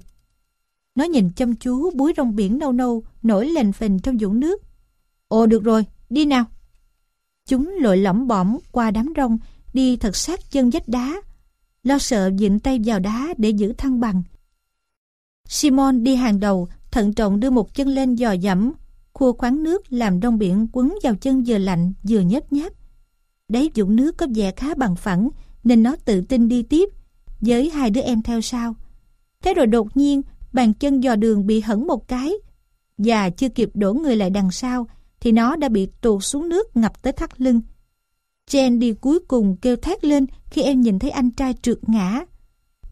Nó nhìn chăm chú búi rong biển nâu nâu nổi lềnh phình trong vũng nước. Ồ được rồi, đi nào. Chúng lội lõm bõm qua đám rong, đi thật sát chân vách đá. Lo sợ dịnh tay vào đá để giữ thăng bằng. Simon đi hàng đầu, thận trọng đưa một chân lên dò dẫm, khua khoáng nước làm đông biển quấn vào chân vừa lạnh vừa nhấp nháp. Đáy vũng nước có vẻ khá bằng phẳng, nên nó tự tin đi tiếp, với hai đứa em theo sau. Thế rồi đột nhiên, bàn chân dò đường bị hẳn một cái, và chưa kịp đổ người lại đằng sau, thì nó đã bị tuột xuống nước ngập tới thắt lưng. Jen đi cuối cùng kêu thét lên khi em nhìn thấy anh trai trượt ngã.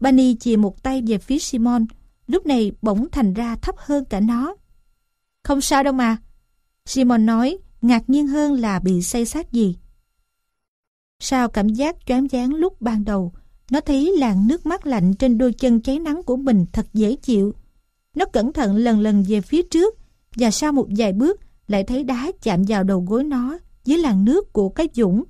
Bunny chìa một tay về phía Simon, lúc này bỗng thành ra thấp hơn cả nó. Không sao đâu mà. Simon nói, ngạc nhiên hơn là bị say sát gì. Sao cảm giác choáng váng lúc ban đầu, nó thấy làn nước mắt lạnh trên đôi chân cháy nắng của mình thật dễ chịu. Nó cẩn thận lần lần về phía trước và sau một vài bước lại thấy đá chạm vào đầu gối nó dưới làn nước của cái dũng.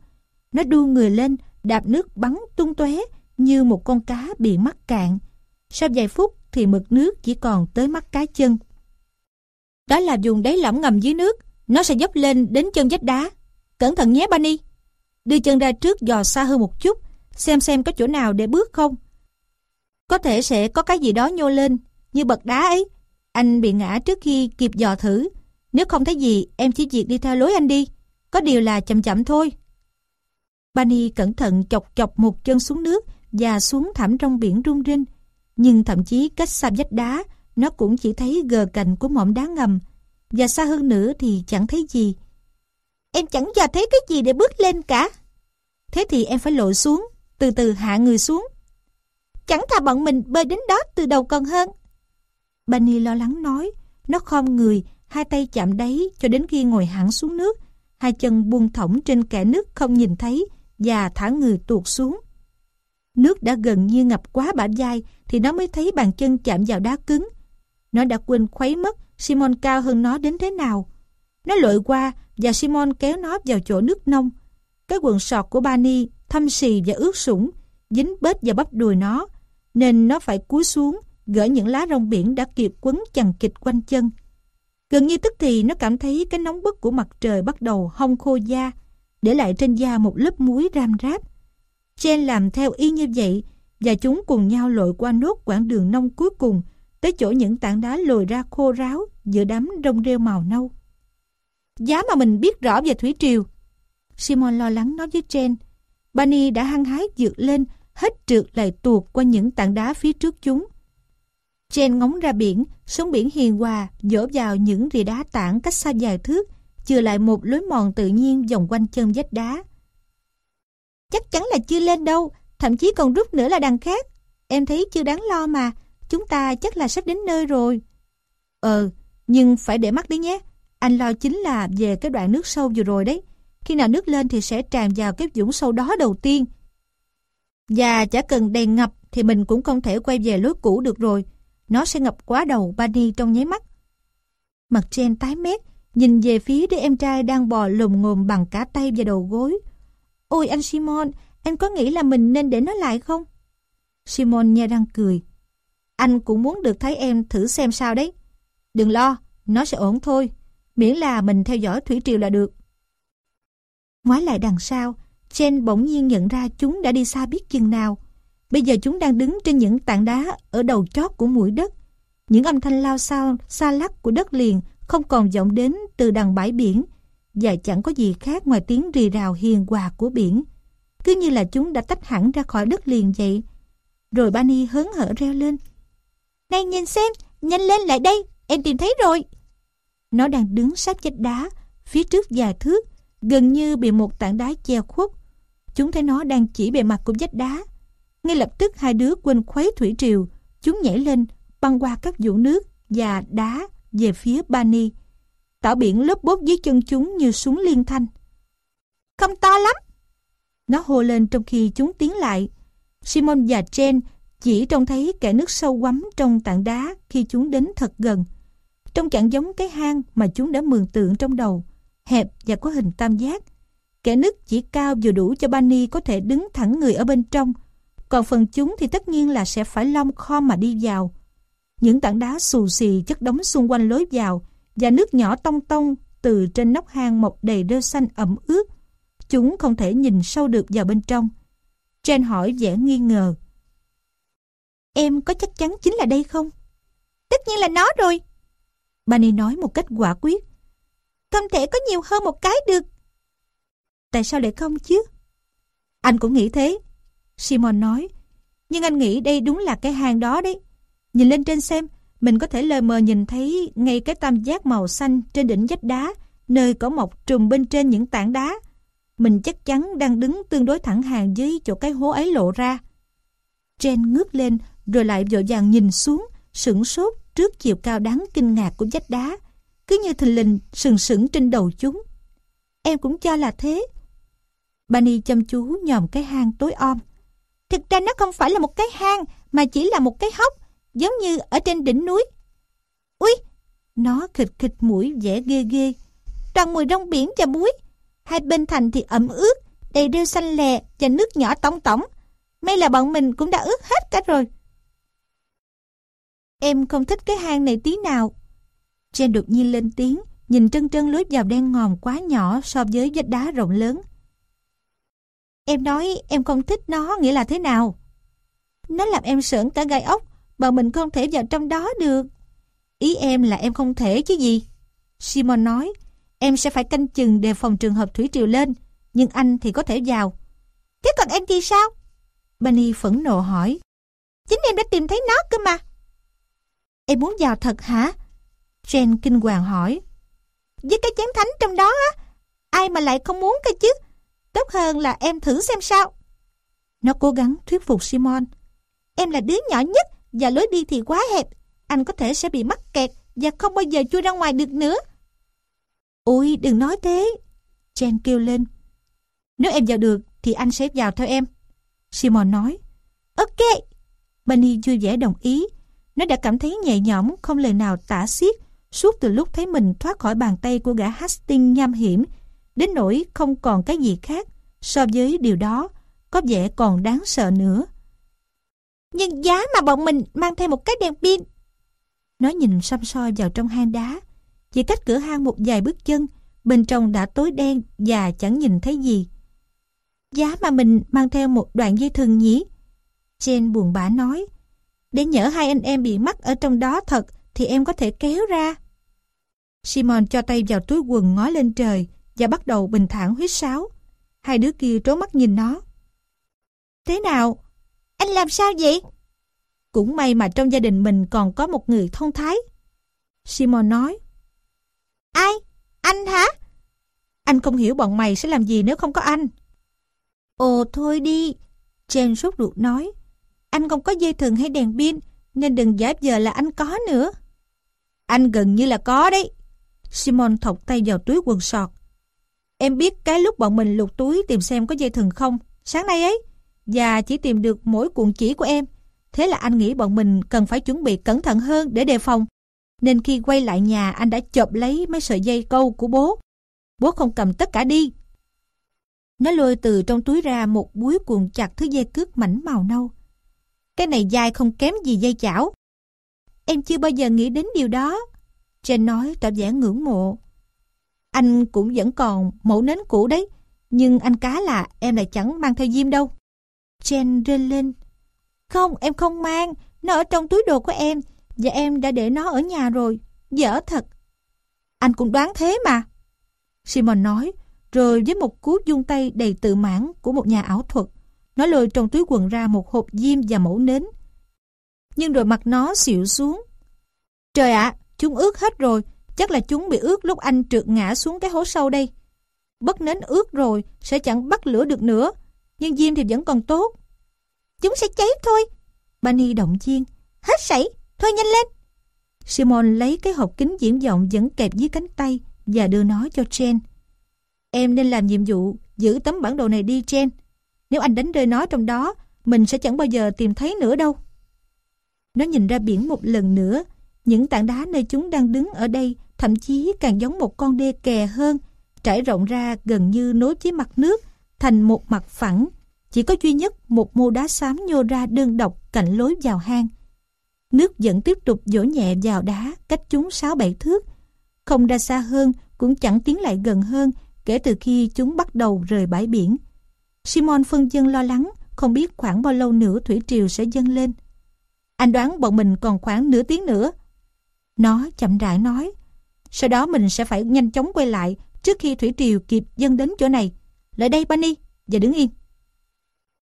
Nó đu người lên, đạp nước bắn tung tóe như một con cá bị mắc cạn. Sau vài phút thì mực nước chỉ còn tới mắt cá chân. Đó là vùng đáy lỏng ngầm dưới nước, nó sẽ dốc lên đến chân vách đá. Cẩn thận nhé Bunny. Đưa chân ra trước dò xa hơn một chút, xem xem có chỗ nào để bước không. Có thể sẽ có cái gì đó nhô lên, như bậc đá ấy. Anh bị ngã trước khi kịp dò thử. Nếu không thấy gì, em chỉ việc đi theo lối anh đi. Có điều là chậm chậm thôi. bani cẩn thận chọc chọc một chân xuống nước và xuống thẳm trong biển rung rinh. Nhưng thậm chí cách xa vách đá, nó cũng chỉ thấy gờ cành của mỏm đá ngầm. Và xa hơn nữa thì chẳng thấy gì. Em chẳng dò thấy cái gì để bước lên cả. Thế thì em phải lội xuống, từ từ hạ người xuống. Chẳng thà bọn mình bơi đến đó từ đầu còn hơn. Benny lo lắng nói, nó khom người, hai tay chạm đáy cho đến khi ngồi hẳn xuống nước, hai chân buông thõng trên kẻ nước không nhìn thấy và thả người tuột xuống. Nước đã gần như ngập quá bả vai thì nó mới thấy bàn chân chạm vào đá cứng. Nó đã quên khuấy mất Simon cao hơn nó đến thế nào. Nó lội qua và Simon kéo nó vào chỗ nước nông. Cái quần sọt của Bani thâm xì và ướt sũng, dính bết vào bắp đùi nó, nên nó phải cúi xuống, gỡ những lá rong biển đã kịp quấn chằng kịch quanh chân. Gần như tức thì nó cảm thấy cái nóng bức của mặt trời bắt đầu hong khô da, để lại trên da một lớp muối ram ráp. Chen làm theo y như vậy, và chúng cùng nhau lội qua nốt quãng đường nông cuối cùng, tới chỗ những tảng đá lồi ra khô ráo giữa đám rong rêu màu nâu. Giá mà mình biết rõ về thủy triều. Simon lo lắng nói với Chen. Bani đã hăng hái vượt lên, hết trượt lại tuột qua những tảng đá phía trước chúng. Trên ngóng ra biển, sóng biển hiền hòa, dỗ vào những rìa đá tảng cách xa vài thước, chừa lại một lối mòn tự nhiên vòng quanh chân vách đá. Chắc chắn là chưa lên đâu, thậm chí còn rút nữa là đằng khác. Em thấy chưa đáng lo mà, chúng ta chắc là sắp đến nơi rồi. Ờ, nhưng phải để mắt đi nhé. Anh lo chính là về cái đoạn nước sâu vừa rồi đấy. Khi nào nước lên thì sẽ tràn vào cái dũng sâu đó đầu tiên. Và chả cần đầy ngập thì mình cũng không thể quay về lối cũ được rồi. Nó sẽ ngập quá đầu Bunny trong nháy mắt. Mặt trên tái mét, nhìn về phía đứa em trai đang bò lùm ngồm bằng cả tay và đầu gối. Ôi anh Simon, anh có nghĩ là mình nên để nó lại không? Simon nhe răng cười. Anh cũng muốn được thấy em thử xem sao đấy. Đừng lo, nó sẽ ổn thôi. Miễn là mình theo dõi thủy triều là được. Ngoái lại đằng sau, Jen bỗng nhiên nhận ra chúng đã đi xa biết chừng nào. Bây giờ chúng đang đứng trên những tảng đá ở đầu chót của mũi đất. Những âm thanh lao sao, xa lắc của đất liền không còn vọng đến từ đằng bãi biển và chẳng có gì khác ngoài tiếng rì rào hiền hòa của biển. Cứ như là chúng đã tách hẳn ra khỏi đất liền vậy. Rồi Bani hớn hở reo lên. Này nhìn xem, nhanh lên lại đây, em tìm thấy rồi. Nó đang đứng sát vách đá, phía trước vài thước, gần như bị một tảng đá che khuất. Chúng thấy nó đang chỉ bề mặt của vách đá. Ngay lập tức hai đứa quên khuấy thủy triều, chúng nhảy lên, băng qua các vũ nước và đá về phía Bani. Tảo biển lớp bốt dưới chân chúng như súng liên thanh. Không to lắm. Nó hô lên trong khi chúng tiến lại. Simon và Jen chỉ trông thấy kẻ nước sâu quắm trong tảng đá khi chúng đến thật gần. Trông chẳng giống cái hang mà chúng đã mường tượng trong đầu, hẹp và có hình tam giác. Kẻ nứt chỉ cao vừa đủ cho Bani có thể đứng thẳng người ở bên trong, còn phần chúng thì tất nhiên là sẽ phải long kho mà đi vào. Những tảng đá xù xì chất đóng xung quanh lối vào và nước nhỏ tông tông từ trên nóc hang mọc đầy rêu xanh ẩm ướt. Chúng không thể nhìn sâu được vào bên trong. Jen hỏi vẻ nghi ngờ. Em có chắc chắn chính là đây không? Tất nhiên là nó rồi. Bunny nói một cách quả quyết. Không thể có nhiều hơn một cái được. Tại sao lại không chứ? Anh cũng nghĩ thế. Simon nói. Nhưng anh nghĩ đây đúng là cái hang đó đấy. Nhìn lên trên xem, mình có thể lờ mờ nhìn thấy ngay cái tam giác màu xanh trên đỉnh vách đá, nơi có mọc trùm bên trên những tảng đá. Mình chắc chắn đang đứng tương đối thẳng hàng dưới chỗ cái hố ấy lộ ra. Jen ngước lên rồi lại vội vàng nhìn xuống, sửng sốt trước chiều cao đáng kinh ngạc của vách đá, cứ như thình lình sừng sững trên đầu chúng. Em cũng cho là thế. bani chăm chú nhòm cái hang tối om. Thực ra nó không phải là một cái hang, mà chỉ là một cái hốc, giống như ở trên đỉnh núi. Ui! Nó khịch khịch mũi vẻ ghê ghê. Toàn mùi rong biển và muối. Hai bên thành thì ẩm ướt, đầy rêu xanh lè và nước nhỏ tống tống May là bọn mình cũng đã ướt hết cả rồi. Em không thích cái hang này tí nào. Jen đột nhiên lên tiếng, nhìn trân trân lối vào đen ngòm quá nhỏ so với vách đá rộng lớn. Em nói em không thích nó nghĩa là thế nào? Nó làm em sởn cả gai ốc, mà mình không thể vào trong đó được. Ý em là em không thể chứ gì? Simon nói, em sẽ phải canh chừng đề phòng trường hợp thủy triều lên, nhưng anh thì có thể vào. Thế còn em thì sao? Bunny phẫn nộ hỏi. Chính em đã tìm thấy nó cơ mà. Em muốn vào thật hả? Jen kinh hoàng hỏi. Với cái chén thánh trong đó á, ai mà lại không muốn cơ chứ? Tốt hơn là em thử xem sao. Nó cố gắng thuyết phục Simon. Em là đứa nhỏ nhất và lối đi thì quá hẹp. Anh có thể sẽ bị mắc kẹt và không bao giờ chui ra ngoài được nữa. Ôi đừng nói thế. Jen kêu lên. Nếu em vào được thì anh sẽ vào theo em. Simon nói. Ok. Bunny vui vẻ đồng ý nó đã cảm thấy nhẹ nhõm không lời nào tả xiết suốt từ lúc thấy mình thoát khỏi bàn tay của gã Hastings nham hiểm đến nỗi không còn cái gì khác so với điều đó có vẻ còn đáng sợ nữa. Nhưng giá mà bọn mình mang thêm một cái đèn pin. Nó nhìn xăm soi vào trong hang đá. Chỉ cách cửa hang một vài bước chân, bên trong đã tối đen và chẳng nhìn thấy gì. Giá mà mình mang theo một đoạn dây thừng nhỉ? Jen buồn bã nói. Để nhỡ hai anh em bị mắc ở trong đó thật thì em có thể kéo ra. Simon cho tay vào túi quần ngó lên trời và bắt đầu bình thản huyết sáo. Hai đứa kia trố mắt nhìn nó. Thế nào? Anh làm sao vậy? Cũng may mà trong gia đình mình còn có một người thông thái. Simon nói. Ai? Anh hả? Anh không hiểu bọn mày sẽ làm gì nếu không có anh. Ồ thôi đi. Jane sốt ruột nói. Anh không có dây thừng hay đèn pin, nên đừng giả vờ là anh có nữa. Anh gần như là có đấy. Simon thọc tay vào túi quần sọt. Em biết cái lúc bọn mình lục túi tìm xem có dây thừng không, sáng nay ấy, và chỉ tìm được mỗi cuộn chỉ của em. Thế là anh nghĩ bọn mình cần phải chuẩn bị cẩn thận hơn để đề phòng. Nên khi quay lại nhà anh đã chộp lấy mấy sợi dây câu của bố. Bố không cầm tất cả đi. Nó lôi từ trong túi ra một búi cuộn chặt thứ dây cước mảnh màu nâu. Cái này dài không kém gì dây chảo. Em chưa bao giờ nghĩ đến điều đó. Jen nói tỏ vẻ ngưỡng mộ. Anh cũng vẫn còn mẫu nến cũ đấy, nhưng anh cá là em lại chẳng mang theo diêm đâu. Jen rên lên. Không, em không mang, nó ở trong túi đồ của em, và em đã để nó ở nhà rồi. Dở thật. Anh cũng đoán thế mà. Simon nói, rồi với một cú dung tay đầy tự mãn của một nhà ảo thuật, nó lôi trong túi quần ra một hộp diêm và mẫu nến. Nhưng rồi mặt nó xịu xuống. Trời ạ, chúng ướt hết rồi, chắc là chúng bị ướt lúc anh trượt ngã xuống cái hố sâu đây. Bất nến ướt rồi, sẽ chẳng bắt lửa được nữa, nhưng diêm thì vẫn còn tốt. Chúng sẽ cháy thôi. Bunny động chiên. Hết sảy, thôi nhanh lên. Simon lấy cái hộp kính diễn vọng vẫn kẹp dưới cánh tay và đưa nó cho Jen. Em nên làm nhiệm vụ giữ tấm bản đồ này đi Jen. Nếu anh đánh rơi nó trong đó, mình sẽ chẳng bao giờ tìm thấy nữa đâu. Nó nhìn ra biển một lần nữa. Những tảng đá nơi chúng đang đứng ở đây thậm chí càng giống một con đê kè hơn, trải rộng ra gần như nối với mặt nước thành một mặt phẳng. Chỉ có duy nhất một mô đá xám nhô ra đơn độc cạnh lối vào hang. Nước vẫn tiếp tục dỗ nhẹ vào đá cách chúng 6-7 thước. Không ra xa hơn cũng chẳng tiến lại gần hơn kể từ khi chúng bắt đầu rời bãi biển. Simon phân dân lo lắng, không biết khoảng bao lâu nữa thủy triều sẽ dâng lên. Anh đoán bọn mình còn khoảng nửa tiếng nữa. Nó chậm rãi nói, sau đó mình sẽ phải nhanh chóng quay lại trước khi thủy triều kịp dâng đến chỗ này. Lại đây Bunny, và đứng yên.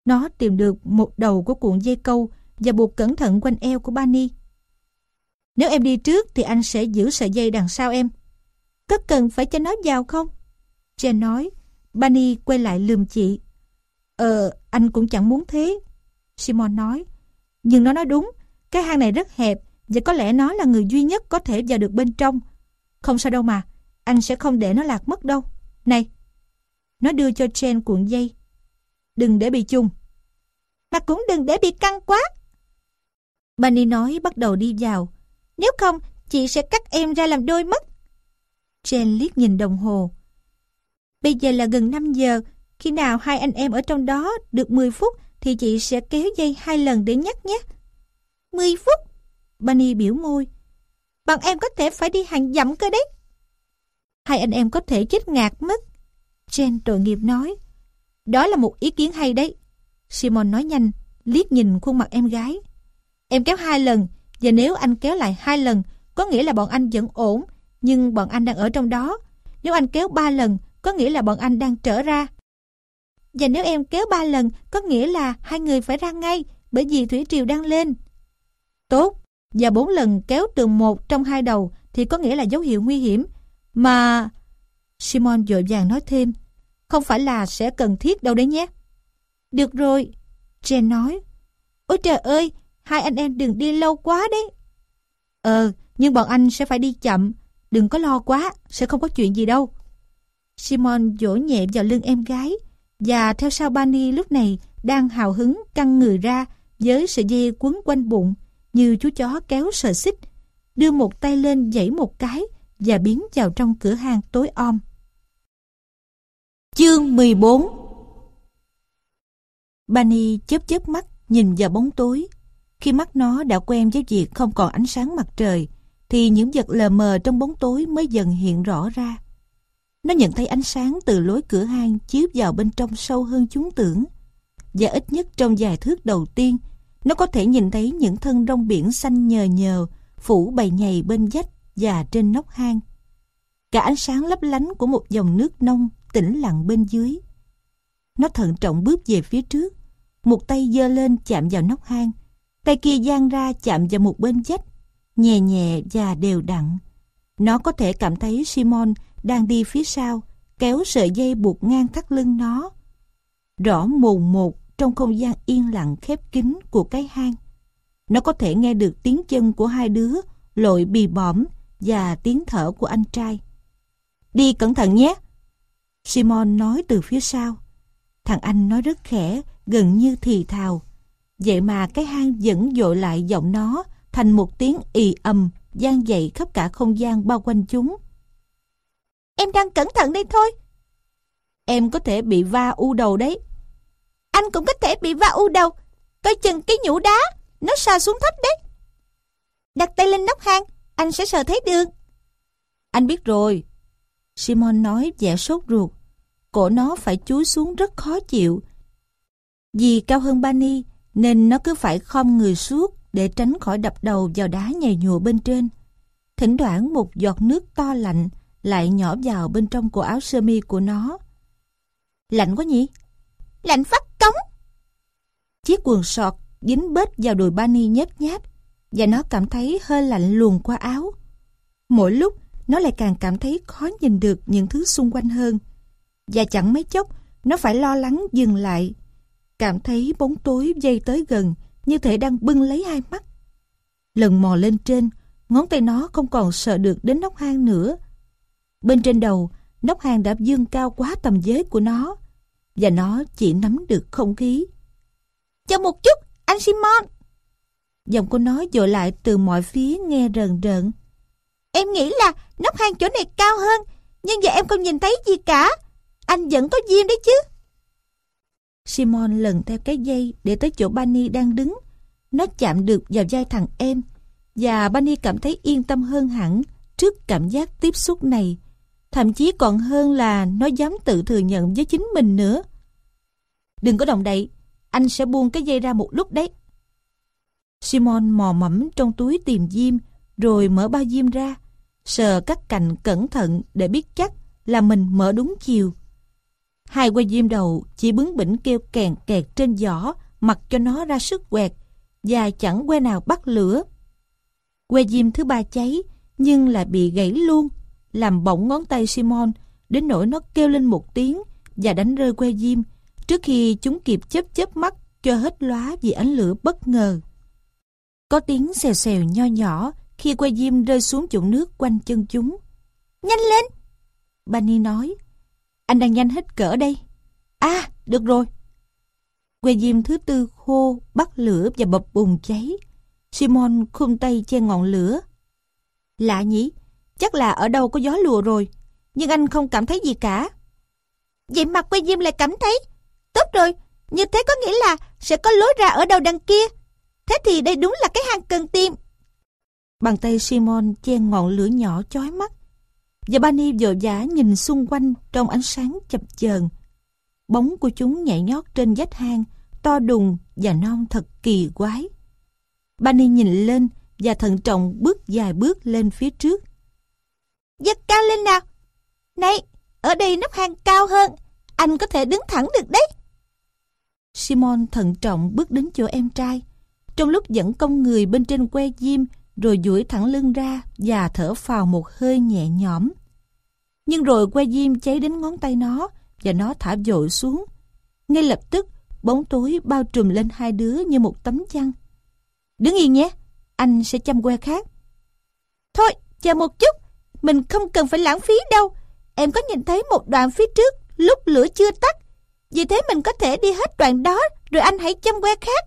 Nó tìm được một đầu của cuộn dây câu và buộc cẩn thận quanh eo của Bunny. Nếu em đi trước thì anh sẽ giữ sợi dây đằng sau em. Có cần phải cho nó vào không? Jen nói. Bunny quay lại lườm chị. Ờ, anh cũng chẳng muốn thế. Simon nói. Nhưng nó nói đúng, cái hang này rất hẹp và có lẽ nó là người duy nhất có thể vào được bên trong. Không sao đâu mà, anh sẽ không để nó lạc mất đâu. Này, nó đưa cho Jen cuộn dây. Đừng để bị chung. Mà cũng đừng để bị căng quá. Bunny nói bắt đầu đi vào. Nếu không, chị sẽ cắt em ra làm đôi mất. Jen liếc nhìn đồng hồ. Bây giờ là gần 5 giờ, khi nào hai anh em ở trong đó được 10 phút thì chị sẽ kéo dây hai lần để nhắc nhé. 10 phút? Bunny biểu môi. Bọn em có thể phải đi hàng dặm cơ đấy. Hai anh em có thể chết ngạt mất. Jen tội nghiệp nói. Đó là một ý kiến hay đấy. Simon nói nhanh, liếc nhìn khuôn mặt em gái. Em kéo hai lần, và nếu anh kéo lại hai lần, có nghĩa là bọn anh vẫn ổn, nhưng bọn anh đang ở trong đó. Nếu anh kéo ba lần, có nghĩa là bọn anh đang trở ra. Và nếu em kéo ba lần, có nghĩa là hai người phải ra ngay, bởi vì thủy triều đang lên. Tốt, và bốn lần kéo từ một trong hai đầu thì có nghĩa là dấu hiệu nguy hiểm. Mà... Simon dội vàng nói thêm, không phải là sẽ cần thiết đâu đấy nhé. Được rồi, Jen nói. Ôi trời ơi, hai anh em đừng đi lâu quá đấy. Ờ, nhưng bọn anh sẽ phải đi chậm, đừng có lo quá, sẽ không có chuyện gì đâu. Simon vỗ nhẹ vào lưng em gái và theo sau Bani lúc này đang hào hứng căng người ra với sợi dây quấn quanh bụng như chú chó kéo sợi xích đưa một tay lên dãy một cái và biến vào trong cửa hàng tối om. Chương 14 Bani chớp chớp mắt nhìn vào bóng tối. Khi mắt nó đã quen với việc không còn ánh sáng mặt trời thì những vật lờ mờ trong bóng tối mới dần hiện rõ ra. Nó nhận thấy ánh sáng từ lối cửa hang chiếu vào bên trong sâu hơn chúng tưởng. Và ít nhất trong vài thước đầu tiên, nó có thể nhìn thấy những thân rong biển xanh nhờ nhờ, phủ bầy nhầy bên vách và trên nóc hang. Cả ánh sáng lấp lánh của một dòng nước nông tĩnh lặng bên dưới. Nó thận trọng bước về phía trước, một tay giơ lên chạm vào nóc hang, tay kia giang ra chạm vào một bên vách, nhẹ nhẹ và đều đặn. Nó có thể cảm thấy Simon đang đi phía sau, kéo sợi dây buộc ngang thắt lưng nó. Rõ mồn một trong không gian yên lặng khép kín của cái hang. Nó có thể nghe được tiếng chân của hai đứa lội bì bõm và tiếng thở của anh trai. Đi cẩn thận nhé! Simon nói từ phía sau. Thằng anh nói rất khẽ, gần như thì thào. Vậy mà cái hang vẫn dội lại giọng nó thành một tiếng ì ầm gian dậy khắp cả không gian bao quanh chúng. Em đang cẩn thận đây thôi. Em có thể bị va u đầu đấy. Anh cũng có thể bị va u đầu. Coi chừng cái nhũ đá, nó sa xuống thấp đấy. Đặt tay lên nóc hang, anh sẽ sờ thấy đường. Anh biết rồi. Simon nói vẻ sốt ruột. Cổ nó phải chúi xuống rất khó chịu. Vì cao hơn Bani nên nó cứ phải khom người suốt để tránh khỏi đập đầu vào đá nhầy nhụa bên trên. Thỉnh thoảng một giọt nước to lạnh lại nhỏ vào bên trong cổ áo sơ mi của nó. Lạnh quá nhỉ? Lạnh phát cống. Chiếc quần sọt dính bết vào đùi Bani nhép nháp và nó cảm thấy hơi lạnh luồn qua áo. Mỗi lúc nó lại càng cảm thấy khó nhìn được những thứ xung quanh hơn. Và chẳng mấy chốc nó phải lo lắng dừng lại. Cảm thấy bóng tối dây tới gần như thể đang bưng lấy hai mắt. Lần mò lên trên, ngón tay nó không còn sợ được đến nóc hang nữa. Bên trên đầu, nóc hang đã dương cao quá tầm giới của nó và nó chỉ nắm được không khí. Chờ một chút, anh Simon! Giọng của nó dội lại từ mọi phía nghe rờn rợn. Em nghĩ là nóc hang chỗ này cao hơn, nhưng giờ em không nhìn thấy gì cả. Anh vẫn có diêm đấy chứ. Simon lần theo cái dây để tới chỗ Bani đang đứng. Nó chạm được vào vai thằng em và Bani cảm thấy yên tâm hơn hẳn trước cảm giác tiếp xúc này. Thậm chí còn hơn là nó dám tự thừa nhận với chính mình nữa. Đừng có động đậy, anh sẽ buông cái dây ra một lúc đấy. Simon mò mẫm trong túi tìm diêm rồi mở bao diêm ra, sờ các cành cẩn thận để biết chắc là mình mở đúng chiều. Hai que diêm đầu chỉ bướng bỉnh kêu kèn kẹt trên giỏ, mặc cho nó ra sức quẹt, và chẳng que nào bắt lửa. Que diêm thứ ba cháy, nhưng lại bị gãy luôn, làm bỏng ngón tay Simon, đến nỗi nó kêu lên một tiếng và đánh rơi que diêm, trước khi chúng kịp chớp chớp mắt cho hết lóa vì ánh lửa bất ngờ. Có tiếng xèo xèo nho nhỏ khi que diêm rơi xuống chỗ nước quanh chân chúng. Nhanh lên! Bunny nói. Anh đang nhanh hết cỡ đây. À, được rồi. Que diêm thứ tư khô, bắt lửa và bập bùng cháy. Simon khung tay che ngọn lửa. Lạ nhỉ? Chắc là ở đâu có gió lùa rồi. Nhưng anh không cảm thấy gì cả. Vậy mà quay diêm lại cảm thấy. Tốt rồi, như thế có nghĩa là sẽ có lối ra ở đầu đằng kia. Thế thì đây đúng là cái hang cần tìm. Bàn tay Simon che ngọn lửa nhỏ chói mắt. Và Bani vội vã nhìn xung quanh trong ánh sáng chập chờn. Bóng của chúng nhảy nhót trên vách hang, to đùng và non thật kỳ quái. Bani nhìn lên và thận trọng bước vài bước lên phía trước. Giật cao lên nào! Này, ở đây nắp hang cao hơn, anh có thể đứng thẳng được đấy. Simon thận trọng bước đến chỗ em trai. Trong lúc dẫn công người bên trên que diêm rồi duỗi thẳng lưng ra và thở phào một hơi nhẹ nhõm. Nhưng rồi que diêm cháy đến ngón tay nó và nó thả dội xuống. Ngay lập tức, bóng tối bao trùm lên hai đứa như một tấm chăn. Đứng yên nhé, anh sẽ chăm que khác. Thôi, chờ một chút, mình không cần phải lãng phí đâu. Em có nhìn thấy một đoạn phía trước lúc lửa chưa tắt. Vì thế mình có thể đi hết đoạn đó rồi anh hãy chăm que khác.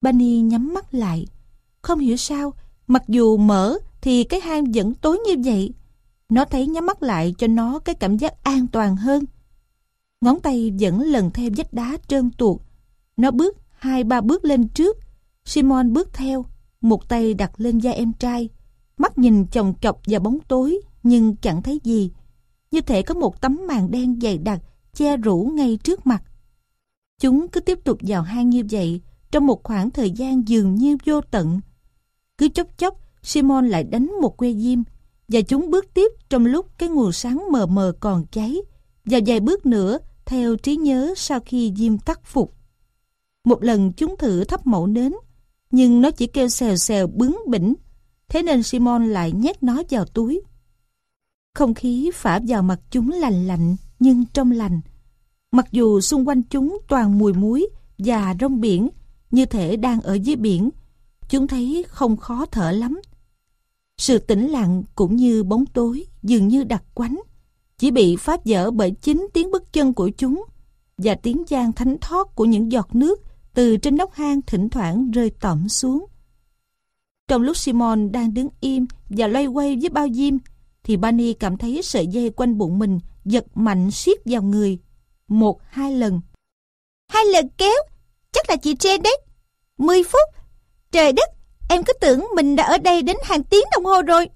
Bunny nhắm mắt lại. Không hiểu sao, mặc dù mở thì cái hang vẫn tối như vậy. Nó thấy nhắm mắt lại cho nó cái cảm giác an toàn hơn. Ngón tay vẫn lần theo vách đá trơn tuột. Nó bước hai ba bước lên trước. Simon bước theo, một tay đặt lên da em trai. Mắt nhìn chồng chọc vào bóng tối nhưng chẳng thấy gì. Như thể có một tấm màn đen dày đặc che rủ ngay trước mặt. Chúng cứ tiếp tục vào hang như vậy trong một khoảng thời gian dường như vô tận. Cứ chốc chốc, Simon lại đánh một que diêm và chúng bước tiếp trong lúc cái nguồn sáng mờ mờ còn cháy và vài bước nữa theo trí nhớ sau khi diêm tắt phục. Một lần chúng thử thắp mẫu nến nhưng nó chỉ kêu xèo xèo bướng bỉnh thế nên Simon lại nhét nó vào túi. Không khí phả vào mặt chúng lành lạnh nhưng trong lành. Mặc dù xung quanh chúng toàn mùi muối và rong biển như thể đang ở dưới biển, chúng thấy không khó thở lắm. Sự tĩnh lặng cũng như bóng tối dường như đặc quánh, chỉ bị phá vỡ bởi chính tiếng bước chân của chúng và tiếng giang thánh thót của những giọt nước từ trên nóc hang thỉnh thoảng rơi tỏm xuống. Trong lúc Simon đang đứng im và loay quay với bao diêm, thì Bani cảm thấy sợi dây quanh bụng mình giật mạnh siết vào người. Một, hai lần. Hai lần kéo, chắc là chị Jen đấy. Mười phút. Trời đất, em cứ tưởng mình đã ở đây đến hàng tiếng đồng hồ rồi.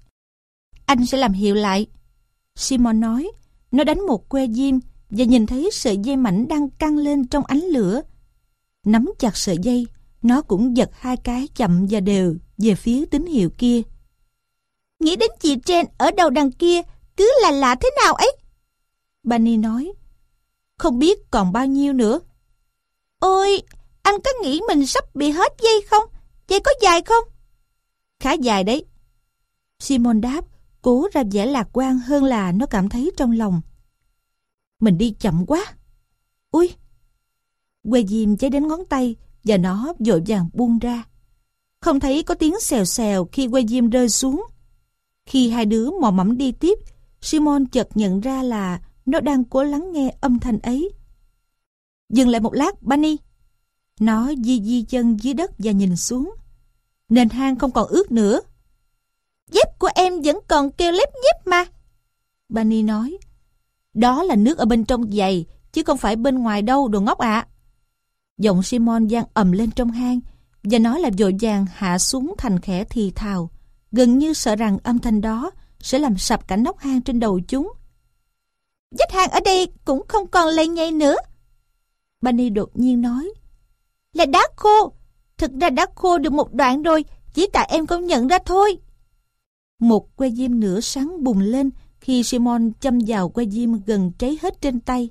anh sẽ làm hiệu lại. Simon nói, nó đánh một que diêm và nhìn thấy sợi dây mảnh đang căng lên trong ánh lửa. Nắm chặt sợi dây, nó cũng giật hai cái chậm và đều về phía tín hiệu kia. Nghĩ đến chị trên ở đầu đằng kia cứ là lạ thế nào ấy? Bunny nói, không biết còn bao nhiêu nữa. Ôi, anh có nghĩ mình sắp bị hết dây không? Dây có dài không? Khá dài đấy. Simon đáp, cố ra vẻ lạc quan hơn là nó cảm thấy trong lòng. Mình đi chậm quá. Ui! Que diêm cháy đến ngón tay và nó vội vàng buông ra. Không thấy có tiếng xèo xèo khi que diêm rơi xuống. Khi hai đứa mò mẫm đi tiếp, Simon chợt nhận ra là nó đang cố lắng nghe âm thanh ấy. Dừng lại một lát, Bunny. Nó di di chân dưới đất và nhìn xuống. Nền hang không còn ướt nữa. Dép của em vẫn còn kêu lép nhép mà. Bunny nói. Đó là nước ở bên trong giày, chứ không phải bên ngoài đâu, đồ ngốc ạ. Giọng Simon gian ầm lên trong hang, và nó là dội vàng hạ xuống thành khẽ thì thào, gần như sợ rằng âm thanh đó sẽ làm sập cả nóc hang trên đầu chúng. Vách hang ở đây cũng không còn lây nhây nữa. Bunny đột nhiên nói. Là đá khô. Thực ra đã khô được một đoạn rồi, chỉ tại em không nhận ra thôi. Một que diêm nửa sáng bùng lên khi Simon châm vào que diêm gần cháy hết trên tay.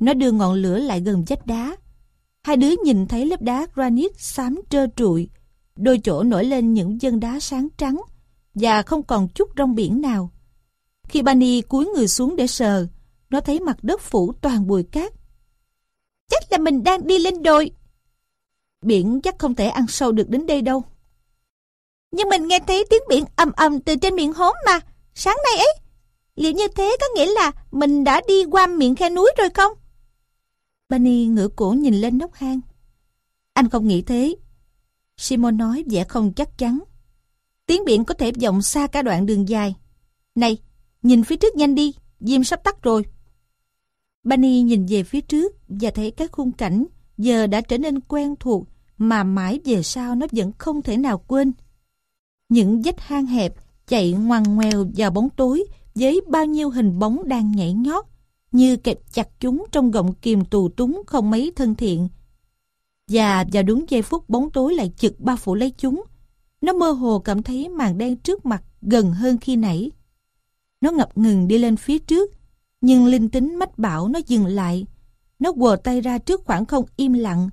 Nó đưa ngọn lửa lại gần vách đá. Hai đứa nhìn thấy lớp đá granite xám trơ trụi, đôi chỗ nổi lên những dân đá sáng trắng và không còn chút rong biển nào. Khi Bunny cúi người xuống để sờ, nó thấy mặt đất phủ toàn bụi cát. Chắc là mình đang đi lên đồi. Biển chắc không thể ăn sâu được đến đây đâu. Nhưng mình nghe thấy tiếng biển ầm ầm từ trên miệng hố mà, sáng nay ấy. Liệu như thế có nghĩa là mình đã đi qua miệng khe núi rồi không? Bunny ngửa cổ nhìn lên nóc hang. Anh không nghĩ thế. Simon nói vẻ không chắc chắn. Tiếng biển có thể vọng xa cả đoạn đường dài. Này, nhìn phía trước nhanh đi, diêm sắp tắt rồi. Bunny nhìn về phía trước và thấy cái khung cảnh giờ đã trở nên quen thuộc mà mãi về sau nó vẫn không thể nào quên. Những vách hang hẹp chạy ngoằn ngoèo vào bóng tối với bao nhiêu hình bóng đang nhảy nhót như kẹp chặt chúng trong gọng kìm tù túng không mấy thân thiện. Và vào đúng giây phút bóng tối lại chực bao phủ lấy chúng, nó mơ hồ cảm thấy màn đen trước mặt gần hơn khi nãy. Nó ngập ngừng đi lên phía trước, nhưng linh tính mách bảo nó dừng lại. Nó quờ tay ra trước khoảng không im lặng.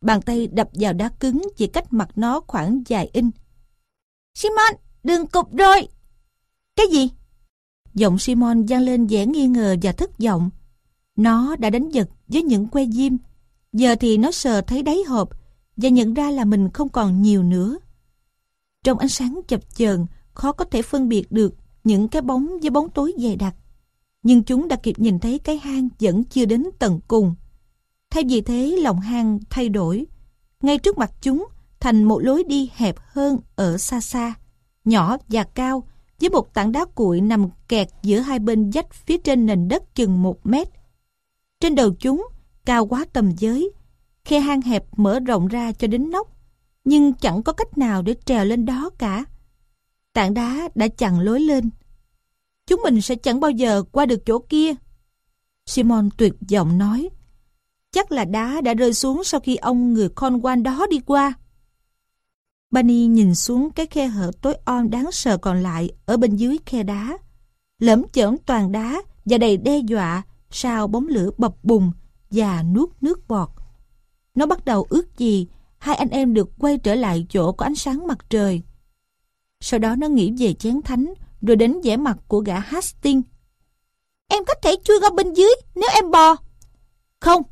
Bàn tay đập vào đá cứng chỉ cách mặt nó khoảng vài inch. Simon, đừng cục rồi. Cái gì? Giọng Simon vang lên vẻ nghi ngờ và thất vọng. Nó đã đánh giật với những que diêm. Giờ thì nó sờ thấy đáy hộp và nhận ra là mình không còn nhiều nữa. Trong ánh sáng chập chờn khó có thể phân biệt được những cái bóng với bóng tối dày đặc. Nhưng chúng đã kịp nhìn thấy cái hang vẫn chưa đến tận cùng. Thay vì thế lòng hang thay đổi. Ngay trước mặt chúng thành một lối đi hẹp hơn ở xa xa, nhỏ và cao với một tảng đá cuội nằm kẹt giữa hai bên vách phía trên nền đất chừng một mét. Trên đầu chúng, cao quá tầm giới, khe hang hẹp mở rộng ra cho đến nóc, nhưng chẳng có cách nào để trèo lên đó cả. Tảng đá đã chặn lối lên. Chúng mình sẽ chẳng bao giờ qua được chỗ kia. Simon tuyệt vọng nói, chắc là đá đã rơi xuống sau khi ông người con quan đó đi qua. Bunny nhìn xuống cái khe hở tối om đáng sợ còn lại ở bên dưới khe đá. Lẫm chởm toàn đá và đầy đe dọa, sao bóng lửa bập bùng và nuốt nước bọt. Nó bắt đầu ước gì hai anh em được quay trở lại chỗ có ánh sáng mặt trời. Sau đó nó nghĩ về chén thánh rồi đến vẻ mặt của gã Hastings. Em có thể chui ra bên dưới nếu em bò. Không.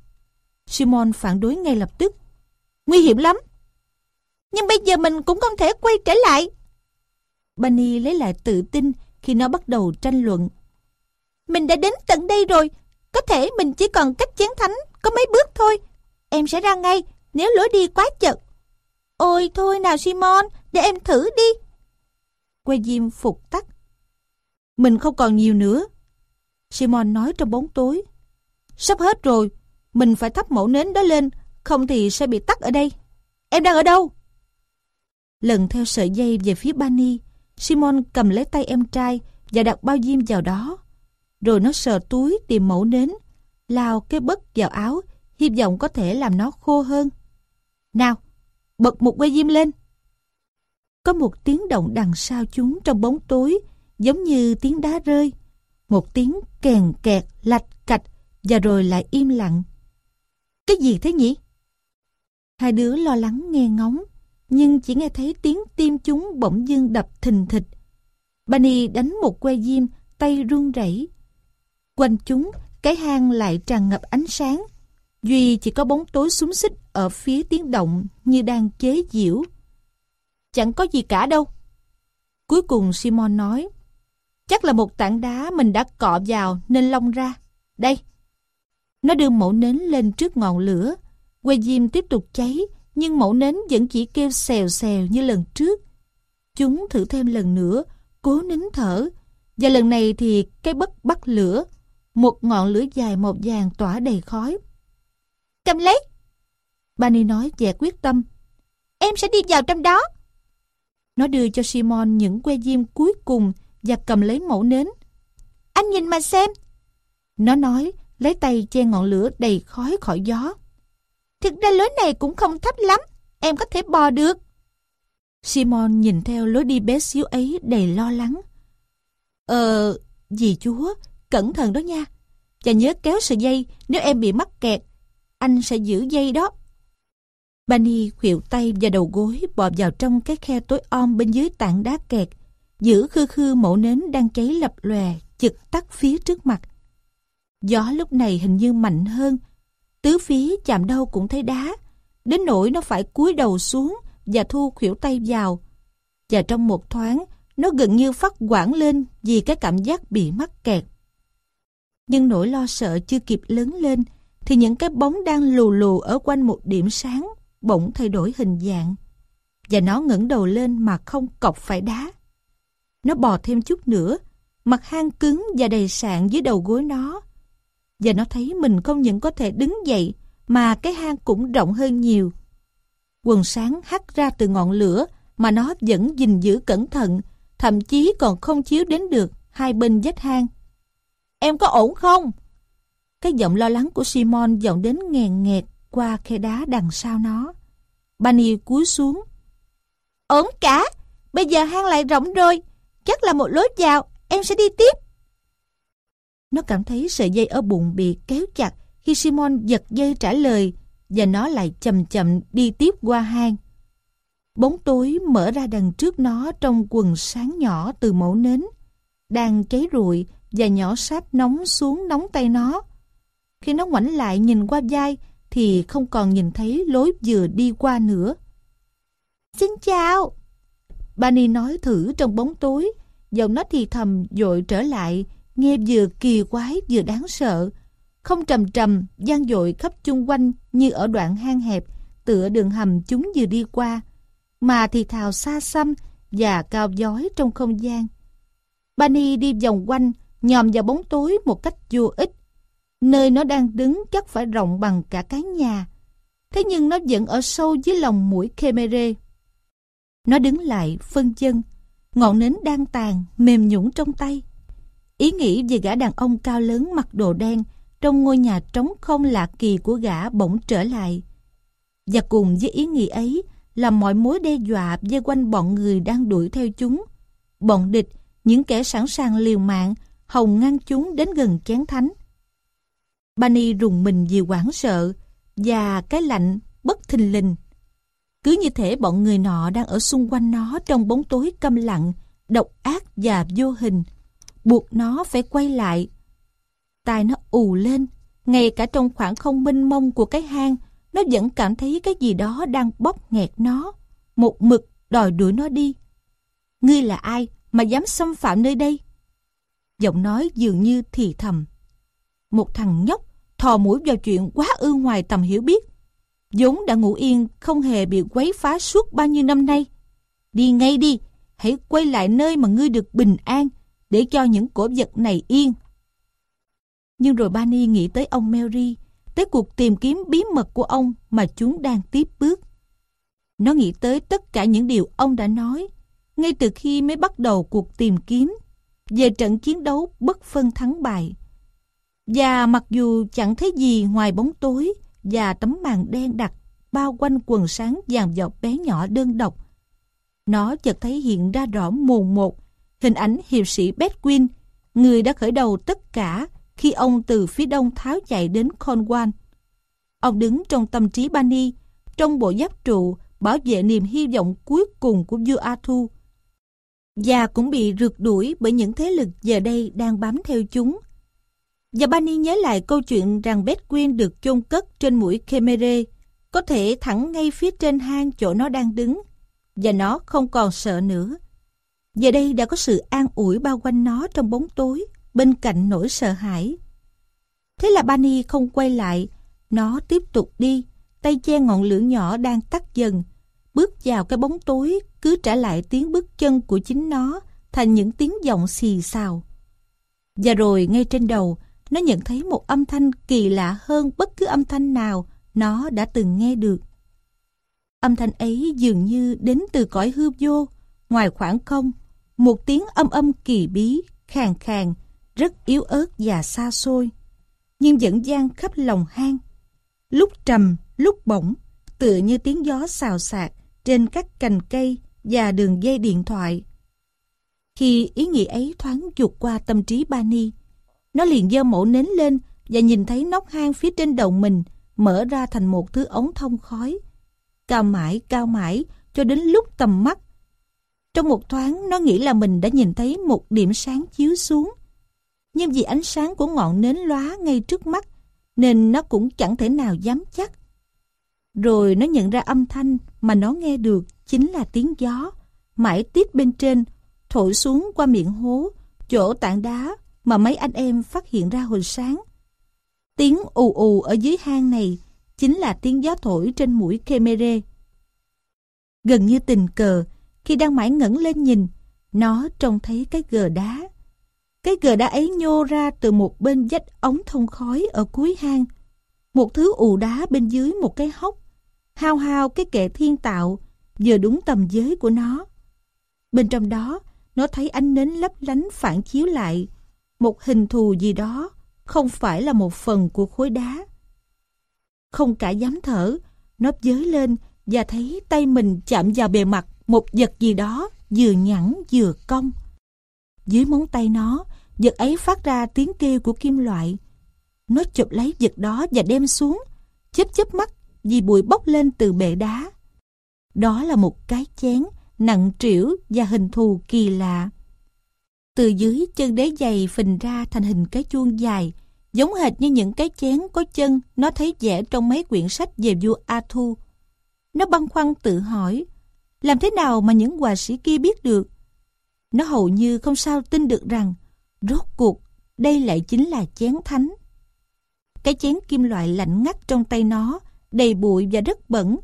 Simon phản đối ngay lập tức. Nguy hiểm lắm. Nhưng bây giờ mình cũng không thể quay trở lại. Bunny lấy lại tự tin khi nó bắt đầu tranh luận. Mình đã đến tận đây rồi. Có thể mình chỉ còn cách chén thánh có mấy bước thôi. Em sẽ ra ngay nếu lối đi quá chật. Ôi thôi nào Simon, để em thử đi. quay diêm phục tắt. Mình không còn nhiều nữa. Simon nói trong bóng tối. Sắp hết rồi, mình phải thắp mẫu nến đó lên, không thì sẽ bị tắt ở đây. Em đang ở đâu? Lần theo sợi dây về phía Bani, Simon cầm lấy tay em trai và đặt bao diêm vào đó. Rồi nó sờ túi tìm mẫu nến, lao cái bất vào áo, hy vọng có thể làm nó khô hơn. Nào, bật một que diêm lên. Có một tiếng động đằng sau chúng trong bóng tối, giống như tiếng đá rơi. Một tiếng kèn kẹt, lạch cạch, và rồi lại im lặng. Cái gì thế nhỉ? Hai đứa lo lắng nghe ngóng, nhưng chỉ nghe thấy tiếng tim chúng bỗng dưng đập thình thịch. Bunny đánh một que diêm, tay run rẩy. Quanh chúng, cái hang lại tràn ngập ánh sáng. Duy chỉ có bóng tối súng xích ở phía tiếng động như đang chế giễu. Chẳng có gì cả đâu. Cuối cùng Simon nói, chắc là một tảng đá mình đã cọ vào nên lông ra. Đây. Nó đưa mẫu nến lên trước ngọn lửa. Que diêm tiếp tục cháy, nhưng mẫu nến vẫn chỉ kêu xèo xèo như lần trước. Chúng thử thêm lần nữa, cố nín thở. Và lần này thì cái bất bắt lửa. Một ngọn lửa dài một vàng tỏa đầy khói. Cầm lấy! Bani nói vẻ quyết tâm. Em sẽ đi vào trong đó. Nó đưa cho Simon những que diêm cuối cùng và cầm lấy mẫu nến. Anh nhìn mà xem. Nó nói, lấy tay che ngọn lửa đầy khói khỏi gió. Thực ra lối này cũng không thấp lắm, em có thể bò được. Simon nhìn theo lối đi bé xíu ấy đầy lo lắng. Ờ, dì chúa, cẩn thận đó nha. Và nhớ kéo sợi dây nếu em bị mắc kẹt. Anh sẽ giữ dây đó. Bani khuỵu tay và đầu gối bò vào trong cái khe tối om bên dưới tảng đá kẹt, giữ khư khư mẫu nến đang cháy lập lòe, chực tắt phía trước mặt. Gió lúc này hình như mạnh hơn, tứ phía chạm đâu cũng thấy đá, đến nỗi nó phải cúi đầu xuống và thu khuỷu tay vào. Và trong một thoáng, nó gần như phát quảng lên vì cái cảm giác bị mắc kẹt. Nhưng nỗi lo sợ chưa kịp lớn lên, thì những cái bóng đang lù lù ở quanh một điểm sáng bỗng thay đổi hình dạng. Và nó ngẩng đầu lên mà không cọc phải đá. Nó bò thêm chút nữa, mặt hang cứng và đầy sạn dưới đầu gối nó. Và nó thấy mình không những có thể đứng dậy, mà cái hang cũng rộng hơn nhiều. Quần sáng hắt ra từ ngọn lửa mà nó vẫn gìn giữ cẩn thận, thậm chí còn không chiếu đến được hai bên vách hang. Em có ổn không? Cái giọng lo lắng của Simon vọng đến nghèn nghẹt qua khe đá đằng sau nó. Bunny cúi xuống. Ổn cả, bây giờ hang lại rộng rồi, chắc là một lối vào, em sẽ đi tiếp. Nó cảm thấy sợi dây ở bụng bị kéo chặt khi Simon giật dây trả lời và nó lại chậm chậm đi tiếp qua hang. Bóng tối mở ra đằng trước nó trong quần sáng nhỏ từ mẫu nến, đang cháy rụi và nhỏ sáp nóng xuống nóng tay nó. Khi nó ngoảnh lại nhìn qua vai thì không còn nhìn thấy lối vừa đi qua nữa. Xin chào! Bani nói thử trong bóng tối, giọng nó thì thầm dội trở lại, nghe vừa kỳ quái vừa đáng sợ. Không trầm trầm, gian dội khắp chung quanh như ở đoạn hang hẹp, tựa đường hầm chúng vừa đi qua, mà thì thào xa xăm và cao giói trong không gian. Bani đi vòng quanh, nhòm vào bóng tối một cách vô ích. Nơi nó đang đứng chắc phải rộng bằng cả cái nhà. Thế nhưng nó vẫn ở sâu dưới lòng mũi Khmer. Nó đứng lại, phân chân. Ngọn nến đang tàn, mềm nhũng trong tay. Ý nghĩ về gã đàn ông cao lớn mặc đồ đen trong ngôi nhà trống không lạ kỳ của gã bỗng trở lại. Và cùng với ý nghĩ ấy là mọi mối đe dọa dây quanh bọn người đang đuổi theo chúng. Bọn địch, những kẻ sẵn sàng liều mạng, hồng ngăn chúng đến gần chén thánh. Bani rùng mình vì hoảng sợ và cái lạnh bất thình lình. Cứ như thể bọn người nọ đang ở xung quanh nó trong bóng tối câm lặng, độc ác và vô hình, buộc nó phải quay lại. Tai nó ù lên, ngay cả trong khoảng không minh mông của cái hang, nó vẫn cảm thấy cái gì đó đang bóp nghẹt nó, một mực đòi đuổi nó đi. Ngươi là ai mà dám xâm phạm nơi đây? Giọng nói dường như thì thầm. Một thằng nhóc thò mũi vào chuyện quá ư ngoài tầm hiểu biết. vốn đã ngủ yên, không hề bị quấy phá suốt bao nhiêu năm nay. Đi ngay đi, hãy quay lại nơi mà ngươi được bình an, để cho những cổ vật này yên. Nhưng rồi Bani nghĩ tới ông Mary, tới cuộc tìm kiếm bí mật của ông mà chúng đang tiếp bước. Nó nghĩ tới tất cả những điều ông đã nói, ngay từ khi mới bắt đầu cuộc tìm kiếm về trận chiến đấu bất phân thắng bại. Và mặc dù chẳng thấy gì ngoài bóng tối và tấm màn đen đặc bao quanh quần sáng vàng dọc bé nhỏ đơn độc, nó chợt thấy hiện ra rõ mồn một hình ảnh hiệp sĩ Bedwin, người đã khởi đầu tất cả khi ông từ phía đông tháo chạy đến Cornwall. Ông đứng trong tâm trí Bani, trong bộ giáp trụ bảo vệ niềm hy vọng cuối cùng của vua Arthur. Và cũng bị rượt đuổi bởi những thế lực giờ đây đang bám theo chúng. Và Bani nhớ lại câu chuyện rằng Bedwin được chôn cất trên mũi Khemere, có thể thẳng ngay phía trên hang chỗ nó đang đứng, và nó không còn sợ nữa. Giờ đây đã có sự an ủi bao quanh nó trong bóng tối, bên cạnh nỗi sợ hãi. Thế là Bani không quay lại, nó tiếp tục đi, tay che ngọn lửa nhỏ đang tắt dần, bước vào cái bóng tối cứ trả lại tiếng bước chân của chính nó thành những tiếng giọng xì xào. Và rồi ngay trên đầu, nó nhận thấy một âm thanh kỳ lạ hơn bất cứ âm thanh nào nó đã từng nghe được. Âm thanh ấy dường như đến từ cõi hư vô, ngoài khoảng không, một tiếng âm âm kỳ bí, khàn khàn, rất yếu ớt và xa xôi, nhưng vẫn gian khắp lòng hang. Lúc trầm, lúc bổng, tựa như tiếng gió xào xạc trên các cành cây và đường dây điện thoại. Khi ý nghĩ ấy thoáng dục qua tâm trí Bani, nó liền dơ mẫu nến lên và nhìn thấy nóc hang phía trên đầu mình mở ra thành một thứ ống thông khói. Cao mãi, cao mãi, cho đến lúc tầm mắt. Trong một thoáng, nó nghĩ là mình đã nhìn thấy một điểm sáng chiếu xuống. Nhưng vì ánh sáng của ngọn nến lóa ngay trước mắt, nên nó cũng chẳng thể nào dám chắc. Rồi nó nhận ra âm thanh mà nó nghe được chính là tiếng gió, mãi tít bên trên, thổi xuống qua miệng hố, chỗ tảng đá mà mấy anh em phát hiện ra hồi sáng. Tiếng ù ù ở dưới hang này chính là tiếng gió thổi trên mũi Kemere. Gần như tình cờ, khi đang mãi ngẩng lên nhìn, nó trông thấy cái gờ đá. Cái gờ đá ấy nhô ra từ một bên vách ống thông khói ở cuối hang. Một thứ ù đá bên dưới một cái hốc. Hao hao cái kệ thiên tạo, vừa đúng tầm giới của nó. Bên trong đó, nó thấy ánh nến lấp lánh phản chiếu lại. Một hình thù gì đó, không phải là một phần của khối đá. Không cả dám thở, nó giới lên và thấy tay mình chạm vào bề mặt một vật gì đó vừa nhẵn vừa cong. Dưới móng tay nó, vật ấy phát ra tiếng kêu của kim loại. Nó chụp lấy vật đó và đem xuống, chớp chớp mắt vì bụi bốc lên từ bệ đá. Đó là một cái chén nặng trĩu và hình thù kỳ lạ. Từ dưới chân đế giày phình ra thành hình cái chuông dài, giống hệt như những cái chén có chân nó thấy vẽ trong mấy quyển sách về vua Arthur. Nó băn khoăn tự hỏi, làm thế nào mà những hòa sĩ kia biết được? Nó hầu như không sao tin được rằng, rốt cuộc, đây lại chính là chén thánh. Cái chén kim loại lạnh ngắt trong tay nó, đầy bụi và rất bẩn.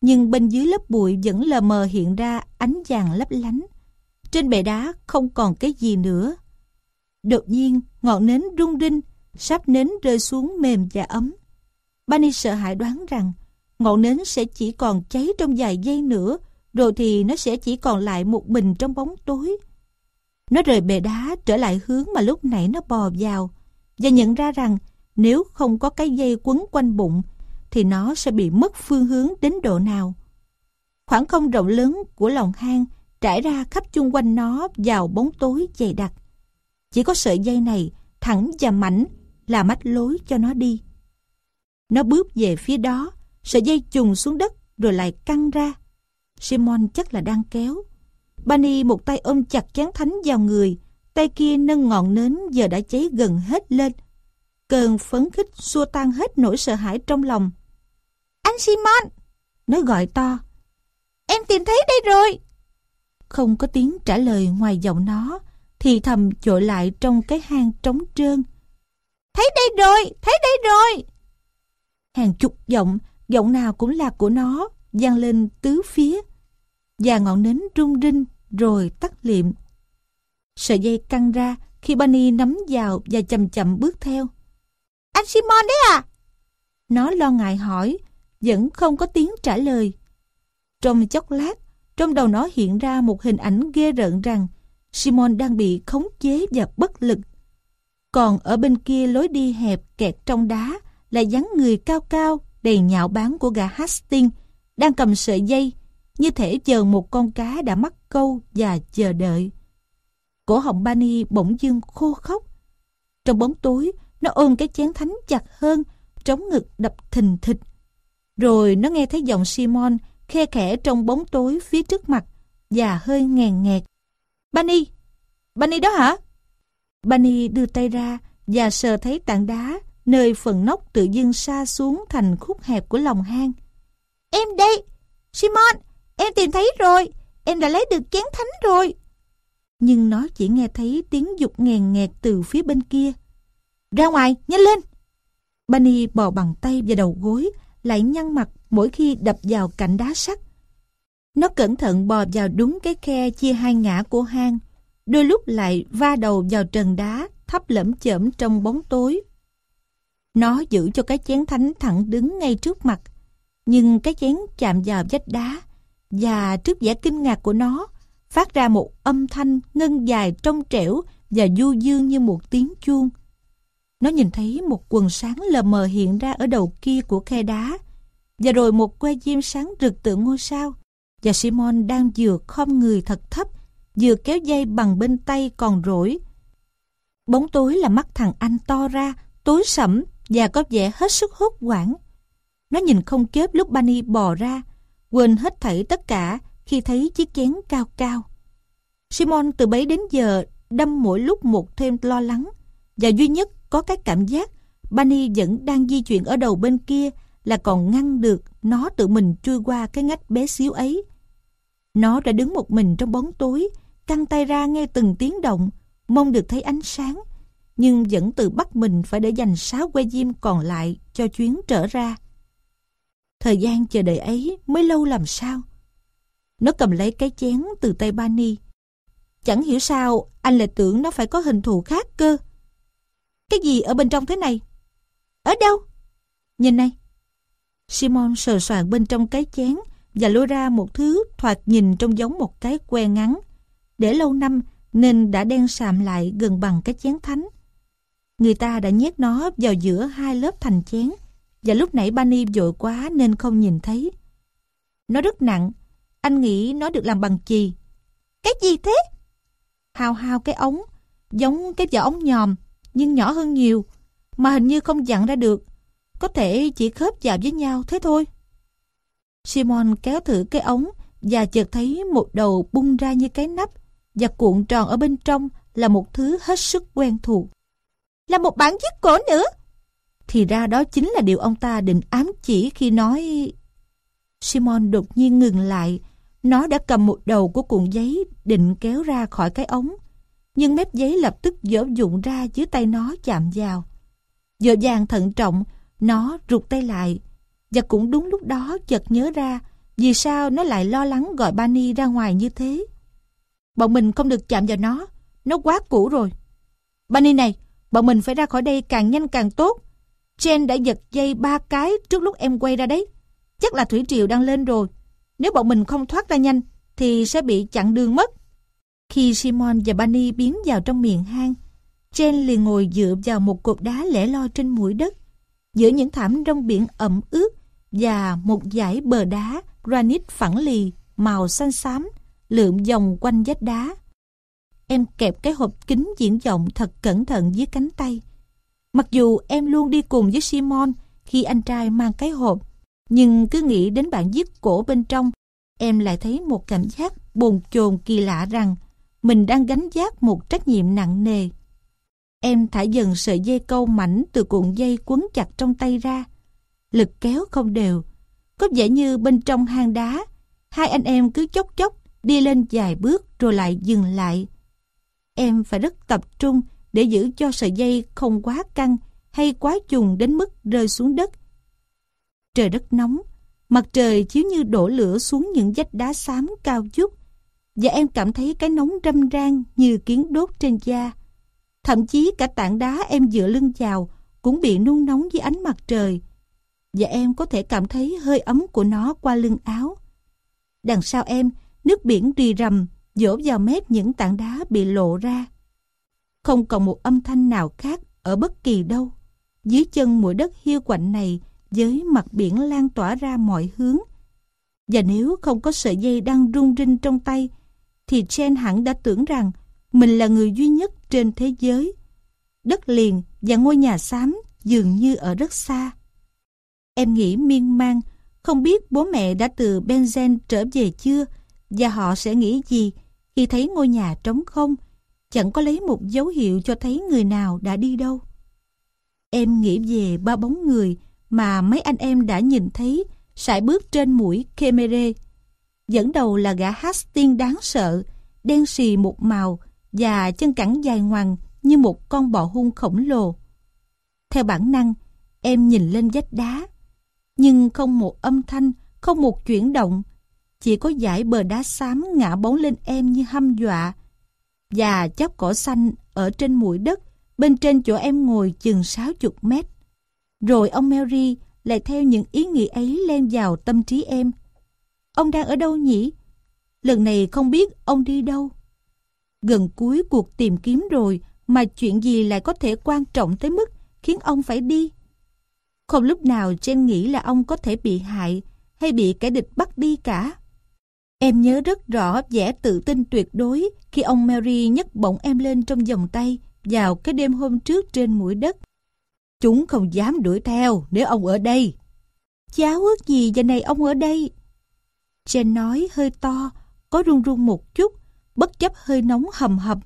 Nhưng bên dưới lớp bụi vẫn lờ mờ hiện ra ánh vàng lấp lánh. Trên bệ đá không còn cái gì nữa. Đột nhiên, ngọn nến rung rinh, sắp nến rơi xuống mềm và ấm. Bani sợ hãi đoán rằng ngọn nến sẽ chỉ còn cháy trong vài giây nữa, rồi thì nó sẽ chỉ còn lại một mình trong bóng tối. Nó rời bề đá trở lại hướng mà lúc nãy nó bò vào và nhận ra rằng nếu không có cái dây quấn quanh bụng thì nó sẽ bị mất phương hướng đến độ nào. Khoảng không rộng lớn của lòng hang trải ra khắp chung quanh nó vào bóng tối dày đặc. Chỉ có sợi dây này thẳng và mảnh là mách lối cho nó đi. Nó bước về phía đó, sợi dây trùng xuống đất rồi lại căng ra. Simon chắc là đang kéo. Bani một tay ôm chặt chén thánh vào người, tay kia nâng ngọn nến giờ đã cháy gần hết lên. Cơn phấn khích xua tan hết nỗi sợ hãi trong lòng. Anh Simon! Nó gọi to. Em tìm thấy đây rồi! Không có tiếng trả lời ngoài giọng nó, thì thầm trội lại trong cái hang trống trơn. Thấy đây rồi! Thấy đây rồi! Hàng chục giọng, giọng nào cũng là của nó, vang lên tứ phía. Và ngọn nến rung rinh rồi tắt liệm. Sợi dây căng ra khi Bunny nắm vào và chậm chậm bước theo. Anh Simon đấy à? Nó lo ngại hỏi, vẫn không có tiếng trả lời. Trong chốc lát, Trong đầu nó hiện ra một hình ảnh ghê rợn rằng Simon đang bị khống chế và bất lực. Còn ở bên kia lối đi hẹp kẹt trong đá là dáng người cao cao đầy nhạo báng của gã Hastings đang cầm sợi dây như thể chờ một con cá đã mắc câu và chờ đợi. Cổ họng Bani bỗng dưng khô khóc. Trong bóng tối, nó ôm cái chén thánh chặt hơn, trống ngực đập thình thịch. Rồi nó nghe thấy giọng Simon khe khẽ trong bóng tối phía trước mặt và hơi ngàn nghẹt. Bani! Bani đó hả? Bani đưa tay ra và sờ thấy tảng đá nơi phần nóc tự dưng xa xuống thành khúc hẹp của lòng hang. Em đây! Simon! Em tìm thấy rồi! Em đã lấy được chén thánh rồi! Nhưng nó chỉ nghe thấy tiếng dục nghèn nghẹt từ phía bên kia. Ra ngoài, nhanh lên! Bunny bò bằng tay và đầu gối, lại nhăn mặt mỗi khi đập vào cạnh đá sắt. Nó cẩn thận bò vào đúng cái khe chia hai ngã của hang, đôi lúc lại va đầu vào trần đá thấp lẫm chởm trong bóng tối. Nó giữ cho cái chén thánh thẳng đứng ngay trước mặt, nhưng cái chén chạm vào vách đá, và trước vẻ kinh ngạc của nó, phát ra một âm thanh ngân dài trong trẻo và du dương như một tiếng chuông. Nó nhìn thấy một quần sáng lờ mờ hiện ra ở đầu kia của khe đá, và rồi một que diêm sáng rực tượng ngôi sao, và Simon đang vừa khom người thật thấp, vừa kéo dây bằng bên tay còn rỗi. Bóng tối là mắt thằng anh to ra, tối sẫm và có vẻ hết sức hốt hoảng. Nó nhìn không kép lúc Bunny bò ra, quên hết thảy tất cả khi thấy chiếc chén cao cao. Simon từ bấy đến giờ đâm mỗi lúc một thêm lo lắng và duy nhất có cái cảm giác Bunny vẫn đang di chuyển ở đầu bên kia là còn ngăn được nó tự mình chui qua cái ngách bé xíu ấy. Nó đã đứng một mình trong bóng tối, căng tay ra nghe từng tiếng động, mong được thấy ánh sáng, nhưng vẫn tự bắt mình phải để dành sáu que diêm còn lại cho chuyến trở ra. Thời gian chờ đợi ấy mới lâu làm sao. Nó cầm lấy cái chén từ tay Bani. Chẳng hiểu sao, anh lại tưởng nó phải có hình thù khác cơ. Cái gì ở bên trong thế này? Ở đâu? Nhìn này. Simon sờ soạn bên trong cái chén và lôi ra một thứ thoạt nhìn trông giống một cái que ngắn. Để lâu năm nên đã đen sạm lại gần bằng cái chén thánh. Người ta đã nhét nó vào giữa hai lớp thành chén và lúc nãy Bani vội quá nên không nhìn thấy. Nó rất nặng, anh nghĩ nó được làm bằng chì. Cái gì thế? Hao hao cái ống, giống cái vỏ ống nhòm, nhưng nhỏ hơn nhiều, mà hình như không dặn ra được. Có thể chỉ khớp vào với nhau thế thôi. Simon kéo thử cái ống và chợt thấy một đầu bung ra như cái nắp và cuộn tròn ở bên trong là một thứ hết sức quen thuộc. Là một bản viết cổ nữa. Thì ra đó chính là điều ông ta định ám chỉ khi nói... Simon đột nhiên ngừng lại. Nó đã cầm một đầu của cuộn giấy định kéo ra khỏi cái ống. Nhưng mép giấy lập tức dở dụng ra dưới tay nó chạm vào. Dở dàng thận trọng, nó rụt tay lại. Và cũng đúng lúc đó chợt nhớ ra vì sao nó lại lo lắng gọi Bani ra ngoài như thế. Bọn mình không được chạm vào nó, nó quá cũ rồi. Bani này, bọn mình phải ra khỏi đây càng nhanh càng tốt. Jen đã giật dây ba cái trước lúc em quay ra đấy. Chắc là thủy triều đang lên rồi. Nếu bọn mình không thoát ra nhanh, thì sẽ bị chặn đường mất. Khi Simon và Bunny biến vào trong miệng hang, Jen liền ngồi dựa vào một cột đá lẻ loi trên mũi đất, giữa những thảm rong biển ẩm ướt và một dải bờ đá granite phẳng lì màu xanh xám lượm vòng quanh vách đá. Em kẹp cái hộp kính diễn vọng thật cẩn thận dưới cánh tay. Mặc dù em luôn đi cùng với Simon khi anh trai mang cái hộp, nhưng cứ nghĩ đến bản viết cổ bên trong, em lại thấy một cảm giác bồn chồn kỳ lạ rằng mình đang gánh giác một trách nhiệm nặng nề. Em thả dần sợi dây câu mảnh từ cuộn dây quấn chặt trong tay ra. Lực kéo không đều. Có vẻ như bên trong hang đá, hai anh em cứ chốc chốc đi lên vài bước rồi lại dừng lại. Em phải rất tập trung để giữ cho sợi dây không quá căng hay quá trùng đến mức rơi xuống đất. Trời đất nóng, mặt trời chiếu như đổ lửa xuống những vách đá xám cao chút và em cảm thấy cái nóng râm ran như kiến đốt trên da. Thậm chí cả tảng đá em dựa lưng vào cũng bị nung nóng dưới ánh mặt trời và em có thể cảm thấy hơi ấm của nó qua lưng áo. Đằng sau em, nước biển rì rầm, dỗ vào mép những tảng đá bị lộ ra. Không còn một âm thanh nào khác ở bất kỳ đâu. Dưới chân mũi đất hiu quạnh này với mặt biển lan tỏa ra mọi hướng. Và nếu không có sợi dây đang rung rinh trong tay, thì Chen hẳn đã tưởng rằng mình là người duy nhất trên thế giới. Đất liền và ngôi nhà xám dường như ở rất xa. Em nghĩ miên man, không biết bố mẹ đã từ Benzen trở về chưa và họ sẽ nghĩ gì khi thấy ngôi nhà trống không, chẳng có lấy một dấu hiệu cho thấy người nào đã đi đâu. Em nghĩ về ba bóng người mà mấy anh em đã nhìn thấy sải bước trên mũi Kemere. Dẫn đầu là gã Hastings đáng sợ, đen xì một màu và chân cẳng dài ngoằng như một con bò hung khổng lồ. Theo bản năng, em nhìn lên vách đá, nhưng không một âm thanh, không một chuyển động. Chỉ có dải bờ đá xám ngã bóng lên em như hăm dọa. Và chắp cỏ xanh ở trên mũi đất, bên trên chỗ em ngồi chừng 60 mét. Rồi ông Mary lại theo những ý nghĩ ấy len vào tâm trí em. Ông đang ở đâu nhỉ? Lần này không biết ông đi đâu. Gần cuối cuộc tìm kiếm rồi mà chuyện gì lại có thể quan trọng tới mức khiến ông phải đi? Không lúc nào Jen nghĩ là ông có thể bị hại hay bị kẻ địch bắt đi cả. Em nhớ rất rõ vẻ tự tin tuyệt đối khi ông Mary nhấc bổng em lên trong vòng tay vào cái đêm hôm trước trên mũi đất. Chúng không dám đuổi theo nếu ông ở đây. Cháu ước gì giờ này ông ở đây? Jen nói hơi to, có run run một chút, bất chấp hơi nóng hầm hập.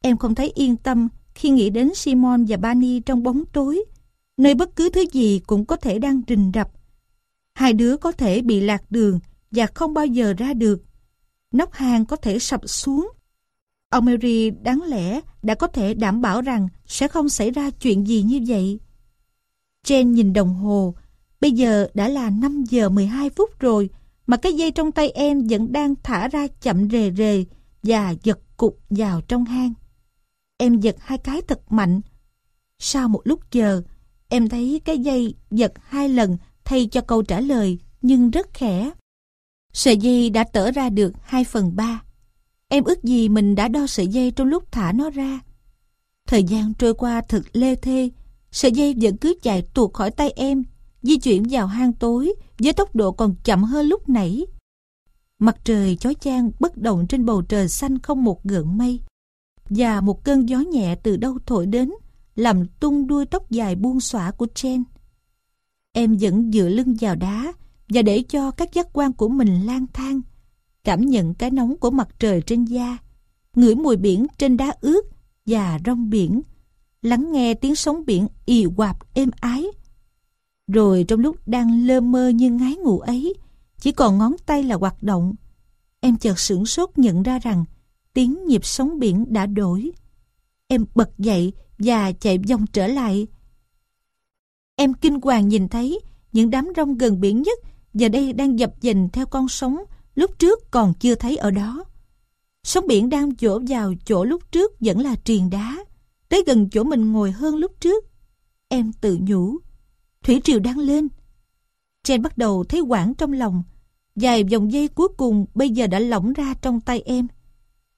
Em không thấy yên tâm khi nghĩ đến Simon và Bani trong bóng tối, nơi bất cứ thứ gì cũng có thể đang rình rập. Hai đứa có thể bị lạc đường và không bao giờ ra được. Nóc hang có thể sập xuống. Ông Mary đáng lẽ đã có thể đảm bảo rằng sẽ không xảy ra chuyện gì như vậy. Jen nhìn đồng hồ, bây giờ đã là 5 giờ 12 phút rồi, mà cái dây trong tay em vẫn đang thả ra chậm rề rề và giật cục vào trong hang. Em giật hai cái thật mạnh. Sau một lúc chờ, em thấy cái dây giật hai lần thay cho câu trả lời, nhưng rất khẽ. Sợi dây đã tở ra được 2 phần 3. Em ước gì mình đã đo sợi dây trong lúc thả nó ra. Thời gian trôi qua thật lê thê, sợi dây vẫn cứ chạy tuột khỏi tay em, di chuyển vào hang tối với tốc độ còn chậm hơn lúc nãy. Mặt trời chói chang bất động trên bầu trời xanh không một gợn mây. Và một cơn gió nhẹ từ đâu thổi đến, làm tung đuôi tóc dài buông xõa của Jen. Em vẫn dựa lưng vào đá và để cho các giác quan của mình lang thang, cảm nhận cái nóng của mặt trời trên da, ngửi mùi biển trên đá ướt và rong biển, lắng nghe tiếng sóng biển ì quạp êm ái. Rồi trong lúc đang lơ mơ như ngái ngủ ấy, chỉ còn ngón tay là hoạt động. Em chợt sửng sốt nhận ra rằng tiếng nhịp sóng biển đã đổi. Em bật dậy và chạy vòng trở lại. Em kinh hoàng nhìn thấy những đám rong gần biển nhất giờ đây đang dập dềnh theo con sóng lúc trước còn chưa thấy ở đó. Sóng biển đang dỗ vào chỗ lúc trước vẫn là triền đá, tới gần chỗ mình ngồi hơn lúc trước. Em tự nhủ, thủy triều đang lên. Jen bắt đầu thấy quảng trong lòng, dài vòng dây cuối cùng bây giờ đã lỏng ra trong tay em.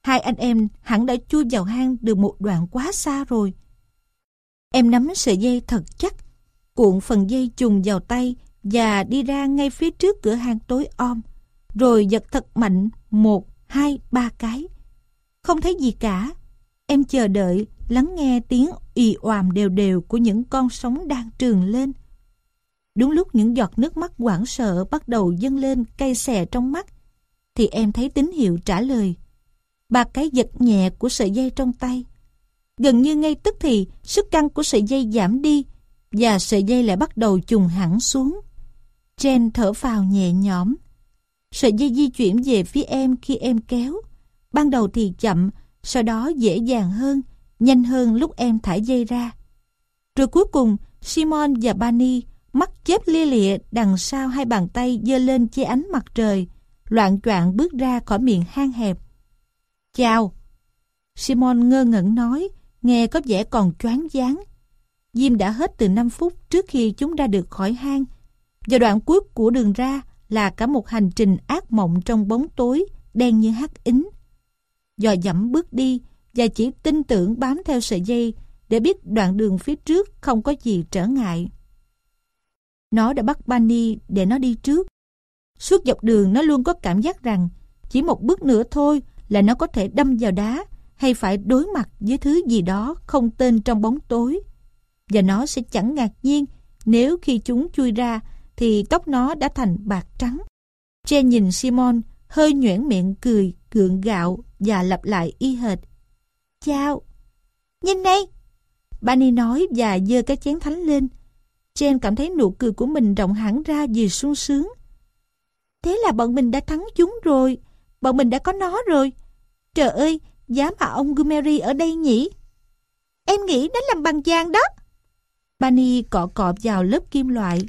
Hai anh em hẳn đã chui vào hang được một đoạn quá xa rồi. Em nắm sợi dây thật chắc, cuộn phần dây chùng vào tay và đi ra ngay phía trước cửa hàng tối om, rồi giật thật mạnh một, hai, ba cái. Không thấy gì cả. Em chờ đợi, lắng nghe tiếng ì oàm đều đều của những con sóng đang trường lên. Đúng lúc những giọt nước mắt hoảng sợ bắt đầu dâng lên cay xè trong mắt, thì em thấy tín hiệu trả lời. Ba cái giật nhẹ của sợi dây trong tay. Gần như ngay tức thì sức căng của sợi dây giảm đi và sợi dây lại bắt đầu trùng hẳn xuống. Jen thở phào nhẹ nhõm. Sợi dây di chuyển về phía em khi em kéo. Ban đầu thì chậm, sau đó dễ dàng hơn, nhanh hơn lúc em thả dây ra. Rồi cuối cùng, Simon và Bani mắt chép lia lịa đằng sau hai bàn tay giơ lên che ánh mặt trời, loạn choạng bước ra khỏi miệng hang hẹp. Chào! Simon ngơ ngẩn nói, nghe có vẻ còn choáng váng. Diêm đã hết từ 5 phút trước khi chúng ra được khỏi hang. Và đoạn cuối của đường ra là cả một hành trình ác mộng trong bóng tối, đen như hắc ính. Dò dẫm bước đi và chỉ tin tưởng bám theo sợi dây để biết đoạn đường phía trước không có gì trở ngại. Nó đã bắt Bunny để nó đi trước. Suốt dọc đường nó luôn có cảm giác rằng chỉ một bước nữa thôi là nó có thể đâm vào đá hay phải đối mặt với thứ gì đó không tên trong bóng tối. Và nó sẽ chẳng ngạc nhiên nếu khi chúng chui ra thì tóc nó đã thành bạc trắng. Che nhìn Simon hơi nhuyễn miệng cười, gượng gạo và lặp lại y hệt. Chào! Nhìn đây! Bani nói và dơ cái chén thánh lên. Jen cảm thấy nụ cười của mình rộng hẳn ra vì sung sướng. Thế là bọn mình đã thắng chúng rồi. Bọn mình đã có nó rồi. Trời ơi, giá mà ông Gumeri ở đây nhỉ? Em nghĩ nó làm bằng vàng đó. Bani cọ cọ vào lớp kim loại.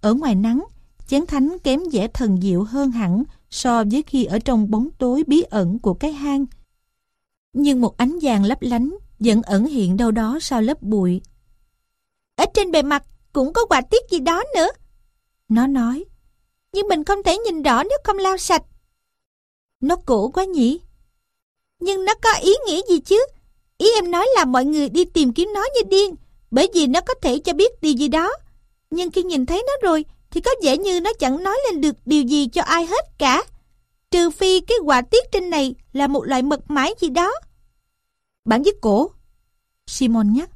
Ở ngoài nắng, chén thánh kém vẻ thần diệu hơn hẳn so với khi ở trong bóng tối bí ẩn của cái hang. Nhưng một ánh vàng lấp lánh vẫn ẩn hiện đâu đó sau lớp bụi. Ở trên bề mặt cũng có quả tiết gì đó nữa. Nó nói, nhưng mình không thể nhìn rõ nếu không lau sạch. Nó cổ quá nhỉ? Nhưng nó có ý nghĩa gì chứ? Ý em nói là mọi người đi tìm kiếm nó như điên, bởi vì nó có thể cho biết điều gì đó. Nhưng khi nhìn thấy nó rồi, thì có vẻ như nó chẳng nói lên được điều gì cho ai hết cả. Trừ phi cái quả tiết trên này là một loại mật mãi gì đó. Bản viết cổ. Simon nhắc.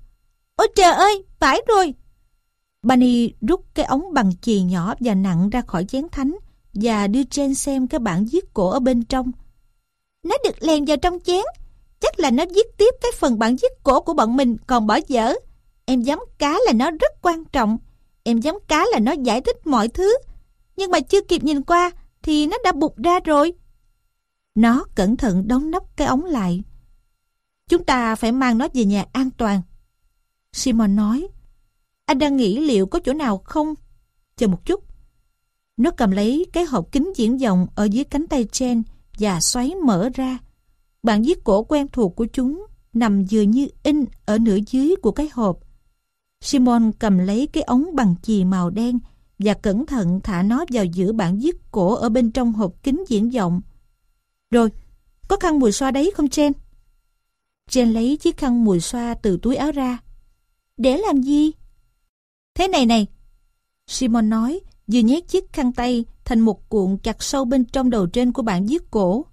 Ôi trời ơi, phải rồi. Bunny rút cái ống bằng chì nhỏ và nặng ra khỏi chén thánh và đưa jane xem cái bản viết cổ ở bên trong. Nó được lèn vào trong chén. Chắc là nó viết tiếp cái phần bản viết cổ của bọn mình còn bỏ dở. Em dám cá là nó rất quan trọng. Em dám cá là nó giải thích mọi thứ. Nhưng mà chưa kịp nhìn qua thì nó đã bục ra rồi. Nó cẩn thận đóng nắp cái ống lại. Chúng ta phải mang nó về nhà an toàn. Simon nói. Anh đang nghĩ liệu có chỗ nào không? Chờ một chút. Nó cầm lấy cái hộp kính diễn vọng ở dưới cánh tay Jen và xoáy mở ra. bạn viết cổ quen thuộc của chúng nằm vừa như in ở nửa dưới của cái hộp. Simon cầm lấy cái ống bằng chì màu đen và cẩn thận thả nó vào giữa bản viết cổ ở bên trong hộp kính diễn vọng. Rồi, có khăn mùi xoa đấy không Jen? Jen lấy chiếc khăn mùi xoa từ túi áo ra. Để làm gì? Thế này này, Simon nói, vừa nhét chiếc khăn tay thành một cuộn chặt sâu bên trong đầu trên của bạn viết cổ.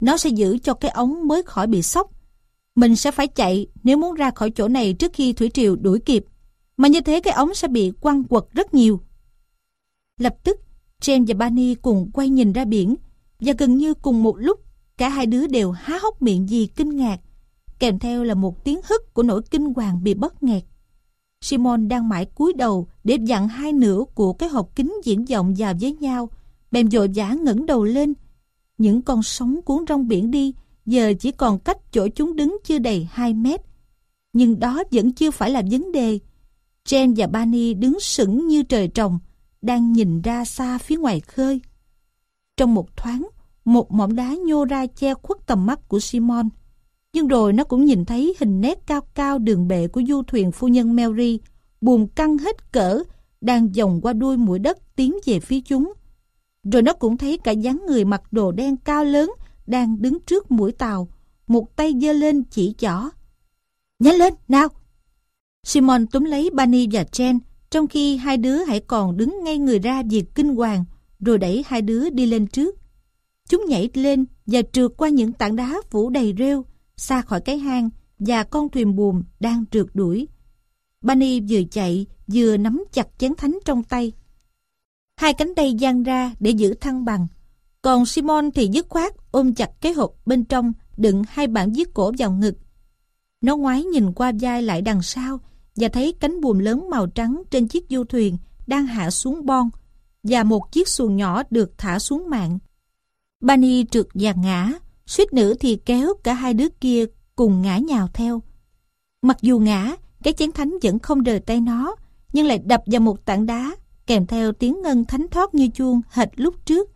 Nó sẽ giữ cho cái ống mới khỏi bị sốc. Mình sẽ phải chạy nếu muốn ra khỏi chỗ này trước khi thủy triều đuổi kịp. Mà như thế cái ống sẽ bị quăng quật rất nhiều. Lập tức, James và Barney cùng quay nhìn ra biển và gần như cùng một lúc cả hai đứa đều há hốc miệng vì kinh ngạc kèm theo là một tiếng hức của nỗi kinh hoàng bị bất nghẹt. Simon đang mãi cúi đầu để dặn hai nửa của cái hộp kính diễn vọng vào với nhau, bèn dội vã ngẩng đầu lên. Những con sóng cuốn trong biển đi, giờ chỉ còn cách chỗ chúng đứng chưa đầy 2 mét. Nhưng đó vẫn chưa phải là vấn đề. Jen và Bani đứng sững như trời trồng, đang nhìn ra xa phía ngoài khơi. Trong một thoáng, một mỏm đá nhô ra che khuất tầm mắt của Simon. Nhưng rồi nó cũng nhìn thấy hình nét cao cao đường bệ của du thuyền phu nhân Mary, buồm căng hết cỡ, đang dòng qua đuôi mũi đất tiến về phía chúng. Rồi nó cũng thấy cả dáng người mặc đồ đen cao lớn đang đứng trước mũi tàu, một tay giơ lên chỉ chỏ. Nhanh lên, nào! Simon túm lấy Bunny và Jen, trong khi hai đứa hãy còn đứng ngay người ra vì kinh hoàng, rồi đẩy hai đứa đi lên trước. Chúng nhảy lên và trượt qua những tảng đá phủ đầy rêu, xa khỏi cái hang và con thuyền buồm đang trượt đuổi. Bunny vừa chạy vừa nắm chặt chén thánh trong tay. Hai cánh tay giang ra để giữ thăng bằng. Còn Simon thì dứt khoát ôm chặt cái hộp bên trong đựng hai bản viết cổ vào ngực. Nó ngoái nhìn qua vai lại đằng sau và thấy cánh buồm lớn màu trắng trên chiếc du thuyền đang hạ xuống bon và một chiếc xuồng nhỏ được thả xuống mạng. bani trượt và ngã, suýt nữa thì kéo cả hai đứa kia cùng ngã nhào theo. Mặc dù ngã, cái chén thánh vẫn không rời tay nó, nhưng lại đập vào một tảng đá, kèm theo tiếng ngân thánh thoát như chuông hệt lúc trước.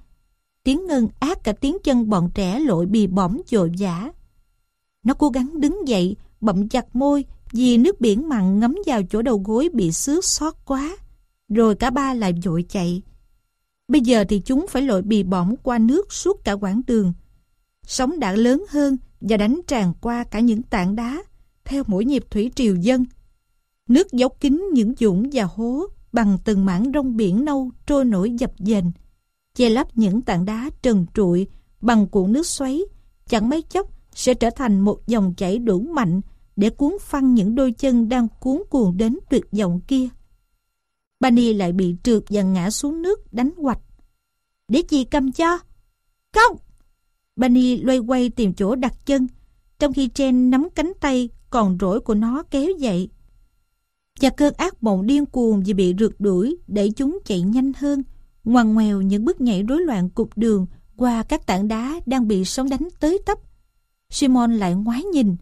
Tiếng ngân ác cả tiếng chân bọn trẻ lội bì bõm dội vã. Nó cố gắng đứng dậy, bậm chặt môi vì nước biển mặn ngấm vào chỗ đầu gối bị xước xót quá. Rồi cả ba lại vội chạy. Bây giờ thì chúng phải lội bì bõm qua nước suốt cả quãng đường, Sóng đã lớn hơn và đánh tràn qua cả những tảng đá, theo mỗi nhịp thủy triều dân. Nước dốc kín những dũng và hố bằng từng mảng rong biển nâu trôi nổi dập dềnh, che lấp những tảng đá trần trụi bằng cuộn nước xoáy, chẳng mấy chốc sẽ trở thành một dòng chảy đủ mạnh để cuốn phăng những đôi chân đang cuốn cuồng đến tuyệt vọng kia. Bani lại bị trượt và ngã xuống nước đánh hoạch. Để chị cầm cho? Không! Bani loay quay tìm chỗ đặt chân, trong khi Jen nắm cánh tay còn rỗi của nó kéo dậy. Và cơn ác mộng điên cuồng vì bị rượt đuổi để chúng chạy nhanh hơn, ngoằn ngoèo những bước nhảy rối loạn cục đường qua các tảng đá đang bị sóng đánh tới tấp. Simon lại ngoái nhìn,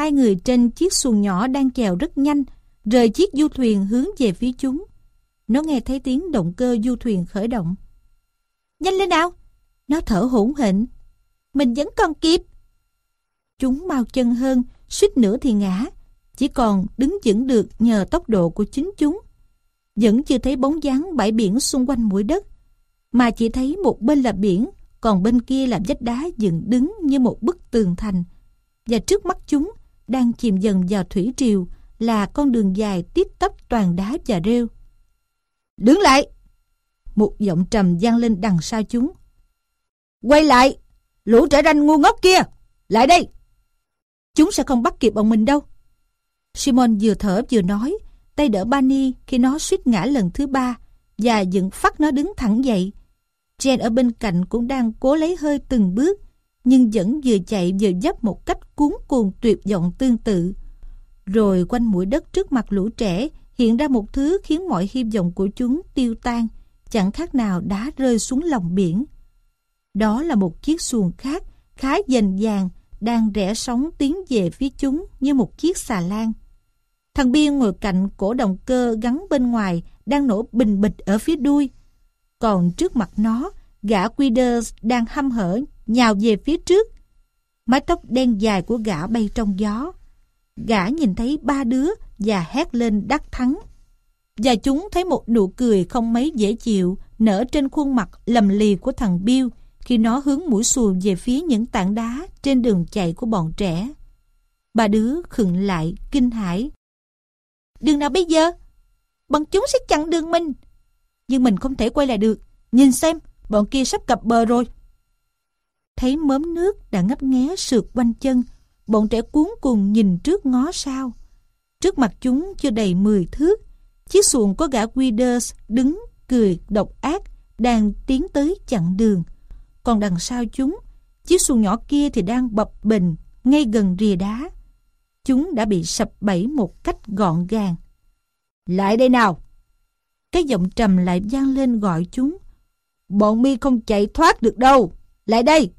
hai người trên chiếc xuồng nhỏ đang chèo rất nhanh, rời chiếc du thuyền hướng về phía chúng. Nó nghe thấy tiếng động cơ du thuyền khởi động. Nhanh lên nào! Nó thở hổn hển. Mình vẫn còn kịp. Chúng mau chân hơn, suýt nữa thì ngã. Chỉ còn đứng vững được nhờ tốc độ của chính chúng. Vẫn chưa thấy bóng dáng bãi biển xung quanh mũi đất. Mà chỉ thấy một bên là biển, còn bên kia là vách đá dựng đứng như một bức tường thành. Và trước mắt chúng, đang chìm dần vào thủy triều, là con đường dài tiếp tấp toàn đá và rêu. Đứng lại! Một giọng trầm vang lên đằng sau chúng. Quay lại! Lũ trẻ ranh ngu ngốc kia! Lại đây! Chúng sẽ không bắt kịp bọn mình đâu. Simon vừa thở vừa nói, tay đỡ Bani khi nó suýt ngã lần thứ ba và dựng phát nó đứng thẳng dậy. Jen ở bên cạnh cũng đang cố lấy hơi từng bước, nhưng vẫn vừa chạy vừa dấp một cách cuốn cuồng tuyệt vọng tương tự. Rồi quanh mũi đất trước mặt lũ trẻ hiện ra một thứ khiến mọi hy vọng của chúng tiêu tan, chẳng khác nào đá rơi xuống lòng biển. Đó là một chiếc xuồng khác, khá dành dàng, đang rẽ sóng tiến về phía chúng như một chiếc xà lan. Thằng Biên ngồi cạnh cổ động cơ gắn bên ngoài đang nổ bình bịch ở phía đuôi. Còn trước mặt nó, gã Quiders đang hăm hở nhào về phía trước. Mái tóc đen dài của gã bay trong gió. Gã nhìn thấy ba đứa và hét lên đắc thắng. Và chúng thấy một nụ cười không mấy dễ chịu nở trên khuôn mặt lầm lì của thằng Bill khi nó hướng mũi xuồng về phía những tảng đá trên đường chạy của bọn trẻ. Ba đứa khựng lại, kinh hãi. Đường nào bây giờ? Bọn chúng sẽ chặn đường mình. Nhưng mình không thể quay lại được. Nhìn xem, bọn kia sắp cập bờ rồi. Thấy mớm nước đã ngấp nghé sượt quanh chân, bọn trẻ cuốn cùng nhìn trước ngó sau. Trước mặt chúng chưa đầy 10 thước, chiếc xuồng có gã Withers đứng cười độc ác đang tiến tới chặn đường. Còn đằng sau chúng, chiếc xuồng nhỏ kia thì đang bập bình ngay gần rìa đá. Chúng đã bị sập bẫy một cách gọn gàng. Lại đây nào! Cái giọng trầm lại vang lên gọi chúng. Bọn mi không chạy thoát được đâu! Lại đây!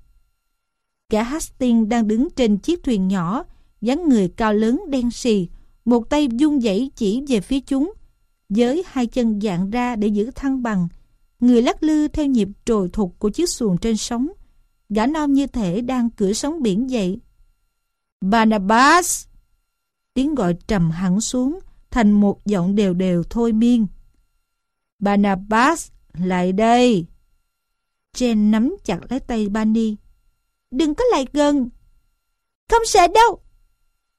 Gã Hastings đang đứng trên chiếc thuyền nhỏ, dáng người cao lớn đen xì, một tay dung dãy chỉ về phía chúng, với hai chân dạng ra để giữ thăng bằng. Người lắc lư theo nhịp trồi thục của chiếc xuồng trên sóng. Gã non như thể đang cửa sóng biển dậy. Barnabas! Tiếng gọi trầm hẳn xuống, thành một giọng đều đều thôi miên. Barnabas, lại đây! Jen nắm chặt lấy tay Bani. Đừng có lại gần! Không sợ đâu!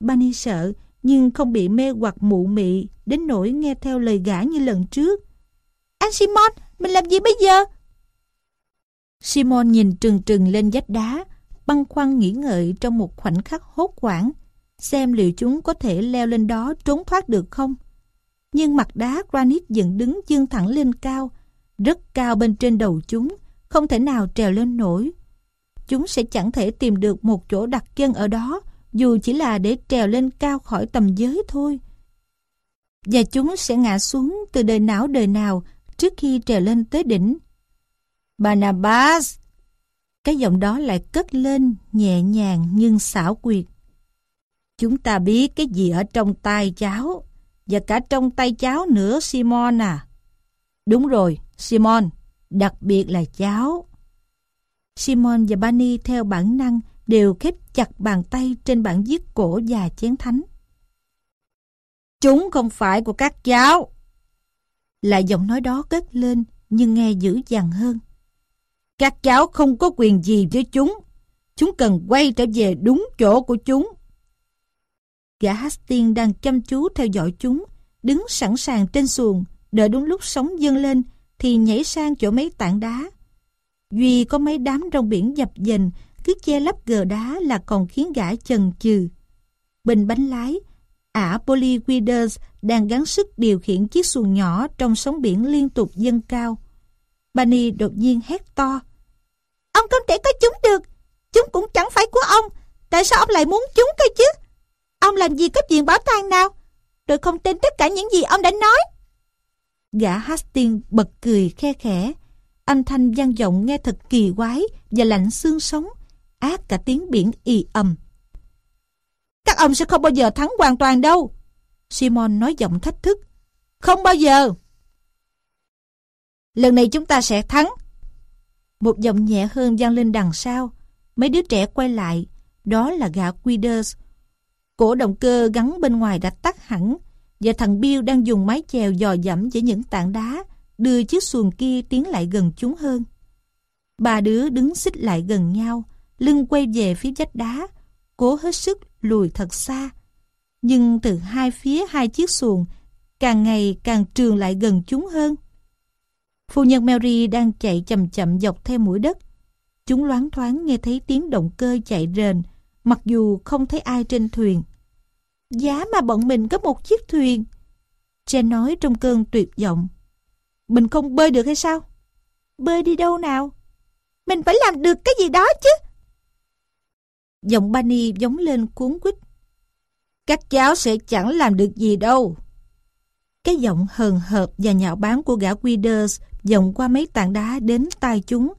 Bunny sợ, nhưng không bị mê hoặc mụ mị đến nỗi nghe theo lời gã như lần trước. Anh Simon, mình làm gì bây giờ? Simon nhìn trừng trừng lên vách đá, băn khoăn nghĩ ngợi trong một khoảnh khắc hốt hoảng, xem liệu chúng có thể leo lên đó trốn thoát được không. Nhưng mặt đá granite dựng đứng dương thẳng lên cao, rất cao bên trên đầu chúng, không thể nào trèo lên nổi. Chúng sẽ chẳng thể tìm được một chỗ đặt chân ở đó, dù chỉ là để trèo lên cao khỏi tầm giới thôi. Và chúng sẽ ngã xuống từ đời não đời nào trước khi trèo lên tới đỉnh. Barnabas! Cái giọng đó lại cất lên nhẹ nhàng nhưng xảo quyệt. Chúng ta biết cái gì ở trong tay cháu và cả trong tay cháu nữa Simon à. Đúng rồi, Simon, đặc biệt là cháu. Simon và Bani theo bản năng đều khép chặt bàn tay trên bản viết cổ và chén thánh. Chúng không phải của các cháu. Lại giọng nói đó cất lên nhưng nghe dữ dằn hơn. Các cháu không có quyền gì với chúng. Chúng cần quay trở về đúng chỗ của chúng. Gã Hastings đang chăm chú theo dõi chúng, đứng sẵn sàng trên xuồng, đợi đúng lúc sóng dâng lên thì nhảy sang chỗ mấy tảng đá. Duy có mấy đám rong biển dập dềnh cứ che lấp gờ đá là còn khiến gã chần chừ. Bên bánh lái, ả Polly Withers đang gắng sức điều khiển chiếc xuồng nhỏ trong sóng biển liên tục dâng cao. Bunny đột nhiên hét to. Ông không thể có chúng được. Chúng cũng chẳng phải của ông. Tại sao ông lại muốn chúng cơ chứ? Ông làm gì có chuyện bảo tàng nào? Tôi không tin tất cả những gì ông đã nói. Gã Hastings bật cười khe khẽ. Âm thanh vang vọng nghe thật kỳ quái và lạnh xương sống, ác cả tiếng biển ì ầm. Các ông sẽ không bao giờ thắng hoàn toàn đâu. Simon nói giọng thách thức. Không bao giờ. Lần này chúng ta sẽ thắng. Một giọng nhẹ hơn vang lên đằng sau. Mấy đứa trẻ quay lại. Đó là gã Quiders. Cổ động cơ gắn bên ngoài đã tắt hẳn và thằng Bill đang dùng mái chèo dò dẫm giữa những tảng đá đưa chiếc xuồng kia tiến lại gần chúng hơn. Ba đứa đứng xích lại gần nhau, lưng quay về phía vách đá, cố hết sức lùi thật xa. Nhưng từ hai phía hai chiếc xuồng, càng ngày càng trường lại gần chúng hơn. Phu nhân Mary đang chạy chậm chậm dọc theo mũi đất. Chúng loáng thoáng nghe thấy tiếng động cơ chạy rền, mặc dù không thấy ai trên thuyền. Giá mà bọn mình có một chiếc thuyền. Jen nói trong cơn tuyệt vọng. Mình không bơi được hay sao? Bơi đi đâu nào? Mình phải làm được cái gì đó chứ. Giọng Bani giống lên cuốn quýt. Các cháu sẽ chẳng làm được gì đâu. Cái giọng hờn hợp và nhạo báng của gã Withers vọng qua mấy tảng đá đến tai chúng.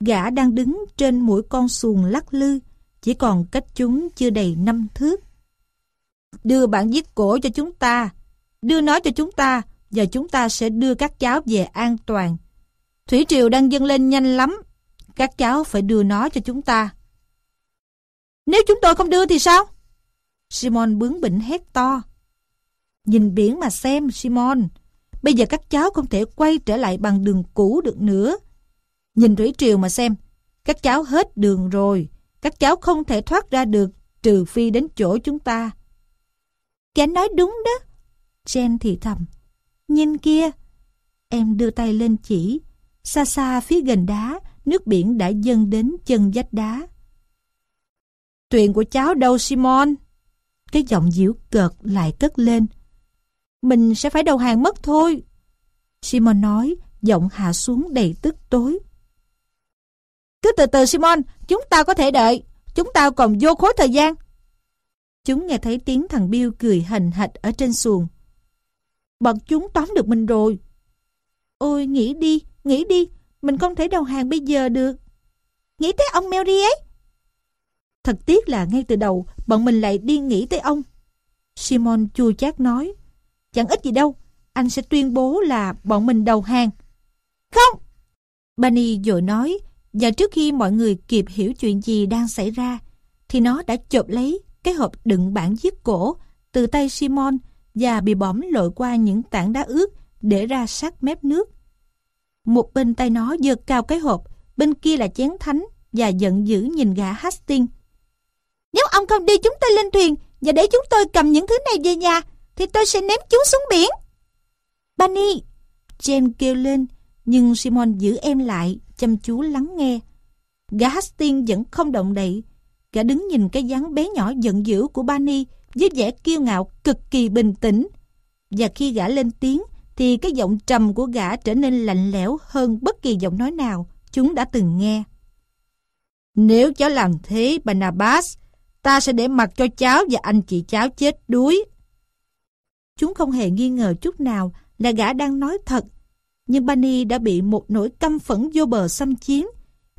Gã đang đứng trên mũi con xuồng lắc lư, chỉ còn cách chúng chưa đầy năm thước. Đưa bản viết cổ cho chúng ta, đưa nó cho chúng ta, và chúng ta sẽ đưa các cháu về an toàn. Thủy triều đang dâng lên nhanh lắm, các cháu phải đưa nó cho chúng ta. Nếu chúng tôi không đưa thì sao? Simon bướng bỉnh hét to. Nhìn biển mà xem, Simon. Bây giờ các cháu không thể quay trở lại bằng đường cũ được nữa. Nhìn thủy triều mà xem. Các cháu hết đường rồi. Các cháu không thể thoát ra được trừ phi đến chỗ chúng ta. Kẻ nói đúng đó. Jen thì thầm. Nhìn kia. Em đưa tay lên chỉ. Xa xa phía gần đá, nước biển đã dâng đến chân vách đá. Tuyền của cháu đâu Simon? Cái giọng diễu cợt lại cất lên. Mình sẽ phải đầu hàng mất thôi. Simon nói, giọng hạ xuống đầy tức tối. Cứ từ từ Simon, chúng ta có thể đợi. Chúng ta còn vô khối thời gian. Chúng nghe thấy tiếng thằng Bill cười hành hạch ở trên xuồng. Bọn chúng tóm được mình rồi. Ôi, nghĩ đi, nghĩ đi. Mình không thể đầu hàng bây giờ được. Nghĩ tới ông Mary ấy. Thật tiếc là ngay từ đầu bọn mình lại đi nghĩ tới ông. Simon chua chát nói. Chẳng ít gì đâu, anh sẽ tuyên bố là bọn mình đầu hàng. Không! Bunny dội nói, và trước khi mọi người kịp hiểu chuyện gì đang xảy ra, thì nó đã chộp lấy cái hộp đựng bản viết cổ từ tay Simon và bị bỏm lội qua những tảng đá ướt để ra sát mép nước. Một bên tay nó giơ cao cái hộp, bên kia là chén thánh và giận dữ nhìn gã Hastings. Nếu ông không đi chúng tôi lên thuyền và để chúng tôi cầm những thứ này về nhà, thì tôi sẽ ném chúng xuống biển. Bunny! Jane kêu lên, nhưng Simon giữ em lại, chăm chú lắng nghe. Gã Hastings vẫn không động đậy. Gã đứng nhìn cái dáng bé nhỏ giận dữ của Bunny với vẻ kiêu ngạo cực kỳ bình tĩnh. Và khi gã lên tiếng, thì cái giọng trầm của gã trở nên lạnh lẽo hơn bất kỳ giọng nói nào chúng đã từng nghe. Nếu cháu làm thế, Barnabas, ta sẽ để mặc cho cháu và anh chị cháu chết đuối. Chúng không hề nghi ngờ chút nào là gã đang nói thật, nhưng Bani đã bị một nỗi căm phẫn vô bờ xâm chiếm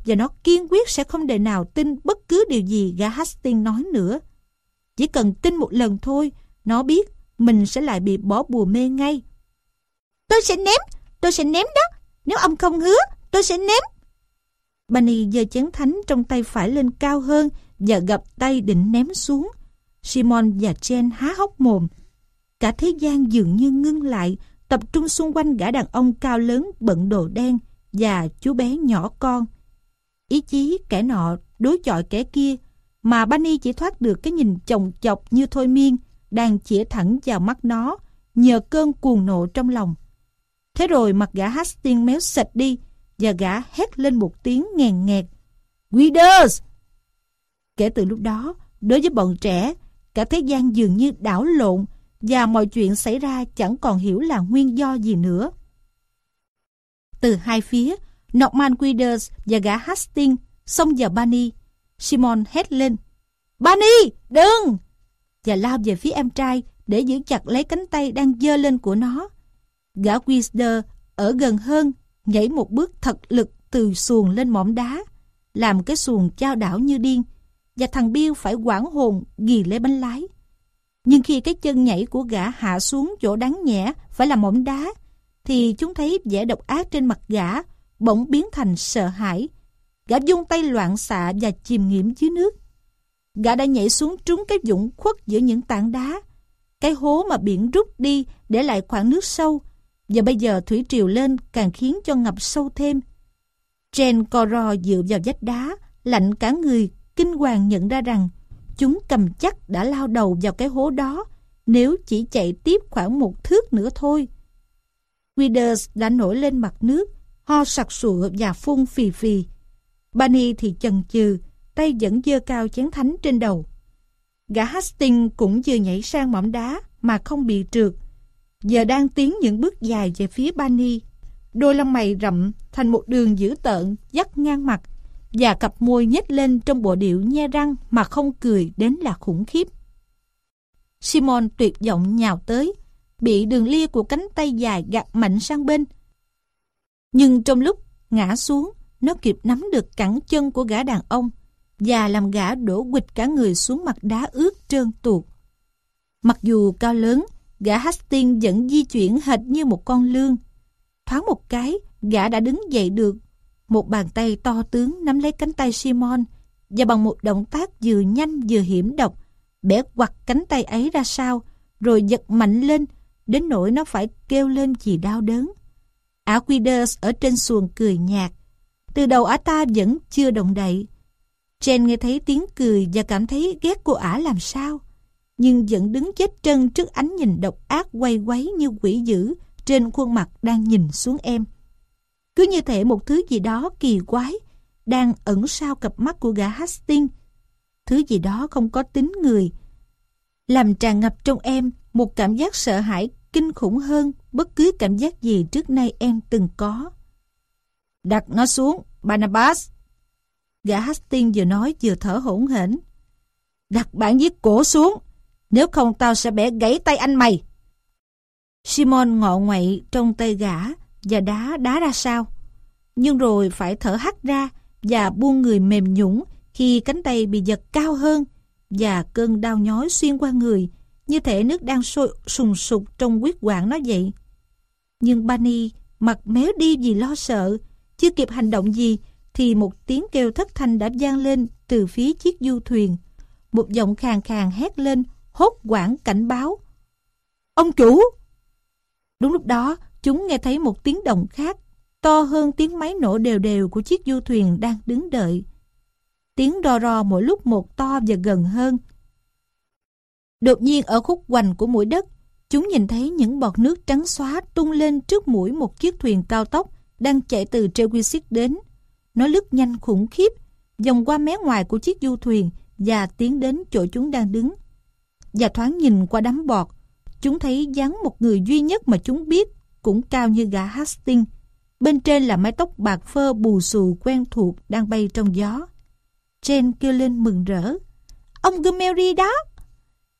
và nó kiên quyết sẽ không để nào tin bất cứ điều gì gã Hastings nói nữa. Chỉ cần tin một lần thôi, nó biết mình sẽ lại bị bỏ bùa mê ngay. Tôi sẽ ném, tôi sẽ ném đó. Nếu ông không hứa, tôi sẽ ném. Bunny giơ chén thánh trong tay phải lên cao hơn và gập tay định ném xuống. Simon và Chen há hốc mồm. Cả thế gian dường như ngưng lại, tập trung xung quanh gã đàn ông cao lớn bận đồ đen và chú bé nhỏ con. ý chí kẻ nọ đối chọi kẻ kia, mà Bunny chỉ thoát được cái nhìn chồng chọc như thôi miên, đang chĩa thẳng vào mắt nó, nhờ cơn cuồng nộ trong lòng. Thế rồi mặt gã Hastings méo sạch đi, và gã hét lên một tiếng nghèn nghẹt. Guiders Kể từ lúc đó, đối với bọn trẻ, cả thế gian dường như đảo lộn và mọi chuyện xảy ra chẳng còn hiểu là nguyên do gì nữa. Từ hai phía, Norman Guiders và gã Hastings xông vào Bunny. Simon hét lên. Bunny, đừng! Và lao về phía em trai để giữ chặt lấy cánh tay đang dơ lên của nó. Gã Whistler ở gần hơn, nhảy một bước thật lực từ xuồng lên mỏm đá, làm cái xuồng trao đảo như điên, và thằng Bill phải quảng hồn ghi lấy bánh lái. Nhưng khi cái chân nhảy của gã hạ xuống chỗ đáng nhẽ phải là mỏm đá, thì chúng thấy vẻ độc ác trên mặt gã bỗng biến thành sợ hãi. Gã dung tay loạn xạ và chìm nghiệm dưới nước. Gã đã nhảy xuống trúng cái dũng khuất giữa những tảng đá. Cái hố mà biển rút đi để lại khoảng nước sâu. Và bây giờ thủy triều lên càng khiến cho ngập sâu thêm. Jen co ro dựa vào vách đá, lạnh cả người, kinh hoàng nhận ra rằng chúng cầm chắc đã lao đầu vào cái hố đó nếu chỉ chạy tiếp khoảng một thước nữa thôi. Withers đã nổi lên mặt nước, ho sặc sụa và phun phì phì. Bani thì chần chừ, tay vẫn dơ cao chén thánh trên đầu. Gã Hastings cũng vừa nhảy sang mỏm đá mà không bị trượt. Giờ đang tiến những bước dài về phía Bani. Đôi lông mày rậm thành một đường dữ tợn dắt ngang mặt và cặp môi nhếch lên trong bộ điệu nhe răng mà không cười đến là khủng khiếp. Simon tuyệt vọng nhào tới, bị đường lia của cánh tay dài gạt mạnh sang bên. Nhưng trong lúc ngã xuống, nó kịp nắm được cẳng chân của gã đàn ông và làm gã đổ quịch cả người xuống mặt đá ướt trơn tuột. Mặc dù cao lớn, gã Hastings vẫn di chuyển hệt như một con lương. Thoáng một cái, gã đã đứng dậy được. Một bàn tay to tướng nắm lấy cánh tay Simon và bằng một động tác vừa nhanh vừa hiểm độc, bẻ quặt cánh tay ấy ra sau, rồi giật mạnh lên, đến nỗi nó phải kêu lên vì đau đớn. Aquidas ở trên xuồng cười nhạt. Từ đầu ả ta vẫn chưa động đậy. Jen nghe thấy tiếng cười và cảm thấy ghét cô ả làm sao. Nhưng vẫn đứng chết chân trước ánh nhìn độc ác quay quấy như quỷ dữ trên khuôn mặt đang nhìn xuống em. Cứ như thể một thứ gì đó kỳ quái đang ẩn sau cặp mắt của gã Hastings. Thứ gì đó không có tính người. Làm tràn ngập trong em một cảm giác sợ hãi kinh khủng hơn bất cứ cảm giác gì trước nay em từng có. Đặt nó xuống, Barnabas. Gã Hastings vừa nói vừa thở hổn hển. Đặt bản giết cổ xuống, nếu không tao sẽ bẻ gãy tay anh mày. Simon ngọ ngoậy trong tay gã và đá đá ra sao. Nhưng rồi phải thở hắt ra và buông người mềm nhũng khi cánh tay bị giật cao hơn và cơn đau nhói xuyên qua người như thể nước đang sôi sùng sục trong huyết quản nó vậy. Nhưng Bunny mặt méo đi vì lo sợ, chưa kịp hành động gì thì một tiếng kêu thất thanh đã vang lên từ phía chiếc du thuyền. Một giọng khàn khàn hét lên, hốt quảng cảnh báo. Ông chủ! Đúng lúc đó, chúng nghe thấy một tiếng động khác, to hơn tiếng máy nổ đều đều của chiếc du thuyền đang đứng đợi. Tiếng rò rò mỗi lúc một to và gần hơn, Đột nhiên ở khúc quanh của mũi đất, chúng nhìn thấy những bọt nước trắng xóa tung lên trước mũi một chiếc thuyền cao tốc đang chạy từ Trewisic đến. Nó lướt nhanh khủng khiếp, vòng qua mé ngoài của chiếc du thuyền và tiến đến chỗ chúng đang đứng. Và thoáng nhìn qua đám bọt, chúng thấy dáng một người duy nhất mà chúng biết cũng cao như gã Hastings. Bên trên là mái tóc bạc phơ bù xù quen thuộc đang bay trong gió. Jen kêu lên mừng rỡ. Ông Gomery đó!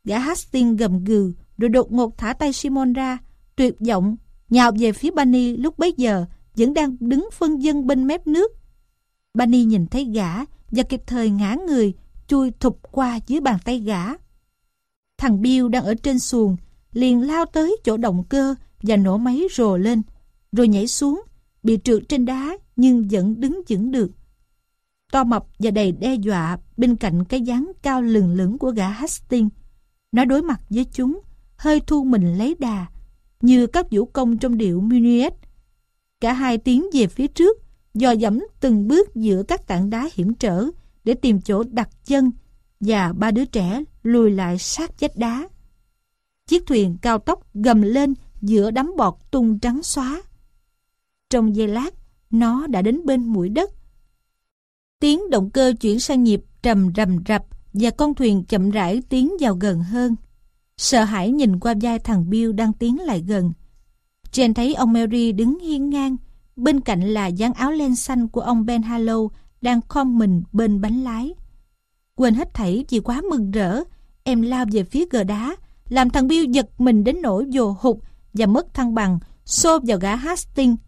Gã Hastings gầm gừ rồi đột ngột thả tay Simon ra, tuyệt vọng, nhào về phía Bunny lúc bấy giờ vẫn đang đứng phân dân bên mép nước. bani nhìn thấy gã và kịp thời ngã người, chui thụp qua dưới bàn tay gã. Thằng Bill đang ở trên xuồng, liền lao tới chỗ động cơ và nổ máy rồ lên, rồi nhảy xuống, bị trượt trên đá nhưng vẫn đứng vững được. To mập và đầy đe dọa bên cạnh cái dáng cao lừng lững của gã Hastings nó đối mặt với chúng, hơi thu mình lấy đà, như các vũ công trong điệu Minuet. Cả hai tiến về phía trước, dò dẫm từng bước giữa các tảng đá hiểm trở để tìm chỗ đặt chân và ba đứa trẻ lùi lại sát vách đá. Chiếc thuyền cao tốc gầm lên giữa đám bọt tung trắng xóa. Trong giây lát, nó đã đến bên mũi đất. Tiếng động cơ chuyển sang nhịp trầm rầm rập và con thuyền chậm rãi tiến vào gần hơn. Sợ hãi nhìn qua vai thằng Bill đang tiến lại gần. Jane thấy ông Mary đứng hiên ngang, bên cạnh là dáng áo len xanh của ông Ben Hallow đang khom mình bên bánh lái. Quên hết thảy vì quá mừng rỡ, em lao về phía gờ đá, làm thằng Bill giật mình đến nỗi dồ hụt và mất thăng bằng, xô vào gã Hastings.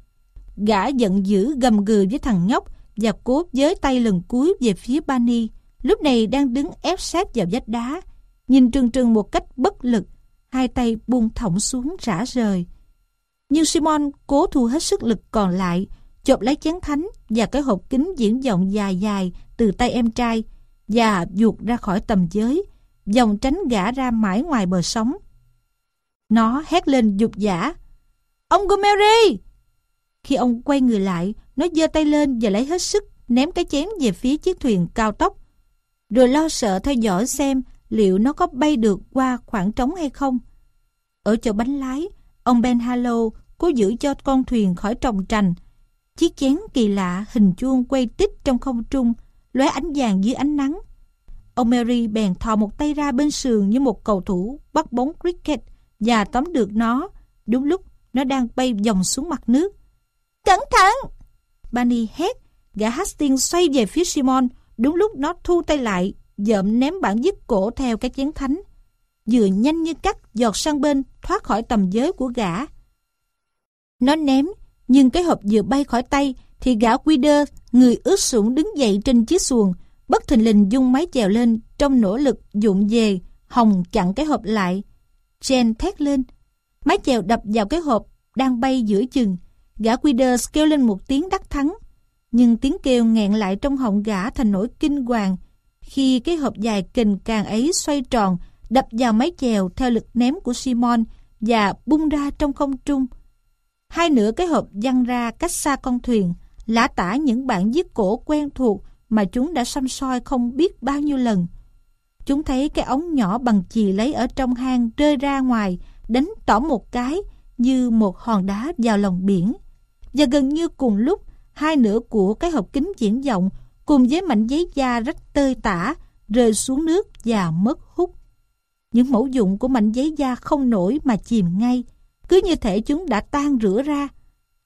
Gã giận dữ gầm gừ với thằng nhóc và cố với tay lần cuối về phía Bani, lúc này đang đứng ép sát vào vách đá, nhìn trừng trừng một cách bất lực, hai tay buông thõng xuống rã rời. Nhưng Simon cố thu hết sức lực còn lại, chộp lấy chén thánh và cái hộp kính diễn vọng dài dài từ tay em trai và vụt ra khỏi tầm giới, dòng tránh gã ra mãi ngoài bờ sóng. Nó hét lên dục giả. Ông Gomery! Khi ông quay người lại, nó giơ tay lên và lấy hết sức ném cái chén về phía chiếc thuyền cao tốc. Rồi lo sợ theo dõi xem liệu nó có bay được qua khoảng trống hay không. Ở chỗ bánh lái, ông Ben Harlow cố giữ cho con thuyền khỏi trồng trành. Chiếc chén kỳ lạ hình chuông quay tích trong không trung, lóe ánh vàng dưới ánh nắng. Ông Mary bèn thò một tay ra bên sườn như một cầu thủ bắt bóng cricket và tóm được nó đúng lúc nó đang bay vòng xuống mặt nước. Cẩn thận! Bunny hét, gã Hastings xoay về phía Simon đúng lúc nó thu tay lại, dợm ném bản dứt cổ theo cái chén thánh. Vừa nhanh như cắt giọt sang bên thoát khỏi tầm giới của gã. Nó ném, nhưng cái hộp vừa bay khỏi tay thì gã Quider, người ướt sũng đứng dậy trên chiếc xuồng, bất thình lình dung máy chèo lên trong nỗ lực dụng về, hồng chặn cái hộp lại. Jen thét lên. Máy chèo đập vào cái hộp đang bay giữa chừng. Gã Quider kêu lên một tiếng đắc thắng. Nhưng tiếng kêu nghẹn lại trong họng gã thành nỗi kinh hoàng khi cái hộp dài kình càng ấy xoay tròn đập vào máy chèo theo lực ném của Simon và bung ra trong không trung. Hai nửa cái hộp văng ra cách xa con thuyền, lã tả những bản giết cổ quen thuộc mà chúng đã xăm soi không biết bao nhiêu lần. Chúng thấy cái ống nhỏ bằng chì lấy ở trong hang rơi ra ngoài, đánh tỏ một cái như một hòn đá vào lòng biển. Và gần như cùng lúc, hai nửa của cái hộp kính diễn vọng cùng với mảnh giấy da rách tơi tả rơi xuống nước và mất hút. Những mẫu dụng của mảnh giấy da không nổi mà chìm ngay, cứ như thể chúng đã tan rửa ra.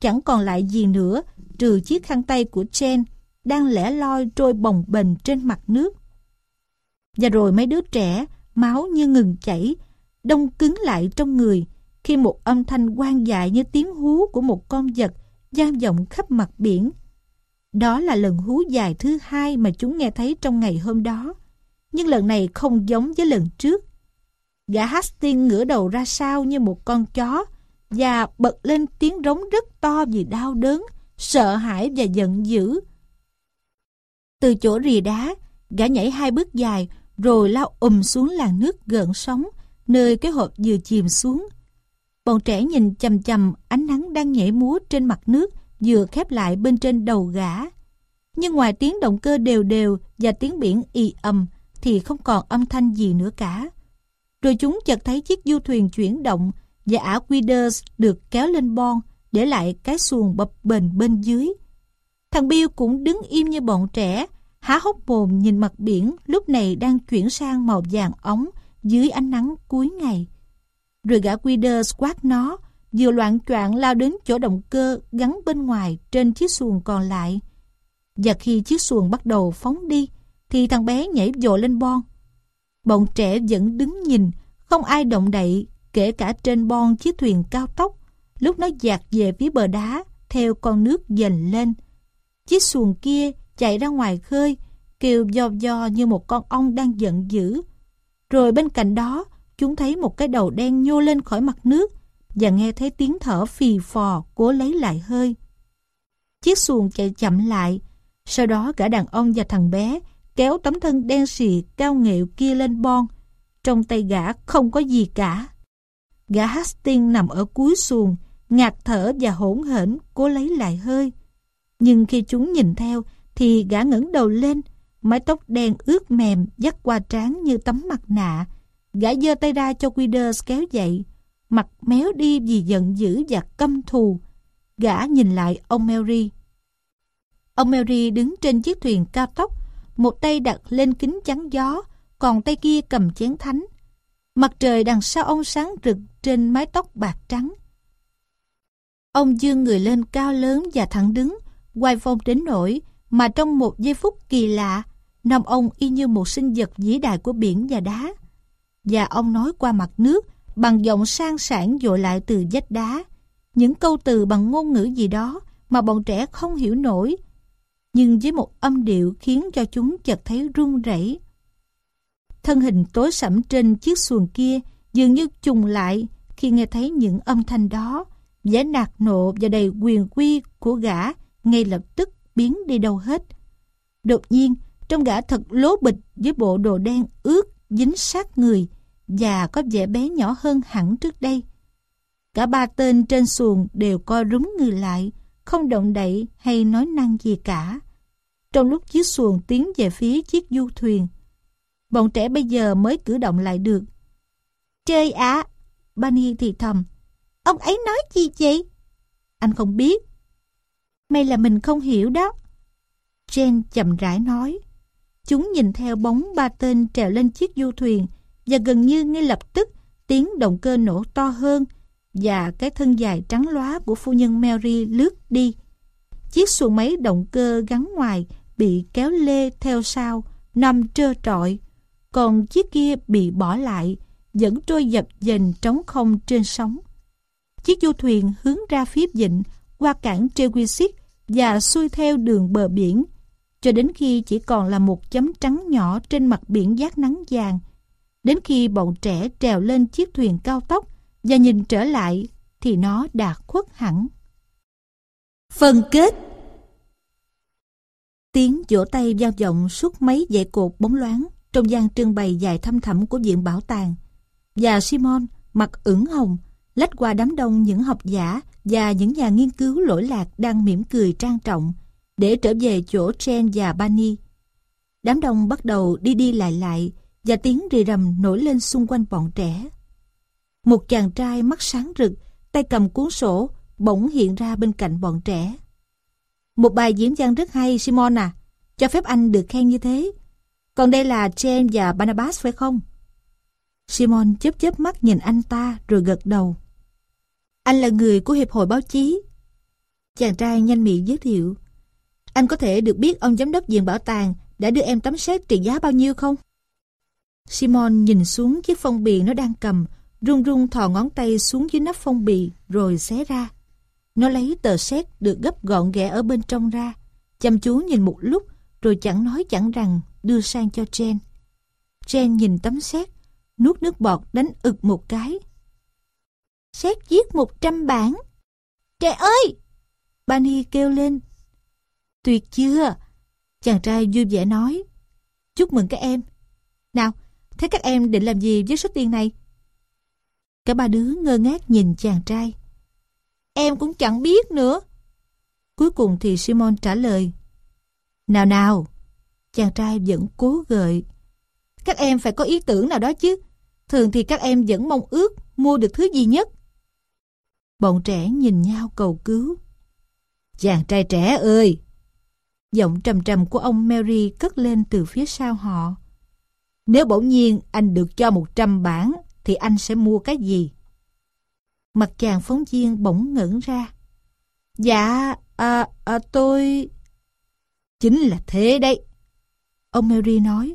Chẳng còn lại gì nữa trừ chiếc khăn tay của Jen đang lẻ loi trôi bồng bềnh trên mặt nước. Và rồi mấy đứa trẻ, máu như ngừng chảy, đông cứng lại trong người khi một âm thanh quan dại như tiếng hú của một con vật gian vọng khắp mặt biển. Đó là lần hú dài thứ hai mà chúng nghe thấy trong ngày hôm đó. Nhưng lần này không giống với lần trước. Gã Hastings ngửa đầu ra sau như một con chó và bật lên tiếng rống rất to vì đau đớn, sợ hãi và giận dữ. Từ chỗ rìa đá, gã nhảy hai bước dài rồi lao ùm xuống làn nước gợn sóng nơi cái hộp vừa chìm xuống. Bọn trẻ nhìn chầm chầm ánh nắng đang nhảy múa trên mặt nước vừa khép lại bên trên đầu gã. Nhưng ngoài tiếng động cơ đều đều và tiếng biển ì ầm thì không còn âm thanh gì nữa cả. Rồi chúng chợt thấy chiếc du thuyền chuyển động và ả Quiders được kéo lên bon để lại cái xuồng bập bềnh bên dưới. Thằng Bill cũng đứng im như bọn trẻ, há hốc mồm nhìn mặt biển lúc này đang chuyển sang màu vàng ống dưới ánh nắng cuối ngày. Rồi gã Quiders quát nó, vừa loạn choạng lao đến chỗ động cơ gắn bên ngoài trên chiếc xuồng còn lại. Và khi chiếc xuồng bắt đầu phóng đi, thì thằng bé nhảy vội lên bon. Bọn trẻ vẫn đứng nhìn, không ai động đậy, kể cả trên bon chiếc thuyền cao tốc, lúc nó dạt về phía bờ đá, theo con nước dần lên. Chiếc xuồng kia chạy ra ngoài khơi, kêu do do như một con ong đang giận dữ. Rồi bên cạnh đó, chúng thấy một cái đầu đen nhô lên khỏi mặt nước và nghe thấy tiếng thở phì phò cố lấy lại hơi. Chiếc xuồng chạy chậm lại, sau đó cả đàn ông và thằng bé kéo tấm thân đen xì cao nghệu kia lên bon. Trong tay gã không có gì cả. Gã Hastings nằm ở cuối xuồng, ngạt thở và hỗn hển cố lấy lại hơi. Nhưng khi chúng nhìn theo thì gã ngẩng đầu lên, mái tóc đen ướt mềm dắt qua trán như tấm mặt nạ. Gã giơ tay ra cho Withers kéo dậy, mặt méo đi vì giận dữ và căm thù. Gã nhìn lại ông Mary. Ông Mary đứng trên chiếc thuyền cao tốc, một tay đặt lên kính chắn gió, còn tay kia cầm chén thánh. Mặt trời đằng sau ông sáng rực trên mái tóc bạc trắng. Ông dương người lên cao lớn và thẳng đứng, quay phong đến nổi, mà trong một giây phút kỳ lạ, nằm ông y như một sinh vật vĩ đại của biển và đá. Và ông nói qua mặt nước bằng giọng sang sản dội lại từ vách đá, những câu từ bằng ngôn ngữ gì đó mà bọn trẻ không hiểu nổi, nhưng với một âm điệu khiến cho chúng chợt thấy run rẩy. Thân hình tối sẫm trên chiếc xuồng kia dường như trùng lại khi nghe thấy những âm thanh đó, vẻ nạt nộ và đầy quyền quy của gã ngay lập tức biến đi đâu hết. Đột nhiên, trong gã thật lố bịch với bộ đồ đen ướt, dính sát người và có vẻ bé nhỏ hơn hẳn trước đây. Cả ba tên trên xuồng đều co rúm người lại, không động đậy hay nói năng gì cả. Trong lúc chiếc xuồng tiến về phía chiếc du thuyền, bọn trẻ bây giờ mới cử động lại được. Chơi ạ! À, Bunny thì thầm. Ông ấy nói gì vậy? Anh không biết. May là mình không hiểu đó. Jen chậm rãi nói. Chúng nhìn theo bóng ba tên trèo lên chiếc du thuyền và gần như ngay lập tức tiếng động cơ nổ to hơn và cái thân dài trắng lóa của phu nhân Mary lướt đi. Chiếc xuồng máy động cơ gắn ngoài bị kéo lê theo sau, nằm trơ trọi, còn chiếc kia bị bỏ lại, vẫn trôi dập dềnh trống không trên sóng. Chiếc du thuyền hướng ra phía vịnh qua cảng Trewisic và xuôi theo đường bờ biển cho đến khi chỉ còn là một chấm trắng nhỏ trên mặt biển giác nắng vàng. Đến khi bọn trẻ trèo lên chiếc thuyền cao tốc và nhìn trở lại thì nó đã khuất hẳn. Phần kết Tiếng vỗ tay vang vọng suốt mấy dãy cột bóng loáng trong gian trưng bày dài thăm thẳm của viện bảo tàng. Và Simon, mặt ửng hồng, lách qua đám đông những học giả và những nhà nghiên cứu lỗi lạc đang mỉm cười trang trọng để trở về chỗ Chen và Bani. Đám đông bắt đầu đi đi lại lại và tiếng rì rầm nổi lên xung quanh bọn trẻ. Một chàng trai mắt sáng rực, tay cầm cuốn sổ, bỗng hiện ra bên cạnh bọn trẻ. Một bài diễn văn rất hay, Simon à. Cho phép anh được khen như thế. Còn đây là James và Barnabas phải không? Simon chớp chớp mắt nhìn anh ta rồi gật đầu. Anh là người của Hiệp hội Báo chí. Chàng trai nhanh miệng giới thiệu. Anh có thể được biết ông giám đốc viện bảo tàng đã đưa em tấm xét trị giá bao nhiêu không? Simon nhìn xuống chiếc phong bì nó đang cầm, run run thò ngón tay xuống dưới nắp phong bì rồi xé ra. Nó lấy tờ xét được gấp gọn ghẽ ở bên trong ra, chăm chú nhìn một lúc rồi chẳng nói chẳng rằng đưa sang cho Jen. Jen nhìn tấm xét, nuốt nước bọt đánh ực một cái. Xét viết một trăm bản. Trời ơi! Bani kêu lên. Tuyệt chưa? Chàng trai vui vẻ nói. Chúc mừng các em. Nào, thế các em định làm gì với số tiền này? Cả ba đứa ngơ ngác nhìn chàng trai. Em cũng chẳng biết nữa. Cuối cùng thì Simon trả lời. Nào nào, chàng trai vẫn cố gợi. Các em phải có ý tưởng nào đó chứ. Thường thì các em vẫn mong ước mua được thứ gì nhất. Bọn trẻ nhìn nhau cầu cứu. Chàng trai trẻ ơi! Giọng trầm trầm của ông Mary cất lên từ phía sau họ. Nếu bỗng nhiên anh được cho 100 bản, thì anh sẽ mua cái gì? Mặt chàng phóng viên bỗng ngẩn ra. Dạ, à, à, tôi... Chính là thế đấy. Ông Mary nói.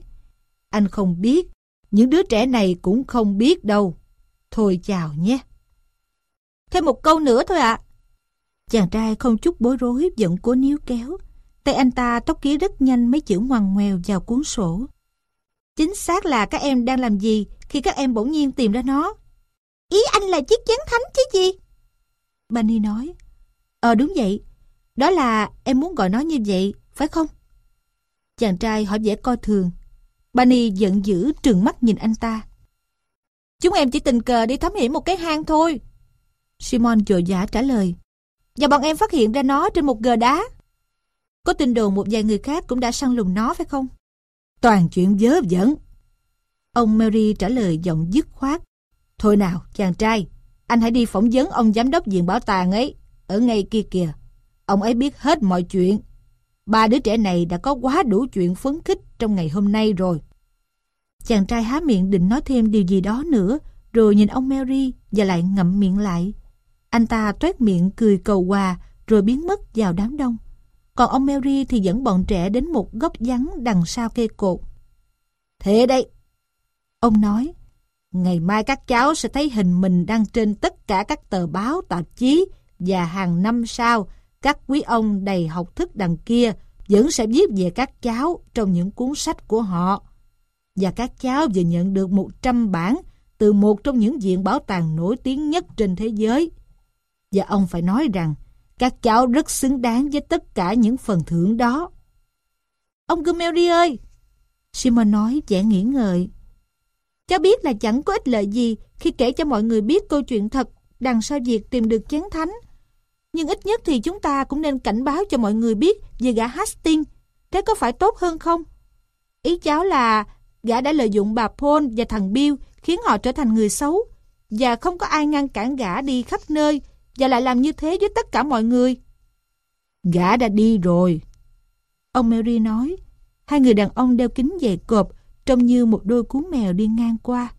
Anh không biết, những đứa trẻ này cũng không biết đâu. Thôi chào nhé. Thêm một câu nữa thôi ạ. Chàng trai không chút bối rối giận cố níu kéo. Tay anh ta tóc ký rất nhanh mấy chữ ngoằn ngoèo vào cuốn sổ. Chính xác là các em đang làm gì khi các em bỗng nhiên tìm ra nó. Ý anh là chiếc chén thánh chứ gì? Bunny nói. Ờ đúng vậy. Đó là em muốn gọi nó như vậy, phải không? Chàng trai hỏi vẻ coi thường. Bunny giận dữ trừng mắt nhìn anh ta. Chúng em chỉ tình cờ đi thám hiểm một cái hang thôi. Simon dội dã trả lời. Và bọn em phát hiện ra nó trên một gờ đá. Có tin đồn một vài người khác cũng đã săn lùng nó phải không? Toàn chuyện dớ dẫn. Ông Mary trả lời giọng dứt khoát. Thôi nào, chàng trai, anh hãy đi phỏng vấn ông giám đốc viện bảo tàng ấy, ở ngay kia kìa. Ông ấy biết hết mọi chuyện. Ba đứa trẻ này đã có quá đủ chuyện phấn khích trong ngày hôm nay rồi. Chàng trai há miệng định nói thêm điều gì đó nữa, rồi nhìn ông Mary và lại ngậm miệng lại. Anh ta toét miệng cười cầu hòa rồi biến mất vào đám đông. Còn ông Mary thì dẫn bọn trẻ đến một góc vắng đằng sau cây cột. Thế đây! Ông nói, ngày mai các cháu sẽ thấy hình mình đăng trên tất cả các tờ báo, tạp chí và hàng năm sau, các quý ông đầy học thức đằng kia vẫn sẽ viết về các cháu trong những cuốn sách của họ. Và các cháu vừa nhận được 100 bản từ một trong những viện bảo tàng nổi tiếng nhất trên thế giới. Và ông phải nói rằng các cháu rất xứng đáng với tất cả những phần thưởng đó. Ông Gumeri ơi! Simon nói vẻ nghĩ ngợi. Cháu biết là chẳng có ích lợi gì khi kể cho mọi người biết câu chuyện thật đằng sau việc tìm được chén thánh. Nhưng ít nhất thì chúng ta cũng nên cảnh báo cho mọi người biết về gã Hastings. Thế có phải tốt hơn không? Ý cháu là gã đã lợi dụng bà Paul và thằng Bill khiến họ trở thành người xấu và không có ai ngăn cản gã đi khắp nơi và lại làm như thế với tất cả mọi người. Gã đã đi rồi. Ông Mary nói, hai người đàn ông đeo kính dày cộp trông như một đôi cú mèo đi ngang qua.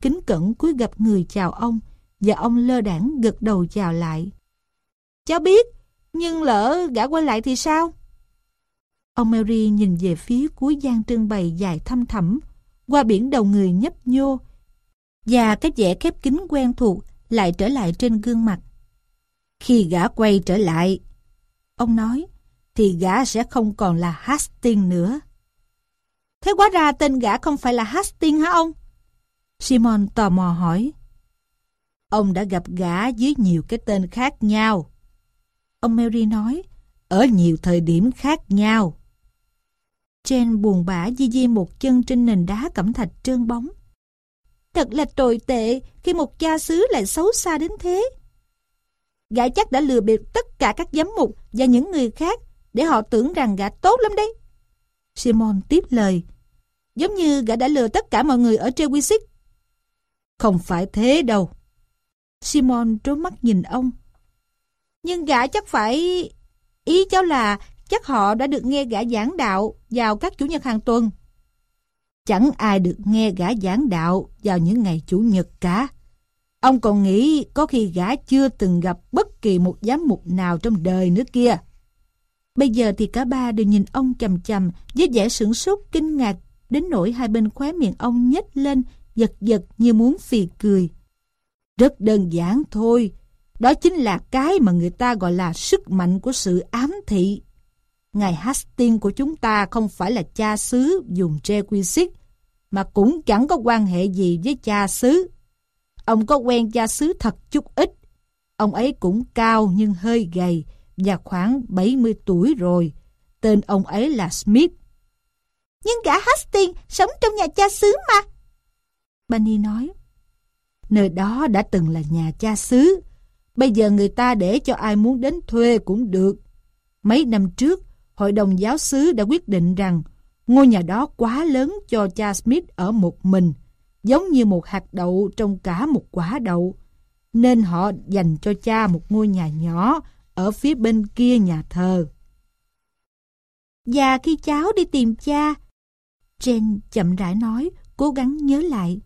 Kính cẩn cúi gặp người chào ông và ông lơ đảng gật đầu chào lại. Cháu biết, nhưng lỡ gã quay lại thì sao? Ông Mary nhìn về phía cuối gian trưng bày dài thăm thẳm, qua biển đầu người nhấp nhô, và cái vẻ khép kín quen thuộc lại trở lại trên gương mặt. Khi gã quay trở lại, ông nói, thì gã sẽ không còn là Hastings nữa. Thế quá ra tên gã không phải là Hastings hả ông? Simon tò mò hỏi. Ông đã gặp gã dưới nhiều cái tên khác nhau. Ông Mary nói, ở nhiều thời điểm khác nhau. Jane buồn bã di di một chân trên nền đá cẩm thạch trơn bóng. Thật là tồi tệ khi một cha xứ lại xấu xa đến thế. Gã chắc đã lừa bịp tất cả các giám mục và những người khác để họ tưởng rằng gã tốt lắm đấy. Simon tiếp lời. Giống như gã đã lừa tất cả mọi người ở Trewisic. Không phải thế đâu. Simon trốn mắt nhìn ông. Nhưng gã chắc phải... Ý cháu là chắc họ đã được nghe gã giảng đạo vào các chủ nhật hàng tuần. Chẳng ai được nghe gã giảng đạo vào những ngày chủ nhật cả. Ông còn nghĩ có khi gã chưa từng gặp bất kỳ một giám mục nào trong đời nữa kia. Bây giờ thì cả ba đều nhìn ông chầm chầm với vẻ sửng sốt kinh ngạc đến nỗi hai bên khóe miệng ông nhếch lên giật giật như muốn phì cười. Rất đơn giản thôi. Đó chính là cái mà người ta gọi là sức mạnh của sự ám thị. Ngài Hastings của chúng ta không phải là cha xứ dùng Jequisic, mà cũng chẳng có quan hệ gì với cha xứ. Ông có quen cha xứ thật chút ít. Ông ấy cũng cao nhưng hơi gầy và khoảng 70 tuổi rồi. Tên ông ấy là Smith. Nhưng gã Hastings sống trong nhà cha xứ mà. Bunny nói. Nơi đó đã từng là nhà cha xứ. Bây giờ người ta để cho ai muốn đến thuê cũng được. Mấy năm trước, Hội đồng giáo xứ đã quyết định rằng ngôi nhà đó quá lớn cho cha Smith ở một mình, giống như một hạt đậu trong cả một quả đậu. Nên họ dành cho cha một ngôi nhà nhỏ ở phía bên kia nhà thờ. Và khi cháu đi tìm cha, Jane chậm rãi nói, cố gắng nhớ lại.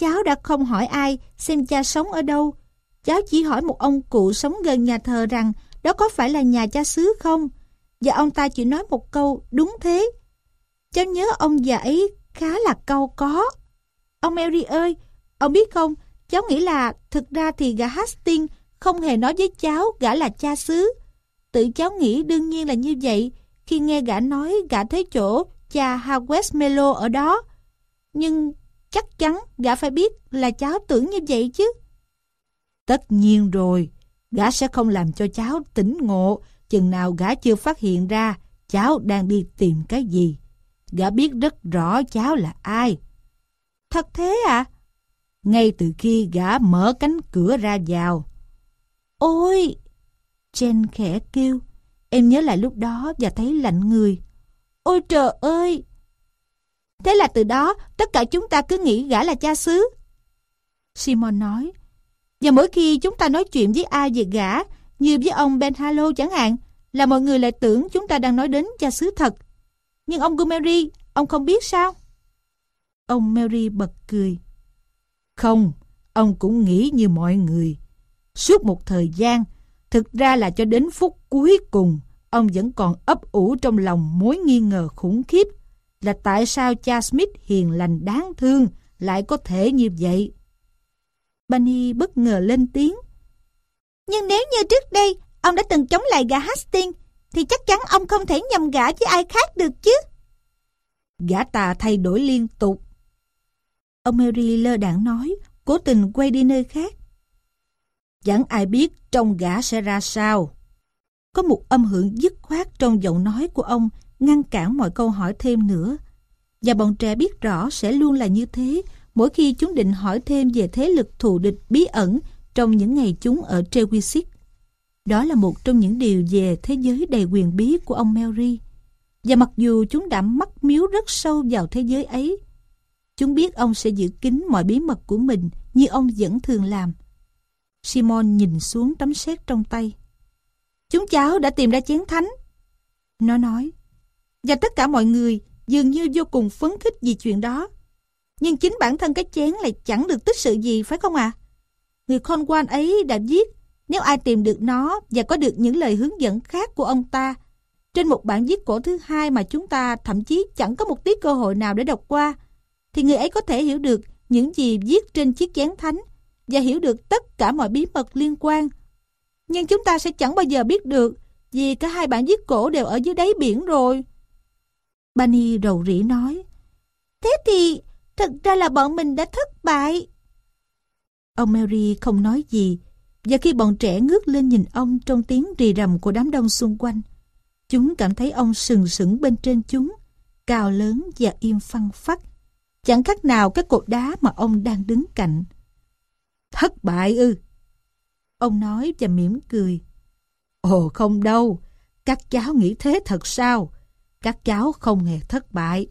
Cháu đã không hỏi ai xem cha sống ở đâu. Cháu chỉ hỏi một ông cụ sống gần nhà thờ rằng đó có phải là nhà cha xứ không? Và ông ta chỉ nói một câu đúng thế. Cháu nhớ ông già ấy khá là câu có. Ông Mary ơi, ông biết không, cháu nghĩ là thực ra thì gã Hastings không hề nói với cháu gã là cha xứ. Tự cháu nghĩ đương nhiên là như vậy khi nghe gã nói gã thấy chỗ cha Howard Melo ở đó. Nhưng chắc chắn gã phải biết là cháu tưởng như vậy chứ. Tất nhiên rồi, gã sẽ không làm cho cháu tỉnh ngộ chừng nào gã chưa phát hiện ra cháu đang đi tìm cái gì. Gã biết rất rõ cháu là ai. Thật thế à? Ngay từ khi gã mở cánh cửa ra vào. Ôi! Jen khẽ kêu. Em nhớ lại lúc đó và thấy lạnh người. Ôi trời ơi! Thế là từ đó, tất cả chúng ta cứ nghĩ gã là cha xứ. Simon nói, và mỗi khi chúng ta nói chuyện với ai về gã, như với ông Ben Halo chẳng hạn, là mọi người lại tưởng chúng ta đang nói đến cha xứ thật. Nhưng ông Gumeri, ông không biết sao? Ông Mary bật cười. Không, ông cũng nghĩ như mọi người. Suốt một thời gian, thực ra là cho đến phút cuối cùng, ông vẫn còn ấp ủ trong lòng mối nghi ngờ khủng khiếp là tại sao cha Smith hiền lành đáng thương lại có thể như vậy. Bunny bất ngờ lên tiếng. Nhưng nếu như trước đây ông đã từng chống lại gã Hastings, thì chắc chắn ông không thể nhầm gã với ai khác được chứ. Gã tà thay đổi liên tục. Ông Mary lơ đảng nói, cố tình quay đi nơi khác. Chẳng ai biết trong gã sẽ ra sao. Có một âm hưởng dứt khoát trong giọng nói của ông ngăn cản mọi câu hỏi thêm nữa. Và bọn trẻ biết rõ sẽ luôn là như thế mỗi khi chúng định hỏi thêm về thế lực thù địch bí ẩn trong những ngày chúng ở Trewisic. Đó là một trong những điều về thế giới đầy quyền bí của ông Mary. Và mặc dù chúng đã mắc miếu rất sâu vào thế giới ấy, chúng biết ông sẽ giữ kín mọi bí mật của mình như ông vẫn thường làm. Simon nhìn xuống tấm xét trong tay. Chúng cháu đã tìm ra chén thánh. Nó nói, và tất cả mọi người dường như vô cùng phấn khích vì chuyện đó. Nhưng chính bản thân cái chén lại chẳng được tích sự gì phải không ạ? À? Người quan ấy đã viết nếu ai tìm được nó và có được những lời hướng dẫn khác của ông ta trên một bản viết cổ thứ hai mà chúng ta thậm chí chẳng có một tí cơ hội nào để đọc qua thì người ấy có thể hiểu được những gì viết trên chiếc chén thánh và hiểu được tất cả mọi bí mật liên quan. Nhưng chúng ta sẽ chẳng bao giờ biết được vì cả hai bản viết cổ đều ở dưới đáy biển rồi. Bani rầu rĩ nói Thế thì thật ra là bọn mình đã thất bại. Ông Mary không nói gì và khi bọn trẻ ngước lên nhìn ông trong tiếng rì rầm của đám đông xung quanh, chúng cảm thấy ông sừng sững bên trên chúng, cao lớn và im phăng phắc, chẳng khác nào cái cột đá mà ông đang đứng cạnh. Thất bại ư? Ông nói và mỉm cười. Ồ không đâu, các cháu nghĩ thế thật sao? Các cháu không hề thất bại.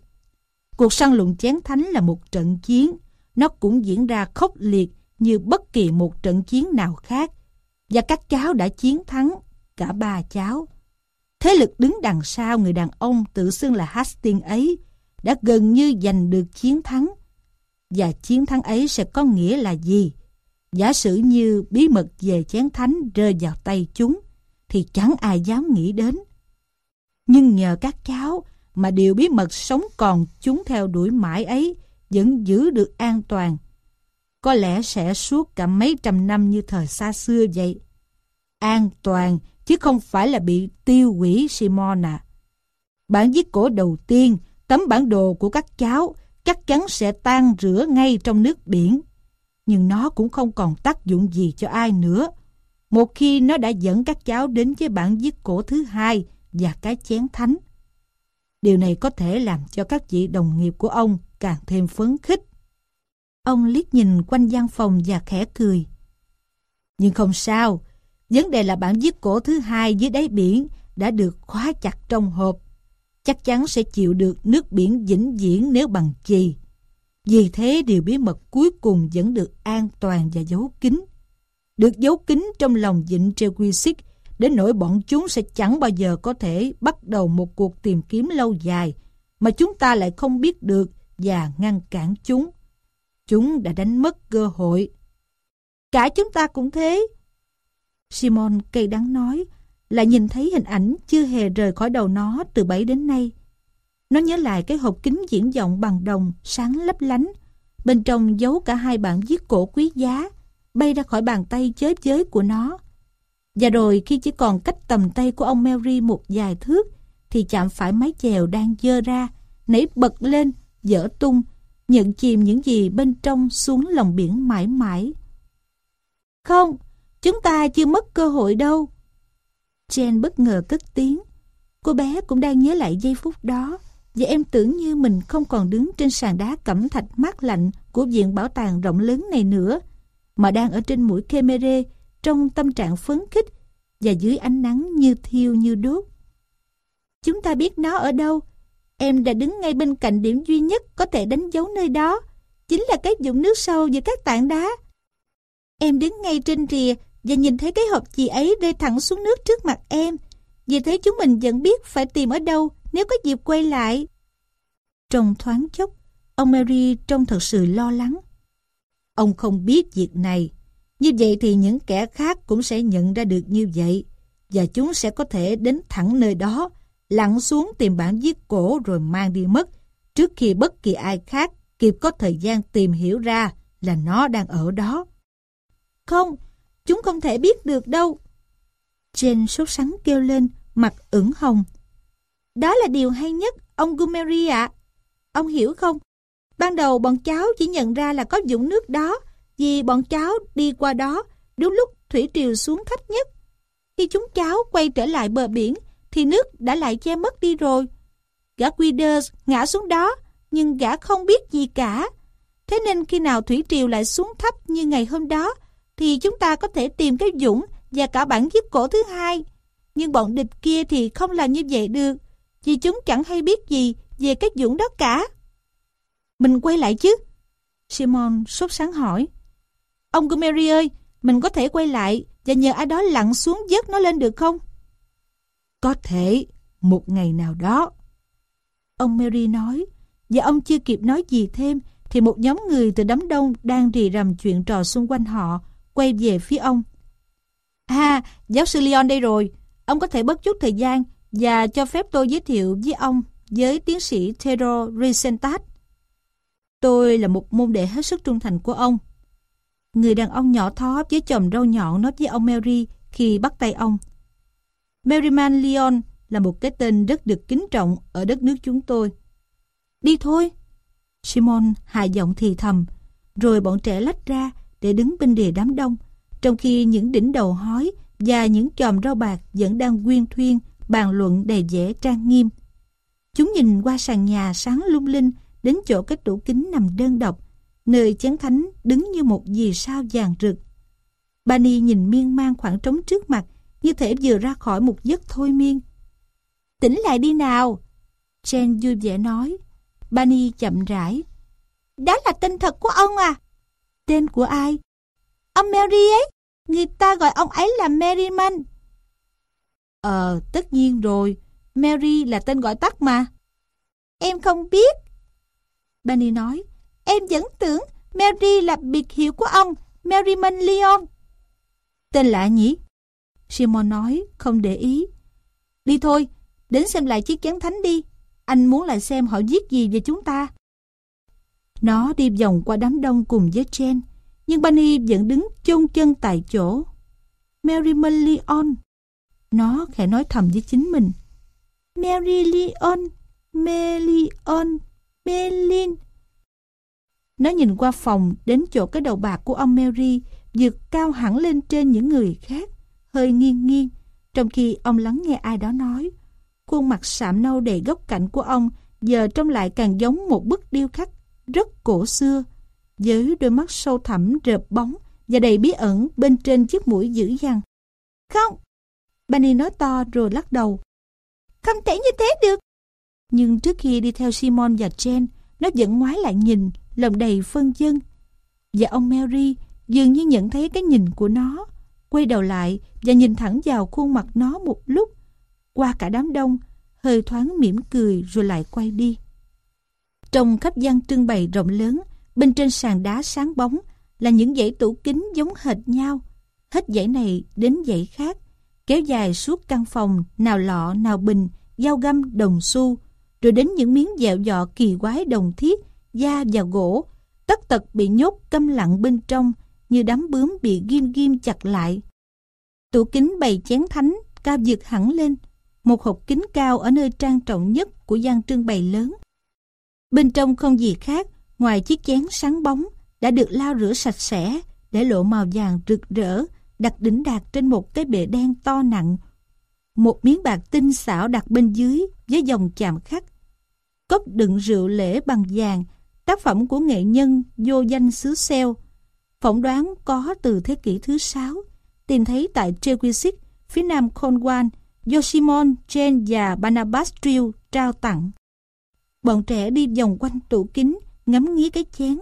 Cuộc săn lùng chén thánh là một trận chiến, nó cũng diễn ra khốc liệt như bất kỳ một trận chiến nào khác. Và các cháu đã chiến thắng, cả ba cháu. Thế lực đứng đằng sau người đàn ông tự xưng là Hastings ấy đã gần như giành được chiến thắng. Và chiến thắng ấy sẽ có nghĩa là gì? Giả sử như bí mật về chén thánh rơi vào tay chúng, thì chẳng ai dám nghĩ đến. Nhưng nhờ các cháu mà điều bí mật sống còn chúng theo đuổi mãi ấy vẫn giữ được an toàn có lẽ sẽ suốt cả mấy trăm năm như thời xa xưa vậy. An toàn, chứ không phải là bị tiêu hủy Simon à. Bản viết cổ đầu tiên, tấm bản đồ của các cháu, chắc chắn sẽ tan rửa ngay trong nước biển. Nhưng nó cũng không còn tác dụng gì cho ai nữa. Một khi nó đã dẫn các cháu đến với bản giết cổ thứ hai và cái chén thánh. Điều này có thể làm cho các vị đồng nghiệp của ông càng thêm phấn khích. Ông liếc nhìn quanh gian phòng và khẽ cười. Nhưng không sao, vấn đề là bản giết cổ thứ hai dưới đáy biển đã được khóa chặt trong hộp. Chắc chắn sẽ chịu được nước biển vĩnh viễn nếu bằng chì. Vì thế điều bí mật cuối cùng vẫn được an toàn và giấu kín. Được giấu kín trong lòng vịnh Trewisic đến nỗi bọn chúng sẽ chẳng bao giờ có thể bắt đầu một cuộc tìm kiếm lâu dài mà chúng ta lại không biết được và ngăn cản chúng. Chúng đã đánh mất cơ hội. Cả chúng ta cũng thế. Simon cây đắng nói là nhìn thấy hình ảnh chưa hề rời khỏi đầu nó từ bấy đến nay. Nó nhớ lại cái hộp kính diễn vọng bằng đồng sáng lấp lánh. Bên trong giấu cả hai bản viết cổ quý giá bay ra khỏi bàn tay chới chới của nó. Và rồi khi chỉ còn cách tầm tay của ông Mary một vài thước thì chạm phải mái chèo đang dơ ra, nảy bật lên, dở tung nhận chìm những gì bên trong xuống lòng biển mãi mãi. Không, chúng ta chưa mất cơ hội đâu. Jen bất ngờ cất tiếng. Cô bé cũng đang nhớ lại giây phút đó và em tưởng như mình không còn đứng trên sàn đá cẩm thạch mát lạnh của viện bảo tàng rộng lớn này nữa, mà đang ở trên mũi Kemere trong tâm trạng phấn khích và dưới ánh nắng như thiêu như đốt. Chúng ta biết nó ở đâu. Em đã đứng ngay bên cạnh điểm duy nhất có thể đánh dấu nơi đó. Chính là cái dụng nước sâu giữa các tảng đá. Em đứng ngay trên rìa và nhìn thấy cái hộp chì ấy rơi thẳng xuống nước trước mặt em. Vì thế chúng mình vẫn biết phải tìm ở đâu nếu có dịp quay lại. Trong thoáng chốc, ông Mary trông thật sự lo lắng. Ông không biết việc này. Như vậy thì những kẻ khác cũng sẽ nhận ra được như vậy. Và chúng sẽ có thể đến thẳng nơi đó, lặn xuống tìm bản viết cổ rồi mang đi mất, trước khi bất kỳ ai khác kịp có thời gian tìm hiểu ra là nó đang ở đó. Không, chúng không thể biết được đâu. Jane sốt sắng kêu lên, mặt ửng hồng. Đó là điều hay nhất, ông Gumeri ạ. Ông hiểu không? Ban đầu bọn cháu chỉ nhận ra là có dũng nước đó vì bọn cháu đi qua đó đúng lúc thủy triều xuống thấp nhất. Khi chúng cháu quay trở lại bờ biển thì nước đã lại che mất đi rồi. Gã Quiders ngã xuống đó nhưng gã không biết gì cả. Thế nên khi nào thủy triều lại xuống thấp như ngày hôm đó thì chúng ta có thể tìm cái dũng và cả bản viết cổ thứ hai. Nhưng bọn địch kia thì không làm như vậy được vì chúng chẳng hay biết gì về cái dũng đó cả. Mình quay lại chứ? Simon sốt sáng hỏi. Ông Gumeri ơi, mình có thể quay lại và nhờ ai đó lặn xuống dớt nó lên được không? Có thể, một ngày nào đó. Ông Mary nói, và ông chưa kịp nói gì thêm thì một nhóm người từ đám đông đang rì rầm chuyện trò xung quanh họ quay về phía ông. À, giáo sư Leon đây rồi. Ông có thể bớt chút thời gian và cho phép tôi giới thiệu với ông với tiến sĩ Theodore Risentat. Tôi là một môn đệ hết sức trung thành của ông. Người đàn ông nhỏ thó với chòm râu nhọn nói với ông Mary khi bắt tay ông. Merriman Leon là một cái tên rất được kính trọng ở đất nước chúng tôi. Đi thôi. Simon hạ giọng thì thầm, rồi bọn trẻ lách ra để đứng bên đề đám đông, trong khi những đỉnh đầu hói và những chòm rau bạc vẫn đang quyên thuyên bàn luận đầy vẻ trang nghiêm. Chúng nhìn qua sàn nhà sáng lung linh đến chỗ cái tủ kính nằm đơn độc, nơi chén thánh đứng như một vì sao vàng rực. Bani nhìn miên man khoảng trống trước mặt, như thể vừa ra khỏi một giấc thôi miên. Tỉnh lại đi nào! Jen vui vẻ nói. Bani chậm rãi. Đó là tên thật của ông à? Tên của ai? Ông Mary ấy. Người ta gọi ông ấy là Merriman. Ờ, tất nhiên rồi. Mary là tên gọi tắt mà. Em không biết. Benny nói, em vẫn tưởng Mary là biệt hiệu của ông, Merriman Leon. Tên lạ nhỉ? Simon nói, không để ý. Đi thôi, đến xem lại chiếc chén thánh đi. Anh muốn lại xem họ viết gì về chúng ta. Nó đi vòng qua đám đông cùng với Jen, nhưng Bunny vẫn đứng chôn chân tại chỗ. Merriman Leon. Nó khẽ nói thầm với chính mình. Mary Leon, Melion, Melin. Nó nhìn qua phòng đến chỗ cái đầu bạc của ông Mary vượt cao hẳn lên trên những người khác, hơi nghiêng nghiêng, trong khi ông lắng nghe ai đó nói. Khuôn mặt sạm nâu đầy góc cạnh của ông giờ trông lại càng giống một bức điêu khắc rất cổ xưa, với đôi mắt sâu thẳm rợp bóng và đầy bí ẩn bên trên chiếc mũi dữ dằn. Không! Bunny nói to rồi lắc đầu. Không thể như thế được. Nhưng trước khi đi theo Simon và Jen, nó vẫn ngoái lại nhìn, lòng đầy phân dân. Và ông Mary dường như nhận thấy cái nhìn của nó, quay đầu lại và nhìn thẳng vào khuôn mặt nó một lúc, qua cả đám đông, hơi thoáng mỉm cười rồi lại quay đi. Trong khắp gian trưng bày rộng lớn, bên trên sàn đá sáng bóng là những dãy tủ kính giống hệt nhau, hết dãy này đến dãy khác, kéo dài suốt căn phòng, nào lọ, nào bình, dao găm, đồng xu, rồi đến những miếng dẹo dọ kỳ quái đồng thiết, da và gỗ, tất tật bị nhốt câm lặng bên trong như đám bướm bị ghim ghim chặt lại. Tủ kính bày chén thánh cao dược hẳn lên, một hộp kính cao ở nơi trang trọng nhất của gian trưng bày lớn. Bên trong không gì khác ngoài chiếc chén sáng bóng đã được lau rửa sạch sẽ để lộ màu vàng rực rỡ đặt đỉnh đạt trên một cái bệ đen to nặng. Một miếng bạc tinh xảo đặt bên dưới với dòng chạm khắc. Cốc đựng rượu lễ bằng vàng, tác phẩm của nghệ nhân vô danh xứ Xeo. Phỏng đoán có từ thế kỷ thứ sáu, tìm thấy tại Trewisic phía nam Cornwall, do Simon, Jane và Barnabas Trill trao tặng. Bọn trẻ đi vòng quanh tủ kính, ngắm nghía cái chén.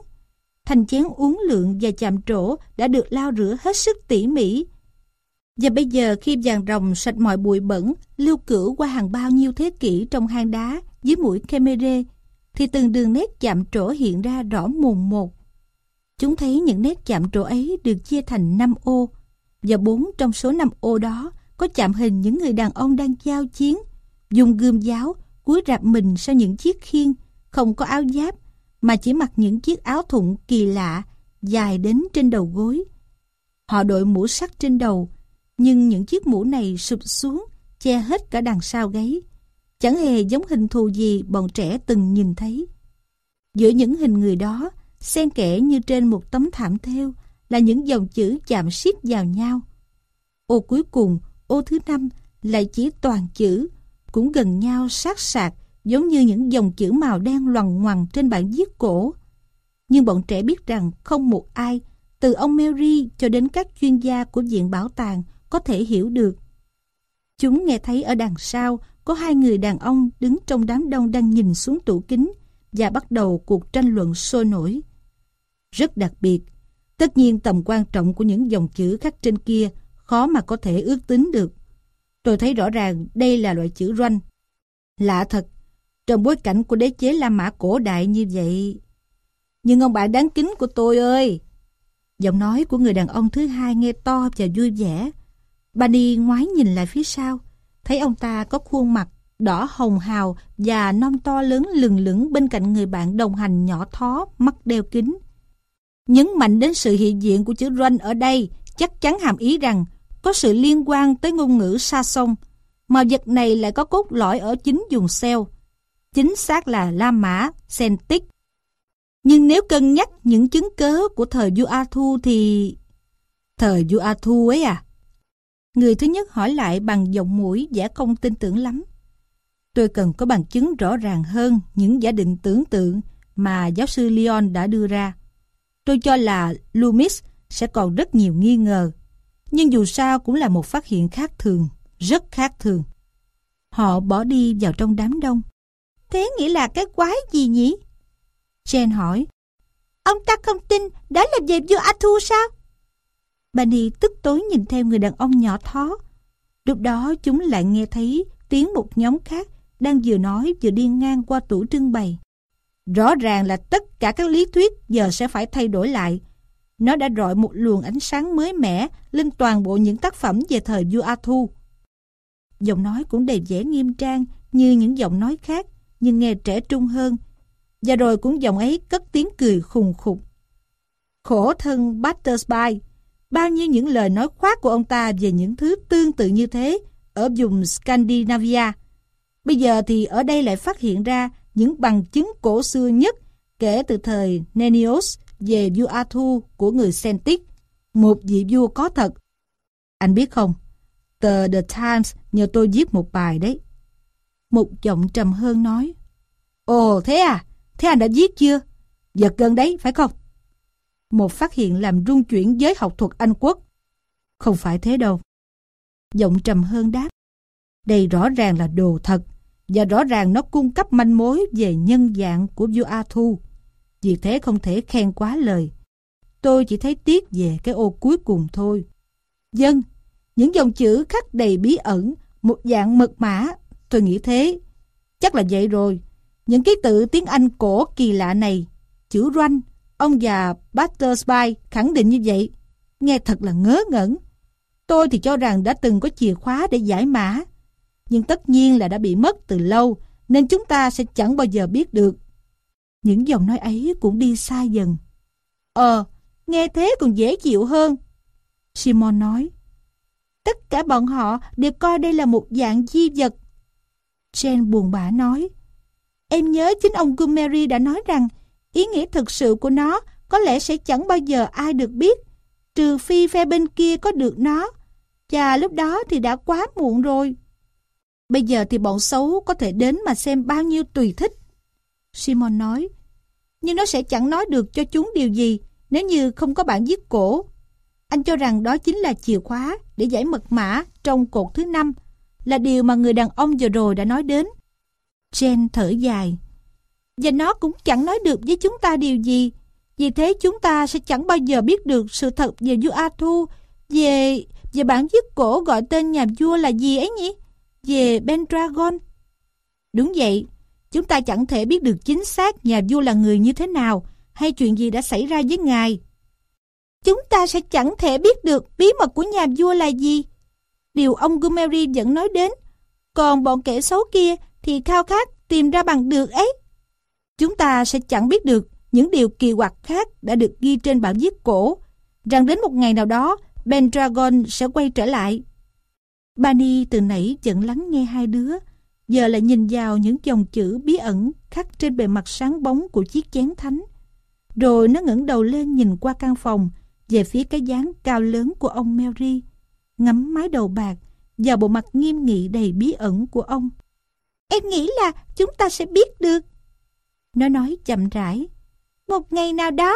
Thành chén uống lượng và chạm trổ đã được lau rửa hết sức tỉ mỉ. Và bây giờ khi vàng rồng sạch mọi bụi bẩn, lưu cửu qua hàng bao nhiêu thế kỷ trong hang đá dưới mũi Kemere, thì từng đường nét chạm trổ hiện ra rõ mồn một. Chúng thấy những nét chạm trổ ấy được chia thành 5 ô, và bốn trong số 5 ô đó có chạm hình những người đàn ông đang giao chiến, dùng gươm giáo, cúi rạp mình sau những chiếc khiên, không có áo giáp, mà chỉ mặc những chiếc áo thụng kỳ lạ, dài đến trên đầu gối. Họ đội mũ sắt trên đầu, nhưng những chiếc mũ này sụp xuống, che hết cả đằng sau gáy. Chẳng hề giống hình thù gì bọn trẻ từng nhìn thấy. Giữa những hình người đó, xen kẽ như trên một tấm thảm thêu là những dòng chữ chạm siết vào nhau. Ô cuối cùng, ô thứ năm lại chỉ toàn chữ, cũng gần nhau sát sạc giống như những dòng chữ màu đen loằng ngoằng trên bản viết cổ. Nhưng bọn trẻ biết rằng không một ai, từ ông Mary cho đến các chuyên gia của viện bảo tàng có thể hiểu được. Chúng nghe thấy ở đằng sau có hai người đàn ông đứng trong đám đông đang nhìn xuống tủ kính và bắt đầu cuộc tranh luận sôi nổi. Rất đặc biệt, tất nhiên tầm quan trọng của những dòng chữ khắc trên kia khó mà có thể ước tính được. Tôi thấy rõ ràng đây là loại chữ ranh. Lạ thật, trong bối cảnh của đế chế La Mã cổ đại như vậy. Nhưng ông bạn đáng kính của tôi ơi! Giọng nói của người đàn ông thứ hai nghe to và vui vẻ. Bani ngoái nhìn lại phía sau, thấy ông ta có khuôn mặt đỏ hồng hào và non to lớn lừng lững bên cạnh người bạn đồng hành nhỏ thó, mắt đeo kính. Nhấn mạnh đến sự hiện diện của chữ Run ở đây chắc chắn hàm ý rằng có sự liên quan tới ngôn ngữ sa sông, mà vật này lại có cốt lõi ở chính dùng xeo. Chính xác là La Mã, Celtic. Nhưng nếu cân nhắc những chứng cớ của thời vua Thu thì... Thời vua Thu ấy à? Người thứ nhất hỏi lại bằng giọng mũi giả không tin tưởng lắm. Tôi cần có bằng chứng rõ ràng hơn những giả định tưởng tượng mà giáo sư Leon đã đưa ra. Tôi cho là Loomis sẽ còn rất nhiều nghi ngờ nhưng dù sao cũng là một phát hiện khác thường, rất khác thường. Họ bỏ đi vào trong đám đông. Thế nghĩa là cái quái gì nhỉ? Jen hỏi. Ông ta không tin đó là về vua Athu sao? Bunny tức tối nhìn theo người đàn ông nhỏ thó. Lúc đó chúng lại nghe thấy tiếng một nhóm khác đang vừa nói vừa đi ngang qua tủ trưng bày. Rõ ràng là tất cả các lý thuyết giờ sẽ phải thay đổi lại nó đã rọi một luồng ánh sáng mới mẻ lên toàn bộ những tác phẩm về thời vua A Giọng nói cũng đầy vẻ nghiêm trang như những giọng nói khác, nhưng nghe trẻ trung hơn. Và rồi cũng giọng ấy cất tiếng cười khùng khục. Khổ thân Battersby, bao nhiêu những lời nói khoác của ông ta về những thứ tương tự như thế ở vùng Scandinavia. Bây giờ thì ở đây lại phát hiện ra những bằng chứng cổ xưa nhất kể từ thời Nennius về vua Arthur của người Celtic, một vị vua có thật. Anh biết không, tờ The Times nhờ tôi viết một bài đấy. Một giọng trầm hơn nói, Ồ thế à, thế anh đã viết chưa? Giật gần đấy, phải không? Một phát hiện làm rung chuyển giới học thuật Anh quốc. Không phải thế đâu. Giọng trầm hơn đáp, đây rõ ràng là đồ thật, và rõ ràng nó cung cấp manh mối về nhân dạng của vua Arthur vì thế không thể khen quá lời. Tôi chỉ thấy tiếc về cái ô cuối cùng thôi. Dân, những dòng chữ khắc đầy bí ẩn, một dạng mật mã, tôi nghĩ thế. Chắc là vậy rồi. Những ký tự tiếng Anh cổ kỳ lạ này, chữ ranh, ông già Battersby khẳng định như vậy. Nghe thật là ngớ ngẩn. Tôi thì cho rằng đã từng có chìa khóa để giải mã. Nhưng tất nhiên là đã bị mất từ lâu, nên chúng ta sẽ chẳng bao giờ biết được. Những dòng nói ấy cũng đi xa dần. Ờ, nghe thế còn dễ chịu hơn. Simon nói. Tất cả bọn họ đều coi đây là một dạng di vật. Jen buồn bã nói. Em nhớ chính ông Gumeri đã nói rằng ý nghĩa thực sự của nó có lẽ sẽ chẳng bao giờ ai được biết, trừ phi phe bên kia có được nó. Và lúc đó thì đã quá muộn rồi. Bây giờ thì bọn xấu có thể đến mà xem bao nhiêu tùy thích. Simon nói. Nhưng nó sẽ chẳng nói được cho chúng điều gì nếu như không có bản viết cổ. Anh cho rằng đó chính là chìa khóa để giải mật mã trong cột thứ năm là điều mà người đàn ông vừa rồi đã nói đến. Jen thở dài. Và nó cũng chẳng nói được với chúng ta điều gì. Vì thế chúng ta sẽ chẳng bao giờ biết được sự thật về vua Arthur, về về bản viết cổ gọi tên nhà vua là gì ấy nhỉ? Về Pendragon. Đúng vậy, chúng ta chẳng thể biết được chính xác nhà vua là người như thế nào hay chuyện gì đã xảy ra với ngài. Chúng ta sẽ chẳng thể biết được bí mật của nhà vua là gì. Điều ông Gumeri vẫn nói đến. Còn bọn kẻ xấu kia thì khao khát tìm ra bằng được ấy. Chúng ta sẽ chẳng biết được những điều kỳ quặc khác đã được ghi trên bản viết cổ, rằng đến một ngày nào đó Pendragon sẽ quay trở lại. Bani từ nãy vẫn lắng nghe hai đứa, giờ lại nhìn vào những dòng chữ bí ẩn khắc trên bề mặt sáng bóng của chiếc chén thánh. Rồi nó ngẩng đầu lên nhìn qua căn phòng, về phía cái dáng cao lớn của ông Mary, ngắm mái đầu bạc và bộ mặt nghiêm nghị đầy bí ẩn của ông. Em nghĩ là chúng ta sẽ biết được. Nó nói chậm rãi. Một ngày nào đó.